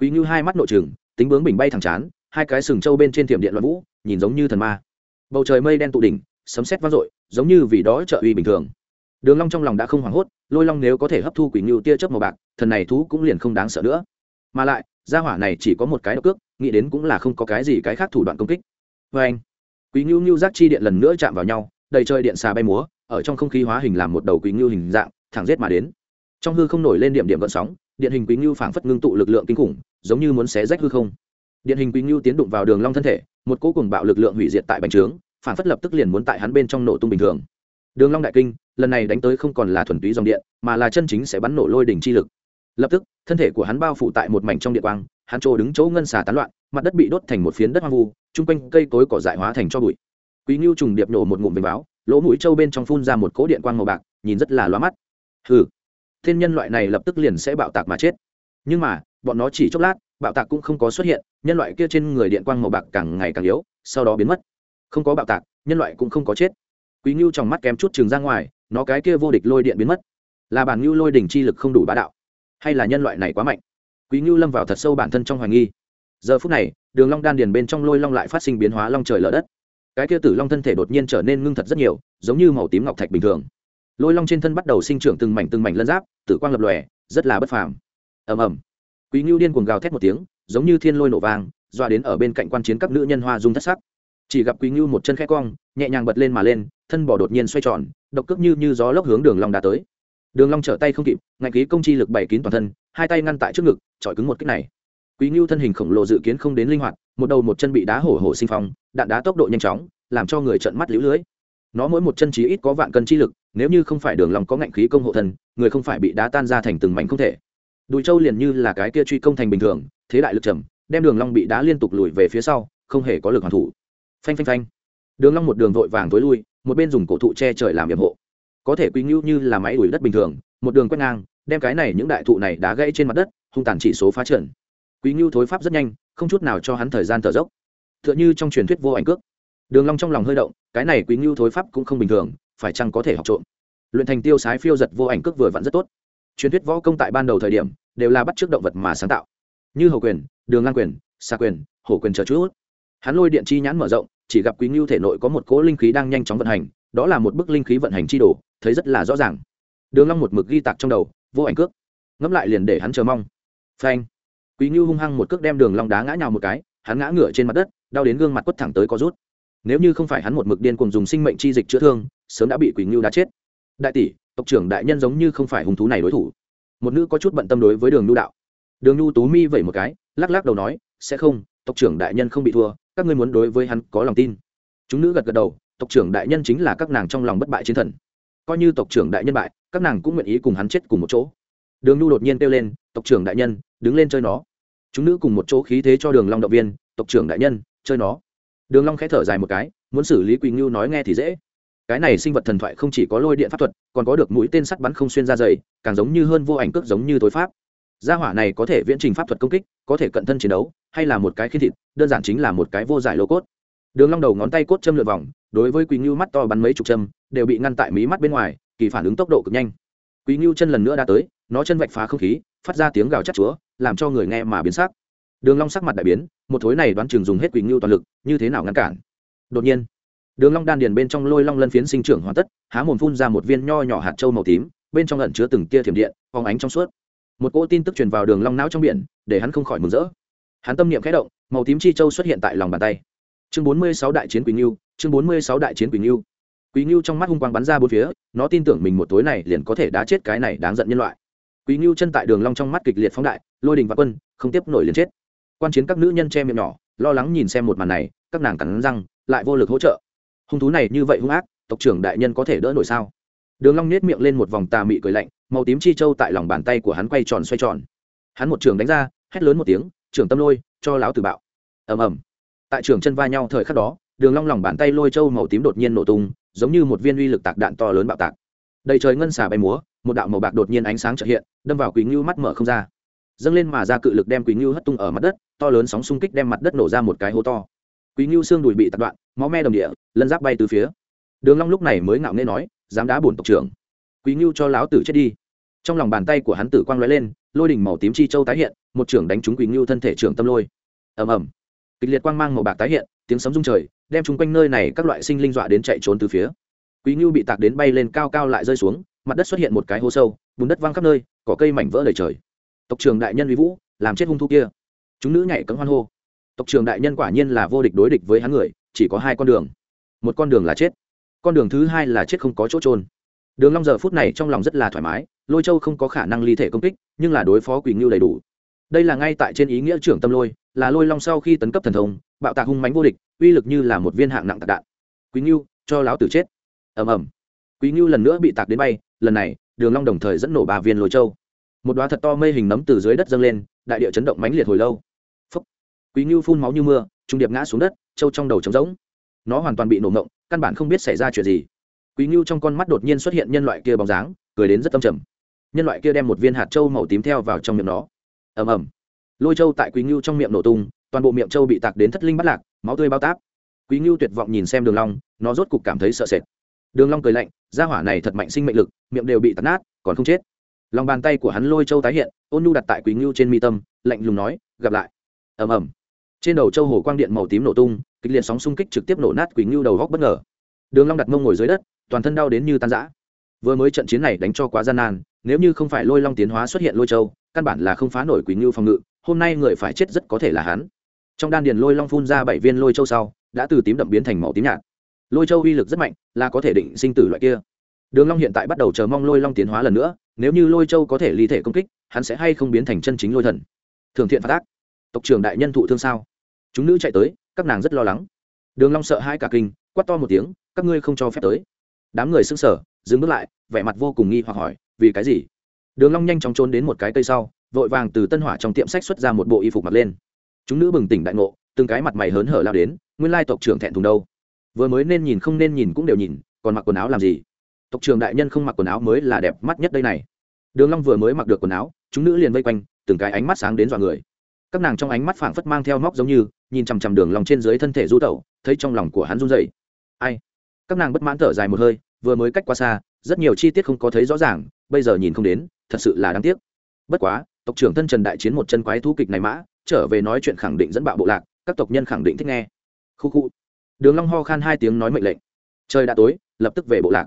Quý như hai mắt nội trường tính bướng bình bay thẳng chán, hai cái sừng trâu bên trên thiểm điện loạn vũ, nhìn giống như thần ma. Bầu trời mây đen tụ đỉnh, sấm sét vang dội giống như vì đó trợ uy bình thường. Đường long trong lòng đã không hoảng hốt, lôi long nếu có thể hấp thu quỷ ngưu tia chớp màu bạc, thần này thú cũng liền không đáng sợ nữa. Mà lại, gia hỏa này chỉ có một cái độc cước, nghĩ đến cũng là không có cái gì cái khác thủ đoạn công kích. Với anh, quỷ ngưu ngưu giác chi điện lần nữa chạm vào nhau, đầy trời điện xà bay múa, ở trong không khí hóa hình làm một đầu quỷ ngưu hình dạng, thẳng giết mà đến. Trong hư không nổi lên điểm điểm gợn sóng, điện hình quỷ ngưu phảng phất ngưng tụ lực lượng kinh khủng, giống như muốn xé rách hư không. Điện hình quỷ ngưu tiến đụng vào đường long thân thể, một cỗ cùng bạo lực lượng hủy diệt tại bành trướng phản phất lập tức liền muốn tại hắn bên trong nổ tung bình thường. Đường long đại kinh, lần này đánh tới không còn là thuần túy dòng điện, mà là chân chính sẽ bắn nổ lôi đỉnh chi lực. Lập tức, thân thể của hắn bao phủ tại một mảnh trong điện quang, hắn trô đứng chỗ ngân xà tán loạn, mặt đất bị đốt thành một phiến đất hoang vu trung quanh cây cối cỏ dại hóa thành cho bụi. Quý ngưu trùng điệp nổ một ngụm vinh báo, lỗ mũi trâu bên trong phun ra một cỗ điện quang màu bạc, nhìn rất là loa mắt. Hừ, thiên nhân loại này lập tức liền sẽ bạo tạc mà chết. Nhưng mà, bọn nó chỉ chốc lát, bạo tạc cũng không có xuất hiện, nhân loại kia trên người điện quang màu bạc càng ngày càng yếu, sau đó biến mất không có bạo tạc, nhân loại cũng không có chết. Quý ngưu trong mắt kém chút chừng ra ngoài, nó cái kia vô địch lôi điện biến mất. Là bản ngưu lôi đỉnh chi lực không đủ bá đạo, hay là nhân loại này quá mạnh? Quý ngưu lâm vào thật sâu bản thân trong hoài nghi. Giờ phút này, đường long đan điền bên trong lôi long lại phát sinh biến hóa long trời lở đất. Cái kia tử long thân thể đột nhiên trở nên ngưng thật rất nhiều, giống như màu tím ngọc thạch bình thường. Lôi long trên thân bắt đầu sinh trưởng từng mảnh từng mảnh lân giáp, tử quang lập lòe, rất là bất phàm. Ầm ầm. Quý ngưu điên cuồng gào thét một tiếng, giống như thiên lôi nổ vang doa đến ở bên cạnh quan chiến các nữ nhân hoa dung thất sắc chỉ gặp quý ngưu một chân khẽ cong, nhẹ nhàng bật lên mà lên, thân bỏ đột nhiên xoay tròn, độc cước như như gió lốc hướng đường long đã tới. Đường long trở tay không kịp, ngạnh khí công chi lực bảy kín toàn thân, hai tay ngăn tại trước ngực, chọi cứng một kích này. Quý ngưu thân hình khổng lồ dự kiến không đến linh hoạt, một đầu một chân bị đá hổ hổ sinh phong, đạn đá tốc độ nhanh chóng, làm cho người trợn mắt liễu lưới. Nó mỗi một chân chí ít có vạn cân chi lực, nếu như không phải đường long có ngạnh khí công hộ thân, người không phải bị đá tan ra thành từng mảnh không thể. Đùi châu liền như là cái kia truy công thành bình thường, thế đại lực trầm, đem đường long bị đá liên tục lùi về phía sau, không hề có lực hoàn thủ phanh phanh phanh. Đường long một đường vội vàng tối lui, một bên dùng cổ thụ che trời làm yểm hộ. Có thể quý ngưu như là máy đuổi đất bình thường, một đường quét ngang, đem cái này những đại thụ này đá gãy trên mặt đất, hung tàn chỉ số phá trận. Quý ngưu thối pháp rất nhanh, không chút nào cho hắn thời gian thở dốc. Tựa như trong truyền thuyết vô ảnh cước. Đường long trong lòng hơi động, cái này quý ngưu thối pháp cũng không bình thường, phải chăng có thể học trộm? Luyện thành tiêu sái phiêu giật vô ảnh cước vừa vặn rất tốt. Truyền thuyết võ công tại ban đầu thời điểm, đều là bắt trước động vật mà sáng tạo. Như hầu quyền, đường lang quyền xa quyền, hổ quyền chờ chút hắn lôi điện chi nhãn mở rộng, chỉ gặp quý ngưu thể nội có một cỗ linh khí đang nhanh chóng vận hành, đó là một bức linh khí vận hành chi đồ, thấy rất là rõ ràng. Đường long một mực ghi tạc trong đầu, vô ảnh cước. Ngấp lại liền để hắn chờ mong. Phanh. Quý ngưu hung hăng một cước đem đường long đá ngã nhào một cái, hắn ngã ngửa trên mặt đất, đau đến gương mặt quất thẳng tới có rút. Nếu như không phải hắn một mực điên cuồng dùng sinh mệnh chi dịch chữa thương, sớm đã bị quý ngưu đá chết. Đại tỷ, tộc trưởng đại nhân giống như không phải hung thú này đối thủ. Một nữ có chút bận tâm đối với đường nhu đạo. Đường nhu tú mi vẩy một cái, lắc lắc đầu nói, sẽ không tộc trưởng đại nhân không bị thua, các ngươi muốn đối với hắn có lòng tin. Chúng nữ gật gật đầu, tộc trưởng đại nhân chính là các nàng trong lòng bất bại chiến thần. Coi như tộc trưởng đại nhân bại, các nàng cũng nguyện ý cùng hắn chết cùng một chỗ. Đường nhu đột nhiên kêu lên, tộc trưởng đại nhân, đứng lên chơi nó. Chúng nữ cùng một chỗ khí thế cho đường long động viên, tộc trưởng đại nhân, chơi nó. Đường long khẽ thở dài một cái, muốn xử lý quỳnh ngưu nói nghe thì dễ. Cái này sinh vật thần thoại không chỉ có lôi điện pháp thuật, còn có được mũi tên sắt bắn không xuyên ra dày, càng giống như hơn vô ảnh cước giống như tối pháp gia hỏa này có thể viễn trình pháp thuật công kích, có thể cận thân chiến đấu, hay là một cái khi thịt, đơn giản chính là một cái vô giải lô cốt. Đường long đầu ngón tay cốt châm lượn vòng, đối với quý ngưu mắt to bắn mấy chục châm, đều bị ngăn tại mí mắt bên ngoài, kỳ phản ứng tốc độ cực nhanh. Quý ngưu chân lần nữa đã tới, nó chân vạch phá không khí, phát ra tiếng gào chát chúa, làm cho người nghe mà biến sắc. Đường long sắc mặt đại biến, một thối này đoán chừng dùng hết quý ngưu toàn lực, như thế nào ngăn cản? Đột nhiên, đường long đan điền bên trong lôi long lân phiến sinh trưởng hoàn tất, há mồm phun ra một viên nho nhỏ hạt châu màu tím, bên trong ẩn chứa từng tia thiểm điện, phóng ánh trong suốt một cỗ tin tức truyền vào đường long não trong biển, để hắn không khỏi mừng rỡ. Hắn tâm niệm khẽ động, màu tím chi châu xuất hiện tại lòng bàn tay. Chương bốn mươi sáu đại chiến quỳnh lưu chương bốn mươi sáu đại chiến quỳnh lưu quỳnh lưu trong mắt hung quang bắn ra bốn phía, nó tin tưởng mình một tối này liền có thể đá chết cái này đáng giận nhân loại. Quỳnh lưu chân tại đường long trong mắt kịch liệt phóng đại, lôi đình và quân, không tiếp nổi liền chết. Quan chiến các nữ nhân che miệng nhỏ, lo lắng nhìn xem một màn này, các nàng cắn răng, lại vô lực hỗ trợ. Hung thú này như vậy hung ác, tộc trưởng đại nhân có thể đỡ nổi sao? Đường long nét miệng lên một vòng tà mị cười lạnh màu tím chi châu tại lòng bàn tay của hắn quay tròn xoay tròn. Hắn một trường đánh ra, hét lớn một tiếng, trưởng tâm lôi, cho lão tử bạo. Ầm ầm. Tại trường chân va nhau thời khắc đó, đường long lòng bàn tay lôi châu màu tím đột nhiên nổ tung, giống như một viên uy lực tạc đạn to lớn bạo tạc. Đầy trời ngân xà bay múa, một đạo màu bạc đột nhiên ánh sáng chợt hiện, đâm vào quý lưu mắt mở không ra. Dâng lên mà ra cự lực đem quý lưu hất tung ở mặt đất, to lớn sóng xung kích đem mặt đất nổ ra một cái hố to. Quý lưu xương đùi bị tạt đoạn, máu me đồng địa, lân giáp bay từ phía. Đường long lúc này mới ngạo nghễ nói, dám đá bổn tộc trưởng quý ngưu cho lão tử chết đi. Trong lòng bàn tay của hắn tử quang lóe lên, lôi đỉnh màu tím chi châu tái hiện, một trưởng đánh trúng quý ngưu thân thể trưởng tâm lôi. Ầm ầm. Kịch liệt quang mang màu bạc tái hiện, tiếng sấm rung trời, đem chúng quanh nơi này các loại sinh linh dọa đến chạy trốn từ phía. Quý ngưu bị tạc đến bay lên cao cao lại rơi xuống, mặt đất xuất hiện một cái hố sâu, bùn đất văng khắp nơi, cỏ cây mảnh vỡ đầy trời. Tộc trưởng đại nhân uy vũ, làm chết hung thu kia. Chúng nữ nhảy cấm hoan hô. Tộc trưởng đại nhân quả nhiên là vô địch đối địch với hắn người, chỉ có hai con đường. Một con đường là chết, con đường thứ hai là chết không có chỗ trôn đường long giờ phút này trong lòng rất là thoải mái, lôi châu không có khả năng ly thể công kích, nhưng là đối phó quỷ ngưu đầy đủ. Đây là ngay tại trên ý nghĩa trưởng tâm lôi, là lôi long sau khi tấn cấp thần thông, bạo tạc hung mãnh vô địch, uy lực như là một viên hạng nặng tạc đạn. Quỷ ngưu, cho láo tử chết. Ầm ầm. Quỷ ngưu lần nữa bị tạc đến bay, lần này, đường long đồng thời dẫn nổ ba viên lôi châu. Một đóa thật to mây hình nấm từ dưới đất dâng lên, đại địa chấn động mãnh liệt hồi lâu. Phúc. quỷ ngưu phun máu như mưa, trung điệp ngã xuống đất, châu trong đầu trống rỗng. Nó hoàn toàn bị nổ ngộng, căn bản không biết xảy ra chuyện gì quý ngưu trong con mắt đột nhiên xuất hiện nhân loại kia bóng dáng, cười đến rất tâm trầm. Nhân loại kia đem một viên hạt trâu màu tím theo vào trong miệng nó. Ầm ầm. Lôi trâu tại quý ngưu trong miệng nổ tung, toàn bộ miệng trâu bị tạc đến thất linh bắt lạc, máu tươi bao táp. Quý ngưu tuyệt vọng nhìn xem đường long, nó rốt cục cảm thấy sợ sệt. Đường long cười lạnh, gia hỏa này thật mạnh sinh mệnh lực, miệng đều bị tạt nát, còn không chết. Lòng bàn tay của hắn lôi châu tái hiện, ôn nhu đặt tại quý ngưu trên mi tâm, lạnh lùng nói, gặp lại. Ầm ầm. Trên đầu châu hồ quang điện màu tím nổ tung, kịch liệt sóng xung kích trực tiếp nổ nát quý ngưu đầu góc bất ngờ đường long đặt mông ngồi dưới đất toàn thân đau đến như tan rã. Vừa mới trận chiến này đánh cho quá gian nan nếu như không phải lôi long tiến hóa xuất hiện lôi châu căn bản là không phá nổi Quỷ ngưu phòng ngự hôm nay người phải chết rất có thể là hắn. Trong đan điền lôi long phun ra bảy viên lôi châu sau đã từ tím đậm biến thành màu tím nhạt. Lôi châu uy lực rất mạnh là có thể định sinh tử loại kia. Đường long hiện tại bắt đầu chờ mong lôi long tiến hóa lần nữa nếu như lôi châu có thể ly thể công kích hắn sẽ hay không biến thành chân chính lôi thần. Thường thiện phát tác, tộc trưởng đại nhân thụ thương sao? Chúng nữ chạy tới các nàng rất lo lắng. Đường long sợ hai cả kinh quát to một tiếng các ngươi không cho phép tới. Đám người sững sờ, dừng bước lại, vẻ mặt vô cùng nghi hoặc hỏi, vì cái gì? Đường long nhanh chóng trốn đến một cái cây sau, vội vàng từ tân hỏa trong tiệm sách xuất ra một bộ y phục mặc lên. Chúng nữ bừng tỉnh đại ngộ, từng cái mặt mày hớn hở lao đến, nguyên lai tộc trưởng thẹn thùng đâu? Vừa mới nên nhìn không nên nhìn cũng đều nhìn, còn mặc quần áo làm gì? Tộc trưởng đại nhân không mặc quần áo mới là đẹp mắt nhất đây này. Đường long vừa mới mặc được quần áo, chúng nữ liền vây quanh, từng cái ánh mắt sáng đến dọa người. Các nàng trong ánh mắt phảng phất mang theo móc giống như, nhìn chằm chằm đường long trên dưới thân thể du tẩu, thấy trong lòng của hắn run rẩy. Ai? Các nàng bất mãn thở dài một hơi, vừa mới cách qua xa, rất nhiều chi tiết không có thấy rõ ràng, bây giờ nhìn không đến, thật sự là đáng tiếc. Bất quá, tộc trưởng thân trần đại chiến một chân quái thú kịch này mã, trở về nói chuyện khẳng định dẫn bạo bộ lạc, các tộc nhân khẳng định thích nghe. Khu khu. Đường long ho khan hai tiếng nói mệnh lệnh. Trời đã tối, lập tức về bộ lạc.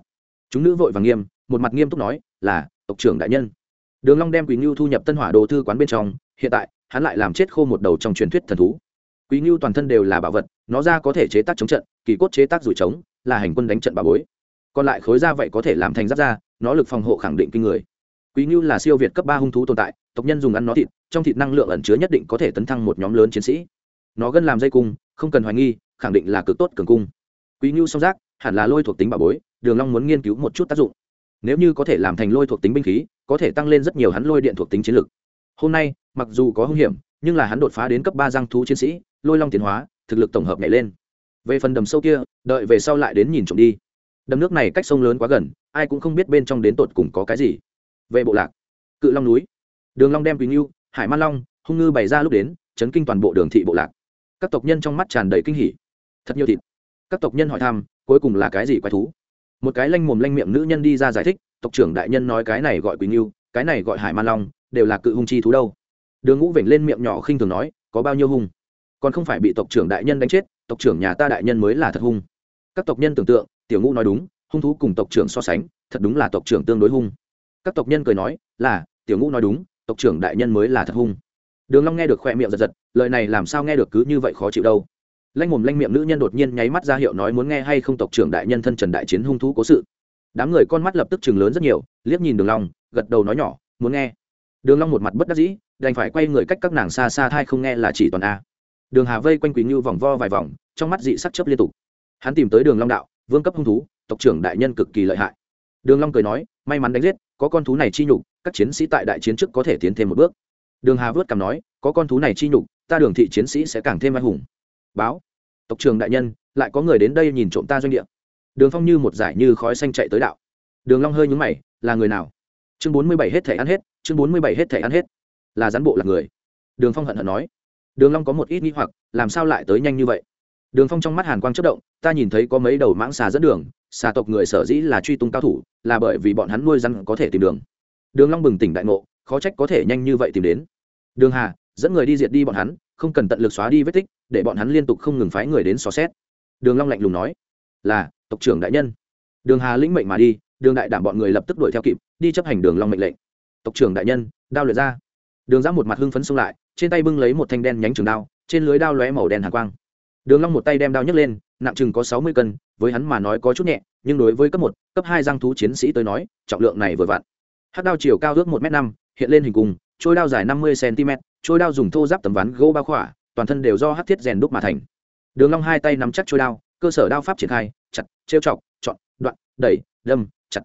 Chúng nữ vội vàng nghiêm, một mặt nghiêm túc nói, là, tộc trưởng đại nhân. Đường long đem quý ngưu thu nhập tân hỏa đồ thư quán bên trong, hiện tại, hắn lại làm chết khô một đầu trong truyền thuyết thần thú. Quý ngưu toàn thân đều là bảo vật, nó ra có thể chế tác chống trận, kỳ cốt chế tác rủi trống là hành quân đánh trận bà bối. Còn lại khối da vậy có thể làm thành giáp da nó lực phòng hộ khẳng định kinh người. Quý ngưu là siêu việt cấp ba hung thú tồn tại, tộc nhân dùng ăn nó thịt, trong thịt năng lượng ẩn chứa nhất định có thể tấn thăng một nhóm lớn chiến sĩ. Nó gân làm dây cung, không cần hoài nghi, khẳng định là cực tốt cường cung. Quý ngưu song giác, hẳn là lôi thuộc tính bà bối, đường long muốn nghiên cứu một chút tác dụng. Nếu như có thể làm thành lôi thuộc tính binh khí, có thể tăng lên rất nhiều hắn lôi điện thuộc tính chiến lực. Hôm nay, mặc dù có hung hiểm, nhưng là hắn đột phá đến cấp ba giang thú chiến sĩ, lôi long tiến hóa, thực lực tổng hợp nhảy lên về phần đầm sâu kia, đợi về sau lại đến nhìn trộm đi. Đầm nước này cách sông lớn quá gần, ai cũng không biết bên trong đến tột cùng có cái gì. Về bộ lạc, cự long núi. Đường long đem quỳnh yêu hải man long, hung ngư bày ra lúc đến, chấn kinh toàn bộ đường thị bộ lạc. Các tộc nhân trong mắt tràn đầy kinh hỉ. Thật nhiều thịt. Các tộc nhân hỏi thăm, cuối cùng là cái gì quái thú? Một cái lanh mồm lanh miệng nữ nhân đi ra giải thích, tộc trưởng đại nhân nói cái này gọi quỳnh yêu cái này gọi hải man long, đều là cự hung chi thú đâu. Đường ngũ vểnh lên miệng nhỏ khinh thường nói, có bao nhiêu hung? Còn không phải bị tộc trưởng đại nhân đánh chết tộc trưởng nhà ta đại nhân mới là thật hung. Các tộc nhân tưởng tượng, tiểu ngũ nói đúng, hung thú cùng tộc trưởng so sánh, thật đúng là tộc trưởng tương đối hung. Các tộc nhân cười nói, là, tiểu ngũ nói đúng, tộc trưởng đại nhân mới là thật hung. Đường long nghe được khoe miệng giật giật, lời này làm sao nghe được cứ như vậy khó chịu đâu. Lanh mồm lanh miệng nữ nhân đột nhiên nháy mắt ra hiệu nói muốn nghe hay không tộc trưởng đại nhân thân trần đại chiến hung thú cố sự. Đám người con mắt lập tức chừng lớn rất nhiều, liếc nhìn đường long, gật đầu nói nhỏ, muốn nghe. Đường long một mặt bất đắc dĩ, đành phải quay người cách các nàng xa xa thai không nghe là chỉ toàn a đường hà vây quanh quý ngưu vòng vo vài vòng, trong mắt dị sắc chớp liên tục. Hắn tìm tới đường long đạo, vương cấp hung thú, tộc trưởng đại nhân cực kỳ lợi hại. Đường long cười nói, may mắn đánh giết, có con thú này chi nhục, các chiến sĩ tại đại chiến trước có thể tiến thêm một bước. Đường hà vớt cằm nói, có con thú này chi nhục, ta đường thị chiến sĩ sẽ càng thêm anh hùng. Báo, tộc trưởng đại nhân, lại có người đến đây nhìn trộm ta doanh địa. Đường phong như một giải như khói xanh chạy tới đạo. Đường long hơi nhướng mày, là người nào? Chương bốn mươi bảy hết thể ăn hết, chương bốn mươi bảy hết thể ăn hết. Là gián bộ là người. Đường phong hận hận nói đường long có một ít nghi hoặc, làm sao lại tới nhanh như vậy? Đường phong trong mắt hàn quang chất động, ta nhìn thấy có mấy đầu mãng xà dẫn đường, xà tộc người sở dĩ là truy tung cao thủ, là bởi vì bọn hắn nuôi rắn có thể tìm đường. Đường long bừng tỉnh đại ngộ, khó trách có thể nhanh như vậy tìm đến. Đường hà, dẫn người đi diệt đi bọn hắn, không cần tận lực xóa đi vết tích, để bọn hắn liên tục không ngừng phái người đến xóa xét. Đường long lạnh lùng nói, là, tộc trưởng đại nhân. Đường hà lĩnh mệnh mà đi, đường đại đảm bọn người lập tức đuổi theo kịp, đi chấp hành đường long mệnh lệnh. Tộc trưởng đại nhân, đao luyện ra đường giáp một mặt hưng phấn xông lại, trên tay bưng lấy một thanh đen nhánh trường đao, trên lưới đao lóe màu đen hàn quang. Đường long một tay đem đao nhấc lên, nặng chừng có sáu mươi cân, với hắn mà nói có chút nhẹ, nhưng đối với cấp một, cấp hai giang thú chiến sĩ tới nói, trọng lượng này vừa vặn. Hắc đao chiều cao ước một m năm, hiện lên hình cung trôi đao dài năm mươi cm trôi đao dùng thô giáp tấm ván gỗ bao khỏa, toàn thân đều do hắc thiết rèn đúc mà thành. Đường long hai tay nắm chắc trôi đao, cơ sở đao pháp triển khai, chặt, trêu chọc, chọn, đoạn, đẩy, đâm, chặt.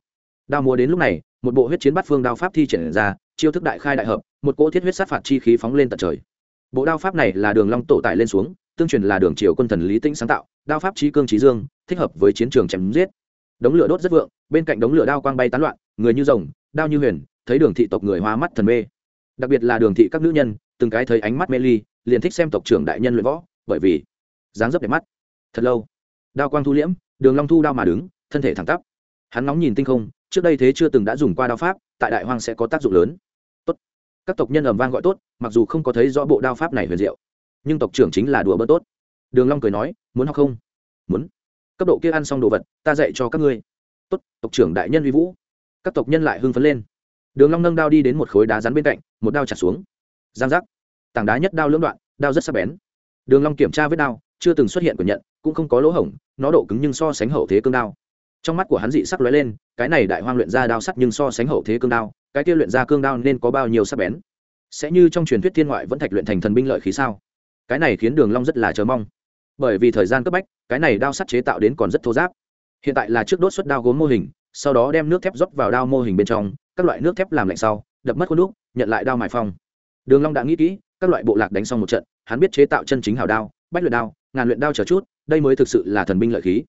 Đao múa đến lúc này một bộ huyết chiến bát phương đao pháp thi triển ra, chiêu thức đại khai đại hợp, một cỗ thiết huyết sát phạt chi khí phóng lên tận trời. Bộ đao pháp này là đường long tổ tải lên xuống, tương truyền là đường triều quân thần lý tĩnh sáng tạo, đao pháp trí cương trí dương, thích hợp với chiến trường chém giết. Đống lửa đốt rất vượng, bên cạnh đống lửa đao quang bay tán loạn, người như rồng, đao như huyền, thấy đường thị tộc người hoa mắt thần mê. Đặc biệt là đường thị các nữ nhân, từng cái thấy ánh mắt mê ly, liền thích xem tộc trưởng đại nhân luyện võ, bởi vì dáng dấp đẹp mắt. Thật lâu, đao quang thu liễm, đường long thu đao mà đứng, thân thể thẳng tắp. Hắn nóng nhìn tinh không trước đây thế chưa từng đã dùng qua đao pháp, tại đại hoang sẽ có tác dụng lớn. Tốt. Các tộc nhân ầm vang gọi tốt, mặc dù không có thấy rõ bộ đao pháp này huyền diệu, nhưng tộc trưởng chính là đùa bớt tốt. Đường long cười nói, muốn học không? Muốn. Cấp độ kia ăn xong đồ vật, ta dạy cho các ngươi. Tốt, tộc trưởng đại nhân uy vũ. Các tộc nhân lại hưng phấn lên. Đường long nâng đao đi đến một khối đá rắn bên cạnh, một đao chặt xuống. Giang giác. Tảng đá nhất đao lưỡng đoạn, đao rất sắc bén. Đường long kiểm tra vết đao, chưa từng xuất hiện của nhận, cũng không có lỗ hổng, nó độ cứng nhưng so sánh hậu thế cương đao trong mắt của hắn dị sắc lóe lên, cái này đại hoang luyện ra đao sắt nhưng so sánh hậu thế cương đao, cái kia luyện ra cương đao nên có bao nhiêu sắc bén? Sẽ như trong truyền thuyết thiên ngoại vẫn thạch luyện thành thần binh lợi khí sao? Cái này khiến đường long rất là chờ mong. Bởi vì thời gian cấp bách, cái này đao sắt chế tạo đến còn rất thô giáp. Hiện tại là trước đốt xuất đao gốm mô hình, sau đó đem nước thép rót vào đao mô hình bên trong, các loại nước thép làm lạnh sau, đập mất khuôn đúc, nhận lại đao mài phong. Đường long đã nghĩ kỹ, các loại bộ lạc đánh xong một trận, hắn biết chế tạo chân chính hảo đao, bách luyện đao, ngàn luyện đao chờ chút, đây mới thực sự là thần binh lợi khí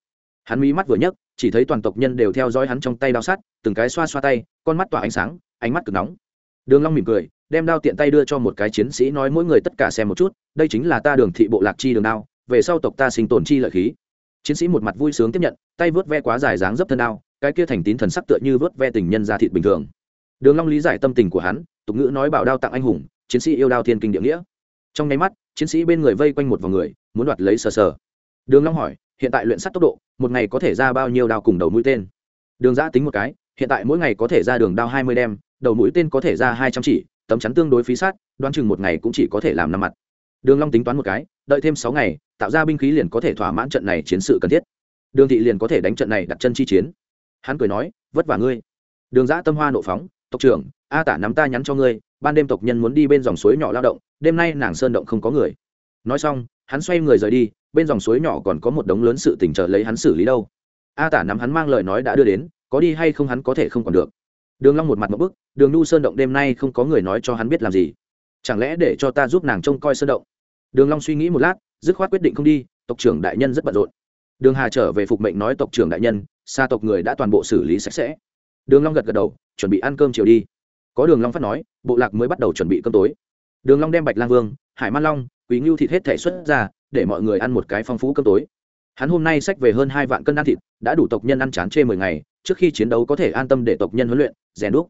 hắn mí mắt vừa nhấc, chỉ thấy toàn tộc nhân đều theo dõi hắn trong tay đao sắt, từng cái xoa xoa tay, con mắt tỏa ánh sáng, ánh mắt cực nóng. Đường long mỉm cười, đem đao tiện tay đưa cho một cái chiến sĩ nói mỗi người tất cả xem một chút, đây chính là ta đường thị bộ lạc chi đường đao, về sau tộc ta sinh tồn chi lợi khí. Chiến sĩ một mặt vui sướng tiếp nhận, tay vớt ve quá dài dáng dấp thân đao, cái kia thành tín thần sắc tựa như vớt ve tình nhân ra thịt bình thường. Đường long lý giải tâm tình của hắn, tục ngữ nói bảo đao tặng anh hùng, chiến sĩ yêu đao thiên kinh địa nghĩa. Trong nháy mắt, chiến sĩ bên người vây quanh một vòng người, muốn đoạt lấy sờ sờ. Đường long hỏi hiện tại luyện sắt tốc độ, một ngày có thể ra bao nhiêu đao cùng đầu mũi tên? Đường giã tính một cái, hiện tại mỗi ngày có thể ra đường đao hai mươi đem, đầu mũi tên có thể ra hai trăm chỉ, tấm chắn tương đối phí sát, đoán chừng một ngày cũng chỉ có thể làm năm mặt. Đường long tính toán một cái, đợi thêm sáu ngày, tạo ra binh khí liền có thể thỏa mãn trận này chiến sự cần thiết. Đường thị liền có thể đánh trận này đặt chân chi chiến. Hắn cười nói, vất vả ngươi. Đường giã tâm hoa nộ phóng, tộc trưởng, a tả nắm ta nhắn cho ngươi, ban đêm tộc nhân muốn đi bên dòng suối nhỏ lao động, đêm nay nàng sơn động không có người. Nói xong, hắn xoay người rời đi bên dòng suối nhỏ còn có một đống lớn sự tình chờ lấy hắn xử lý đâu. A tả nắm hắn mang lời nói đã đưa đến, có đi hay không hắn có thể không còn được. Đường long một mặt một bức, đường nu sơn động đêm nay không có người nói cho hắn biết làm gì. Chẳng lẽ để cho ta giúp nàng trông coi sơn động? Đường long suy nghĩ một lát, dứt khoát quyết định không đi, tộc trưởng đại nhân rất bận rộn. Đường hà trở về phục mệnh nói tộc trưởng đại nhân xa tộc người đã toàn bộ xử lý sạch sẽ. Đường long gật gật đầu, chuẩn bị ăn cơm chiều đi. Có đường long phát nói, bộ lạc mới bắt đầu chuẩn bị cơm tối. Đường long đem bạch lang vương, hải man long, quý ngưu thịt hết thể xuất ra để mọi người ăn một cái phong phú cơm tối. Hắn hôm nay sách về hơn hai vạn cân ăn thịt, đã đủ tộc nhân ăn chán chê mười ngày, trước khi chiến đấu có thể an tâm để tộc nhân huấn luyện, rèn đúc.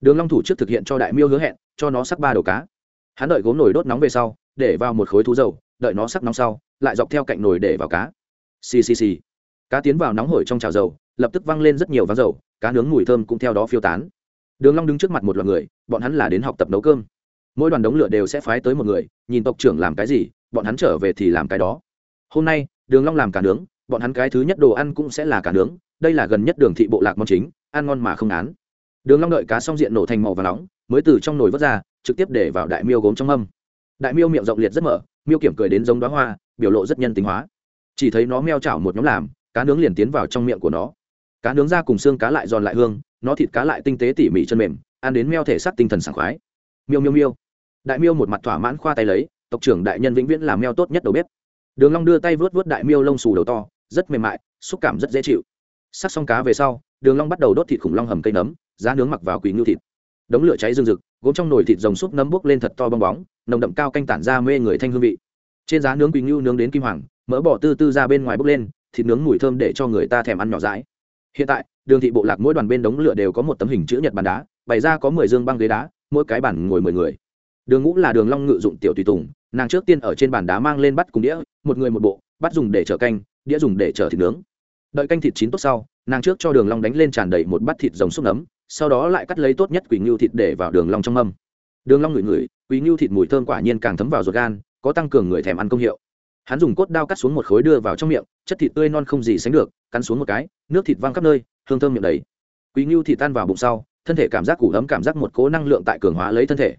Đường long thủ trước thực hiện cho đại miêu hứa hẹn, cho nó sắc ba đầu cá. Hắn đợi gốm nồi đốt nóng về sau, để vào một khối thú dầu, đợi nó sắc nóng sau, lại dọc theo cạnh nồi để vào cá. Xì xì xì. Cá tiến vào nóng hổi trong chảo dầu, lập tức văng lên rất nhiều váng dầu, cá nướng mùi thơm cũng theo đó phiêu tán. Đường long đứng trước mặt một loạt người, bọn hắn là đến học tập nấu cơm mỗi đoàn đống lửa đều sẽ phái tới một người, nhìn tộc trưởng làm cái gì, bọn hắn trở về thì làm cái đó. Hôm nay, đường long làm cả nướng, bọn hắn cái thứ nhất đồ ăn cũng sẽ là cả nướng, đây là gần nhất đường thị bộ lạc món chính, ăn ngon mà không án đường long đợi cá xong diện nổ thành màu vàng nóng, mới từ trong nồi vớt ra, trực tiếp để vào đại miêu gốm trong mâm. Đại miêu miệng rộng liệt rất mở, miêu kiểm cười đến giống đóa hoa, biểu lộ rất nhân tính hóa. Chỉ thấy nó meo chảo một nhóm làm, cá nướng liền tiến vào trong miệng của nó. Cá nướng ra cùng xương cá lại giòn lại hương, nó thịt cá lại tinh tế tỉ mỉ chân mềm, ăn đến meo thể sắt tinh thần sảng khoái miêu miêu miêu. Đại miêu một mặt thỏa mãn khoa tay lấy, tộc trưởng đại nhân vĩnh viễn làm meo tốt nhất đầu bếp. Đường long đưa tay vớt vớt đại miêu lông xù đầu to, rất mềm mại, xúc cảm rất dễ chịu. Sắc xong cá về sau, đường long bắt đầu đốt thịt khủng long hầm cây nấm, giá nướng mặc vào quỳ ngưu thịt. Đống lửa cháy rừng rực, gốm trong nồi thịt rồng súp nấm bốc lên thật to bong bóng, nồng đậm cao canh tản ra mê người thanh hương vị. Trên giá nướng quỳ ngưu nướng đến kim hoàng, mỡ bỏ tư tư ra bên ngoài bốc lên, thịt nướng mùi thơm để cho người ta thèm ăn nhỏ dãi. Hiện tại, đường thị bộ lạc mỗi đoàn bên đống lửa đều có một tấm hình chữ nhật bàn đá, bày ra có mười dương băng ghế đá mỗi cái bàn ngồi mười người. Đường ngũ là đường long ngự dụng tiểu tùy tùng, nàng trước tiên ở trên bàn đá mang lên bắt cùng đĩa, một người một bộ, bắt dùng để chở canh, đĩa dùng để chở thịt nướng. Đợi canh thịt chín tốt sau, nàng trước cho đường long đánh lên tràn đầy một bát thịt rồng xúc nấm, sau đó lại cắt lấy tốt nhất quỳ ngưu thịt để vào đường long trong mâm. Đường long ngửi ngửi quỳ ngưu thịt mùi thơm quả nhiên càng thấm vào ruột gan, có tăng cường người thèm ăn công hiệu. Hắn dùng cốt đao cắt xuống một khối đưa vào trong miệng, chất thịt tươi non không gì sánh được, cắn xuống một cái, nước thịt văng khắp nơi, hương thơm miệng đầy. Quý ngưu thịt tan vào bụng sau thân thể cảm giác củ ấm, cảm giác một cố năng lượng tại cường hóa lấy thân thể.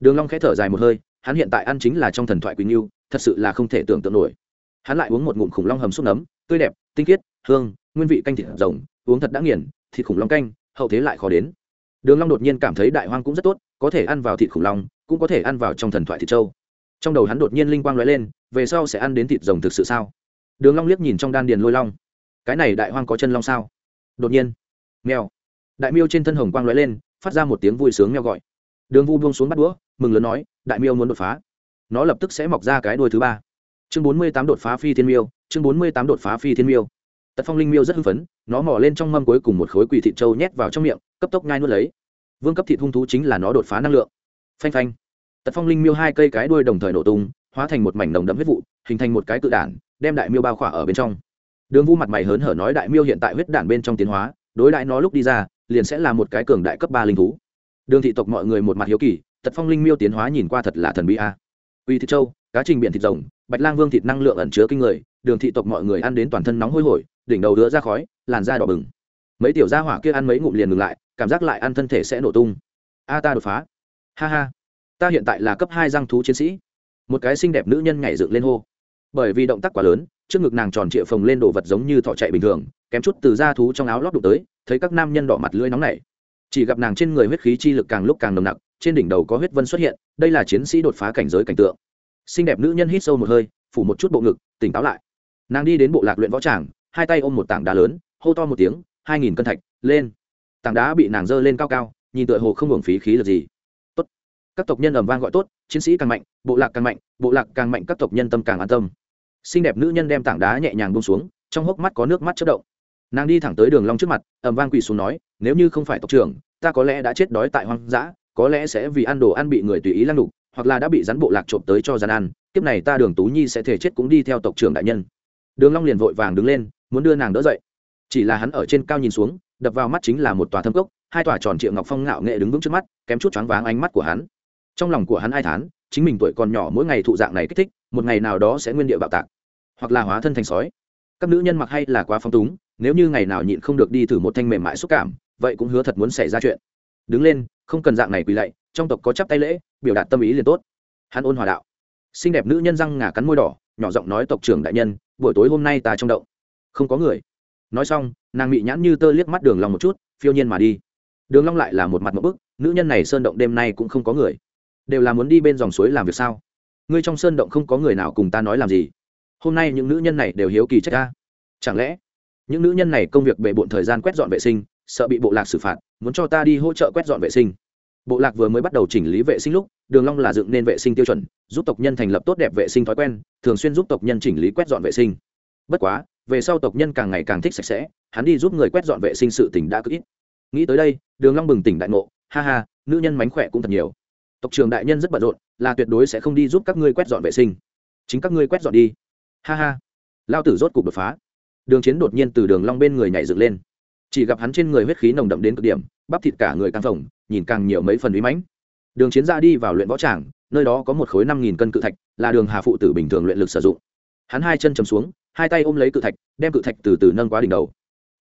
Đường long khẽ thở dài một hơi, hắn hiện tại ăn chính là trong thần thoại quý yêu thật sự là không thể tưởng tượng nổi. Hắn lại uống một ngụm khủng long hầm súp nấm, tươi đẹp, tinh khiết, hương, nguyên vị canh thịt rồng, uống thật đã nghiền, thịt khủng long canh, hậu thế lại khó đến. Đường long đột nhiên cảm thấy đại hoang cũng rất tốt, có thể ăn vào thịt khủng long, cũng có thể ăn vào trong thần thoại thịt châu trong đầu hắn đột nhiên linh quang lóe lên, về sau sẽ ăn đến thịt rồng thực sự sao? Đường long liếc nhìn trong đan điền lôi long. Cái này đại hoang có chân long sao? Đột nhiên. Mèo đại miêu trên thân hồng quang lóe lên, phát ra một tiếng vui sướng meo gọi. Đường vu buông xuống bắt đũa, mừng lớn nói, đại miêu muốn đột phá. Nó lập tức sẽ mọc ra cái đuôi thứ ba. Chương bốn mươi tám đột phá phi thiên miêu, chương bốn mươi tám đột phá phi thiên miêu. Tật phong linh miêu rất hưng phấn, nó mò lên trong mâm cuối cùng một khối quỳ thịt trâu nhét vào trong miệng, cấp tốc ngai nuốt lấy. Vương cấp thịt hung thú chính là nó đột phá năng lượng. Phanh phanh. Tật phong linh miêu hai cây cái đuôi đồng thời nổ tung, hóa thành một mảnh nồng đậm huyết vụ, hình thành một cái cự đản, đem đại miêu bao khỏa ở bên trong. Đường vu mặt mày hớn hở nói, đại miêu hiện tại huyết đản bên trong tiến hóa, đối đại nó lúc đi ra liền sẽ là một cái cường đại cấp ba linh thú. Đường thị tộc mọi người một mặt hiếu kỳ, tật phong linh miêu tiến hóa nhìn qua thật là thần bí a. Uy thịt châu, cá trình biển thịt rồng, bạch lang vương thịt năng lượng ẩn chứa kinh người, đường thị tộc mọi người ăn đến toàn thân nóng hôi hổi, đỉnh đầu đứa ra khói, làn da đỏ bừng. Mấy tiểu gia hỏa kia ăn mấy ngụm liền ngừng lại, cảm giác lại ăn thân thể sẽ nổ tung. A ta đột phá. Ha ha. Ta hiện tại là cấp hai răng thú chiến sĩ. Một cái xinh đẹp nữ nhân nhảy dựng lên hô. Bởi vì động tác quá lớn, trước ngực nàng tròn trịa phồng lên đồ vật giống như thỏ chạy bình thường kém chút từ da thú trong áo lót đụng tới, thấy các nam nhân đỏ mặt lưỡi nóng này chỉ gặp nàng trên người huyết khí chi lực càng lúc càng nồng nặc, trên đỉnh đầu có huyết vân xuất hiện, đây là chiến sĩ đột phá cảnh giới cảnh tượng. Xinh đẹp nữ nhân hít sâu một hơi, phủ một chút bộ ngực, tỉnh táo lại. Nàng đi đến bộ lạc luyện võ tràng, hai tay ôm một tảng đá lớn, hô to một tiếng, hai nghìn cân thạch, lên. Tảng đá bị nàng dơ lên cao cao, nhìn tựa hồ không hưởng phí khí lực gì. Tốt. Các tộc nhân ầm vang gọi tốt, chiến sĩ càng mạnh, bộ lạc càng mạnh, bộ lạc càng mạnh các tộc nhân tâm càng an tâm. Xinh đẹp nữ nhân đem tảng đá nhẹ nhàng bông xuống, trong hốc mắt có nước mắt chất động nàng đi thẳng tới đường long trước mặt, ầm vang quỳ xuống nói, nếu như không phải tộc trưởng, ta có lẽ đã chết đói tại hoang dã, có lẽ sẽ vì ăn đồ ăn bị người tùy ý lăng đục, hoặc là đã bị rắn bộ lạc trộm tới cho gian ăn, kiếp này ta đường tú nhi sẽ thể chết cũng đi theo tộc trưởng đại nhân. Đường long liền vội vàng đứng lên, muốn đưa nàng đỡ dậy. Chỉ là hắn ở trên cao nhìn xuống, đập vào mắt chính là một tòa thâm cốc, hai tòa tròn triệu ngọc phong ngạo nghệ đứng vững trước mắt, kém chút choáng váng ánh mắt của hắn. Trong lòng của hắn ai thán, chính mình tuổi còn nhỏ mỗi ngày thụ dạng này kích thích, một ngày nào đó sẽ nguyên địa bạo tạc, hoặc là hóa thân thành sói. Các nữ nhân mặc hay là quá phong túng nếu như ngày nào nhịn không được đi thử một thanh mềm mại xúc cảm, vậy cũng hứa thật muốn xảy ra chuyện. Đứng lên, không cần dạng này quỳ lạy, trong tộc có chắp tay lễ, biểu đạt tâm ý liền tốt. Hắn ôn hòa đạo. Xinh đẹp nữ nhân răng ngà cắn môi đỏ, nhỏ giọng nói tộc trưởng đại nhân, buổi tối hôm nay ta trong động. Không có người. Nói xong, nàng bị nhãn như tơ liếc mắt đường long một chút, phiêu nhiên mà đi. Đường long lại là một mặt một bức, nữ nhân này sơn động đêm nay cũng không có người. Đều là muốn đi bên dòng suối làm việc sao? Ngươi trong sơn động không có người nào cùng ta nói làm gì. Hôm nay những nữ nhân này đều hiếu kỳ trách ta. Chẳng lẽ những nữ nhân này công việc bề bộn thời gian quét dọn vệ sinh, sợ bị bộ lạc xử phạt, muốn cho ta đi hỗ trợ quét dọn vệ sinh. Bộ lạc vừa mới bắt đầu chỉnh lý vệ sinh lúc, đường long là dựng nên vệ sinh tiêu chuẩn, giúp tộc nhân thành lập tốt đẹp vệ sinh thói quen, thường xuyên giúp tộc nhân chỉnh lý quét dọn vệ sinh. Bất quá, về sau tộc nhân càng ngày càng thích sạch sẽ, hắn đi giúp người quét dọn vệ sinh sự tình đã cực ít. Nghĩ tới đây, đường long bừng tỉnh đại ngộ, ha ha, nữ nhân mánh khỏe cũng thật nhiều. Tộc trưởng đại nhân rất bận rộn, là tuyệt đối sẽ không đi giúp các ngươi quét dọn vệ sinh. Chính các ngươi quét dọn đi. Ha ha. Lao tử rốt cục đột phá đường chiến đột nhiên từ đường long bên người nhảy dựng lên. Chỉ gặp hắn trên người huyết khí nồng đậm đến cực điểm, bắp thịt cả người căng phồng, nhìn càng nhiều mấy phần uy mãnh. Đường chiến ra đi vào luyện võ tràng, nơi đó có một khối năm nghìn cân cự thạch, là đường hà phụ tử bình thường luyện lực sử dụng. Hắn hai chân chầm xuống, hai tay ôm lấy cự thạch, đem cự thạch từ từ nâng quá đỉnh đầu.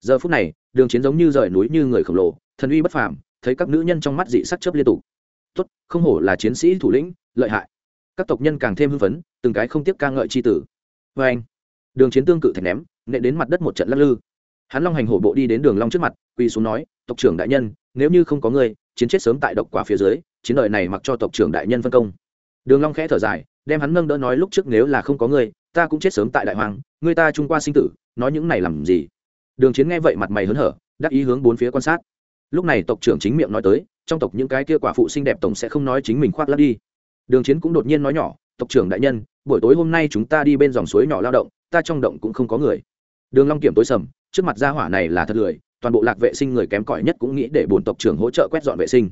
Giờ phút này, đường chiến giống như rời núi như người khổng lồ, thần uy bất phàm, thấy các nữ nhân trong mắt dị sắc chớp liên tục. Tốt, không hổ là chiến sĩ thủ lĩnh, lợi hại. Các tộc nhân càng thêm hưng phấn, từng cái không tiếc ca ngợi c h i tử. Vê anh đường chiến tương cự thạch ném nệ đến mặt đất một trận lắc lư. Hắn long hành hổ bộ đi đến đường long trước mặt, quỳ xuống nói, tộc trưởng đại nhân, nếu như không có ngươi, chiến chết sớm tại độc quả phía dưới, chiến lợi này mặc cho tộc trưởng đại nhân phân công. Đường long khẽ thở dài, đem hắn nâng đỡ nói, lúc trước nếu là không có ngươi, ta cũng chết sớm tại đại hoàng, ngươi ta trung qua sinh tử, nói những này làm gì? Đường chiến nghe vậy mặt mày hớn hở, đắc ý hướng bốn phía quan sát. Lúc này tộc trưởng chính miệng nói tới, trong tộc những cái kia quả phụ xinh đẹp tổng sẽ không nói chính mình khoác lác đi. Đường chiến cũng đột nhiên nói nhỏ, tộc trưởng đại nhân, buổi tối hôm nay chúng ta đi bên dòng suối nhỏ lao động ta trong động cũng không có người. Đường long kiểm tối sầm, trước mặt gia hỏa này là thật lười, toàn bộ lạc vệ sinh người kém cỏi nhất cũng nghĩ để bổn tộc trưởng hỗ trợ quét dọn vệ sinh.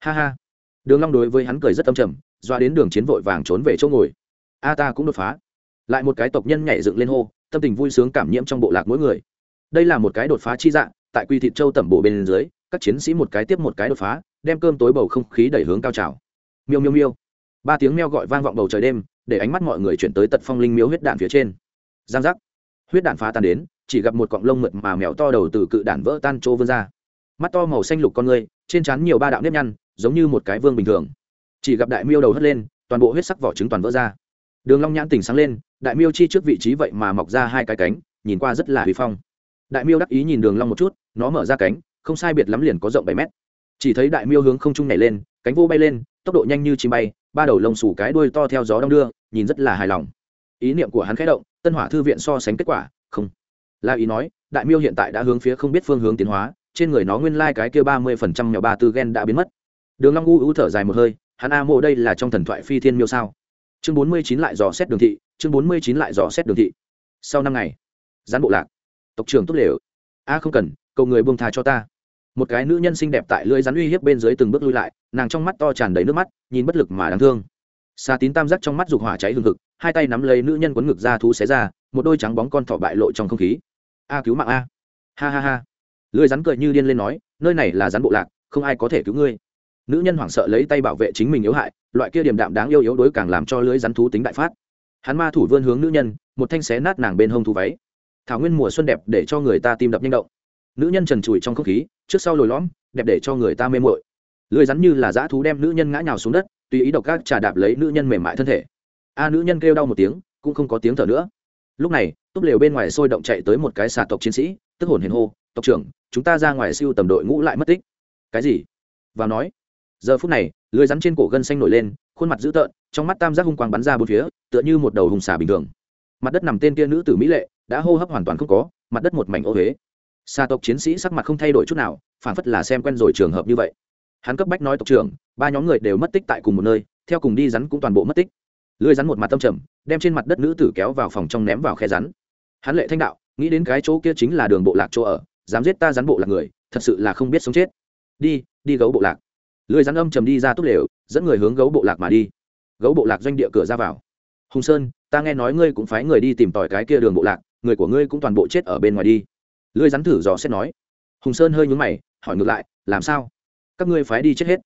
Ha ha. Đường long đối với hắn cười rất âm trầm, doa đến đường chiến vội vàng trốn về chỗ ngồi. A ta cũng đột phá. Lại một cái tộc nhân nhảy dựng lên hô, tâm tình vui sướng cảm nhiễm trong bộ lạc mỗi người. Đây là một cái đột phá chi dạng, tại quy thịt châu tẩm bộ bên dưới, các chiến sĩ một cái tiếp một cái đột phá, đem cơm tối bầu không khí đẩy hướng cao trào. Miêu miêu miêu. Ba tiếng meo gọi vang vọng bầu trời đêm, để ánh mắt mọi người chuyển tới tật phong linh miếu huyết đạn phía trên giang giác. Huyết đạn phá tan đến, chỉ gặp một cọng lông mượt mà mèo to đầu từ cự đạn vỡ tan trô vươn ra. Mắt to màu xanh lục con người, trên trán nhiều ba đạo nếp nhăn, giống như một cái vương bình thường. Chỉ gặp đại miêu đầu hất lên, toàn bộ huyết sắc vỏ trứng toàn vỡ ra. Đường long nhãn tỉnh sáng lên, đại miêu chi trước vị trí vậy mà mọc ra hai cái cánh, nhìn qua rất là huy phong. Đại miêu đắc ý nhìn đường long một chút, nó mở ra cánh, không sai biệt lắm liền có rộng bảy mét. Chỉ thấy đại miêu hướng không trung nhảy lên, cánh vô bay lên, tốc độ nhanh như chim bay, ba đầu lông xù cái đuôi to theo gió đông đưa, nhìn rất là hài lòng ý niệm của hắn khẽ động, tân hỏa thư viện so sánh kết quả, không. Là ý nói, đại miêu hiện tại đã hướng phía không biết phương hướng tiến hóa, trên người nó nguyên lai、like、cái kia ba mươi phần trăm nhỏ ba tư gen đã biến mất. Đường long u u thở dài một hơi, hắn a mộ đây là trong thần thoại phi thiên miêu sao? Chương bốn mươi chín lại dò xét đường thị, chương bốn mươi chín lại dò xét đường thị. Sau năm ngày, gián bộ lạc, tộc trưởng tốt lều. A không cần, cầu người buông thà cho ta. Một cái nữ nhân xinh đẹp tại lưỡi rắn uy hiếp bên dưới từng bước lui lại, nàng trong mắt to tràn đầy nước mắt, nhìn bất lực mà đáng thương xà tín tam giác trong mắt dục hỏa cháy hừng hực, hai tay nắm lấy nữ nhân quấn ngực ra thú xé ra, một đôi trắng bóng con thỏ bại lộ trong không khí. A, cứu mạng a. Ha ha ha. Lưỡi rắn cười như điên lên nói, nơi này là rắn bộ lạc, không ai có thể cứu ngươi. Nữ nhân hoảng sợ lấy tay bảo vệ chính mình yếu hại, loại kia điểm đạm đáng yêu yếu đối càng làm cho lưới rắn thú tính đại phát. Hắn ma thủ vươn hướng nữ nhân, một thanh xé nát nàng bên hông thú váy. Thảo nguyên mùa xuân đẹp để cho người ta tim đập nhanh động. Nữ nhân trần trụi trong không khí, trước sau lồi lõm, đẹp để cho người ta mê mội lưới rắn như là dã thú đem nữ nhân ngã nhào xuống đất tùy ý độc các trà đạp lấy nữ nhân mềm mại thân thể. A nữ nhân kêu đau một tiếng, cũng không có tiếng thở nữa. Lúc này, túp lều bên ngoài sôi động chạy tới một cái xà tộc chiến sĩ, tức hồn hiền hô, tộc trưởng, chúng ta ra ngoài siêu tầm đội ngũ lại mất tích. Cái gì? Vào nói. Giờ phút này, lưới rắn trên cổ gân xanh nổi lên, khuôn mặt dữ tợn, trong mắt tam giác hung quang bắn ra bốn phía, tựa như một đầu hùng xà bình thường. Mặt đất nằm tên kia nữ tử mỹ lệ, đã hô hấp hoàn toàn không có, mặt đất một mảnh ô huế. Xà tộc chiến sĩ sắc mặt không thay đổi chút nào phản phất là xem quen rồi trường hợp như vậy. Hắn cấp bách nói, tộc trưởng ba nhóm người đều mất tích tại cùng một nơi, theo cùng đi rắn cũng toàn bộ mất tích. Lưới rắn một mặt tâm trầm, đem trên mặt đất nữ tử kéo vào phòng trong ném vào khe rắn. Hắn lệ thanh đạo, nghĩ đến cái chỗ kia chính là đường bộ lạc chỗ ở, dám giết ta rắn bộ lạc người, thật sự là không biết sống chết. Đi đi gấu bộ lạc. Lưới rắn âm trầm đi ra túc lều, dẫn người hướng gấu bộ lạc mà đi. Gấu bộ lạc doanh địa cửa ra vào. Hùng sơn, ta nghe nói ngươi cũng phái người đi tìm tỏi cái kia đường bộ lạc, người của ngươi cũng toàn bộ chết ở bên ngoài đi. Lưới rắn thử dò xét nói. Hùng sơn hơi nhúng mày, hỏi ngược lại, làm sao? Các ngươi phái đi chết hết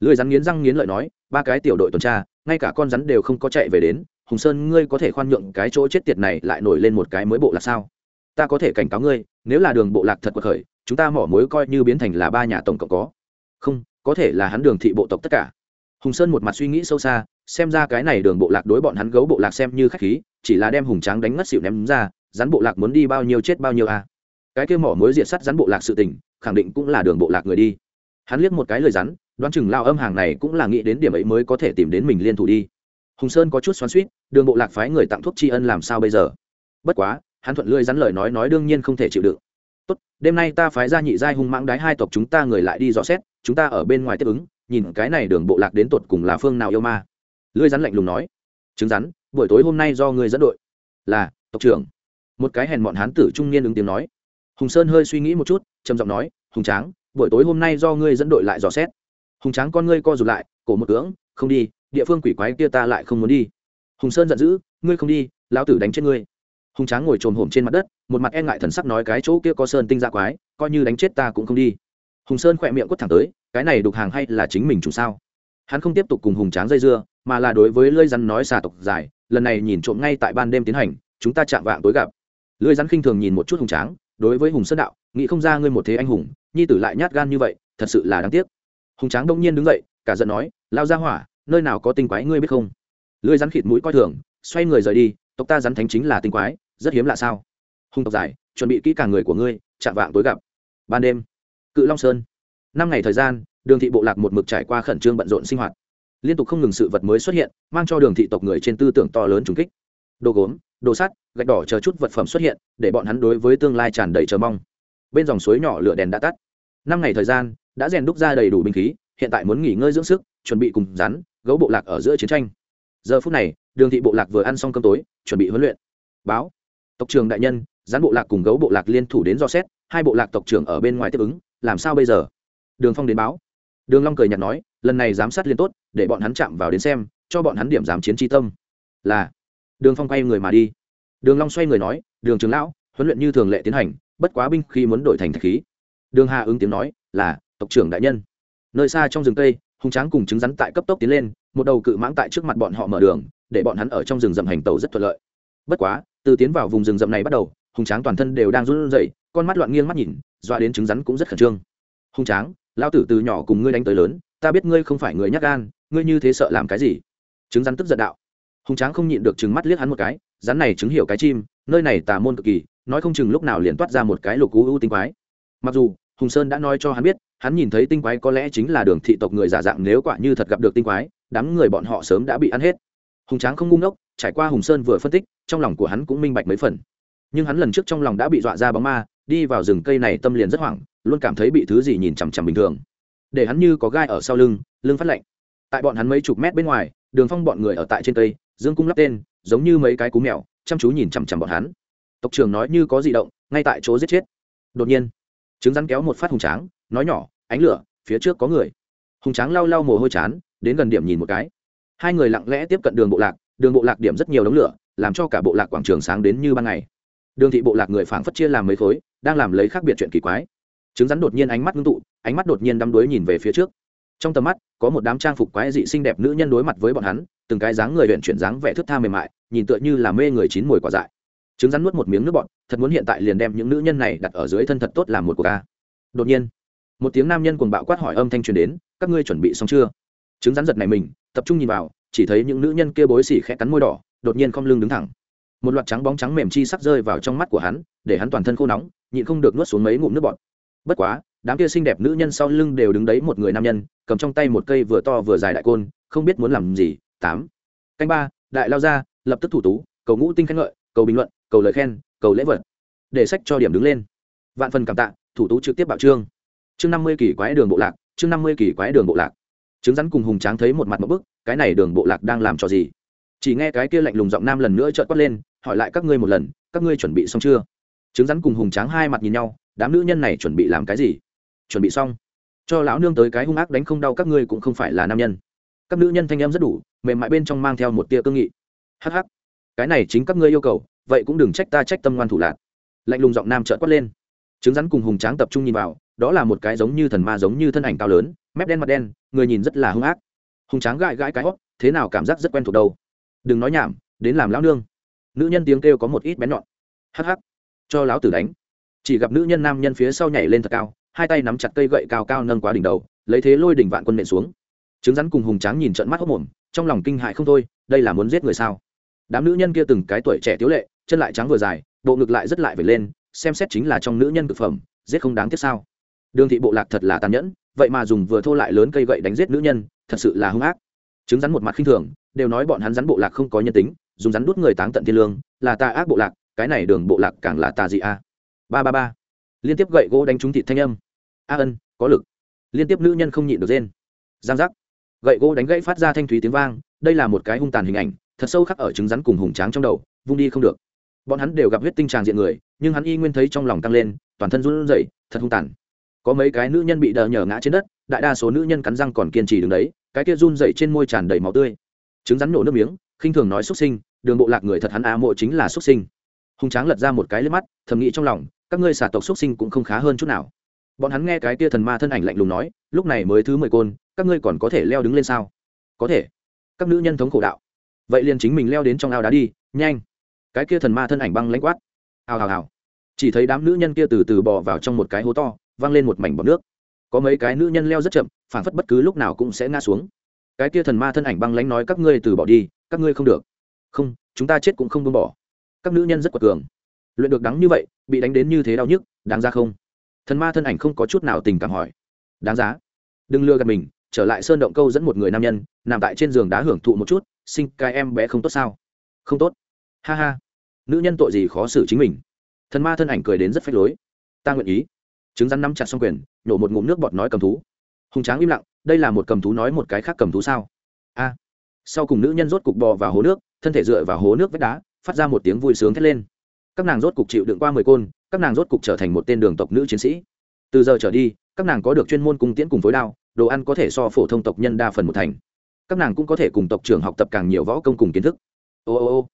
lười rắn nghiến răng nghiến lợi nói, ba cái tiểu đội tuần tra, ngay cả con rắn đều không có chạy về đến. Hùng sơn, ngươi có thể khoan nhượng cái chỗ chết tiệt này lại nổi lên một cái mới bộ lạc sao? Ta có thể cảnh cáo ngươi, nếu là đường bộ lạc thật cuộc khởi, chúng ta mỏ mối coi như biến thành là ba nhà tổng cộng có. Không, có thể là hắn đường thị bộ tộc tất cả. Hùng sơn một mặt suy nghĩ sâu xa, xem ra cái này đường bộ lạc đối bọn hắn gấu bộ lạc xem như khách khí, chỉ là đem hùng tráng đánh ngất xỉu ném ra, rắn bộ lạc muốn đi bao nhiêu chết bao nhiêu à. cái kêu mỏ mối diệt sắt rắn bộ lạc sự tình, khẳng định cũng là đường bộ lạc người đi. Hắn liếc một cái lời rắn đoán chừng lao âm hàng này cũng là nghĩ đến điểm ấy mới có thể tìm đến mình liên thủ đi. Hùng sơn có chút xoắn suýt đường bộ lạc phái người tặng thuốc tri ân làm sao bây giờ? Bất quá, hắn thuận lưỡi rắn lời nói nói đương nhiên không thể chịu đựng. Tốt, đêm nay ta phái ra nhị giai hung mãng đái hai tộc chúng ta người lại đi dò xét, chúng ta ở bên ngoài tiếp ứng, nhìn cái này đường bộ lạc đến tột cùng là phương nào yêu ma. Lưỡi rắn lạnh lùng nói. Chứng rắn, buổi tối hôm nay do người dẫn đội. Là, tộc trưởng. Một cái hèn bọn hán tử trung niên ứng tiếng nói. Hùng sơn hơi suy nghĩ một chút, trầm giọng nói, hùng tráng, buổi tối hôm nay do ngươi dẫn đội lại dò xét hùng tráng con ngươi co rụt lại, cổ một cưỡng, không đi, địa phương quỷ quái kia ta lại không muốn đi. Hùng sơn giận dữ, ngươi không đi, lão tử đánh chết ngươi. Hùng tráng ngồi trồm hổm trên mặt đất, một mặt e ngại thần sắc nói cái chỗ kia có sơn tinh ra quái, coi như đánh chết ta cũng không đi. Hùng sơn khỏe miệng quất thẳng tới, cái này đục hàng hay là chính mình chủ sao? Hắn không tiếp tục cùng hùng tráng dây dưa, mà là đối với lưỡi rắn nói xà tộc dài, lần này nhìn trộm ngay tại ban đêm tiến hành, chúng ta chạm vạng tối gặp. Lưỡi rắn khinh thường nhìn một chút hùng tráng, đối với hùng sơn đạo, nghĩ không ra ngươi một thế anh hùng, nhi tử lại nhát gan như vậy, thật sự là đáng tiếc hùng tráng đông nhiên đứng dậy, cả giận nói, lao ra hỏa, nơi nào có tinh quái ngươi biết không? Lưỡi rắn khịt mũi coi thường, xoay người rời đi, tộc ta rắn thánh chính là tinh quái, rất hiếm lạ sao? Hùng tộc giải, chuẩn bị kỹ càng người của ngươi, chạm vạng tối gặp. Ban đêm, cự long sơn. Năm ngày thời gian, đường thị bộ lạc một mực trải qua khẩn trương bận rộn sinh hoạt. Liên tục không ngừng sự vật mới xuất hiện, mang cho đường thị tộc người trên tư tưởng to lớn trùng kích. Đồ gốm, đồ sắt, gạch đỏ chờ chút vật phẩm xuất hiện, để bọn hắn đối với tương lai tràn đầy chờ mong. Bên dòng suối nhỏ lửa đèn đã tắt. Năm ngày thời gian đã rèn đúc ra đầy đủ binh khí, hiện tại muốn nghỉ ngơi dưỡng sức, chuẩn bị cùng rắn, gấu bộ lạc ở giữa chiến tranh. Giờ phút này, đường thị bộ lạc vừa ăn xong cơm tối, chuẩn bị huấn luyện. Báo, tộc trưởng đại nhân, rắn bộ lạc cùng gấu bộ lạc liên thủ đến do xét, hai bộ lạc tộc trưởng ở bên ngoài tiếp ứng, làm sao bây giờ? Đường phong đến báo. Đường long cười nhạt nói, lần này giám sát liên tốt, để bọn hắn chạm vào đến xem, cho bọn hắn điểm giám chiến tri tâm. Là, đường phong quay người mà đi. Đường long xoay người nói, đường trưởng lão, huấn luyện như thường lệ tiến hành, bất quá binh khi muốn đổi thành thạch khí. Đường hà ứng tiếng nói, là tộc trưởng đại nhân. Nơi xa trong rừng cây, hùng tráng cùng trứng rắn tại cấp tốc tiến lên, một đầu cự mãng tại trước mặt bọn họ mở đường, để bọn hắn ở trong rừng rậm hành tàu rất thuận lợi. Bất quá, từ tiến vào vùng rừng rậm này bắt đầu, hùng tráng toàn thân đều đang run rẩy, con mắt loạn nghiêng mắt nhìn, dọa đến trứng rắn cũng rất khẩn trương. Hùng tráng, lão tử từ nhỏ cùng ngươi đánh tới lớn, ta biết ngươi không phải người nhát gan, ngươi như thế sợ làm cái gì? Trứng rắn tức giận đạo. Hùng tráng không nhịn được trứng mắt liếc hắn một cái, rắn này chứng hiểu cái chim, nơi này tà môn cực kỳ, nói không chừng lúc nào liền toát ra một cái lục cú ưu tinh quái. Mặc dù, hùng sơn đã nói cho hắn biết hắn nhìn thấy tinh quái có lẽ chính là đường thị tộc người giả dạng nếu quả như thật gặp được tinh quái, đám người bọn họ sớm đã bị ăn hết. Hùng tráng không ngu ngốc, trải qua hùng sơn vừa phân tích, trong lòng của hắn cũng minh bạch mấy phần. Nhưng hắn lần trước trong lòng đã bị dọa ra bóng ma, đi vào rừng cây này tâm liền rất hoảng, luôn cảm thấy bị thứ gì nhìn chằm chằm bình thường. Để hắn như có gai ở sau lưng lưng phát lạnh. Tại bọn hắn mấy chục mét bên ngoài, đường phong bọn người ở tại trên cây, dương cung lắp tên, giống như mấy cái cú mèo, chăm chú nhìn chằm chằm bọn hắn. Tộc trưởng nói như có di động, ngay tại chỗ giết chết. Đột nhiên, trứng rắn kéo một phát hùng tráng nói nhỏ, ánh lửa, phía trước có người. Hùng tráng lau lau mồ hôi chán, đến gần điểm nhìn một cái. Hai người lặng lẽ tiếp cận đường bộ lạc, đường bộ lạc điểm rất nhiều đống lửa, làm cho cả bộ lạc quảng trường sáng đến như ban ngày. Đường thị bộ lạc người phảng phất chia làm mấy khối, đang làm lấy khác biệt chuyện kỳ quái. Trứng rắn đột nhiên ánh mắt ngưng tụ, ánh mắt đột nhiên đắm đuối nhìn về phía trước. Trong tầm mắt, có một đám trang phục quái dị xinh đẹp nữ nhân đối mặt với bọn hắn, từng cái dáng người huyện chuyển dáng vẻ thước tha mềm mại, nhìn tựa như là mê người chín mùi quả dại. Trứng rắn nuốt một miếng nước bọn thật muốn hiện tại liền đem những nữ nhân này đặt ở dưới thân thật tốt làm một cuộc ca. Đột nhiên một tiếng nam nhân cuồng bạo quát hỏi âm thanh truyền đến, các ngươi chuẩn bị xong chưa? Chứng rắn giật này mình, tập trung nhìn vào, chỉ thấy những nữ nhân kia bối xỉ khẽ cắn môi đỏ, đột nhiên không lưng đứng thẳng. Một loạt trắng bóng trắng mềm chi sắc rơi vào trong mắt của hắn, để hắn toàn thân khô nóng, nhịn không được nuốt xuống mấy ngụm nước bọt. Bất quá, đám kia xinh đẹp nữ nhân sau lưng đều đứng đấy một người nam nhân, cầm trong tay một cây vừa to vừa dài đại côn, không biết muốn làm gì. Tám. Canh ba, đại lao ra, lập tức thủ tú, cầu ngũ tinh khen ngợi, cầu bình luận, cầu lời khen, cầu lễ vật. Để sách cho điểm đứng lên. Vạn phần cảm tạ, thủ tú trực tiếp bảo trương chương năm mươi kỳ quái đường bộ lạc, chương năm mươi kỳ quái đường bộ lạc. Trứng rắn cùng hùng tráng thấy một mặt một bức, cái này đường bộ lạc đang làm trò gì? Chỉ nghe cái kia lạnh lùng giọng nam lần nữa trợn quát lên, hỏi lại các ngươi một lần, các ngươi chuẩn bị xong chưa? Trứng rắn cùng hùng tráng hai mặt nhìn nhau, đám nữ nhân này chuẩn bị làm cái gì? Chuẩn bị xong. Cho lão nương tới cái hung ác đánh không đau các ngươi cũng không phải là nam nhân. Các nữ nhân thanh em rất đủ, mềm mại bên trong mang theo một tia cương nghị. Hh cái này chính các ngươi yêu cầu, vậy cũng đừng trách ta trách tâm ngoan thủ lạc. Lạnh lùng giọng nam trợn quát lên. Trứng rắn cùng hùng tráng tập trung nhìn vào đó là một cái giống như thần ma giống như thân ảnh cao lớn, mép đen mặt đen, người nhìn rất là hung ác. Hùng tráng gãi gãi cái hót, thế nào cảm giác rất quen thuộc đâu. Đừng nói nhảm, đến làm lão nương. Nữ nhân tiếng kêu có một ít bén nhọn. Hắc hắc. Cho lão tử đánh. Chỉ gặp nữ nhân nam nhân phía sau nhảy lên thật cao, hai tay nắm chặt cây gậy cao cao nâng quá đỉnh đầu, lấy thế lôi đỉnh vạn quân nện xuống. Trứng rắn cùng hùng tráng nhìn trận mắt hốc mồm, trong lòng kinh hại không thôi, đây là muốn giết người sao? Đám nữ nhân kia từng cái tuổi trẻ tiếu lệ, chân lại trắng vừa dài, bộ ngực lại rất lại về lên, xem xét chính là trong nữ nhân thực phẩm, giết không đáng tiếc sao? Đường thị bộ lạc thật là tàn nhẫn, vậy mà dùng vừa thô lại lớn cây gậy đánh giết nữ nhân, thật sự là hung ác. Chứng rắn một mặt khinh thường, đều nói bọn hắn rắn bộ lạc không có nhân tính, dùng rắn đút người táng tận thiên lương, là tà ác bộ lạc, cái này đường bộ lạc càng là tà dị a. Ba ba ba. Liên tiếp gậy gỗ đánh trúng thịt thanh âm. A ân, có lực. Liên tiếp nữ nhân không nhịn được rên. Giang giác. Gậy gỗ đánh gãy phát ra thanh thúy tiếng vang, đây là một cái hung tàn hình ảnh, thật sâu khắc ở trứng rắn cùng hùng tráng trong đầu, vung đi không được. Bọn hắn đều gặp huyết tinh tràng diện người, nhưng hắn y nguyên thấy trong lòng tăng lên, toàn thân run rẩy, thật hung tàn có mấy cái nữ nhân bị đờ nhờ ngã trên đất, đại đa số nữ nhân cắn răng còn kiên trì đứng đấy, cái kia run dậy trên môi tràn đầy máu tươi. Trứng rắn nổ nước miếng, khinh thường nói xuất sinh, đường bộ lạc người thật hắn á mộ chính là xuất sinh. Hùng tráng lật ra một cái lên mắt, thầm nghĩ trong lòng, các ngươi xả tộc xuất sinh cũng không khá hơn chút nào. Bọn hắn nghe cái kia thần ma thân ảnh lạnh lùng nói, lúc này mới thứ mười côn, các ngươi còn có thể leo đứng lên sao? Có thể. Các nữ nhân thống khổ đạo. Vậy liền chính mình leo đến trong ao đá đi, nhanh. Cái kia thần ma thân ảnh băng lãnh quát. Ào ào ào chỉ thấy đám nữ nhân kia từ từ bò vào trong một cái hố to văng lên một mảnh bọt nước. Có mấy cái nữ nhân leo rất chậm phản phất bất cứ lúc nào cũng sẽ ngã xuống. Cái kia thần ma thân ảnh băng lãnh nói, các ngươi từ bỏ đi, các ngươi không được. Không, chúng ta chết cũng không buông bỏ. Các nữ nhân rất quật cường. Luyện được đắng như vậy, bị đánh đến như thế đau nhức, đáng ra không? Thần ma thân ảnh không có chút nào tình cảm hỏi. Đáng giá. Đừng lừa gạt mình, trở lại sơn động câu dẫn một người nam nhân, nằm tại trên giường đá hưởng thụ một chút, sinh cái em bé không tốt sao? Không tốt. Ha ha. Nữ nhân tội gì khó xử chính mình. Thần ma thân ảnh cười đến rất phách lối. Ta nguyện ý chứng rắn nắm chặt xong quyền, nhổ một ngụm nước bọt nói cầm thú. Hùng tráng im lặng, đây là một cầm thú nói một cái khác cầm thú sao? A. Sau cùng nữ nhân rốt cục bò vào hố nước, thân thể dựa vào hố nước vách đá, phát ra một tiếng vui sướng thét lên. Các nàng rốt cục chịu đựng qua mười côn, các nàng rốt cục trở thành một tên đường tộc nữ chiến sĩ. Từ giờ trở đi, các nàng có được chuyên môn cung tiễn cùng với đao, đồ ăn có thể so phổ thông tộc nhân đa phần một thành. Các nàng cũng có thể cùng tộc trưởng học tập càng nhiều võ công cùng kiến thức. Ô ô ô.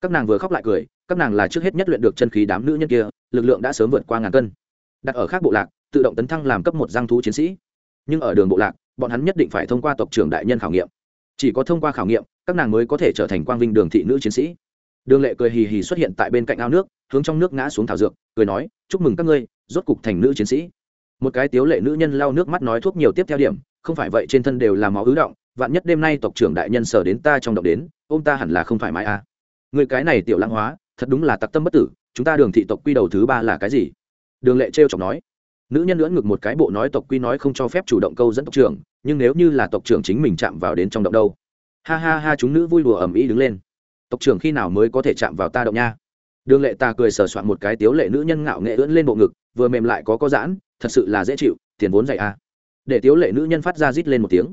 Các nàng vừa khóc lại cười, các nàng là trước hết nhất luyện được chân khí đám nữ nhân kia, lực lượng đã sớm vượt qua ngàn cân đặt ở khác bộ lạc, tự động tấn thăng làm cấp một giang thú chiến sĩ. Nhưng ở đường bộ lạc, bọn hắn nhất định phải thông qua tộc trưởng đại nhân khảo nghiệm. Chỉ có thông qua khảo nghiệm, các nàng mới có thể trở thành quang vinh đường thị nữ chiến sĩ. Đường lệ cười hì hì xuất hiện tại bên cạnh ao nước, hướng trong nước ngã xuống thảo dược, cười nói, chúc mừng các ngươi, rốt cục thành nữ chiến sĩ. Một cái tiếu lệ nữ nhân lau nước mắt nói thuốc nhiều tiếp theo điểm, không phải vậy trên thân đều là máu ứ động, vạn nhất đêm nay tộc trưởng đại nhân sở đến ta trong động đến, ôm ta hẳn là không phải mãi à. người cái này tiểu lãng hóa, thật đúng là tặc tâm bất tử, chúng ta đường thị tộc quy đầu thứ ba là cái gì? Đường lệ trêu chọc nói. Nữ nhân lưỡn ngực một cái bộ nói tộc quy nói không cho phép chủ động câu dẫn tộc trưởng, nhưng nếu như là tộc trưởng chính mình chạm vào đến trong động đâu? Ha ha ha, chúng nữ vui đùa ầm ĩ đứng lên. Tộc trưởng khi nào mới có thể chạm vào ta động nha? Đường lệ ta cười sờ soạn một cái tiếu lệ nữ nhân ngạo nghệ ưỡn lên bộ ngực, vừa mềm lại có có giãn, thật sự là dễ chịu, tiền vốn dạy a à. để tiếu lệ nữ nhân phát ra rít lên một tiếng.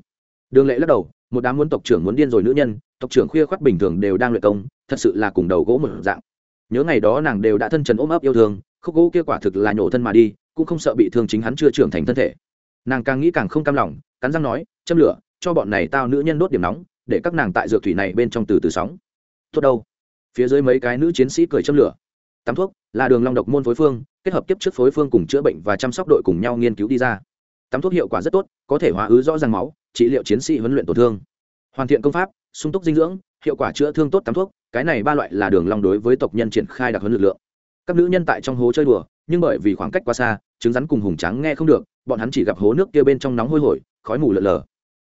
Đường lệ lắc đầu, một đám muốn tộc trưởng muốn điên rồi nữ nhân, tộc trưởng khuya khoắt bình thường đều đang luyện công, thật sự là cùng đầu gỗ một dạng nhớ ngày đó nàng đều đã thân trần ôm ấp yêu thương, khúc gỗ kia quả thực là nhổ thân mà đi, cũng không sợ bị thương chính hắn chưa trưởng thành thân thể. Nàng càng nghĩ càng không cam lòng, cắn răng nói, châm lửa, cho bọn này tao nữ nhân đốt điểm nóng, để các nàng tại dược thủy này bên trong từ từ sóng. Tốt đâu? Phía dưới mấy cái nữ chiến sĩ cười châm lửa. Tắm thuốc, là đường long độc môn phối phương, kết hợp kiếp trước phối phương cùng chữa bệnh và chăm sóc đội cùng nhau nghiên cứu đi ra. Tắm thuốc hiệu quả rất tốt, có thể hóa ứ rõ ràng máu, trị liệu chiến sĩ huấn luyện tổn thương. Hoàn thiện công pháp, sung túc dinh dưỡng, hiệu quả chữa thương tốt tắm thuốc cái này ba loại là đường long đối với tộc nhân triển khai đặc huấn lực lượng. Các nữ nhân tại trong hố chơi đùa, nhưng bởi vì khoảng cách quá xa, trứng rắn cùng hùng trắng nghe không được, bọn hắn chỉ gặp hố nước kia bên trong nóng hôi hổi, khói mù lợn lờ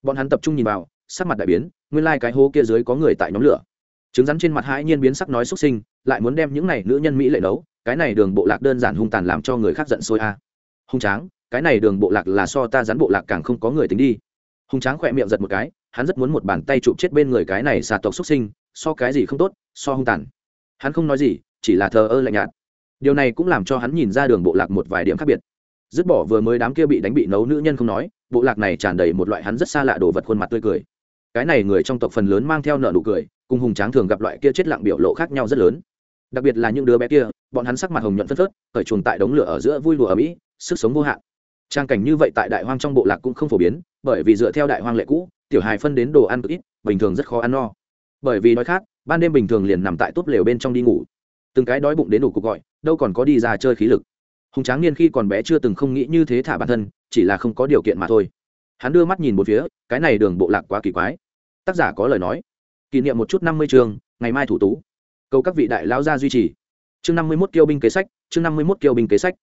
bọn hắn tập trung nhìn vào, sắc mặt đại biến, nguyên lai cái hố kia dưới có người tại nhóm lửa. Trứng rắn trên mặt hãi nhiên biến sắc nói xuất sinh, lại muốn đem những này nữ nhân mỹ lệ nấu, cái này đường bộ lạc đơn giản hung tàn làm cho người khác giận sôi a. Hung tráng, cái này đường bộ lạc là so ta rắn bộ lạc càng không có người tính đi. Hung tráng khỏe miệng giật một cái, hắn rất muốn một bàn tay chụp chết bên người cái này xà tộc xuất sinh so cái gì không tốt, so hung tàn. Hắn không nói gì, chỉ là thờ ơ lạnh nhạt. Điều này cũng làm cho hắn nhìn ra đường bộ lạc một vài điểm khác biệt. Dứt bỏ vừa mới đám kia bị đánh bị nấu nữ nhân không nói, bộ lạc này tràn đầy một loại hắn rất xa lạ đồ vật khuôn mặt tươi cười. Cái này người trong tộc phần lớn mang theo nợ nụ cười, cùng hùng tráng thường gặp loại kia chết lặng biểu lộ khác nhau rất lớn. Đặc biệt là những đứa bé kia, bọn hắn sắc mặt hồng nhuận phất phớt, khởi chuồng tại đống lửa ở giữa vui lụa ở mỹ sức sống vô hạn. Trang cảnh như vậy tại đại hoang trong bộ lạc cũng không phổ biến, bởi vì dựa theo đại hoang lệ cũ, tiểu hài phân đến đồ ăn cực ít, bình thường rất khó ăn no bởi vì đói khát, ban đêm bình thường liền nằm tại túp lều bên trong đi ngủ. Từng cái đói bụng đến đủ cuộc gọi, đâu còn có đi ra chơi khí lực. Hùng tráng niên khi còn bé chưa từng không nghĩ như thế thả bản thân, chỉ là không có điều kiện mà thôi. Hắn đưa mắt nhìn một phía, cái này đường bộ lạc quá kỳ quái. Tác giả có lời nói. Kỷ niệm một chút năm mươi chương ngày mai thủ tú. Cầu các vị đại lão ra duy trì. Chương năm mươi mốt kiêu binh kế sách, chương năm mươi mốt kiêu binh kế sách.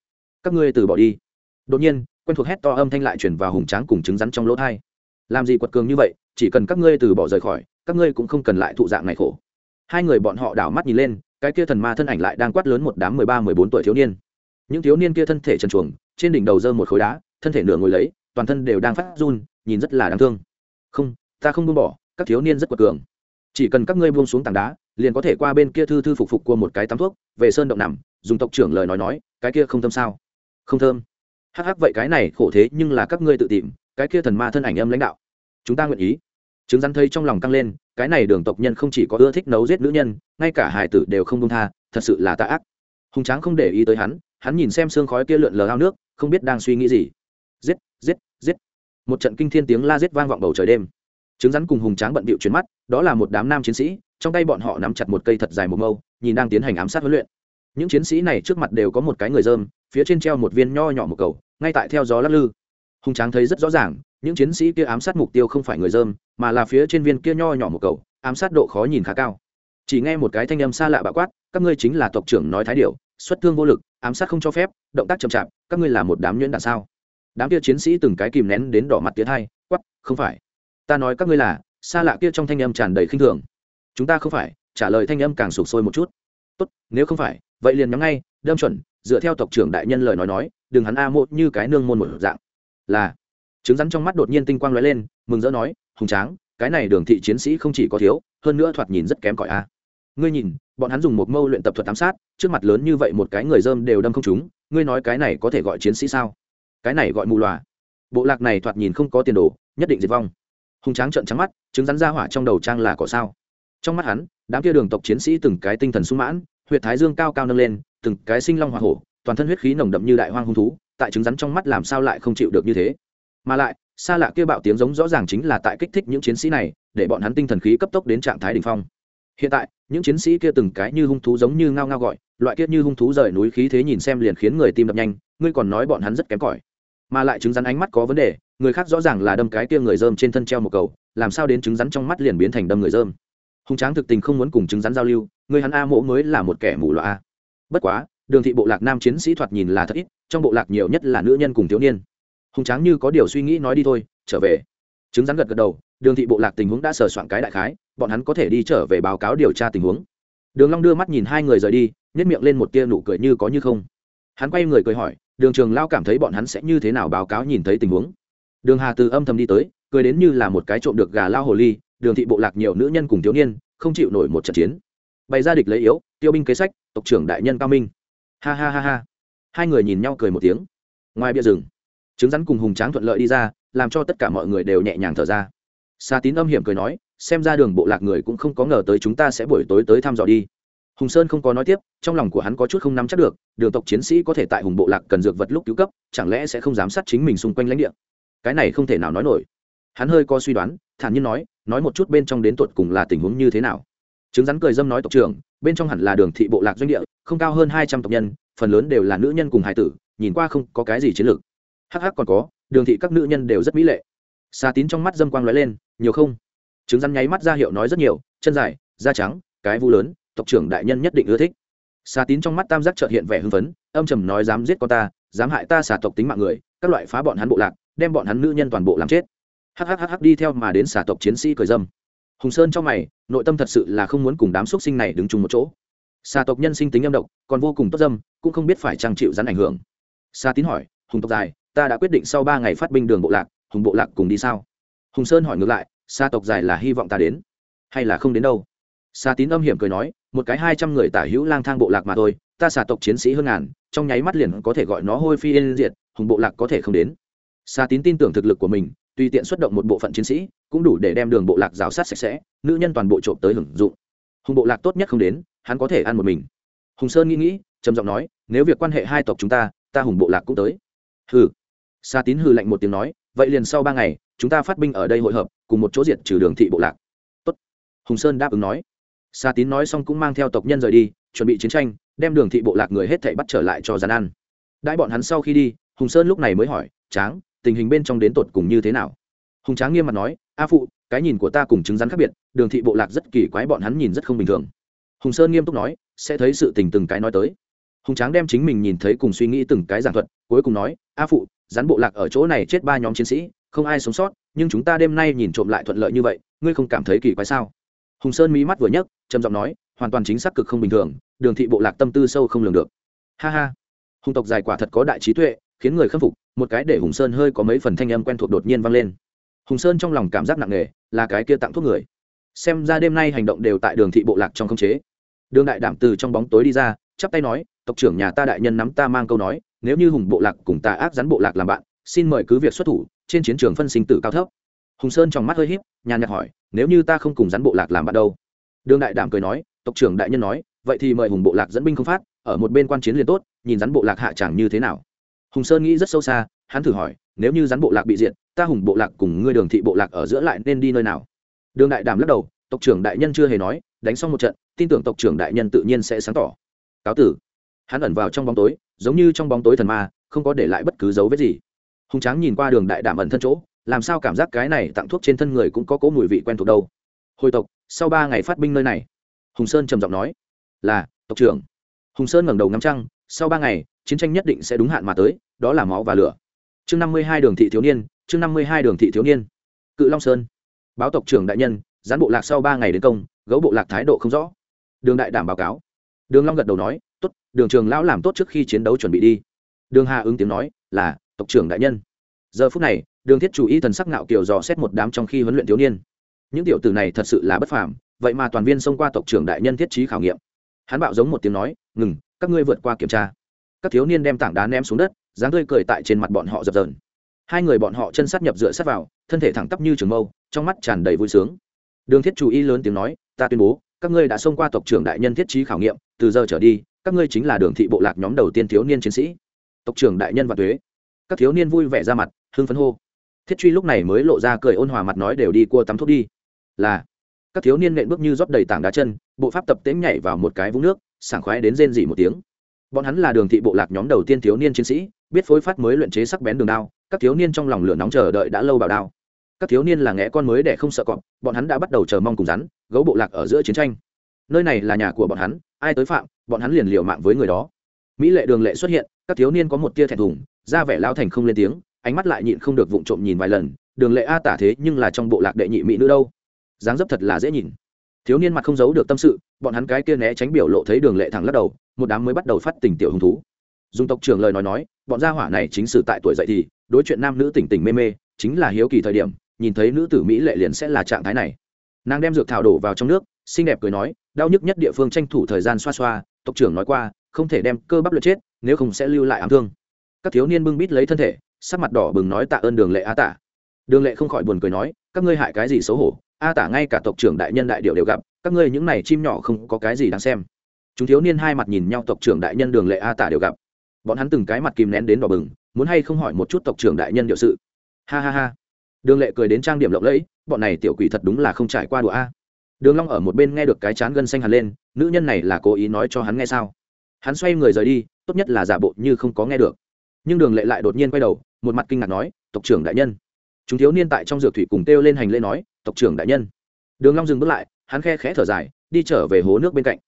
Các ngươi từ bỏ đi. Đột nhiên, quen thuộc hét to âm thanh lại chuyển vào hùng tráng cùng trứng rắn trong lỗ thai. Làm gì quật cường như vậy, chỉ cần các ngươi từ bỏ rời khỏi các ngươi cũng không cần lại thụ dạng này khổ. Hai người bọn họ đảo mắt nhìn lên, cái kia thần ma thân ảnh lại đang quát lớn một đám mười ba, mười bốn tuổi thiếu niên. Những thiếu niên kia thân thể trần chuồng trên đỉnh đầu dơ một khối đá, thân thể nửa ngồi lấy, toàn thân đều đang phát run, nhìn rất là đáng thương. Không, ta không buông bỏ, các thiếu niên rất quật cường. Chỉ cần các ngươi buông xuống tảng đá, liền có thể qua bên kia thư thư phục phục qua một cái tắm thuốc, về sơn động nằm, dùng tộc trưởng lời nói nói, cái kia không thơm sao? Không thơm. Hắc hắc, vậy cái này khổ thế nhưng là các ngươi tự tìm, cái kia thần ma thân ảnh âm lãnh đạo. Chúng ta nguyện ý chứng rắn thấy trong lòng căng lên, cái này đường tộc nhân không chỉ có ưa thích nấu giết nữ nhân, ngay cả hải tử đều không công tha, thật sự là tạ ác. Hùng tráng không để ý tới hắn hắn nhìn xem xương khói kia lượn lờ ao nước, không biết đang suy nghĩ gì. Giết giết giết. Một trận kinh thiên tiếng la giết vang vọng bầu trời đêm. Trứng rắn cùng hùng tráng bận bịu chuyển mắt, đó là một đám nam chiến sĩ, trong tay bọn họ nắm chặt một cây thật dài một mâu, nhìn đang tiến hành ám sát huấn luyện. Những chiến sĩ này trước mặt đều có một cái người dơm phía trên treo một viên nho nhỏ một cầu, ngay tại theo gió lắc lư. Hùng tráng thấy rất rõ ràng những chiến sĩ kia ám sát mục tiêu không phải người dơm, mà là phía trên viên kia nho nhỏ một cầu, ám sát độ khó nhìn khá cao. Chỉ nghe một cái thanh âm xa lạ bạo quát, các ngươi chính là tộc trưởng nói thái điệu xuất thương vô lực, ám sát không cho phép, động tác chậm chạp, các ngươi là một đám nhuyễn đạn sao? Đám kia chiến sĩ từng cái kìm nén đến đỏ mặt tiến hai quắp không phải. Ta nói các ngươi là, xa lạ kia trong thanh âm tràn đầy khinh thường. Chúng ta không phải. Trả lời thanh âm càng sụp sôi một chút. Tốt, nếu không phải, vậy liền nhắm ngay, đâm chuẩn, dựa theo tộc trưởng đại nhân lời nói nói, đừng hắn a mộ như cái nương môn một dạng. Là trứng rắn trong mắt đột nhiên tinh quang lóe lên, mừng rỡ nói, hùng tráng, cái này đường thị chiến sĩ không chỉ có thiếu, hơn nữa thoạt nhìn rất kém cỏi a. Ngươi nhìn, bọn hắn dùng một mâu luyện tập thuật ám sát, trước mặt lớn như vậy một cái người dơm đều đâm không chúng ngươi nói cái này có thể gọi chiến sĩ sao? Cái này gọi mù loà. Bộ lạc này thoạt nhìn không có tiền đồ, nhất định diệt vong. Hùng tráng trợn trắng mắt chứng rắn ra hỏa trong đầu trang là cỏ sao? Trong mắt hắn, đám kia đường tộc chiến sĩ từng cái tinh thần sung mãn, huyệt thái dương cao cao nâng lên, từng cái sinh long hoa hổ, toàn thân huyết khí nồng đậm như đại hoang hung thú, tại trứng rắn trong mắt làm sao lại không chịu được như thế? Mà lại, xa lạ kia bạo tiếng giống rõ ràng chính là tại kích thích những chiến sĩ này, để bọn hắn tinh thần khí cấp tốc đến trạng thái đ ỉ n h phong. Hiện tại, những chiến sĩ kia từng cái như hung thú giống như ngao ngao gọi, loại kia như hung thú rời núi khí thế nhìn xem liền khiến người tim đập nhanh, ngươi còn nói bọn hắn rất kém cỏi. Mà lại chứng rắn ánh mắt có vấn đề, người khác rõ ràng là đâm cái kia người dơm trên thân treo một cầu, làm sao đến chứng rắn trong mắt liền biến thành đâm người dơm hùng tráng thực tình không muốn cùng chứng rắn giao lưu, người hắn a mỗ mới là một kẻ mù loạ bất quá, đường thị bộ lạc nam chiến sĩ thoạt nhìn là thật ít, trong bộ lạc nhiều nhất là nữ nhân cùng thiếu niên hùng tráng như có điều suy nghĩ nói đi thôi, trở về. Chứng rắn gật gật đầu, đường thị bộ lạc tình huống đã sờ soạn cái đại khái, bọn hắn có thể đi trở về báo cáo điều tra tình huống. Đường long đưa mắt nhìn hai người rời đi, nhếch miệng lên một tia nụ cười như có như không. Hắn quay người cười hỏi, đường trường lao cảm thấy bọn hắn sẽ như thế nào báo cáo nhìn thấy tình huống? Đường hà từ âm thầm đi tới, cười đến như là một cái trộm được gà lao hồ ly, đường thị bộ lạc nhiều nữ nhân cùng thiếu niên, không chịu nổi một trận chiến. Bày ra địch lấy yếu, tiêu binh kế sách, tộc trưởng đại nhân cao minh. Ha ha ha ha. Hai người nhìn nhau cười một tiếng. Ngoài bia rừng trứng rắn cùng hùng tráng thuận lợi đi ra, làm cho tất cả mọi người đều nhẹ nhàng thở ra. Xa tín âm hiểm cười nói, xem ra đường bộ lạc người cũng không có ngờ tới chúng ta sẽ buổi tối tới thăm dò đi. Hùng sơn không có nói tiếp, trong lòng của hắn có chút không nắm chắc được, đường tộc chiến sĩ có thể tại hùng bộ lạc cần dược vật lúc cứu cấp, chẳng lẽ sẽ không giám sát chính mình xung quanh lãnh địa? Cái này không thể nào nói nổi. Hắn hơi có suy đoán, thản nhiên nói nói một chút bên trong đến tột cùng là tình huống như thế nào. Chứng rắn cười dâm nói tộc trưởng, bên trong hẳn là đường thị bộ lạc doanh địa, không cao hơn hai trăm tộc nhân, phần lớn đều là nữ nhân cùng hải tử, nhìn qua không có cái gì chiến lược. Hắc Hắc còn có, đường thị các nữ nhân đều rất mỹ lệ. Xà tín trong mắt dâm quang lóe lên, nhiều không? Chứng rắn nháy mắt ra hiệu nói rất nhiều, chân dài, da trắng, cái vu lớn, tộc trưởng đại nhân nhất định ưa thích. Xà tín trong mắt tam giác trợt hiện vẻ hưng phấn, âm trầm nói dám giết con ta, dám hại ta xả tộc tính mạng người, các loại phá bọn hắn bộ lạc, đem bọn hắn nữ nhân toàn bộ làm chết. Hhhh đi theo mà đến xả tộc chiến sĩ cười dâm. Hùng sơn trong mày, nội tâm thật sự là không muốn cùng đám x sinh này đứng chung một chỗ. Xà tộc nhân sinh tính âm độc, còn vô cùng tốt dâm, cũng không biết phải trang chịu rắn ảnh hưởng. Xà tín hỏi, hùng tộc dài ta đã quyết định sau ba ngày phát binh đường bộ lạc, hùng bộ lạc cùng đi sao? Hùng sơn hỏi ngược lại xa tộc dài là hy vọng ta đến, hay là không đến đâu? Xa tín âm hiểm cười nói, một cái hai trăm người tả hữu lang thang bộ lạc mà thôi, ta xà tộc chiến sĩ hơn ngàn, trong nháy mắt liền có thể gọi nó hôi phi yên diệt, hùng bộ lạc có thể không đến. Xa tín tin tưởng thực lực của mình, tùy tiện xuất động một bộ phận chiến sĩ, cũng đủ để đem đường bộ lạc rào sát sạch sẽ, nữ nhân toàn bộ trộm tới hưởng dụng. Hùng bộ lạc tốt nhất không đến, hắn có thể ăn một mình. Hùng sơn nghĩ nghĩ, trầm giọng nói, nếu việc quan hệ hai tộc chúng ta ta hùng bộ lạc cũng tới. Hừ sa tín hừ lạnh một tiếng nói, vậy liền sau ba ngày, chúng ta phát binh ở đây hội hợp, cùng một chỗ diệt trừ đường thị bộ lạc. Tốt. hùng sơn đáp ứng nói. Sa tín nói xong cũng mang theo tộc nhân rời đi, chuẩn bị chiến tranh, đem đường thị bộ lạc người hết thảy bắt trở lại cho gian ăn đãi bọn hắn sau khi đi, hùng sơn lúc này mới hỏi, tráng, tình hình bên trong đến tột cùng như thế nào? Hùng tráng nghiêm mặt nói, a phụ, cái nhìn của ta cùng chứng rắn khác biệt, đường thị bộ lạc rất kỳ quái, bọn hắn nhìn rất không bình thường. Hùng sơn nghiêm túc nói, sẽ thấy sự tình từng cái nói tới hùng tráng đem chính mình nhìn thấy cùng suy nghĩ từng cái giảng thuật, cuối cùng nói, a phụ, rắn bộ lạc ở chỗ này chết ba nhóm chiến sĩ, không ai sống sót, nhưng chúng ta đêm nay nhìn trộm lại thuận lợi như vậy, ngươi không cảm thấy kỳ quái sao? Hùng sơn mí mắt vừa nhấc, trầm giọng nói, hoàn toàn chính xác cực không bình thường, đường thị bộ lạc tâm tư sâu không lường được. Ha ha. Hùng tộc dài quả thật có đại trí tuệ, khiến người khâm phục, một cái để hùng sơn hơi có mấy phần thanh âm quen thuộc đột nhiên vang lên. Hùng sơn trong lòng cảm giác nặng nề, là cái kia tặng thuốc người. Xem ra đêm nay hành động đều tại đường thị bộ lạc trong khống chế. Đường đại đảm từ trong bóng tối đi ra, chắp tay nói tộc trưởng nhà ta đại nhân nắm ta mang câu nói, nếu như hùng bộ lạc cùng ta ác rắn bộ lạc làm bạn, xin mời cứ việc xuất thủ, trên chiến trường phân sinh tử cao thấp. Hùng sơn trong mắt hơi híp, nhàn nhạt hỏi, nếu như ta không cùng rắn bộ lạc làm bạn đâu? Đường đại đảm cười nói, tộc trưởng đại nhân nói, vậy thì mời hùng bộ lạc dẫn binh không phát, ở một bên quan chiến liền tốt, nhìn rắn bộ lạc hạ chẳng như thế nào. Hùng sơn nghĩ rất sâu xa, hắn thử hỏi, nếu như rắn bộ lạc bị diệt, ta hùng bộ lạc cùng ngươi đường thị bộ lạc ở giữa lại nên đi nơi nào? Đường đại đảm lắc đầu, tộc trưởng đại nhân chưa hề nói, đánh xong một trận, tin tưởng tộc trưởng đại nhân tự nhiên sẽ sáng tỏ. Cáo tử hắn ẩn vào trong bóng tối, giống như trong bóng tối thần ma, không có để lại bất cứ dấu vết gì. Hùng tráng nhìn qua đường đại đảm ẩn thân chỗ, làm sao cảm giác cái này tặng thuốc trên thân người cũng có cố mùi vị quen thuộc đâu? Hồi tộc, sau ba ngày phát binh nơi này, hùng sơn trầm giọng nói, là, tộc trưởng. Hùng sơn ngẩng đầu ngắm trăng, sau ba ngày, chiến tranh nhất định sẽ đúng hạn mà tới, đó là máu và lửa. Chương năm mươi hai đường thị thiếu niên, chương năm mươi hai đường thị thiếu niên. Cự long sơn. Báo tộc trưởng đại nhân, gián bộ lạc sau ba ngày đến công, gấu bộ lạc thái độ không rõ. Đường đại đảm báo cáo. Đường long gật đầu nói tốt, đường trường lão làm tốt trước khi chiến đấu chuẩn bị đi. Đường hà ứng tiếng nói, là, tộc trưởng đại nhân. Giờ phút này, đường thiết chủ y thần sắc ngạo kiều dò xét một đám trong khi huấn luyện thiếu niên. Những tiểu tử này thật sự là bất phàm, vậy mà toàn viên xông qua tộc trưởng đại nhân thiết trí khảo nghiệm. Hắn bạo giống một tiếng nói, ngừng, các ngươi vượt qua kiểm tra. Các thiếu niên đem tảng đá ném xuống đất, dáng tươi cười tại trên mặt bọn họ dập dờn. Hai người bọn họ chân sát nhập dựa sát vào, thân thể thẳng tắp như trường mâu, trong mắt tràn đầy vui sướng. Đường thiết chủ y lớn tiếng nói, ta tuyên bố, các ngươi đã xông qua tộc trưởng đại nhân thiết trí khảo nghiệm, từ giờ trở đi các ngươi chính là đường thị bộ lạc nhóm đầu tiên thiếu niên chiến sĩ. Tộc trưởng đại nhân và thuế các thiếu niên vui vẻ ra mặt, hưng phấn hô. Thiết truy lúc này mới lộ ra cười ôn hòa mặt nói đều đi cua tắm thuốc đi. Là, các thiếu niên nện bước như rót đầy tảng đá chân, bộ pháp tập tễnh nhảy vào một cái vũng nước, sảng khoái đến rên dỉ một tiếng. Bọn hắn là đường thị bộ lạc nhóm đầu tiên thiếu niên chiến sĩ, biết phối phát mới luyện chế sắc bén đường đao, các thiếu niên trong lòng lửa nóng chờ đợi đã lâu bảo đao. Các thiếu niên là nghẽ con mới để không sợ cọp, bọn hắn đã bắt đầu chờ mong cùng rắn, gấu bộ lạc ở giữa chiến tranh. Nơi này là nhà của bọn hắn ai tới phạm, bọn hắn liền liều mạng với người đó. Mỹ lệ đường lệ xuất hiện, các thiếu niên có một tia thẹn thùng, ra vẻ lao thành không lên tiếng, ánh mắt lại nhịn không được vụng trộm nhìn vài lần, đường lệ a tả thế nhưng là trong bộ lạc đệ nhị mỹ nữ đâu. Dáng dấp thật là dễ nhìn. Thiếu niên mặt không giấu được tâm sự, bọn hắn cái kia né tránh biểu lộ thấy đường lệ thẳng lắc đầu, một đám mới bắt đầu phát tình tiểu hứng thú. Dùng tộc trưởng lời nói nói, bọn gia hỏa này chính sử tại tuổi dậy thì, đối chuyện nam nữ tỉnh tỉnh mê mê, chính là hiếu kỳ thời điểm, nhìn thấy nữ tử mỹ lệ liền sẽ là trạng thái này. Nàng đem dược thảo đổ vào trong nước xinh đẹp cười nói, đau nhức nhất địa phương tranh thủ thời gian xoa xoa, tộc trưởng nói qua, không thể đem cơ bắp lượt chết, nếu không sẽ lưu lại ám thương. Các thiếu niên bưng bít lấy thân thể, sắc mặt đỏ bừng nói tạ ơn đường lệ a tả. Đường lệ không khỏi buồn cười nói, các ngươi hại cái gì xấu hổ, a tả ngay cả tộc trưởng đại nhân đại điệu đều gặp, các ngươi những này chim nhỏ không có cái gì đáng xem. Chúng thiếu niên hai mặt nhìn nhau, tộc trưởng đại nhân đường lệ a tả đều gặp. Bọn hắn từng cái mặt kìm nén đến đỏ bừng, muốn hay không hỏi một chút tộc trưởng đại nhân điệu sự. Ha ha ha. Đường lệ cười đến trang điểm lộng lẫy, bọn này tiểu quỷ thật đúng là không trải qua đùa a đường long ở một bên nghe được cái chán gân xanh hẳn lên, nữ nhân này là cố ý nói cho hắn nghe sao? Hắn xoay người rời đi, tốt nhất là giả bộ như không có nghe được. Nhưng đường lệ lại đột nhiên quay đầu, một mặt kinh ngạc nói, tộc trưởng đại nhân. Chúng thiếu niên tại trong dược thủy cùng kêu lên hành lễ nói, tộc trưởng đại nhân. Đường long dừng bước lại, hắn khe khẽ thở dài, đi trở về hố nước bên cạnh.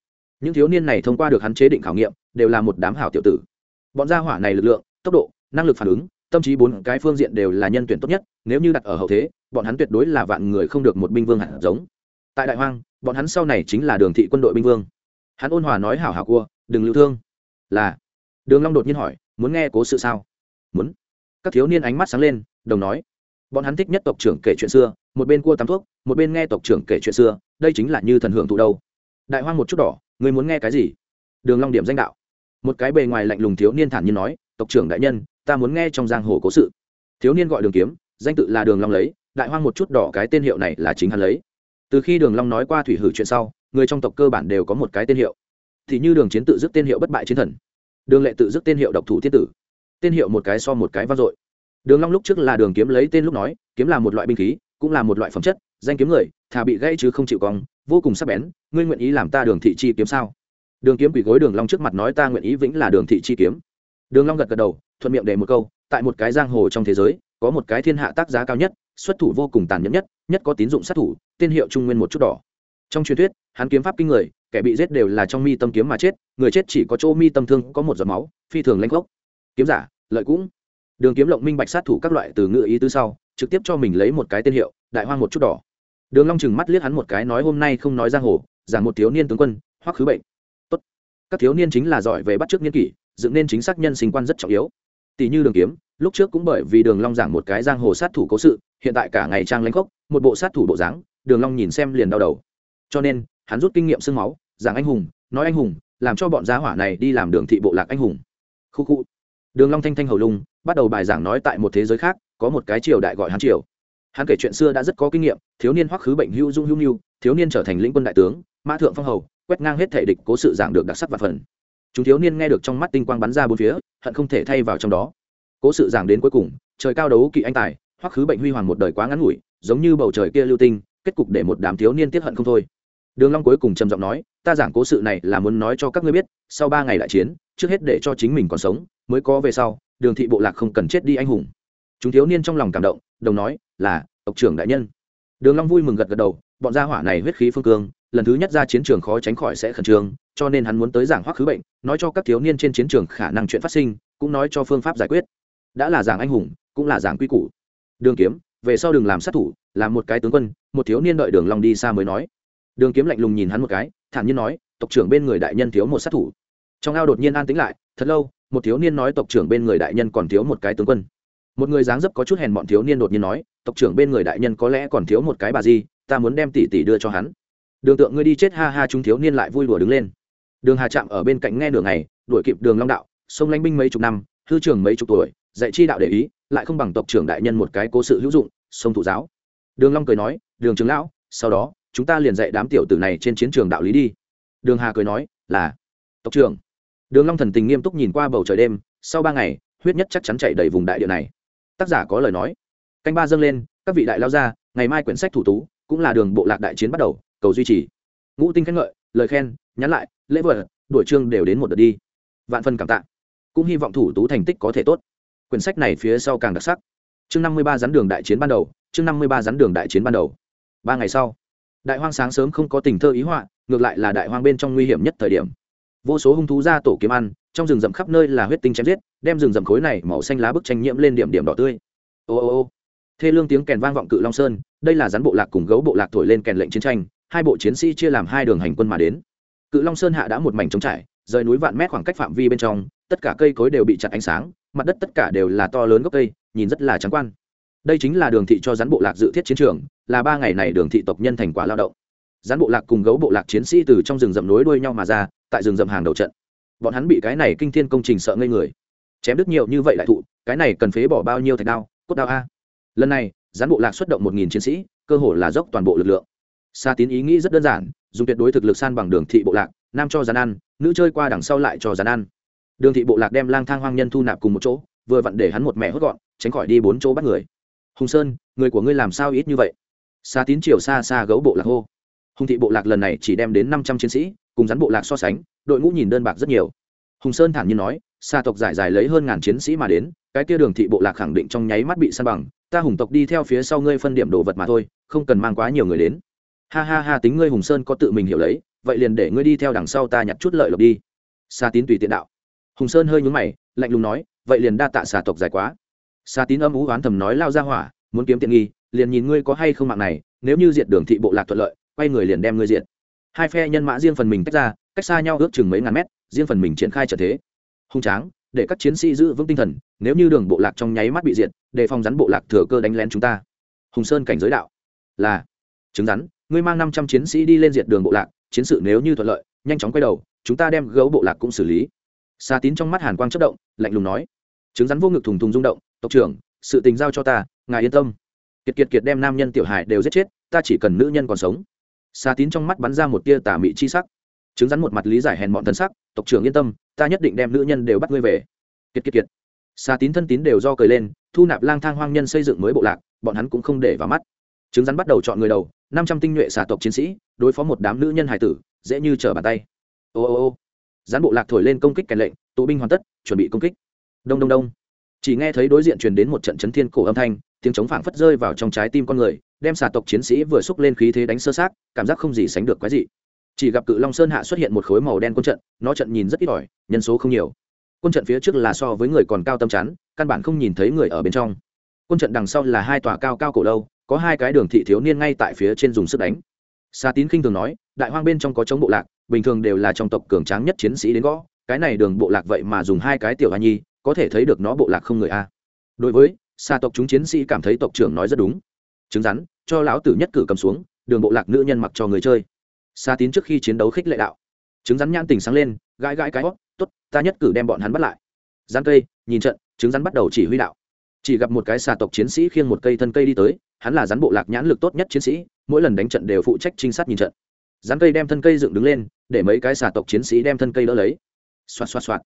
Những thiếu niên này thông qua được hắn chế định khảo nghiệm, đều là một đám hảo tiểu tử. Bọn gia hỏa này lực lượng, tốc độ, năng lực phản ứng, tâm trí bốn cái phương diện đều là nhân tuyển tốt nhất, nếu như đặt ở hậu thế, bọn hắn tuyệt đối là vạn người không được một binh vương hạt giống tại đại hoang, bọn hắn sau này chính là đường thị quân đội binh vương. Hắn ôn hòa nói hảo hảo cua, đừng lưu thương. Là. Đường long đột nhiên hỏi, muốn nghe cố sự sao? Muốn. Các thiếu niên ánh mắt sáng lên, đồng nói, bọn hắn thích nhất tộc trưởng kể chuyện xưa, một bên cua tắm thuốc, một bên nghe tộc trưởng kể chuyện xưa, đây chính là như thần hưởng thụ đâu. Đại hoang một chút đỏ người muốn nghe cái gì? Đường long điểm danh đạo, một cái bề ngoài lạnh lùng thiếu niên thản nhiên nói, tộc trưởng đại nhân, ta muốn nghe trong giang hồ cố sự. Thiếu niên gọi đường kiếm, danh tự là đường long lấy, đại hoang một chút đỏ cái tên hiệu này là chính hắn lấy từ khi đường long nói qua thủy hử chuyện sau, người trong tộc cơ bản đều có một cái tên hiệu. Thì như đường chiến tự dứt tên hiệu bất bại chiến thần, đường lệ tự dứt tên hiệu độc thủ thiên tử. Tên hiệu một cái so một cái vang dội. Đường long lúc trước là đường kiếm lấy tên lúc nói, kiếm là một loại binh khí, cũng là một loại phẩm chất, danh kiếm người, thà bị gãy chứ không chịu cong, vô cùng sắc bén, ngươi nguyện ý làm ta đường thị chi kiếm sao? Đường kiếm quỳ gối đường long trước mặt nói ta nguyện ý vĩnh là đường thị chi kiếm. Đường long gật gật đầu, thuận miệng để một câu, tại một cái giang hồ trong thế giới, có một cái thiên hạ tác giá cao nhất, xuất thủ vô cùng tàn nhẫn nhất nhất có tín dụng sát thủ tên hiệu trung nguyên một chút đỏ. Trong truyền thuyết, hắn kiếm pháp kinh người, kẻ bị giết đều là trong mi tâm kiếm mà chết, người chết chỉ có chỗ mi tâm thương có một giọt máu, phi thường lanh gốc. Kiếm giả, lợi cũng. Đường kiếm lộng minh bạch sát thủ các loại từ ngựa ý tứ sau, trực tiếp cho mình lấy một cái tên hiệu, đại hoang một chút đỏ. Đường long chừng mắt liếc hắn một cái nói hôm nay không nói giang hồ, giảng một thiếu niên tướng quân hoặc khứ bệnh. Tốt. Các thiếu niên chính là giỏi về bắt trước niên kỷ, dựng nên chính xác nhân sinh quan rất trọng yếu. Tỷ như đường kiếm, lúc trước cũng bởi vì đường long giảng một cái giang hồ sát thủ cố sự, hiện tại cả ngày trang lãnh khốc một bộ sát thủ bộ dáng đường long nhìn xem liền đau đầu. Cho nên, hắn rút kinh nghiệm xương máu, giảng anh hùng, nói anh hùng, làm cho bọn gia hỏa này đi làm đường thị bộ lạc anh hùng. Khu khu. Đường long thanh thanh hầu lung, bắt đầu bài giảng nói tại một thế giới khác, có một cái triều đại gọi hắn triều. Hắn kể chuyện xưa đã rất có kinh nghiệm, thiếu niên hoắc khứ bệnh hưu dung hưu nhiêu thiếu niên trở thành lĩnh quân đại tướng, mã thượng phong hầu, quét ngang hết thể địch cố sự giảng được đặc sắc và phần. Chúng thiếu niên nghe được trong mắt tinh quang bắn ra bốn phía, hận không thể thay vào trong đó. Cố sự giảng đến cuối cùng, trời cao đấu kỵ anh tài, hoắc khứ bệnh huy hoàng một đời quá ngắn ngủi, giống như bầu trời kia lưu tinh kết cục để một đám thiếu niên tiết hận không thôi. Đường long cuối cùng trầm giọng nói, ta giảng cố sự này là muốn nói cho các ngươi biết, sau ba ngày đại chiến, trước hết để cho chính mình còn sống, mới có về sau, đường thị bộ lạc không cần chết đi anh hùng. Chúng thiếu niên trong lòng cảm động, đồng nói, là, tộc trưởng đại nhân. Đường long vui mừng gật gật đầu, bọn gia hỏa này huyết khí phương cương, lần thứ nhất ra chiến trường khó tránh khỏi sẽ khẩn trương, cho nên hắn muốn tới giảng hoắc khứ bệnh, nói cho các thiếu niên trên chiến trường khả năng chuyện phát sinh, cũng nói cho phương pháp giải quyết. Đã là giảng anh hùng, cũng là giảng quy củ. Đường kiếm, về sau đừng làm sát thủ, làm một cái tướng quân một thiếu niên đợi đường long đi xa mới nói. Đường kiếm lạnh lùng nhìn hắn một cái, thản nhiên nói, tộc trưởng bên người đại nhân thiếu một sát thủ. Trong ao đột nhiên an tĩnh lại, thật lâu, một thiếu niên nói, tộc trưởng bên người đại nhân còn thiếu một cái tướng quân. Một người dáng dấp có chút hèn bọn thiếu niên đột nhiên nói, tộc trưởng bên người đại nhân có lẽ còn thiếu một cái bà gì ta muốn đem tỷ tỷ đưa cho hắn. Đường tượng ngươi đi chết, ha ha, chúng thiếu niên lại vui đùa đứng lên. Đường hà chạm ở bên cạnh nghe nửa ngày, đuổi kịp đường long đạo, sông lãnh binh mấy chục năm, hư trưởng mấy chục tuổi, dạy chi đạo để ý, lại không bằng tộc trưởng đại nhân một cái cố sự hữu dụng, sông thủ giáo. Đường long cười nói đường trưởng lão, sau đó, chúng ta liền dạy đám tiểu tử này trên chiến trường đạo lý đi. Đường hà cười nói, là. Tộc trưởng. Đường long thần tình nghiêm túc nhìn qua bầu trời đêm, sau ba ngày, huyết nhất chắc chắn chạy đầy vùng đại địa này. Tác giả có lời nói. Canh ba dâng lên, các vị đại lao ra, ngày mai quyển sách thủ tú, cũng là đường bộ lạc đại chiến bắt đầu, cầu duy trì. Ngũ tinh khen ngợi, lời khen, nhắn lại, lễ vật, đổi chương đều đến một đợt đi. Vạn phân cảm tạ. Cũng hy vọng thủ tú thành tích có thể tốt. Quyển sách này phía sau càng đặc sắc. Chương năm mươi ba rắn đường đại chiến ban đầu, chương năm mươi ba rắn đường đại chiến ban đầu ba ngày sau, đại hoang sáng sớm không có tình thơ ý họa, ngược lại là đại hoang bên trong nguy hiểm nhất thời điểm. Vô số hung thú ra tổ kiếm ăn, trong rừng rậm khắp nơi là huyết tinh chém giết, đem rừng rậm khối này màu xanh lá bức tranh nhiễm lên điểm điểm đỏ tươi. Ô ô ô. Thê lương tiếng kèn vang vọng cự long sơn, đây là rắn bộ lạc cùng gấu bộ lạc thổi lên kèn lệnh chiến tranh, hai bộ chiến sĩ chia làm hai đường hành quân mà đến. Cự long sơn hạ đã một mảnh trống trải, rời núi vạn mét khoảng cách phạm vi bên trong, tất cả cây cối đều bị chặt ánh sáng, mặt đất tất cả đều là to lớn gốc cây, nhìn rất là trắng quan đây chính là đường thị cho rắn bộ lạc dự thiết chiến trường, là ba ngày này đường thị tộc nhân thành quả lao động. Rắn bộ lạc cùng gấu bộ lạc chiến sĩ từ trong rừng rậm nối đuôi nhau mà ra, tại rừng rậm hàng đầu trận. Bọn hắn bị cái này kinh thiên công trình sợ ngây người. Chém đứt nhiều như vậy lại thụ, cái này cần phế bỏ bao nhiêu thạch đao, cốt đao a? Lần này gián bộ lạc xuất động một nghìn chiến sĩ, cơ hồ là dốc toàn bộ lực lượng. Xa tín ý nghĩ rất đơn giản, dùng tuyệt đối thực lực san bằng đường thị bộ lạc, nam cho gián ăn, nữ chơi qua đằng sau lại cho gián ăn. Đường thị bộ lạc đem lang thang hoang nhân thu nạp cùng một chỗ, vừa vặn để hắn một mẹ hốt gọn, tránh khỏi đi bốn chỗ bắt người hùng sơn, người của ngươi làm sao ít như vậy? Xa tín triều xa xa gấu bộ lạc hô. Hùng thị bộ lạc lần này chỉ đem đến năm trăm chiến sĩ, cùng rắn bộ lạc so sánh, đội ngũ nhìn đơn bạc rất nhiều. Hùng sơn thản nhiên nói xa tộc giải dài lấy hơn ngàn chiến sĩ mà đến, cái kia đường thị bộ lạc khẳng định trong nháy mắt bị săn bằng, ta hùng tộc đi theo phía sau ngươi phân điểm đồ vật mà thôi, không cần mang quá nhiều người đến. Ha ha ha, tính ngươi hùng sơn có tự mình hiểu lấy, vậy liền để ngươi đi theo đằng sau ta nhặt chút lợi lộc đi. Xa tín tùy tiện đạo. Hùng sơn hơi nhún mày, lạnh lùng nói, vậy liền đa tạ xà tộc dài quá xa tín âm ú oán thầm nói lao ra hỏa, muốn kiếm tiện nghi, liền nhìn ngươi có hay không mạng này, nếu như diệt đường thị bộ lạc thuận lợi, quay người liền đem ngươi diệt. Hai phe nhân mã riêng phần mình tách ra, cách xa nhau ước chừng mấy ngàn mét, riêng phần mình triển khai trận thế. Hung tráng, để các chiến sĩ giữ vững tinh thần, nếu như đường bộ lạc trong nháy mắt bị diệt, để phòng rắn bộ lạc thừa cơ đánh lén chúng ta. Hùng sơn cảnh giới đạo. Là chứng rắn, ngươi mang năm trăm chiến sĩ đi lên diệt đường bộ lạc, chiến sự nếu như thuận lợi, nhanh chóng quay đầu, chúng ta đem gấu bộ lạc cũng xử lý. Xa tín trong mắt hàn quang chất động, lạnh lùng nói. Chứng rắn vô ngực thùng thùng rung động tộc trưởng, sự tình giao cho ta, ngài yên tâm. Kiệt kiệt kiệt đem nam nhân tiểu hải đều giết chết, ta chỉ cần nữ nhân còn sống. Xa tín trong mắt bắn ra một tia tà mị chi sắc. Chứng rắn một mặt lý giải hèn bọn thân sắc, tộc trưởng yên tâm, ta nhất định đem nữ nhân đều bắt ngươi về. Kiệt kiệt kiệt. Xa tín thân tín đều do cười lên, thu nạp lang thang hoang nhân xây dựng mới bộ lạc, bọn hắn cũng không để vào mắt. Chứng rắn bắt đầu chọn người đầu, năm trăm tinh nhuệ xà tộc chiến sĩ, đối phó một đám nữ nhân hải tử, dễ như trở bàn tay. Ô ô ô. Rắn bộ lạc thổi lên công kích kèn lệnh, tụ binh hoàn tất, chuẩn bị công kích. Đông đông đông chỉ nghe thấy đối diện truyền đến một trận chấn thiên cổ âm thanh, tiếng chống phảng phất rơi vào trong trái tim con người, đem xà tộc chiến sĩ vừa xúc lên khí thế đánh sơ sát cảm giác không gì sánh được quái dị. Chỉ gặp cự long sơn hạ xuất hiện một khối màu đen quân trận, nó trận nhìn rất ít ỏi, nhân số không nhiều. Quân trận phía trước là so với người còn cao tâm chắn, căn bản không nhìn thấy người ở bên trong. Quân trận đằng sau là hai tòa cao cao cổ lâu, có hai cái đường thị thiếu niên ngay tại phía trên dùng sức đánh. Xa tín khinh thường nói, đại hoang bên trong có chống bộ lạc, bình thường đều là trong tộc cường tráng nhất chiến sĩ đến gõ, cái này đường bộ lạc vậy mà dùng hai cái tiểu hoa nhi có thể thấy được nó bộ lạc không người a. Đối với xa tộc chúng chiến sĩ cảm thấy tộc trưởng nói rất đúng. Chứng rắn, cho lão tử nhất cử cầm xuống, đường bộ lạc nữ nhân mặc cho người chơi. Xa tín trước khi chiến đấu khích lệ đạo. Chứng rắn nhãn tình sáng lên, gãi gãi cái hót t ố t ta nhất cử đem bọn hắn bắt lại. Rắn cây, nhìn trận chứng rắn bắt đầu chỉ huy đạo. Chỉ gặp một cái xà tộc chiến sĩ khiêng một cây thân cây đi tới, hắn là rắn bộ lạc nhãn lực tốt nhất chiến sĩ, mỗi lần đánh trận đều phụ trách trinh sát nhìn trận. Rắn cây đem thân cây dựng đứng lên, để mấy cái xà tộc chiến sĩ đem thân cây đỡ lấy. Xoạt xoạt xoạt.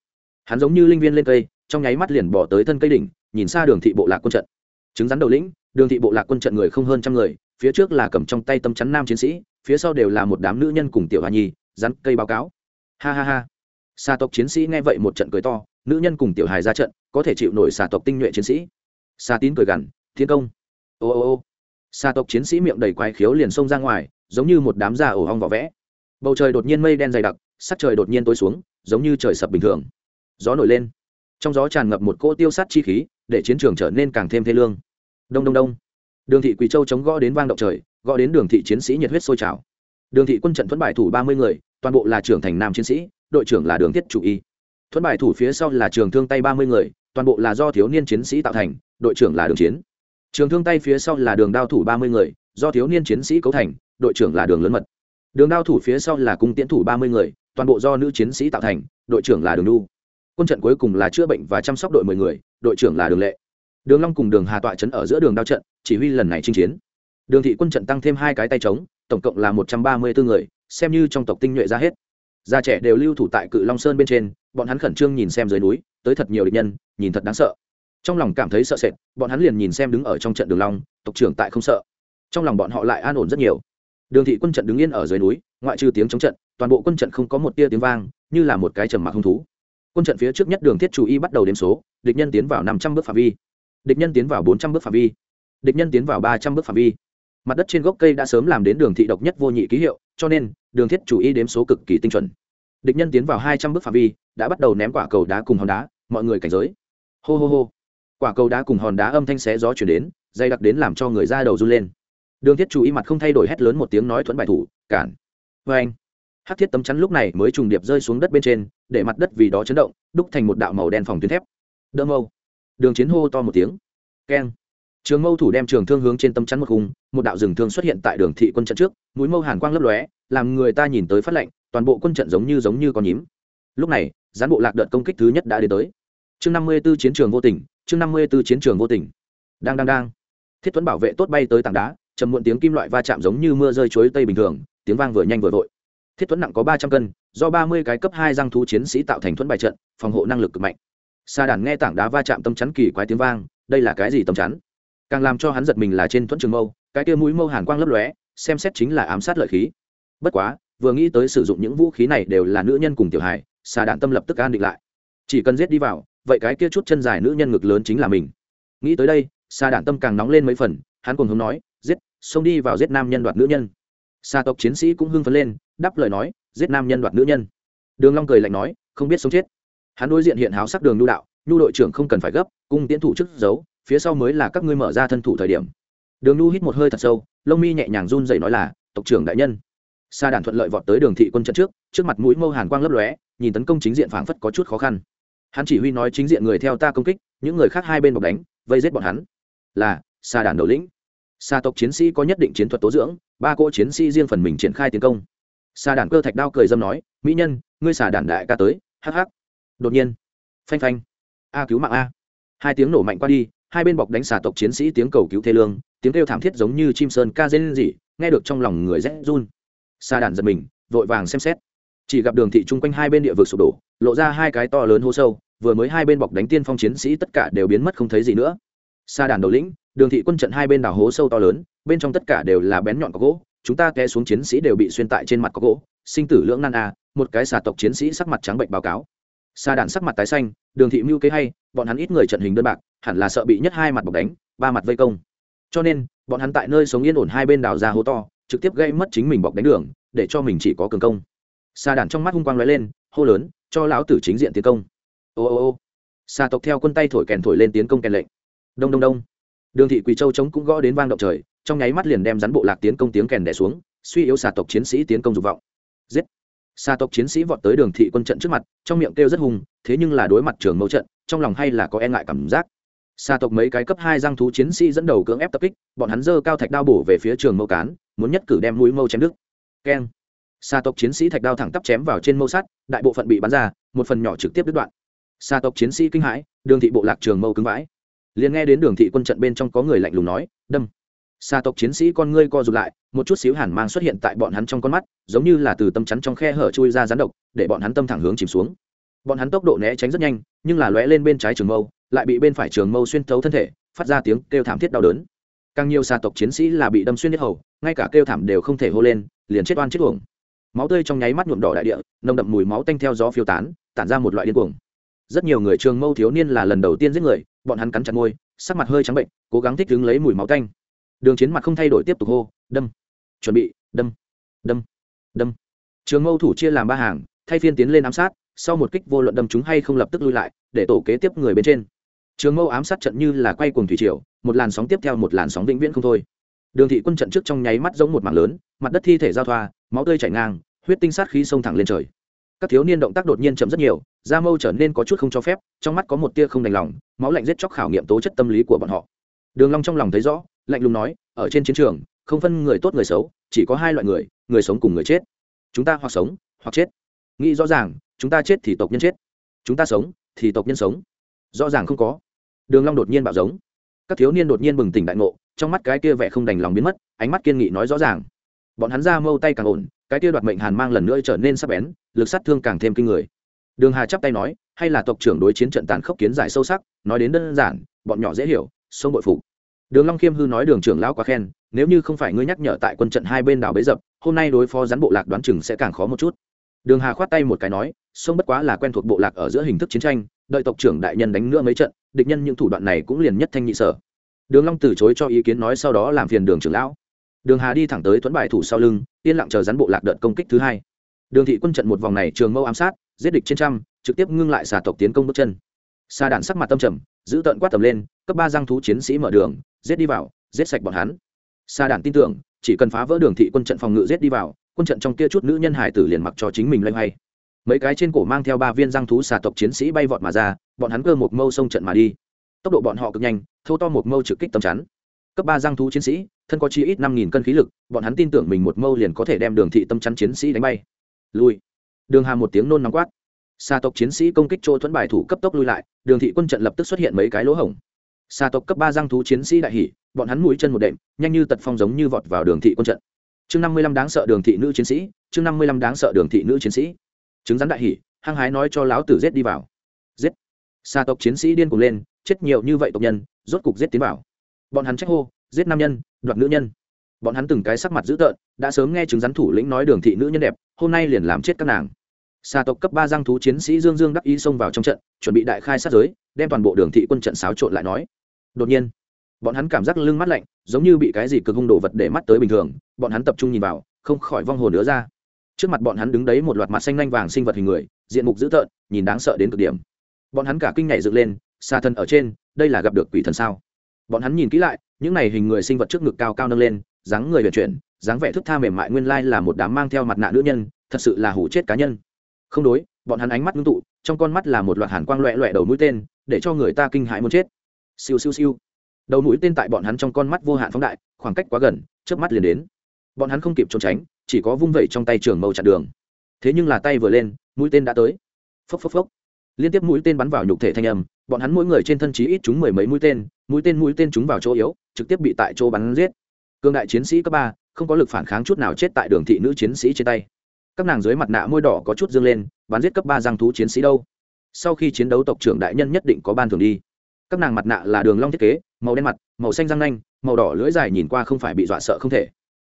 Hắn giống như linh viên lên cây trong nháy mắt liền bỏ tới thân cây đỉnh, nhìn xa đường thị bộ lạc quân trận. Chứng rắn đầu lĩnh, đường thị bộ lạc quân trận người không hơn trăm người, phía trước là cầm trong tay tâm chắn nam chiến sĩ, phía sau đều là một đám nữ nhân cùng tiểu hoa nhi, rắn cây báo cáo. Ha ha ha. Xà tộc chiến sĩ nghe vậy một trận cười to, nữ nhân cùng tiểu hài ra trận, có thể chịu nổi xà tộc tinh nhuệ chiến sĩ. Xà tín cười gằn, thiên công. Ô ô ô. Xà tộc chiến sĩ miệng đầy quái khiếu liền xông ra ngoài, giống như một đám da ổ hong vỏ vẽ. Bầu trời đột nhiên mây đen dày đặc, sắc trời đột nhiên tối xuống, giống như trời sập bình thường. Gió nổi lên trong gió tràn ngập một cỗ tiêu sát chi khí, để chiến trường trở nên càng thêm thê lương. Đông đông đông. Đường thị quỳ châu chống gõ đến vang động trời, gõ đến đường thị chiến sĩ nhiệt huyết sôi trào. Đường thị quân trận thuẫn bài thủ ba mươi người, toàn bộ là trưởng thành nam chiến sĩ, đội trưởng là đường thiết chủ y. Thuẫn bài thủ phía sau là trường thương tay ba mươi người, toàn bộ là do thiếu niên chiến sĩ tạo thành, đội trưởng là đường chiến. Trường thương tay phía sau là đường đao thủ ba mươi người, do thiếu niên chiến sĩ cấu thành, đội trưởng là đường lớn mật. Đường đao thủ phía sau là cung tiễn thủ ba mươi người, toàn bộ do nữ chiến sĩ tạo thành, đội trưởng là đường đu quân trận cuối cùng là chữa bệnh và chăm sóc đội mười người, đội trưởng là đường lệ. Đường long cùng đường hà tọa trấn ở giữa đường đao trận, chỉ huy lần này chinh chiến. Đường thị quân trận tăng thêm hai cái tay trống tổng cộng là một trăm ba mươi bốn người, xem như trong tộc tinh nhuệ ra hết. Già trẻ đều lưu thủ tại cự long sơn bên trên, bọn hắn khẩn trương nhìn xem dưới núi, tới thật nhiều địch nhân, nhìn thật đáng sợ. Trong lòng cảm thấy sợ sệt, bọn hắn liền nhìn xem đứng ở trong trận đường long, tộc trưởng tại không sợ. Trong lòng bọn họ lại an ổn rất nhiều. Đường thị quân trận đứng yên ở dưới núi, ngoại trừ tiếng chống trận, toàn bộ quân trận không có một tia tiếng vang, như là một cái trầm mặc hung thú quân trận phía trước nhất đường thiết chủ y bắt đầu đếm số, địch nhân tiến vào năm trăm bước phạm vi. Địch nhân tiến vào bốn trăm bước phạm vi. Địch nhân tiến vào ba trăm bước phạm vi. Mặt đất trên gốc cây đã sớm làm đến đường thị độc nhất vô nhị ký hiệu, cho nên, đường thiết chủ y đếm số cực kỳ tinh chuẩn. Địch nhân tiến vào hai trăm bước phạm vi, đã bắt đầu ném quả cầu đá cùng hòn đá, mọi người cảnh giới. Hô hô hô. Quả cầu đá cùng hòn đá âm thanh xé gió chuyển đến, dày đặc đến làm cho người ra đầu run lên. Đường thiết chủ y mặt không thay đổi hét lớn một tiếng nói thuẫn bài thủ, cản. Vâng. Vê anh hát thiết tấm chắn lúc này mới trùng điệp rơi xuống đất bên trên để mặt đất vì đó chấn động, đúc thành một đạo màu đen phòng tuyến thép. Đỡ mâu. Đường chiến hô to một tiếng. Keng. Trường mâu thủ đem trường thương hướng trên tâm chắn một khung, một đạo rừng thương xuất hiện tại đường thị quân trận trước, mũi mâu hàn quang lấp lóe, làm người ta nhìn tới phát lệnh, toàn bộ quân trận giống như giống như con nhím. Lúc này, gián bộ lạc đợt công kích thứ nhất đã đến tới. Chương năm mươi b ố chiến trường vô tình, chương năm mươi b ố chiến trường vô tình. Đang đang đang. Thiết thuẫn bảo vệ tốt bay tới tảng đá chầm muộn tiếng kim loại va chạm giống như mưa rơi chuối tây bình thường, tiếng vang vừa nhanh vừa vội thiết thuẫn nặng có ba trăm cân, do ba mươi cái cấp hai răng thú chiến sĩ tạo thành thuẫn bài trận, phòng hộ năng lực cực mạnh. Sa đàn nghe tảng đá va chạm tâm chắn kỳ quái tiếng vang, đây là cái gì tâm chắn? Càng làm cho hắn giật mình là trên thuẫn trường mâu, cái kia mũi mâu hàn quang lấp lóe, xem xét chính là ám sát lợi khí. Bất quá, vừa nghĩ tới sử dụng những vũ khí này đều là nữ nhân cùng tiểu hài xà đạn tâm lập tức an định lại. Chỉ cần giết đi vào, vậy cái kia chút chân dài nữ nhân ngực lớn chính là mình. Nghĩ tới đây xà đạn tâm càng nóng lên mấy phần, hắn còn hướng nói, giết, xông đi vào giết nam nhân đoạt nữ nhân. Xà tộc chiến sĩ cũng hưng phấn lên đáp lời nói, giết nam nhân đoạt nữ nhân. Đường long cười lạnh nói, không biết sống chết. Hắn đối diện hiện háo sắc đường nhu đạo, nhu đội trưởng không cần phải gấp, cung tiến thủ trước giấu, phía sau mới là các ngươi mở ra thân thủ thời điểm. Đường nhu hít một hơi thật sâu, lông mi nhẹ nhàng run rẩy nói là, tộc trưởng đại nhân. Sa đàn thuận lợi vọt tới đường thị quân trận trước trước mặt mũi mâu hàn quang lấp lóe, nhìn tấn công chính diện phảng phất có chút khó khăn. Hắn chỉ huy nói chính diện người theo ta công kích, những người khác hai bên bọc đánh, vây giết bọn hắn. Là, sa đàn đầu lĩnh. Sa tộc chiến sĩ có nhất định chiến thuật tố dưỡng, ba cỗ chiến sĩ riêng phần mình triển khai tiến công sa Đản cơ thạch đao cười dâm nói, mỹ nhân, ngươi xà Đản đại ca tới, hắc hắc. Đột nhiên, phanh phanh. A, cứu mạng a. Hai tiếng nổ mạnh qua đi, hai bên bọc đánh xà tộc chiến sĩ tiếng cầu cứu thê lương, tiếng kêu thảm thiết giống như chim sơn ca dên gì nghe được trong lòng người rét run. Xà đản giật mình, vội vàng xem xét. Chỉ gặp đường thị chung quanh hai bên địa vực sụp đổ, lộ ra hai cái to lớn hố sâu, vừa mới hai bên bọc đánh tiên phong chiến sĩ tất cả đều biến mất không thấy gì nữa. Xa đàn đầu lĩnh, đường thị quân trận hai bên đào hố sâu to lớn, bên trong tất cả đều là bén nhọn có gỗ chúng ta té xuống chiến sĩ đều bị xuyên tại trên mặt có gỗ, sinh tử lưỡng nan a, một cái xà tộc chiến sĩ sắc mặt trắng bệnh báo cáo. Xa đạn sắc mặt tái xanh, đường thị mưu kế hay, bọn hắn ít người trận hình đơn bạc, hẳn là sợ bị nhất hai mặt bọc đánh, ba mặt vây công. Cho nên, bọn hắn tại nơi sống yên ổn hai bên đào ra hố to, trực tiếp gây mất chính mình bọc đánh đường, để cho mình chỉ có cường công. Xa đạn trong mắt hung quang lóe lên, hô lớn, cho lão tử chính diện tiến công. Ô ô ô. Xa tộc theo quân tay thổi kèn thổi lên tiến công kèn lệnh. Đông đông đông. Đường thị quỳ châu chống cũng gõ đến vang động trời trong nháy mắt liền đem rắn bộ lạc tiến công tiếng kèn đẻ xuống, suy yếu xà tộc chiến sĩ tiến công dục vọng. Giết! Xa tộc chiến sĩ vọt tới đường thị quân trận trước mặt, trong miệng kêu rất hùng, thế nhưng là đối mặt trường mâu trận, trong lòng hay là có e ngại cảm giác. Xa tộc mấy cái cấp hai giang thú chiến sĩ dẫn đầu cưỡng ép tập kích, bọn hắn dơ cao thạch đao bổ về phía trường mâu cán, muốn nhất cử đem mũi mâu chém đứt. Keng! Xa tộc chiến sĩ thạch đao thẳng tắp chém vào trên mâu sắt, đại bộ phận bị bắn ra, một phần nhỏ trực tiếp đứt đoạn. Xa tộc chiến sĩ kinh hãi, đường thị bộ lạc trường mâu cứng vãi. Liền nghe đến đường thị quân trận bên trong có người lạnh lùng nói, đâm! Xa tộc chiến sĩ con ngươi co rụt lại, một chút xíu hàn mang xuất hiện tại bọn hắn trong con mắt, giống như là từ tâm chắn trong khe hở chui ra rán độc, để bọn hắn tâm thẳng hướng chìm xuống. Bọn hắn tốc độ né tránh rất nhanh, nhưng là lóe lên bên trái trường mâu, lại bị bên phải trường mâu xuyên thấu thân thể, phát ra tiếng kêu thảm thiết đau đớn. Càng nhiều xa tộc chiến sĩ là bị đâm xuyên hết hầu, ngay cả kêu thảm đều không thể hô lên, liền chết oan chết uổng. Máu tươi trong nháy mắt nhuộm đỏ đại địa, nồng đậm mùi máu tanh theo gió phiêu tán, tản ra một loại điên cuồng. Rất nhiều người trường mâu thiếu niên là lần đầu tiên giết người, bọn hắn cắn chặt môi, sắc mặt hơi trắng bệnh, cố gắng thích ứng lấy mùi máu tanh đường chiến mặt không thay đổi tiếp tục hô, đâm, chuẩn bị, đâm đâm đâm. Trường mâu thủ chia làm ba hàng, thay phiên tiến lên ám sát, sau một kích vô luận đâm chúng hay không lập tức lui lại, để tổ kế tiếp người bên trên. Trường mâu ám sát trận như là quay cuồng thủy triều, một làn sóng tiếp theo một làn sóng vĩnh viễn không thôi. Đường thị quân trận trước trong nháy mắt giống một mảng lớn, mặt đất thi thể giao thoa, máu tươi chảy ngang, huyết tinh sát khí xông thẳng lên trời. Các thiếu niên động tác đột nhiên chậm rất nhiều, da mâu trở nên có chút không cho phép, trong mắt có một tia không đành lòng, máu lạnh giết chóc khảo nghiệm tố chất tâm lý của bọn họ. Đường long trong lòng thấy rõ lạnh lùng nói, ở trên chiến trường, không phân người tốt người xấu, chỉ có hai loại người người sống cùng người chết. Chúng ta hoặc sống, hoặc chết. Nghĩ rõ ràng, chúng ta chết thì tộc nhân chết. Chúng ta sống thì tộc nhân sống. Rõ ràng không có. Đường long đột nhiên bạo giống. Các thiếu niên đột nhiên bừng tỉnh đại ngộ, trong mắt cái kia vẻ không đành lòng biến mất, ánh mắt kiên nghị nói rõ ràng. Bọn hắn ra mâu tay càng ổn, cái kia đoạt mệnh hàn mang lần nữa trở nên sắc bén, lực sát thương càng thêm kinh người. Đường hà chắp tay nói, hay là tộc trưởng đối chiến trận tàn khốc kiến giải sâu sắc, nói đến đơn giản, bọn nhỏ dễ hiểu sông bội phục đường long khiêm hư nói đường trưởng lão quá khen, nếu như không phải ngươi nhắc nhở tại quân trận hai bên đảo bế dập, hôm nay đối phó rắn bộ lạc đoán chừng sẽ càng khó một chút. Đường hà khoát tay một cái nói, sông bất quá là quen thuộc bộ lạc ở giữa hình thức chiến tranh, đợi tộc trưởng đại nhân đánh nữa mấy trận, địch nhân những thủ đoạn này cũng liền nhất thanh nhị sở. Đường long từ chối cho ý kiến nói sau đó làm phiền đường trưởng lão. Đường hà đi thẳng tới tuấn bài thủ sau lưng, yên lặng chờ rắn bộ lạc đợt công kích thứ hai. Đường thị quân trận một vòng này trường mâu ám sát, giết địch trên trăm, trực tiếp ngưng lại xà tộc tiến công bước chân. Xa đạn sắc mặt tâm trầm, giữ tận quát tầm lên, cấp ba giang thú chiến sĩ mở đường giết đi vào, giết sạch bọn hắn. Sa đản tin tưởng, chỉ cần phá vỡ đường thị quân trận phòng ngự giết đi vào, quân trận trong kia chút nữ nhân hải tử liền mặc cho chính mình loay hoay. Mấy cái trên cổ mang theo ba viên giang thú xà tộc chiến sĩ bay vọt mà ra, bọn hắn cơ một mâu sông trận mà đi. Tốc độ bọn họ cực nhanh thâu to một mâu trực kích tầm chắn. Cấp ba giang thú chiến sĩ, thân có chi ít năm nghìn cân khí lực, bọn hắn tin tưởng mình một mâu liền có thể đem đường thị tâm chắn chiến sĩ đánh bay. Lui. Đường hà một tiếng nôn nóng quát. Xa tộc chiến sĩ công kích chỗ thuẫn bài thủ cấp tốc lui lại, đường thị quân trận lập tức xuất hiện mấy cái lỗ hổng xà tộc cấp ba giang thú chiến sĩ đại hỷ bọn hắn mũi chân một đệm, nhanh như tật phong giống như vọt vào đường thị quân trận. Chương năm mươi lăm đáng sợ đường thị nữ chiến sĩ, chương năm mươi lăm đáng sợ đường thị nữ chiến sĩ. Chứng rắn đại hỷ hăng hái nói cho lão tử giết đi vào. Giết. Xà tộc chiến sĩ điên cuồng lên, chết nhiều như vậy tộc nhân, rốt cục giết tiến vào. Bọn hắn trách hô, giết nam nhân, đoạt nữ nhân. Bọn hắn từng cái sắc mặt dữ tợn, đã sớm nghe chứng rắn thủ lĩnh nói đường thị nữ nhân đẹp, hôm nay liền làm chết các nàng. Xà tộc cấp ba giang thú chiến sĩ dương dương đắc ý xông vào trong trận, chuẩn bị đại khai sát giới, đem toàn bộ đường thị quân trận xáo trộn lại nói đột nhiên, bọn hắn cảm giác lưng mắt lạnh, giống như bị cái gì cực hung đồ vật để mắt tới bình thường. Bọn hắn tập trung nhìn vào, không khỏi vong hồn nữa ra. Trước mặt bọn hắn đứng đấy một loạt mặt xanh lanh vàng sinh vật hình người, diện mục dữ tợn, nhìn đáng sợ đến cực điểm. Bọn hắn cả kinh nhảy dựng lên xa thân ở trên, đây là gặp được quỷ thần sao? Bọn hắn nhìn kỹ lại, những này hình người sinh vật trước ngực cao cao nâng lên, dáng người vận chuyển, dáng vẻ thức tha mềm mại nguyên lai là một đám mang theo mặt nạ nữ nhân, thật sự là hủ chết cá nhân. Không đối, bọn hắn ánh mắt ngưng tụ, trong con mắt là một loạt hàn quang loẹ loẹ đầu mũi tên, để cho người ta kinh hãi muốn chết siêu siêu siêu. Đầu mũi tên tại bọn hắn trong con mắt vô hạn phóng đại, khoảng cách quá gần trước mắt liền đến. Bọn hắn không kịp trốn tránh, chỉ có vung vẩy trong tay trường mâu chặn đường. Thế nhưng là tay vừa lên, mũi tên đã tới. Phốc phốc phốc. Liên tiếp mũi tên bắn vào nhục thể thanh âm, bọn hắn mỗi người trên thân chí ít chúng mười mấy mũi tên mũi tên mũi tên chúng vào chỗ yếu, trực tiếp bị tại chỗ bắn giết. Cương đại chiến sĩ cấp ba, không có lực phản kháng chút nào chết tại đường thị nữ chiến sĩ trên tay. Các nàng dưới mặt nạ môi đỏ có chút dương lên, bắn giết cấp ba giang thú chiến sĩ đâu? Sau khi chiến đấu tộc trưởng đại nhân nhất định có ban thường đi các nàng mặt nạ là đường long thiết kế, màu đen mặt, màu xanh răng nanh, màu đỏ lưỡi dài nhìn qua không phải bị dọa sợ không thể.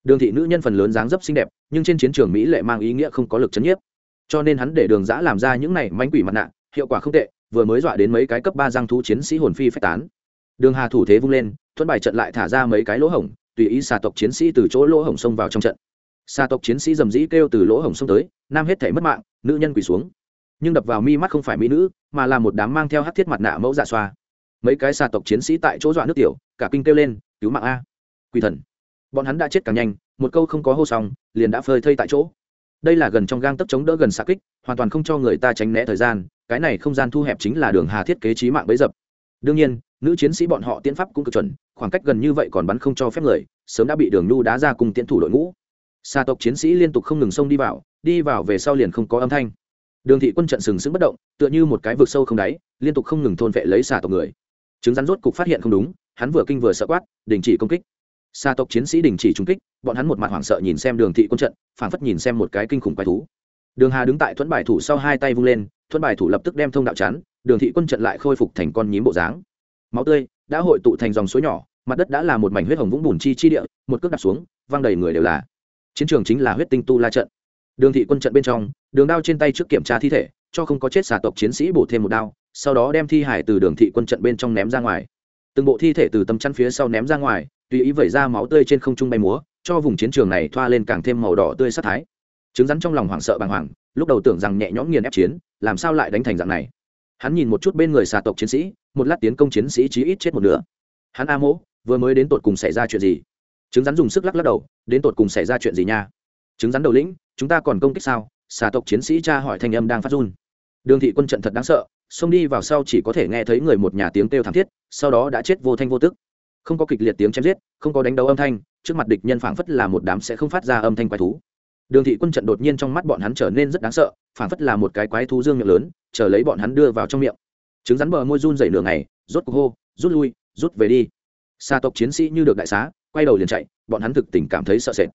Đường thị nữ nhân phần lớn dáng dấp xinh đẹp, nhưng trên chiến trường mỹ lệ mang ý nghĩa không có lực chấn nhiếp. Cho nên hắn để đường giã làm ra những này mánh quỷ mặt nạ, hiệu quả không tệ, vừa mới dọa đến mấy cái cấp ba giang thú chiến sĩ hồn phi phách tán. Đường hà thủ thế vung lên thuẫn bài trận lại thả ra mấy cái lỗ hổng, tùy ý xà tộc chiến sĩ từ chỗ lỗ hổng xông vào trong trận. Xà tộc chiến sĩ dầm dĩ kêu từ lỗ hổng xông tới, nam hết thể mất mạng, nữ nhân quỳ xuống. Nhưng đập vào mi mắt không phải mỹ nữ, mà là một đám mang theo hát thiết mặt nạ mẫu dạ xoa mấy cái xà tộc chiến sĩ tại chỗ dọa nước tiểu, cả kinh kêu lên, cứu mạng a! Quỳ thần! Bọn hắn đã chết càng nhanh, một câu không có hô xong, liền đã phơi thây tại chỗ. Đây là gần trong gang tấc chống đỡ gần xạ kích, hoàn toàn không cho người ta tránh né thời gian, cái này không gian thu hẹp chính là đường hà thiết kế trí mạng bấy dập. Đương nhiên, nữ chiến sĩ bọn họ tiến pháp cũng cực chuẩn, khoảng cách gần như vậy còn bắn không cho phép người, sớm đã bị đường nhu đá ra cùng tiến thủ đội ngũ. Xa tộc chiến sĩ liên tục không ngừng xông đi vào đi vào về sau liền không có âm thanh. Đường thị quân trận sừng sững bất động, tựa như một cái vực sâu không đáy, liên tục không ngừng thôn vệ lấy xà tộc người chứng rắn rốt cục phát hiện không đúng, hắn vừa kinh vừa sợ quát, đình chỉ công kích. Xa tộc chiến sĩ đình chỉ trung kích, bọn hắn một mặt hoảng sợ nhìn xem đường thị quân trận, phảng phất nhìn xem một cái kinh khủng quái thú. Đường hà đứng tại thuẫn bài thủ sau hai tay vung lên, thuẫn bài thủ lập tức đem thông đạo chắn, đường thị quân trận lại khôi phục thành con nhím bộ dáng. Máu tươi đã hội tụ thành dòng suối nhỏ, mặt đất đã là một mảnh huyết hồng vũng bùn chi chi địa, một cước đặt xuống, văng đầy người đều là. Chiến trường chính là huyết tinh tu la trận. Đường thị quân trận bên trong, đường đao trên tay trước kiểm tra thi thể, cho không có chết xà tộc chiến sĩ bổ thêm một đao sau đó đem thi hải từ đường thị quân trận bên trong ném ra ngoài. Từng bộ thi thể từ tầm chăn phía sau ném ra ngoài, tùy ý vẩy ra máu tươi trên không trung bay múa, cho vùng chiến trường này thoa lên càng thêm màu đỏ tươi sát thái. Chứng rắn trong lòng hoảng sợ bàng hoàng, lúc đầu tưởng rằng nhẹ nhõm nghiền ép chiến, làm sao lại đánh thành dạng này? Hắn nhìn một chút bên người xà tộc chiến sĩ, một lát tiến công chiến sĩ chí ít chết một nửa. Hắn a mỗ, vừa mới đến tột cùng xảy ra chuyện gì? Chứng rắn dùng sức lắc lắc đầu, đến tột cùng xảy ra chuyện gì nha? Chứng rắn đầu lĩnh, chúng ta còn công kích sao? Xà tộc chiến sĩ cha hỏi thanh âm đang phát run. Đường thị quân trận thật đáng sợ xông đi vào sau chỉ có thể nghe thấy người một nhà tiếng kêu thảm thiết, sau đó đã chết vô thanh vô tức. Không có kịch liệt tiếng chém giết, không có đánh đấu âm thanh, trước mặt địch nhân phảng phất là một đám sẽ không phát ra âm thanh quái thú. Đường thị quân trận đột nhiên trong mắt bọn hắn trở nên rất đáng sợ, phảng phất là một cái quái thú dương miệng lớn, chờ lấy bọn hắn đưa vào trong miệng. Trứng rắn bờ môi run dày nửa ngày, rốt cuộc hô, rút lui, rút về đi. Xa tộc chiến sĩ như được đại xá, quay đầu liền chạy, bọn hắn thực tình cảm thấy sợ sệt.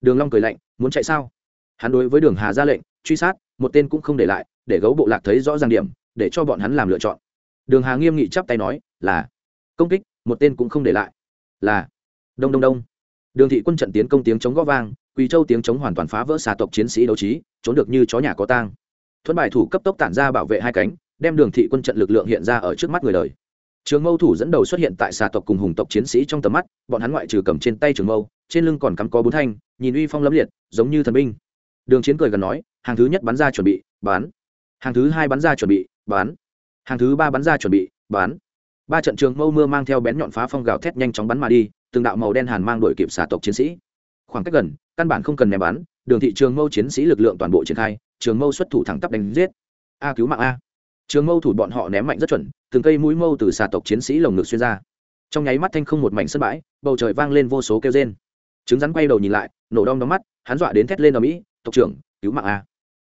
Đường long cười lạnh, muốn chạy sao? Hắn đối với đường hà ra lệnh, truy sát, một tên cũng không để lại, để gấu bộ lạc thấy rõ ràng điểm để cho bọn hắn làm lựa chọn. Đường hà nghiêm nghị chắp tay nói, là. Công kích? Một tên cũng không để lại. Là. Đông đông đông. Đường thị quân trận tiến công tiếng chống gõ vang, quỳ châu tiếng chống hoàn toàn phá vỡ xà tộc chiến sĩ đấu trí, trốn được như chó nhà có tang. Thuẫn bài thủ cấp tốc tản ra bảo vệ hai cánh, đem đường thị quân trận lực lượng hiện ra ở trước mắt người đời. Trường mâu thủ dẫn đầu xuất hiện tại xà tộc cùng hùng tộc chiến sĩ trong tầm mắt, bọn hắn ngoại trừ cầm trên tay trường mâu, trên lưng còn cắm có bốn thanh, nhìn uy phong lẫm liệt, giống như thần binh. Đường chiến cười gần nói, hàng thứ nhất bắn ra chuẩn bị bán hàng thứ hai bắn ra chuẩn bị bán. Hàng thứ ba bắn ra chuẩn bị, bán. Ba trận trường mâu mưa mang theo bén nhọn phá phong gào thét nhanh chóng bắn mà đi, từng đạo màu đen hàn mang đội kịp xà tộc chiến sĩ. Khoảng cách gần, căn bản không cần ném bắn, đường thị trường mâu chiến sĩ lực lượng toàn bộ triển khai, trường mâu xuất thủ thẳng tắp đánh giết. A cứu mạng a. Trường mâu thủ bọn họ ném mạnh rất chuẩn, từng cây mũi mâu từ xà tộc chiến sĩ lồng ngực xuyên ra. Trong nháy mắt thanh không một mảnh sân bãi, bầu trời vang lên vô số kêu rên. Trứng rắn quay đầu nhìn lại, nổ đong đóng mắt, hắn dọa đến thét lên ở mỹ, tộc trưởng, cứu mạng a.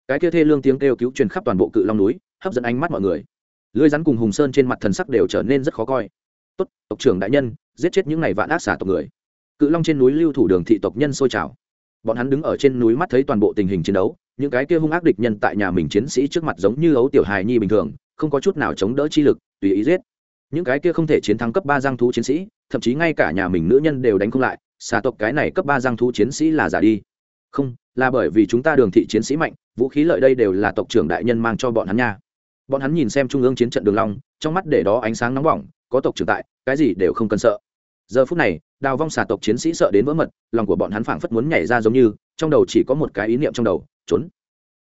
Cái kia thê lương tiếng kêu cứu truyền khắp toàn bộ cự long núi hấp dẫn ánh mắt mọi người. Lưới rắn cùng hùng sơn trên mặt thần sắc đều trở nên rất khó coi. Tốt, tộc trưởng đại nhân, giết chết những ngày vạn ác xả tộc người. Cự long trên núi lưu thủ đường thị tộc nhân sôi trào. Bọn hắn đứng ở trên núi mắt thấy toàn bộ tình hình chiến đấu, những cái kia hung ác địch nhân tại nhà mình chiến sĩ trước mặt giống như ấu tiểu hài nhi bình thường, không có chút nào chống đỡ chi lực, tùy ý giết. Những cái kia không thể chiến thắng cấp ba giang thú chiến sĩ, thậm chí ngay cả nhà mình nữ nhân đều đánh không lại, xà tộc cái này cấp ba giang thú chiến sĩ là giả đi. Không, là bởi vì chúng ta đường thị chiến sĩ mạnh, vũ khí lợi đây đều là tộc trưởng đại nhân mang cho bọn hắn nha bọn hắn nhìn xem trung ương chiến trận đường long, trong mắt để đó ánh sáng nóng bỏng, có tộc trưởng tại, cái gì đều không cần sợ. Giờ phút này, đào vong xà tộc chiến sĩ sợ đến vỡ mật, lòng của bọn hắn phảng phất muốn nhảy ra giống như, trong đầu chỉ có một cái ý niệm trong đầu, trốn.